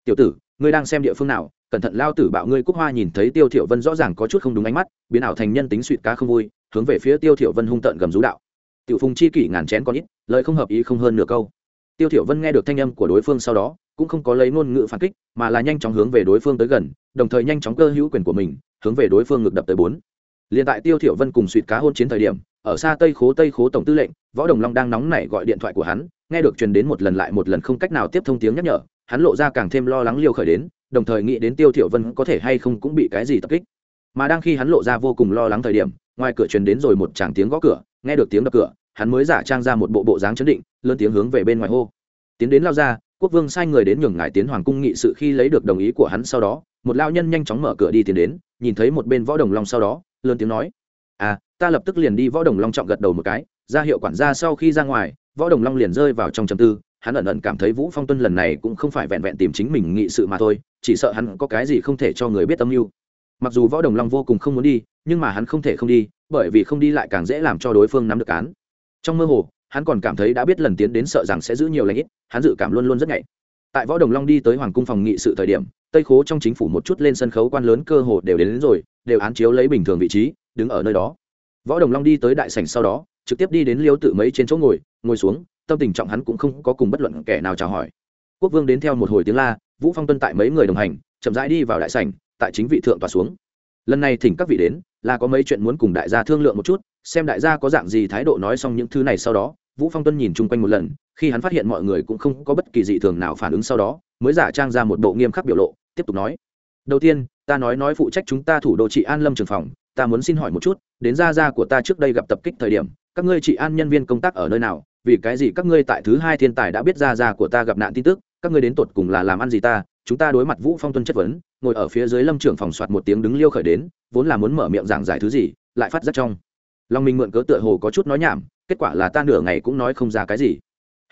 Tiểu tử ngươi đang xem địa phương nào? Cẩn thận lao tử bạo ngươi cúc hoa nhìn thấy tiêu thiểu vân rõ ràng có chút không đúng ánh mắt, biến ảo thành nhân tính suyệt cá không vui, hướng về phía tiêu thiểu vân hung tợn gầm rú đạo. Tiểu phùng chi kỷ ngàn chén con ít, lời không hợp ý không hơn nửa câu. Tiêu thiểu vân nghe được thanh âm của đối phương sau đó, cũng không có lấy ngôn ngữ phản kích, mà là nhanh chóng hướng về đối phương tới gần, đồng thời nhanh chóng cơ hữu quyền của mình, hướng về đối phương ngược đập tới bốn. Liền tại tiêu thiểu vân cùng suyệt cá hôn chiến thời điểm, ở xa tây khố tây khố tổng tư lệnh, võ đồng long đang nóng nảy gọi điện thoại của hắn, nghe được truyền đến một lần lại một lần không cách nào tiếp thông tiếng nhắc nhở, hắn lộ ra càng thêm lo lắng liêu khởi đến đồng thời nghĩ đến tiêu thiểu vân có thể hay không cũng bị cái gì tập kích. Mà đang khi hắn lộ ra vô cùng lo lắng thời điểm, ngoài cửa truyền đến rồi một tràng tiếng gõ cửa, nghe được tiếng đập cửa, hắn mới giả trang ra một bộ bộ dáng chấn định, lớn tiếng hướng về bên ngoài hô. Tiến đến lao ra, quốc vương sai người đến nhường ngài tiến hoàng cung nghị sự khi lấy được đồng ý của hắn sau đó, một lao nhân nhanh chóng mở cửa đi tiến đến, nhìn thấy một bên võ đồng long sau đó, lớn tiếng nói à ta lập tức liền đi võ đồng long trọng gật đầu một cái, ra hiệu quản gia sau khi ra ngoài, võ đồng long liền rơi vào trong trầm tư hắn ẩn ẩn cảm thấy vũ phong tuân lần này cũng không phải vẹn vẹn tìm chính mình nghị sự mà thôi chỉ sợ hắn có cái gì không thể cho người biết âm mưu. Mặc dù võ đồng long vô cùng không muốn đi nhưng mà hắn không thể không đi bởi vì không đi lại càng dễ làm cho đối phương nắm được án. Trong mơ hồ hắn còn cảm thấy đã biết lần tiến đến sợ rằng sẽ giữ nhiều lãnh ít hắn dự cảm luôn luôn rất nhạy. Tại võ đồng long đi tới hoàng cung phòng nghị sự thời điểm tây khố trong chính phủ một chút lên sân khấu quan lớn cơ hồ đều đến, đến rồi đều án chiếu lấy bình thường vị trí đứng ở nơi đó. Võ đồng long đi tới đại sảnh sau đó trực tiếp đi đến liêu tự mấy trên chỗ ngồi ngồi xuống, tâm tình trọng hắn cũng không có cùng bất luận kẻ nào chào hỏi. Quốc vương đến theo một hồi tiếng la, vũ phong tuân tại mấy người đồng hành, chậm rãi đi vào đại sảnh, tại chính vị thượng tòa xuống. Lần này thỉnh các vị đến, là có mấy chuyện muốn cùng đại gia thương lượng một chút, xem đại gia có dạng gì thái độ nói xong những thứ này sau đó, vũ phong tuân nhìn chung quanh một lần, khi hắn phát hiện mọi người cũng không có bất kỳ dị thường nào phản ứng sau đó, mới giả trang ra một bộ nghiêm khắc biểu lộ, tiếp tục nói. Đầu tiên, ta nói nói phụ trách chúng ta thủ đô trị an lâm trường phòng, ta muốn xin hỏi một chút, đến gia gia của ta trước đây gặp tập kích thời điểm các ngươi trị an nhân viên công tác ở nơi nào, vì cái gì các ngươi tại thứ hai thiên tài đã biết gia gia của ta gặp nạn tin tức, các ngươi đến tột cùng là làm ăn gì ta, chúng ta đối mặt vũ phong tuân chất vấn, ngồi ở phía dưới lâm trưởng phòng soạt một tiếng đứng liêu khởi đến, vốn là muốn mở miệng giảng giải thứ gì, lại phát rất trong. Lòng mình mượn cớ tựa hồ có chút nói nhảm, kết quả là ta nửa ngày cũng nói không ra cái gì.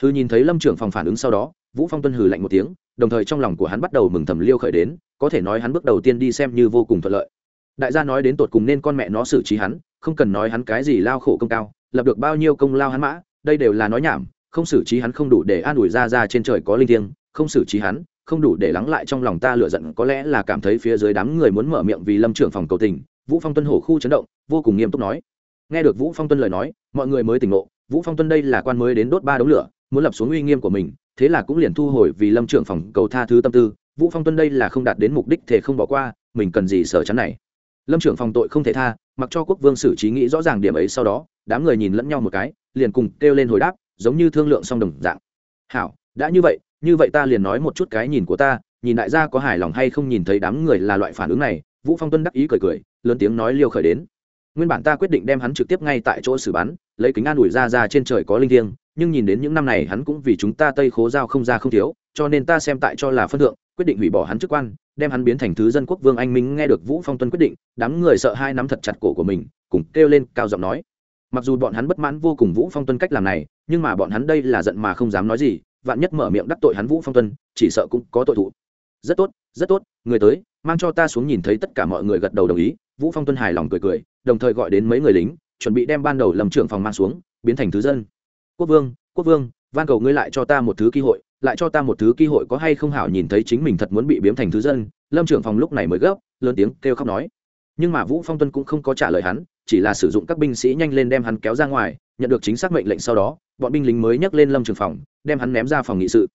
Hư nhìn thấy lâm trưởng phòng phản ứng sau đó, vũ phong tuân hừ lạnh một tiếng, đồng thời trong lòng của hắn bắt đầu mừng thầm liêu khởi đến, có thể nói hắn bước đầu tiên đi xem như vô cùng thuận lợi. Đại gia nói đến tột cùng nên con mẹ nó xử trí hắn, không cần nói hắn cái gì lao khổ công cao lập được bao nhiêu công lao hắn mã, đây đều là nói nhảm, không xử trí hắn không đủ để an ủi ra ra trên trời có linh thiêng, không xử trí hắn, không đủ để lắng lại trong lòng ta lựa giận, có lẽ là cảm thấy phía dưới đám người muốn mở miệng vì lâm trưởng phòng cầu tình, vũ phong tuân hổ khu chấn động, vô cùng nghiêm túc nói. Nghe được vũ phong tuân lời nói, mọi người mới tỉnh ngộ, vũ phong tuân đây là quan mới đến đốt ba đống lửa, muốn lập xuống uy nghiêm của mình, thế là cũng liền thu hồi vì lâm trưởng phòng cầu tha thứ tâm tư, vũ phong tuân đây là không đạt đến mục đích thể không bỏ qua, mình cần gì sở chắn này? Lâm trưởng phòng tội không thể tha, mặc cho quốc vương xử trí nghĩ rõ ràng điểm ấy sau đó, đám người nhìn lẫn nhau một cái, liền cùng kêu lên hồi đáp, giống như thương lượng song đồng dạng. Hảo, đã như vậy như vậy ta liền nói một chút cái nhìn của ta, nhìn đại gia có hài lòng hay không nhìn thấy đám người là loại phản ứng này. Vũ phong tuân đắc ý cười cười, lớn tiếng nói liêu khởi đến. Nguyên bản ta quyết định đem hắn trực tiếp ngay tại chỗ xử bắn, lấy kính an ủi ra ra trên trời có linh thiêng, nhưng nhìn đến những năm này hắn cũng vì chúng ta tây khố giao không ra không thiếu, cho nên ta xem tại cho là phân thượng, quyết định hủy bỏ hắn chức quan đem hắn biến thành thứ dân quốc vương anh minh nghe được vũ phong tuân quyết định, đám người sợ hai nắm thật chặt cổ của mình, cùng kêu lên cao giọng nói. Mặc dù bọn hắn bất mãn vô cùng vũ phong tuân cách làm này, nhưng mà bọn hắn đây là giận mà không dám nói gì, vạn nhất mở miệng đắc tội hắn vũ phong tuân, chỉ sợ cũng có tội thụ. Rất tốt rất tốt, người tới, mang cho ta xuống nhìn thấy tất cả mọi người gật đầu đồng ý, vũ phong tuân hài lòng cười cười, đồng thời gọi đến mấy người lính, chuẩn bị đem ban đầu lầm trưởng phòng mang xuống, biến thành thứ dân. Quốc vương quốc vương, van cầu ngươi lại cho ta một thứ cơ hội lại cho ta một thứ cơ hội có hay không hảo nhìn thấy chính mình thật muốn bị biến thành thứ dân. Lâm trưởng phòng lúc này mới gấp, lớn tiếng kêu khóc nói. Nhưng mà vũ phong tuân cũng không có trả lời hắn, chỉ là sử dụng các binh sĩ nhanh lên đem hắn kéo ra ngoài, nhận được chính xác mệnh lệnh sau đó, bọn binh lính mới nhấc lên lâm trường phòng, đem hắn ném ra phòng nghị sự.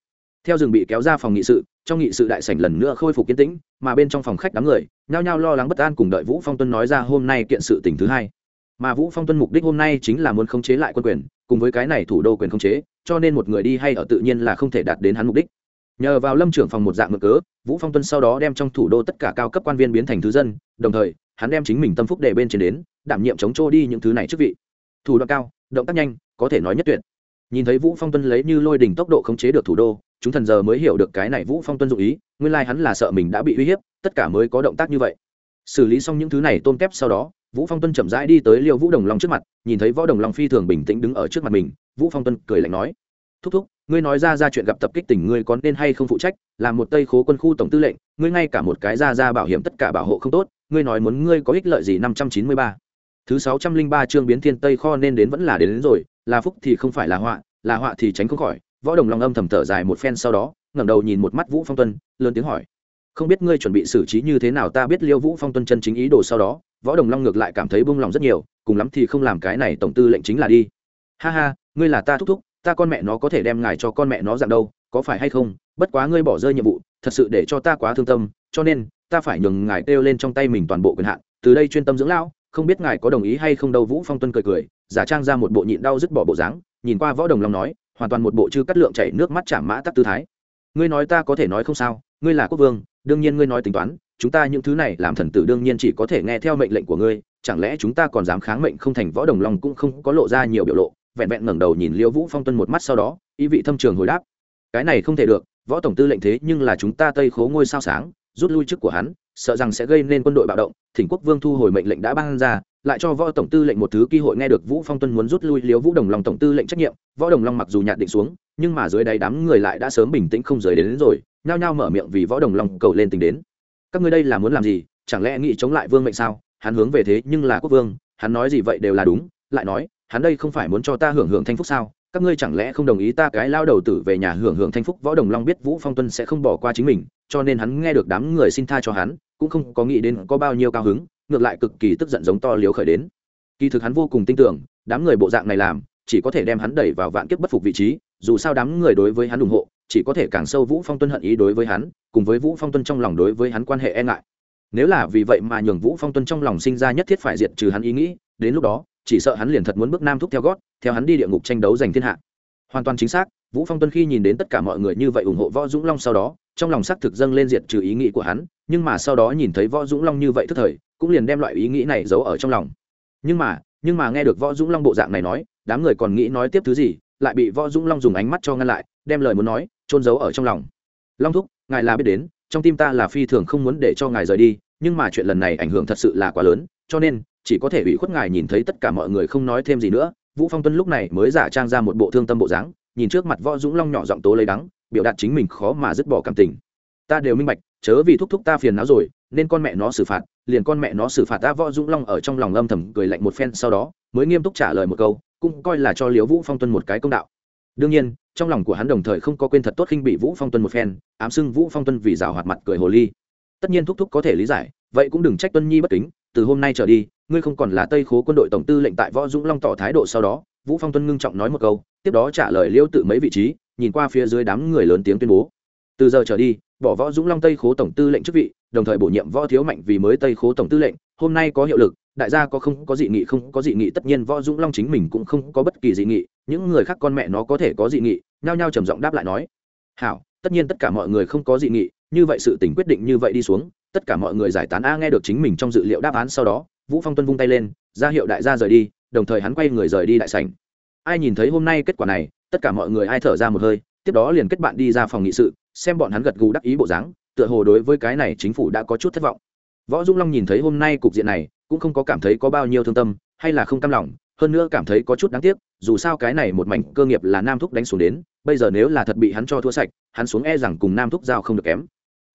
Theo rừng bị kéo ra phòng nghị sự, trong nghị sự đại sảnh lần nữa khôi phục kiến tĩnh, mà bên trong phòng khách đám người, nhao nhao lo lắng bất an cùng đợi vũ phong tuân nói ra hôm nay kiện sự tình thứ hai mà vũ phong tuân mục đích hôm nay chính là muốn khống chế lại quân quyền cùng với cái này thủ đô quyền khống chế cho nên một người đi hay ở tự nhiên là không thể đạt đến hắn mục đích nhờ vào lâm trưởng phòng một dạng mực cớ vũ phong tuân sau đó đem trong thủ đô tất cả cao cấp quan viên biến thành thứ dân đồng thời hắn đem chính mình tâm phúc để bên trên đến đảm nhiệm chống trô đi những thứ này chức vị thủ đoạn cao động tác nhanh có thể nói nhất tuyệt nhìn thấy vũ phong tuân lấy như lôi đỉnh tốc độ khống chế được thủ đô chúng thần giờ mới hiểu được cái này vũ phong tuân dụ ý nguyên lai like hắn là sợ mình đã bị uy hiếp tất cả mới có động tác như vậy xử lý xong những thứ này tôm kép sau đó vũ phong tuân chậm rãi đi tới liêu vũ đồng long trước mặt nhìn thấy võ đồng long phi thường bình tĩnh đứng ở trước mặt mình vũ phong tuân cười lạnh nói thúc thúc ngươi nói ra ra chuyện gặp tập kích tỉnh ngươi có nên hay không phụ trách làm một tây khố quân khu tổng tư lệnh ngươi ngay cả một cái ra ra bảo hiểm tất cả bảo hộ không tốt ngươi nói muốn ngươi có ích lợi gì năm trăm chín mươi ba. Thứ sáu trăm linh ba chương biến thiên tây kho nên đến vẫn là đến, đến rồi là phúc thì không phải là họa là họa thì tránh không khỏi. Võ đồng long âm thầm thở dài một phen sau đó ngẩng đầu nhìn một mắt vũ phong tuân lớn tiếng hỏi không biết ngươi chuẩn bị xử trí như thế nào, ta biết liêu vũ phong tuân chân chính ý đồ sau đó, võ đồng long ngược lại cảm thấy bông lòng rất nhiều, cùng lắm thì không làm cái này tổng tư lệnh chính là đi. Ha ha, ngươi là ta thúc thúc, ta con mẹ nó có thể đem ngài cho con mẹ nó dạng đâu, có phải hay không? Bất quá ngươi bỏ rơi nhiệm vụ, thật sự để cho ta quá thương tâm, cho nên, ta phải nhường ngài kêu lên trong tay mình toàn bộ quyền hạn, từ đây chuyên tâm dưỡng lão, không biết ngài có đồng ý hay không đâu, vũ phong tuân cười cười, giả trang ra một bộ nhịn đau dứt bỏ bộ dáng, nhìn qua võ đồng long nói, hoàn toàn một bộ chư cắt lượng chảy nước mắt chạm mã tắc tư thái. Ngươi nói ta có thể nói không sao ngươi là quốc vương đương nhiên ngươi nói tính toán chúng ta những thứ này làm thần tử đương nhiên chỉ có thể nghe theo mệnh lệnh của ngươi chẳng lẽ chúng ta còn dám kháng mệnh không thành võ đồng long cũng không có lộ ra nhiều biểu lộ vẹn vẹn ngẩng đầu nhìn liêu vũ phong tuân một mắt sau đó ý vị thâm trường hồi đáp. Cái này không thể được võ tổng tư lệnh thế nhưng là chúng ta tây khố ngôi sao sáng rút lui chức của hắn sợ rằng sẽ gây nên quân đội bạo động thỉnh quốc vương thu hồi mệnh lệnh đã ban ra lại cho võ tổng tư lệnh một thứ cơ hội nghe được vũ phong tuân muốn rút lui liếu vũ đồng long tổng tư lệnh trách nhiệm võ đồng long mặc dù nhạt định xuống nhưng mà dưới đáy đám người lại đã sớm bình tĩnh không rời đến, đến rồi nhao nhao mở miệng vì võ đồng long cầu lên tình đến. Các ngươi đây là muốn làm gì? Chẳng lẽ nghĩ chống lại vương mệnh sao? Hắn hướng về thế nhưng là quốc vương, hắn nói gì vậy đều là đúng, lại nói, hắn đây không phải muốn cho ta hưởng hưởng thanh phúc sao? Các ngươi chẳng lẽ không đồng ý ta cái lao đầu tử về nhà hưởng hưởng thanh phúc? Võ đồng long biết vũ phong tuân sẽ không bỏ qua chính mình, cho nên hắn nghe được đám người xin tha cho hắn, cũng không có nghĩ đến có bao nhiêu cao hứng, ngược lại cực kỳ tức giận giống to liếu khởi đến. Kỳ thực hắn vô cùng tin tưởng, đám người bộ dạng này làm, chỉ có thể đem hắn đẩy vào vạn kiếp bất phục vị trí, dù sao đám người đối với hắn ủng hộ chỉ có thể càng sâu vũ phong tuân hận ý đối với hắn, cùng với vũ phong tuân trong lòng đối với hắn quan hệ e ngại. Nếu là vì vậy mà nhường vũ phong tuân trong lòng sinh ra nhất thiết phải diệt trừ hắn ý nghĩ, đến lúc đó, chỉ sợ hắn liền thật muốn bước nam thúc theo gót, theo hắn đi địa ngục tranh đấu giành thiên hạ. Hoàn toàn chính xác, vũ phong tuân khi nhìn đến tất cả mọi người như vậy ủng hộ võ dũng long sau đó, trong lòng xác thực dâng lên diệt trừ ý nghĩ của hắn, nhưng mà sau đó nhìn thấy võ dũng long như vậy thức thời, cũng liền đem loại ý nghĩ này giấu ở trong lòng. Nhưng mà nhưng mà nghe được võ dũng long bộ dạng này nói, đám người còn nghĩ nói tiếp thứ gì, lại bị võ dũng long dùng ánh mắt cho ngăn lại, đem lời muốn nói trôn giấu ở trong lòng. Long thúc, ngài là biết đến, trong tim ta là phi thường không muốn để cho ngài rời đi, nhưng mà chuyện lần này ảnh hưởng thật sự là quá lớn, cho nên, chỉ có thể ủy khuất ngài nhìn thấy tất cả mọi người không nói thêm gì nữa. Vũ phong tuân lúc này mới giả trang ra một bộ thương tâm bộ dáng, nhìn trước mặt võ dũng long nhỏ giọng tố lấy đắng, biểu đạt chính mình khó mà dứt bỏ cảm tình. Ta đều minh bạch, chớ vì thúc thúc ta phiền não rồi, nên con mẹ nó xử phạt, liền con mẹ nó xử phạt ta. Võ dũng long ở trong lòng âm thầm cười lạnh một phen, sau đó mới nghiêm túc trả lời một câu, cũng coi là cho liễu vũ phong tuân một cái công đạo đương nhiên, trong lòng của hắn đồng thời không có quên thật tốt khinh bị vũ phong tuân một phen, ám xưng vũ phong tuân vì rào hoạt mặt cười hồ ly. Tất nhiên thúc thúc có thể lý giải, vậy cũng đừng trách tuân nhi bất kính, từ hôm nay trở đi, ngươi không còn là tây khố quân đội tổng tư lệnh tại võ dũng long tỏ thái độ sau đó, vũ phong tuân ngưng trọng nói một câu, tiếp đó trả lời liêu tự mấy vị trí, nhìn qua phía dưới đám người lớn tiếng tuyên bố. Từ giờ trở đi, bỏ võ dũng long tây khố tổng tư lệnh chức vị, đồng thời bổ nhiệm võ thiếu mạnh vì mới tây khố tổng tư lệnh hôm nay có hiệu lực, đại gia có không có dị nghị, không có dị nghị, tất nhiên võ dũng long chính mình cũng không có bất kỳ dị nghị, những người khác con mẹ nó có thể có dị nghị, nhao nhao trầm giọng đáp lại nói. Hảo, tất nhiên tất cả mọi người không có dị nghị, như vậy sự tình quyết định như vậy đi xuống, tất cả mọi người giải tán a nghe được chính mình trong dự liệu đáp án sau đó, vũ phong tuân vung tay lên, ra hiệu đại gia rời đi, đồng thời hắn quay người rời đi đại sảnh. Ai nhìn thấy hôm nay kết quả này, tất cả mọi người ai thở ra một hơi, tiếp đó liền kết bạn đi ra phòng nghị sự, xem bọn hắn gật gù đắc ý bộ dáng, tựa hồ đối với cái này chính phủ đã có chút thất vọng võ dung long nhìn thấy hôm nay cục diện này, cũng không có cảm thấy có bao nhiêu thương tâm, hay là không cam lòng, hơn nữa cảm thấy có chút đáng tiếc, dù sao cái này một mảnh cơ nghiệp là nam thúc đánh xuống đến, bây giờ nếu là thật bị hắn cho thua sạch, hắn xuống e rằng cùng nam thúc giao không được kém.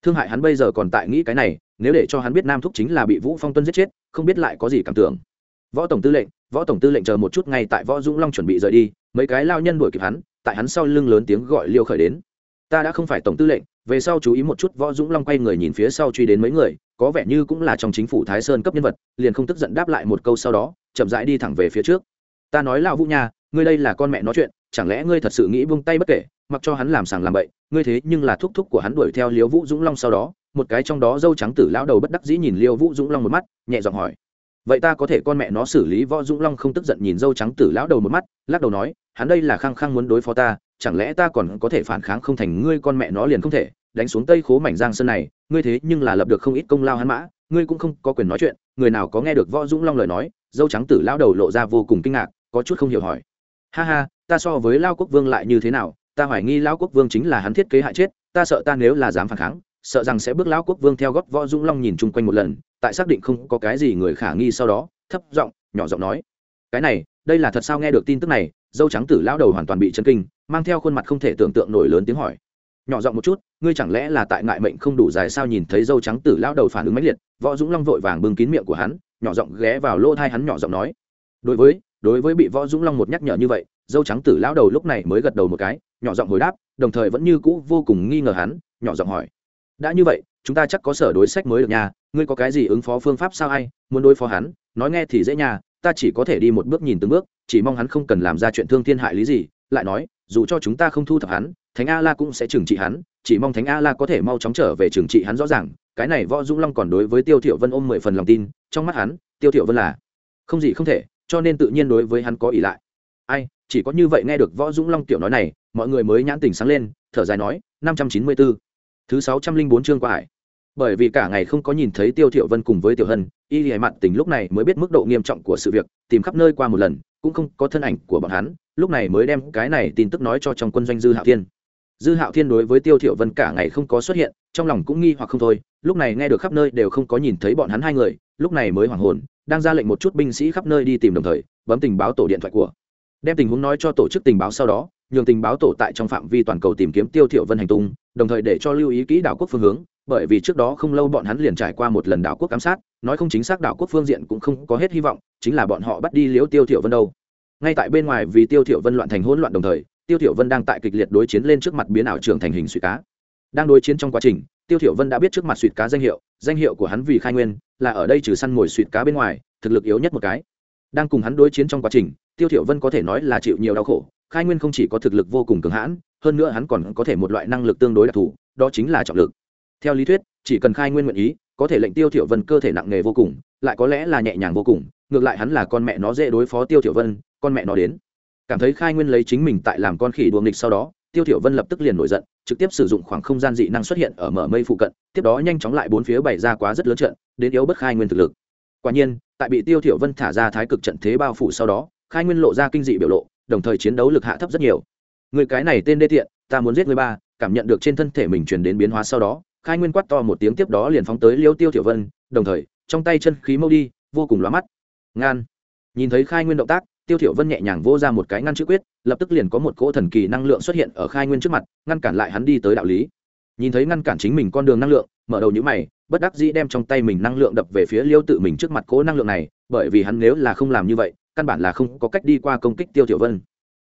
Thương hại hắn bây giờ còn tại nghĩ cái này, nếu để cho hắn biết nam thúc chính là bị vũ phong tuân giết chết, không biết lại có gì cảm tưởng. Võ tổng tư lệnh, võ tổng tư lệnh chờ một chút ngay tại võ dũng long chuẩn bị rời đi, mấy cái lao nhân đuổi kịp hắn, tại hắn sau lưng lớn tiếng gọi liêu khởi đến ta đã không phải tổng tư lệnh, về sau chú ý một chút võ dũng long quay người nhìn phía sau truy đến mấy người, có vẻ như cũng là trong chính phủ thái sơn cấp nhân vật, liền không tức giận đáp lại một câu sau đó, chậm rãi đi thẳng về phía trước. Ta nói lão vũ nha, ngươi đây là con mẹ nói chuyện, chẳng lẽ ngươi thật sự nghĩ buông tay bất kể, mặc cho hắn làm sàng làm bậy, ngươi thế nhưng là thúc thúc của hắn đuổi theo liêu vũ dũng long sau đó, một cái trong đó dâu trắng tử lão đầu bất đắc dĩ nhìn liêu vũ dũng long một mắt, nhẹ giọng hỏi. Vậy ta có thể con mẹ nó xử lý võ dũng long không tức giận nhìn dâu trắng tử lão đầu một mắt, lắc đầu nói, hắn đây là khăng khăng muốn đối phó ta chẳng lẽ ta còn có thể phản kháng không thành ngươi con mẹ nó liền không thể, đánh xuống tây khố mảnh giang sơn này, ngươi thế nhưng là lập được không ít công lao hắn mã, ngươi cũng không có quyền nói chuyện, người nào có nghe được võ dũng long lời nói, dâu trắng tử lao đầu lộ ra vô cùng kinh ngạc, có chút không hiểu hỏi. Ha ha, ta so với lao quốc vương lại như thế nào, ta hoài nghi lao quốc vương chính là hắn thiết kế hại chết, ta sợ ta nếu là dám phản kháng, sợ rằng sẽ bước lao quốc vương theo góp võ dũng long nhìn chung quanh một lần, tại xác định không có cái gì người khả nghi sau đó, thấp giọng, nhỏ giọng nói, cái này, đây là thật sao nghe được tin tức này dâu trắng tử lão đầu hoàn toàn bị chấn kinh, mang theo khuôn mặt không thể tưởng tượng nổi lớn tiếng hỏi. Nhỏ giọng một chút, ngươi chẳng lẽ là tại ngại mệnh không đủ dài sao nhìn thấy dâu trắng tử lão đầu phản ứng mãnh liệt, võ dũng long vội vàng bưng kín miệng của hắn, nhỏ giọng ghé vào lỗ thai hắn nhỏ giọng nói. Đối với đối với bị võ dũng long một nhắc nhở như vậy, dâu trắng tử lão đầu lúc này mới gật đầu một cái, nhỏ giọng hồi đáp, đồng thời vẫn như cũ vô cùng nghi ngờ hắn, nhỏ giọng hỏi. Đã như vậy, chúng ta chắc có sở đối sách mới được nhà ngươi có cái gì ứng phó phương pháp sao ai, muốn đối phó hắn, nói nghe thì dễ nhà ta chỉ có thể đi một bước nhìn từng bước, chỉ mong hắn không cần làm ra chuyện thương thiên hại lý gì, lại nói, dù cho chúng ta không thu thập hắn, thánh a la cũng sẽ trừng trị hắn, chỉ mong thánh a la có thể mau chóng trở về trừng trị hắn rõ ràng, cái này võ dũng long còn đối với tiêu thiểu vân ôm mười phần lòng tin, trong mắt hắn, tiêu thiểu vân là không gì không thể, cho nên tự nhiên đối với hắn có ỷ lại. Ai, chỉ có như vậy nghe được võ dũng long tiểu nói này, mọi người mới nhãn tình sáng lên, thở dài nói, năm trăm chín mươi 594 thứ sáu trăm linh bốn chương qua hải. Bởi vì cả ngày không có nhìn thấy tiêu thiểu vân cùng với tiểu hân y lìa mặt tình lúc này mới biết mức độ nghiêm trọng của sự việc, tìm khắp nơi qua một lần, cũng không có thân ảnh của bọn hắn, lúc này mới đem cái này tin tức nói cho trong quân doanh dư hạo thiên. Dư hạo thiên đối với tiêu Thiệu vân cả ngày không có xuất hiện, trong lòng cũng nghi hoặc không thôi, lúc này nghe được khắp nơi đều không có nhìn thấy bọn hắn hai người, lúc này mới hoảng hồn, đang ra lệnh một chút binh sĩ khắp nơi đi tìm đồng thời, bấm tình báo tổ điện thoại của. Đem tình huống nói cho tổ chức tình báo sau đó, nhường tình báo tổ tại trong phạm vi toàn cầu tìm kiếm tiêu Thiệu vân hành tung, đồng thời để cho lưu ý kỹ đảo quốc phương hướng bởi vì trước đó không lâu bọn hắn liền trải qua một lần đảo quốc ám sát, nói không chính xác đảo quốc phương diện cũng không có hết hy vọng, chính là bọn họ bắt đi liễu tiêu thiểu vân đâu. Ngay tại bên ngoài vì tiêu thiểu vân loạn thành hỗn loạn đồng thời, tiêu thiểu vân đang tại kịch liệt đối chiến lên trước mặt biến ảo trưởng thành hình suy cá. Đang đối chiến trong quá trình, tiêu thiểu vân đã biết trước mặt suy cá danh hiệu danh hiệu của hắn vì khai nguyên, là ở đây trừ săn mồi suy cá bên ngoài, thực lực yếu nhất một cái. Đang cùng hắn đối chiến trong quá trình, tiêu thiểu vân có thể nói là chịu nhiều đau khổ, khai nguyên không chỉ có thực lực vô cùng cường hãn, hơn nữa hắn còn có thể một loại năng lực tương đối đặc thù, đó chính là trọng lực theo lý thuyết, chỉ cần khai nguyên nguyện ý, có thể lệnh tiêu thiểu vân cơ thể nặng nề vô cùng, lại có lẽ là nhẹ nhàng vô cùng, ngược lại hắn là con mẹ nó dễ đối phó tiêu thiểu vân, con mẹ nó đến. Cảm thấy khai nguyên lấy chính mình tại làm con khỉ đùa nghịch sau đó, tiêu thiểu vân lập tức liền nổi giận, trực tiếp sử dụng khoảng không gian dị năng xuất hiện ở mở mây phụ cận, tiếp đó nhanh chóng lại bốn phía bày ra quá rất lớn trận, đến yếu bất khai nguyên thực lực. Quả nhiên, tại bị tiêu thiểu vân thả ra thái cực trận thế bao phủ sau đó, khai nguyên lộ ra kinh dị biểu lộ, đồng thời chiến đấu lực hạ thấp rất nhiều. Người cái này tên đê tiện, ta muốn giết người ba, cảm nhận được trên thân thể mình truyền đến biến hóa sau đó khai nguyên quát to một tiếng tiếp đó liền phóng tới liêu tiêu Tiểu vân, đồng thời, trong tay chân khí mâu đi, vô cùng lóa mắt. Ngan. Nhìn thấy khai nguyên động tác, tiêu thiểu vân nhẹ nhàng vô ra một cái ngăn chữ quyết, lập tức liền có một cỗ thần kỳ năng lượng xuất hiện ở khai nguyên trước mặt, ngăn cản lại hắn đi tới đạo lý. Nhìn thấy ngăn cản chính mình con đường năng lượng, mở đầu những mày, bất đắc dĩ đem trong tay mình năng lượng đập về phía liêu tự mình trước mặt cỗ năng lượng này, bởi vì hắn nếu là không làm như vậy, căn bản là không có cách đi qua công kích tiêu thiểu vân.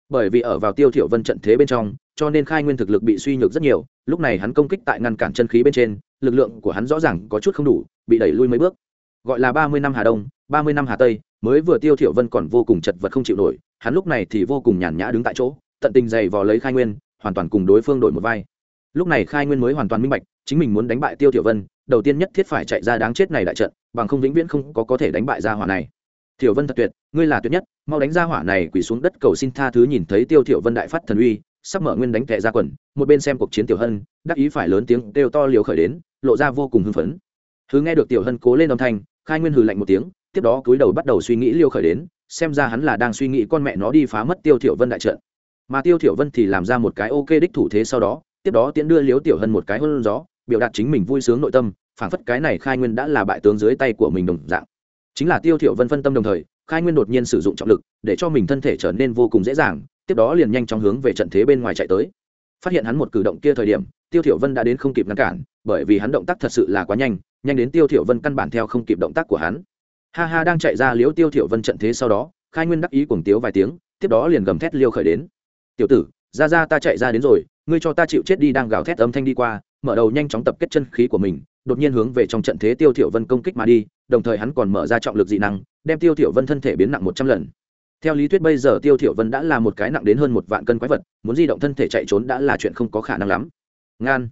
Bởi vì ở vào tiêu thiểu vân trận thế bên trong cho nên khai nguyên thực lực bị suy nhược rất nhiều, lúc này hắn công kích tại ngăn cản chân khí bên trên, lực lượng của hắn rõ ràng có chút không đủ, bị đẩy lui mấy bước. Gọi là ba mươi năm hà đông, ba mươi năm hà tây, mới vừa tiêu thiểu vân còn vô cùng chật vật không chịu nổi, hắn lúc này thì vô cùng nhàn nhã đứng tại chỗ, tận tình dày vò lấy khai nguyên, hoàn toàn cùng đối phương đổi một vai. Lúc này khai nguyên mới hoàn toàn minh bạch, chính mình muốn đánh bại tiêu thiểu vân, đầu tiên nhất thiết phải chạy ra đáng chết này đại trận, bằng không vĩnh viễn không có có thể đánh bại gia hỏa này. Thiểu vân thật tuyệt, ngươi là tuyệt nhất, mau đánh gia hỏa này quỳ xuống đất cầu xin tha thứ nhìn thấy tiêu thiểu vân đại phát thần uy sắp mở nguyên đánh tệ ra quần, một bên xem cuộc chiến tiểu hân, đắc ý phải lớn tiếng kêu to liều khởi đến, lộ ra vô cùng hưng phấn. Thứ nghe được tiểu hân cố lên âm thanh, khai nguyên hừ lạnh một tiếng, tiếp đó cúi đầu bắt đầu suy nghĩ liều khởi đến, xem ra hắn là đang suy nghĩ con mẹ nó đi phá mất tiêu thiểu vân đại trận. Mà tiêu thiểu vân thì làm ra một cái ok đích thủ thế sau đó, tiếp đó tiễn đưa liếu tiểu hân một cái hôn gió, biểu đạt chính mình vui sướng nội tâm, phảng phất cái này khai nguyên đã là bại tướng dưới tay của mình đồng dạng. Chính là tiêu thiểu vân phân tâm đồng thời, khai nguyên đột nhiên sử dụng trọng lực, để cho mình thân thể trở nên vô cùng dễ dàng tiếp đó liền nhanh chóng hướng về trận thế bên ngoài chạy tới. Phát hiện hắn một cử động kia thời điểm, tiêu thiểu vân đã đến không kịp ngăn cản, bởi vì hắn động tác thật sự là quá nhanh nhanh đến tiêu thiểu vân căn bản theo không kịp động tác của hắn. Ha ha, đang chạy ra liễu tiêu thiểu vân trận thế sau đó, khai nguyên đắc ý cuồng tiếu vài tiếng, tiếp đó liền gầm thét liêu khởi đến. Tiểu tử, ra ra ta chạy ra đến rồi, ngươi cho ta chịu chết đi đang gào thét âm thanh đi qua, mở đầu nhanh chóng tập kết chân khí của mình, đột nhiên hướng về trong trận thế tiêu thiểu vân công kích mà đi, đồng thời hắn còn mở ra trọng lực dị năng, đem tiêu thiểu vân thân thể biến nặng một trăm lần theo lý thuyết bây giờ tiêu thiểu vân đã là một cái nặng đến hơn một vạn cân quái vật, muốn di động thân thể chạy trốn đã là chuyện không có khả năng lắm. Ngan.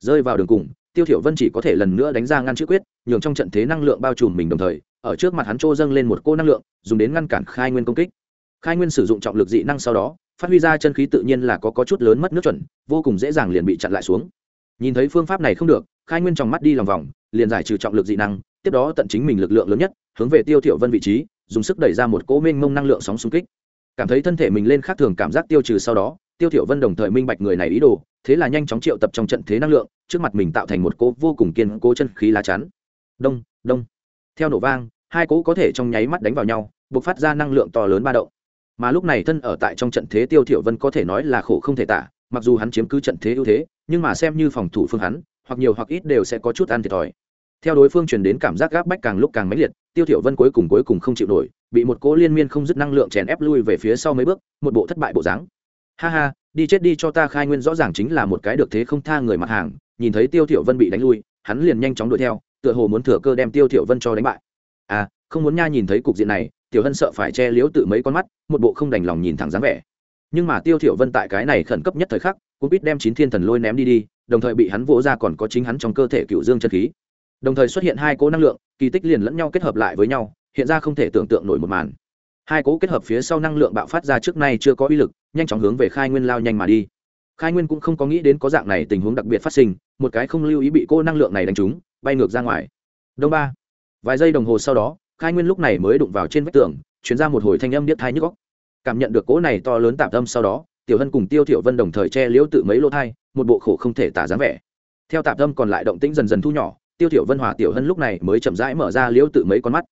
Rơi vào đường cùng, tiêu thiểu vân chỉ có thể lần nữa đánh ra ngăn chữ quyết, nhường trong trận thế năng lượng bao trùm mình đồng thời, ở trước mặt hắn trô dâng lên một cô năng lượng, dùng đến ngăn cản khai nguyên công kích. Khai nguyên sử dụng trọng lực dị năng sau đó, phát huy ra chân khí tự nhiên là có có chút lớn mất nước chuẩn, vô cùng dễ dàng liền bị chặn lại xuống. Nhìn thấy phương pháp này không được, khai nguyên trong mắt đi lòng vòng, liền giải trừ trọng lực dị năng, tiếp đó tận chính mình lực lượng lớn nhất, hướng về tiêu thiểu vân vị trí dùng sức đẩy ra một cỗ mênh mông năng lượng sóng xung kích. Cảm thấy thân thể mình lên khác thường cảm giác tiêu trừ sau đó, tiêu thiểu vân đồng thời minh bạch người này ý đồ, thế là nhanh chóng triệu tập trong trận thế năng lượng, trước mặt mình tạo thành một cỗ vô cùng kiên cố chân khí lá chắn. Đông đông. Theo nổ vang, hai cỗ có thể trong nháy mắt đánh vào nhau, bộc phát ra năng lượng to lớn ba động. Mà lúc này thân ở tại trong trận thế tiêu thiểu vân có thể nói là khổ không thể tả, mặc dù hắn chiếm cứ trận thế ưu thế, nhưng mà xem như phòng thủ phương hắn, hoặc nhiều hoặc ít đều sẽ có chút ăn thiệt thòi theo đối phương truyền đến cảm giác gáp bách càng lúc càng mãnh liệt, tiêu thiểu vân cuối cùng cuối cùng không chịu nổi, bị một cỗ liên miên không dứt năng lượng chèn ép lui về phía sau mấy bước, một bộ thất bại bộ dáng. Ha ha, đi chết đi cho ta khai nguyên rõ ràng chính là một cái được thế không tha người mặt hàng. Nhìn thấy tiêu thiểu vân bị đánh lui, hắn liền nhanh chóng đuổi theo, tựa hồ muốn thừa cơ đem tiêu thiểu vân cho đánh bại. À không muốn nha nhìn thấy cục diện này, tiểu hân sợ phải che liếu tự mấy con mắt, một bộ không đành lòng nhìn thẳng dáng vẻ. Nhưng mà tiêu thiểu vân tại cái này khẩn cấp nhất thời khắc cũng biết đem chín thiên thần lôi ném đi đi, đồng thời bị hắn vỗ ra còn có chính hắn trong cơ thể cựu dương chân khí đồng thời xuất hiện hai cố năng lượng, kỳ tích liền lẫn nhau kết hợp lại với nhau, hiện ra không thể tưởng tượng nổi một màn. Hai cố kết hợp phía sau năng lượng bạo phát ra trước nay chưa có uy lực, nhanh chóng hướng về khai nguyên lao nhanh mà đi. Khai nguyên cũng không có nghĩ đến có dạng này tình huống đặc biệt phát sinh, một cái không lưu ý bị cô năng lượng này đánh trúng, bay ngược ra ngoài. Đông ba. Vài giây đồng hồ sau đó, khai nguyên lúc này mới đụng vào trên vách tường, chuyển ra một hồi thanh âm điếc thai nhức góc cảm nhận được cỗ này to lớn tạm tâm sau đó, tiểu hân cùng tiêu thiểu vân đồng thời che liễu tự mấy lỗ thai một bộ khổ không thể tả dáng vẻ. Theo tạm tâm còn lại động tĩnh dần dần thu nhỏ tiêu thiểu vân hòa tiểu hân lúc này mới chậm rãi mở ra liễu tự mấy con mắt.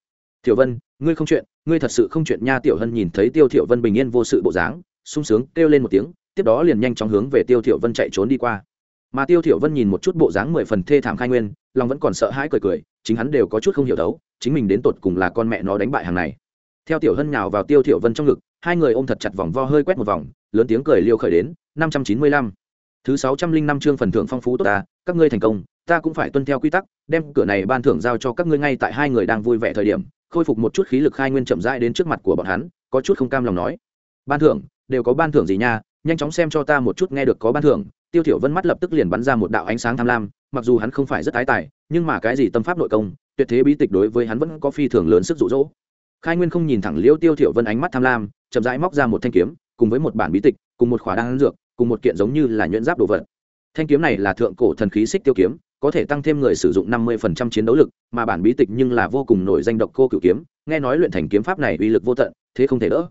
Tiểu vân, ngươi không chuyện, ngươi thật sự không chuyện nha. Tiểu hân nhìn thấy tiêu thiểu vân bình yên vô sự bộ dáng, sung sướng, kêu lên một tiếng, tiếp đó liền nhanh chóng hướng về tiêu thiểu vân chạy trốn đi qua. Mà tiêu thiểu vân nhìn một chút bộ dáng mười phần thê thảm khai nguyên, lòng vẫn còn sợ hãi cười cười, chính hắn đều có chút không hiểu đấu, chính mình đến tột cùng là con mẹ nó đánh bại hàng này. Theo tiểu hân nhào vào tiêu thiểu vân trong ngực, hai người ôm thật chặt vòng vo hơi quét một vòng, lớn tiếng cười liêu khởi đến, năm trăm chín mươi lăm. Thứ sáu trăm linh năm chương phần thưởng phong phú tốt ta, các ngươi thành công ta cũng phải tuân theo quy tắc, đem cửa này ban thưởng giao cho các ngươi ngay tại hai người đang vui vẻ thời điểm, khôi phục một chút khí lực khai nguyên chậm rãi đến trước mặt của bọn hắn, có chút không cam lòng nói. Ban thưởng, đều có ban thưởng gì nha, nhanh chóng xem cho ta một chút nghe được có ban thưởng. Tiêu thiểu vân mắt lập tức liền bắn ra một đạo ánh sáng tham lam, mặc dù hắn không phải rất tái tài, nhưng mà cái gì tâm pháp nội công, tuyệt thế bí tịch đối với hắn vẫn có phi thường lớn sức dụ dỗ. Khai nguyên không nhìn thẳng liêu tiêu thiểu vân ánh mắt tham lam, chậm rãi móc ra một thanh kiếm, cùng với một bản bí tịch, cùng một khỏa đan dược, cùng một kiện giống như là nhuyễn giáp đồ vật. Thanh kiếm này là thượng cổ thần khí xích tiêu kiếm có thể tăng thêm người sử dụng năm 50% chiến đấu lực mà bản bí tịch nhưng là vô cùng nổi danh độc cô cửu kiếm nghe nói luyện thành kiếm pháp này uy lực vô tận thế không thể đỡ.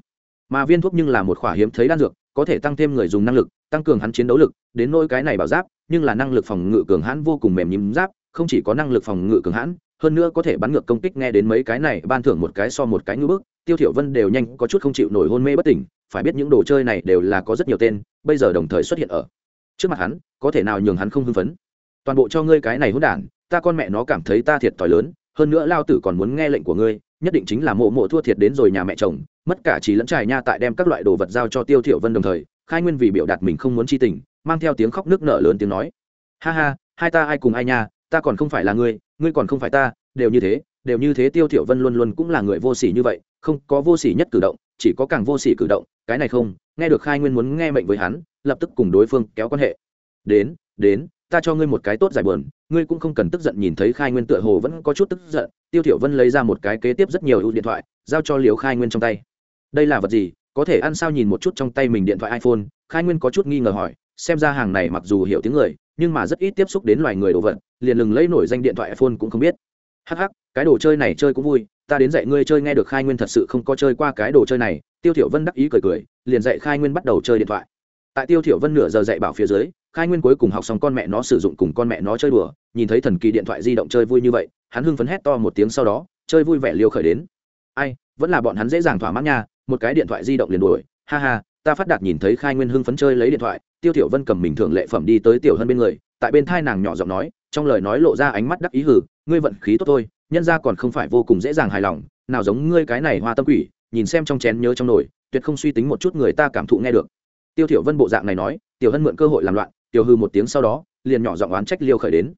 Mà viên thuốc nhưng là một khỏa hiếm thấy đan dược có thể tăng thêm người dùng năng lực tăng cường hắn chiến đấu lực đến nỗi cái này bảo giáp nhưng là năng lực phòng ngự cường hãn vô cùng mềm nhím giáp không chỉ có năng lực phòng ngự cường hãn hơn nữa có thể bắn ngược công kích nghe đến mấy cái này ban thưởng một cái so một cái ngư bước, tiêu thiểu vân đều nhanh có chút không chịu nổi hôn mê bất tỉnh phải biết những đồ chơi này đều là có rất nhiều tên bây giờ đồng thời xuất hiện ở trước mặt hắn có thể nào nhường hắn không hưng phấn? Toàn bộ cho ngươi cái này hỗn đản, ta con mẹ nó cảm thấy ta thiệt thòi lớn, hơn nữa lao tử còn muốn nghe lệnh của ngươi, nhất định chính là mộ mộ thua thiệt đến rồi nhà mẹ chồng, mất cả chỉ lẫn trải nha tại đem các loại đồ vật giao cho tiêu thiểu vân đồng thời, khai nguyên vì biểu đạt mình không muốn chi tình, mang theo tiếng khóc nước nở lớn tiếng nói. Ha ha, hai ta ai cùng ai nha, ta còn không phải là ngươi ngươi còn không phải ta, đều như thế, đều như thế tiêu thiểu vân luôn luôn cũng là người vô sỉ như vậy, không có vô sỉ nhất cử động, chỉ có càng vô sỉ cử động, cái này không, nghe được khai nguyên muốn nghe mệnh với hắn, lập tức cùng đối phương kéo quan hệ. Đến đến ta cho ngươi một cái tốt giải buồn, ngươi cũng không cần tức giận nhìn thấy khai nguyên tựa hồ vẫn có chút tức giận, tiêu thiểu vân lấy ra một cái kế tiếp rất nhiều ưu điện thoại, giao cho liều khai nguyên trong tay. Đây là vật gì, có thể ăn sao nhìn một chút trong tay mình điện thoại iphone, khai nguyên có chút nghi ngờ hỏi, xem ra hàng này mặc dù hiểu tiếng người, nhưng mà rất ít tiếp xúc đến loài người đồ vật, liền lừng lấy nổi danh điện thoại iphone cũng không biết. Hắc hắc, cái đồ chơi này chơi cũng vui, ta đến dạy ngươi chơi nghe được khai nguyên thật sự không có chơi qua cái đồ chơi này, tiêu thiểu vân đắc ý cười cười, liền dạy khai nguyên bắt đầu chơi điện thoại. Tại tiêu thiểu vân nửa giờ dạy bảo phía dưới khai nguyên cuối cùng học xong con mẹ nó sử dụng cùng con mẹ nó chơi đùa, nhìn thấy thần kỳ điện thoại di động chơi vui như vậy, hắn hưng phấn hét to một tiếng sau đó, chơi vui vẻ liều khởi đến. Ai, vẫn là bọn hắn dễ dàng thỏa mãn nha, một cái điện thoại di động liền đuổi, ha ha, ta phát đạt nhìn thấy khai nguyên hưng phấn chơi lấy điện thoại, tiêu tiểu vân cầm mình thường lệ phẩm đi tới tiểu hân bên người, tại bên thai nàng nhỏ giọng nói, trong lời nói lộ ra ánh mắt đắc ý hử ngươi vận khí tốt thôi, nhân ra còn không phải vô cùng dễ dàng hài lòng, nào giống ngươi cái này hoa tâm quỷ, nhìn xem trong chén nhớ trong nồi, tuyệt không suy tính một chút người ta cảm thụ nghe được. Tiêu tiểu vân bộ dạng này nói, tiểu hân mượn cơ hội làm loạn tiểu hư một tiếng sau đó, liền nhỏ giọng oán trách liêu khởi đến.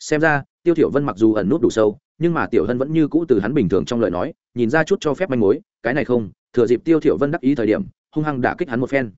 Xem ra, tiêu thiểu vân mặc dù ẩn nút đủ sâu, nhưng mà tiểu hân vẫn như cũ từ hắn bình thường trong lời nói, nhìn ra chút cho phép manh mối, cái này không, thừa dịp tiêu thiểu vân đắc ý thời điểm, hung hăng đả kích hắn một phen.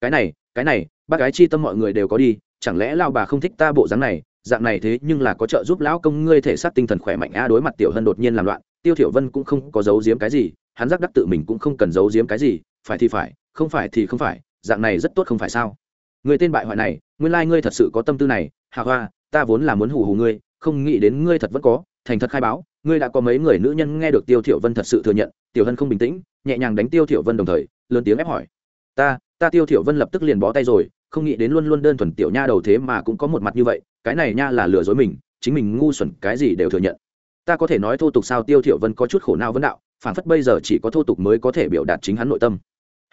Cái này cái này, bác gái chi tâm mọi người đều có đi, chẳng lẽ lao bà không thích ta bộ dáng này, dạng này thế nhưng là có trợ giúp lão công ngươi thể xác tinh thần khỏe mạnh a, đối mặt tiểu hân đột nhiên làm loạn, tiêu thiểu vân cũng không có giấu giếm cái gì, hắn giác đắc tự mình cũng không cần giấu giếm cái gì, phải thì phải, không phải thì không phải, dạng này rất tốt không phải sao. Người tên bại hoại này nguyên lai ngươi thật sự có tâm tư này, hà hoa, ta vốn là muốn hù hù ngươi, không nghĩ đến ngươi thật vẫn có, thành thật khai báo, ngươi đã có mấy người nữ nhân nghe được tiêu thiểu vân thật sự thừa nhận, tiểu hân không bình tĩnh, nhẹ nhàng đánh tiêu thiểu vân đồng thời, lớn tiếng ép hỏi. Ta ta tiêu thiểu vân lập tức liền bó tay rồi, không nghĩ đến luôn luôn đơn thuần tiểu nha đầu thế mà cũng có một mặt như vậy, cái này nha là lừa dối mình, chính mình ngu xuẩn, cái gì đều thừa nhận. Ta có thể nói thô tục sao tiêu thiểu vân có chút khổ não vấn đạo phản phất bây giờ chỉ có thô tục mới có thể biểu đạt chính hắn nội tâm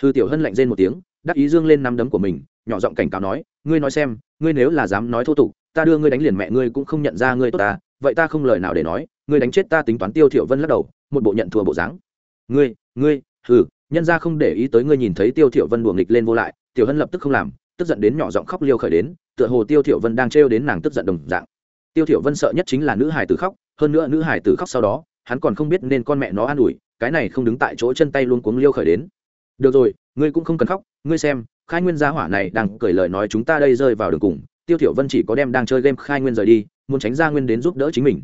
hư tiểu hân lạnh rên một tiếng, đắc ý dương lên nắm đấm của mình, nhỏ giọng cảnh cáo nói, ngươi nói xem, ngươi nếu là dám nói thô tục, ta đưa ngươi đánh liền mẹ ngươi cũng không nhận ra ngươi tốt ta, vậy ta không lời nào để nói, ngươi đánh chết ta tính toán tiêu thiểu vân lắc đầu, một bộ nhận thua bộ dáng. Ngươi ngươi, hừ, nhân gia không để ý tới ngươi nhìn thấy tiêu thiểu vân đuổi nghịch lên vô lại. Tiểu hân lập tức không làm, tức giận đến nhỏ giọng khóc liêu khởi đến, tựa hồ tiêu thiểu vân đang trêu đến nàng tức giận đồng dạng. Tiêu thiểu vân sợ nhất chính là nữ hài tử khóc, hơn nữa nữ hài tử khóc sau đó, hắn còn không biết nên con mẹ nó an ủi, cái này không đứng tại chỗ chân tay luôn cuống liêu khởi đến được rồi, ngươi cũng không cần khóc, ngươi xem, khai nguyên gia hỏa này đang cười lời nói chúng ta đây rơi vào đường cùng, tiêu thiểu vân chỉ có đem đang chơi game khai nguyên rời đi, muốn tránh gia nguyên đến giúp đỡ chính mình.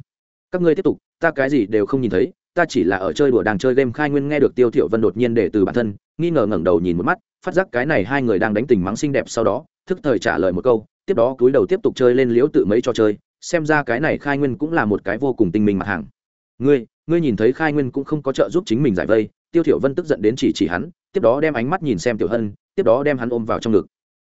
Các ngươi tiếp tục, ta cái gì đều không nhìn thấy, ta chỉ là ở chơi đùa đang chơi game khai nguyên nghe được tiêu thiểu vân đột nhiên để từ bản thân, nghi ngờ ngẩng đầu nhìn một mắt, phát giác cái này hai người đang đánh tình mắng xinh đẹp sau đó, thức thời trả lời một câu, tiếp đó cúi đầu tiếp tục chơi lên liễu tự mấy trò chơi, xem ra cái này khai nguyên cũng là một cái vô cùng tinh minh mặt hàng. Ngươi ngươi nhìn thấy khai nguyên cũng không có trợ giúp chính mình giải vây, tiêu thiểu vân tức giận đến chỉ chỉ hắn tiếp đó đem ánh mắt nhìn xem tiểu hân, tiếp đó đem hắn ôm vào trong ngực.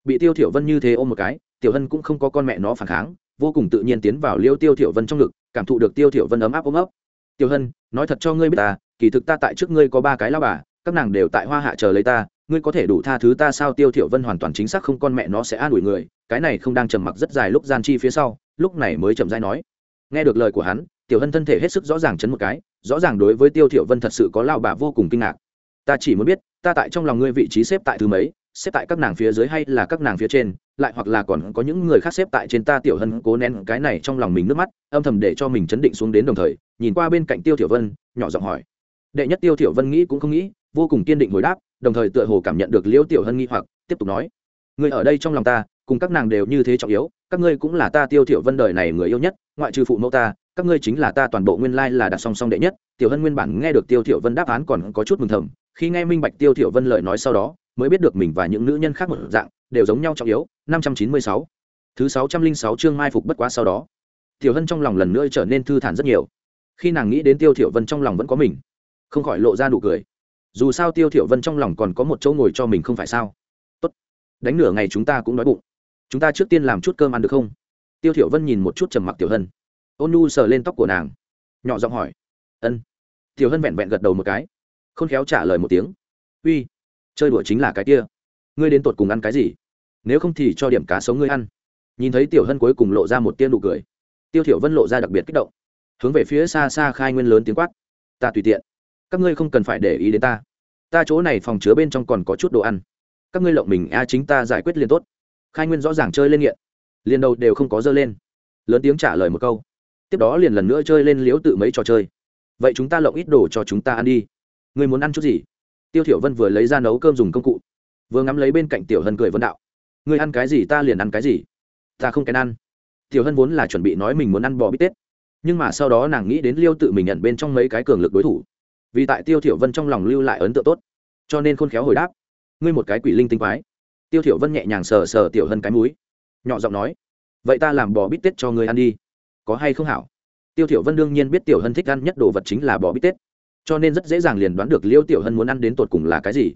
Bị tiêu thiểu vân như thế ôm một cái, tiểu hân cũng không có con mẹ nó phản kháng, vô cùng tự nhiên tiến vào liêu tiêu thiểu vân trong ngực, cảm thụ được tiêu thiểu vân ấm áp ôm ấp. Tiểu hân, nói thật cho ngươi biết ta, kỳ thực ta tại trước ngươi có ba cái lao bà, các nàng đều tại hoa hạ chờ lấy ta, ngươi có thể đủ tha thứ ta sao? Tiêu thiểu vân hoàn toàn chính xác không con mẹ nó sẽ an ủi người, cái này không đang trầm mặc rất dài lúc gian chi phía sau, lúc này mới chậm rãi nói. Nghe được lời của hắn, tiểu hân thân thể hết sức rõ ràng chấn một cái, rõ ràng đối với tiêu thiểu vân thật sự có lao bà vô cùng kinh ngạc. Ta chỉ muốn biết ta tại trong lòng ngươi vị trí xếp tại thứ mấy, xếp tại các nàng phía dưới hay là các nàng phía trên, lại hoặc là còn có những người khác xếp tại trên ta tiểu hân cố nén cái này trong lòng mình nước mắt, âm thầm để cho mình chấn định xuống đến đồng thời, nhìn qua bên cạnh tiêu tiểu vân, nhỏ giọng hỏi. Đệ nhất tiêu tiểu vân nghĩ cũng không nghĩ, vô cùng kiên định hồi đáp, đồng thời tựa hồ cảm nhận được liễu tiểu hân nghi hoặc, tiếp tục nói. Người ở đây trong lòng ta, cùng các nàng đều như thế trọng yếu, các ngươi cũng là ta tiêu tiểu vân đời này người yêu nhất, ngoại trừ phụ mẫu ta, các ngươi chính là ta toàn bộ nguyên lai là đặt song song đệ nhất. Tiểu hân nguyên bản nghe được tiêu tiểu vân đáp án còn có chút mừng thầm khi nghe minh bạch tiêu thiểu vân lời nói sau đó, mới biết được mình và những nữ nhân khác một dạng, đều giống nhau trọng yếu 596 thứ 606 chương mai phục bất quá sau đó. Tiểu hân trong lòng lần nữa trở nên thư thản rất nhiều. Khi nàng nghĩ đến tiêu thiểu vân trong lòng vẫn có mình, không khỏi lộ ra nụ cười. Dù sao tiêu thiểu vân trong lòng còn có một chỗ ngồi cho mình không phải sao? Tốt. Đánh nửa ngày chúng ta cũng đói bụng. Chúng ta trước tiên làm chút cơm ăn được không? Tiêu thiểu vân nhìn một chút trầm mặc tiểu hân. Ôn nu sờ lên tóc của nàng. Nhỏ giọng hỏi. Ân. Tiểu hân vẹn vẹn gật đầu một cái khôn khéo trả lời một tiếng. Uy, chơi đùa chính là cái kia. Ngươi đến tột cùng ăn cái gì? Nếu không thì cho điểm cá sống ngươi ăn. Nhìn thấy tiểu hân cuối cùng lộ ra một tiên nụ cười, tiêu thiểu vân lộ ra đặc biệt kích động, hướng về phía xa xa khai nguyên lớn tiếng quát, ta tùy tiện, các ngươi không cần phải để ý đến ta. Ta chỗ này phòng chứa bên trong còn có chút đồ ăn. Các ngươi lộng mình, a, chính ta giải quyết liền tốt. Khai nguyên rõ ràng chơi lên nghiện, liền đầu đều không có dơ lên. Lớn tiếng trả lời một câu, tiếp đó liền lần nữa chơi lên liếu tự mấy trò chơi. Vậy chúng ta lộng ít đồ cho chúng ta ăn đi người muốn ăn chút gì? Tiêu thiểu vân vừa lấy ra nấu cơm dùng công cụ, vừa ngắm lấy bên cạnh tiểu hân cười vân đạo. Ngươi ăn cái gì ta liền ăn cái gì. Ta không kén ăn. Tiểu hân vốn là chuẩn bị nói mình muốn ăn bò bít tết, nhưng mà sau đó nàng nghĩ đến liêu tự mình nhận bên trong mấy cái cường lực đối thủ. Vì tại tiêu thiểu vân trong lòng lưu lại ấn tượng tốt, cho nên khôn khéo hồi đáp. Ngươi một cái quỷ linh tinh quái. Tiêu thiểu vân nhẹ nhàng sờ sờ tiểu hân cái mũi, nhỏ giọng nói. Vậy ta làm bò bít tết cho ngươi ăn đi. Có hay không hảo? Tiêu thiểu vân đương nhiên biết tiểu hân thích ăn nhất đồ vật chính là bò bít tết cho nên rất dễ dàng liền đoán được liêu tiểu hân muốn ăn đến tột cùng là cái gì.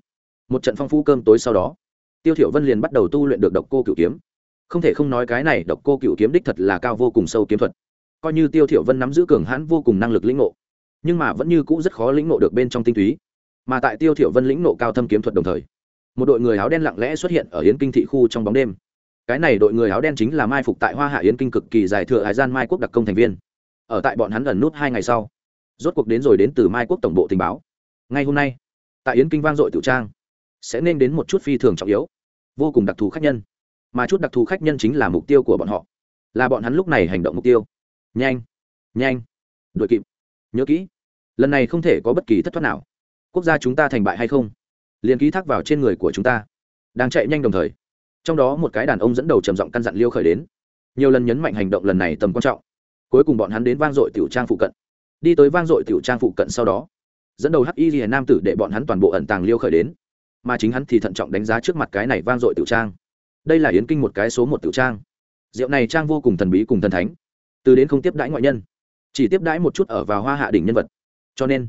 Một trận phong phú cơm tối sau đó, tiêu thiểu vân liền bắt đầu tu luyện được độc cô cửu kiếm. Không thể không nói cái này độc cô cửu kiếm đích thật là cao vô cùng sâu kiếm thuật. Coi như tiêu thiểu vân nắm giữ cường hãn vô cùng năng lực lĩnh ngộ, nhưng mà vẫn như cũ rất khó lĩnh ngộ được bên trong tinh túy. Mà tại tiêu thiểu vân lĩnh ngộ cao thâm kiếm thuật đồng thời, một đội người áo đen lặng lẽ xuất hiện ở yến kinh thị khu trong bóng đêm. Cái này đội người áo đen chính là mai phục tại hoa hạ yến kinh cực kỳ dài thừa hải gian mai quốc đặc công thành viên. Ở tại bọn hắn ẩn nút hai ngày sau rốt cuộc đến rồi đến từ mai quốc tổng bộ tình báo. Ngay hôm nay, tại yến kinh vang dội tiểu trang, sẽ nên đến một chút phi thường trọng yếu, vô cùng đặc thù khách nhân. Mà chút đặc thù khách nhân chính là mục tiêu của bọn họ. Là bọn hắn lúc này hành động mục tiêu. Nhanh nhanh đội kịp. Nhớ kỹ, lần này không thể có bất kỳ thất thoát nào. Quốc gia chúng ta thành bại hay không? Liền ký thác vào trên người của chúng ta. Đang chạy nhanh đồng thời. Trong đó một cái đàn ông dẫn đầu trầm giọng căn dặn liêu khởi đến. Nhiều lần nhấn mạnh hành động lần này tầm quan trọng. Cuối cùng bọn hắn đến vang dội tiểu trang phụ cận đi tới vang dội tiểu trang phụ cận sau đó. Dẫn đầu hắc y rìa nam tử để bọn hắn toàn bộ ẩn tàng liêu khởi đến. Mà chính hắn thì thận trọng đánh giá trước mặt cái này vang dội tiểu trang. Đây là yến kinh một cái số một tiểu trang. Rượu này trang vô cùng thần bí cùng thần thánh. Từ đến không tiếp đãi ngoại nhân, chỉ tiếp đãi một chút ở vào hoa hạ đỉnh nhân vật. Cho nên,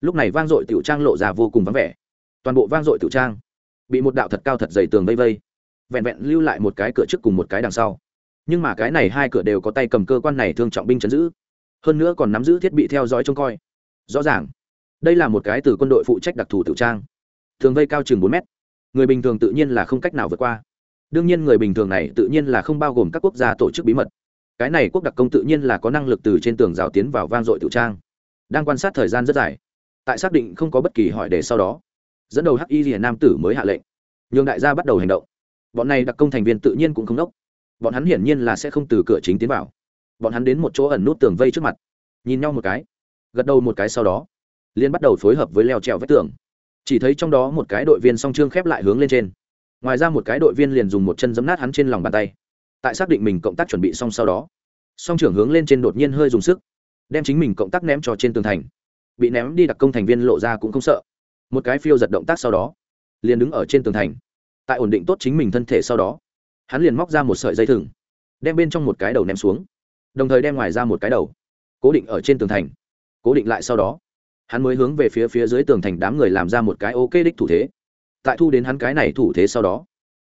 lúc này vang dội tiểu trang lộ ra vô cùng vắng vẻ. Toàn bộ vang dội tiểu trang bị một đạo thật cao thật dày tường vây vây, vẹn vẹn lưu lại một cái cửa trước cùng một cái đằng sau. Nhưng mà cái này hai cửa đều có tay cầm cơ quan này thương trọng binh chấn giữ hơn nữa còn nắm giữ thiết bị theo dõi trông coi. Rõ ràng, đây là một cái từ quân đội phụ trách đặc thù tiểu trang. Thường vây cao chừng bốn mét. Người bình thường tự nhiên là không cách nào vượt qua. Đương nhiên người bình thường này tự nhiên là không bao gồm các quốc gia tổ chức bí mật. Cái này quốc đặc công tự nhiên là có năng lực từ trên tường rào tiến vào vang dội tiểu trang. Đang quan sát thời gian rất dài. Tại xác định không có bất kỳ hỏi đề sau đó, dẫn đầu hắc y rìa nam tử mới hạ lệnh. Nhường đại gia bắt đầu hành động. Bọn này đặc công thành viên tự nhiên cũng không đốc. Bọn hắn hiển nhiên là sẽ không từ cửa chính tiến vào bọn hắn đến một chỗ ẩn nút tường vây trước mặt. Nhìn nhau một cái, gật đầu một cái sau đó liên bắt đầu phối hợp với leo trèo vách tường. Chỉ thấy trong đó một cái đội viên song trương khép lại hướng lên trên. Ngoài ra một cái đội viên liền dùng một chân giấm nát hắn trên lòng bàn tay. Tại xác định mình cộng tác chuẩn bị xong sau đó, song trưởng hướng lên trên đột nhiên hơi dùng sức, đem chính mình cộng tác ném cho trên tường thành. Bị ném đi đặc công thành viên lộ ra cũng không sợ. Một cái phiêu giật động tác sau đó, liền đứng ở trên tường thành. Tại ổn định tốt chính mình thân thể sau đó, hắn liền móc ra một sợi dây thừng, đem bên trong một cái đầu ném xuống đồng thời đem ngoài ra một cái đầu, cố định ở trên tường thành. Cố định lại sau đó, hắn mới hướng về phía phía dưới tường thành đám người làm ra một cái ok đích thủ thế. Tại thu đến hắn cái này thủ thế sau đó,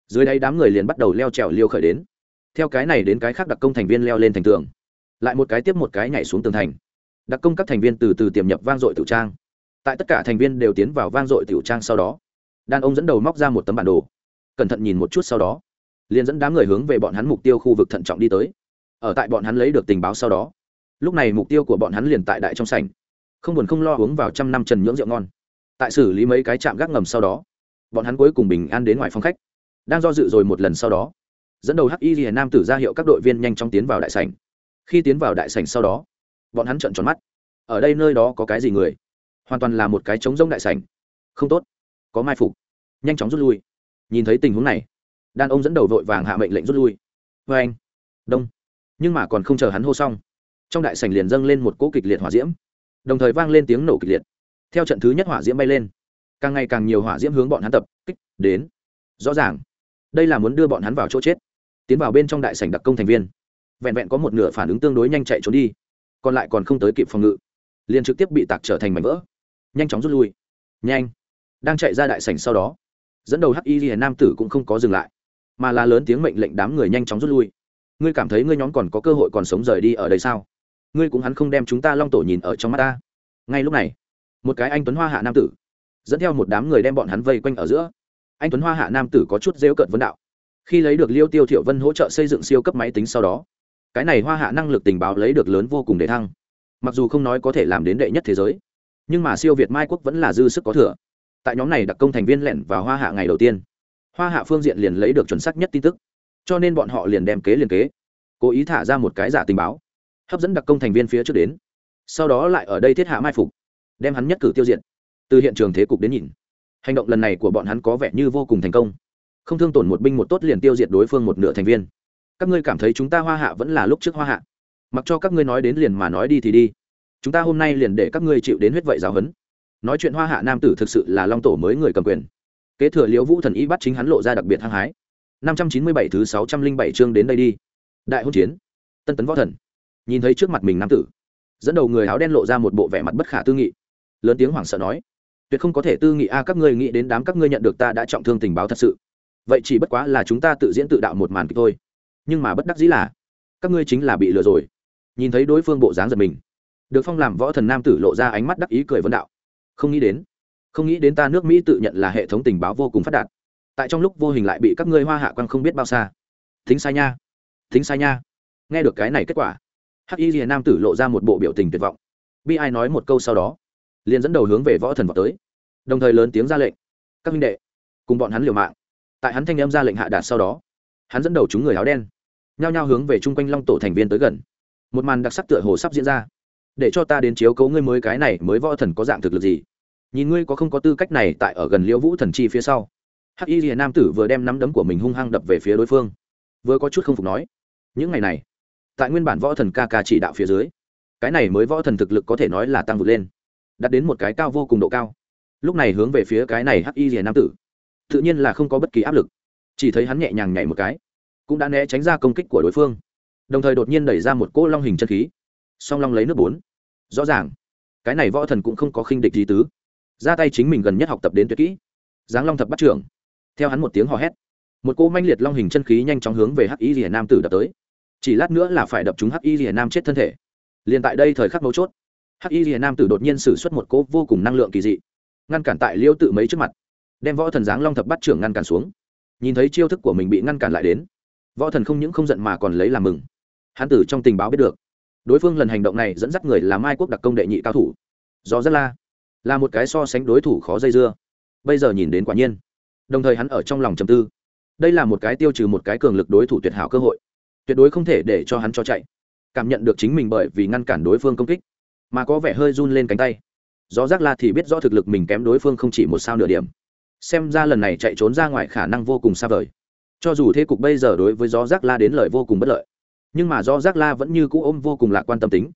dưới đây đám người liền bắt đầu leo trèo liêu khởi đến. Theo cái này đến cái khác đặc công thành viên leo lên thành tường, lại một cái tiếp một cái nhảy xuống tường thành. Đặc công các thành viên từ từ tiềm nhập vang dội tiểu trang. Tại tất cả thành viên đều tiến vào vang dội tiểu trang sau đó, đàn ông dẫn đầu móc ra một tấm bản đồ, cẩn thận nhìn một chút sau đó, liền dẫn đám người hướng về bọn hắn mục tiêu khu vực thận trọng đi tới ở tại bọn hắn lấy được tình báo sau đó. Lúc này mục tiêu của bọn hắn liền tại đại trong sảnh. Không buồn không lo uống vào trăm năm trần nhưỡng rượu ngon. Tại xử lý mấy cái chạm gác ngầm sau đó, bọn hắn cuối cùng bình an đến ngoài phòng khách. Đang do dự rồi một lần sau đó, dẫn đầu hắc y hiền nam tử ra hiệu các đội viên nhanh chóng tiến vào đại sảnh. Khi tiến vào đại sảnh sau đó, bọn hắn trợn tròn mắt. Ở đây nơi đó có cái gì người? Hoàn toàn là một cái trống rông đại sảnh. Không tốt, có mai phục. Nhanh chóng rút lui. Nhìn thấy tình huống này, đàn ông dẫn đầu vội vàng hạ mệnh lệnh rút lui. Vê anh. Đông nhưng mà còn không chờ hắn hô xong, trong đại sảnh liền dâng lên một cỗ kịch liệt hỏa diễm, đồng thời vang lên tiếng nổ kịch liệt. Theo trận thứ nhất hỏa diễm bay lên, càng ngày càng nhiều hỏa diễm hướng bọn hắn tập kích đến. Rõ ràng, đây là muốn đưa bọn hắn vào chỗ chết, tiến vào bên trong đại sảnh đặc công thành viên. Vẹn vẹn có một nửa phản ứng tương đối nhanh chạy trốn đi, còn lại còn không tới kịp phòng ngự, liền trực tiếp bị tạc trở thành mảnh vỡ, nhanh chóng rút lui. Nhanh, đang chạy ra đại sảnh sau đó, dẫn đầu hắc y nam tử cũng không có dừng lại, mà là lớn tiếng mệnh lệnh đám người nhanh chóng rút lui ngươi cảm thấy ngươi nhóm còn có cơ hội còn sống rời đi ở đây sao? Ngươi cũng hắn không đem chúng ta long tổ nhìn ở trong mắt ta. Ngay lúc này, một cái anh tuấn hoa hạ nam tử, dẫn theo một đám người đem bọn hắn vây quanh ở giữa. Anh tuấn hoa hạ nam tử có chút dễu cợt vấn đạo. Khi lấy được liêu tiêu thiệu vân hỗ trợ xây dựng siêu cấp máy tính sau đó, cái này hoa hạ năng lực tình báo lấy được lớn vô cùng để thăng. Mặc dù không nói có thể làm đến đệ nhất thế giới, nhưng mà siêu việt mai quốc vẫn là dư sức có thừa. Tại nhóm này đặc công thành viên lẻn vào hoa hạ ngày đầu tiên, hoa hạ phương diện liền lấy được chuẩn xác nhất tin tức cho nên bọn họ liền đem kế liền kế. Cố ý thả ra một cái giả tình báo, hấp dẫn đặc công thành viên phía trước đến. Sau đó lại ở đây thiết hạ mai phục, đem hắn nhất cử tiêu diệt. Từ hiện trường thế cục đến nhìn, hành động lần này của bọn hắn có vẻ như vô cùng thành công. Không thương tổn một binh một tốt liền tiêu diệt đối phương một nửa thành viên. Các ngươi cảm thấy chúng ta hoa hạ vẫn là lúc trước hoa hạ. Mặc cho các ngươi nói đến liền mà nói đi thì đi. Chúng ta hôm nay liền để các ngươi chịu đến huyết vậy giáo huấn. Nói chuyện hoa hạ nam tử thực sự là long tổ mới người cầm quyền. Kế thừa liễu vũ thần y bắt chính hắn lộ ra đặc biệt hăng hái năm trăm chín mươi bảy thứ sáu trăm linh bảy chương đến đây đi. Đại hôn chiến. Tân tấn võ thần. Nhìn thấy trước mặt mình nam tử, dẫn đầu người áo đen lộ ra một bộ vẻ mặt bất khả tư nghị. Lớn tiếng hoảng sợ nói, tuyệt không có thể tư nghị a, các ngươi nghĩ đến đám các ngươi nhận được ta đã trọng thương tình báo thật sự. Vậy chỉ bất quá là chúng ta tự diễn tự đạo một màn kịch thôi. Nhưng mà bất đắc dĩ là, các ngươi chính là bị lừa rồi. Nhìn thấy đối phương bộ dáng giật mình, được phong làm võ thần nam tử lộ ra ánh mắt đắc ý cười vân đạo, không nghĩ đến, không nghĩ đến ta nước mỹ tự nhận là hệ thống tình báo vô cùng phát đạt tại trong lúc vô hình lại bị các ngươi hoa hạ quan không biết bao xa. Thính sai nha. Thính sai nha. Nghe được cái này kết quả, hắc y rìa nam tử lộ ra một bộ biểu tình tuyệt vọng. Bi ai nói một câu sau đó, liền dẫn đầu hướng về võ thần vào tới. Đồng thời lớn tiếng ra lệnh, các minh đệ, cùng bọn hắn liều mạng. Tại hắn thanh em ra lệnh hạ đạt sau đó, hắn dẫn đầu chúng người áo đen, nhao nhao hướng về chung quanh long tổ thành viên tới gần. Một màn đặc sắc tựa hồ sắp diễn ra. Để cho ta đến chiếu cấu ngươi mới, cái này mới võ thần có dạng thực lực gì? Nhìn ngươi có không có tư cách này tại ở gần liễu vũ thần chi phía sau hắc y rìa nam tử vừa đem nắm đấm của mình hung hăng đập về phía đối phương. Vừa có chút không phục nói, những ngày này, tại nguyên bản võ thần ca ca chỉ đạo phía dưới, cái này mới võ thần thực lực có thể nói là tăng vượt lên, đạt đến một cái cao vô cùng độ cao. Lúc này hướng về phía cái này hắc y rìa nam tử, tự nhiên là không có bất kỳ áp lực, chỉ thấy hắn nhẹ nhàng nhảy một cái, cũng đã né tránh ra công kích của đối phương, đồng thời đột nhiên đẩy ra một cỗ long hình chân khí, song long lấy nước bốn. Rõ ràng, cái này võ thần cũng không có khinh địch gì tứ. Ra tay chính mình gần nhất học tập đến tuyệt kỹ. Giáng long thập bắt trưởng theo hắn một tiếng hò hét. Một cô manh liệt long hình chân khí nhanh chóng hướng về hắc y rìa nam tử đập tới. Chỉ lát nữa là phải đập chúng hắc y rìa nam chết thân thể. Liền tại đây thời khắc mấu chốt, hắc y rìa nam tử đột nhiên xử suất một cỗ vô cùng năng lượng kỳ dị, ngăn cản tại liêu tự mấy trước mặt, đem võ thần giáng long thập bắt trưởng ngăn cản xuống. Nhìn thấy chiêu thức của mình bị ngăn cản lại đến, võ thần không những không giận mà còn lấy làm mừng. Hán tử trong tình báo biết được, đối phương lần hành động này dẫn dắt người là mai quốc đặc công đệ nhị cao thủ. Do rất la, là một cái so sánh đối thủ khó dây dưa. Bây giờ nhìn đến quả nhiên đồng thời hắn ở trong lòng trầm tư. Đây là một cái tiêu trừ một cái cường lực đối thủ tuyệt hảo cơ hội. Tuyệt đối không thể để cho hắn cho chạy. Cảm nhận được chính mình bởi vì ngăn cản đối phương công kích, mà có vẻ hơi run lên cánh tay. Do rác la thì biết rõ thực lực mình kém đối phương không chỉ một sao nửa điểm. Xem ra lần này chạy trốn ra ngoài khả năng vô cùng xa vời. Cho dù thế cục bây giờ đối với gió rác la đến lợi vô cùng bất lợi, nhưng mà do rác la vẫn như cũ ôm vô cùng lạc quan tâm tính,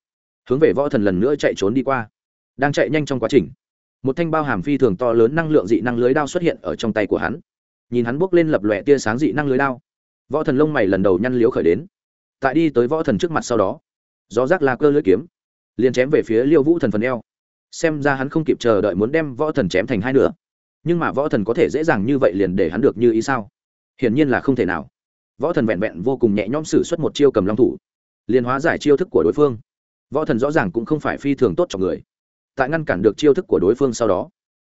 hướng về võ thần lần nữa chạy trốn đi qua. Đang chạy nhanh trong quá trình một thanh bao hàm phi thường to lớn năng lượng dị năng lưới đao xuất hiện ở trong tay của hắn. Nhìn hắn bốc lên lập lòe tia sáng dị năng lưới đao, võ thần lông mày lần đầu nhăn liếu khởi đến. Tại đi tới võ thần trước mặt sau đó, gió rác là cơ lưới kiếm, liền chém về phía liêu vũ thần phần eo. Xem ra hắn không kịp chờ đợi muốn đem võ thần chém thành hai nửa. Nhưng mà võ thần có thể dễ dàng như vậy liền để hắn được như ý sao? Hiển nhiên là không thể nào. Võ thần vẹn vẹn vô cùng nhẹ nhõm xử suất một chiêu cầm long thủ, liền hóa giải chiêu thức của đối phương. Võ thần rõ ràng cũng không phải phi thường tốt cho người tại ngăn cản được chiêu thức của đối phương sau đó,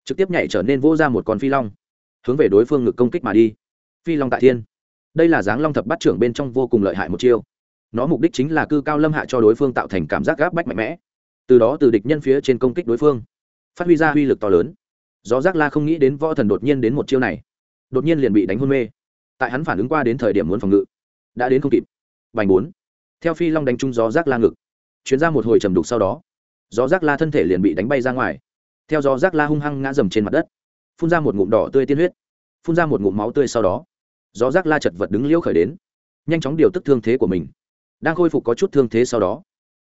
trực tiếp nhảy trở nên vô ra một con phi long, hướng về đối phương ngực công kích mà đi. Phi long tại thiên. Đây là dáng long thập bắt trưởng bên trong vô cùng lợi hại một chiêu. Nó mục đích chính là cư cao lâm hạ cho đối phương tạo thành cảm giác gáp bách mạnh mẽ. Từ đó từ địch nhân phía trên công kích đối phương, phát huy ra uy lực to lớn. Do giác la không nghĩ đến võ thần đột nhiên đến một chiêu này, đột nhiên liền bị đánh hôn mê. Tại hắn phản ứng qua đến thời điểm muốn phòng ngự, đã đến không kịp. Vành bốn. Theo phi long đánh trúng gió giác la ngực, chuyến ra một hồi trầm đục sau đó gió rác la thân thể liền bị đánh bay ra ngoài. Theo gió rác la hung hăng ngã dầm trên mặt đất, phun ra một ngụm đỏ tươi tiên huyết, phun ra một ngụm máu tươi sau đó, gió rác la chật vật đứng liêu khởi đến, nhanh chóng điều tức thương thế của mình. Đang khôi phục có chút thương thế sau đó,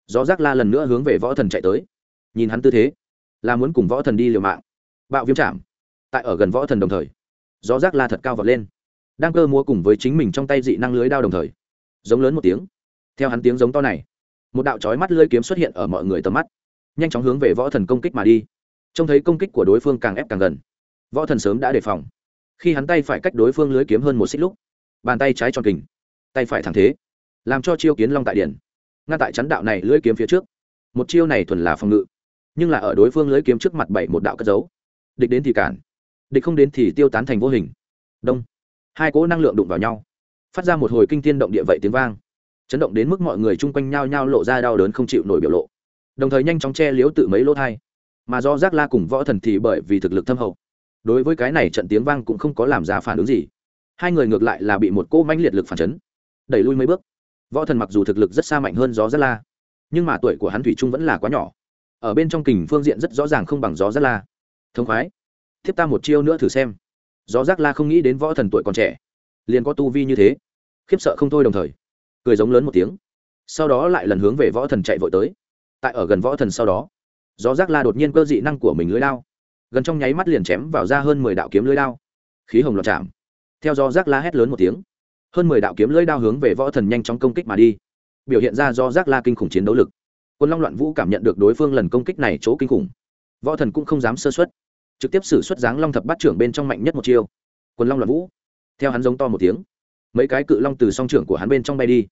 gió rác la lần nữa hướng về võ thần chạy tới. Nhìn hắn tư thế, là muốn cùng võ thần đi liều mạng. Bạo viêm chạm, tại ở gần võ thần đồng thời, gió rác la thật cao vọt lên, đang cơ múa cùng với chính mình trong tay dị năng lưới đao đồng thời, giống lớn một tiếng. Theo hắn tiếng giống to này, một đạo trói mắt lưới kiếm xuất hiện ở mọi người tầm mắt nhanh chóng hướng về võ thần công kích mà đi. Trông thấy công kích của đối phương càng ép càng gần. Võ thần sớm đã đề phòng. Khi hắn tay phải cách đối phương lưới kiếm hơn một xích lúc, bàn tay trái tròn kình, tay phải thẳng thế, làm cho chiêu kiến long tại điển ngăn tại chắn đạo này lưới kiếm phía trước. Một chiêu này thuần là phòng ngự, nhưng là ở đối phương lưới kiếm trước mặt bảy một đạo cất giấu. Địch đến thì cản, địch không đến thì tiêu tán thành vô hình. Đông. Hai cỗ năng lượng đụng vào nhau, phát ra một hồi kinh tiên động địa vậy tiếng vang. Chấn động đến mức mọi người chung quanh nhao nhao lộ ra đau đớn không chịu nổi biểu lộ đồng thời nhanh chóng che liếu tự mấy lỗ thai. Mà do giác la cùng võ thần thì bởi vì thực lực thâm hậu, đối với cái này trận tiếng vang cũng không có làm ra phản ứng gì. Hai người ngược lại là bị một cỗ manh liệt lực phản chấn, đẩy lui mấy bước. Võ thần mặc dù thực lực rất xa mạnh hơn gió giác la, nhưng mà tuổi của hắn thủy trung vẫn là quá nhỏ. Ở bên trong kình phương diện rất rõ ràng không bằng gió giác la. Thông khoái, thiếp ta một chiêu nữa thử xem. Gió giác la không nghĩ đến võ thần tuổi còn trẻ, liền có tu vi như thế, khiếp sợ không thôi đồng thời, cười giống lớn một tiếng. Sau đó lại lần hướng về võ thần chạy vội tới tại ở gần võ thần sau đó. Gió giác la đột nhiên cơ dị năng của mình lưới lao gần trong nháy mắt liền chém vào ra hơn mười đạo kiếm lưới lao khí hồng loạt chạm. Theo gió giác la hét lớn một tiếng, hơn mười đạo kiếm lưới đao hướng về võ thần nhanh chóng công kích mà đi. Biểu hiện ra do giác la kinh khủng chiến đấu lực. Quân long loạn vũ cảm nhận được đối phương lần công kích này chỗ kinh khủng. Võ thần cũng không dám sơ xuất trực tiếp xử xuất dáng long thập bắt trưởng bên trong mạnh nhất một chiêu. Quân long loạn vũ, theo hắn giống to một tiếng, mấy cái cự long từ song trưởng của hắn bên trong bay đi,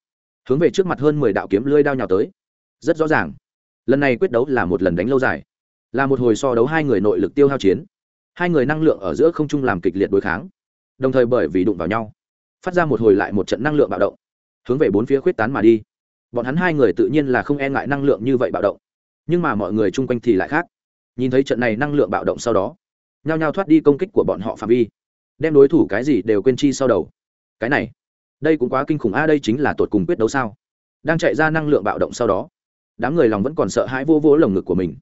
hướng về trước mặt hơn mười đạo kiếm lưới đao nhào tới. Rất rõ ràng lần này quyết đấu là một lần đánh lâu dài, là một hồi so đấu hai người nội lực tiêu hao chiến. Hai người năng lượng ở giữa không trung làm kịch liệt đối kháng, đồng thời bởi vì đụng vào nhau, phát ra một hồi lại một trận năng lượng bạo động, hướng về bốn phía khuyết tán mà đi. Bọn hắn hai người tự nhiên là không e ngại năng lượng như vậy bạo động, nhưng mà mọi người chung quanh thì lại khác. Nhìn thấy trận này năng lượng bạo động sau đó, nhao nhao thoát đi công kích của bọn họ phạm vi, đem đối thủ cái gì đều quên chi sau đầu. Cái này, đây cũng quá kinh khủng a, đây chính là tột cùng quyết đấu sao? Đang chạy ra năng lượng bạo động sau đó đám người lòng vẫn còn sợ hãi vô vô lồng ngực của mình.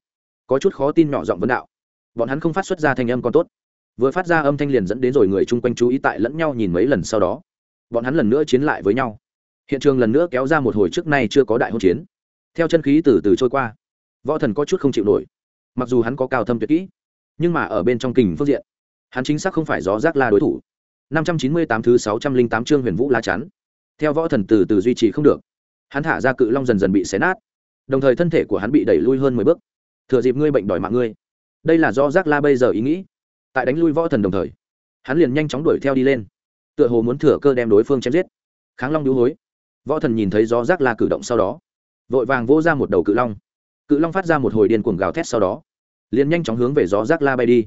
Có chút khó tin nhỏ giọng vấn đạo. Bọn hắn không phát xuất ra thanh âm còn tốt. Vừa phát ra âm thanh liền dẫn đến rồi người chung quanh chú ý tại lẫn nhau nhìn mấy lần sau đó. Bọn hắn lần nữa chiến lại với nhau. Hiện trường lần nữa kéo ra một hồi trước nay chưa có đại hôn chiến. Theo chân khí từ từ trôi qua, võ thần có chút không chịu nổi. Mặc dù hắn có cao thâm tuyệt kỹ, nhưng mà ở bên trong kình phương diện, hắn chính xác không phải gió rác la đối thủ. Năm trăm chín mươi tám thứ sáu trăm linh tám chương huyền vũ lá chắn. Theo võ thần từ từ duy trì không được, hắn thả ra cự long dần dần bị xé nát đồng thời thân thể của hắn bị đẩy lui hơn mười bước. Thừa dịp ngươi bệnh đòi mạng ngươi. Đây là do giác la bây giờ ý nghĩ. Tại đánh lui võ thần đồng thời, hắn liền nhanh chóng đuổi theo đi lên. Tựa hồ muốn thừa cơ đem đối phương chém giết. Kháng long đũ hối. Võ thần nhìn thấy do giác la cử động sau đó, vội vàng vỗ ra một đầu cự long. Cự long phát ra một hồi điên cuồng gào thét sau đó, liền nhanh chóng hướng về gió giác la bay đi.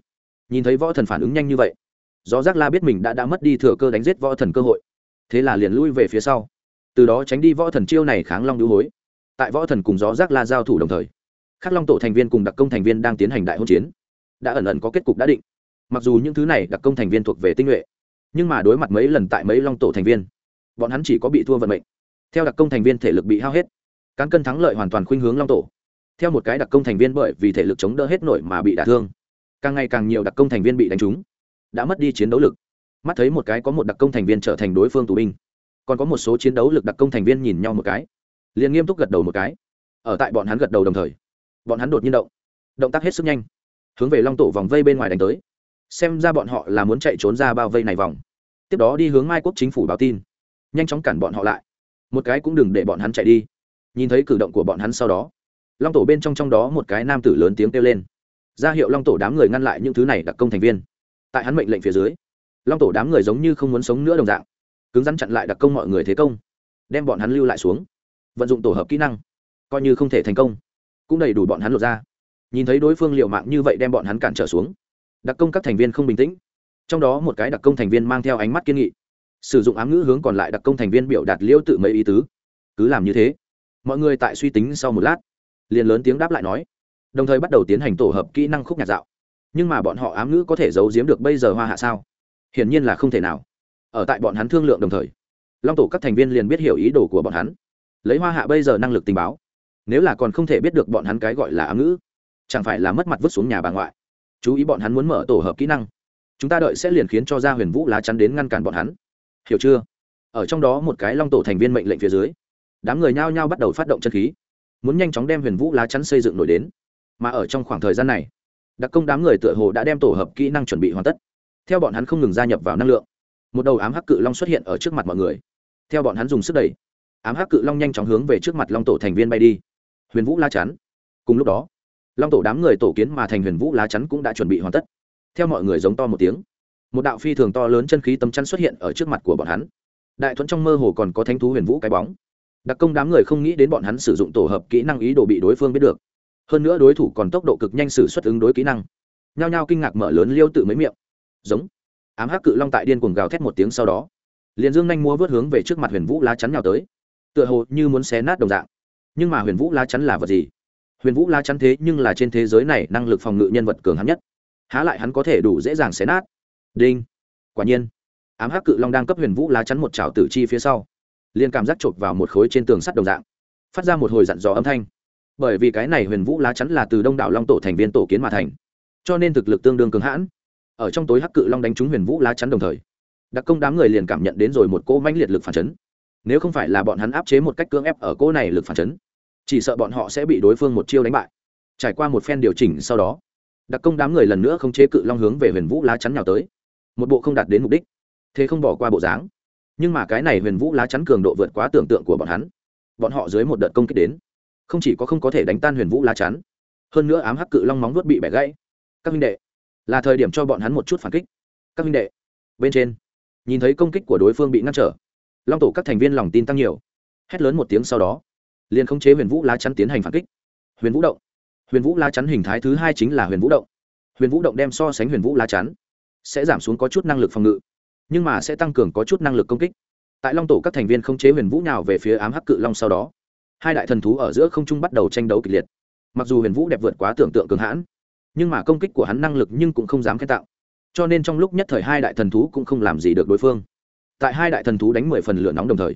Nhìn thấy võ thần phản ứng nhanh như vậy, gió giác la biết mình đã đã mất đi thừa cơ đánh giết võ thần cơ hội. Thế là liền lui về phía sau. Từ đó tránh đi võ thần chiêu này kháng long đũ hối tại võ thần cùng gió rác la giao thủ đồng thời, khắc long tổ thành viên cùng đặc công thành viên đang tiến hành đại hỗn chiến. Đã ẩn ẩn có kết cục đã định. Mặc dù những thứ này đặc công thành viên thuộc về tinh nhuệ, nhưng mà đối mặt mấy lần tại mấy long tổ thành viên, bọn hắn chỉ có bị thua vận mệnh. Theo đặc công thành viên thể lực bị hao hết, cán cân thắng lợi hoàn toàn khuynh hướng long tổ. Theo một cái đặc công thành viên bởi vì thể lực chống đỡ hết nổi mà bị đả thương, càng ngày càng nhiều đặc công thành viên bị đánh trúng, đã mất đi chiến đấu lực. Mắt thấy một cái có một đặc công thành viên trở thành đối phương tù binh, còn có một số chiến đấu lực đặc công thành viên nhìn nhau một cái liền nghiêm túc gật đầu một cái. Ở tại bọn hắn gật đầu đồng thời, bọn hắn đột nhiên động. Động tác hết sức nhanh. Hướng về long tổ vòng vây bên ngoài đánh tới. Xem ra bọn họ là muốn chạy trốn ra bao vây này vòng. Tiếp đó đi hướng mai quốc chính phủ báo tin. Nhanh chóng cản bọn họ lại. Một cái cũng đừng để bọn hắn chạy đi. Nhìn thấy cử động của bọn hắn sau đó, long tổ bên trong trong đó một cái nam tử lớn tiếng kêu lên. Ra hiệu long tổ đám người ngăn lại những thứ này đặc công thành viên. Tại hắn mệnh lệnh phía dưới, long tổ đám người giống như không muốn sống nữa đồng dạng, cứng rắn chặn lại đặc công mọi người thế công, đem bọn hắn lưu lại xuống vận dụng tổ hợp kỹ năng, coi như không thể thành công, cũng đầy đủ bọn hắn lột ra. Nhìn thấy đối phương liệu mạng như vậy đem bọn hắn cản trở xuống, đặc công các thành viên không bình tĩnh. Trong đó một cái đặc công thành viên mang theo ánh mắt kiên nghị, sử dụng ám ngữ hướng còn lại đặc công thành viên biểu đạt liêu tự mấy ý tứ. Cứ làm như thế, mọi người tại suy tính sau một lát, liền lớn tiếng đáp lại nói, đồng thời bắt đầu tiến hành tổ hợp kỹ năng khúc nhạc dạo. Nhưng mà bọn họ ám ngữ có thể giấu giếm được bây giờ hoa hạ sao? Hiển nhiên là không thể nào. Ở tại bọn hắn thương lượng đồng thời, long tổ các thành viên liền biết hiểu ý đồ của bọn hắn lấy hoa hạ bây giờ năng lực tình báo. Nếu là còn không thể biết được bọn hắn cái gọi là ám ngữ, chẳng phải là mất mặt vứt xuống nhà bà ngoại. Chú ý bọn hắn muốn mở tổ hợp kỹ năng. Chúng ta đợi sẽ liền khiến cho ra huyền vũ lá chắn đến ngăn cản bọn hắn. Hiểu chưa? Ở trong đó một cái long tổ thành viên mệnh lệnh phía dưới, đám người nhao nhao bắt đầu phát động chân khí, muốn nhanh chóng đem huyền vũ lá chắn xây dựng nổi đến. Mà ở trong khoảng thời gian này, đặc công đám người tựa hồ đã đem tổ hợp kỹ năng chuẩn bị hoàn tất. Theo bọn hắn không ngừng gia nhập vào năng lượng, một đầu ám hắc cự long xuất hiện ở trước mặt mọi người. Theo bọn hắn dùng sức đẩy ám hắc cự long nhanh chóng hướng về trước mặt long tổ thành viên bay đi. Huyền vũ La chắn. Cùng lúc đó, long tổ đám người tổ kiến mà thành huyền vũ lá chắn cũng đã chuẩn bị hoàn tất. Theo mọi người giống to một tiếng, một đạo phi thường to lớn chân khí tấm chắn xuất hiện ở trước mặt của bọn hắn. Đại thuẫn trong mơ hồ còn có thánh thú huyền vũ cái bóng. Đặc công đám người không nghĩ đến bọn hắn sử dụng tổ hợp kỹ năng ý đồ bị đối phương biết được. Hơn nữa đối thủ còn tốc độ cực nhanh xử xuất ứng đối kỹ năng. Nhao nhao kinh ngạc mở lớn liêu tự mấy miệng. Giống. Ám hắc cự long tại điên cuồng gào thét một tiếng sau đó, liền dương nhanh mua vớt hướng về trước mặt huyền vũ lá chắn nhào tới tựa hồ như muốn xé nát đồng dạng. Nhưng mà huyền vũ lá chắn là vật gì? Huyền vũ lá chắn thế nhưng là trên thế giới này năng lực phòng ngự nhân vật cường hắn nhất. Há lại hắn có thể đủ dễ dàng xé nát? Đinh. Quả nhiên. Ám hắc cự long đang cấp huyền vũ lá chắn một trảo tử chi phía sau, liền cảm giác chộp vào một khối trên tường sắt đồng dạng, phát ra một hồi dặn dò âm thanh. Bởi vì cái này huyền vũ lá chắn là từ đông đảo long tổ thành viên tổ kiến mà thành, cho nên thực lực tương đương cường hãn. Ở trong tối hắc cự long đánh trúng huyền vũ lá chắn đồng thời, đặc công đám người liền cảm nhận đến rồi một cỗ mãnh liệt lực phản chấn nếu không phải là bọn hắn áp chế một cách cưỡng ép ở cỗ này lực phản chấn, chỉ sợ bọn họ sẽ bị đối phương một chiêu đánh bại. Trải qua một phen điều chỉnh sau đó, đặc công đám người lần nữa không chế cự long hướng về huyền vũ lá chắn nhào tới. Một bộ không đạt đến mục đích, thế không bỏ qua bộ dáng. Nhưng mà cái này huyền vũ lá chắn cường độ vượt quá tưởng tượng của bọn hắn. Bọn họ dưới một đợt công kích đến, không chỉ có không có thể đánh tan huyền vũ lá chắn, hơn nữa ám hắc cự long móng vuốt bị bẻ gãy. Các minh đệ, là thời điểm cho bọn hắn một chút phản kích. Các minh đệ, bên trên, nhìn thấy công kích của đối phương bị ngăn trở long tổ các thành viên lòng tin tăng nhiều. Hét lớn một tiếng sau đó, liền khống chế huyền vũ lá chắn tiến hành phản kích. Huyền vũ động. Huyền vũ lá chắn hình thái thứ hai chính là huyền vũ động. Huyền vũ động đem so sánh huyền vũ lá chắn, sẽ giảm xuống có chút năng lực phòng ngự, nhưng mà sẽ tăng cường có chút năng lực công kích. Tại long tổ các thành viên khống chế huyền vũ nào về phía ám hắc cự long sau đó, hai đại thần thú ở giữa không trung bắt đầu tranh đấu kịch liệt. Mặc dù huyền vũ đẹp vượt quá tưởng tượng cường hãn, nhưng mà công kích của hắn năng lực nhưng cũng không dám khen tạo. Cho nên trong lúc nhất thời hai đại thần thú cũng không làm gì được đối phương tại hai đại thần thú đánh mười phần lửa nóng đồng thời,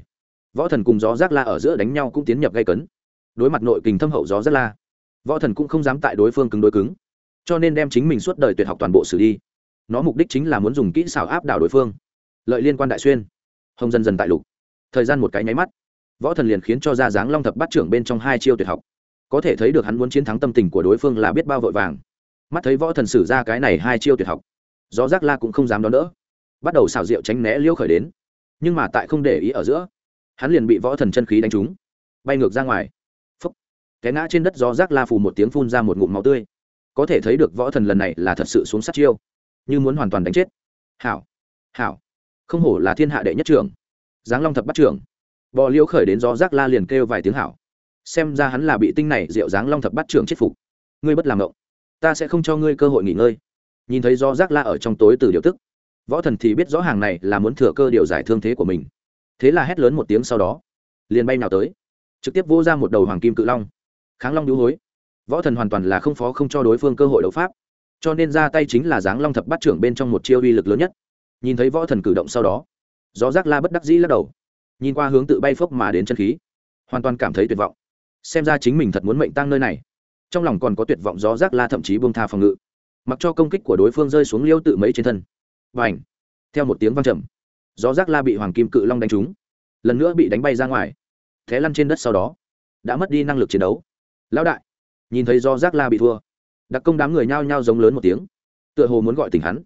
võ thần cùng gió giác la ở giữa đánh nhau cũng tiến nhập gây cấn. Đối mặt nội kình thâm hậu gió giác la, võ thần cũng không dám tại đối phương cứng đối cứng, cho nên đem chính mình suốt đời tuyệt học toàn bộ xử đi. Nó mục đích chính là muốn dùng kỹ xảo áp đảo đối phương. Lợi liên quan đại xuyên, hồng dần dần tại lục. Thời gian một cái nháy mắt, võ thần liền khiến cho ra dáng long thập bắt trưởng bên trong hai chiêu tuyệt học. Có thể thấy được hắn muốn chiến thắng tâm tình của đối phương là biết bao vội vàng. Mắt thấy võ thần sử ra cái này hai chiêu tuyệt học, gió giác la cũng không dám đón đỡ bắt đầu xào rượu tránh né liễu khởi đến. Nhưng mà tại không để ý ở giữa, hắn liền bị võ thần chân khí đánh trúng. Bay ngược ra ngoài. Phấp té ngã trên đất do giác la phù một tiếng phun ra một ngụm máu tươi. Có thể thấy được võ thần lần này là thật sự xuống sát chiêu. Như muốn hoàn toàn đánh chết. Hảo. Hảo. Không hổ là thiên hạ đệ nhất trưởng. Giáng long thập bắt trưởng. Bò liễu khởi đến do giác la liền kêu vài tiếng hảo. Xem ra hắn là bị tinh này rượu giáng long thập bắt trưởng chết phục. Ngươi bất làm ngộng. Ta sẽ không cho ngươi cơ hội nghỉ ngơi. Nhìn thấy do giác la ở trong tối từ điều tức võ thần thì biết rõ hàng này là muốn thừa cơ điều giải thương thế của mình. Thế là hét lớn một tiếng sau đó, liền bay nào tới. Trực tiếp vô ra một đầu hoàng kim cự long. Kháng long đũ hối. Võ thần hoàn toàn là không phó không cho đối phương cơ hội đấu pháp. Cho nên ra tay chính là giáng long thập bắt trưởng bên trong một chiêu uy lực lớn nhất. Nhìn thấy võ thần cử động sau đó, gió giác la bất đắc dĩ lắc đầu. Nhìn qua hướng tự bay phốc mà đến chân khí, hoàn toàn cảm thấy tuyệt vọng. Xem ra chính mình thật muốn mệnh tăng nơi này. Trong lòng còn có tuyệt vọng gió giác la thậm chí buông tha phòng ngự. Mặc cho công kích của đối phương rơi xuống liêu tự mấy trên thân và ảnh. Theo một tiếng văng trầm, gió rác la bị hoàng kim cự long đánh trúng, lần nữa bị đánh bay ra ngoài thế lăn trên đất sau đó, đã mất đi năng lực chiến đấu. Lão đại, nhìn thấy do rác la bị thua, đặc công đám người nhao nhao giống lớn một tiếng, tựa hồ muốn gọi tỉnh hắn.